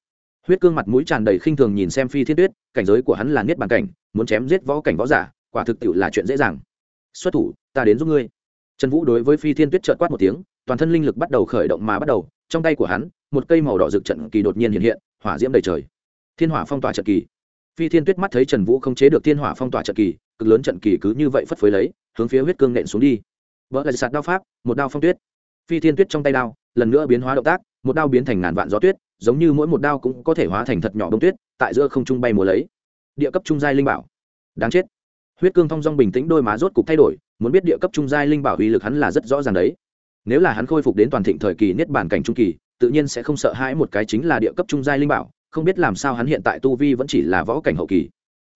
Huyết cương mặt mũi tràn đầy khinh thường nhìn xem phi thiên tuyết, cảnh giới của hắn là niết bàn cảnh, muốn chém giết võ cảnh võ giả, quả thực tiệu là chuyện dễ dàng. Xuất thủ, ta đến giúp ngươi. Trần vũ đối với phi thiên tuyết trợn quát một tiếng, toàn thân linh lực bắt đầu khởi động mà bắt đầu, trong tay của hắn, một cây màu đỏ rực trận kỳ đột nhiên hiện hiện, hỏa diễm đầy trời. Thiên hỏa phong tỏa trận kỳ. Phi thiên tuyết mắt thấy trần vũ không chế được thiên hỏa phong tỏa trận kỳ, cực lớn trận kỳ cứ như vậy phất phới lấy, hướng phía huyết cương nện xuống đi. Vỡ là sạt đao pháp, một đao phong tuyết. Phi thiên tuyết trong tay đao, lần nữa biến hóa động tác, một đao biến thành ngàn vạn gió tuyết giống như mỗi một đao cũng có thể hóa thành thật nhỏ bông tuyết, tại giữa không trung bay múa lấy. Địa cấp trung giai linh bảo. Đáng chết. Huyết cương thong dong bình tĩnh đôi má rốt cục thay đổi, muốn biết địa cấp trung giai linh bảo uy lực hắn là rất rõ ràng đấy. Nếu là hắn khôi phục đến toàn thịnh thời kỳ niết bản cảnh trung kỳ, tự nhiên sẽ không sợ hãi một cái chính là địa cấp trung giai linh bảo, không biết làm sao hắn hiện tại tu vi vẫn chỉ là võ cảnh hậu kỳ.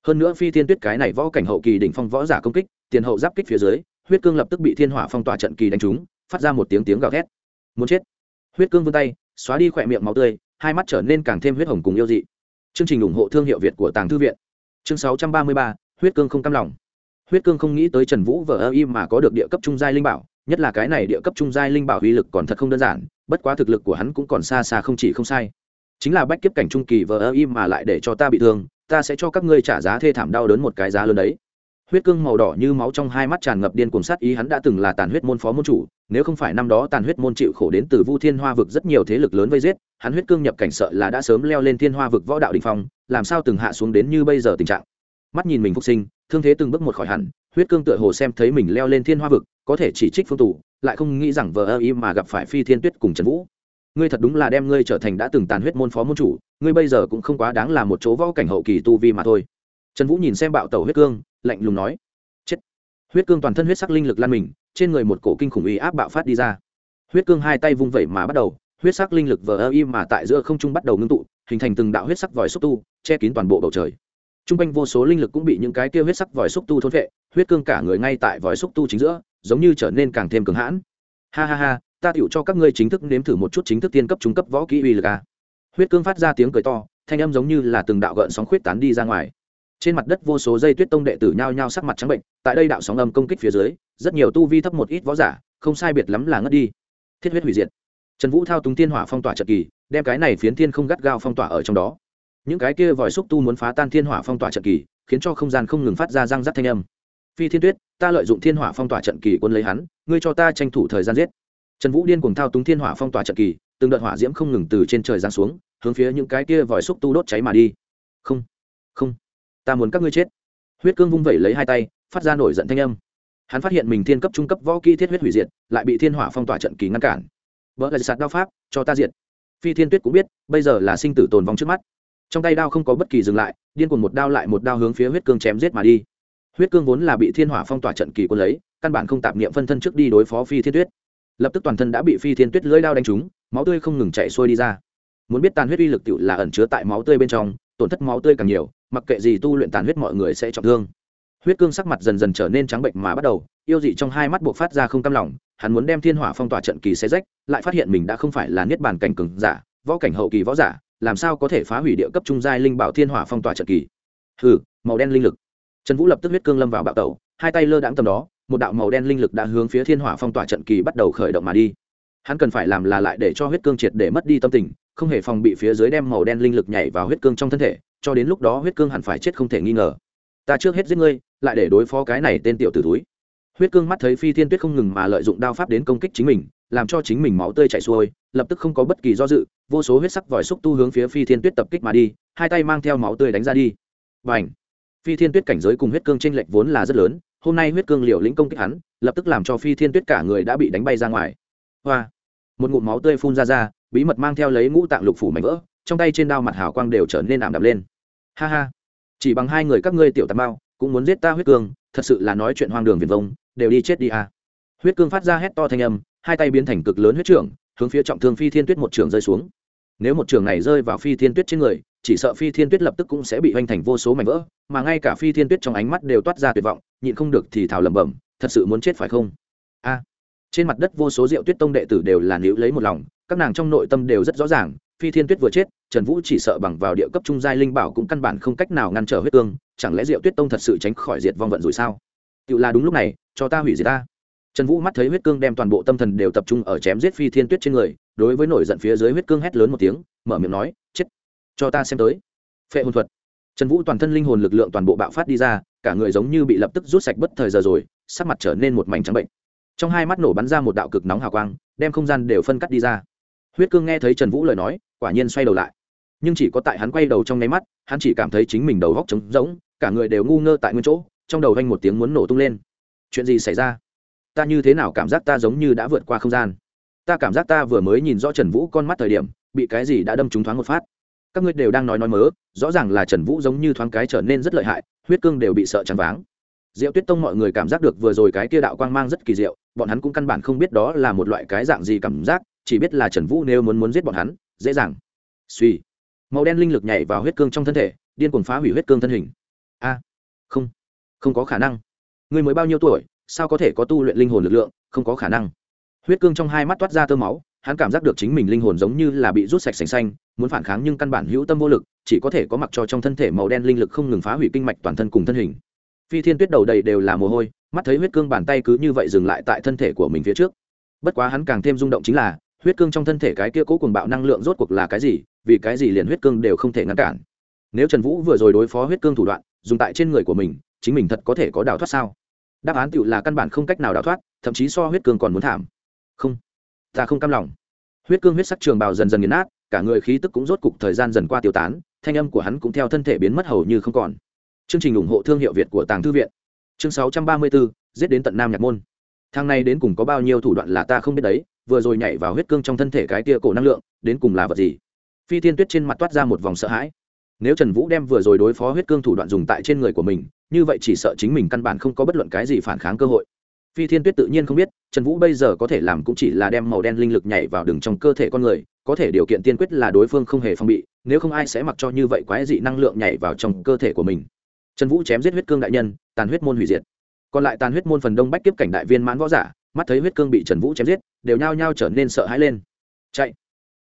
Hơn nữa phi thiên tuyết cái này võ cảnh hậu kỳ đỉnh phong võ giả công kích, tiền hậu giáp kích phía dưới, huyết cương lập tức bị thiên hỏa phong tỏa trận kỳ đánh trúng, phát ra một tiếng tiếng gào thét. Muốn chết. Huyết cương vươn tay, xóa đi khỏe miệng máu tươi hai mắt trở nên càng thêm huyết hồng cùng yêu dị. Chương trình ủng hộ thương hiệu việt của tàng thư viện. Chương sáu trăm ba mươi ba, huyết cương không cam lòng. Huyết cương không nghĩ tới trần vũ vợ ơ im mà có được địa cấp trung giai linh bảo, nhất là cái này địa cấp trung giai linh bảo uy lực còn thật không đơn giản, bất quá thực lực của hắn cũng còn xa xa không chỉ không sai. Chính là bách kiếp cảnh trung kỳ vợ ơ im mà lại để cho ta bị thương, ta sẽ cho các ngươi trả giá thê thảm đau đớn một cái giá lớn đấy huyết cương màu đỏ như máu trong hai mắt tràn ngập điên cuồng sát ý, hắn đã từng là tàn huyết môn phó môn chủ, nếu không phải năm đó tàn huyết môn chịu khổ đến từ vu thiên hoa vực rất nhiều thế lực lớn vây giết, hắn huyết cương nhập cảnh sợ là đã sớm leo lên thiên hoa vực võ đạo đình phong, làm sao từng hạ xuống đến như bây giờ tình trạng? Mắt nhìn mình phục sinh, thương thế từng bước một khỏi hẳn, huyết cương tựa hồ xem thấy mình leo lên thiên hoa vực, có thể chỉ trích phương tù lại không nghĩ rằng vờ ơ y mà gặp phải phi thiên tuyết cùng trần vũ. Ngươi thật đúng là đem ngươi trở thành đã từng tàn huyết môn phó môn chủ, ngươi bây giờ cũng không quá đáng là một chỗ võ cảnh hậu kỳ tu vi mà thôi. Trần vũ nhìn xem bạo tẩu huyết cương lạnh lùng nói, chết. Huyết cương toàn thân huyết sắc linh lực lan mình, trên người một cổ kinh khủng uy áp bạo phát đi ra. Huyết cương hai tay vung vẩy mà bắt đầu, huyết sắc linh lực vờ ơ im mà tại giữa không trung bắt đầu ngưng tụ, hình thành từng đạo huyết sắc vòi xúc tu, che kín toàn bộ bầu trời. T r u n g quanh vô số linh lực cũng bị những cái kia huyết sắc vòi xúc tu thôn vệ huyết cương cả người ngay tại vòi xúc tu chính giữa, giống như trở nên càng thêm cứng hãn. Ha ha ha, ta tựu cho các ngươi chính thức nếm thử một chút chính thức tiên cấp trung cấp võ kỹ uy lực a. Huyết cương phát ra tiếng cười to, thanh âm giống như là từng đạo gợn sóng khuyết tán đi ra ngoài trên mặt đất vô số dây tuyết tông đệ tử nhao nhao sắc mặt trắng bệnh, tại đây đạo sóng âm công kích phía dưới, rất nhiều tu vi thấp một ít võ giả, không sai biệt lắm là ngất đi. Thiết huyết hủy diệt. Trần vũ thao túng thiên hỏa phong tỏa trận kỳ, đem cái này phiến thiên không gắt gao phong tỏa ở trong đó. Những cái kia vòi xúc tu muốn phá tan thiên hỏa phong tỏa trận kỳ, khiến cho không gian không ngừng phát ra răng rắc thanh âm. Phi thiên tuyết, ta lợi dụng thiên hỏa phong tỏa trận kỳ quân lấy hắn, ngươi cho ta tranh thủ thời gian giết. Trần vũ điên cùng thao túng thiên hỏa phong tỏa trận kỳ, từng đợt hỏa diễm không ngừng từ trên trời giáng xuống, hướng phía những cái kia vòi xúc tu đốt cháy mà đi. Không không ta muốn các ngươi chết. Huyết cương vung vẩy lấy hai tay, phát ra nổi giận thanh âm. Hắn phát hiện mình thiên cấp trung cấp võ kỹ thiết huyết hủy diệt, lại bị thiên hỏa phong tỏa trận kỳ ngăn cản. Vỡ là sạt đao pháp, cho ta diệt. Phi thiên tuyết cũng biết, bây giờ là sinh tử tồn vong trước mắt. Trong tay đao không có bất kỳ dừng lại, điên cuồng một đao lại một đao hướng phía huyết cương chém giết mà đi. Huyết cương vốn là bị thiên hỏa phong tỏa trận kỳ quân lấy, căn bản không tạp niệm phân thân trước đi đối phó phi thiên tuyết. Lập tức toàn thân đã bị phi thiên tuyết lưỡi đao đánh trúng, máu tươi không ngừng chạy xuôi đi ra. Muốn biết tàn huyết uy lực tựu là ẩn chứa tại máu tươi bên trong, tổn thất máu tươi càng nhiều mặc kệ gì tu luyện tàn huyết mọi người sẽ trọng thương. Huyết cương sắc mặt dần dần trở nên trắng bệnh mà bắt đầu, yêu dị trong hai mắt buộc phát ra không cam lòng, hắn muốn đem thiên hỏa phong tỏa trận kỳ xe rách, lại phát hiện mình đã không phải là niết bàn cảnh cường giả, võ cảnh hậu kỳ võ giả, làm sao có thể phá hủy địa cấp trung giai linh bảo thiên hỏa phong tỏa trận kỳ. Hừ, màu đen linh lực. Trần vũ lập tức huyết cương lâm vào bạo tẩu, hai tay lơ đãng tầm đó, một đạo màu đen linh lực đã hướng phía thiên hỏa phong tỏa trận kỳ bắt đầu khởi động mà đi. Hắn cần phải làm là lại để cho huyết cương triệt để mất đi tâm tình, không hề phòng bị phía dưới đem màu đen linh lực nhảy vào huyết cương trong thân thể cho đến lúc đó huyết cương hẳn phải chết không thể nghi ngờ. Ta trước hết giết ngươi, lại để đối phó cái này tên tiểu tử túi huyết cương mắt thấy phi thiên tuyết không ngừng mà lợi dụng đao pháp đến công kích chính mình, làm cho chính mình máu tươi chảy xuôi, lập tức không có bất kỳ do dự, vô số huyết sắc vòi xúc tu hướng phía phi thiên tuyết tập kích mà đi, hai tay mang theo máu tươi đánh ra đi. Và ảnh phi thiên tuyết cảnh giới cùng huyết cương tranh lệch vốn là rất lớn, hôm nay huyết cương liều lĩnh công kích hắn, lập tức làm cho phi thiên tuyết cả người đã bị đánh bay ra ngoài. Hoa! Một ngụm máu tươi phun ra ra, bí mật mang theo lấy ngũ tạng lục phủ mảnh vỡ, trong tay trên đao mặt hào quang đều trở nên ảm đạm lên ha ha. Chỉ bằng hai người các ngươi tiểu tạt bao cũng muốn giết ta huyết cương, thật sự là nói chuyện hoang đường viền vông, đều đi chết đi à. huyết cương phát ra hét to thanh âm, hai tay biến thành cực lớn huyết trưởng, hướng phía trọng thương phi thiên tuyết một trường rơi xuống. Nếu một trường này rơi vào phi thiên tuyết trên người, chỉ sợ phi thiên tuyết lập tức cũng sẽ bị hoành thành vô số mảnh vỡ, mà ngay cả phi thiên tuyết trong ánh mắt đều toát ra tuyệt vọng, nhịn không được thì thào lẩm bẩm, thật sự muốn chết phải không? A trên mặt đất vô số rượu tuyết tông đệ tử đều là níu lấy một lòng, các nàng trong nội tâm đều rất rõ ràng phi thiên tuyết vừa chết, trần vũ chỉ sợ bằng vào địa cấp trung giai linh bảo cũng căn bản không cách nào ngăn trở huyết tương, chẳng lẽ diệu tuyết tông thật sự tránh khỏi diệt vong vận rồi sao? Tự là đúng lúc này, cho ta hủy diệt ta. Trần vũ mắt thấy huyết cương đem toàn bộ tâm thần đều tập trung ở chém giết phi thiên tuyết trên người, đối với nổi giận phía dưới huyết cương hét lớn một tiếng, mở miệng nói, chết, cho ta xem tới. Phệ hồn thuật. Trần vũ toàn thân linh hồn lực lượng toàn bộ bạo phát đi ra, cả người giống như bị lập tức rút sạch bất thời giờ rồi, sắc mặt trở nên một mảnh trắng bệnh. Trong hai mắt nổ bắn ra một đạo cực nóng hào quang, đem không gian đều phân cắt đi ra. Huyết cương nghe thấy trần vũ lời nói quả nhiên xoay đầu lại. Nhưng chỉ có tại hắn quay đầu trong nháy mắt, hắn chỉ cảm thấy chính mình đầu góc trống rỗng, cả người đều ngu ngơ tại nguyên chỗ, trong đầu vanh một tiếng muốn nổ tung lên. Chuyện gì xảy ra? Ta như thế nào cảm giác ta giống như đã vượt qua không gian? Ta cảm giác ta vừa mới nhìn rõ trần vũ con mắt thời điểm, bị cái gì đã đâm trúng thoáng một phát. Các ngươi đều đang nói nói mớ, rõ ràng là trần vũ giống như thoáng cái trở nên rất lợi hại, huyết cương đều bị sợ chắn váng. Diệu tuyết tông mọi người cảm giác được vừa rồi cái kia đạo quang mang rất kỳ diệu, bọn hắn cũng căn bản không biết đó là một loại cái dạng gì cảm giác, chỉ biết là trần vũ nếu muốn muốn giết bọn hắn dễ dàng. Suy. Màu đen linh lực nhảy vào huyết cương trong thân thể, điên cuồng phá hủy huyết cương thân hình. A. Không. Không có khả năng. Người mới bao nhiêu tuổi, sao có thể có tu luyện linh hồn lực lượng? Không có khả năng. Huyết cương trong hai mắt toát ra tơ máu, hắn cảm giác được chính mình linh hồn giống như là bị rút sạch sành xanh, muốn phản kháng nhưng căn bản hữu tâm vô lực, chỉ có thể có mặc cho trong thân thể màu đen linh lực không ngừng phá hủy kinh mạch toàn thân cùng thân hình. Phi thiên tuyết đầu đầy đều là mồ hôi, mắt thấy huyết cương bàn tay cứ như vậy dừng lại tại thân thể của mình phía trước. Bất quá hắn càng thêm rung động chính là huyết cương trong thân thể cái kia cố cùng bạo năng lượng rốt cuộc là cái gì, vì cái gì liền huyết cương đều không thể ngăn cản? Nếu trần vũ vừa rồi đối phó huyết cương thủ đoạn, dùng tại trên người của mình, chính mình thật có thể có đào thoát sao? Đáp án tựu là căn bản không cách nào đào thoát, thậm chí so huyết cương còn muốn thảm. Không, ta không cam lòng. Huyết cương huyết sắc trường bào dần dần nghiền nát, cả người khí tức cũng rốt cục thời gian dần qua tiêu tán, thanh âm của hắn cũng theo thân thể biến mất hầu như không còn. Chương trình ủng hộ thương hiệu việt của tàng thư viện. Chương sáu trăm ba mươi bốn, giết đến tận nam nhạc môn. Thang này đến cùng có bao nhiêu thủ đoạn là ta không biết đấy vừa rồi nhảy vào huyết cương trong thân thể cái tia cổ năng lượng, đến cùng là vật gì? Phi thiên tuyết trên mặt toát ra một vòng sợ hãi. Nếu trần vũ đem vừa rồi đối phó huyết cương thủ đoạn dùng tại trên người của mình, như vậy chỉ sợ chính mình căn bản không có bất luận cái gì phản kháng cơ hội. Phi thiên tuyết tự nhiên không biết, trần vũ bây giờ có thể làm cũng chỉ là đem màu đen linh lực nhảy vào đường trong cơ thể con người, có thể điều kiện tiên quyết là đối phương không hề phong bị, nếu không ai sẽ mặc cho như vậy quái dị năng lượng nhảy vào trong cơ thể của mình. Trần vũ chém giết huyết cương đại nhân, tàn huyết môn hủy diệt. Còn lại tàn huyết môn phần đông bách kiếp cảnh đại viên mãn võ giả mắt thấy huyết cương bị trần vũ chém giết, đều nhao nhao trở nên sợ hãi lên. Chạy.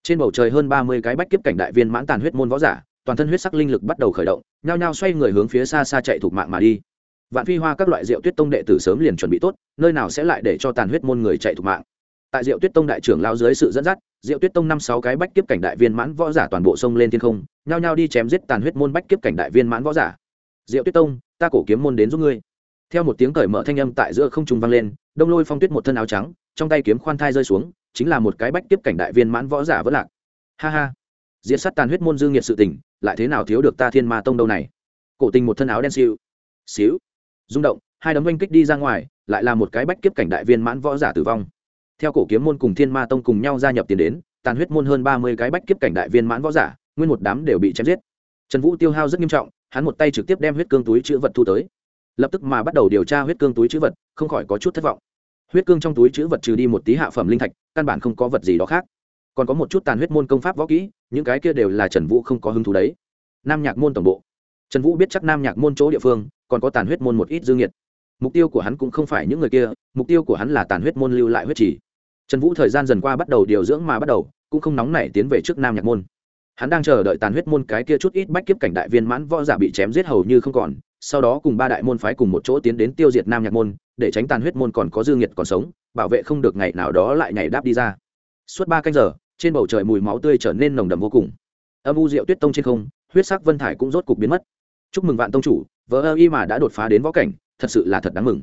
Trên bầu trời hơn ba mươi cái bách kiếp cảnh đại viên mãn tàn huyết môn võ giả, toàn thân huyết sắc linh lực bắt đầu khởi động, nhao nhao xoay người hướng phía xa xa chạy thuộc mạng mà đi. Vạn phi hoa các loại rượu tuyết tông đệ tử sớm liền chuẩn bị tốt, nơi nào sẽ lại để cho tàn huyết môn người chạy thuộc mạng. Tại diệu tuyết tông đại trưởng lao dưới sự dẫn dắt, diệu tuyết tông năm sáu cái bách kiếp cảnh đại viên mãn võ giả toàn bộ sông lên thiên không, nhao nhao đi chém giết tàn huyết môn bách kiếp cảnh đại viên mãn võ giả. Diệu tuyết tông, ta cổ kiếm môn đến giúp ngươi theo một tiếng cởi mở thanh âm tại giữa không trung vang lên, đông lôi phong tuyết một thân áo trắng, trong tay kiếm khoan thai rơi xuống, chính là một cái bách kiếp cảnh đại viên mãn võ giả vỡ lạc. Ha ha. Diệt sát tàn huyết môn dương nhiệt sự tình, lại thế nào thiếu được ta thiên ma tông đâu này? Cổ tình một thân áo đen siêu xíu rung động, hai đấm oanh kích đi ra ngoài, lại là một cái bách kiếp cảnh đại viên mãn võ giả tử vong. Theo cổ kiếm môn cùng thiên ma tông cùng nhau gia nhập tiền đến, tàn huyết môn hơn ba mươi cái bách kiếp cảnh đại viên mãn võ giả, nguyên một đám đều bị chém giết. Trần vũ tiêu hao rất nghiêm trọng, hắn một tay trực tiếp đem huyết cương túi chữ vật thu tới lập tức mà bắt đầu điều tra huyết cương túi chữ vật, không khỏi có chút thất vọng. Huyết cương trong túi chữ vật trừ đi một tí hạ phẩm linh thạch, căn bản không có vật gì đó khác. Còn có một chút tàn huyết môn công pháp võ kỹ, những cái kia đều là trần vũ không có hứng thú đấy. Nam nhạc môn tổng bộ. Trần vũ biết chắc nam nhạc môn chỗ địa phương, còn có tàn huyết môn một ít dương nhiệt. Mục tiêu của hắn cũng không phải những người kia, mục tiêu của hắn là tàn huyết môn lưu lại huyết trì. Trần vũ thời gian dần qua bắt đầu điều dưỡng mà bắt đầu, cũng không nóng nảy tiến về trước nam nhạc môn. Hắn đang chờ đợi tàn huyết môn cái kia chút ít bách kiếp cảnh đại viên mãn võ giả bị chém giết hầu như không còn sau đó cùng ba đại môn phái cùng một chỗ tiến đến tiêu diệt nam nhạc môn, để tránh tàn huyết môn còn có dương nhiệt còn sống, bảo vệ không được ngày nào đó lại nhảy đáp đi ra. Suốt ba canh giờ, trên bầu trời mùi máu tươi trở nên nồng đậm vô cùng. Âm u diệu tuyết tông trên không, huyết sắc vân thải cũng rốt cục biến mất. Chúc mừng vạn tông chủ vợ ơ y mà đã đột phá đến võ cảnh, thật sự là thật đáng mừng.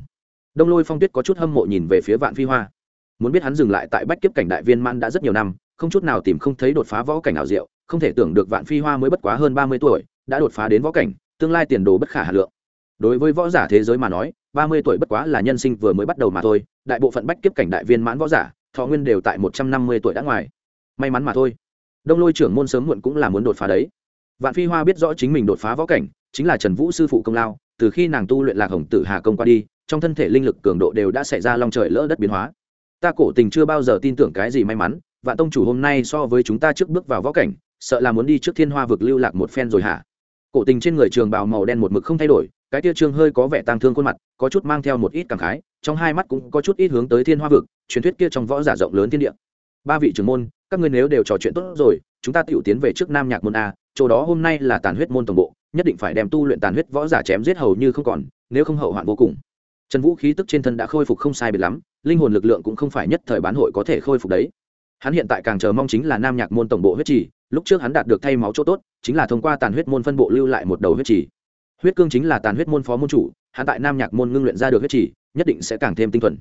Đông lôi phong tuyết có chút hâm mộ nhìn về phía vạn phi hoa. Muốn biết hắn dừng lại tại bách kiếp cảnh đại viên man đã rất nhiều năm, không chút nào tìm không thấy đột phá võ cảnh nào diệu, không thể tưởng được vạn phi hoa mới bất quá hơn ba mươi tuổi, đã đột phá đến võ cảnh tương lai tiền đồ bất khả hà lượng. Đối với võ giả thế giới mà nói, ba mươi tuổi bất quá là nhân sinh vừa mới bắt đầu mà thôi, đại bộ phận bách kiếp cảnh đại viên mãn võ giả, thọ nguyên đều tại một trăm năm mươi tuổi đã ngoài. May mắn mà thôi. Đông lôi trưởng môn sớm muộn cũng là muốn đột phá đấy. Vạn phi hoa biết rõ chính mình đột phá võ cảnh, chính là trần vũ sư phụ công lao, từ khi nàng tu luyện lạc hồng tử hà công qua đi, trong thân thể linh lực cường độ đều đã xảy ra long trời lỡ đất biến hóa. Ta cổ tình chưa bao giờ tin tưởng cái gì may mắn, vạn tông chủ hôm nay so với chúng ta trước bước vào võ cảnh, sợ là muốn đi trước thiên hoa vực lưu lạc một phen rồi hả? Cổ tình trên người trường bào màu đen một mực không thay đổi, cái tia trương hơi có vẻ tang thương khuôn mặt, có chút mang theo một ít cảm khái, trong hai mắt cũng có chút ít hướng tới thiên hoa vực, truyền thuyết kia trong võ giả rộng lớn thiên địa. Ba vị trưởng môn, các ngươi nếu đều trò chuyện tốt rồi, chúng ta tiểu tiến về trước nam nhạc môn a, chỗ đó hôm nay là tàn huyết môn tổng bộ, nhất định phải đem tu luyện tàn huyết võ giả chém giết hầu như không còn, nếu không hậu hoạn vô cùng. Trần vũ khí tức trên thân đã khôi phục không sai biệt lắm, linh hồn lực lượng cũng không phải nhất thời bán hội có thể khôi phục đấy. Hắn hiện tại càng chờ mong chính là nam nhạc môn tổng bộ huyết trì lúc trước hắn đạt được thay máu chỗ tốt, chính là thông qua tàn huyết môn phân bộ lưu lại một đầu huyết trì. Huyết cương chính là tàn huyết môn phó môn chủ, hắn tại nam nhạc môn ngưng luyện ra được huyết trì, nhất định sẽ càng thêm tinh thuần.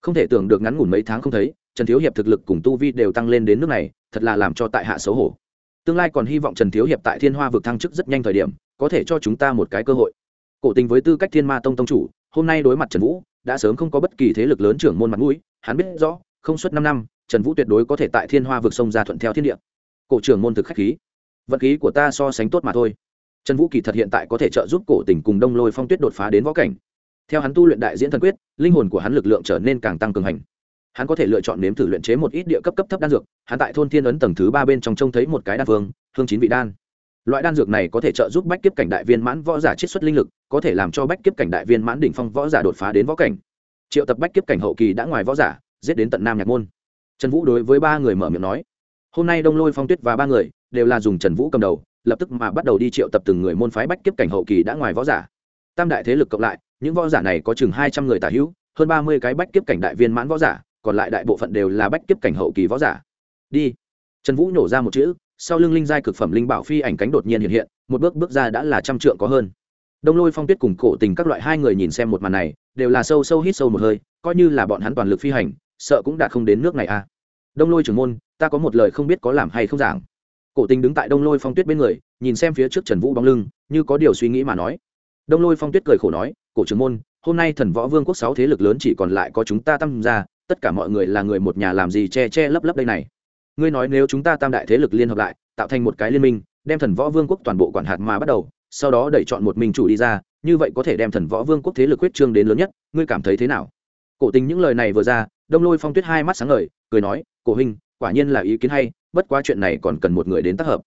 Không thể tưởng được ngắn ngủn mấy tháng không thấy, trần thiếu hiệp thực lực cùng tu vi đều tăng lên đến nước này, thật là làm cho tại hạ xấu hổ. Tương lai còn hy vọng trần thiếu hiệp tại thiên hoa vực thăng chức rất nhanh thời điểm, có thể cho chúng ta một cái cơ hội. Cổ tình với tư cách thiên ma tông tông chủ, hôm nay đối mặt trần vũ, đã sớm không có bất kỳ thế lực lớn trưởng môn mặt mũi, hắn biết rõ, không suốt năm năm, trần vũ tuyệt đối có thể tại thiên hoa vực sông ra thuận theo thiên địa cổ trưởng môn thực khách khí. Vận khí của ta so sánh tốt mà thôi. Trần vũ kỳ thật hiện tại có thể trợ giúp cổ tình cùng đông lôi phong tuyết đột phá đến võ cảnh. Theo hắn tu luyện đại diễn thần quyết, linh hồn của hắn lực lượng trở nên càng tăng cường hành. Hắn có thể lựa chọn nếm thử luyện chế một ít địa cấp cấp thấp đan dược, hắn tại thôn thiên ấn tầng thứ ba bên trong trông thấy một cái đan phương hương chín vị đan. Loại đan dược này có thể trợ giúp bách kiếp cảnh đại viên mãn võ giả chiết xuất linh lực, có thể làm cho bách kiếp cảnh đại viên mãn đỉnh phong võ giả đột phá đến võ cảnh. Triệu tập bách kiếp cảnh hậu kỳ đã ngoài võ giả, giết đến tận nam nhạc môn. Trần vũ đối với ba người mở miệng nói hôm nay đông lôi phong tuyết và ba người đều là dùng trần vũ cầm đầu, lập tức mà bắt đầu đi triệu tập từng người môn phái bách kiếp cảnh hậu kỳ đã ngoài võ giả. Tam đại thế lực cộng lại, những võ giả này có chừng hai trăm người tả hữu, hơn ba mươi cái bách kiếp cảnh đại viên mãn võ giả, còn lại đại bộ phận đều là bách kiếp cảnh hậu kỳ võ giả. Đi. Trần vũ nhổ ra một chữ, sau lưng linh giai cực phẩm linh bảo phi ảnh cánh đột nhiên hiện hiện, một bước bước ra đã là trăm trượng có hơn. Đông lôi phong tuyết cùng cổ tình các loại hai người nhìn xem một màn này, đều là sâu sâu hít sâu một hơi, coi như là bọn hắn toàn lực phi hành, sợ cũng đã không đến nước này à đông lôi trưởng môn, ta có một lời không biết có làm hay không giảng. Cổ tình đứng tại đông lôi phong tuyết bên người, nhìn xem phía trước trần vũ bóng lưng, như có điều suy nghĩ mà nói. Đông lôi phong tuyết cười khổ nói, cổ trưởng môn, hôm nay thần võ vương quốc sáu thế lực lớn chỉ còn lại có chúng ta tam gia, tất cả mọi người là người một nhà làm gì che che lấp lấp đây này? Ngươi nói nếu chúng ta tam đại thế lực liên hợp lại, tạo thành một cái liên minh, đem thần võ vương quốc toàn bộ quản hạt mà bắt đầu, sau đó đẩy chọn một mình chủ đi ra, như vậy có thể đem thần võ vương quốc thế lực huyết trương đến lớn nhất, ngươi cảm thấy thế nào? Cổ tình những lời này vừa ra đông lôi phong tuyết hai mắt sáng ngời, cười nói, cổ huynh, quả nhiên là ý kiến hay, bất quá chuyện này còn cần một người đến tác hợp.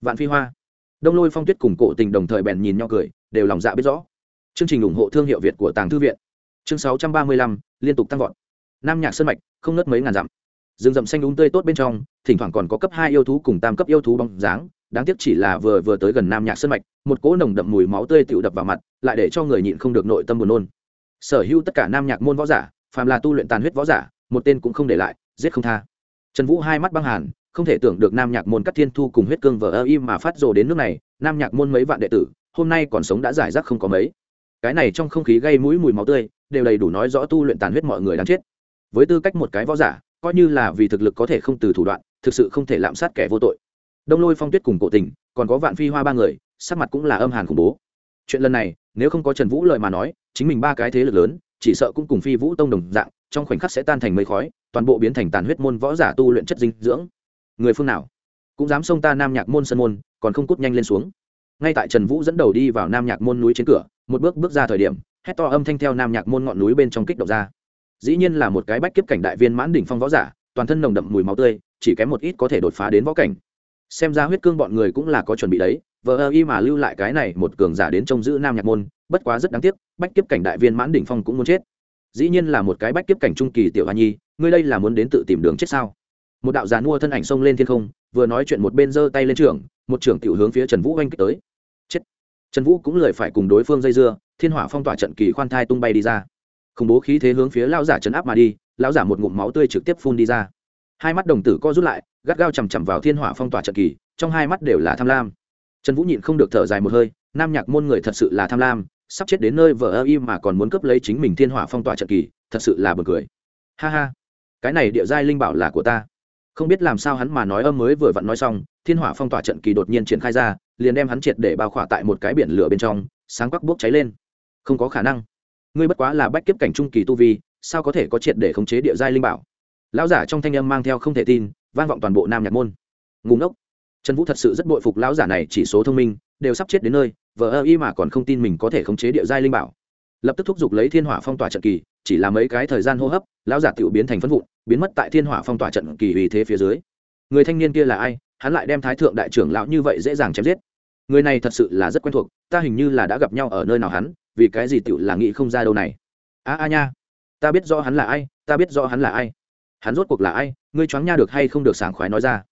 Vạn phi hoa. Đông lôi phong tuyết cùng cổ tình đồng thời bèn nhìn nhau cười, đều lòng dạ biết rõ. Chương trình ủng hộ thương hiệu việt của tàng thư viện. Chương sáu trăm ba mươi lăm, liên tục tăng vọt. Nam nhạc sơn mạch, không nớt mấy ngàn dặm. Rừng rậm xanh đúng tươi tốt bên trong, thỉnh thoảng còn có cấp hai yêu thú cùng tam cấp yêu thú bóng dáng, đáng tiếc chỉ là vừa vừa tới gần nam nhạc sơn mạch, một cỗ nồng đậm mùi máu tươi tựu đập vào mặt, lại để cho người nhịn không được nội tâm buồn nôn. Sở hữu tất cả nam nhạc môn võ giả phàm là tu luyện tàn huyết võ giả, một tên cũng không để lại, giết không tha. Trần vũ hai mắt băng hàn, không thể tưởng được nam nhạc môn các thiên thu cùng huyết cương vờ ơ im mà phát rồ đến nước này, nam nhạc môn mấy vạn đệ tử, hôm nay còn sống đã giải rác không có mấy. Cái này trong không khí gây mũi mùi máu tươi, đều đầy đủ nói rõ tu luyện tàn huyết mọi người đang chết. Với tư cách một cái võ giả, coi như là vì thực lực có thể không từ thủ đoạn, thực sự không thể lạm sát kẻ vô tội. Đông lôi phong tuyết cùng cổ tình, còn có vạn phi hoa ba người, sắc mặt cũng là âm hàn khủng bố. Chuyện lần này, nếu không có trần vũ lời mà nói, chính mình ba cái thế lực lớn chỉ sợ cũng cùng phi vũ tông đồng dạng, trong khoảnh khắc sẽ tan thành mây khói, toàn bộ biến thành tàn huyết môn võ giả tu luyện chất dinh dưỡng. Người phương nào? Cũng dám xông ta nam nhạc môn sân môn, còn không cút nhanh lên xuống. Ngay tại trần vũ dẫn đầu đi vào nam nhạc môn núi trên cửa, một bước bước ra thời điểm, hét to âm thanh theo nam nhạc môn ngọn núi bên trong kích động ra. Dĩ nhiên là một cái bách kiếp cảnh đại viên mãn đỉnh phong võ giả, toàn thân nồng đậm mùi máu tươi, chỉ kém một ít có thể đột phá đến võ cảnh. Xem ra huyết cương bọn người cũng là có chuẩn bị đấy, vờ ơ y mà lưu lại cái này một cường giả đến trông giữ nam nhạc môn bất quá rất đáng tiếc, bách kiếp cảnh đại viên mãn đỉnh phong cũng muốn chết. Dĩ nhiên là một cái bách kiếp cảnh trung kỳ tiểu hoa nhi, ngươi đây là muốn đến tự tìm đường chết sao? Một đạo giàn mua thân ảnh xông lên thiên không, vừa nói chuyện một bên giơ tay lên trường, một trưởng tiểu hướng phía trần vũ oanh kích tới. Chết. Trần vũ cũng lời phải cùng đối phương dây dưa, thiên hỏa phong tỏa trận kỳ khoan thai tung bay đi ra. Khủng bố khí thế hướng phía lao giả chấn áp mà đi lao giả một ngụm máu tươi trực tiếp phun đi ra. Hai mắt đồng tử co rút lại, gắt gao chằm chằm vào thiên hỏa phong tỏa trận kỳ, trong hai mắt đều là tham lam. Trần vũ nhịn không được thở dài một hơi, nam nhạc môn người thật sự là tham lam sắp chết đến nơi vợ ơ im mà còn muốn cướp lấy chính mình thiên hỏa phong tỏa trận kỳ, thật sự là b u ồ n cười. Ha ha, cái này địa giai linh bảo là của ta. Không biết làm sao hắn mà nói âm mới vừa vặn nói xong, thiên hỏa phong tỏa trận kỳ đột nhiên triển khai ra, liền đem hắn triệt để bao khỏa tại một cái biển lửa bên trong, sáng quắc bốc cháy lên. Không có khả năng. Ngươi bất quá là bách kiếp cảnh trung kỳ tu vi, sao có thể có triệt để khống chế địa giai linh bảo? Lão giả trong thanh âm mang theo không thể tin, vang vọng toàn bộ nam nhạc môn. Ngủ ngốc. Trần vũ thật sự rất bội phục lão giả này, chỉ số thông minh, đều sắp chết đến nơi vờ ơ y mà còn không tin mình có thể khống chế địa giai linh bảo. Lập tức thúc giục lấy thiên hỏa phong tỏa trận kỳ, chỉ là mấy cái thời gian hô hấp, lão giả tự biến thành phân vụn, biến mất tại thiên hỏa phong tỏa trận kỳ vì thế phía dưới. Người thanh niên kia là ai? Hắn lại đem thái thượng đại trưởng lão như vậy dễ dàng chém giết. Người này thật sự là rất quen thuộc, ta hình như là đã gặp nhau ở nơi nào hắn, vì cái gì tiểu là nghĩ không ra đâu này. A a nha, ta biết rõ hắn là ai, ta biết rõ hắn là ai. Hắn rốt cuộc là ai, ngươi choáng nha được hay không được sảng khoái nói ra.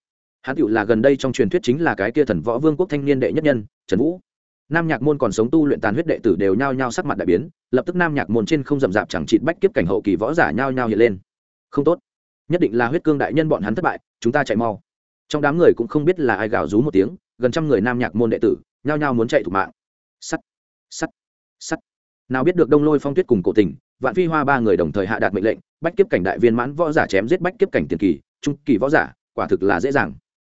Hắn tiểu là gần đây trong truyền thuyết chính là cái kia thần võ vương quốc thanh niên đệ nhất nhân, trần vũ nam nhạc môn còn sống tu luyện tàn huyết đệ tử đều nhao nhao sắc mặt đại biến, lập tức nam nhạc môn trên không rậm rạp chẳng trịt bách kiếp cảnh hậu kỳ võ giả nhao nhao hiện lên. Không tốt. Nhất định là huyết cương đại nhân bọn hắn thất bại, chúng ta chạy mau. Trong đám người cũng không biết là ai gào rú một tiếng, gần trăm người nam nhạc môn đệ tử, nhao nhao muốn chạy thủ mạng. Sắt sắt sắt. Nào biết được đông lôi phong tuyết cùng cổ tình, vạn phi hoa ba người đồng thời hạ đạt mệnh lệnh, bách kiếp cảnh đại viên mãn võ giả chém giết bách kiếp cảnh tiền kỳ, trung kỳ võ giả, quả thực là dễ dàng.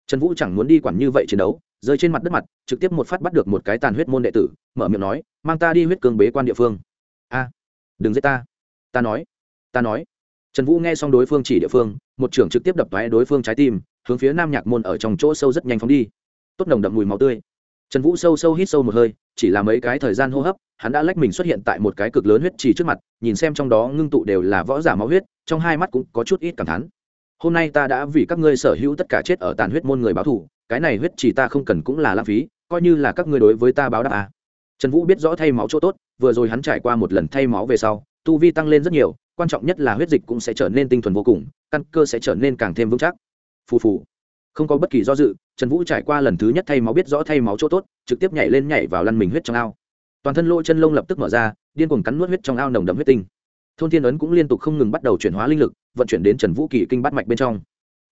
Trần vũ chẳng muốn đi quản như vậy chiến đấu rơi trên mặt đất mặt, trực tiếp một phát bắt được một cái tàn huyết môn đệ tử, mở miệng nói, mang ta đi huyết cương bế quan địa phương. A, đừng giết ta. Ta nói ta nói. Trần vũ nghe xong đối phương chỉ địa phương, một trưởng trực tiếp đập toái đối phương trái tim, hướng phía nam nhạc môn ở trong chỗ sâu rất nhanh phóng đi. Tốt nồng đậm mùi máu tươi. Trần vũ sâu sâu hít sâu một hơi, chỉ là mấy cái thời gian hô hấp, hắn đã lách mình xuất hiện tại một cái cực lớn huyết trì trước mặt, nhìn xem trong đó ngưng tụ đều là võ giả máu huyết, trong hai mắt cũng có chút ít cảm thán. Hôm nay ta đã vì các ngươi sở hữu tất cả chết ở tàn huyết môn người báo thù cái này huyết chỉ ta không cần cũng là lãng phí, coi như là các ngươi đối với ta báo đáp à. trần vũ biết rõ thay máu chỗ tốt, vừa rồi hắn trải qua một lần thay máu về sau, tu vi tăng lên rất nhiều, quan trọng nhất là huyết dịch cũng sẽ trở nên tinh thuần vô cùng, căn cơ sẽ trở nên càng thêm vững chắc. Phù phù. Không có bất kỳ do dự, trần vũ trải qua lần thứ nhất thay máu biết rõ thay máu chỗ tốt, trực tiếp nhảy lên nhảy vào lăn mình huyết trong ao. Toàn thân lỗ chân lông lập tức mở ra, điên cuồng cắn nuốt huyết trong ao nồng đậm huyết tinh. Thôn thiên ấn cũng liên tục không ngừng bắt đầu chuyển hóa linh lực, vận chuyển đến trần vũ kỳ kinh bắt mạch bên trong.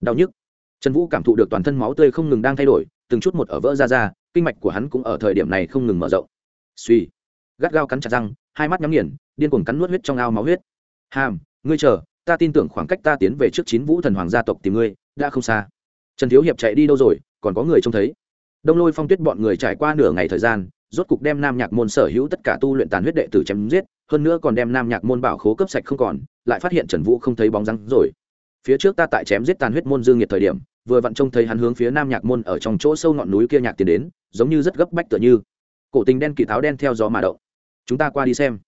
Đau nhức trần vũ cảm thụ được toàn thân máu tươi không ngừng đang thay đổi, từng chút một ở vỡ ra ra, kinh mạch của hắn cũng ở thời điểm này không ngừng mở rộng. Suy gắt gao cắn chặt răng, hai mắt nhắm nghiền, điên cuồng cắn nuốt huyết trong ao máu huyết. Hàm, ngươi chờ, ta tin tưởng khoảng cách ta tiến về trước chín vũ thần hoàng gia tộc tìm ngươi, đã không xa. Trần thiếu hiệp chạy đi đâu rồi, còn có người trông thấy. Đông lôi phong tuyết bọn người trải qua nửa ngày thời gian, rốt cục đem nam nhạc môn sở hữu tất cả tu luyện tàn huyết đệ tử chém giết, hơn nữa còn đem nam nhạc môn bảo khố cấp sạch không còn, lại phát hiện trần vũ không thấy bóng rắn rồi. Phía trước ta tại chém giết tàn huyết môn dương nhiệt thời điểm vừa vặn trông thấy hắn hướng phía nam nhạc môn ở trong chỗ sâu ngọn núi kia nhạc tiến đến, giống như rất gấp bách tựa như. Cổ tình đen kỳ tháo đen theo gió mà động. Chúng ta qua đi xem.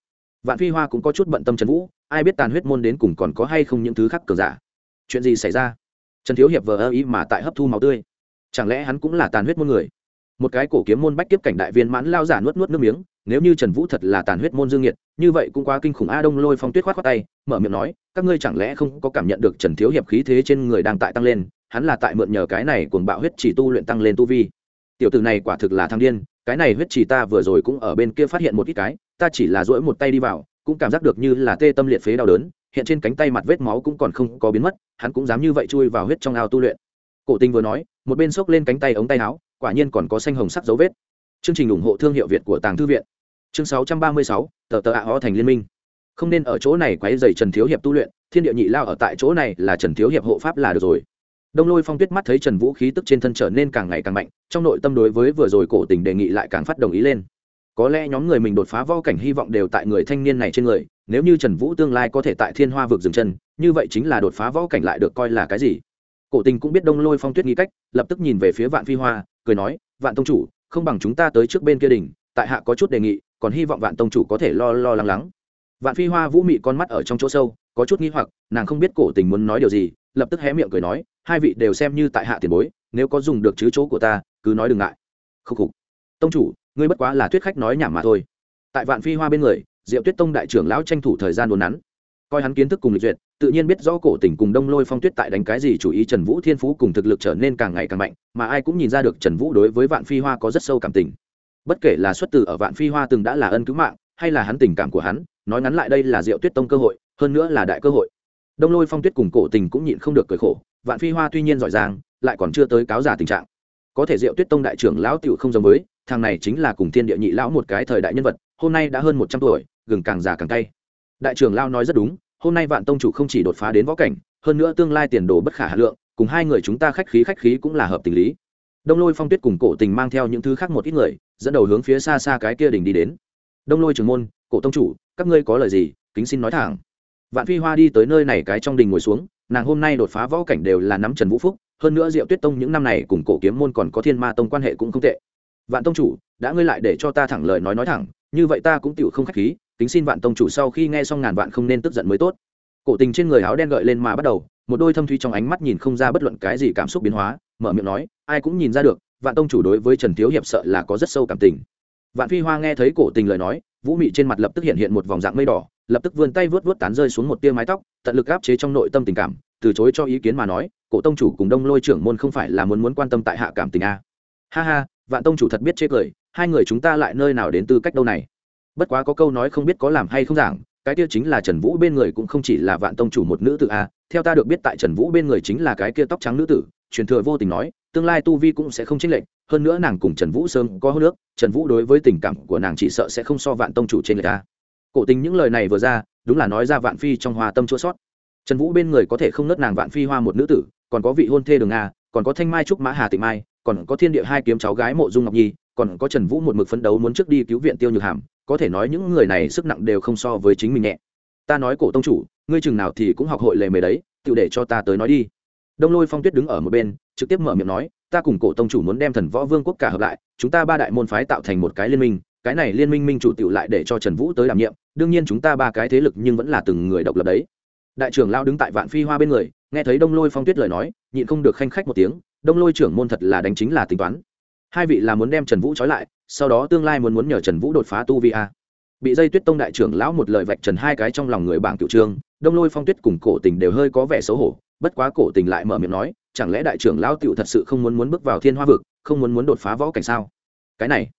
Vạn phi hoa cũng có chút bận tâm trần vũ, ai biết tàn huyết môn đến cùng còn có hay không những thứ khác cờ giả. Chuyện gì xảy ra? Trần thiếu hiệp vờ ơ ý mà tại hấp thu máu tươi. Chẳng lẽ hắn cũng là tàn huyết môn người? Một cái cổ kiếm môn bách tiếp cảnh đại viên mãn lao giả nuốt nuốt nước miếng, nếu như trần vũ thật là tàn huyết môn dương nhiệt như vậy cũng quá kinh khủng a, đông lôi phong tuyết khoát khoát tay, mở miệng nói, các ngươi chẳng lẽ không có cảm nhận được trần thiếu hiệp khí thế trên người đang tại tăng lên hắn là tại mượn nhờ cái này cuồng bạo huyết chỉ tu luyện tăng lên tu vi. Tiểu tử này quả thực là thăng điên cái này huyết chỉ ta vừa rồi cũng ở bên kia phát hiện một ít cái ta chỉ là dỗi một tay đi vào cũng cảm giác được như là tê tâm liệt phế đau đớn hiện trên cánh tay mặt vết máu cũng còn không có biến mất hắn cũng dám như vậy chui vào huyết trong ao tu luyện. Cổ tinh vừa nói một bên xốc lên cánh tay ống tay áo quả nhiên còn có xanh hồng sắc dấu vết. Chương trình ủng hộ thương hiệu việt của tàng thư viện. Chương 636, tờ tờ ạ ho thành liên minh. Không nên ở chỗ này quấy dày trần thiếu hiệp tu luyện thiên địa nhị lao ở tại chỗ này là trần thiếu hiệp hộ pháp là được rồi đông lôi phong tuyết mắt thấy trần vũ khí tức trên thân trở nên càng ngày càng mạnh, trong nội tâm đối với vừa rồi cổ tình đề nghị lại càng phát đồng ý lên. Có lẽ nhóm người mình đột phá võ cảnh hy vọng đều tại người thanh niên này trên người, nếu như trần vũ tương lai có thể tại thiên hoa vực dừng chân, như vậy chính là đột phá võ cảnh lại được coi là cái gì? Cổ tình cũng biết đông lôi phong tuyết nghĩ cách, lập tức nhìn về phía vạn phi hoa, cười nói, vạn tông chủ, không bằng chúng ta tới trước bên kia đỉnh, tại hạ có chút đề nghị, còn hy vọng vạn tông chủ có thể lo lo lắng lắng. Vạn phi hoa vũ mị con mắt ở trong chỗ sâu, có chút nghi hoặc, nàng không biết cổ tình muốn nói điều gì lập tức hé miệng cười nói, hai vị đều xem như tại hạ tiền bối, nếu có dùng được chứ chỗ của ta, cứ nói đừng ngại. Khúc khục. Tông chủ, ngươi bất quá là thuyết khách nói nhảm mà thôi. Tại vạn phi hoa bên người, diệu tuyết tông đại trưởng lão tranh thủ thời gian đồn nắn. Coi hắn kiến thức cùng lịch duyệt, tự nhiên biết rõ cổ tình cùng đông lôi phong tuyết tại đánh cái gì chủ ý trần vũ thiên phú cùng thực lực trở nên càng ngày càng mạnh, mà ai cũng nhìn ra được trần vũ đối với vạn phi hoa có rất sâu cảm tình. Bất kể là xuất từ ở vạn phi hoa từng đã là ân cứu mạng, hay là hắn tình cảm của hắn, nói ngắn lại đây là diệu tuyết tông cơ hội, hơn nữa là đại cơ hội đông lôi phong tuyết cùng cổ tình cũng nhịn không được cười khổ, vạn phi hoa tuy nhiên giỏi giang, lại còn chưa tới cáo giả tình trạng. Có thể diệu tuyết tông đại trưởng lão tiểu không giống với, thằng này chính là cùng thiên địa nhị lão một cái thời đại nhân vật, hôm nay đã hơn một trăm tuổi, gừng càng già càng cay. Đại trưởng lão nói rất đúng, hôm nay vạn tông chủ không chỉ đột phá đến võ cảnh, hơn nữa tương lai tiền đồ bất khả hà lượng, cùng hai người chúng ta khách khí khách khí cũng là hợp tình lý. Đông lôi phong tuyết cùng cổ tình mang theo những thứ khác một ít người, dẫn đầu hướng phía xa xa cái kia đỉnh đi đến. Đông lôi trưởng môn, cổ tông chủ, các ngươi có lời gì, kính xin nói thẳng vạn phi hoa đi tới nơi này cái trong đình ngồi xuống, nàng hôm nay đột phá võ cảnh đều là nắm trần vũ phúc, hơn nữa diệu tuyết tông những năm này cùng cổ kiếm môn còn có thiên ma tông quan hệ cũng không tệ. Vạn tông chủ, đã ngươi lại để cho ta thẳng lời nói nói thẳng, như vậy ta cũng tựu không khách khí tính xin vạn tông chủ sau khi nghe xong ngàn vạn không nên tức giận mới tốt. Cổ tình trên người áo đen gợi lên mà bắt đầu, một đôi thâm thuy trong ánh mắt nhìn không ra bất luận cái gì cảm xúc biến hóa, mở miệng nói, ai cũng nhìn ra được, vạn tông chủ đối với trần thiếu hiệp sợ là có rất sâu cảm tình. Vạn phi hoa nghe thấy cổ tình lời nói, vũ mị trên mặt lập tức hiện hiện một vòng dạng mây đỏ lập tức vươn tay vớt vớt tán rơi xuống một tia mái tóc, tận lực áp chế trong nội tâm tình cảm, từ chối cho ý kiến mà nói, cổ tông chủ cùng đông lôi trưởng môn không phải là muốn muốn quan tâm tại hạ cảm tình a ha ha, vạn tông chủ thật biết chê cười, hai người chúng ta lại nơi nào đến tư cách đâu này? Bất quá có câu nói không biết có làm hay không giảng, cái kia chính là trần vũ bên người cũng không chỉ là vạn tông chủ một nữ tử a theo ta được biết tại trần vũ bên người chính là cái kia tóc trắng nữ tử, truyền thừa vô tình nói, tương lai tu vi cũng sẽ không chênh lệch, hơn nữa nàng cùng trần vũ sớm có hô nước trần vũ đối với tình cảm của nàng chỉ sợ sẽ không so vạn tông chủ trên lệch ta cổ tình những lời này vừa ra, đúng là nói ra vạn phi trong hoa tâm chỗ sót. Trần vũ bên người có thể không nớt nàng vạn phi hoa một nữ tử, còn có vị hôn thê đường a, còn có thanh mai trúc mã hà tịnh mai, còn có thiên địa hai kiếm cháu gái mộ dung ngọc nhi, còn có trần vũ một mực phấn đấu muốn trước đi cứu viện tiêu nhược hàm, có thể nói những người này sức nặng đều không so với chính mình nhẹ. Ta nói cổ tông chủ, ngươi chừng nào thì cũng học hội lề mề đấy, tự để cho ta tới nói đi. Đông lôi phong tuyết đứng ở một bên, trực tiếp mở miệng nói, ta cùng cổ tông chủ muốn đem thần võ vương quốc cả hợp lại, chúng ta ba đại môn phái tạo thành một cái liên minh cái này liên minh minh chủ tiểu lại để cho trần vũ tới đảm nhiệm, đương nhiên chúng ta ba cái thế lực nhưng vẫn là từng người độc lập đấy. Đại trưởng lao đứng tại vạn phi hoa bên người, nghe thấy đông lôi phong tuyết lời nói, nhịn không được khanh khách một tiếng, đông lôi trưởng môn thật là đánh chính là tính toán. Hai vị là muốn đem trần vũ trói lại, sau đó tương lai muốn muốn nhờ trần vũ đột phá tu vi a. Bị dây tuyết tông đại trưởng lão một lời vạch trần hai cái trong lòng người bảng tiểu trương, đông lôi phong tuyết cùng cổ tình đều hơi có vẻ xấu hổ, bất quá cổ tình lại mở miệng nói, chẳng lẽ đại trưởng lão tiểu thật sự không muốn muốn bước vào thiên hoa vực, không muốn muốn đột phá võ cảnh sao? Cái này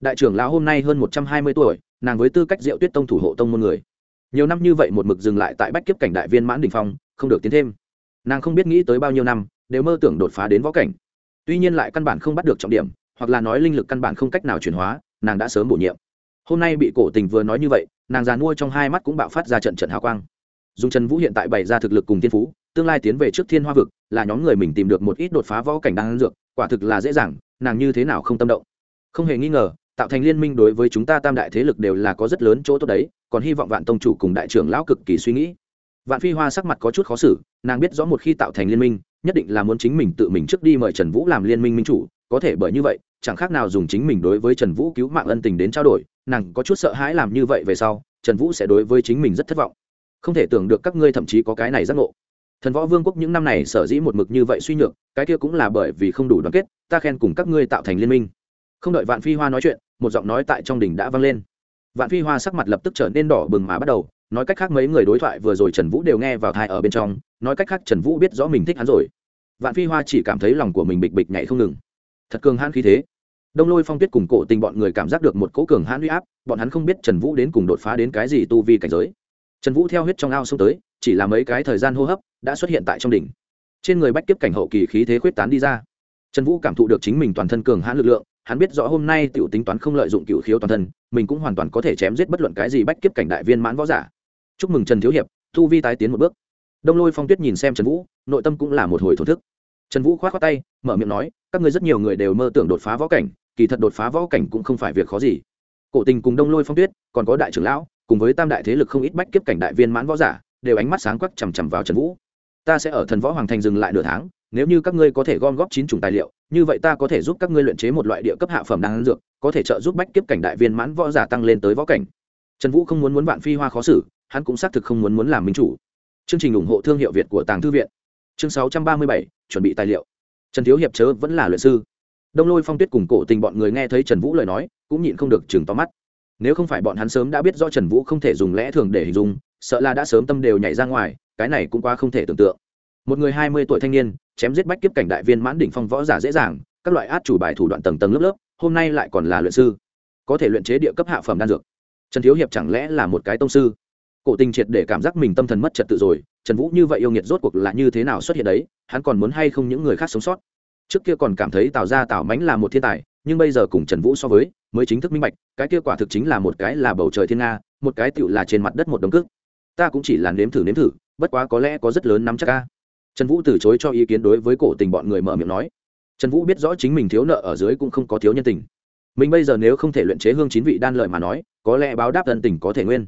đại trưởng lão hôm nay hơn một trăm hai mươi tuổi, nàng với tư cách diệu tuyết tông thủ hộ tông môn người. Nhiều năm như vậy một mực dừng lại tại bách kiếp cảnh đại viên mãn đình phong, không được tiến thêm. Nàng không biết nghĩ tới bao nhiêu năm, đều mơ tưởng đột phá đến võ cảnh. Tuy nhiên lại căn bản không bắt được trọng điểm, hoặc là nói linh lực căn bản không cách nào chuyển hóa, nàng đã sớm bổ nhiệm. Hôm nay bị cổ tình vừa nói như vậy, nàng già nuôi trong hai mắt cũng bạo phát ra trận trận hào quang. Dùng trần vũ hiện tại bày ra thực lực cùng thiên phú, tương lai tiến về trước thiên hoa vực, là nhóm người mình tìm được một ít đột phá võ cảnh đang dược, quả thực là dễ dàng, nàng như thế nào không tâm động. Không hề nghi ngờ tạo thành liên minh đối với chúng ta tam đại thế lực đều là có rất lớn chỗ tốt đấy, còn hy vọng vạn tông chủ cùng đại trưởng lão cực kỳ suy nghĩ. Vạn phi hoa sắc mặt có chút khó xử, nàng biết rõ một khi tạo thành liên minh, nhất định là muốn chính mình tự mình trước đi mời trần vũ làm liên minh minh chủ, có thể bởi như vậy, chẳng khác nào dùng chính mình đối với trần vũ cứu mạng ân tình đến trao đổi, nàng có chút sợ hãi làm như vậy về sau, trần vũ sẽ đối với chính mình rất thất vọng. Không thể tưởng được các ngươi thậm chí có cái này giác ngộ. Thần võ vương quốc những năm này sở dĩ một mực như vậy suy nhược, cái kia cũng là bởi vì không đủ đoàn kết, ta khen cùng các ngươi tạo thành liên minh. Không đợi vạn phi hoa nói chuyện một giọng nói tại trong đình đã vang lên. Vạn phi hoa sắc mặt lập tức trở nên đỏ bừng mà bắt đầu, nói cách khác mấy người đối thoại vừa rồi trần vũ đều nghe vào thai ở bên trong, nói cách khác trần vũ biết rõ mình thích hắn rồi. Vạn phi hoa chỉ cảm thấy lòng của mình bịch bịch nhảy không ngừng. Thật cường hãn khí thế. Đông lôi phong tuyết cùng cổ tình bọn người cảm giác được một cỗ cường hãn huy áp, bọn hắn không biết trần vũ đến cùng đột phá đến cái gì tu vi cảnh giới. Trần vũ theo huyết trong ao xông tới, chỉ là mấy cái thời gian hô hấp đã xuất hiện tại trong đỉnh. Trên người bách kiếp cảnh hậu kỳ khí thế khuyết tán đi ra. Trần vũ cảm thụ được chính mình toàn thân cường hãn lực lượng hắn biết rõ hôm nay tiểu tính toán không lợi dụng cựu khiếu toàn thân, mình cũng hoàn toàn có thể chém giết bất luận cái gì bách kiếp cảnh đại viên mãn võ giả. Chúc mừng trần thiếu hiệp, thu vi tái tiến một bước. Đông lôi phong tuyết nhìn xem trần vũ, nội tâm cũng là một hồi thổ thức. Trần vũ k h o á t khoác tay, mở miệng nói, các ngươi rất nhiều người đều mơ tưởng đột phá võ cảnh, kỳ thật đột phá võ cảnh cũng không phải việc khó gì. Cổ tình cùng đông lôi phong tuyết, còn có đại trưởng lão, cùng với tam đại thế lực không ít bách kiếp cảnh đại viên mãn võ giả, đều ánh mắt sáng quắc chằm chằm vào trần vũ. Ta sẽ ở thần võ hoàng thành dừng lại nửa tháng nếu như các ngươi có thể gom góp chín chủng tài liệu, như vậy ta có thể giúp các ngươi luyện chế một loại địa cấp hạ phẩm đan dược, có thể trợ giúp bách kiếp cảnh đại viên mãn võ giả tăng lên tới võ cảnh. Trần vũ không muốn muốn vạn phi hoa khó xử, hắn cũng xác thực không muốn muốn làm minh chủ. Chương trình ủng hộ thương hiệu việt của tàng thư viện. Chương sáu trăm ba mươi bảy, chuẩn bị tài liệu. Trần thiếu hiệp chớ vẫn là luyện sư. Đông lôi phong tuyết cùng cổ tình bọn người nghe thấy trần vũ lời nói, cũng nhịn không được chừng to mắt. Nếu không phải bọn hắn sớm đã biết do trần vũ không thể dùng lẽ thường để hình dung, sợ là đã sớm tâm đều nhảy ra ngoài, cái này cũng quá không thể tưởng tượng. Một người hai mươi tuổi thanh niên chém giết bách kiếp cảnh đại viên mãn đỉnh phong võ giả dễ dàng, các loại át chủ bài thủ đoạn tầng tầng lớp lớp, hôm nay lại còn là luyện sư. Có thể luyện chế địa cấp hạ phẩm đan dược. Trần thiếu hiệp chẳng lẽ là một cái tông sư? Cổ tình triệt để cảm giác mình tâm thần mất trật tự rồi, trần vũ như vậy yêu nghiệt rốt cuộc là như thế nào xuất hiện đấy, hắn còn muốn hay không những người khác sống sót? Trước kia còn cảm thấy tào ra tào mánh là một thiên tài, nhưng bây giờ cùng trần vũ so với, mới chính thức minh bạch, cái kia quả thực chính là một cái là bầu trời thiên nga, một cái tựu là trên mặt đất một đống cước. Ta cũng chỉ là nếm thử nếm thử, bất quá có lẽ có rất lớn nắm chắc ca trần vũ từ chối cho ý kiến đối với cổ tình bọn người mở miệng nói. Trần vũ biết rõ chính mình thiếu nợ ở dưới cũng không có thiếu nhân tình. Mình bây giờ nếu không thể luyện chế hương chín vị đan lợi mà nói, có lẽ báo đáp ân tình có thể nguyên.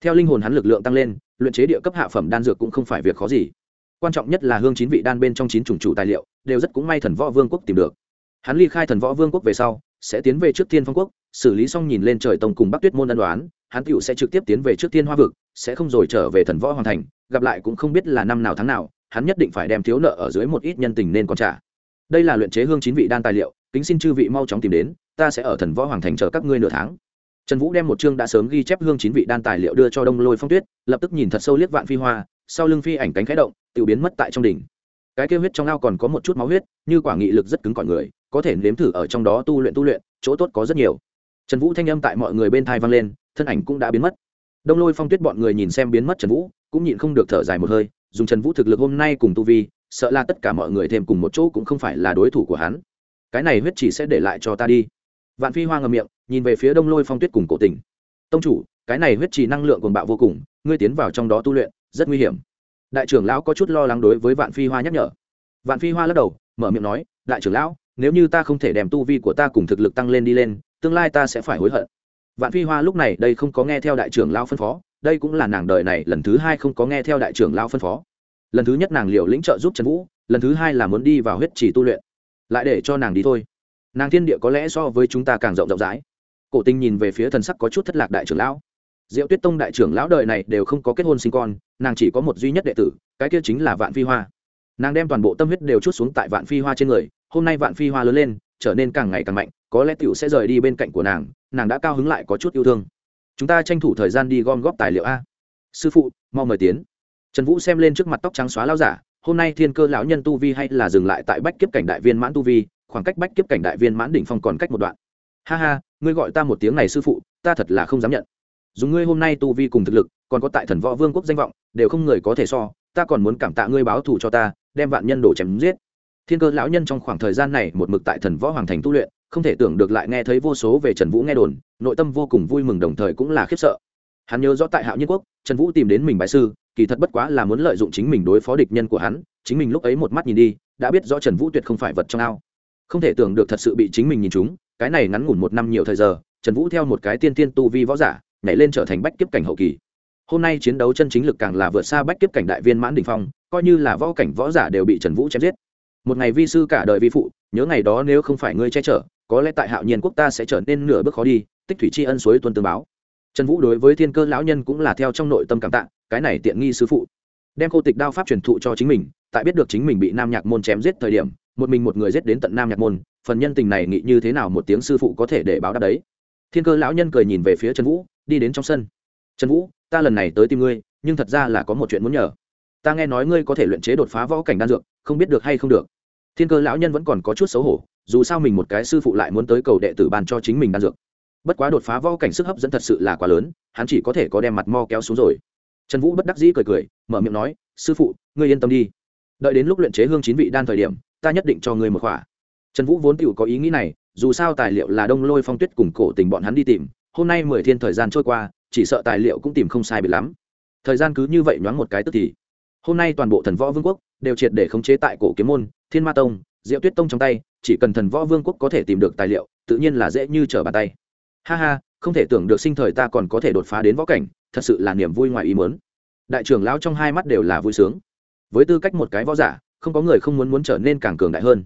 Theo linh hồn hắn lực lượng tăng lên, luyện chế địa cấp hạ phẩm đan dược cũng không phải việc khó gì. Quan trọng nhất là hương chín vị đan bên trong chín chủng chủ tài liệu, đều rất cũng may thần võ vương quốc tìm được. Hắn ly khai thần võ vương quốc về sau, sẽ tiến về trước thiên phong quốc, xử lý xong nhìn lên trời tông cùng bắc tuyết môn ân đoán hắn tựu sẽ trực tiếp tiến về trước thiên hoa vực, sẽ không rồi trở về thần võ hoàn thành, gặp lại cũng không biết là năm nào tháng nào hắn nhất định phải đem thiếu nợ ở dưới một ít nhân tình nên còn trả. Đây là luyện chế hương chín vị đan tài liệu, kính xin chư vị mau chóng tìm đến, ta sẽ ở thần võ hoàng thành chờ các ngươi nửa tháng. Trần vũ đem một chương đã sớm ghi chép hương chín vị đan tài liệu đưa cho đông lôi phong tuyết, lập tức nhìn thật sâu liếc vạn phi hoa, sau lưng phi ảnh cánh khẽ động tự biến mất tại trong đỉnh. Cái kêu huyết trong ao còn có một chút máu huyết, như quả nghị lực rất cứng cỏi người, có thể nếm thử ở trong đó tu luyện tu luyện, chỗ tốt có rất nhiều. Trần vũ thanh âm tại mọi người bên thai vang lên, thân ảnh cũng đã biến mất. Đông lôi phong tuyết bọn người nhìn xem biến mất trần vũ, cũng nhịn không được thở dài một hơi dùng trần vũ thực lực hôm nay cùng tu vi, sợ là tất cả mọi người thêm cùng một chỗ cũng không phải là đối thủ của hắn. Cái này huyết chỉ sẽ để lại cho ta đi. Vạn phi hoa ngầm miệng, nhìn về phía đông lôi phong tuyết cùng cổ tình. Tông chủ, cái này huyết chỉ năng lượng cuồng bạo vô cùng, ngươi tiến vào trong đó tu luyện, rất nguy hiểm. Đại trưởng lão có chút lo lắng đối với vạn phi hoa nhắc nhở. Vạn phi hoa lắc đầu, mở miệng nói, đại trưởng lão, nếu như ta không thể đem tu vi của ta cùng thực lực tăng lên đi lên, tương lai ta sẽ phải hối hận. Vạn phi hoa lúc này đây không có nghe theo đại trưởng lão phân phó đây cũng là nàng đời này lần thứ hai không có nghe theo đại trưởng lao phân phó. Lần thứ nhất nàng liều lĩnh trợ giúp trần vũ, lần thứ hai là muốn đi vào huyết chỉ tu luyện. Lại để cho nàng đi thôi. Nàng thiên địa có lẽ so với chúng ta càng rộng rộng rãi. Cổ tinh nhìn về phía thần sắc có chút thất lạc đại trưởng lão. Diệu tuyết tông đại trưởng lão đời này đều không có kết hôn sinh con, nàng chỉ có một duy nhất đệ tử, cái kia chính là vạn phi hoa. Nàng đem toàn bộ tâm huyết đều chút xuống tại vạn phi hoa trên người, hôm nay vạn phi hoa lớn lên, trở nên càng ngày càng mạnh, có lẽ t i ể u sẽ rời đi bên cạnh của nàng nàng đã cao hứng lại có chút yêu thương chúng ta tranh thủ thời gian đi gom góp tài liệu a. Sư phụ, mau mời tiến. Trần vũ xem lên trước mặt tóc trắng xóa lao giả, hôm nay thiên cơ lão nhân tu vi hay là dừng lại tại bách kiếp cảnh đại viên mãn tu vi, khoảng cách bách kiếp cảnh đại viên mãn đỉnh phong còn cách một đoạn. Ha ha, ngươi gọi ta một tiếng này sư phụ, ta thật là không dám nhận. Dùng ngươi hôm nay tu vi cùng thực lực, còn có tại thần võ vương quốc danh vọng, đều không người có thể so, ta còn muốn cảm tạ ngươi báo thù cho ta, đem vạn nhân đổ chém giết. Thiên cơ lão nhân trong khoảng thời gian này một mực tại thần võ hoàng thành tu luyện không thể tưởng được lại nghe thấy vô số về trần vũ nghe đồn, nội tâm vô cùng vui mừng đồng thời cũng là khiếp sợ. Hắn nhớ rõ tại hạo nhiên quốc, trần vũ tìm đến mình bái sư, kỳ thật bất quá là muốn lợi dụng chính mình đối phó địch nhân của hắn, chính mình lúc ấy một mắt nhìn đi, đã biết rõ trần vũ tuyệt không phải vật trong ao. Không thể tưởng được thật sự bị chính mình nhìn chúng cái này ngắn ngủn một năm nhiều thời giờ, trần vũ theo một cái tiên tiên tu vi võ giả, nhảy lên trở thành bách kiếp cảnh hậu kỳ. Hôm nay chiến đấu chân chính lực càng là vượt xa bách kiếp cảnh đại viên mãn đình phong, coi như là võ cảnh võ giả đều bị trần vũ chém giết. Một ngày vi sư cả đời vi phụ, nhớ ngày đó nếu không phải ngươi che chở có lẽ tại hạo nhiên quốc ta sẽ trở nên nửa bước khó đi, tích thủy tri ân suối tuân tương báo. Trần vũ đối với thiên cơ lão nhân cũng là theo trong nội tâm cảm tạ, cái này tiện nghi sư phụ. Đem cô tịch đao pháp truyền thụ cho chính mình, tại biết được chính mình bị nam nhạc môn chém giết thời điểm, một mình một người giết đến tận nam nhạc môn, phần nhân tình này nghĩ như thế nào một tiếng sư phụ có thể để báo đáp đấy. Thiên cơ lão nhân cười nhìn về phía trần vũ, đi đến trong sân. Trần vũ, ta lần này tới tìm ngươi, nhưng thật ra là có một chuyện muốn nhờ. Ta nghe nói ngươi có thể luyện chế đột phá võ cảnh đan dược, không biết được hay không được. Thiên cơ lão nhân vẫn còn có chút xấu hổ dù sao mình một cái sư phụ lại muốn tới cầu đệ tử bàn cho chính mình đan dược. Bất quá đột phá võ cảnh sức hấp dẫn thật sự là quá lớn, hắn chỉ có thể có đem mặt mo kéo xuống rồi. Trần vũ bất đắc dĩ cười cười, mở miệng nói, sư phụ, ngươi yên tâm đi. Đợi đến lúc luyện chế hương chín vị đan thời điểm, ta nhất định cho ngươi một khỏa. Trần vũ vốn tự có ý nghĩ này, dù sao tài liệu là đông lôi phong tuyết cùng cổ tình bọn hắn đi tìm, hôm nay mười thiên thời gian trôi qua, chỉ sợ tài liệu cũng tìm không sai biệt lắm. Thời gian cứ như vậy nhoáng một cái tức thì. Hôm nay toàn bộ thần võ vương quốc đều triệt để khống chế tại cổ kiếm môn, thiên ma tông, diệu tuyết tông trong tay chỉ cần thần võ vương quốc có thể tìm được tài liệu, tự nhiên là dễ như trở bàn tay. Ha ha, không thể tưởng được sinh thời ta còn có thể đột phá đến võ cảnh, thật sự là niềm vui ngoài ý muốn. Đại trưởng lão trong hai mắt đều là vui sướng. Với tư cách một cái võ giả, không có người không muốn muốn trở nên càng cường đại hơn.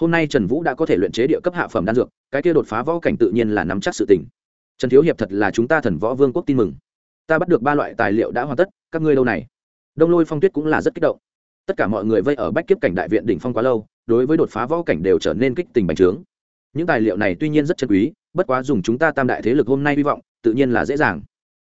Hôm nay trần vũ đã có thể luyện chế địa cấp hạ phẩm đan dược, cái kia đột phá võ cảnh tự nhiên là nắm chắc sự tình. Trần thiếu hiệp thật là chúng ta thần võ vương quốc tin mừng. Ta bắt được ba loại tài liệu đã hoàn tất, các ngươi lâu này? Đông lôi phong tuyết cũng là rất kích động tất cả mọi người vây ở bách kiếp cảnh đại viện đỉnh phong quá lâu, đối với đột phá võ cảnh đều trở nên kích tình bành trướng. Những tài liệu này tuy nhiên rất chân quý, bất quá dùng chúng ta tam đại thế lực hôm nay hy vọng, tự nhiên là dễ dàng.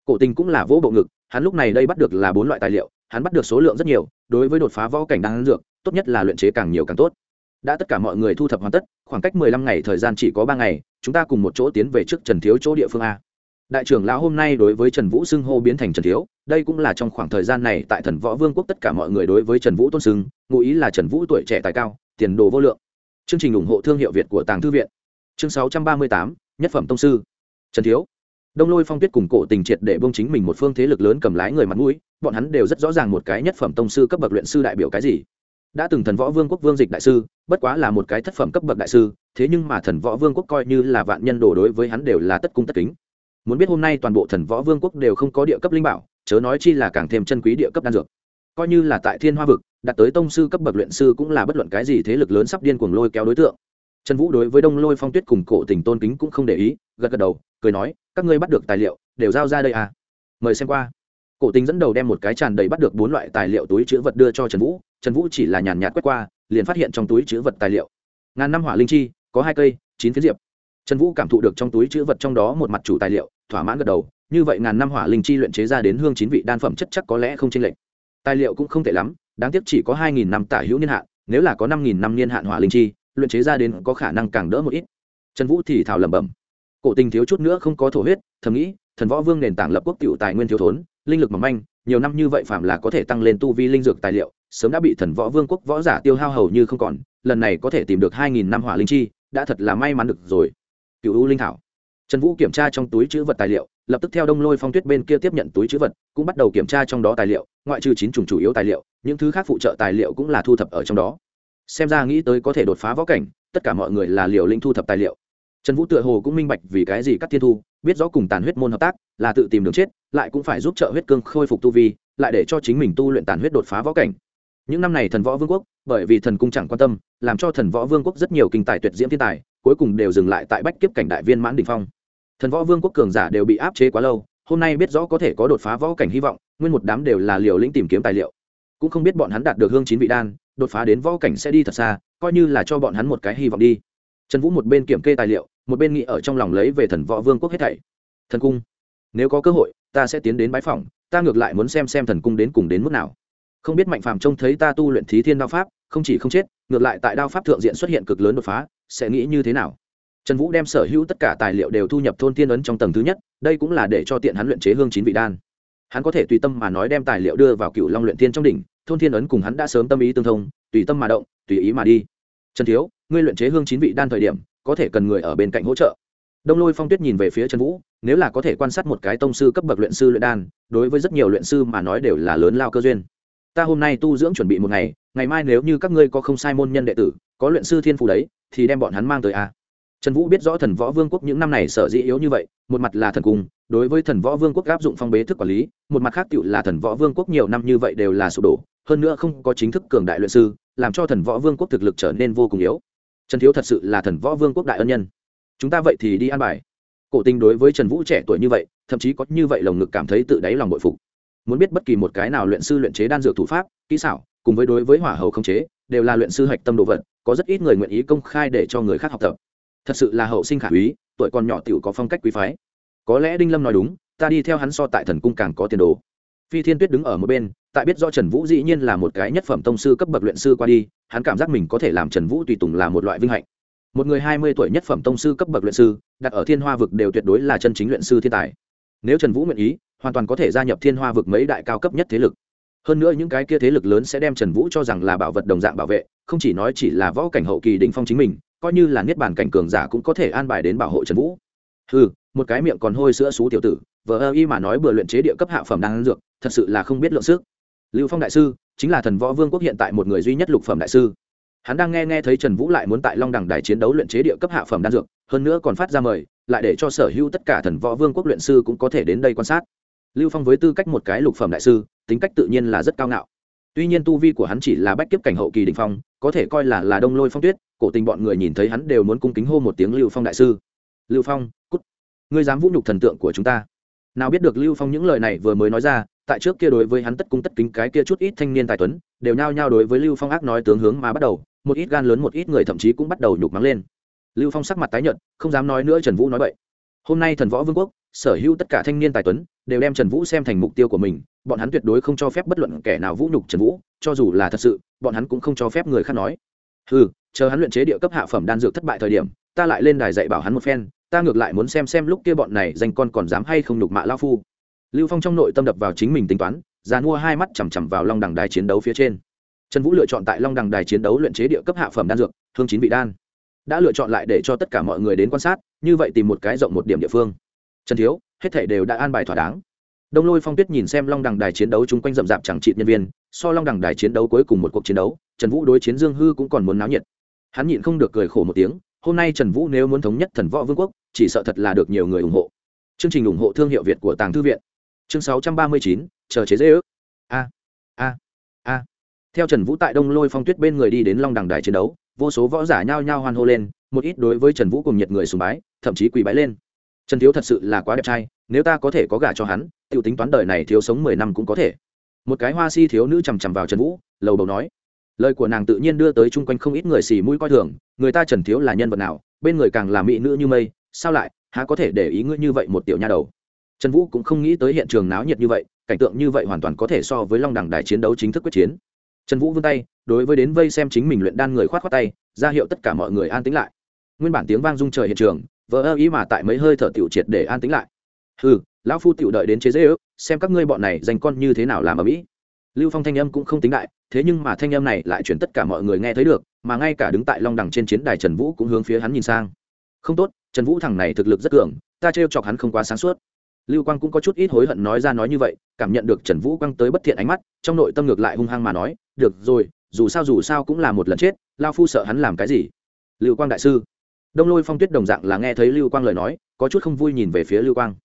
Cổ tình cũng là vỗ bộ ngực, hắn lúc này đây bắt được là bốn loại tài liệu, hắn bắt được số lượng rất nhiều, đối với đột phá võ cảnh đang dược, tốt nhất là luyện chế càng nhiều càng tốt. Đã tất cả mọi người thu thập hoàn tất, khoảng cách mười lăm ngày thời gian chỉ có ba ngày, chúng ta cùng một chỗ tiến về trước trần thiếu chỗ địa phương a đại trưởng lão hôm nay đối với trần vũ xưng hô biến thành trần thiếu, đây cũng là trong khoảng thời gian này tại thần võ vương quốc tất cả mọi người đối với trần vũ tôn xưng ngụ ý là trần vũ tuổi trẻ tài cao, tiền đồ vô lượng. Chương trình ủng hộ thương hiệu việt của tàng thư viện. Chương sáu trăm ba mươi tám, nhất phẩm tông sư. Trần thiếu. Đông lôi phong tuyết cùng cổ tình triệt để bông chính mình một phương thế lực lớn cầm lái người mặt mũi, bọn hắn đều rất rõ ràng một cái nhất phẩm tông sư cấp bậc luyện sư đại biểu cái gì. Đã từng thần võ vương quốc vương dịch đại sư, bất quá là một cái thất phẩm cấp bậc đại sư, thế nhưng mà thần võ vương quốc coi như là vạn nhân đồ đối với hắn đều là tất cung tất kính muốn biết hôm nay toàn bộ thần võ vương quốc đều không có địa cấp linh bảo, chớ nói chi là càng thêm chân quý địa cấp đan dược. Coi như là tại thiên hoa vực, đạt tới tông sư cấp bậc luyện sư cũng là bất luận cái gì thế lực lớn sắp điên cuồng lôi kéo đối tượng. Trần vũ đối với đông lôi phong tuyết cùng cổ tình tôn kính cũng không để ý, gật gật đầu, cười nói, các ngươi bắt được tài liệu, đều giao ra đây à? Mời xem qua. Cổ tình dẫn đầu đem một cái tràn đầy bắt được bốn loại tài liệu túi chữ vật đưa cho trần vũ trần vũ chỉ là nhàn nhạt quét qua, liền phát hiện trong túi chữ vật tài liệu. Ngàn năm hỏa linh chi, có hai cây, chín phiến diệp trần vũ cảm thụ được trong túi chữ vật trong đó một mặt chủ tài liệu, thỏa mãn gật đầu, như vậy ngàn năm hỏa linh chi luyện chế ra đến hương chín vị đan phẩm chất chắc có lẽ không chênh lệch. Tài liệu cũng không tệ lắm, đáng tiếc chỉ có hai nghìn năm tả hữu niên hạn, nếu là có năm nghìn năm niên hạn hỏa linh chi, luyện chế ra đến có khả năng càng đỡ một ít. Trần vũ thì thảo lẩm bẩm. Cổ tình thiếu chút nữa không có thổ huyết, thầm nghĩ, thần võ vương nền tảng lập quốc cựu tài nguyên thiếu thốn, linh lực mỏng manh, nhiều năm như vậy phạm là có thể tăng lên tu vi linh dược tài liệu, sớm đã bị thần võ vương quốc võ giả tiêu hao hầu như không còn, lần này có thể tìm được hai nghìn năm hỏa linh chi, đã thật là may mắn được rồi cựu u linh thảo. Trần vũ kiểm tra trong túi chữ vật tài liệu, lập tức theo đông lôi phong tuyết bên kia tiếp nhận túi chữ vật, cũng bắt đầu kiểm tra trong đó tài liệu, ngoại trừ chín chủng chủ yếu tài liệu, những thứ khác phụ trợ tài liệu cũng là thu thập ở trong đó. Xem ra nghĩ tới có thể đột phá võ cảnh, tất cả mọi người là liều linh thu thập tài liệu. Trần vũ tựa hồ cũng minh bạch vì cái gì các thiên thu, biết rõ cùng tàn huyết môn hợp tác, là tự tìm đường chết, lại cũng phải giúp trợ huyết cương khôi phục tu vi, lại để cho chính mình tu luyện tàn huyết đột phá võ cảnh. Những năm này thần võ vương quốc, bởi vì thần cung chẳng quan tâm, làm cho thần võ vương quốc rất nhiều kinh tài tuyệt diễm thiên tài cuối cùng đều dừng lại tại bách kiếp cảnh đại viên mãn đình phong. Thần võ vương quốc cường giả đều bị áp chế quá lâu, hôm nay biết rõ có thể có đột phá võ cảnh hy vọng, nguyên một đám đều là liều lĩnh tìm kiếm tài liệu. Cũng không biết bọn hắn đạt được hương chín vị đan, đột phá đến võ cảnh sẽ đi thật xa, coi như là cho bọn hắn một cái hy vọng đi. Trần vũ một bên kiểm kê tài liệu, một bên nghĩ ở trong lòng lấy về thần võ vương quốc hết thảy. Thần cung, nếu có cơ hội, ta sẽ tiến đến bãi phòng ta ngược lại muốn xem xem thần cung đến cùng đến mức nào. Không biết mạnh phàm trông thấy ta tu luyện thí thiên đao pháp, không chỉ không chết, ngược lại tại đao pháp thượng diện xuất hiện cực lớn đột phá sẽ nghĩ như thế nào? Trần vũ đem sở hữu tất cả tài liệu đều thu nhập thôn thiên ấn trong tầng thứ nhất, đây cũng là để cho tiện hắn luyện chế hương chín vị đan. Hắn có thể tùy tâm mà nói đem tài liệu đưa vào cựu long luyện tiên trong đỉnh, thôn thiên ấn cùng hắn đã sớm tâm ý tương thông, tùy tâm mà động, tùy ý mà đi. Trần thiếu, ngươi luyện chế hương chín vị đan thời điểm, có thể cần người ở bên cạnh hỗ trợ. Đông lôi phong tuyết nhìn về phía trần vũ, nếu là có thể quan sát một cái tông sư cấp bậc luyện sư luyện đan, đối với rất nhiều luyện sư mà nói đều là lớn lao cơ duyên ta hôm nay tu dưỡng chuẩn bị một ngày ngày mai nếu như các ngươi có không sai môn nhân đệ tử, có luyện sư thiên phù đấy, thì đem bọn hắn mang tới a. Trần vũ biết rõ thần võ vương quốc những năm này sở dĩ yếu như vậy, một mặt là thần cung, đối với thần võ vương quốc áp dụng phong bế thức quản lý, một mặt khác cựu là thần võ vương quốc nhiều năm như vậy đều là sụp đổ, hơn nữa không có chính thức cường đại luyện sư, làm cho thần võ vương quốc thực lực trở nên vô cùng yếu. Trần thiếu thật sự là thần võ vương quốc đại ân nhân. Chúng ta vậy thì đi an bài. Cổ tình đối với trần vũ trẻ tuổi như vậy, thậm chí có như vậy lồng ngực cảm thấy tự đáy lòng bội phục muốn biết bất kỳ một cái nào luyện sư luyện chế đan dược thủ pháp, kỹ xảo, cùng với đối với hỏa hầu không chế, đều là luyện sư hạch tâm đồ vật, có rất ít người nguyện ý công khai để cho người khác học tập. Thật sự là hậu sinh khả úy, tuổi còn nhỏ t i ể u có phong cách quý phái. Có lẽ đinh lâm nói đúng, ta đi theo hắn so tại thần cung càng có tiền đồ. Phi thiên tuyết đứng ở một bên, tại biết do trần vũ dĩ nhiên là một cái nhất phẩm tông sư cấp bậc luyện sư qua đi, hắn cảm giác mình có thể làm trần vũ tùy tùng là một loại vinh hạnh. Một người hai mươi tuổi nhất phẩm tông sư cấp bậc luyện sư, đặt ở thiên hoa vực đều tuyệt đối là chân chính luyện sư thiên tài. Nếu trần vũ nguyện ý hoàn toàn có thể gia nhập thiên hoa vực mấy đại cao cấp nhất thế lực. Hơn nữa những cái kia thế lực lớn sẽ đem trần vũ cho rằng là bảo vật đồng dạng bảo vệ, không chỉ nói chỉ là võ cảnh hậu kỳ đỉnh phong chính mình, coi như là niết bàn cảnh cường giả cũng có thể an bài đến bảo hộ trần vũ. Ừ một cái miệng còn hôi sữa xú tiểu tử vợ ơ y mà nói bừa luyện chế địa cấp hạ phẩm đang dược, thật sự là không biết lượng sức. Lưu phong đại sư, chính là thần võ vương quốc hiện tại một người duy nhất lục phẩm đại sư. Hắn đang nghe nghe thấy trần vũ lại muốn tại long đẳng đài chiến đấu luyện chế địa cấp hạ phẩm đan dược, hơn nữa còn phát ra mời, lại để cho sở hữu tất cả thần võ vương quốc luyện sư cũng có thể đến đây quan sát lưu phong với tư cách một cái lục phẩm đại sư, tính cách tự nhiên là rất cao ngạo. Tuy nhiên tu vi của hắn chỉ là bách kiếp cảnh hậu kỳ đình phong, có thể coi là là đông lôi phong tuyết, cổ tình bọn người nhìn thấy hắn đều muốn cung kính hô một tiếng lưu phong đại sư. Lưu phong, cút. Ngươi dám vũ nhục thần tượng của chúng ta. Nào biết được lưu phong những lời này vừa mới nói ra, tại trước kia đối với hắn tất cung tất kính cái kia chút ít thanh niên tài tuấn, đều nhao nhao đối với lưu phong ác nói tướng hướng mà bắt đầu, một ít gan lớn một ít người thậm chí cũng bắt đầu nhục mắng lên. Lưu phong sắc mặt tái nhợt, không dám nói nữa trần vũ nói vậy hôm nay thần võ vương quốc, sở hữu tất cả thanh niên tài tuấn đều đem trần vũ xem thành mục tiêu của mình, bọn hắn tuyệt đối không cho phép bất luận kẻ nào vũ nhục trần vũ, cho dù là thật sự, bọn hắn cũng không cho phép người khác nói. Ừ chờ hắn luyện chế địa cấp hạ phẩm đan dược thất bại thời điểm, ta lại lên đài dạy bảo hắn một phen, ta ngược lại muốn xem xem lúc kia bọn này danh con còn dám hay không nhục mạ lao phu. Lưu phong trong nội tâm đập vào chính mình tính toán, già mua hai mắt chằm chằm vào long đằng đài chiến đấu phía trên. Trần vũ lựa chọn tại long đằng đài chiến đấu luyện chế địa cấp hạ phẩm đan dược, hương chín vị đan. Đã lựa chọn lại để cho tất cả mọi người đến quan sát, như vậy tìm một cái rộng một điểm địa phương. Trần thiếu hết thể đều đã an bài thỏa đáng. Đông lôi phong tuyết nhìn xem long đằng đài chiến đấu chung quanh rậm rạp chẳng trị nhân viên, so long đằng đài chiến đấu cuối cùng một cuộc chiến đấu, trần vũ đối chiến dương hư cũng còn muốn náo nhiệt. Hắn nhịn không được cười khổ một tiếng, hôm nay trần vũ nếu muốn thống nhất thần võ vương quốc, chỉ sợ thật là được nhiều người ủng hộ. Chương trình ủng hộ thương hiệu việt của tàng thư viện. Chương sáu trăm ba mươi chín, chờ chế dễ ước. A a a. Theo trần vũ tại đông lôi phong tuyết bên người đi đến long đằng đài chiến đấu, vô số võ giả nhao nhao hoan hô lên, một ít đối với trần vũ cùng nhiệt người sùng bái, thậm chí quỳ bái lên trần thiếu thật sự là quá đẹp trai, nếu ta có thể có gả cho hắn t i ể u tính toán đời này thiếu sống mười năm cũng có thể. Một cái hoa si thiếu nữ chằm chằm vào trần vũ, lầu đầu nói. Lời của nàng tự nhiên đưa tới chung quanh không ít người xì mũi coi thường, người ta trần thiếu là nhân vật nào, bên người càng là mỹ nữ như mây, sao lại, há có thể để ý ngươi như vậy một tiểu nha đầu? Trần vũ cũng không nghĩ tới hiện trường náo nhiệt như vậy, cảnh tượng như vậy hoàn toàn có thể so với long đẳng đài chiến đấu chính thức quyết chiến. Trần vũ vươn tay, đối với đến vây xem chính mình luyện đan người khoát khoát tay, ra hiệu tất cả mọi người an tĩnh lại. Nguyên bản tiếng vang rung trời hiện trường vỡ ơ ý mà tại mấy hơi thở tiểu triệt để an tĩnh lại. Ừ lão phu tiểu đợi đến chế dễ ước, xem các ngươi bọn này dành con như thế nào làm ở mỹ. Lưu phong thanh âm cũng không tính đại, thế nhưng mà thanh âm này lại chuyển tất cả mọi người nghe thấy được, mà ngay cả đứng tại long đẳng trên chiến đài trần vũ cũng hướng phía hắn nhìn sang. Không tốt, trần vũ thằng này thực lực rất cường, ta trêu chọc hắn không quá sáng suốt. Lưu quang cũng có chút ít hối hận nói ra nói như vậy, cảm nhận được trần vũ quang tới bất thiện ánh mắt, trong nội tâm ngược lại hung hăng mà nói, được rồi, dù sao dù sao cũng là một lần chết lao phu sợ hắn làm cái gì? Lưu quang đại sư đông lôi phong tuyết đồng dạng là nghe thấy lưu quang lời nói, có chút không vui nhìn về phía lưu quang.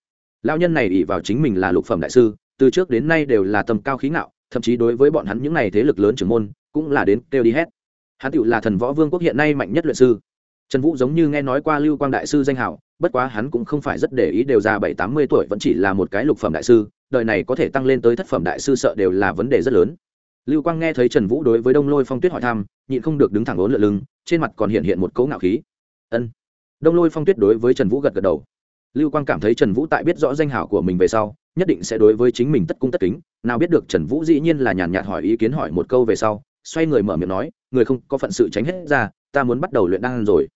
Lao nhân này ỉ vào chính mình là lục phẩm đại sư, từ trước đến nay đều là tầm cao khí ngạo, thậm chí đối với bọn hắn những n à y thế lực lớn trưởng môn, cũng là đến kêu đi hết. Hắn tựu là thần võ vương quốc hiện nay mạnh nhất luyện sư. Trần vũ giống như nghe nói qua lưu quang đại sư danh hảo bất quá hắn cũng không phải rất để ý đều ra bảy tám mươi tuổi vẫn chỉ là một cái lục phẩm đại sư, đời này có thể tăng lên tới thất phẩm đại sư sợ đều là vấn đề rất lớn. Lưu quang nghe thấy trần vũ đối với đông lôi phong tuyết hỏi thăm, nhịn không được đứng thẳng ốn lượn lưng, trên mặt còn hiện hiện một cấu ngạo khí ân. Đông lôi phong tuyết đối với trần vũ gật gật đầu. Lưu quang cảm thấy trần vũ tại biết rõ danh hảo của mình về sau, nhất định sẽ đối với chính mình tất cung tất kính. Nào biết được trần vũ dĩ nhiên là nhàn nhạt hỏi ý kiến hỏi một câu về sau, xoay người mở miệng nói, người không có phận sự tránh hết ra, ta muốn bắt đầu luyện đan rồi.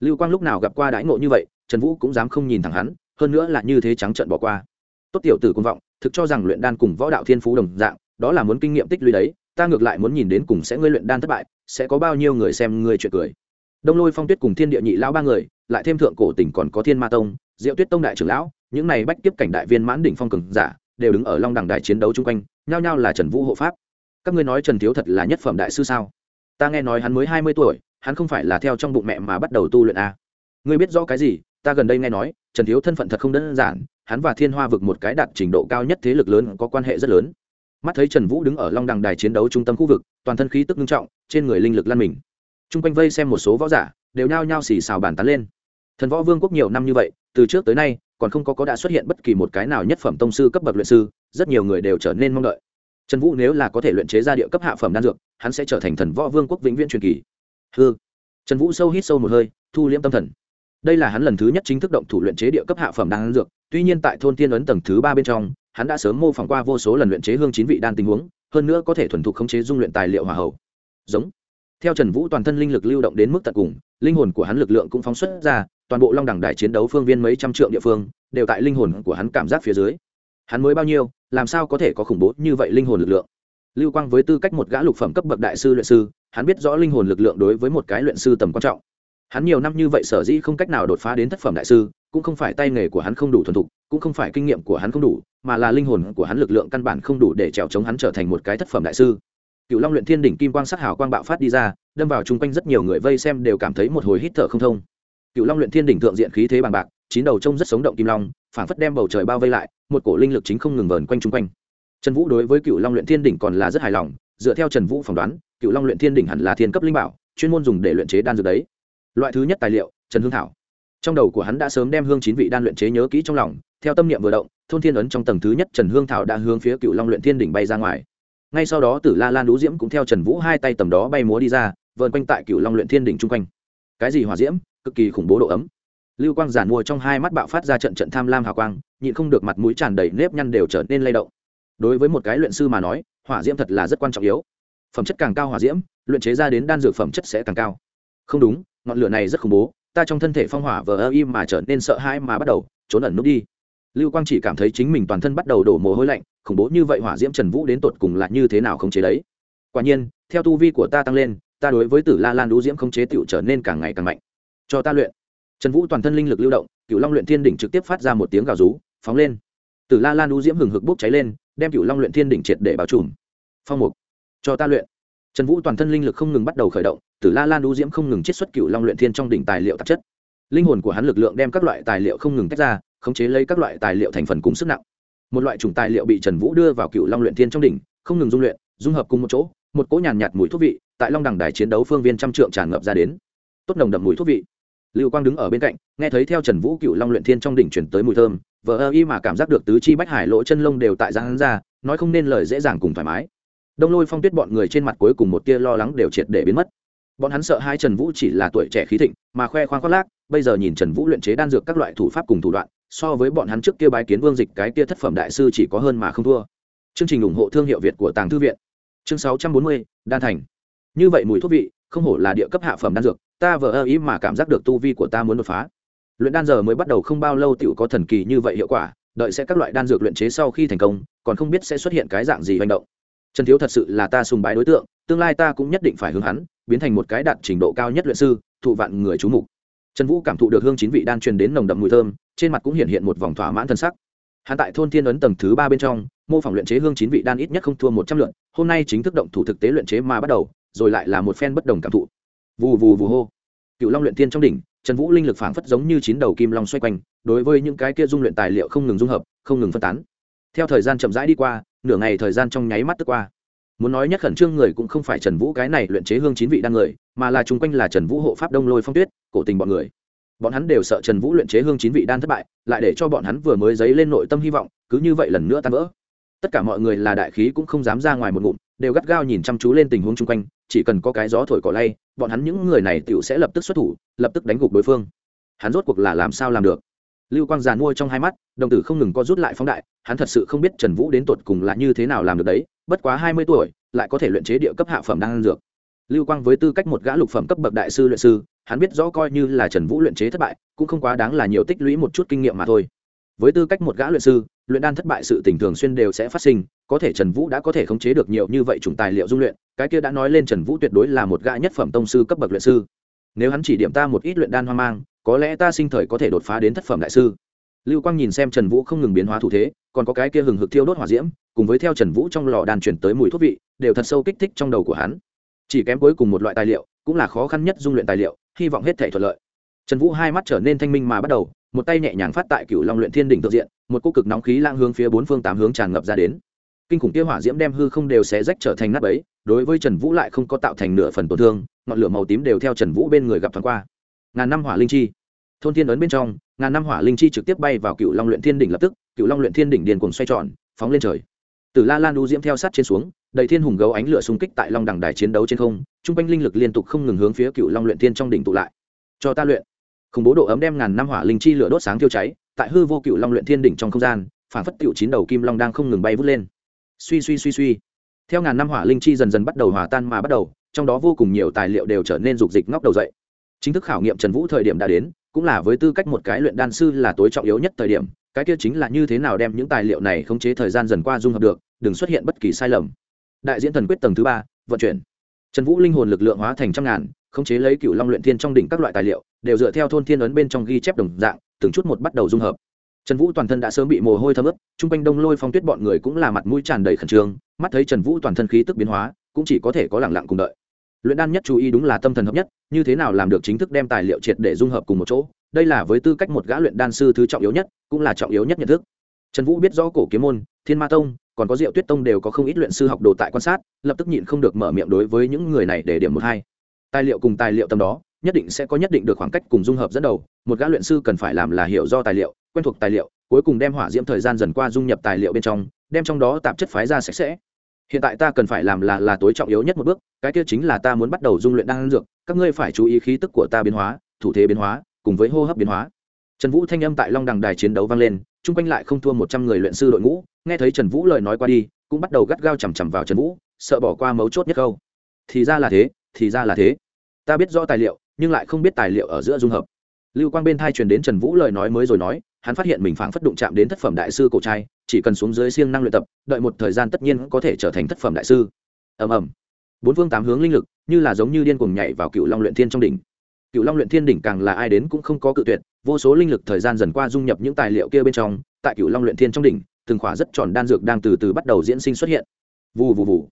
Lưu quang lúc nào gặp qua đãi ngộ như vậy, trần vũ cũng dám không nhìn thẳng hắn, hơn nữa là như thế trắng trợn bỏ qua. Tốt tiểu tử công vọng, thực cho rằng luyện đan cùng võ đạo thiên phú đồng dạng, đó là muốn kinh nghiệm tích lũy đấy, ta ngược lại muốn nhìn đến cùng sẽ ngươi luyện đan thất bại, sẽ có bao nhiêu người xem ngươi chuyện cười đông lôi phong tuyết cùng thiên địa nhị lão ba người, lại thêm thượng cổ tỉnh còn có thiên ma tông, diệu tuyết tông đại trưởng lão, những này bách tiếp cảnh đại viên mãn đỉnh phong cường giả, đều đứng ở long đẳng đài chiến đấu chung quanh, nhao nhao là trần vũ hộ pháp. Các ngươi nói trần thiếu thật là nhất phẩm đại sư sao? Ta nghe nói hắn mới hai mươi tuổi, hắn không phải là theo trong bụng mẹ mà bắt đầu tu luyện a à? ngươi biết rõ cái gì? Ta gần đây nghe nói, trần thiếu thân phận thật không đơn giản, hắn và thiên hoa vực một cái đạt trình độ cao nhất thế lực lớn có quan hệ rất lớn. Mắt thấy trần vũ đứng ở long đằng đài chiến đấu trung tâm khu vực, toàn thân khí tức nghiêm trọng, trên người linh lực lan mình t r u n g quanh vây xem một số võ giả, đều nhao nhao xì xào bàn tán lên. Thần võ vương quốc nhiều năm như vậy, từ trước tới nay, còn không có có đã xuất hiện bất kỳ một cái nào nhất phẩm tông sư cấp bậc luyện sư, rất nhiều người đều trở nên mong đợi. Trần vũ nếu là có thể luyện chế ra địa cấp hạ phẩm đan dược, hắn sẽ trở thành thần võ vương quốc vĩnh viễn truyền kỳ. Hư trần vũ sâu hít sâu một hơi, thu liễm tâm thần. Đây là hắn lần thứ nhất chính thức động thủ luyện chế địa cấp hạ phẩm đan dược, tuy nhiên tại thôn tiên ấn tầng thứ ba bên trong, hắn đã sớm mô phỏng qua vô số lần luyện chế hương chín vị đan tình huống, hơn nữa có thể thuần thục khống chế dung luyện tài liệu hòa hậu giống theo trần vũ toàn thân linh lực lưu động đến mức tận cùng, linh hồn của hắn lực lượng cũng phóng xuất ra, toàn bộ long đẳng đài chiến đấu phương viên mấy trăm triệu địa phương, đều tại linh hồn của hắn cảm giác phía dưới. Hắn mới bao nhiêu, làm sao có thể có khủng bố như vậy linh hồn lực lượng? Lưu quang với tư cách một gã lục phẩm cấp bậc đại sư luyện sư, hắn biết rõ linh hồn lực lượng đối với một cái luyện sư tầm quan trọng. Hắn nhiều năm như vậy sở dĩ không cách nào đột phá đến thất phẩm đại sư, cũng không phải tay nghề của hắn không đủ thuần thục, cũng không phải kinh nghiệm của hắn không đủ, mà là linh hồn của hắn lực lượng căn bản không đủ để trèo chống hắn trở thành một cái thất phẩm đại sư cựu long luyện thiên đỉnh kim quang sắc hào quang bạo phát đi ra, đâm vào chung quanh rất nhiều người vây xem đều cảm thấy một hồi hít thở không thông. Cựu long luyện thiên đỉnh thượng diện khí thế bằng bạc, chín đầu trông rất sống động kim long, phảng phất đem bầu trời bao vây lại, một cổ linh lực chính không ngừng vờn quanh chung quanh. Trần vũ đối với cựu long luyện thiên đỉnh còn là rất hài lòng, dựa theo trần vũ phỏng đoán cựu long luyện thiên đỉnh hẳn là thiên cấp linh bảo, chuyên môn dùng để luyện chế đan dược đấy. Loại thứ nhất tài liệu, trần hương thảo. Trong đầu của hắn đã sớm đem hương chín vị đan luyện chế nhớ kỹ trong lòng, theo tâm niệm vừa động, thôn thiên ấn trong tầng thứ nhất trần hương thảo đã hướng phía cựu long luyện thiên đỉnh bay ra ngoài ngay sau đó tử la lan đũ diễm cũng theo trần vũ hai tay tầm đó bay múa đi ra vợn quanh tại cựu long luyện thiên đỉnh chung quanh. Cái gì hỏa diễm? Cực kỳ khủng bố độ ấm. Lưu quang giản mua trong hai mắt bạo phát ra trận trận tham lam hào quang, nhịn không được mặt mũi tràn đầy nếp nhăn đều trở nên lay động. Đối với một cái luyện sư mà nói, hỏa diễm thật là rất quan trọng yếu. Phẩm chất càng cao hỏa diễm, luyện chế ra đến đan dược phẩm chất sẽ càng cao. Không đúng, ngọn lửa này rất khủng bố, ta trong thân thể phong hỏa vờ ơ im mà trở nên sợ hãi mà bắt đầu, trốn ẩn nút đi lưu quang chỉ cảm thấy chính mình toàn thân bắt đầu đổ mồ hôi lạnh, khủng bố như vậy hỏa diễm trần vũ đến tột cùng là như thế nào không chế đấy? Quả nhiên, theo tu vi của ta tăng lên, ta đối với tử la lan đũ diễm không chế tựu trở nên càng ngày càng mạnh. Cho ta luyện. Trần vũ toàn thân linh lực lưu động cựu long luyện thiên đỉnh trực tiếp phát ra một tiếng gào rú, phóng lên. Tử la lan đũ diễm hừng hực bốc cháy lên, đem cựu long luyện thiên đỉnh triệt để bao trùm. Phong mục. Cho ta luyện. Trần vũ toàn thân linh lực không ngừng bắt đầu khởi động, tử la lan đũ diễm không ngừng chiết xuất cựu long luyện thiên trong đỉnh tài liệu tạp chất. Linh hồn của hắn lực lượng đem các loại tài liệu không ngừng tách ra khống chế lấy các loại tài liệu thành phần cùng sức nặng. Một loại chủng tài liệu bị trần vũ đưa vào cựu long luyện thiên trong đỉnh, không ngừng dung luyện, dung hợp cùng một chỗ, một cỗ nhàn nhạt mùi thuốc vị, tại long đằng đài chiến đấu phương viên trăm trượng tràn ngập ra đến. Tốt nồng đậm mùi thuốc vị. Lưu quang đứng ở bên cạnh, nghe thấy theo trần vũ cựu long luyện thiên trong đỉnh chuyển tới mùi thơm vợ ơ y mà cảm giác được tứ chi bách hải lỗ chân lông đều tại giang hắn ra, nói không nên lời dễ dàng cùng thoải mái. Đông lôi phong tuyết bọn người trên mặt cuối cùng một tia lo lắng đều triệt để biến mất. Bọn hắn sợ hai trần vũ chỉ là tuổi trẻ khí thịnh, mà khoe khoang khoác lác, bây giờ nhìn trần vũ luyện chế đan dược các loại thủ pháp cùng thủ đoạn so với bọn hắn trước kia bái kiến vương dịch cái kia thất phẩm đại sư chỉ có hơn mà không thua. Chương trình ủng hộ thương hiệu việt của tàng thư viện. Chương sáu trăm bốn mươi, đan thành. Như vậy mùi thuốc vị, không hổ là địa cấp hạ phẩm đan dược, ta vờ ơ ý mà cảm giác được tu vi của ta muốn đột phá. Luyện đan giờ mới bắt đầu không bao lâu t có thần kỳ như vậy hiệu quả, đợi sẽ các loại đan dược luyện chế sau khi thành công, còn không biết sẽ xuất hiện cái dạng gì hành động. Trần thiếu thật sự là ta sùng bái đối tượng, tương lai ta cũng nhất định phải hướng hắn, biến thành một cái đạt trình độ cao nhất luyện sư, thụ vạn người chú mục. Trần vũ cảm thụ được hương chín vị đan truyền đến nồng đậm mùi thơm trên mặt cũng hiện hiện một vòng thỏa mãn thân sắc. Hắn tại thôn thiên ấn tầng thứ ba bên trong, mô phỏng luyện chế hương chín vị đan ít nhất không thua một trăm lượn hôm nay chính thức động thủ thực tế luyện chế mà bắt đầu, rồi lại là một phen bất đồng cảm thụ. Vù vù vù hô. Cựu long luyện tiên trong đỉnh, trần vũ linh lực phảng phất giống như chín đầu kim long xoay quanh, đối với những cái kia dung luyện tài liệu không ngừng dung hợp, không ngừng phân tán. Theo thời gian chậm rãi đi qua, nửa ngày thời gian trong nháy mắt tức qua. Muốn nói nhất khẩn trương người cũng không phải trần vũ cái này luyện chế hương chín vị đan người, mà là chung quanh là trần vũ hộ pháp đông lôi phong tuyết, cổ tình bọn người bọn hắn đều sợ trần vũ luyện chế hương chín vị đan thất bại, lại để cho bọn hắn vừa mới dấy lên nội tâm hy vọng, cứ như vậy lần nữa tan vỡ. Tất cả mọi người là đại khí cũng không dám ra ngoài một ngụm, đều gắt gao nhìn chăm chú lên tình huống chung quanh, chỉ cần có cái gió thổi cỏ lay, bọn hắn những người này tựu sẽ lập tức xuất thủ, lập tức đánh gục đối phương. Hắn rốt cuộc là làm sao làm được? Lưu quang giàn mua trong hai mắt, đồng tử không ngừng co rút lại phóng đại, hắn thật sự không biết trần vũ đến tột cùng là như thế nào làm được đấy, bất quá hai mươi tuổi, lại có thể luyện chế địa cấp hạ phẩm đan dược lưu quang với tư cách một gã lục phẩm cấp bậc đại sư luyện sư, hắn biết rõ coi như là trần vũ luyện chế thất bại, cũng không quá đáng là nhiều tích lũy một chút kinh nghiệm mà thôi. Với tư cách một gã luyện sư, luyện đan thất bại sự tình thường xuyên đều sẽ phát sinh, có thể trần vũ đã có thể khống chế được nhiều như vậy chủng tài liệu dung luyện, cái kia đã nói lên trần vũ tuyệt đối là một gã nhất phẩm tông sư cấp bậc luyện sư. Nếu hắn chỉ điểm ta một ít luyện đan hoang mang, có lẽ ta sinh thời có thể đột phá đến thất phẩm đại sư. Lưu quang nhìn xem trần vũ không ngừng biến hóa thủ thế, còn có cái kia hừng hực thiêu đốt hỏa diễm, cùng với theo trần vũ trong lò đàn chuyển tới mùi thuốc vị, đều thật sâu kích thích trong đầu của hắn chỉ kém cuối cùng một loại tài liệu, cũng là khó khăn nhất dung luyện tài liệu, hy vọng hết thể thuận lợi. Trần vũ hai mắt trở nên thanh minh mà bắt đầu, một tay nhẹ nhàng phát tại cựu long luyện thiên đỉnh thực diện, một cô cực nóng khí lang hướng phía bốn phương tám hướng tràn ngập ra đến. Kinh khủng kia hỏa diễm đem hư không đều xé rách trở thành nắp ấy đối với trần vũ lại không có tạo thành nửa phần tổn thương, ngọn lửa màu tím đều theo trần vũ bên người gặp thoáng qua. Ngàn năm hỏa linh chi. Thôn thiên ấn bên trong, ngàn năm hỏa linh chi trực tiếp bay vào cựu long luyện thiên đỉnh lập tức cựu long luyện thiên đỉnh điền cùng xoay tròn, phóng lên trời từ la lan đu diễm theo sát trên xuống, đầy thiên hùng gấu ánh lửa xung kích tại long đẳng đài chiến đấu trên không, trung quanh linh lực liên tục không ngừng hướng phía cựu long luyện thiên trong đỉnh tụ lại. Cho ta luyện. Khủng bố độ ấm đem ngàn năm hỏa linh chi lửa đốt sáng thiêu cháy, tại hư vô cựu long luyện thiên đỉnh trong không gian, phản phất cựu chín đầu kim long đang không ngừng bay vút lên. Suy suy suy suy. Theo ngàn năm hỏa linh chi dần dần bắt đầu hòa tan mà bắt đầu, trong đó vô cùng nhiều tài liệu đều trở nên rục dịch ngóc đầu dậy. Chính thức khảo nghiệm trần vũ thời điểm đã đến, cũng là với tư cách một cái luyện đan sư là tối trọng yếu nhất thời điểm cái kia chính là như thế nào đem những tài liệu này khống chế thời gian dần qua dung hợp được, đừng xuất hiện bất kỳ sai lầm. Đại diễn thần quyết tầng thứ ba, vận chuyển. Trần vũ linh hồn lực lượng hóa thành trăm ngàn, khống chế lấy cựu long luyện thiên trong đỉnh các loại tài liệu, đều dựa theo thôn thiên ấn bên trong ghi chép đồng dạng, từng chút một bắt đầu dung hợp. Trần vũ toàn thân đã sớm bị mồ hôi thấm ướt, chung quanh đông lôi phong tuyết bọn người cũng là mặt mũi tràn đầy khẩn trương, mắt thấy trần vũ toàn thân khí tức biến hóa, cũng chỉ có thể có lẳng lặng cùng đợi. Luyện đan nhất chú ý đúng là tâm thần hợp nhất, như thế nào làm được chính thức đem tài liệu triệt để dung hợp cùng một chỗ đây là với tư cách một gã luyện đan sư thứ trọng yếu nhất, cũng là trọng yếu nhất nhận thức. Trần vũ biết rõ cổ kiếm môn, thiên ma tông, còn có diệu tuyết tông đều có không ít luyện sư học đồ tại quan sát, lập tức nhịn không được mở miệng đối với những người này để điểm một hai. Tài liệu cùng tài liệu tầm đó, nhất định sẽ có nhất định được khoảng cách cùng dung hợp dẫn đầu, một gã luyện sư cần phải làm là hiểu do tài liệu, quen thuộc tài liệu, cuối cùng đem hỏa diễm thời gian dần qua dung nhập tài liệu bên trong, đem trong đó tạp chất phái ra sạch sẽ. Hiện tại ta cần phải làm là là tối trọng yếu nhất một bước, cái kia chính là ta muốn bắt đầu dung luyện đan dược, các ngươi phải chú ý khí tức của ta biến hóa, thủ thế biến hóa cùng với hô hấp biến hóa. Trần vũ thanh âm tại long đằng đài chiến đấu vang lên, chung quanh lại không thua một trăm người luyện sư đội ngũ, nghe thấy trần vũ lời nói qua đi, cũng bắt đầu gắt gao chằm chằm vào trần vũ, sợ bỏ qua mấu chốt nhất câu. Thì ra là thế, thì ra là thế. Ta biết rõ tài liệu, nhưng lại không biết tài liệu ở giữa dung hợp. Lưu quang bên thai truyền đến trần vũ lời nói mới rồi nói, hắn phát hiện mình phảng phất đụng chạm đến thất phẩm đại sư cổ trai, chỉ cần xuống dưới siêng năng luyện tập, đợi một thời gian tất nhiên có thể trở thành thất phẩm đại sư. Ầm ầm. Bốn phương tám hướng linh lực, như là giống như điên cuồng nhảy vào cựu long luyện thiên trong đỉnh cựu long luyện thiên đỉnh càng là ai đến cũng không có cự tuyệt, vô số linh lực thời gian dần qua dung nhập những tài liệu kia bên trong, tại cựu long luyện thiên trong đỉnh, từng khỏa rất tròn đan dược đang từ từ bắt đầu diễn sinh xuất hiện. Vù vù vù.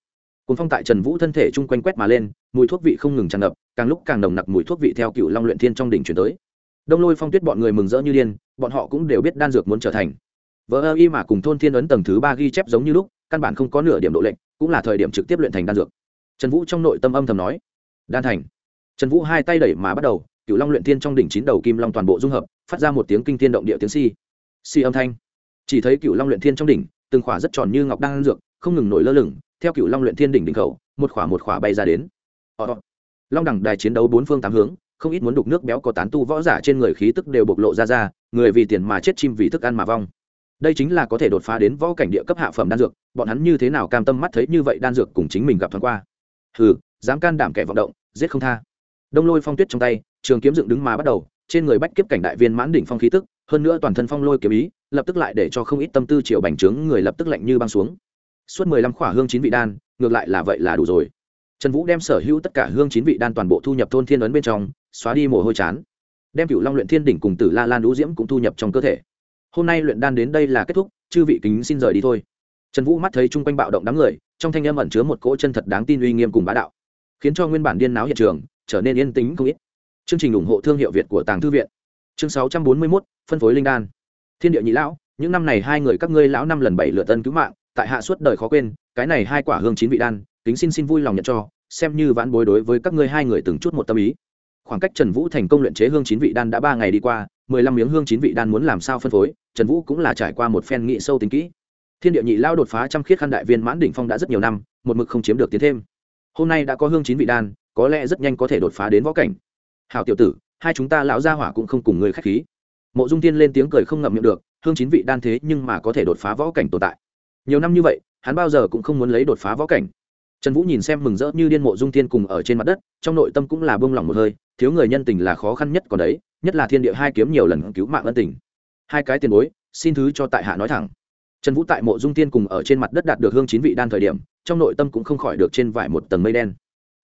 Cùng phong tại trần vũ thân thể chung quanh quét mà lên, mùi thuốc vị không ngừng tràn ngập, càng lúc càng nồng nặc mùi thuốc vị theo cựu long luyện thiên trong đỉnh chuyển tới. Đông lôi phong tuyết bọn người mừng rỡ như điên, bọn họ cũng đều biết đan dược muốn trở thành. Vợ ơ y mà cùng thôn thiên ấn tầng thứ ba ghi chép giống như lúc, căn bản không có nửa điểm độ lệnh cũng là thời điểm trực tiếp luyện thành đan dược. Trần vũ trong nội tâm âm thầm nói, đan thành trần vũ hai tay đẩy mà bắt đầu cựu long luyện thiên trong đỉnh chín đầu kim long toàn bộ dung hợp, phát ra một tiếng kinh thiên động địa tiếng si si âm thanh. Chỉ thấy cựu long luyện thiên trong đỉnh, từng khỏa rất tròn như ngọc đan dược, không ngừng nổi lơ lửng, theo cựu long luyện thiên đỉnh đỉnh khẩu, một khỏa một khỏa bay ra đến. Long đẳng đài chiến đấu bốn phương tám hướng, không ít muốn đục nước béo có tán tu võ giả trên người khí tức đều bộc lộ ra ra, người vì tiền mà chết chim vì thức ăn mà vong. Đây chính là có thể đột phá đến võ cảnh địa cấp hạ phẩm đan dược, bọn hắn như thế nào cam tâm mắt thấy như vậy đan dược cùng chính mình gặp thoáng qua. Hừ, dám can đảm kẻ vọng động, giết không tha đông lôi phong tuyết trong tay, trường kiếm dựng đứng mà bắt đầu, trên người bách kiếp cảnh đại viên mãn đỉnh phong khí tức, hơn nữa toàn thân phong lôi kiếm ý, lập tức lại để cho không ít tâm tư triệu bành trướng người lập tức lạnh như băng xuống. Suốt mười lăm khỏa hương chín vị đan, ngược lại là vậy là đủ rồi. Trần vũ đem sở hữu tất cả hương chín vị đan toàn bộ thu nhập thôn thiên ấn bên trong, xóa đi mồ hôi chán. Đem cựu long luyện thiên đỉnh cùng tử la lan đũ diễm cũng thu nhập trong cơ thể. Hôm nay luyện đan đến đây là kết thúc, chư vị kính xin rời đi thôi. Trần vũ mắt thấy chung quanh bạo động đám người, trong thanh âm ẩn chứa một cỗ chân thật đáng tin uy nghiêm cùng bá đạo, khiến cho nguyên bản điên náo hiện trường trở nên yên tĩnh không ít. Chương trình ủng hộ thương hiệu việt của tàng thư viện. Chương sáu trăm bốn mươi mốt, phân phối linh đan. Thiên địa nhị lão, những năm này hai người các ngươi lão năm lần bảy lượt tân cứu mạng, tại hạ suốt đời khó quên, cái này hai quả hương chín vị đan, kính xin xin vui lòng nhận cho, xem như vãn bối đối với các ngươi hai người từng chút một tâm ý. Khoảng cách trần vũ thành công luyện chế hương chín vị đan đã ba ngày đi qua, mười lăm miếng hương chín vị đan muốn làm sao phân phối, trần vũ cũng là trải qua một phen nghị sâu tính kỹ. Thiên địa nhị lao đột phá trăm khiết khăn đại viên mãn đỉnh phong đã rất nhiều năm, một mực không chiếm được tiến thêm. Hôm nay đã có hương chín vị đan có lẽ rất nhanh có thể đột phá đến võ cảnh. Hào tiểu tử, hai chúng ta lão gia hỏa cũng không cùng người khách khí. Mộ dung tiên lên tiếng cười không ngậm miệng được, hương chín vị đan thế nhưng mà có thể đột phá võ cảnh tồn tại. Nhiều năm như vậy, hắn bao giờ cũng không muốn lấy đột phá võ cảnh. Trần vũ nhìn xem mừng rỡ như điên mộ dung tiên cùng ở trên mặt đất, trong nội tâm cũng là bông lỏng một hơi, thiếu người nhân tình là khó khăn nhất còn đấy, nhất là thiên địa hai kiếm nhiều lần cứu mạng ân tình. Hai cái tiền bối, xin thứ cho tại hạ nói thẳng. Trần vũ tại mộ dung tiên cùng ở trên mặt đất đạt được hương chín vị đan thời điểm, trong nội tâm cũng không khỏi được trên vải một tầng mây đen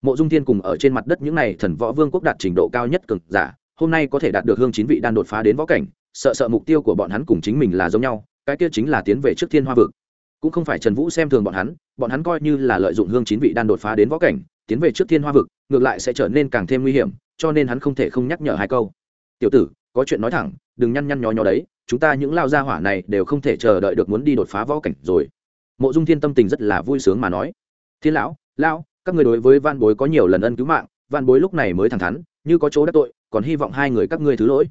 mộ dung Thiên cùng ở trên mặt đất những n à y thần võ vương quốc đạt trình độ cao nhất cực giả, hôm nay có thể đạt được hương chín vị đan đột phá đến võ cảnh, sợ sợ mục tiêu của bọn hắn cùng chính mình là giống nhau, cái kia chính là tiến về trước thiên hoa vực. Cũng không phải trần vũ xem thường bọn hắn bọn hắn coi như là lợi dụng hương chín vị đan đột phá đến võ cảnh, tiến về trước thiên hoa vực, ngược lại sẽ trở nên càng thêm nguy hiểm, cho nên hắn không thể không nhắc nhở hai câu. Tiểu tử, có chuyện nói thẳng, đừng nhăn nhăn nhó nhó đấy, chúng ta những lao gia hỏa này đều không thể chờ đợi được muốn đi đột phá võ cảnh rồi. Mộ dung thiên tâm tình rất là vui sướng mà nói. Thiên lão lão các người đối với van bối có nhiều lần ân cứu mạng, van bối lúc này mới thẳng thắn, như có chỗ đắc tội, còn hy vọng hai người các ngươi thứ lỗi.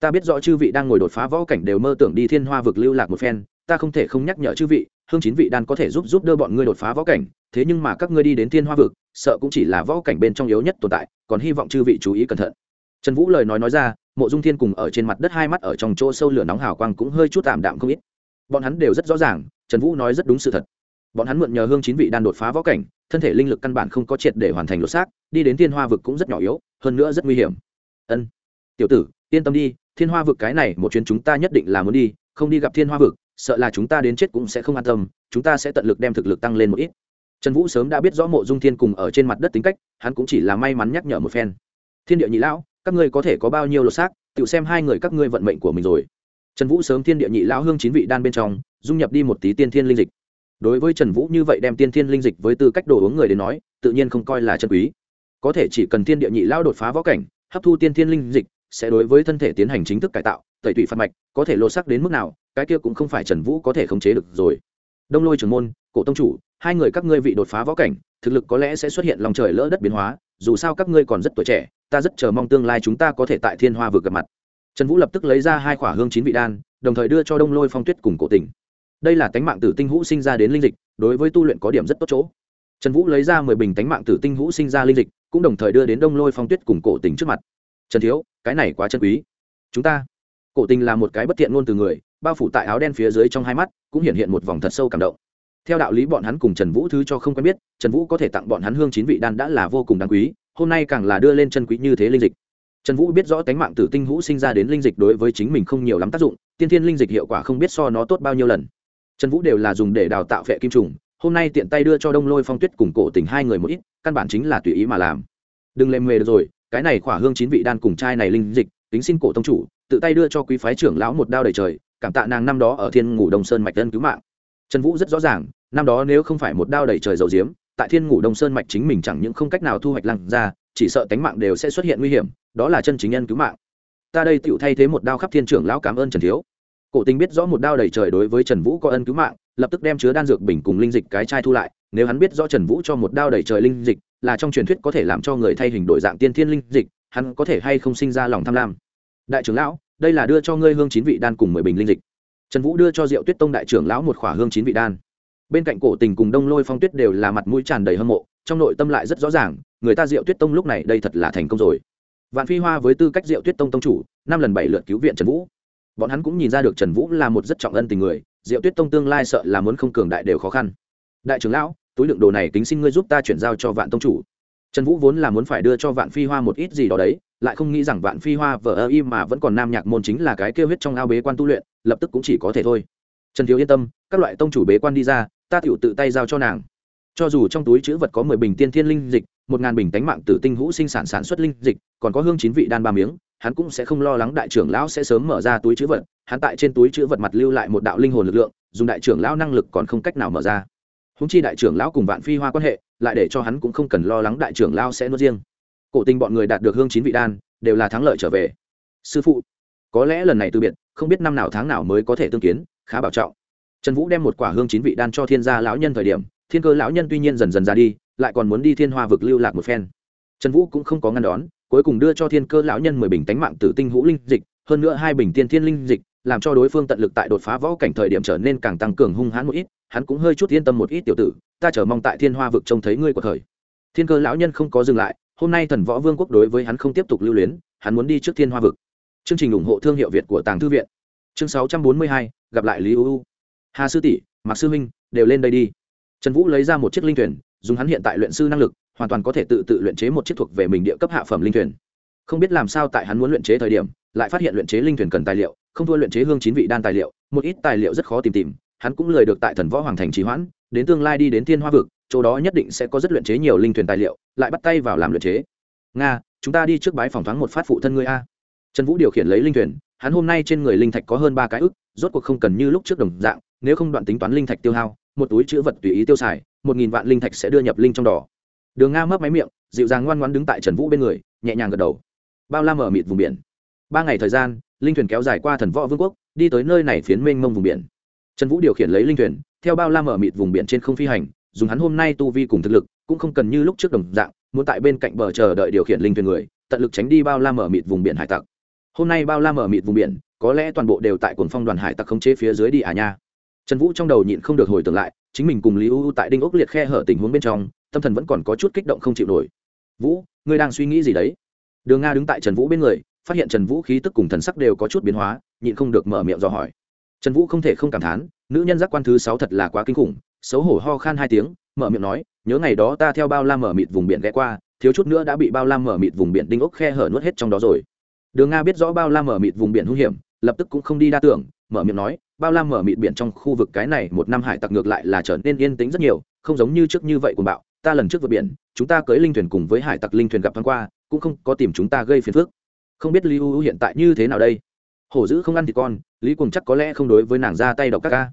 Ta biết rõ chư vị đang ngồi đột phá võ cảnh đều mơ tưởng đi thiên hoa vực lưu lạc một phen, ta không thể không nhắc nhở chư vị, hương chín vị đan có thể giúp giúp đỡ bọn ngươi đột phá võ cảnh, thế nhưng mà các ngươi đi đến thiên hoa vực, sợ cũng chỉ là võ cảnh bên trong yếu nhất tồn tại, còn hy vọng chư vị chú ý cẩn thận. Trần vũ lời nói nói ra, mộ dung thiên cùng ở trên mặt đất hai mắt ở trong chỗ sâu lửa nóng hào quang cũng hơi chút tạm đạm không ít. Bọn hắn đều rất rõ ràng, trần vũ nói rất đúng sự thật. Bọn hắn mượn nhờ hương chín vị đan đột phá võ cảnh thân thể linh lực căn bản không có triệt để hoàn thành lột xác, đi đến thiên hoa vực cũng rất nhỏ yếu, hơn nữa rất nguy hiểm. Ân, tiểu tử, yên tâm đi, thiên hoa vực cái này một chuyến chúng ta nhất định là muốn đi, không đi gặp thiên hoa vực, sợ là chúng ta đến chết cũng sẽ không an tâm, chúng ta sẽ tận lực đem thực lực tăng lên một ít. Trần vũ sớm đã biết rõ mộ dung thiên cùng ở trên mặt đất tính cách, hắn cũng chỉ là may mắn nhắc nhở một phen. Thiên địa nhị lão, các ngươi có thể có bao nhiêu lột xác, tự xem hai người các ngươi vận mệnh của mình rồi. Trần vũ sớm thiên địa nhị lão hương chín vị đan bên trong, dung nhập đi một tí tiên thiên linh dịch đối với trần vũ như vậy đem tiên thiên linh dịch với tư cách đồ uống người đến nói, tự nhiên không coi là chân quý. Có thể chỉ cần thiên địa nhị lão đột phá võ cảnh, hấp thu tiên thiên linh dịch, sẽ đối với thân thể tiến hành chính thức cải tạo, tẩy tủy phạt mạch, có thể lột sắc đến mức nào, cái kia cũng không phải trần vũ có thể khống chế được rồi. Đông lôi trưởng môn, cổ tông chủ, hai người các ngươi vị đột phá võ cảnh, thực lực có lẽ sẽ xuất hiện lòng trời lỡ đất biến hóa, dù sao các ngươi còn rất tuổi trẻ, ta rất chờ mong tương lai chúng ta có thể tại thiên hoa vực gặp mặt. Trần vũ lập tức lấy ra hai khỏa hương chín vị đan, đồng thời đưa cho đông lôi phong tuyết cùng cổ tỉnh đây là tánh mạng tử tinh hữu sinh ra đến linh dịch, đối với tu luyện có điểm rất tốt chỗ. Trần vũ lấy ra mười bình tánh mạng tử tinh hữu sinh ra linh dịch, cũng đồng thời đưa đến đông lôi phong tuyết cùng cổ tình trước mặt. Trần thiếu, cái này quá chân quý. Chúng ta. Cổ tình là một cái bất thiện ngôn từ người, bao phủ tại áo đen phía dưới trong hai mắt, cũng hiện hiện một vòng thật sâu cảm động. Theo đạo lý bọn hắn cùng trần vũ thứ cho không quen biết, trần vũ có thể tặng bọn hắn hương chín vị đan đã là vô cùng đáng quý, hôm nay càng là đưa lên chân quý như thế linh dịch. Trần vũ biết rõ tánh mạng tử tinh hữu sinh ra đến linh dịch đối với chính mình không nhiều lắm tác dụng, tiên thiên linh dịch hiệu quả không biết so nó tốt bao nhiêu lần trần vũ đều là dùng để đào tạo phệ kim trùng, hôm nay tiện tay đưa cho đông lôi phong tuyết cùng cổ tình hai người một ít, căn bản chính là tùy ý mà làm. Đừng lệ mề được rồi, cái này khỏa hương chín vị đan cùng chai này linh dịch tính xin cổ tông chủ, tự tay đưa cho quý phái trưởng lão một đao đầy trời, cảm tạ nàng năm đó ở thiên ngủ đông sơn mạch dân cứu mạng. Trần vũ rất rõ ràng, năm đó nếu không phải một đao đầy trời dầu diếm, tại thiên ngủ đông sơn mạch chính mình chẳng những không cách nào thu hoạch lăng ra, chỉ sợ tánh mạng đều sẽ xuất hiện nguy hiểm, đó là chân chính nhân cứu mạng. Ta đây tựu thay thế một đao khắp thiên trưởng lão cảm ơn trần thiếu cổ tình biết rõ một đao đầy trời đối với trần vũ có ân cứu mạng, lập tức đem chứa đan dược bình cùng linh dịch cái chai thu lại. Nếu hắn biết rõ trần vũ cho một đao đầy trời linh dịch, là trong truyền thuyết có thể làm cho người thay hình đổi dạng tiên thiên linh dịch, hắn có thể hay không sinh ra lòng tham lam? Đại trưởng lão, đây là đưa cho ngươi hương chín vị đan cùng mười bình linh dịch. Trần vũ đưa cho diệu tuyết tông đại trưởng lão một khỏa hương chín vị đan. Bên cạnh cổ tình cùng đông lôi phong tuyết đều là mặt mũi tràn đầy hâm mộ, trong nội tâm lại rất rõ ràng, người ta diệu tuyết tông lúc này đây thật là thành công rồi. Vạn phi hoa với tư cách diệu tuyết tông tông chủ, năm lần bảy lượt cứu viện trần vũ bọn hắn cũng nhìn ra được trần vũ là một rất trọng ân tình người, diệu tuyết tông tương lai sợ là muốn không cường đại đều khó khăn. Đại trưởng lão, túi lượng đồ này tính xin ngươi giúp ta chuyển giao cho vạn tông chủ. Trần vũ vốn là muốn phải đưa cho vạn phi hoa một ít gì đó đấy, lại không nghĩ rằng vạn phi hoa vợ ơ im mà vẫn còn nam nhạc môn chính là cái kêu huyết trong ao bế quan tu luyện, lập tức cũng chỉ có thể thôi. Trần thiếu yên tâm, các loại tông chủ bế quan đi ra, ta tựu tự tay giao cho nàng. Cho dù trong túi chữ vật có mười bình tiên thiên linh dịch, một ngàn bình tánh mạng tử tinh Hũ sinh sản sản xuất linh dịch, còn có hương chín vị đan ba miếng hắn cũng sẽ không lo lắng đại trưởng lão sẽ sớm mở ra túi chữ vật, hắn tại trên túi chữ vật mặt lưu lại một đạo linh hồn lực lượng, dùng đại trưởng lão năng lực còn không cách nào mở ra. Húng chi đại trưởng lão cùng vạn phi hoa quan hệ, lại để cho hắn cũng không cần lo lắng đại trưởng lão sẽ nuốt riêng. Cổ tình bọn người đạt được hương chín vị đan, đều là thắng lợi trở về. Sư phụ, có lẽ lần này từ biệt, không biết năm nào tháng nào mới có thể tương kiến, khá bảo trọng. Trần vũ đem một quả hương chín vị đan cho thiên gia lão nhân thời điểm, thiên cơ lão nhân tuy nhiên dần dần ra đi, lại còn muốn đi thiên hoa vực lưu lạc một phen. Trần vũ cũng không có ngăn đón cuối cùng đưa cho thiên cơ lão nhân mười bình tánh mạng tử tinh hữu linh dịch, hơn nữa hai bình tiên thiên linh dịch, làm cho đối phương tận lực tại đột phá võ cảnh thời điểm trở nên càng tăng cường hung hãn một ít, hắn cũng hơi chút yên tâm một ít tiểu tử, ta chờ mong tại thiên hoa vực trông thấy ngươi của thời thiên cơ lão nhân không có dừng lại, hôm nay thần võ vương quốc đối với hắn không tiếp tục lưu luyến, hắn muốn đi trước thiên hoa vực. Chương trình ủng hộ thương hiệu việt của tàng thư viện. Chương sáu trăm bốn mươi hai, gặp lại lý uu hà sư tỷ, mạc sư huynh, đều lên đây đi. Trần vũ lấy ra một chiếc linh thuyền, dùng hắn hiện tại luyện sư năng lực hoàn toàn có thể tự tự luyện chế một chiếc thuộc về mình địa cấp hạ phẩm linh thuyền. Không biết làm sao tại hắn muốn luyện chế thời điểm, lại phát hiện luyện chế linh thuyền cần tài liệu, không thua luyện chế hương chín vị đan tài liệu, một ít tài liệu rất khó tìm tìm, hắn cũng lời được tại thần võ hoàng thành trì hoãn, đến tương lai đi đến thiên hoa vực, chỗ đó nhất định sẽ có rất luyện chế nhiều linh thuyền tài liệu, lại bắt tay vào làm luyện chế. Nga, chúng ta đi trước bái phòng thoáng một phát phụ thân ngươi a. Trần vũ điều khiển lấy linh thuyền, hắn hôm nay trên người linh thạch có hơn ba cái ức, rốt cuộc không cần như lúc trước đồng dạng, nếu không đoạn tính toán linh thạch tiêu hao, một túi chữ vật tùy ý tiêu xài, một nghìn vạn linh thạch sẽ đưa nhập linh trong đỏ đường nga mấp máy miệng, dịu dàng ngoan ngoan đứng tại trần vũ bên người, nhẹ nhàng gật đầu. Bao la mở mịt vùng biển. Ba ngày thời gian, linh thuyền kéo dài qua thần võ vương quốc, đi tới nơi này phiến mênh mông vùng biển. Trần vũ điều khiển lấy linh thuyền, theo bao la mở mịt vùng biển trên không phi hành, dùng hắn hôm nay tu vi cùng thực lực, cũng không cần như lúc trước đồng dạng, muốn tại bên cạnh bờ chờ đợi điều khiển linh thuyền người, tận lực tránh đi bao la mở mịt vùng biển hải tặc. Hôm nay bao la mở mịt vùng biển, có lẽ toàn bộ đều tại Cồn phong đoàn hải tặc khống chế phía dưới đi à nha. Trần vũ trong đầu nhịn không được hồi tưởng lại, chính mình cùng lý u tại đinh ốc liệt khe hở tình huống bên trong tâm thần vẫn còn có chút kích động không chịu nổi. Vũ, ngươi đang suy nghĩ gì đấy? Đường nga đứng tại trần vũ bên người, phát hiện trần vũ khí tức cùng thần sắc đều có chút biến hóa, nhịn không được mở miệng dò hỏi. Trần vũ không thể không cảm thán, nữ nhân giác quan thứ sáu thật là quá kinh khủng, xấu hổ ho khan hai tiếng, mở miệng nói, nhớ ngày đó ta theo bao la mở mịt vùng biển ghé qua, thiếu chút nữa đã bị bao la mở mịt vùng biển đinh ốc khe hở nuốt hết trong đó rồi. Đường nga biết rõ bao la mở mịt vùng biển hung hiểm, lập tức cũng không đi đa tưởng, mở miệng nói, bao la mở mịt biển trong khu vực cái này một năm hải tặc ngược lại là trở nên yên tĩnh rất nhiều, không giống như trước như vậy của bạo ta lần trước vượt biển, chúng ta cưới linh thuyền cùng với hải tặc linh thuyền gặp thoáng qua, cũng không có tìm chúng ta gây phiền phức. Không biết lý u hiện tại như thế nào đây? Hổ dữ không ăn thì con, lý cùng chắc có lẽ không đối với nàng ra tay độc các ca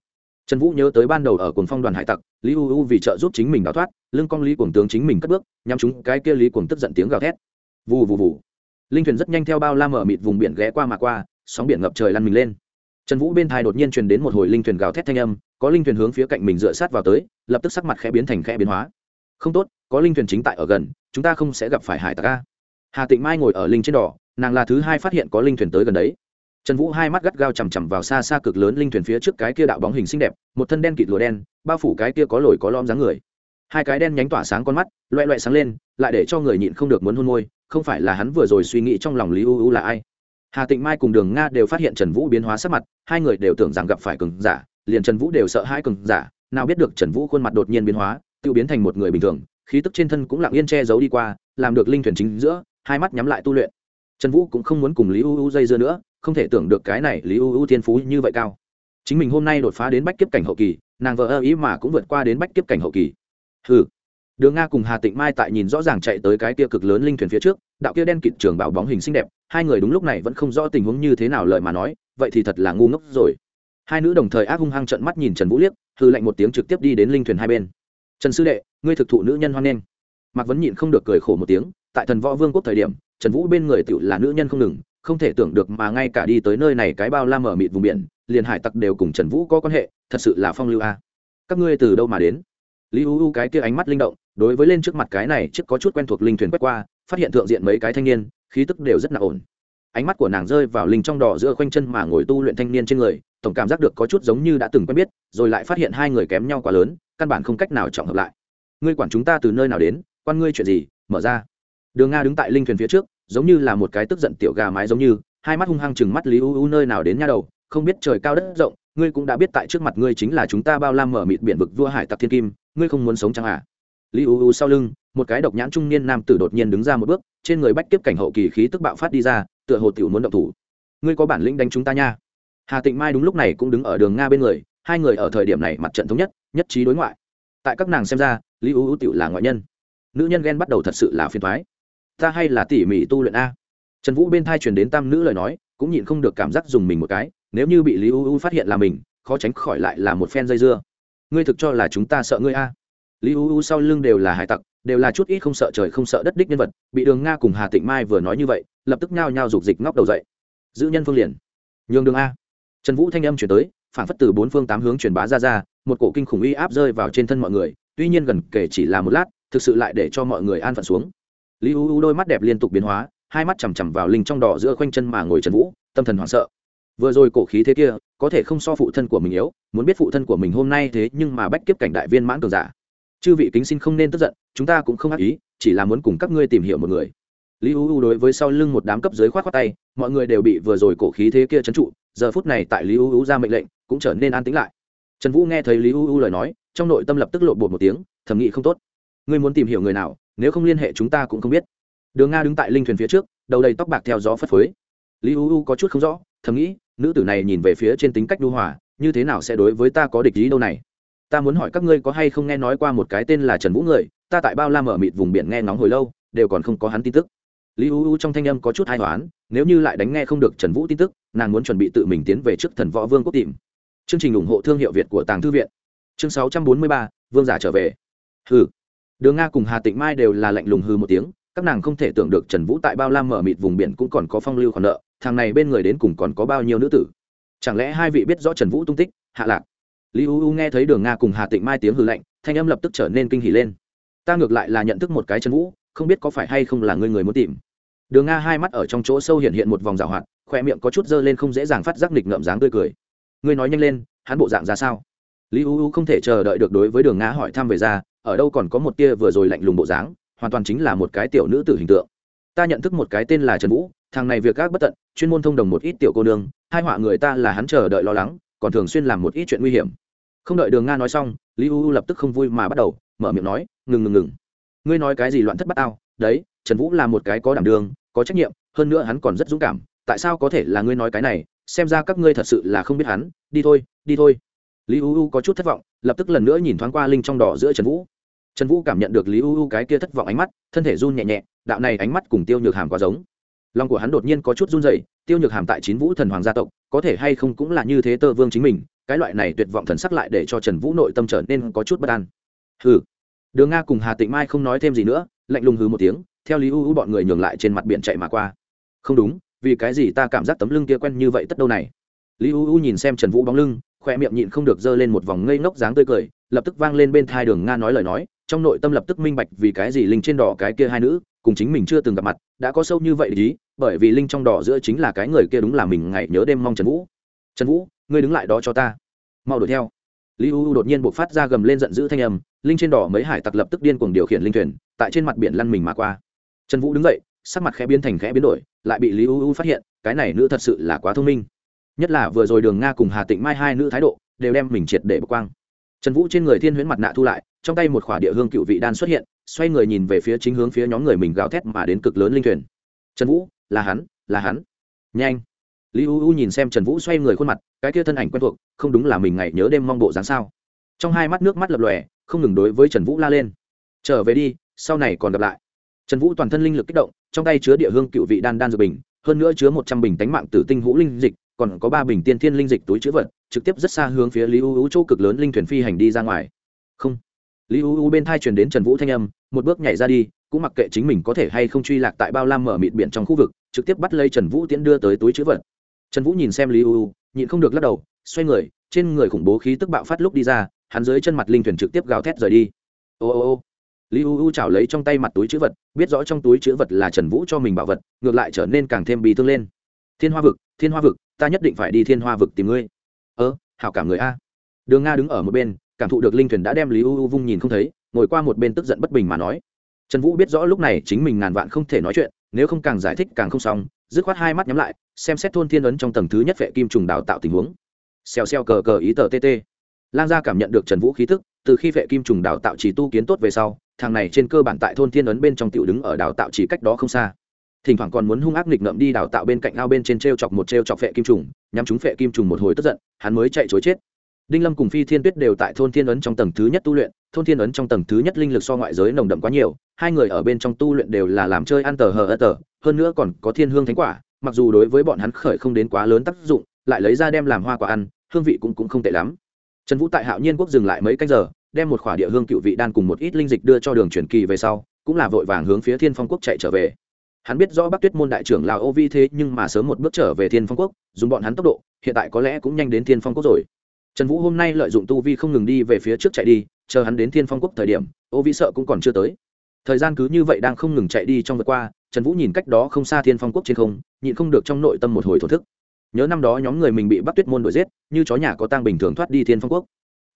trần vũ nhớ tới ban đầu ở cồn phong đoàn hải tặc, lý u u vì trợ giúp chính mình đào thoát, lưng con lý cuồng tướng chính mình cất bước nhằm chúng cái kia lý cuồng tức giận tiếng gào thét. Vù vù vù. Linh thuyền rất nhanh theo bao la mở mịt vùng biển ghé qua mà qua, sóng biển ngập trời lăn mình lên. Trần vũ bên thai đột nhiên truyền đến một hồi linh thuyền gào thét thanh âm, có linh thuyền hướng phía cạnh mình dựa sát vào tới, lập tức sắc mặt khẽ biến thành khẽ biến hóa không tốt, có linh thuyền chính tại ở gần, chúng ta không sẽ gặp phải hải tặc a. hà tịnh mai ngồi ở linh trên đỏ, nàng là thứ hai phát hiện có linh thuyền tới gần đấy. Trần vũ hai mắt gắt gao chằm chằm vào xa xa cực lớn linh thuyền phía trước cái kia đạo bóng hình xinh đẹp, một thân đen kịt lùa đen, bao phủ cái kia có lồi có lom dáng người. Hai cái đen nhánh tỏa sáng con mắt, loẹ loẹ sáng lên, lại để cho người nhịn không được muốn hôn môi, không phải là hắn vừa rồi suy nghĩ trong lòng lý u u là ai. Hà tịnh mai cùng đường nga đều phát hiện trần vũ biến hóa sắc mặt, hai người đều tưởng rằng gặp phải cường giả, liền trần vũ đều sợ hai cường giả, nào biết được trần vũ khuôn mặt đột nhiên biến hóa tự biến thành một người bình thường, khí tức trên thân cũng lặng yên che giấu đi qua, làm được linh thuyền chính giữa, hai mắt nhắm lại tu luyện. Trần vũ cũng không muốn cùng lý u u dây dưa nữa, không thể tưởng được cái này lý u u thiên phú như vậy cao. Chính mình hôm nay đột phá đến bách kiếp cảnh hậu kỳ, nàng vợ ơ ý mà cũng vượt qua đến bách kiếp cảnh hậu kỳ. Ừ đường nga cùng hà tịnh mai tại nhìn rõ ràng chạy tới cái kia cực lớn linh thuyền phía trước, đạo kia đen kịt trường bảo bóng hình xinh đẹp, hai người đúng lúc này vẫn không rõ tình huống như thế nào lời mà nói, vậy thì thật là ngu ngốc rồi. Hai nữ đồng thời ác hung hăng trận mắt nhìn trần vũ liếc hư lạnh một tiếng trực tiếp đi đến linh thuyền hai bên trần sư đệ, ngươi thực thụ nữ nhân hoan nghênh. Mạc vấn nhịn không được cười khổ một tiếng, tại thần võ vương quốc thời điểm, trần vũ bên người tựu là nữ nhân không ngừng, không thể tưởng được mà ngay cả đi tới nơi này cái bao la mở mịt vùng biển, liền hải tặc đều cùng trần vũ có quan hệ, thật sự là phong lưu a. À. Các ngươi từ đâu mà đến? Lý u u cái kia ánh mắt linh động, đối với lên trước mặt cái này trước có chút quen thuộc linh thuyền quét qua, phát hiện thượng diện mấy cái thanh niên, khí tức đều rất là ổn. Ánh mắt của nàng rơi vào linh trong đỏ giữa khoanh chân mà ngồi tu luyện thanh niên trên người, tổng cảm giác được có chút giống như đã từng quen biết, rồi lại phát hiện hai người kém nhau quá lớn căn bản không cách nào trọng hợp lại. Ngươi quản chúng ta từ nơi nào đến, quan ngươi chuyện gì, mở ra. Đường nga đứng tại linh thuyền phía trước, giống như là một cái tức giận tiểu gà mái giống như, hai mắt hung hăng chừng mắt lý u u nơi nào đến nha đầu, không biết trời cao đất rộng, ngươi cũng đã biết tại trước mặt ngươi chính là chúng ta bao lam mở mịt biển vực vua hải tặc thiên kim, ngươi không muốn sống chẳng à? Lý u u sau lưng, một cái độc nhãn trung niên nam tử đột nhiên đứng ra một bước, trên người bách kiếp cảnh hậu kỳ khí tức bạo phát đi ra, tựa hồ tiểu muốn động thủ. Ngươi có bản lĩnh đánh chúng ta nha. Hà tịnh mai đúng lúc này cũng đứng ở đường nga bên người, hai người ở thời điểm này mặt trận thống nhất nhất trí đối ngoại. Tại các nàng xem ra, lý u u tiểu là ngoại nhân. Nữ nhân ghen bắt đầu thật sự là phiền thoái ta hay là tỉ mỉ tu luyện a. Trần vũ bên thai truyền đến tam nữ lời nói, cũng nhịn không được cảm giác dùng mình một cái, nếu như bị lý u u phát hiện là mình, khó tránh khỏi lại là một phen dây dưa. Ngươi thực cho là chúng ta sợ ngươi a. Lý u u sau lưng đều là hải tặc, đều là chút ít không sợ trời không sợ đất đích nhân vật, bị đường nga cùng hà tịnh mai vừa nói như vậy, lập tức nhao nhao rục dịch ngóc đầu dậy. Giữ nhân phương liền. Nhường đường a. Trần vũ thanh âm chuyển tới phản phất từ bốn phương tám hướng truyền bá ra ra, một cổ kinh khủng uy áp rơi vào trên thân mọi người, tuy nhiên gần kể chỉ là một lát, thực sự lại để cho mọi người an phận xuống. Lý u u đôi mắt đẹp liên tục biến hóa, hai mắt chằm chằm vào linh trong đỏ giữa khoanh chân mà ngồi trần vũ, tâm thần hoảng sợ. Vừa rồi cổ khí thế kia, có thể không so phụ thân của mình yếu, muốn biết phụ thân của mình hôm nay thế nhưng mà bách kiếp cảnh đại viên mãn cường giả. Chư vị kính xin không nên tức giận, chúng ta cũng không ác ý, chỉ là muốn cùng các ngươi tìm hiểu một người. Lý u u đối với sau lưng một đám cấp dưới khoát khoát tay, mọi người đều bị vừa rồi cổ khí thế kia trấn trụ, giờ phút này tại lý u u ra mệnh lệnh cũng trở nên an tĩnh lại. Trần vũ nghe thấy lý u u lời nói, trong nội tâm lập tức lộ bột một tiếng, thầm nghĩ không tốt. Ngươi muốn tìm hiểu người nào, nếu không liên hệ chúng ta cũng không biết. Đường nga đứng tại linh thuyền phía trước, đầu đầy tóc bạc theo gió phất phới. Lý u u có chút không rõ, thầm nghĩ, nữ tử này nhìn về phía trên tính cách đu hòa, như thế nào sẽ đối với ta có địch ý đâu này? Ta muốn hỏi các ngươi có hay không nghe nói qua một cái tên là trần vũ người, ta tại bao la mở mịt vùng biển nghe ngóng hồi lâu, đều còn không có hắn tin tức. Lý u u trong thanh âm có chút hai toán nếu như lại đánh nghe không được trần vũ tin tức, nàng muốn chuẩn bị tự mình tiến về trước thần võ vương quốc tìm chương trình ủng hộ thương hiệu việt của tàng thư viện. Chương sáu trăm bốn mươi ba, vương giả trở về. Hừ. Đường nga cùng hà tịnh mai đều là lạnh lùng hư một tiếng, các nàng không thể tưởng được trần vũ tại bao la mở mịt vùng biển cũng còn có phong lưu khoản nợ, thằng này bên người đến cùng còn có bao nhiêu nữ tử? Chẳng lẽ hai vị biết rõ trần vũ tung tích, hạ lạc? Lý u u nghe thấy đường nga cùng hà tịnh mai tiếng hư lạnh, thanh âm lập tức trở nên kinh hỉ lên. Ta ngược lại là nhận thức một cái chân vũ, không biết có phải hay không là người người muốn tìm. Đường nga hai mắt ở trong chỗ sâu hiện hiện một vòng rào hoạt, khoe miệng có chút dơ lên không dễ dàng phát giác nghịch ngợm dáng tươi cười ngươi nói nhanh lên, hắn bộ dạng ra sao? Lý u u không thể chờ đợi được đối với đường nga hỏi thăm về ra, ở đâu còn có một tia vừa rồi lạnh lùng bộ dáng, hoàn toàn chính là một cái tiểu nữ tử hình tượng. Ta nhận thức một cái tên là trần vũ, thằng này việc gác bất tận, chuyên môn thông đồng một ít tiểu cô nương, hai họa người ta là hắn chờ đợi lo lắng, còn thường xuyên làm một ít chuyện nguy hiểm. Không đợi đường nga nói xong, lý u u lập tức không vui mà bắt đầu, mở miệng nói, ngừng ngừng ngừng. Ngươi nói cái gì loạn thất bát ao đấy, trần vũ là một cái có đảm đường, có trách nhiệm, hơn nữa hắn còn rất dũng cảm, tại sao có thể là ngươi nói cái này? Xem ra các ngươi thật sự là không biết hắn, đi thôi đi thôi. Lý u u có chút thất vọng, lập tức lần nữa nhìn thoáng qua linh trong đỏ giữa trần vũ. Trần vũ cảm nhận được lý u u cái kia thất vọng ánh mắt, thân thể run nhẹ nhẹ, đạo này ánh mắt cùng tiêu nhược hàm quá giống. Lòng của hắn đột nhiên có chút run dậy tiêu nhược hàm tại chín vũ thần hoàng gia tộc, có thể hay không cũng là như thế tơ vương chính mình, cái loại này tuyệt vọng thần sắc lại để cho trần vũ nội tâm trở nên có chút bất an. Hừ. Đường nga cùng hà tịnh mai không nói thêm gì nữa, lạnh lùng hừ một tiếng, theo lý u u bọn người nhường lại trên mặt biển chạy mà qua. Không đúng vì cái gì ta cảm giác tấm lưng kia quen như vậy tất đâu này? Lý u u nhìn xem trần vũ bóng lưng khoe miệng nhịn không được giơ lên một vòng ngây ngốc dáng tươi cười, lập tức vang lên bên thai đường nga nói lời nói, trong nội tâm lập tức minh bạch vì cái gì linh trên đỏ cái kia hai nữ, cùng chính mình chưa từng gặp mặt, đã có sâu như vậy ý, bởi vì linh trong đỏ giữa chính là cái người kia đúng là mình ngày nhớ đêm mong trần vũ. Trần vũ, ngươi đứng lại đó cho ta. Mau đuổi theo. Lý u đột nhiên buộc phát ra gầm lên giận dữ thanh âm, linh trên đỏ mấy hải tặc lập tức điên cuồng điều khiển linh thuyền, tại trên mặt biển lăn mình mà qua. Trần vũ đứng dậy sắc mặt khẽ biến thành khẽ biến đổi, lại bị lý u u phát hiện, cái này nữ thật sự là quá thông minh. Nhất là vừa rồi đường nga cùng hà tịnh mai hai nữ thái độ, đều đem mình triệt để bực quang. Trần vũ trên người thiên huyễn mặt nạ thu lại, trong tay một khỏa địa hương cựu vị đan xuất hiện, xoay người nhìn về phía chính hướng phía nhóm người mình gào thét mà đến cực lớn linh thuyền. Trần vũ, là hắn là hắn. Nhanh. Lý u u nhìn xem trần vũ xoay người khuôn mặt, cái kia thân ảnh quen thuộc, không đúng là mình ngày nhớ đêm mong bộ dáng sao. Trong hai mắt nước mắt lập lòe, không ngừng đối với trần vũ la lên. Trở về đi, sau này còn gặp lại trần vũ toàn thân linh lực kích động, trong tay chứa địa hương cựu vị đan đan dược bình, hơn nữa chứa một trăm bình tánh mạng tử tinh hũ linh dịch, còn có ba bình tiên thiên linh dịch túi chữ vật, trực tiếp rất xa hướng phía lý u u chỗ cực lớn linh thuyền phi hành đi ra ngoài. Không. Lý u u bên thai truyền đến trần vũ thanh âm, một bước nhảy ra đi, cũng mặc kệ chính mình có thể hay không truy lạc tại bao lam mở mịt biển trong khu vực, trực tiếp bắt lấy trần vũ tiễn đưa tới túi chữ vật. Trần vũ nhìn xem lý u u, nhịn không được lắc đầu, xoay người, trên người khủng bố khí tức bạo phát lúc đi ra, hắn dưới chân mặt linh thuyền trực tiếp gào thét rời đi. Ô ô ô lý u u chảo lấy trong tay mặt túi chữ vật, biết rõ trong túi chữ vật là trần vũ cho mình bảo vật, ngược lại trở nên càng thêm bị thương lên. Thiên hoa vực, thiên hoa vực, ta nhất định phải đi thiên hoa vực tìm ngươi. Ơ, hảo cảm người a. Đường nga đứng ở một bên, cảm thụ được linh thuyền đã đem lý u u vung nhìn không thấy, ngồi qua một bên tức giận bất bình mà nói. Trần vũ biết rõ lúc này chính mình ngàn vạn không thể nói chuyện, nếu không càng giải thích càng không xong, dứt khoát hai mắt nhắm lại, xem xét thôn thiên ấn trong tầng thứ nhất vệ kim trùng đào tạo tình huống. Xèo xèo cờ cờ ý tờ tt lang gia cảm nhận được trần vũ khí thức từ khi vệ kim trùng đào tạo chỉ tu kiến tốt về sau thằng này trên cơ bản tại thôn thiên ấn bên trong tiểu đứng ở đào tạo chỉ cách đó không xa. Thỉnh thoảng còn muốn hung ác nghịch ngợm đi đào tạo bên cạnh ao bên trên t r e o chọc một t r e o chọc phệ kim trùng nhắm chúng phệ kim trùng một hồi tức giận hắn mới chạy chối chết. Đinh lâm cùng phi thiên tuyết đều tại thôn thiên ấn trong tầng thứ nhất tu luyện thôn thiên ấn trong tầng thứ nhất linh lực so ngoại giới nồng đậm quá nhiều hai người ở bên trong tu luyện đều là làm chơi ăn tờ hờ ơ tờ hơn nữa còn có thiên hương thánh quả mặc dù đối với bọn hắn khởi không đến quá lớn tác dụng lại lấy ra đem làm hoa quả ăn hương vị cũng, cũng không tệ lắm. Trần vũ tại hạo nhiên quốc dừng lại mấy canh giờ đem một khỏa địa hương cựu vị đan cùng một ít linh dịch đưa cho đường truyền kỳ về sau, cũng là vội vàng hướng phía thiên phong quốc chạy trở về. Hắn biết rõ bắc tuyết môn đại trưởng là ô vi thế nhưng mà sớm một bước trở về thiên phong quốc, dùng bọn hắn tốc độ, hiện tại có lẽ cũng nhanh đến thiên phong quốc rồi. Trần vũ hôm nay lợi dụng tu vi không ngừng đi về phía trước chạy đi, chờ hắn đến thiên phong quốc thời điểm, ô vi sợ cũng còn chưa tới. Thời gian cứ như vậy đang không ngừng chạy đi trong vừa qua, trần vũ nhìn cách đó không xa thiên phong quốc trên không, nhịn không được trong nội tâm một hồi thổ thức. Nhớ năm đó nhóm người mình bị bắc tuyết môn đuổi giết, như chó nhà có tang bình thường thoát đi thiên phong quốc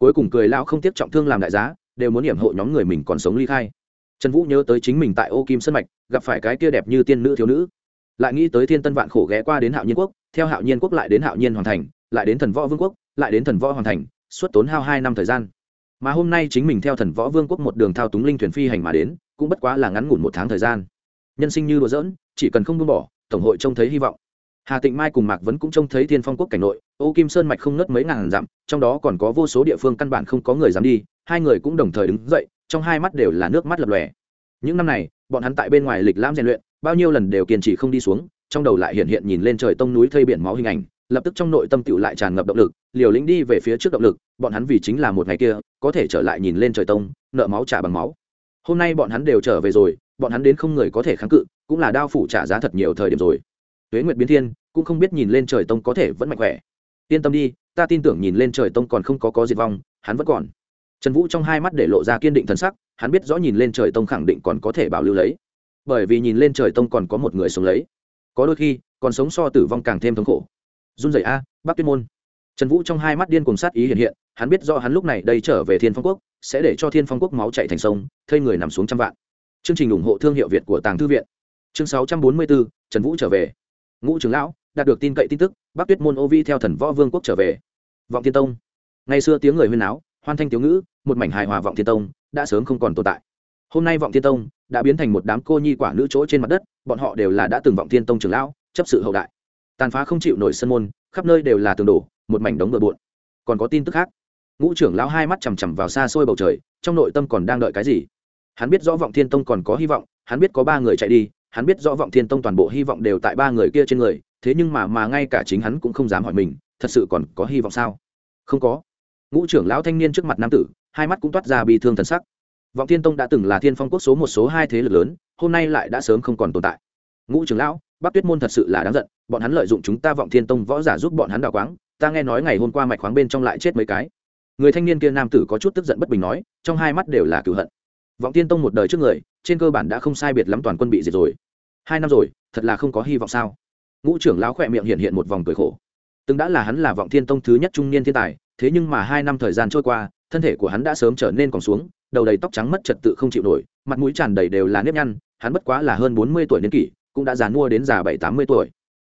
cuối cùng cười lão không tiếc trọng thương làm đại giá, đều muốn hiểm hộ nhóm người mình còn sống ly khai. Trần vũ nhớ tới chính mình tại ô kim sân mạch, gặp phải cái kia đẹp như tiên nữ thiếu nữ. Lại nghĩ tới thiên tân vạn khổ ghé qua đến hạo nhiên quốc, theo hạo nhiên quốc lại đến hạo nhiên hoàn thành, lại đến thần võ vương quốc, lại đến thần võ hoàn thành, suốt tốn hao hai năm thời gian. Mà hôm nay chính mình theo thần võ vương quốc một đường thao túng linh thuyền phi hành mà đến, cũng bất quá là ngắn ngủn một tháng thời gian. Nhân sinh như đùa dỡn chỉ cần không buông bỏ, tổng hội trông thấy hy vọng hà tịnh mai cùng mạc vẫn cũng trông thấy thiên phong quốc cảnh nội, ô kim sơn mạch không ngớt mấy ngàn dặm, trong đó còn có vô số địa phương căn bản không có người dám đi, hai người cũng đồng thời đứng dậy, trong hai mắt đều là nước mắt lập lòe. Những năm này, bọn hắn tại bên ngoài lịch lãm rèn luyện, bao nhiêu lần đều kiên trì không đi xuống, trong đầu lại hiện hiện nhìn lên trời tông núi thây biển máu hình ảnh, lập tức trong nội tâm tựu lại tràn ngập động lực, liều lĩnh đi về phía trước động lực, bọn hắn vì chính là một ngày kia, có thể trở lại nhìn lên trời tông, nợ máu trả bằng máu. Hôm nay bọn hắn đều trở về rồi, bọn hắn đến không người có thể kháng cự, cũng là đao phủ trả giá thật nhiều thời điểm rồi tuế nguyệt biến thiên, cũng không biết nhìn lên trời tông có thể vẫn mạnh khỏe. Yên tâm đi, ta tin tưởng nhìn lên trời tông còn không có có diệt vong, hắn vẫn còn. Trần vũ trong hai mắt để lộ ra kiên định thần sắc, hắn biết rõ nhìn lên trời tông khẳng định còn có thể bảo lưu lấy. Bởi vì nhìn lên trời tông còn có một người sống lấy. Có đôi khi, còn sống so tử vong càng thêm thống khổ. Run rẩy a, bắc tuyết môn. Trần vũ trong hai mắt điên cùng sát ý hiện hiện, hắn biết do hắn lúc này đây trở về thiên phong quốc, sẽ để cho thiên phong quốc máu chạy thành sông, thây người nằm xuống trăm vạn. Chương trình ủng hộ thương hiệu việt của tàng thư viện. Chương sáu trăm bốn mươi bốn, trần vũ trở về ngũ trưởng lão, đạt được tin cậy tin tức, bắc tuyết môn ô vi theo thần võ vương quốc trở về. Vọng thiên tông. Ngày xưa tiếng người huyên áo hoan thanh Tiếu ngữ, một mảnh hài hòa vọng thiên tông, đã sớm không còn tồn tại. Hôm nay vọng thiên tông đã biến thành một đám cô nhi quả nữ chỗ trên mặt đất, bọn họ đều là đã từng vọng thiên tông trưởng lão, chấp sự hậu đại. Tàn phá không chịu nổi sân môn, khắp nơi đều là tường đổ, một mảnh đống bừa bộn. Còn có tin tức khác. Ngũ trưởng lão hai mắt chằm chằm vào xa xôi bầu trời, trong nội tâm còn đang đợi cái gì? Hắn biết rõ vọng thiên tông còn có hy vọng, hắn biết có ba người chạy đi hắn biết rõ vọng thiên tông toàn bộ hy vọng đều tại ba người kia trên người, thế nhưng mà mà ngay cả chính hắn cũng không dám hỏi mình, thật sự còn có hy vọng sao? Không có. Ngũ trưởng lão thanh niên trước mặt nam tử, hai mắt cũng toát ra bị thương thần sắc. Vọng thiên tông đã từng là thiên phong quốc số một, số hai thế lực lớn, hôm nay lại đã sớm không còn tồn tại. Ngũ trưởng lão, bắc tuyết môn thật sự là đáng giận, bọn hắn lợi dụng chúng ta vọng thiên tông võ giả giúp bọn hắn đào quáng, ta nghe nói ngày hôm qua mạch khoáng bên trong lại chết mấy cái. Người thanh niên kia nam tử có chút tức giận bất bình nói, trong hai mắt đều là cựu hận. Vọng thiên tông một đời trước người, trên cơ bản đã không sai biệt lắm toàn quân bị diệt rồi hai năm rồi, thật là không có hy vọng sao? Ngũ trưởng lão khỏe miệng hiện hiện một vòng cười khổ. Từng đã là hắn là vọng thiên tông thứ nhất trung niên thiên tài, thế nhưng mà hai năm thời gian trôi qua, thân thể của hắn đã sớm trở nên còn xuống, đầu đầy tóc trắng mất trật tự không chịu nổi, mặt mũi tràn đầy đều là nếp nhăn, hắn bất quá là hơn bốn mươi tuổi niên kỷ, cũng đã già mua đến già bảy, tám mươi tuổi.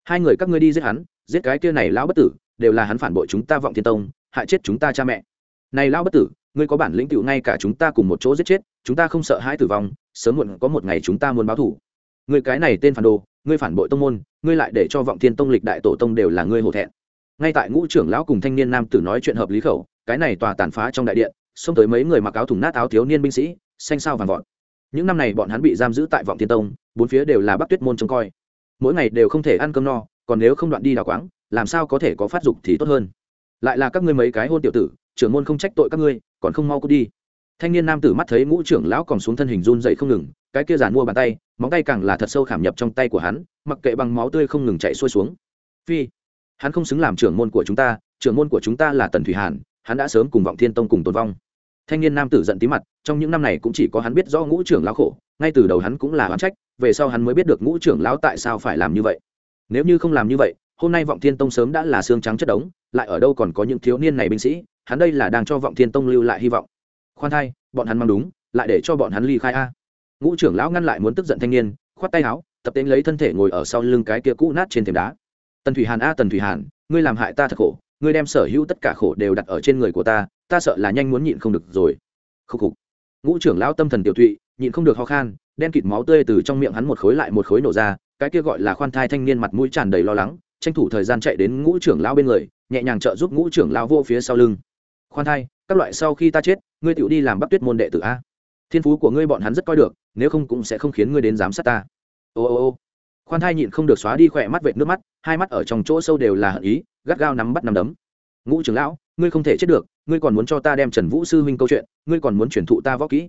Hai người các ngươi đi giết hắn, giết cái kia này lão bất tử, đều là hắn phản bội chúng ta vọng thiên tông, hại chết chúng ta cha mẹ. Này lão bất tử, ngươi có bản lĩnh cựu ngay cả chúng ta cùng một chỗ giết chết, chúng ta không sợ hãi tử vong, sớm muộn có một ngày chúng ta muốn báo thủ người cái này tên phản đồ, ngươi phản bội tông môn, ngươi lại để cho vọng thiên tông lịch đại tổ tông đều là ngươi hổ thẹn. Ngay tại ngũ trưởng lão cùng thanh niên nam tử nói chuyện hợp lý khẩu, cái này tòa tàn phá trong đại điện, xông tới mấy người mặc áo thùng nát áo thiếu niên binh sĩ, xanh sao vàng vọt. Những năm này bọn hắn bị giam giữ tại vọng thiên tông, bốn phía đều là bắc tuyết môn trông coi. Mỗi ngày đều không thể ăn cơm no, còn nếu không đoạn đi đào quáng, làm sao có thể có phát dục thì tốt hơn. Lại là các ngươi mấy cái hôn tiểu tử, trưởng môn không trách tội các ngươi, còn không mau cút đi. Thanh niên nam tử mắt thấy ngũ trưởng lão còn xuống thân hình run dậy không ngừng cái kia giàn mua bàn tay, móng tay càng là thật sâu khảm nhập trong tay của hắn, mặc kệ bằng máu tươi không ngừng chạy xuôi xuống. Phi, hắn không xứng làm trưởng môn của chúng ta, trưởng môn của chúng ta là tần thủy hàn, hắn đã sớm cùng vọng thiên tông cùng tồn vong. Thanh niên nam tử giận tí mặt, trong những năm này cũng chỉ có hắn biết rõ ngũ trưởng lão khổ, ngay từ đầu hắn cũng là oán trách, về sau hắn mới biết được ngũ trưởng lão tại sao phải làm như vậy. Nếu như không làm như vậy, hôm nay vọng thiên tông sớm đã là xương trắng chất đống, lại ở đâu còn có những thiếu niên này binh sĩ, hắn đây là đang cho vọng thiên tông lưu lại hy vọng. Khoan thai, bọn hắn mang đúng, lại để cho bọn hắn ly khai a ngũ trưởng lão ngăn lại muốn tức giận thanh niên, khoát tay áo, tập tên lấy thân thể ngồi ở sau lưng cái kia cũ nát trên thềm đá. Tần thủy hàn a, tần thủy hàn, ngươi làm hại ta thật khổ, ngươi đem sở hữu tất cả khổ đều đặt ở trên người của ta ta sợ là nhanh muốn nhịn không được rồi. Khúc khục. Ngũ trưởng lão tâm thần tiểu thụy nhịn không được ho khan, đen kịt máu tươi từ trong miệng hắn một khối lại một khối nổ ra, cái kia gọi là khoan thai thanh niên mặt mũi tràn đầy lo lắng, tranh thủ thời gian chạy đến ngũ trưởng lão bên người, nhẹ nhàng trợ giúp ngũ trưởng lão vô phía sau lưng. Khoan thai, các loại sau khi ta chết, ngươi tựu đi làm bắc tuyết môn đệ tử a thiên phú của ngươi bọn hắn rất coi được, nếu không cũng sẽ không khiến ngươi đến giám sát ta. Ô ô ô. Khoan thai nhịn không được xóa đi khỏe mắt vệt nước mắt, hai mắt ở trong chỗ sâu đều là hận ý, gắt gao nắm bắt nắm đấm. Ngũ trưởng lão, ngươi không thể chết được, ngươi còn muốn cho ta đem trần vũ sư huynh câu chuyện, ngươi còn muốn truyền thụ ta võ kỹ.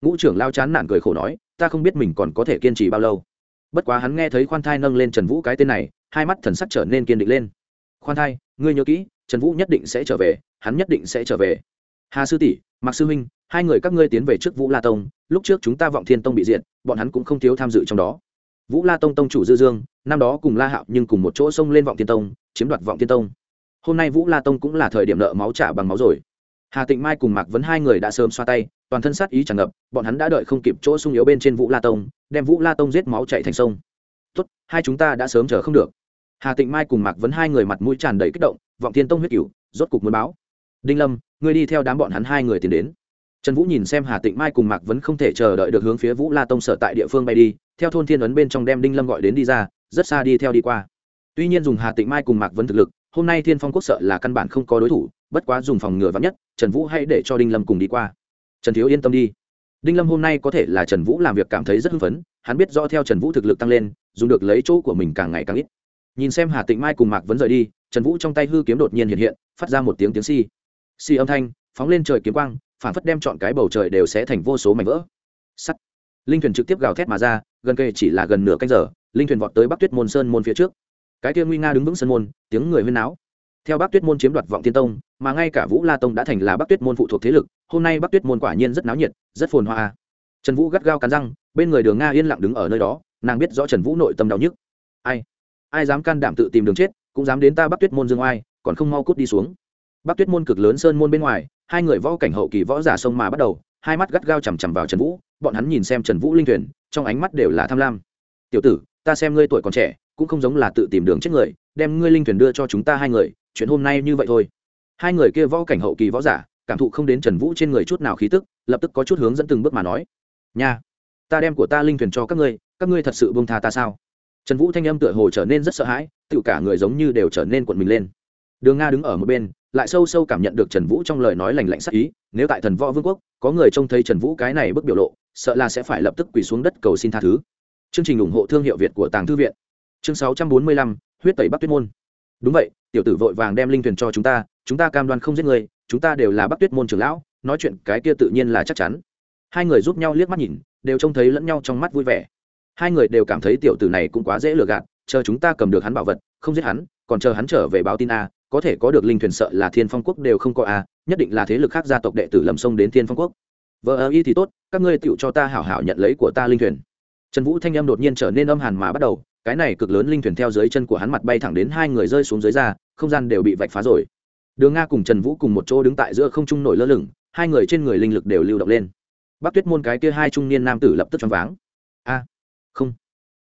Ngũ trưởng lao chán nản cười khổ nói, ta không biết mình còn có thể kiên trì bao lâu. Bất quá hắn nghe thấy khoan thai nâng lên trần vũ cái tên này, hai mắt thần sắc trở nên kiên định lên. Khoan thai, ngươi nhớ kỹ, trần vũ nhất định sẽ trở về, hắn nhất định sẽ trở về. Hà sư tỷ, mạc sư huynh hai người các ngươi tiến về trước vũ la tông, lúc trước chúng ta vọng thiên tông bị diệt, bọn hắn cũng không thiếu tham dự trong đó. Vũ la tông tông chủ dư dương, năm đó cùng la hạo nhưng cùng một chỗ xông lên vọng thiên tông, chiếm đoạt vọng thiên tông. Hôm nay vũ la tông cũng là thời điểm nợ máu trả bằng máu rồi. Hà tịnh mai cùng mạc vấn hai người đã sớm xoa tay, toàn thân sát ý tràn ngập, bọn hắn đã đợi không kịp chỗ sung yếu bên trên vũ la tông, đem vũ la tông giết máu chạy thành sông. Tốt, hai chúng ta đã sớm chờ không được. Hà tịnh mai cùng mạc vấn hai người mặt mũi tràn đầy kích động, vọng thiên tông huyết cửu, rốt cục muốn báo. Đinh lâm, ngươi đi theo đám bọn hắn hai người tiến đến trần vũ nhìn xem hà tịnh mai cùng mạc vấn không thể chờ đợi được hướng phía vũ la tông sở tại địa phương bay đi, theo thôn thiên ấn bên trong đem đinh lâm gọi đến đi ra, rất xa đi theo đi qua. Tuy nhiên dùng hà tịnh mai cùng mạc vấn thực lực, hôm nay thiên phong quốc sợ là căn bản không có đối thủ, bất quá dùng phòng ngừa vắng nhất, trần vũ hãy để cho đinh lâm cùng đi qua. Trần thiếu yên tâm đi. Đinh lâm hôm nay có thể là trần vũ làm việc cảm thấy rất hưng phấn, hắn biết do theo trần vũ thực lực tăng lên, dùng được lấy chỗ của mình càng ngày càng ít. Nhìn xem hà tịnh mai cùng mạc vấn rời đi, trần vũ trong tay hư kiếm đột nhiên hiện hiện, phát ra một tiếng tiếng si si âm thanh, phóng lên trời kiếm quang phản phất đem chọn cái bầu trời đều sẽ thành vô số mảnh vỡ. Sắt. Linh thuyền trực tiếp gào thét mà ra, gần kề chỉ là gần nửa canh giờ, linh thuyền vọt tới bắc tuyết môn sơn môn phía trước. Cái kia nguy nga đứng vững sơn môn, tiếng người huyên náo. Theo bắc tuyết môn chiếm đoạt vọng tiên tông, mà ngay cả vũ la tông đã thành là bắc tuyết môn phụ thuộc thế lực, hôm nay bắc tuyết môn quả nhiên rất náo nhiệt, rất phồn hoa. Trần vũ gắt gao cắn răng, bên người đường nga yên lặng đứng ở nơi đó, nàng biết rõ trần vũ nội tâm đau nhức. Ai? Ai dám can đảm tự tìm đường chết, cũng dám đến ta bắc tuyết môn dương oai, còn không mau cút đi xuống. Bắc tuyết môn cực lớn sơn môn bên ngoài hai người võ cảnh hậu kỳ võ giả sông mà bắt đầu, hai mắt gắt gao chằm chằm vào trần vũ, bọn hắn nhìn xem trần vũ linh thuyền, trong ánh mắt đều là tham lam. Tiểu tử, ta xem ngươi tuổi còn trẻ, cũng không giống là tự tìm đường chết người, đem ngươi linh thuyền đưa cho chúng ta hai người, chuyện hôm nay như vậy thôi. Hai người kia võ cảnh hậu kỳ võ giả, cảm thụ không đến trần vũ trên người chút nào khí tức, lập tức có chút hướng dẫn từng bước mà nói. Nha, ta đem của ta linh thuyền cho các ngươi các ngươi thật sự bông tha ta sao? Trần vũ thanh âm tựa hồ trở nên rất sợ hãi tự cả người giống như đều trở nên cuộn mình lên. Đường nga đứng ở một bên lại sâu sâu cảm nhận được trần vũ trong lời nói lành lạnh sắc ý, nếu tại thần võ vương quốc, có người trông thấy trần vũ cái này bức biểu lộ, sợ là sẽ phải lập tức quỳ xuống đất cầu xin tha thứ. Chương trình ủng hộ thương hiệu việt của tàng thư viện. Chương sáu trăm bốn mươi lăm, huyết tẩy bắc tuyết môn. Đúng vậy, tiểu tử vội vàng đem linh thuyền cho chúng ta chúng ta cam đoan không giết người, chúng ta đều là bắc tuyết môn trưởng lão, nói chuyện cái kia tự nhiên là chắc chắn. Hai người giúp nhau liếc mắt nhìn, đều trông thấy lẫn nhau trong mắt vui vẻ. Hai người đều cảm thấy tiểu tử này cũng quá dễ lừa gạt, chờ chúng ta cầm được hắn bảo vật, không giết hắn, còn chờ hắn trở về báo tin a có thể có được linh thuyền sợ là thiên phong quốc đều không có a nhất định là thế lực khác gia tộc đệ tử lầm sông đến thiên phong quốc. Vợ ơ y thì tốt, các ngươi tựu cho ta hảo hảo nhận lấy của ta linh thuyền. Trần vũ thanh âm đột nhiên trở nên âm hàn mà bắt đầu, cái này cực lớn linh thuyền theo dưới chân của hắn mặt bay thẳng đến hai người rơi xuống dưới ra, không gian đều bị vạch phá rồi. Đường nga cùng trần vũ cùng một chỗ đứng tại giữa không trung nổi lơ lửng, hai người trên người linh lực đều lưu động lên. Bắc tuyết môn cái kia hai trung niên nam tử lập tức choáng váng. A, không.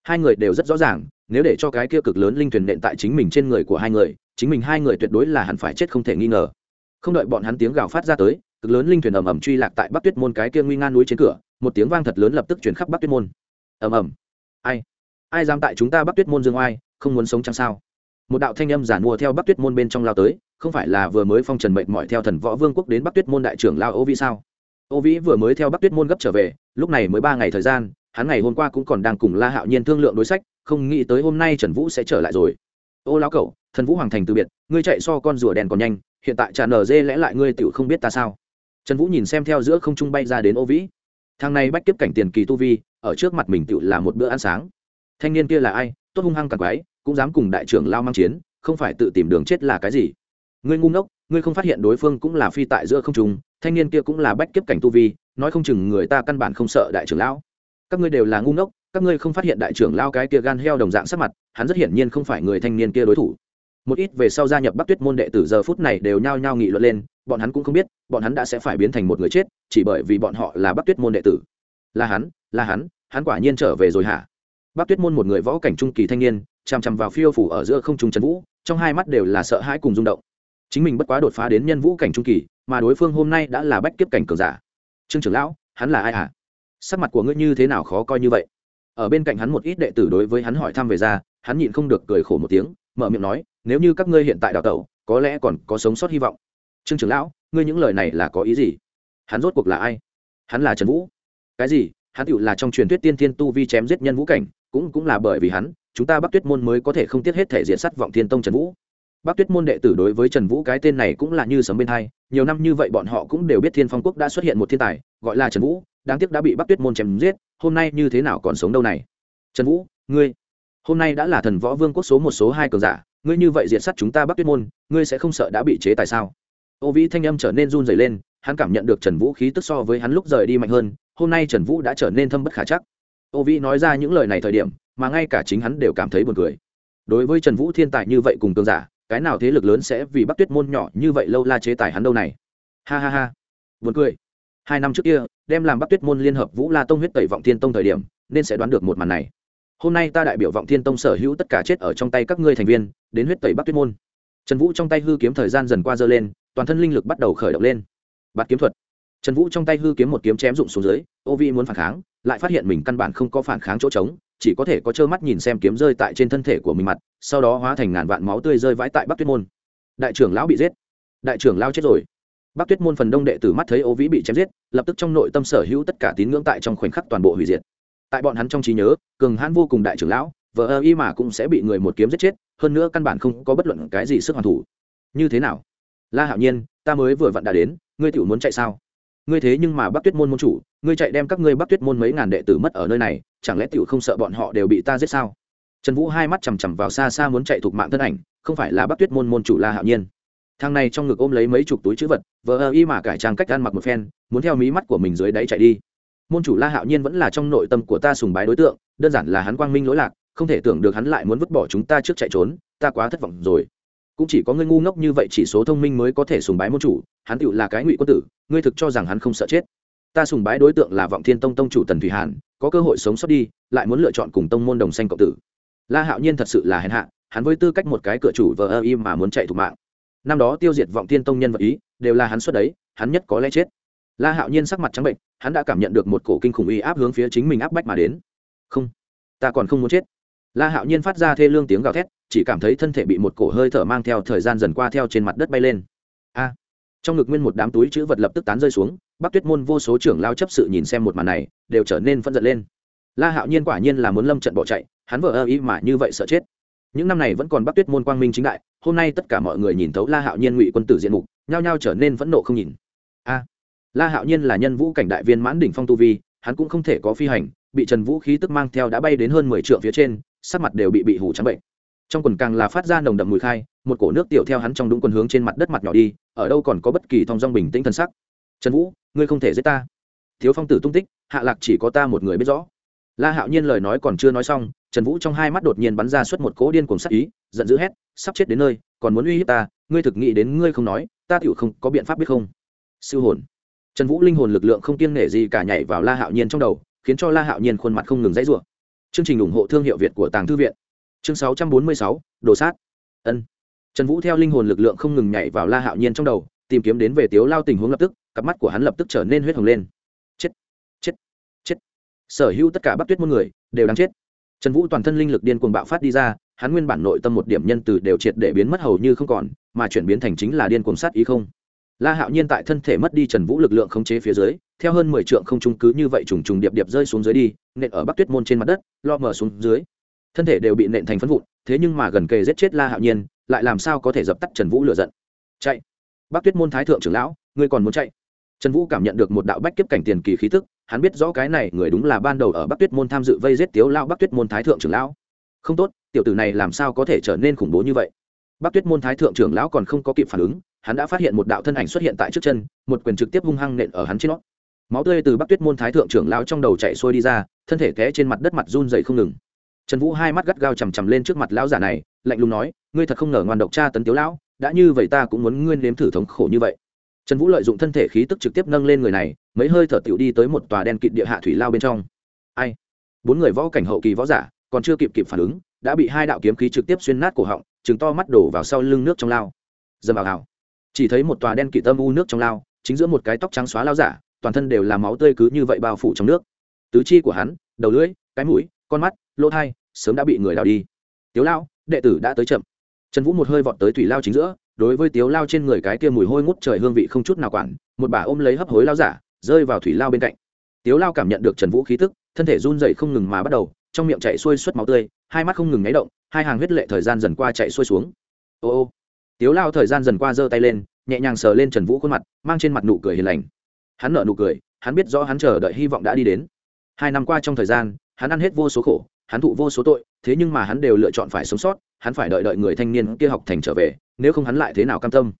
Hai người đều rất rõ ràng, nếu để cho cái kia cực lớn linh thuyền nện tại chính mình trên người của hai người chính mình hai người tuyệt đối là hẳn phải chết không thể nghi ngờ. Không đợi bọn hắn tiếng gào phát ra tới, cực lớn linh thuyền ầm ầm truy lạc tại bắc tuyết môn cái kia nguy nga núi trên cửa, một tiếng vang thật lớn lập tức chuyển khắp bắc tuyết môn. Ầm ầm. Ai? Ai dám tại chúng ta bắc tuyết môn dương oai, không muốn sống chăng sao? Một đạo thanh âm giản mua theo bắc tuyết môn bên trong lao tới, không phải là vừa mới phong trần mệnh mọi theo thần võ vương quốc đến bắc tuyết môn đại trưởng lao ô vĩ sao? Ô vĩ vừa mới theo bắc tuyết môn gấp trở về, lúc này mới ba ngày thời gian, hắn ngày hôm qua cũng còn đang cùng la hạo nhiên thương lượng đối sách, không nghĩ tới hôm nay trần vũ sẽ trở lại rồi. Ô lão cậu thần vũ hoàng thành từ biệt, ngươi chạy so con rùa đèn còn nhanh, hiện tại trà nở dê lẽ lại ngươi tựu không biết ta sao? Trần vũ nhìn xem theo giữa không trung bay ra đến ô vĩ. Thằng này bách kiếp cảnh tiền kỳ tu vi, ở trước mặt mình tựu là một bữa ăn sáng. Thanh niên kia là ai? Tốt hung hăng càng quái, cũng dám cùng đại trưởng lao mang chiến, không phải tự tìm đường chết là cái gì? Ngươi ngu ngốc, ngươi không phát hiện đối phương cũng là phi tại giữa không trung, thanh niên kia cũng là bách kiếp cảnh tu vi, nói không chừng người ta căn bản không sợ đại trưởng lão. Các ngươi đều là ngu ngốc, các ngươi không phát hiện đại trưởng lao cái kia gan heo đồng dạng sắc mặt, hắn rất hiển nhiên không phải người thanh niên kia đối thủ một ít về sau gia nhập bắc tuyết môn đệ tử giờ phút này đều nhao nhao nghị luận lên, bọn hắn cũng không biết, bọn hắn đã sẽ phải biến thành một người chết, chỉ bởi vì bọn họ là bắc tuyết môn đệ tử. Là hắn là hắn hắn quả nhiên trở về rồi hả? Bắc tuyết môn một người võ cảnh trung kỳ thanh niên chằm chằm vào phiêu phủ ở giữa không trung trần vũ, trong hai mắt đều là sợ hãi cùng rung động. Chính mình bất quá đột phá đến nhân vũ cảnh trung kỳ, mà đối phương hôm nay đã là bách kiếp cảnh cường giả. Trương trưởng lão, hắn là ai hả? Sắc mặt của ngươi như thế nào khó coi như vậy? Ở bên cạnh hắn một ít đệ tử đối với hắn hỏi thăm về ra, hắn nhịn không được cười khổ một tiếng, mở miệng nói nếu như các ngươi hiện tại đào tẩu, có lẽ còn có sống sót hy vọng. Trương trưởng lão, ngươi những lời này là có ý gì? Hắn rốt cuộc là ai? Hắn là trần vũ. Cái gì? Hắn tựu là trong truyền thuyết tiên thiên tu vi chém giết nhân vũ cảnh, cũng cũng là bởi vì hắn, chúng ta bắc tuyết môn mới có thể không tiếc hết thể diện sắt vọng thiên tông trần vũ. Bắc tuyết môn đệ tử đối với trần vũ cái tên này cũng là như sấm bên hai, nhiều năm như vậy bọn họ cũng đều biết thiên phong quốc đã xuất hiện một thiên tài, gọi là trần vũ, đáng tiếc đã bị bắc tuyết môn chém giết, hôm nay như thế nào còn sống đâu này? Trần vũ, ngươi, hôm nay đã là thần võ vương quốc số một số hai cường giả ngươi như vậy diệt sát chúng ta bắc tuyết môn, ngươi sẽ không sợ đã bị chế tài sao? Ô vĩ thanh âm trở nên run dày lên, hắn cảm nhận được trần vũ khí tức so với hắn lúc rời đi mạnh hơn, hôm nay trần vũ đã trở nên thâm bất khả chắc. Ô vĩ nói ra những lời này thời điểm, mà ngay cả chính hắn đều cảm thấy buồn cười. Đối với trần vũ thiên tài như vậy cùng cường giả, cái nào thế lực lớn sẽ vì bắc tuyết môn nhỏ như vậy lâu la chế tài hắn đâu này? Ha ha ha. Buồn cười. Hai năm trước kia, đem làm bắc tuyết môn liên hợp vũ la tông huyết tẩy vọng thiên tông thời điểm, nên sẽ đoán được một màn này hôm nay ta đại biểu vọng thiên tông sở hữu tất cả chết ở trong tay các ngươi thành viên, đến huyết tẩy bắc tuyết môn. Trần vũ trong tay hư kiếm thời gian dần qua dơ lên, toàn thân linh lực bắt đầu khởi động lên. Bạt kiếm thuật. Trần vũ trong tay hư kiếm một kiếm chém rụng xuống dưới, ô vi muốn phản kháng, lại phát hiện mình căn bản không có phản kháng chỗ trống, chỉ có thể có trơ mắt nhìn xem kiếm rơi tại trên thân thể của mình mặt, sau đó hóa thành ngàn vạn máu tươi rơi vãi tại bắc tuyết môn. Đại trưởng lão bị giết. Đại trưởng lao chết rồi. Bắc tuyết môn phần đông đệ tử mắt thấy ô vĩ bị chém giết, lập tức trong nội tâm sở hữu tất cả tín ngưỡng tại trong khoảnh khắc toàn bộ hủy diệt tại bọn hắn trong trí nhớ, cường hãn vô cùng đại trưởng lão vợ ơ y mà cũng sẽ bị người một kiếm giết chết, hơn nữa căn bản không có bất luận cái gì sức hoàn thủ. Như thế nào? La hạo nhiên, ta mới vừa vặn đã đến, ngươi tiểu muốn chạy sao? Ngươi thế nhưng mà bắc tuyết môn môn chủ, ngươi chạy đem các ngươi bắc tuyết môn mấy ngàn đệ tử mất ở nơi này, chẳng lẽ tiểu không sợ bọn họ đều bị ta giết sao? Trần vũ hai mắt chằm chằm vào xa xa muốn chạy thuộc mạng thân ảnh, không phải là bắc tuyết môn môn chủ la hạo nhiên. Thằng này trong ngực ôm lấy mấy chục túi chữ vật, vờ ơ y mà cải trang cách ăn mặc một phen, muốn theo mí mắt của mình dưới đáy chạy đi môn chủ la hạo nhiên vẫn là trong nội tâm của ta sùng bái đối tượng, đơn giản là hắn quang minh lỗi lạc, không thể tưởng được hắn lại muốn vứt bỏ chúng ta trước chạy trốn, ta quá thất vọng rồi. Cũng chỉ có ngươi ngu ngốc như vậy chỉ số thông minh mới có thể sùng bái môn chủ, hắn tựu là cái ngụy quân tử, ngươi thực cho rằng hắn không sợ chết. Ta sùng bái đối tượng là vọng thiên tông tông chủ tần thủy hàn, có cơ hội sống sót đi, lại muốn lựa chọn cùng tông môn đồng xanh cộng tử. La hạo nhiên thật sự là hèn hạ, hắn với tư cách một cái cửa chủ vờ ơ im mà muốn chạy thủ mạng. Năm đó tiêu diệt vọng thiên tông nhân vật ý, đều là hắn xuất đấy, hắn nhất có lẽ chết. La hạo nhiên sắc mặt trắng bệnh hắn đã cảm nhận được một cổ kinh khủng uy áp hướng phía chính mình áp bách mà đến. Không, ta còn không muốn chết. La hạo nhiên phát ra thê lương tiếng gào thét, chỉ cảm thấy thân thể bị một cổ hơi thở mang theo thời gian dần qua theo trên mặt đất bay lên. A, trong ngực nguyên một đám túi chữ vật lập tức tán rơi xuống, bắc tuyết môn vô số trưởng lao chấp sự nhìn xem một màn này, đều trở nên phân giận lên. La hạo nhiên quả nhiên là muốn lâm trận bỏ chạy, hắn vợ ơ ý mà như vậy sợ chết. Những năm này vẫn còn bắc tuyết môn quang minh chính đại, hôm nay tất cả mọi người nhìn thấu la hạo nhiên ngụy quân tử diện mục, nhao nhao trở nên phẫn nộ không nhìn. A la hạo nhiên là nhân vũ cảnh đại viên mãn đỉnh phong tu vi, hắn cũng không thể có phi hành, bị trần vũ khí tức mang theo đã bay đến hơn mười trượng phía trên, sắc mặt đều bị bị hủ trắng bệnh. Trong quần càng là phát ra nồng đậm mùi khai, một cổ nước tiểu theo hắn trong đúng quần hướng trên mặt đất mặt nhỏ đi, ở đâu còn có bất kỳ thong dong bình tĩnh thân sắc. Trần vũ, ngươi không thể giết ta. Thiếu phong tử tung tích, hạ lạc chỉ có ta một người biết rõ. La hạo nhiên lời nói còn chưa nói xong, trần vũ trong hai mắt đột nhiên bắn ra suốt một cỗ điên cuồng sắc ý, giận dữ hét, sắp chết đến nơi, còn muốn uy hiếp ta, ngươi thực nghĩ đến ngươi không nói, ta tựu không có biện pháp biết không? Siêu hồn trần vũ linh hồn lực lượng không kiêng nể gì cả nhảy vào la hạo nhiên trong đầu, khiến cho la hạo nhiên khuôn mặt không ngừng dãy rủa. Chương trình ủng hộ thương hiệu việt của tàng thư viện. Chương sáu trăm bốn mươi sáu, đồ sát. Ân. Trần vũ theo linh hồn lực lượng không ngừng nhảy vào la hạo nhiên trong đầu, tìm kiếm đến về tiếu lao tình huống lập tức, cặp mắt của hắn lập tức trở nên huyết hồng lên. Chết chết chết. Sở hữu tất cả bắc tuyết muôn người, đều đang chết. Trần vũ toàn thân linh lực điên cuồng bạo phát đi ra, hắn nguyên bản nội tâm một điểm nhân từ đều triệt để biến mất hầu như không còn, mà chuyển biến thành chính là điên cuồng sát ý không la hạo nhiên tại thân thể mất đi trần vũ lực lượng khống chế phía dưới, theo hơn mười trượng không trung cứ như vậy trùng trùng điệp điệp rơi xuống dưới đi, nện ở bắc tuyết môn trên mặt đất, lo mở xuống dưới. Thân thể đều bị nện thành phân vụn, thế nhưng mà gần kề giết chết la hạo nhiên, lại làm sao có thể dập tắt trần vũ lựa giận? Chạy! Bắc tuyết môn thái thượng trưởng lão, ngươi còn muốn chạy? Trần vũ cảm nhận được một đạo bách kiếp cảnh tiền kỳ khí tức, hắn biết rõ cái này người đúng là ban đầu ở bắc tuyết môn tham dự vây giết tiếu lao bắc tuyết môn thái thượng trưởng lão. Không tốt, tiểu tử này làm sao có thể trở nên khủng bố như vậy? Bắc tuyết môn thái thượng trưởng lão còn không có kịp phản ứng hắn đã phát hiện một đạo thân ảnh xuất hiện tại trước chân, một quyền trực tiếp hung hăng nện ở hắn trên nó. Máu tươi từ bắc tuyết môn thái thượng trưởng lão trong đầu chạy xuôi đi ra, thân thể té trên mặt đất mặt run rẩy không ngừng. Trần vũ hai mắt gắt gao chằm chằm lên trước mặt lão giả này, lạnh lùng nói, ngươi thật không ngờ ngoan độc cha tấn tiếu lão, đã như vậy ta cũng muốn ngươi nếm thử thống khổ như vậy. Trần vũ lợi dụng thân thể khí tức trực tiếp nâng lên người này, mấy hơi thở tiểu đi tới một tòa đen kịt địa hạ thủy lao bên trong. Ai? Bốn người võ cảnh hậu kỳ võ giả, còn chưa kịp kịp phản ứng, đã bị hai đạo kiếm khí trực tiếp xuyên nát cổ họng chừng to mắt đổ vào sau lưng nước trong lao. Dầm vào hào chỉ thấy một tòa đen kỵ tâm u nước trong lao, chính giữa một cái tóc trắng xóa lao giả, toàn thân đều là máu tươi cứ như vậy bao phủ trong nước. Tứ chi của hắn, đầu lưỡi, cái mũi, con mắt, lỗ thai, sớm đã bị người đào đi. Tiếu lao, đệ tử đã tới chậm. Trần vũ một hơi vọt tới thủy lao chính giữa, đối với tiếu lao trên người cái kia mùi hôi ngút trời hương vị không chút nào quản, một bà ôm lấy hấp hối lao giả, rơi vào thủy lao bên cạnh. Tiếu lao cảm nhận được trần vũ khí tức, thân thể run dậy không ngừng mà bắt đầu, trong miệng chạy xuôi suốt máu tươi, hai mắt không ngừng nháy động, hai hàng huyết lệ thời gian dần qua chạy xuôi xuống. Ô ô tiếu lao thời gian dần qua giơ tay lên, nhẹ nhàng sờ lên trần vũ khuôn mặt, mang trên mặt nụ cười hiền lành. Hắn nở nụ cười, hắn biết rõ hắn chờ đợi hy vọng đã đi đến. Hai năm qua trong thời gian, hắn ăn hết vô số khổ, hắn thụ vô số tội, thế nhưng mà hắn đều lựa chọn phải sống sót, hắn phải đợi đợi người thanh niên kia học thành trở về, nếu không hắn lại thế nào cam tâm?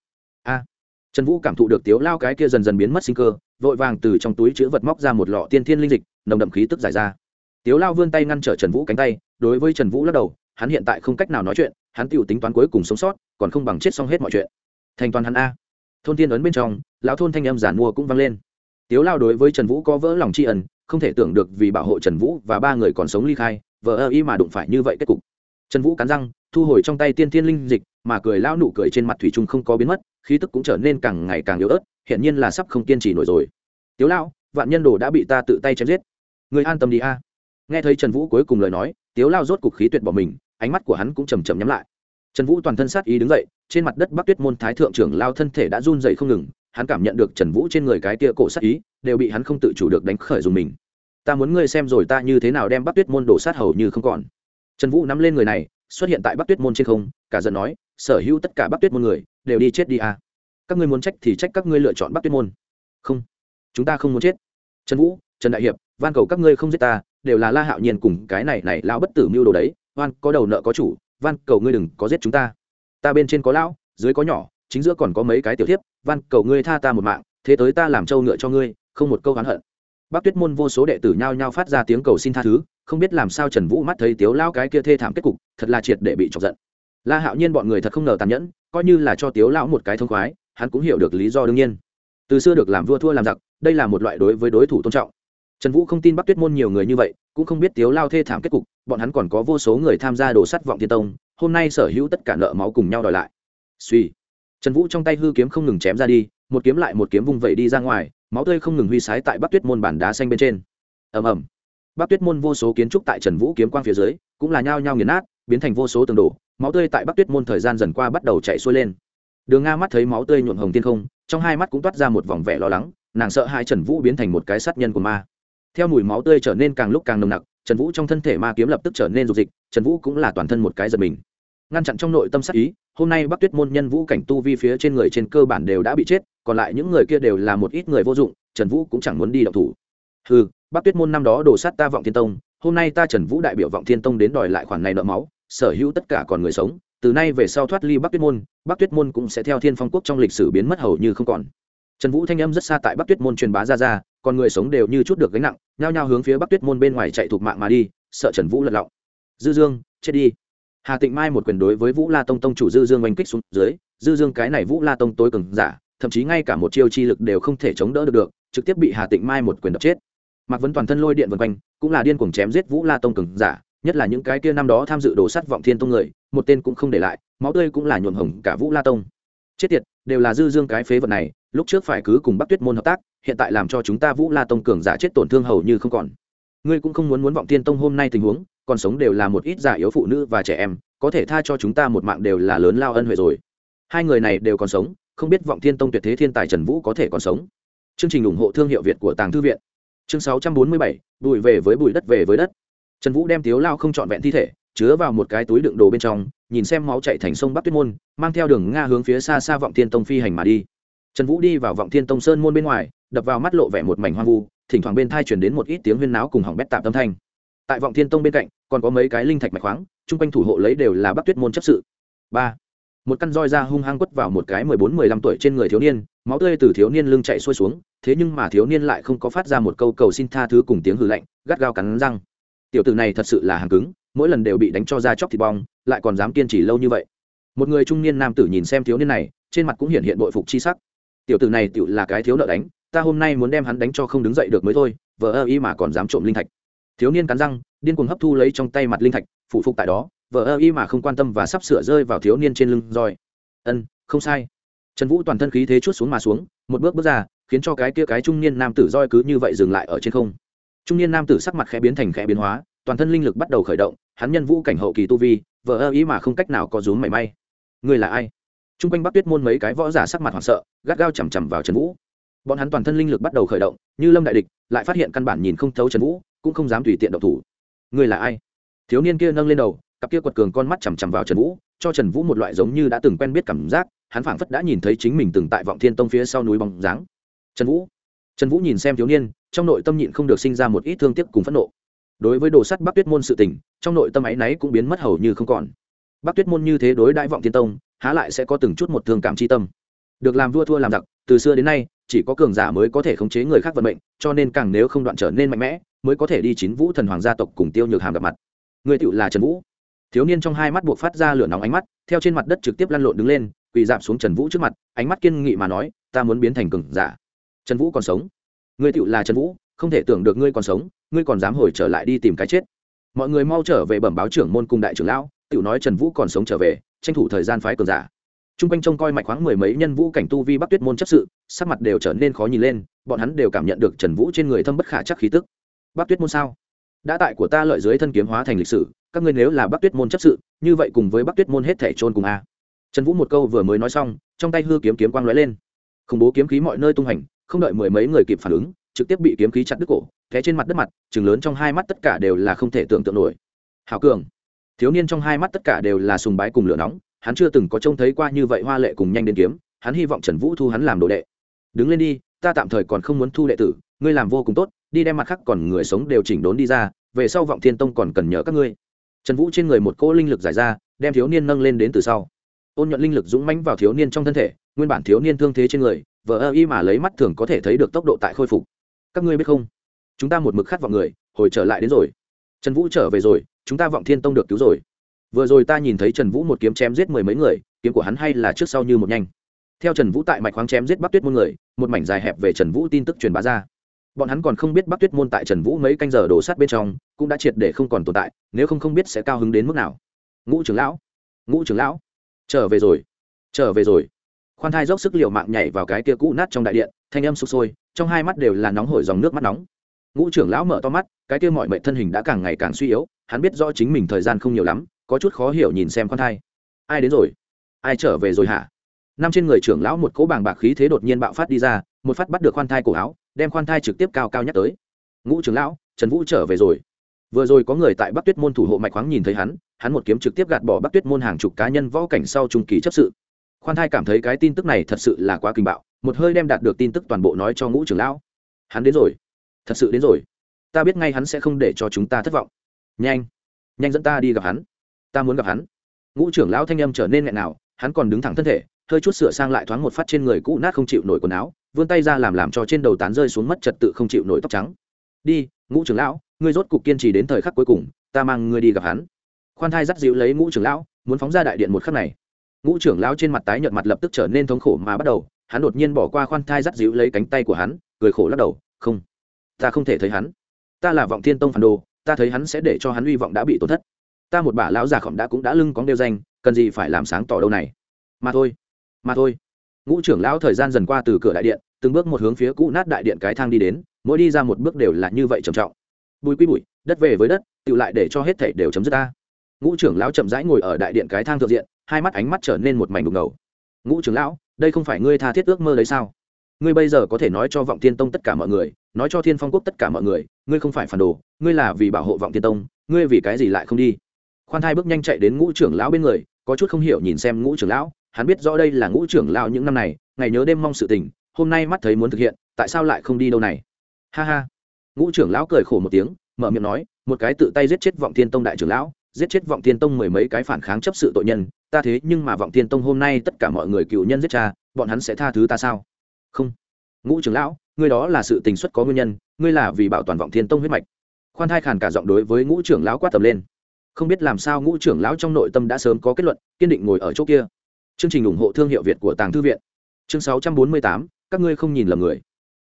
A! Trần vũ cảm thụ được tiếu lao cái kia dần dần biến mất sinh cơ, vội vàng từ trong túi chữ vật móc ra một lọ tiên thiên linh dịch, nồng đậm khí tức giải ra. Tiếu lao vươn tay ngăn trở trần vũ cánh tay, đối với trần vũ lắc đầu, hắn hiện tại không cách nào nói chuyện hắn tựu tính toán cuối cùng sống sót, còn không bằng chết xong hết mọi chuyện. Thành toàn hắn a. Thôn tiên ấn bên trong, lão thôn thanh âm giản mua cũng vang lên. Tiếu lao đối với trần vũ có vỡ lòng tri ẩn không thể tưởng được vì bảo hộ trần vũ và ba người còn sống ly khai vợ ơ y mà đụng phải như vậy kết cục. Trần vũ cắn răng, thu hồi trong tay tiên thiên linh dịch, mà cười lao nụ cười trên mặt thủy trung không có biến mất, khí tức cũng trở nên càng ngày càng yếu ớt hiện nhiên là sắp không kiên trì nổi rồi. Tiếu lao, vạn nhân đồ đã bị ta tự tay chém giết. Người an tâm đi a. Nghe thấy trần vũ cuối cùng lời nói, tiếu lao rốt cục khí tuyệt bỏ mình ánh mắt của hắn cũng chầm chầm nhắm lại. Trần vũ toàn thân sát ý đứng dậy, trên mặt đất bắc tuyết môn thái thượng trưởng lao thân thể đã run dậy không ngừng, hắn cảm nhận được trần vũ trên người cái tia cổ sát ý, đều bị hắn không tự chủ được đánh khởi dùng mình. Ta muốn ngươi xem rồi ta như thế nào đem bắc tuyết môn đổ sát hầu như không còn. Trần vũ nắm lên người này, xuất hiện tại bắc tuyết môn trên không, cả giận nói, sở hữu tất cả bắc tuyết môn người, đều đi chết đi à. các ngươi muốn trách thì trách các ngươi lựa chọn bắc tuyết môn. Không, chúng ta không muốn chết. Trần vũ, trần đại hiệp, van cầu các ngươi không giết ta, đều là la hạo nhiên cùng cái này này lao bất tử mưu đồ đấy oan có đầu nợ có chủ, van, cầu ngươi đừng có giết chúng ta. Ta bên trên có lão, dưới có nhỏ, chính giữa còn có mấy cái tiểu thiếp văn cầu ngươi tha ta một mạng, thế tới ta làm trâu ngựa cho ngươi, không một câu oán hận. Bác tuyết môn vô số đệ tử nhao nhao phát ra tiếng cầu xin tha thứ, không biết làm sao trần vũ mắt thấy tiếu lao cái kia thê thảm kết cục, thật là triệt để bị chọc giận. La hạo nhiên bọn người thật không ngờ tàn nhẫn, coi như là cho tiếu lão một cái thông khoái, hắn cũng hiểu được lý do đương nhiên. Từ xưa được làm vua thua làm giặc, đây là một loại đối với đối thủ tôn trọng trần vũ không tin bắc tuyết môn nhiều người như vậy, cũng không biết tiếu lao thê thảm kết cục, bọn hắn còn có vô số người tham gia đổ sắt vọng thiên tông, hôm nay sở hữu tất cả nợ máu cùng nhau đòi lại. Suy. Trần vũ trong tay hư kiếm không ngừng chém ra đi, một kiếm lại một kiếm vung vẩy đi ra ngoài, máu tươi không ngừng huy sái tại bắc tuyết môn bản đá xanh bên trên. Ầm ầm. Bắc tuyết môn vô số kiến trúc tại trần vũ kiếm quang phía dưới, cũng là nhao nhao nghiền nát, biến thành vô số tường đổ, máu tươi tại bắc tuyết môn thời gian dần qua bắt đầu chạy xuôi lên. Đường nga mắt thấy máu tươi nhuộm hồng thiên không, trong hai mắt cũng toát ra một vòng vẻ lo lắng, nàng sợ hai trần vũ biến thành một cái sát nhân của ma theo mùi máu tươi trở nên càng lúc càng nồng nặc, trần vũ trong thân thể ma kiếm lập tức trở nên dục dịch, trần vũ cũng là toàn thân một cái giật mình. Ngăn chặn trong nội tâm sắc ý, hôm nay bắc tuyết môn nhân vũ cảnh tu vi phía trên người trên cơ bản đều đã bị chết, còn lại những người kia đều là một ít người vô dụng, trần vũ cũng chẳng muốn đi động thủ. Ừ bắc tuyết môn năm đó đổ sát ta vọng thiên tông, hôm nay ta trần vũ đại biểu vọng thiên tông đến đòi lại khoản này nợ máu, sở hữu tất cả còn người sống, từ nay về sau thoát ly bắc tuyết môn, bắc tuyết môn cũng sẽ theo thiên phong quốc trong lịch sử biến mất hầu như không còn. Trần vũ thanh âm rất xa tại bắc tuyết môn truyền bá ra ra còn người sống đều như chút được gánh nặng, nhao nhao hướng phía bắc tuyết môn bên ngoài chạy thuộc mạng mà đi, sợ trần vũ lật lọng. Dư dương, chết đi. Hà tịnh mai một quyền đối với vũ la tông tông chủ dư dương oanh kích xuống dưới, dư dương cái này vũ la tông tối cường giả, thậm chí ngay cả một chiêu chi lực đều không thể chống đỡ được được, trực tiếp bị hà tịnh mai một quyền đập chết. Mạc vấn toàn thân lôi điện vân quanh, cũng là điên cuồng chém giết vũ la tông cường giả, nhất là những cái kia năm đó tham dự đổ sắt vọng thiên tông người, một tên cũng không để lại, máu tươi cũng là nhuộm hồng cả vũ la tông. Chết tiệt, đều là dư dương cái phế vật này, lúc trước phải cứ cùng bắc tuyết môn hợp tác hiện tại làm cho chúng ta vũ la tông cường giả chết tổn thương hầu như không còn. Ngươi cũng không muốn muốn vọng tiên tông hôm nay tình huống, còn sống đều là một ít giả yếu phụ nữ và trẻ em, có thể tha cho chúng ta một mạng đều là lớn lao ân huệ rồi. Hai người này đều còn sống, không biết vọng thiên tông tuyệt thế thiên tài trần vũ có thể còn sống. Chương trình ủng hộ thương hiệu việt của tàng thư viện. Chương sáu trăm bốn mươi bảy bụi về với bụi đất về với đất. Trần vũ đem tiếu lao không trọn vẹn thi thể, chứa vào một cái túi đựng đồ bên trong, nhìn xem máu chạy thành sông bắc tuyết môn, mang theo đường nga hướng phía xa xa vọng thiên tông phi hành mà đi. Trần vũ đi vào vọng thiên tông sơn môn bên ngoài đập vào mắt lộ vẻ một mảnh hoang vu, thỉnh thoảng bên thai chuyển đến một ít tiếng huyên náo cùng hỏng bét tạm tâm thanh. Tại vọng thiên tông bên cạnh, còn có mấy cái linh thạch mạch khoáng, chung quanh thủ hộ lấy đều là bắc tuyết môn chấp sự. Ba. Một căn roi ra hung hăng quất vào một cái mười bốn mười lăm tuổi trên người thiếu niên, máu tươi từ thiếu niên lưng chạy xuôi xuống, thế nhưng mà thiếu niên lại không có phát ra một câu cầu xin tha thứ cùng tiếng hư lạnh, gắt gao cắn răng. Tiểu tử này thật sự là hàng cứng, mỗi lần đều bị đánh cho ra chóc thịt bong, lại còn dám kiên trì lâu như vậy. Một người trung niên nam tử nhìn xem thiếu niên này, trên mặt cũng hiện hiện bội phục chi sắc. Tiểu tử này tự là cái thiếu nợ đánh ta hôm nay muốn đem hắn đánh cho không đứng dậy được mới thôi vợ ơ y mà còn dám trộm linh thạch. Thiếu niên cắn răng, điên cuồng hấp thu lấy trong tay mặt linh thạch phụ phục tại đó vợ ơ y mà không quan tâm và sắp sửa rơi vào thiếu niên trên lưng roi ân, không sai. Trần vũ toàn thân khí thế chút xuống mà xuống, một bước bước ra, khiến cho cái kia cái trung niên nam tử roi cứ như vậy dừng lại ở trên không. Trung niên nam tử sắc mặt khẽ biến thành khẽ biến hóa, toàn thân linh lực bắt đầu khởi động, hắn nhân vũ cảnh hậu kỳ tu vi vợ ơ ý mà không cách nào có rúm mảy may. Người là ai? T r u n g quanh bắc tuyết môn mấy cái võ giả sắc mặt hoảng sợ, gắt gao chằm chằm vào trần vũ bọn hắn toàn thân linh lực bắt đầu khởi động, như lâm đại địch, lại phát hiện căn bản nhìn không thấu trần vũ, cũng không dám tùy tiện độc thủ. Người là ai? Thiếu niên kia nâng lên đầu, cặp kia quật cường con mắt chằm chằm vào trần vũ, cho trần vũ một loại giống như đã từng quen biết cảm giác, hắn phảng phất đã nhìn thấy chính mình từng tại vọng thiên tông phía sau núi bóng dáng. Trần vũ. Trần vũ nhìn xem thiếu niên, trong nội tâm nhịn không được sinh ra một ít thương tiếc cùng phẫn nộ. Đối với đồ sắt bắc tuyết môn sự tình, trong nội tâm áy náy cũng biến mất hầu như không còn. Bắc tuyết môn như thế đối đãi vọng thiên tông, há lại sẽ có từng chút một thương cảm tri tâm. Được làm vua thua làm giặc, từ xưa đến nay chỉ có cường giả mới có thể khống chế người khác vận mệnh, cho nên càng nếu không đoạn trở nên mạnh mẽ, mới có thể đi chín vũ thần hoàng gia tộc cùng tiêu nhược hàm gặp mặt. Người tựu là trần vũ. Thiếu niên trong hai mắt buộc phát ra lửa nóng ánh mắt, theo trên mặt đất trực tiếp lăn lộn đứng lên, quỳ dạp xuống trần vũ trước mặt, ánh mắt kiên nghị mà nói, ta muốn biến thành cường giả. Trần vũ còn sống? Người tựu là trần vũ, không thể tưởng được ngươi còn sống, ngươi còn dám hồi trở lại đi tìm cái chết. Mọi người mau trở về bẩm báo trưởng môn cùng đại trưởng lão, tựu nói trần vũ còn sống trở về, tranh thủ thời gian phái cường giả chung quanh trông coi mạch khoáng mười mấy nhân vũ cảnh tu vi bắc tuyết môn chấp sự, sắc mặt đều trở nên khó nhìn lên, bọn hắn đều cảm nhận được trần vũ trên người thâm bất khả chắc khí tức. Bắc tuyết môn sao? Đã tại của ta lợi dưới thân kiếm hóa thành lịch sử, các ngươi nếu là bắc tuyết môn chấp sự, như vậy cùng với bắc tuyết môn hết thể trôn cùng a. Trần vũ một câu vừa mới nói xong, trong tay hư kiếm kiếm quang lóe lên. Khủng bố kiếm khí mọi nơi tung hành, không đợi mười mấy người kịp phản ứng, trực tiếp bị kiếm khí chặt đứt cổ, té trên mặt đất mặt chừng lớn trong hai mắt tất cả đều là không thể tưởng tượng nổi. Hào cường. Thiếu niên trong hai mắt tất cả đều là sùng bái cùng lửa nóng hắn chưa từng có trông thấy qua như vậy hoa lệ cùng nhanh đến kiếm, hắn hy vọng trần vũ thu hắn làm đồ đệ. Đứng lên đi, ta tạm thời còn không muốn thu đệ tử, ngươi làm vô cùng tốt, đi đem mặt khác còn người sống đều chỉnh đốn đi ra, về sau vọng thiên tông còn cần nhớ các ngươi. Trần vũ trên người một cỗ linh lực giải ra, đem thiếu niên nâng lên đến từ sau. Ôn nhuận linh lực dũng mãnh vào thiếu niên trong thân thể, nguyên bản thiếu niên thương thế trên người, vờ ơ y mà lấy mắt thường có thể thấy được tốc độ tại khôi phục. Các ngươi biết không? Chúng ta một mực khát vọng người, hồi trở lại đến rồi. Trần vũ trở về rồi, chúng ta vọng thiên tông được cứu rồi vừa rồi ta nhìn thấy trần vũ một kiếm chém giết mười mấy người, kiếm của hắn hay là trước sau như một nhanh. Theo trần vũ tại mạch khoáng chém giết bắc tuyết môn người, một mảnh dài hẹp về trần vũ tin tức truyền bá ra. Bọn hắn còn không biết bắc tuyết môn tại trần vũ mấy canh giờ đổ sát bên trong, cũng đã triệt để không còn tồn tại, nếu không không biết sẽ cao hứng đến mức nào. Ngũ trưởng lão, ngũ trưởng lão, trở về rồi, trở về rồi. Khoan thai dốc sức l i ề u mạng nhảy vào cái kia cũ nát trong đại điện, thanh âm sụp sôi, trong hai mắt đều là nóng hổi dòng nước mắt nóng. Ngũ trưởng lão mở to mắt, cái kia mọi mệnh thân hình đã càng ngày càng suy yếu, hắn biết rõ chính mình thời gian không nhiều lắm có chút khó hiểu nhìn xem khoan thai. Ai đến rồi? Ai trở về rồi hả? Năm trên người trưởng lão một cỗ bàng bạc khí thế đột nhiên bạo phát đi ra, một phát bắt được khoan thai cổ áo, đem khoan thai trực tiếp cao cao nhắc tới. Ngũ trưởng lão, trần vũ trở về rồi. Vừa rồi có người tại bắc tuyết môn thủ hộ mạch khoáng nhìn thấy hắn hắn một kiếm trực tiếp gạt bỏ bắc tuyết môn hàng chục cá nhân võ cảnh sau trung kỳ chấp sự. Khoan thai cảm thấy cái tin tức này thật sự là quá kinh bạo, một hơi đem đạt được tin tức toàn bộ nói cho ngũ trưởng lão. Hắn đến rồi. Thật sự đến rồi. Ta biết ngay hắn sẽ không để cho chúng ta thất vọng. Nhanh. Nhanh dẫn ta đi gặp hắn ta muốn gặp hắn. Ngũ trưởng lão thanh âm trở nên nghẹn nào, hắn còn đứng thẳng thân thể, hơi chút sửa sang lại thoáng một phát trên người cũ nát không chịu nổi quần áo, vươn tay ra làm làm cho trên đầu tán rơi xuống mất trật tự không chịu nổi tóc trắng. Đi, ngũ trưởng lão, ngươi rốt cục kiên trì đến thời khắc cuối cùng, ta mang ngươi đi gặp hắn. Khoan thai dắt dịu lấy ngũ trưởng lão, muốn phóng ra đại điện một khắc này. Ngũ trưởng lão trên mặt tái nhợt mặt lập tức trở nên thống khổ mà bắt đầu, hắn đột nhiên bỏ qua khoan thai dắt dịu lấy cánh tay của hắn, cười khổ lắc đầu, không, ta không thể thấy hắn. Ta là vọng thiên tông phản đồ, ta thấy hắn sẽ để cho hắn uy vọng đã bị tổn thất ta một bà lão già khổng đã cũng đã lưng có đeo danh, cần gì phải làm sáng tỏ đâu này? Mà thôi mà thôi. Ngũ trưởng lão thời gian dần qua từ cửa đại điện, từng bước một hướng phía cũ nát đại điện cái thang đi đến, mỗi đi ra một bước đều là như vậy trầm trọng. Bùi quy bụi đất về với đất tự lại để cho hết thảy đều chấm dứt ta. Ngũ trưởng lão chậm rãi ngồi ở đại điện cái thang thượng diện, hai mắt ánh mắt trở nên một mảnh đục ngầu. Ngũ trưởng lão, đây không phải ngươi tha thiết ước mơ đấy sao? Ngươi bây giờ có thể nói cho vọng thiên tông tất cả mọi người, nói cho thiên phong quốc tất cả mọi người, ngươi không phải phản đồ, ngươi là vì bảo hộ vọng thiên tông, ngươi vì cái gì lại không đi? Khoan thai bước nhanh chạy đến ngũ trưởng lão bên người, có chút không hiểu nhìn xem ngũ trưởng lão, hắn biết rõ đây là ngũ trưởng lão những năm này, ngày nhớ đêm mong sự tình, hôm nay mắt thấy muốn thực hiện, tại sao lại không đi đâu này? Ha ha. Ngũ trưởng lão cười khổ một tiếng, mở miệng nói, một cái tự tay giết chết vọng thiên tông đại trưởng lão, giết chết vọng thiên tông mười mấy cái phản kháng chấp sự tội nhân, ta thế nhưng mà vọng thiên tông hôm nay tất cả mọi người cựu nhân giết cha, bọn hắn sẽ tha thứ ta sao? Không. Ngũ trưởng lão, ngươi đó là sự tình xuất có nguyên nhân, ngươi là vì bảo toàn vọng thiên tông huyết mạch. Khoan thai khàn cả giọng đối với ngũ trưởng lão quát tầm lên không biết làm sao ngũ trưởng lão trong nội tâm đã sớm có kết luận, kiên định ngồi ở chỗ kia. Chương trình ủng hộ thương hiệu việt của tàng thư viện. Chương sáu trăm bốn mươi tám, các ngươi không nhìn lầm người.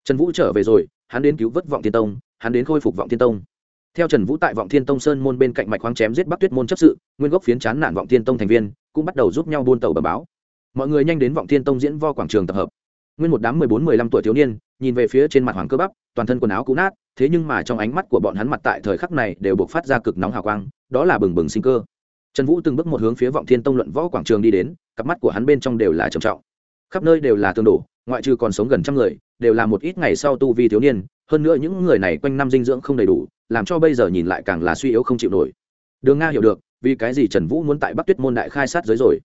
Trần vũ trở về rồi, hắn đến cứu vớt vọng thiên tông, hắn đến khôi phục vọng thiên tông. Theo trần vũ tại vọng thiên tông sơn môn bên cạnh mạch khoáng chém giết bắc tuyết môn chấp sự, nguyên gốc phiến chán nản vọng thiên tông thành viên, cũng bắt đầu giúp nhau buôn tàu bờ báo. Mọi người nhanh đến vọng thiên tông diễn vo quảng trường tập hợp. Nguyên một đám mười bốn, mười lăm tuổi thiếu niên, nhìn về phía trên mặt hoàng cơ bắp, toàn thân quần áo cũ nát thế nhưng mà trong ánh mắt của bọn hắn mặt tại thời khắc này đều buộc phát ra cực nóng hào quang, đó là bừng bừng sinh cơ. Trần vũ từng bước một hướng phía vọng thiên tông luận võ quảng trường đi đến, cặp mắt của hắn bên trong đều là trầm trọng. Khắp nơi đều là tương đổ, ngoại trừ còn sống gần trăm người, đều là một ít ngày sau tu vi thiếu niên, hơn nữa những người này quanh năm dinh dưỡng không đầy đủ, làm cho bây giờ nhìn lại càng là suy yếu không chịu nổi. Đường nga hiểu được, vì cái gì trần vũ muốn tại bắc tuyết môn đại khai sát giới rồi.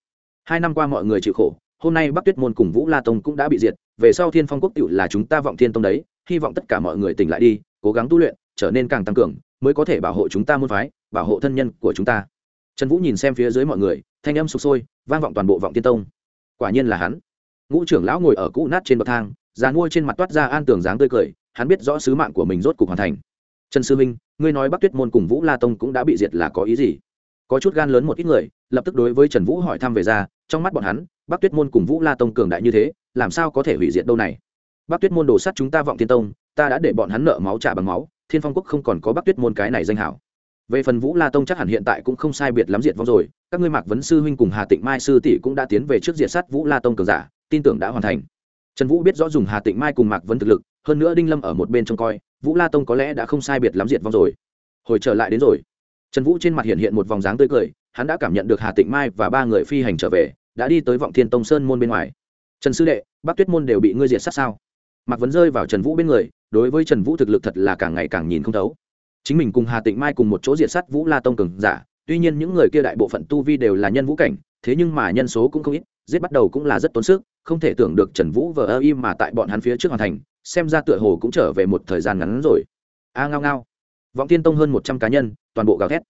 Hai năm qua mọi người chịu khổ, hôm nay bắc tuyết môn cùng vũ la tông cũng đã bị diệt, về sau thiên phong quốc cựu là chúng ta vọng thiên tông đấy, hy vọng tất cả mọi người tỉnh lại đi cố gắng tu luyện, trở nên càng tăng cường, mới có thể bảo hộ chúng ta môn phái, bảo hộ thân nhân của chúng ta. Trần vũ nhìn xem phía dưới mọi người, thanh âm sụp sôi, vang vọng toàn bộ vọng tiên tông. Quả nhiên là hắn. Ngũ trưởng lão ngồi ở cũ nát trên bậc thang, già nuôi trên mặt toát ra an tường dáng tươi cười, hắn biết rõ sứ mạng của mình rốt cục hoàn thành. Trần sư minh, ngươi nói bắc tuyết môn cùng vũ la tông cũng đã bị diệt là có ý gì? Có chút gan lớn một ít người, lập tức đối với trần vũ hỏi thăm về ra, trong mắt bọn hắn, bắc tuyết môn cùng vũ la tông cường đại như thế, làm sao có thể hủy diệt đâu này? Bắc tuyết môn đổ sắt chúng ta vọng thiên tông ta đã để bọn hắn nợ máu trả bằng máu, thiên phong quốc không còn có bắc tuyết môn cái này danh hảo. Về phần vũ la tông chắc hẳn hiện tại cũng không sai biệt lắm diệt vong rồi, các ngươi mạc vấn sư huynh cùng hà tịnh mai sư tỷ cũng đã tiến về trước diệt sát vũ la tông cường giả, tin tưởng đã hoàn thành. Trần vũ biết rõ dùng hà tịnh mai cùng mạc vấn thực lực, hơn nữa đinh lâm ở một bên trông coi, vũ la tông có lẽ đã không sai biệt lắm diệt vong rồi. Hồi trở lại đến rồi. Trần vũ trên mặt hiện hiện một vòng dáng tươi cười, hắn đã cảm nhận được hà tịnh mai và ba người phi hành trở về, đã đi tới vọng thiên tông sơn môn bên ngoài. Trần sư đệ, bắc tuyết môn đều bị ngươi diệt sát sao? Mạc vấn rơi vào trần vũ bên người đối với trần vũ thực lực thật là càng ngày càng nhìn không thấu. Chính mình cùng hà tịnh mai cùng một chỗ diệt sát vũ la tông cường giả, tuy nhiên những người kia đại bộ phận tu vi đều là nhân vũ cảnh, thế nhưng mà nhân số cũng không ít, giết bắt đầu cũng là rất tốn sức, không thể tưởng được trần vũ vờ ơ im mà tại bọn hắn phía trước hoàn thành, xem ra tựa hồ cũng trở về một thời gian ngắn rồi. A ngao ngao. Vọng tiên tông hơn một trăm cá nhân, toàn bộ gào thét.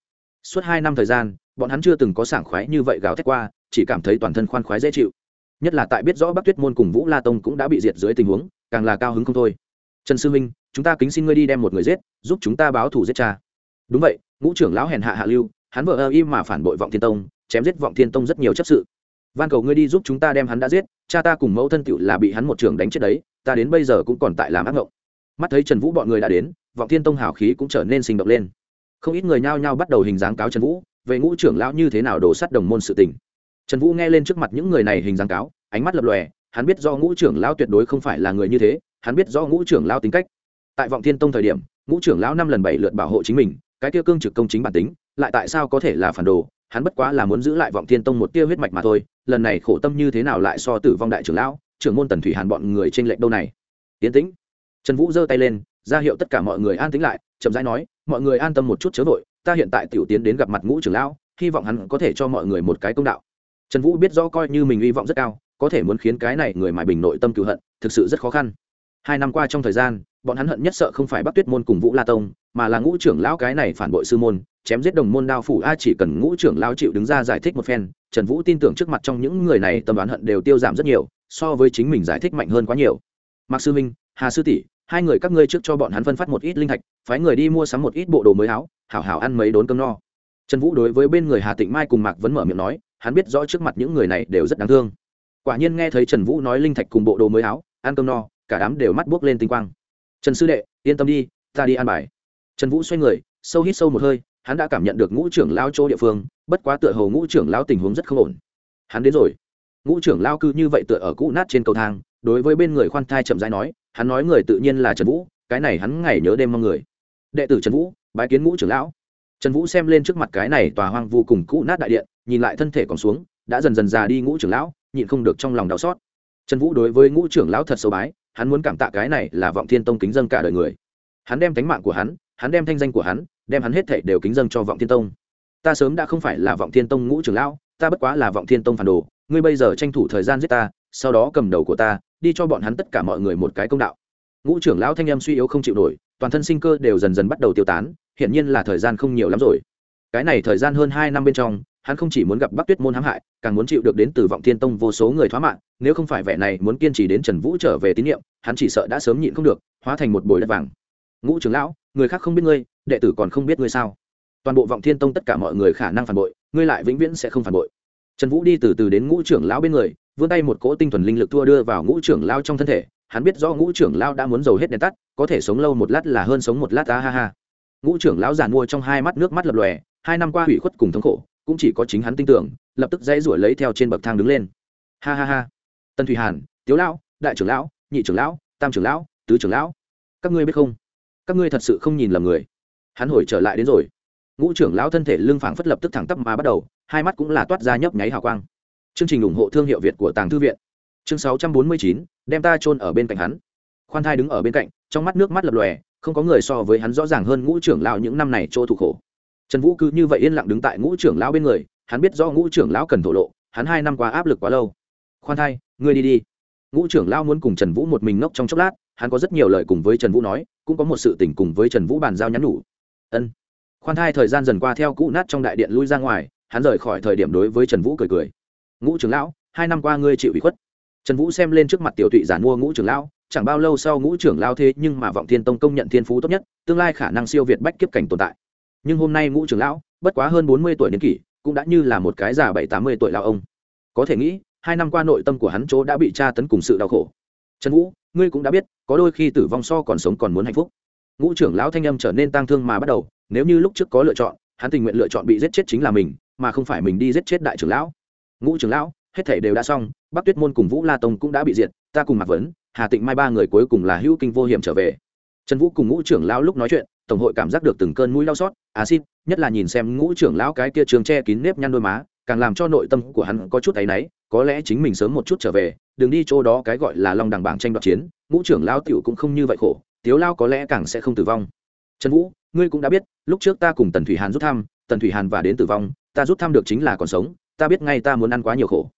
Suốt hai năm thời gian, bọn hắn chưa từng có sảng khoái như vậy gào thét qua, chỉ cảm thấy toàn thân khoan khoái dễ chịu. Nhất là tại biết rõ bắc tuyết môn cùng vũ la tông cũng đã bị diệt dưới tình huống, càng là cao hứng không thôi trần sư minh, chúng ta kính xin ngươi đi đem một người giết, giúp chúng ta báo thù giết cha. Đúng vậy, ngũ trưởng lão hèn hạ hạ lưu, hắn vợ ơ im mà phản bội vọng thiên tông, chém giết vọng thiên tông rất nhiều chấp sự. Van cầu ngươi đi giúp chúng ta đem hắn đã giết, cha ta cùng mẫu thân tựu là bị hắn một trường đánh chết đấy, ta đến bây giờ cũng còn tại làm ác ngộng. Mắt thấy trần vũ bọn người đã đến, vọng thiên tông hào khí cũng trở nên sinh động lên. Không ít người nhao nhao bắt đầu hình dáng cáo trần vũ, về ngũ trưởng lão như thế nào đổ sắt đồng môn sự tình. Trần vũ nghe lên trước mặt những người này hình dáng cáo, ánh mắt lập lòe, hắn biết do ngũ trưởng lão tuyệt đối không phải là người như thế hắn biết rõ ngũ trưởng lão tính cách. Tại vọng thiên tông thời điểm, ngũ trưởng lão năm lần bảy lượt bảo hộ chính mình, cái kia cương trực công chính bản tính, lại tại sao có thể là phản đồ? Hắn bất quá là muốn giữ lại vọng thiên tông một tia huyết mạch mà thôi, lần này khổ tâm như thế nào lại so tử vong đại trưởng lão, trưởng môn tần thủy hàn bọn người trên lệnh đâu này? Tiến tĩnh. Trần vũ giơ tay lên, ra hiệu tất cả mọi người an tĩnh lại, chậm rãi nói, mọi người an tâm một chút chớ vội, ta hiện tại tiểu tiến đến gặp mặt ngũ trưởng lão, hy vọng hắn có thể cho mọi người một cái công đạo. Trần vũ biết rõ coi như mình hy vọng rất cao, có thể muốn khiến cái này người mại bình nội tâm cựu hận, thực sự rất khó khăn hai năm qua trong thời gian, bọn hắn hận nhất sợ không phải bắc tuyết môn cùng vũ la tông, mà là ngũ trưởng lão cái này phản bội sư môn, chém giết đồng môn đao phủ a chỉ cần ngũ trưởng lão chịu đứng ra giải thích một phen, trần vũ tin tưởng trước mặt trong những người này tâm đoán hận đều tiêu giảm rất nhiều, so với chính mình giải thích mạnh hơn quá nhiều. Mạc sư minh, hà sư tỷ, hai người các ngươi trước cho bọn hắn phân phát một ít linh thạch, phái người đi mua sắm một ít bộ đồ mới áo, hảo hảo ăn mấy đốn cơm no. Trần vũ đối với bên người hà tịnh mai cùng mạc vẫn mở miệng nói, hắn biết rõ trước mặt những người này đều rất đáng thương. Quả nhiên nghe thấy trần vũ nói linh thạch cùng bộ đồ mới áo, ăn cơm no cả đám đều mắt buốc lên tinh quang. Trần sư đệ, yên tâm đi, ta đi ăn bài. Trần vũ xoay người, sâu hít sâu một hơi, hắn đã cảm nhận được ngũ trưởng lao chỗ địa phương, bất quá tựa hồ ngũ trưởng lao tình huống rất không ổn. Hắn đến rồi. Ngũ trưởng lao cư như vậy tựa ở cũ nát trên cầu thang, đối với bên người khoan thai chậm rãi nói, hắn nói người tự nhiên là trần vũ, cái này hắn ngày nhớ đêm mong người. Đệ tử trần vũ, bái kiến ngũ trưởng lão. Trần vũ xem lên trước mặt cái này tòa hoang vô cùng cũ nát đại điện, nhìn lại thân thể còn xuống, đã dần dần già đi ngũ trưởng lão, nhịn không được trong lòng đau xót. Trần vũ đối với ngũ trưởng lão thật sâu bái hắn muốn cảm tạ cái này là vọng thiên tông kính dân cả đời người. Hắn đem tánh mạng của hắn hắn đem thanh danh của hắn, đem hắn hết thảy đều kính dâng cho vọng thiên tông. Ta sớm đã không phải là vọng thiên tông ngũ trưởng lão, ta bất quá là vọng thiên tông phản đồ. Ngươi bây giờ tranh thủ thời gian giết ta, sau đó cầm đầu của ta, đi cho bọn hắn tất cả mọi người một cái công đạo. Ngũ trưởng lão thanh em suy yếu không chịu nổi, toàn thân sinh cơ đều dần dần bắt đầu tiêu tán, hiển nhiên là thời gian không nhiều lắm rồi. Cái này thời gian hơn hai năm bên trong hắn không chỉ muốn gặp bắc tuyết môn hãm hại, càng muốn chịu được đến từ vọng thiên tông vô số người thoá mạng, nếu không phải vẻ này muốn kiên trì đến trần vũ trở về tín nhiệm, hắn chỉ sợ đã sớm nhịn không được, hóa thành một bồi đất vàng. Ngũ trưởng lão, người khác không biết ngươi, đệ tử còn không biết ngươi sao? Toàn bộ vọng thiên tông tất cả mọi người khả năng phản bội, ngươi lại vĩnh viễn sẽ không phản bội. Trần vũ đi từ từ đến ngũ trưởng lão bên người, vươn tay một cỗ tinh thuần linh lực thua đưa vào ngũ trưởng lão trong thân thể, hắn biết do ngũ trưởng lão đã muốn dầu hết đèn tắt, có thể sống lâu một lát là hơn sống một lát ta ha ha. Ngũ trưởng lão giàn mua trong hai mắt nước mắt lập lòe, hai năm qua hủy khuất cùng thống khổ cũng chỉ có chính hắn tin tưởng, lập tức dãy ruổi lấy theo trên bậc thang đứng lên. Ha ha ha. Tân thủy hàn, tiếu lão, đại trưởng lão, nhị trưởng lão, tam trưởng lão, tứ trưởng lão. Các ngươi biết không? Các ngươi thật sự không nhìn lầm người. Hắn hồi trở lại đến rồi. Ngũ trưởng lão thân thể lưng phảng phất lập tức thẳng tắp mà bắt đầu, hai mắt cũng là toát ra nhấp nháy hào quang. Chương trình ủng hộ thương hiệu việt của tàng thư viện. Chương sáu trăm bốn mươi chín, đem ta chôn ở bên cạnh hắn. Khoan thai đứng ở bên cạnh, trong mắt nước mắt lập lòe, không có người so với hắn rõ ràng hơn ngũ trưởng lão những năm này chỗ thủ khổ trần vũ cứ như vậy yên lặng đứng tại ngũ trưởng lão bên người, hắn biết do ngũ trưởng lão cần thổ lộ, hắn hai năm qua áp lực quá lâu. Khoan thai, ngươi đi đi. Ngũ trưởng lão muốn cùng trần vũ một mình ngốc trong chốc lát, hắn có rất nhiều lời cùng với trần vũ nói, cũng có một sự tình cùng với trần vũ bàn giao nhắn nhủ. Ân. Khoan thai, thời gian dần qua theo cũ nát trong đại điện lui ra ngoài, hắn rời khỏi thời điểm đối với trần vũ cười cười. Ngũ trưởng lão, hai năm qua ngươi chịu ủy khuất. Trần vũ xem lên trước mặt tiểu tụy giản mua ngũ trưởng lão, chẳng bao lâu sau ngũ trưởng lao thế nhưng mà vọng thiên tông công nhận thiên phú tốt nhất, tương lai khả năng siêu việt bách kiếp cảnh tồn tại nhưng hôm nay ngũ trưởng lão, bất quá hơn bốn mươi tuổi niên kỷ, cũng đã như là một cái già bảy tám mươi tuổi lao ông. Có thể nghĩ, hai năm qua nội tâm của hắn chỗ đã bị tra tấn cùng sự đau khổ. Trần vũ, ngươi cũng đã biết, có đôi khi tử vong so còn sống còn muốn hạnh phúc. Ngũ trưởng lão thanh âm trở nên tang thương mà bắt đầu, nếu như lúc trước có lựa chọn, hắn tình nguyện lựa chọn bị giết chết chính là mình, mà không phải mình đi giết chết đại trưởng lão. Ngũ trưởng lão, hết thể đều đã xong, bắc tuyết môn cùng vũ la tông cũng đã bị diệt, ta cùng mạc vấn, hà tịnh mai ba người cuối cùng là hữu kinh vô hiểm trở về. Trần vũ cùng ngũ trưởng lão lúc nói chuyện tổng hội cảm giác được từng cơn mũi đau xót à xin nhất là nhìn xem ngũ trưởng lão cái kia trường che kín nếp nhăn đôi má, càng làm cho nội tâm của hắn có chút áy náy, có lẽ chính mình sớm một chút trở về, đừng đi chỗ đó cái gọi là long đằng bảng tranh đoạt chiến, ngũ trưởng lão tiểu cũng không như vậy khổ, tiếu lao có lẽ càng sẽ không tử vong. Trần vũ, ngươi cũng đã biết, lúc trước ta cùng tần thủy hàn rút thăm, tần thủy hàn và đến tử vong, ta rút thăm được chính là còn sống, ta biết ngay ta muốn ăn quá nhiều khổ.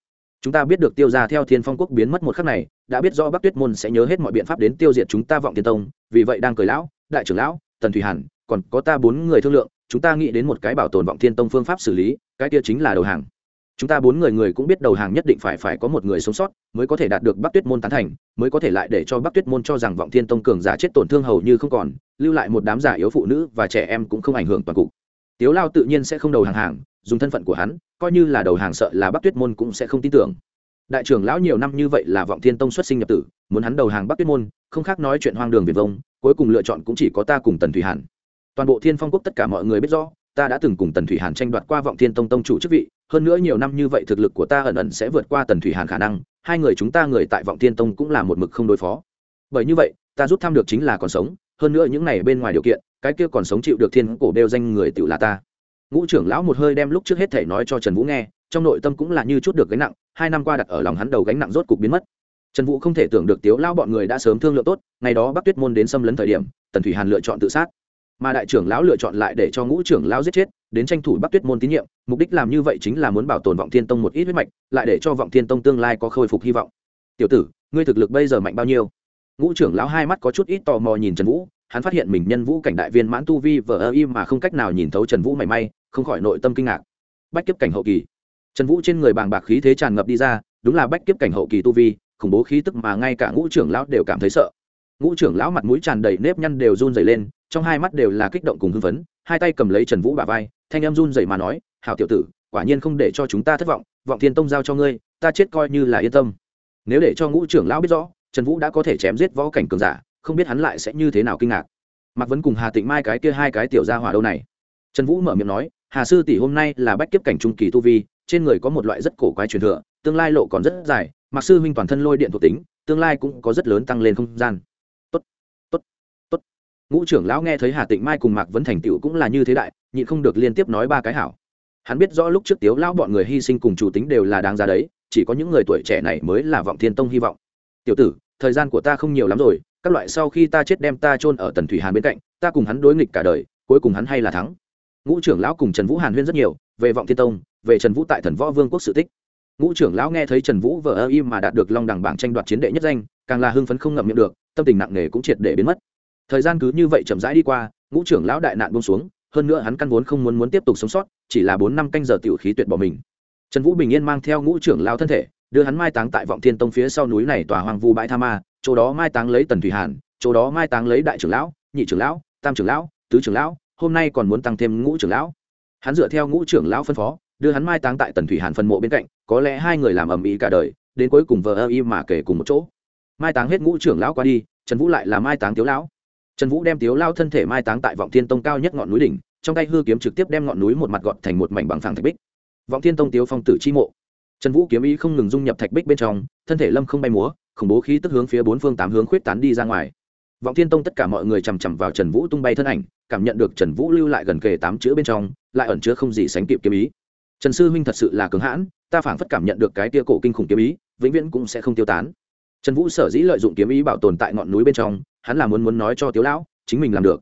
Chúng ta biết được tiêu ra theo thiên phong quốc biến mất một khắc này, đã biết rõ bắc tuyết môn sẽ nhớ hết mọi biện pháp đến tiêu diệt chúng ta vọng tiên tông, vì vậy đang cười lão, đại trưởng lão tần thủy hàn, còn có ta bốn người thương lượng, chúng ta nghĩ đến một cái bảo tồn vọng thiên tông phương pháp xử lý, cái kia chính là đầu hàng. Chúng ta bốn người người cũng biết đầu hàng nhất định phải phải có một người sống sót, mới có thể đạt được bắc tuyết môn tán thành, mới có thể lại để cho bắc tuyết môn cho rằng vọng thiên tông cường giả chết tổn thương hầu như không còn, lưu lại một đám giả yếu phụ nữ và trẻ em cũng không ảnh hưởng toàn cục. Tiếu lao tự nhiên sẽ không đầu hàng hàng, dùng thân phận của hắn, coi như là đầu hàng sợ là bắc tuyết môn cũng sẽ không tin tưởng. Đại trưởng lão nhiều năm như vậy là vọng thiên tông xuất sinh nhập tử, muốn hắn đầu hàng bắc tuyết môn, không khác nói chuyện hoang đường việt vông cuối cùng lựa chọn cũng chỉ có ta cùng tần thủy hàn. Toàn bộ thiên phong quốc tất cả mọi người biết rõ, ta đã từng cùng tần thủy hàn tranh đoạt qua vọng thiên tông tông chủ chức vị, hơn nữa nhiều năm như vậy thực lực của ta ẩn ẩn sẽ vượt qua tần thủy hàn khả năng, hai người chúng ta người tại vọng thiên tông cũng là một mực không đối phó. Bởi như vậy, ta rút thăm được chính là còn sống, hơn nữa những này bên ngoài điều kiện, cái kia còn sống chịu được thiên cổ đeo danh người tự là ta. Ngũ trưởng lão một hơi đem lúc trước hết thể nói cho trần vũ nghe, trong nội tâm cũng là như chút được gánh nặng, hai năm qua đặt ở lòng hắn đầu gánh nặng rốt cục biến mất trần vũ không thể tưởng được tiếu lão bọn người đã sớm thương lượng tốt, ngày đó bắc tuyết môn đến xâm lấn thời điểm, tần thủy hàn lựa chọn tự sát. Mà đại trưởng lão lựa chọn lại để cho ngũ trưởng lão giết chết, đến tranh thủ bắc tuyết môn tín nhiệm, mục đích làm như vậy chính là muốn bảo tồn vọng thiên tông một ít huyết mạch, lại để cho vọng thiên tông tương lai có khôi phục hy vọng. Tiểu tử, ngươi thực lực bây giờ mạnh bao nhiêu? Ngũ trưởng lão hai mắt có chút ít tò mò nhìn trần vũ, hắn phát hiện mình nhân vũ cảnh đại viên mãn tu vi vờ ơ im mà không cách nào nhìn thấu trần vũ mảy may, không khỏi nội tâm kinh ngạc. Bách kiếp cảnh hậu kỳ. Trần vũ trên người bàng bạc khí thế tràn ngập đi ra, đúng là bách kiếp cảnh hậu kỳ tu vi khủng bố khí tức mà ngay cả ngũ trưởng lão đều cảm thấy sợ. Ngũ trưởng lão mặt mũi tràn đầy nếp nhăn đều run dày lên, trong hai mắt đều là kích động cùng hưng phấn, hai tay cầm lấy trần vũ bà vai, thanh em run dày mà nói, hảo tiểu tử, quả nhiên không để cho chúng ta thất vọng vọng thiên tông giao cho ngươi, ta chết coi như là yên tâm. Nếu để cho ngũ trưởng lão biết rõ, trần vũ đã có thể chém giết võ cảnh cường giả, không biết hắn lại sẽ như thế nào kinh ngạc. Mạc vấn cùng hà tịnh mai cái kia hai cái tiểu gia hỏa đâu này? Trần vũ mở miệng nói, hà sư tỷ hôm nay là bách kiếp cảnh trung kỳ tu vi, trên người có một loại rất cổ quái truyền thừa, tương lai lộ còn rất dài mặc sư huynh toàn thân lôi điện thuộc tính, tương lai cũng có rất lớn tăng lên không gian. Tốt tốt tốt. Ngũ trưởng lão nghe thấy hà tịnh mai cùng mạc vấn thành tựu cũng là như thế đại, nhịn không được liên tiếp nói ba cái hảo. Hắn biết rõ lúc trước tiếu lão bọn người hy sinh cùng chủ tính đều là đáng giá đấy, chỉ có những người tuổi trẻ này mới là vọng thiên tông hy vọng. Tiểu tử, thời gian của ta không nhiều lắm rồi, các loại sau khi ta chết đem ta chôn ở tần thủy hàn bên cạnh, ta cùng hắn đối nghịch cả đời, cuối cùng hắn hay là thắng. Ngũ trưởng lão cùng trần vũ hàn huyên rất nhiều, về vọng thiên tông, về trần vũ tại thần võ vương quốc sự tích ngũ trưởng lão nghe thấy trần vũ vờ ơ im mà đạt được long đẳng bảng tranh đoạt chiến đệ nhất danh, càng là hưng phấn không ngậm miệng được, tâm tình nặng nề cũng triệt để biến mất. Thời gian cứ như vậy chậm rãi đi qua, ngũ trưởng lão đại nạn bông xuống, hơn nữa hắn căn vốn không muốn muốn tiếp tục sống sót, chỉ là bốn năm canh giờ tiểu khí tuyệt bỏ mình. Trần vũ bình yên mang theo ngũ trưởng lão thân thể, đưa hắn mai táng tại vọng thiên tông phía sau núi này tòa hoang vu bãi tha ma, chỗ đó mai táng lấy tần thủy hàn, chỗ đó mai táng lấy đại trưởng lão, nhị trưởng lão, tam trưởng lão, tứ trưởng lão, hôm nay còn muốn tăng thêm ngũ trưởng lão. Hắn dựa theo ngũ trưởng lão phân phó đưa hắn mai táng tại tần thủy hàn phân mộ bên cạnh, có lẽ hai người làm ầm ĩ cả đời, đến cuối cùng vờ ơ y mà kể cùng một chỗ. Mai táng hết ngũ trưởng lão qua đi, trần vũ lại là mai táng tiếu lão. Trần vũ đem tiếu lao thân thể mai táng tại vọng thiên tông cao nhất ngọn núi đỉnh, trong tay hư kiếm trực tiếp đem ngọn núi một mặt gọn thành một mảnh bằng phẳng thạch bích. Vọng thiên tông tiếu phong tử chi mộ. Trần vũ kiếm ý không ngừng dung nhập thạch bích bên trong, thân thể lâm không bay múa, khủng bố khí tức hướng phía bốn phương tám hướng khuyết tán đi ra ngoài. Vọng thiên tông tất cả mọi người chằm chằm vào trần vũ tung bay thân ảnh, cảm nhận được trần vũ lưu lại gần kề tám chữ bên trong, lại ẩn chứa không gì sánh kịp kiếm ý trần sư huynh thật sự là cứng hãn, ta phảng phất cảm nhận được cái tia cổ kinh khủng kiếm ý, vĩnh viễn cũng sẽ không tiêu tán. Trần vũ sở dĩ lợi dụng kiếm ý bảo tồn tại ngọn núi bên trong, hắn là muốn muốn nói cho tiếu lão, chính mình làm được.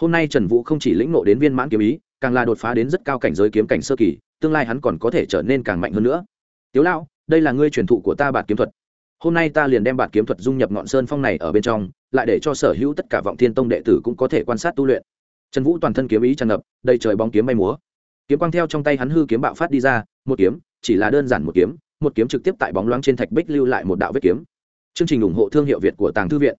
Hôm nay trần vũ không chỉ lĩnh nộ đến viên mãn kiếm ý, càng là đột phá đến rất cao cảnh giới kiếm cảnh sơ kỳ, tương lai hắn còn có thể trở nên càng mạnh hơn nữa. Tiếu lão, đây là ngươi truyền thụ của ta bạt kiếm thuật. Hôm nay ta liền đem bạt kiếm thuật dung nhập ngọn sơn phong này ở bên trong, lại để cho sở hữu tất cả vọng thiên tông đệ tử cũng có thể quan sát tu luyện. Trần vũ toàn thân kiếm ý tràn ngập, đầy trời bóng kiếm bay múa kiếm quang theo trong tay hắn hư kiếm bạo phát đi ra, một kiếm, chỉ là đơn giản một kiếm một kiếm trực tiếp tại bóng loáng trên thạch bích lưu lại một đạo vết kiếm. Chương trình ủng hộ thương hiệu việt của tàng thư viện.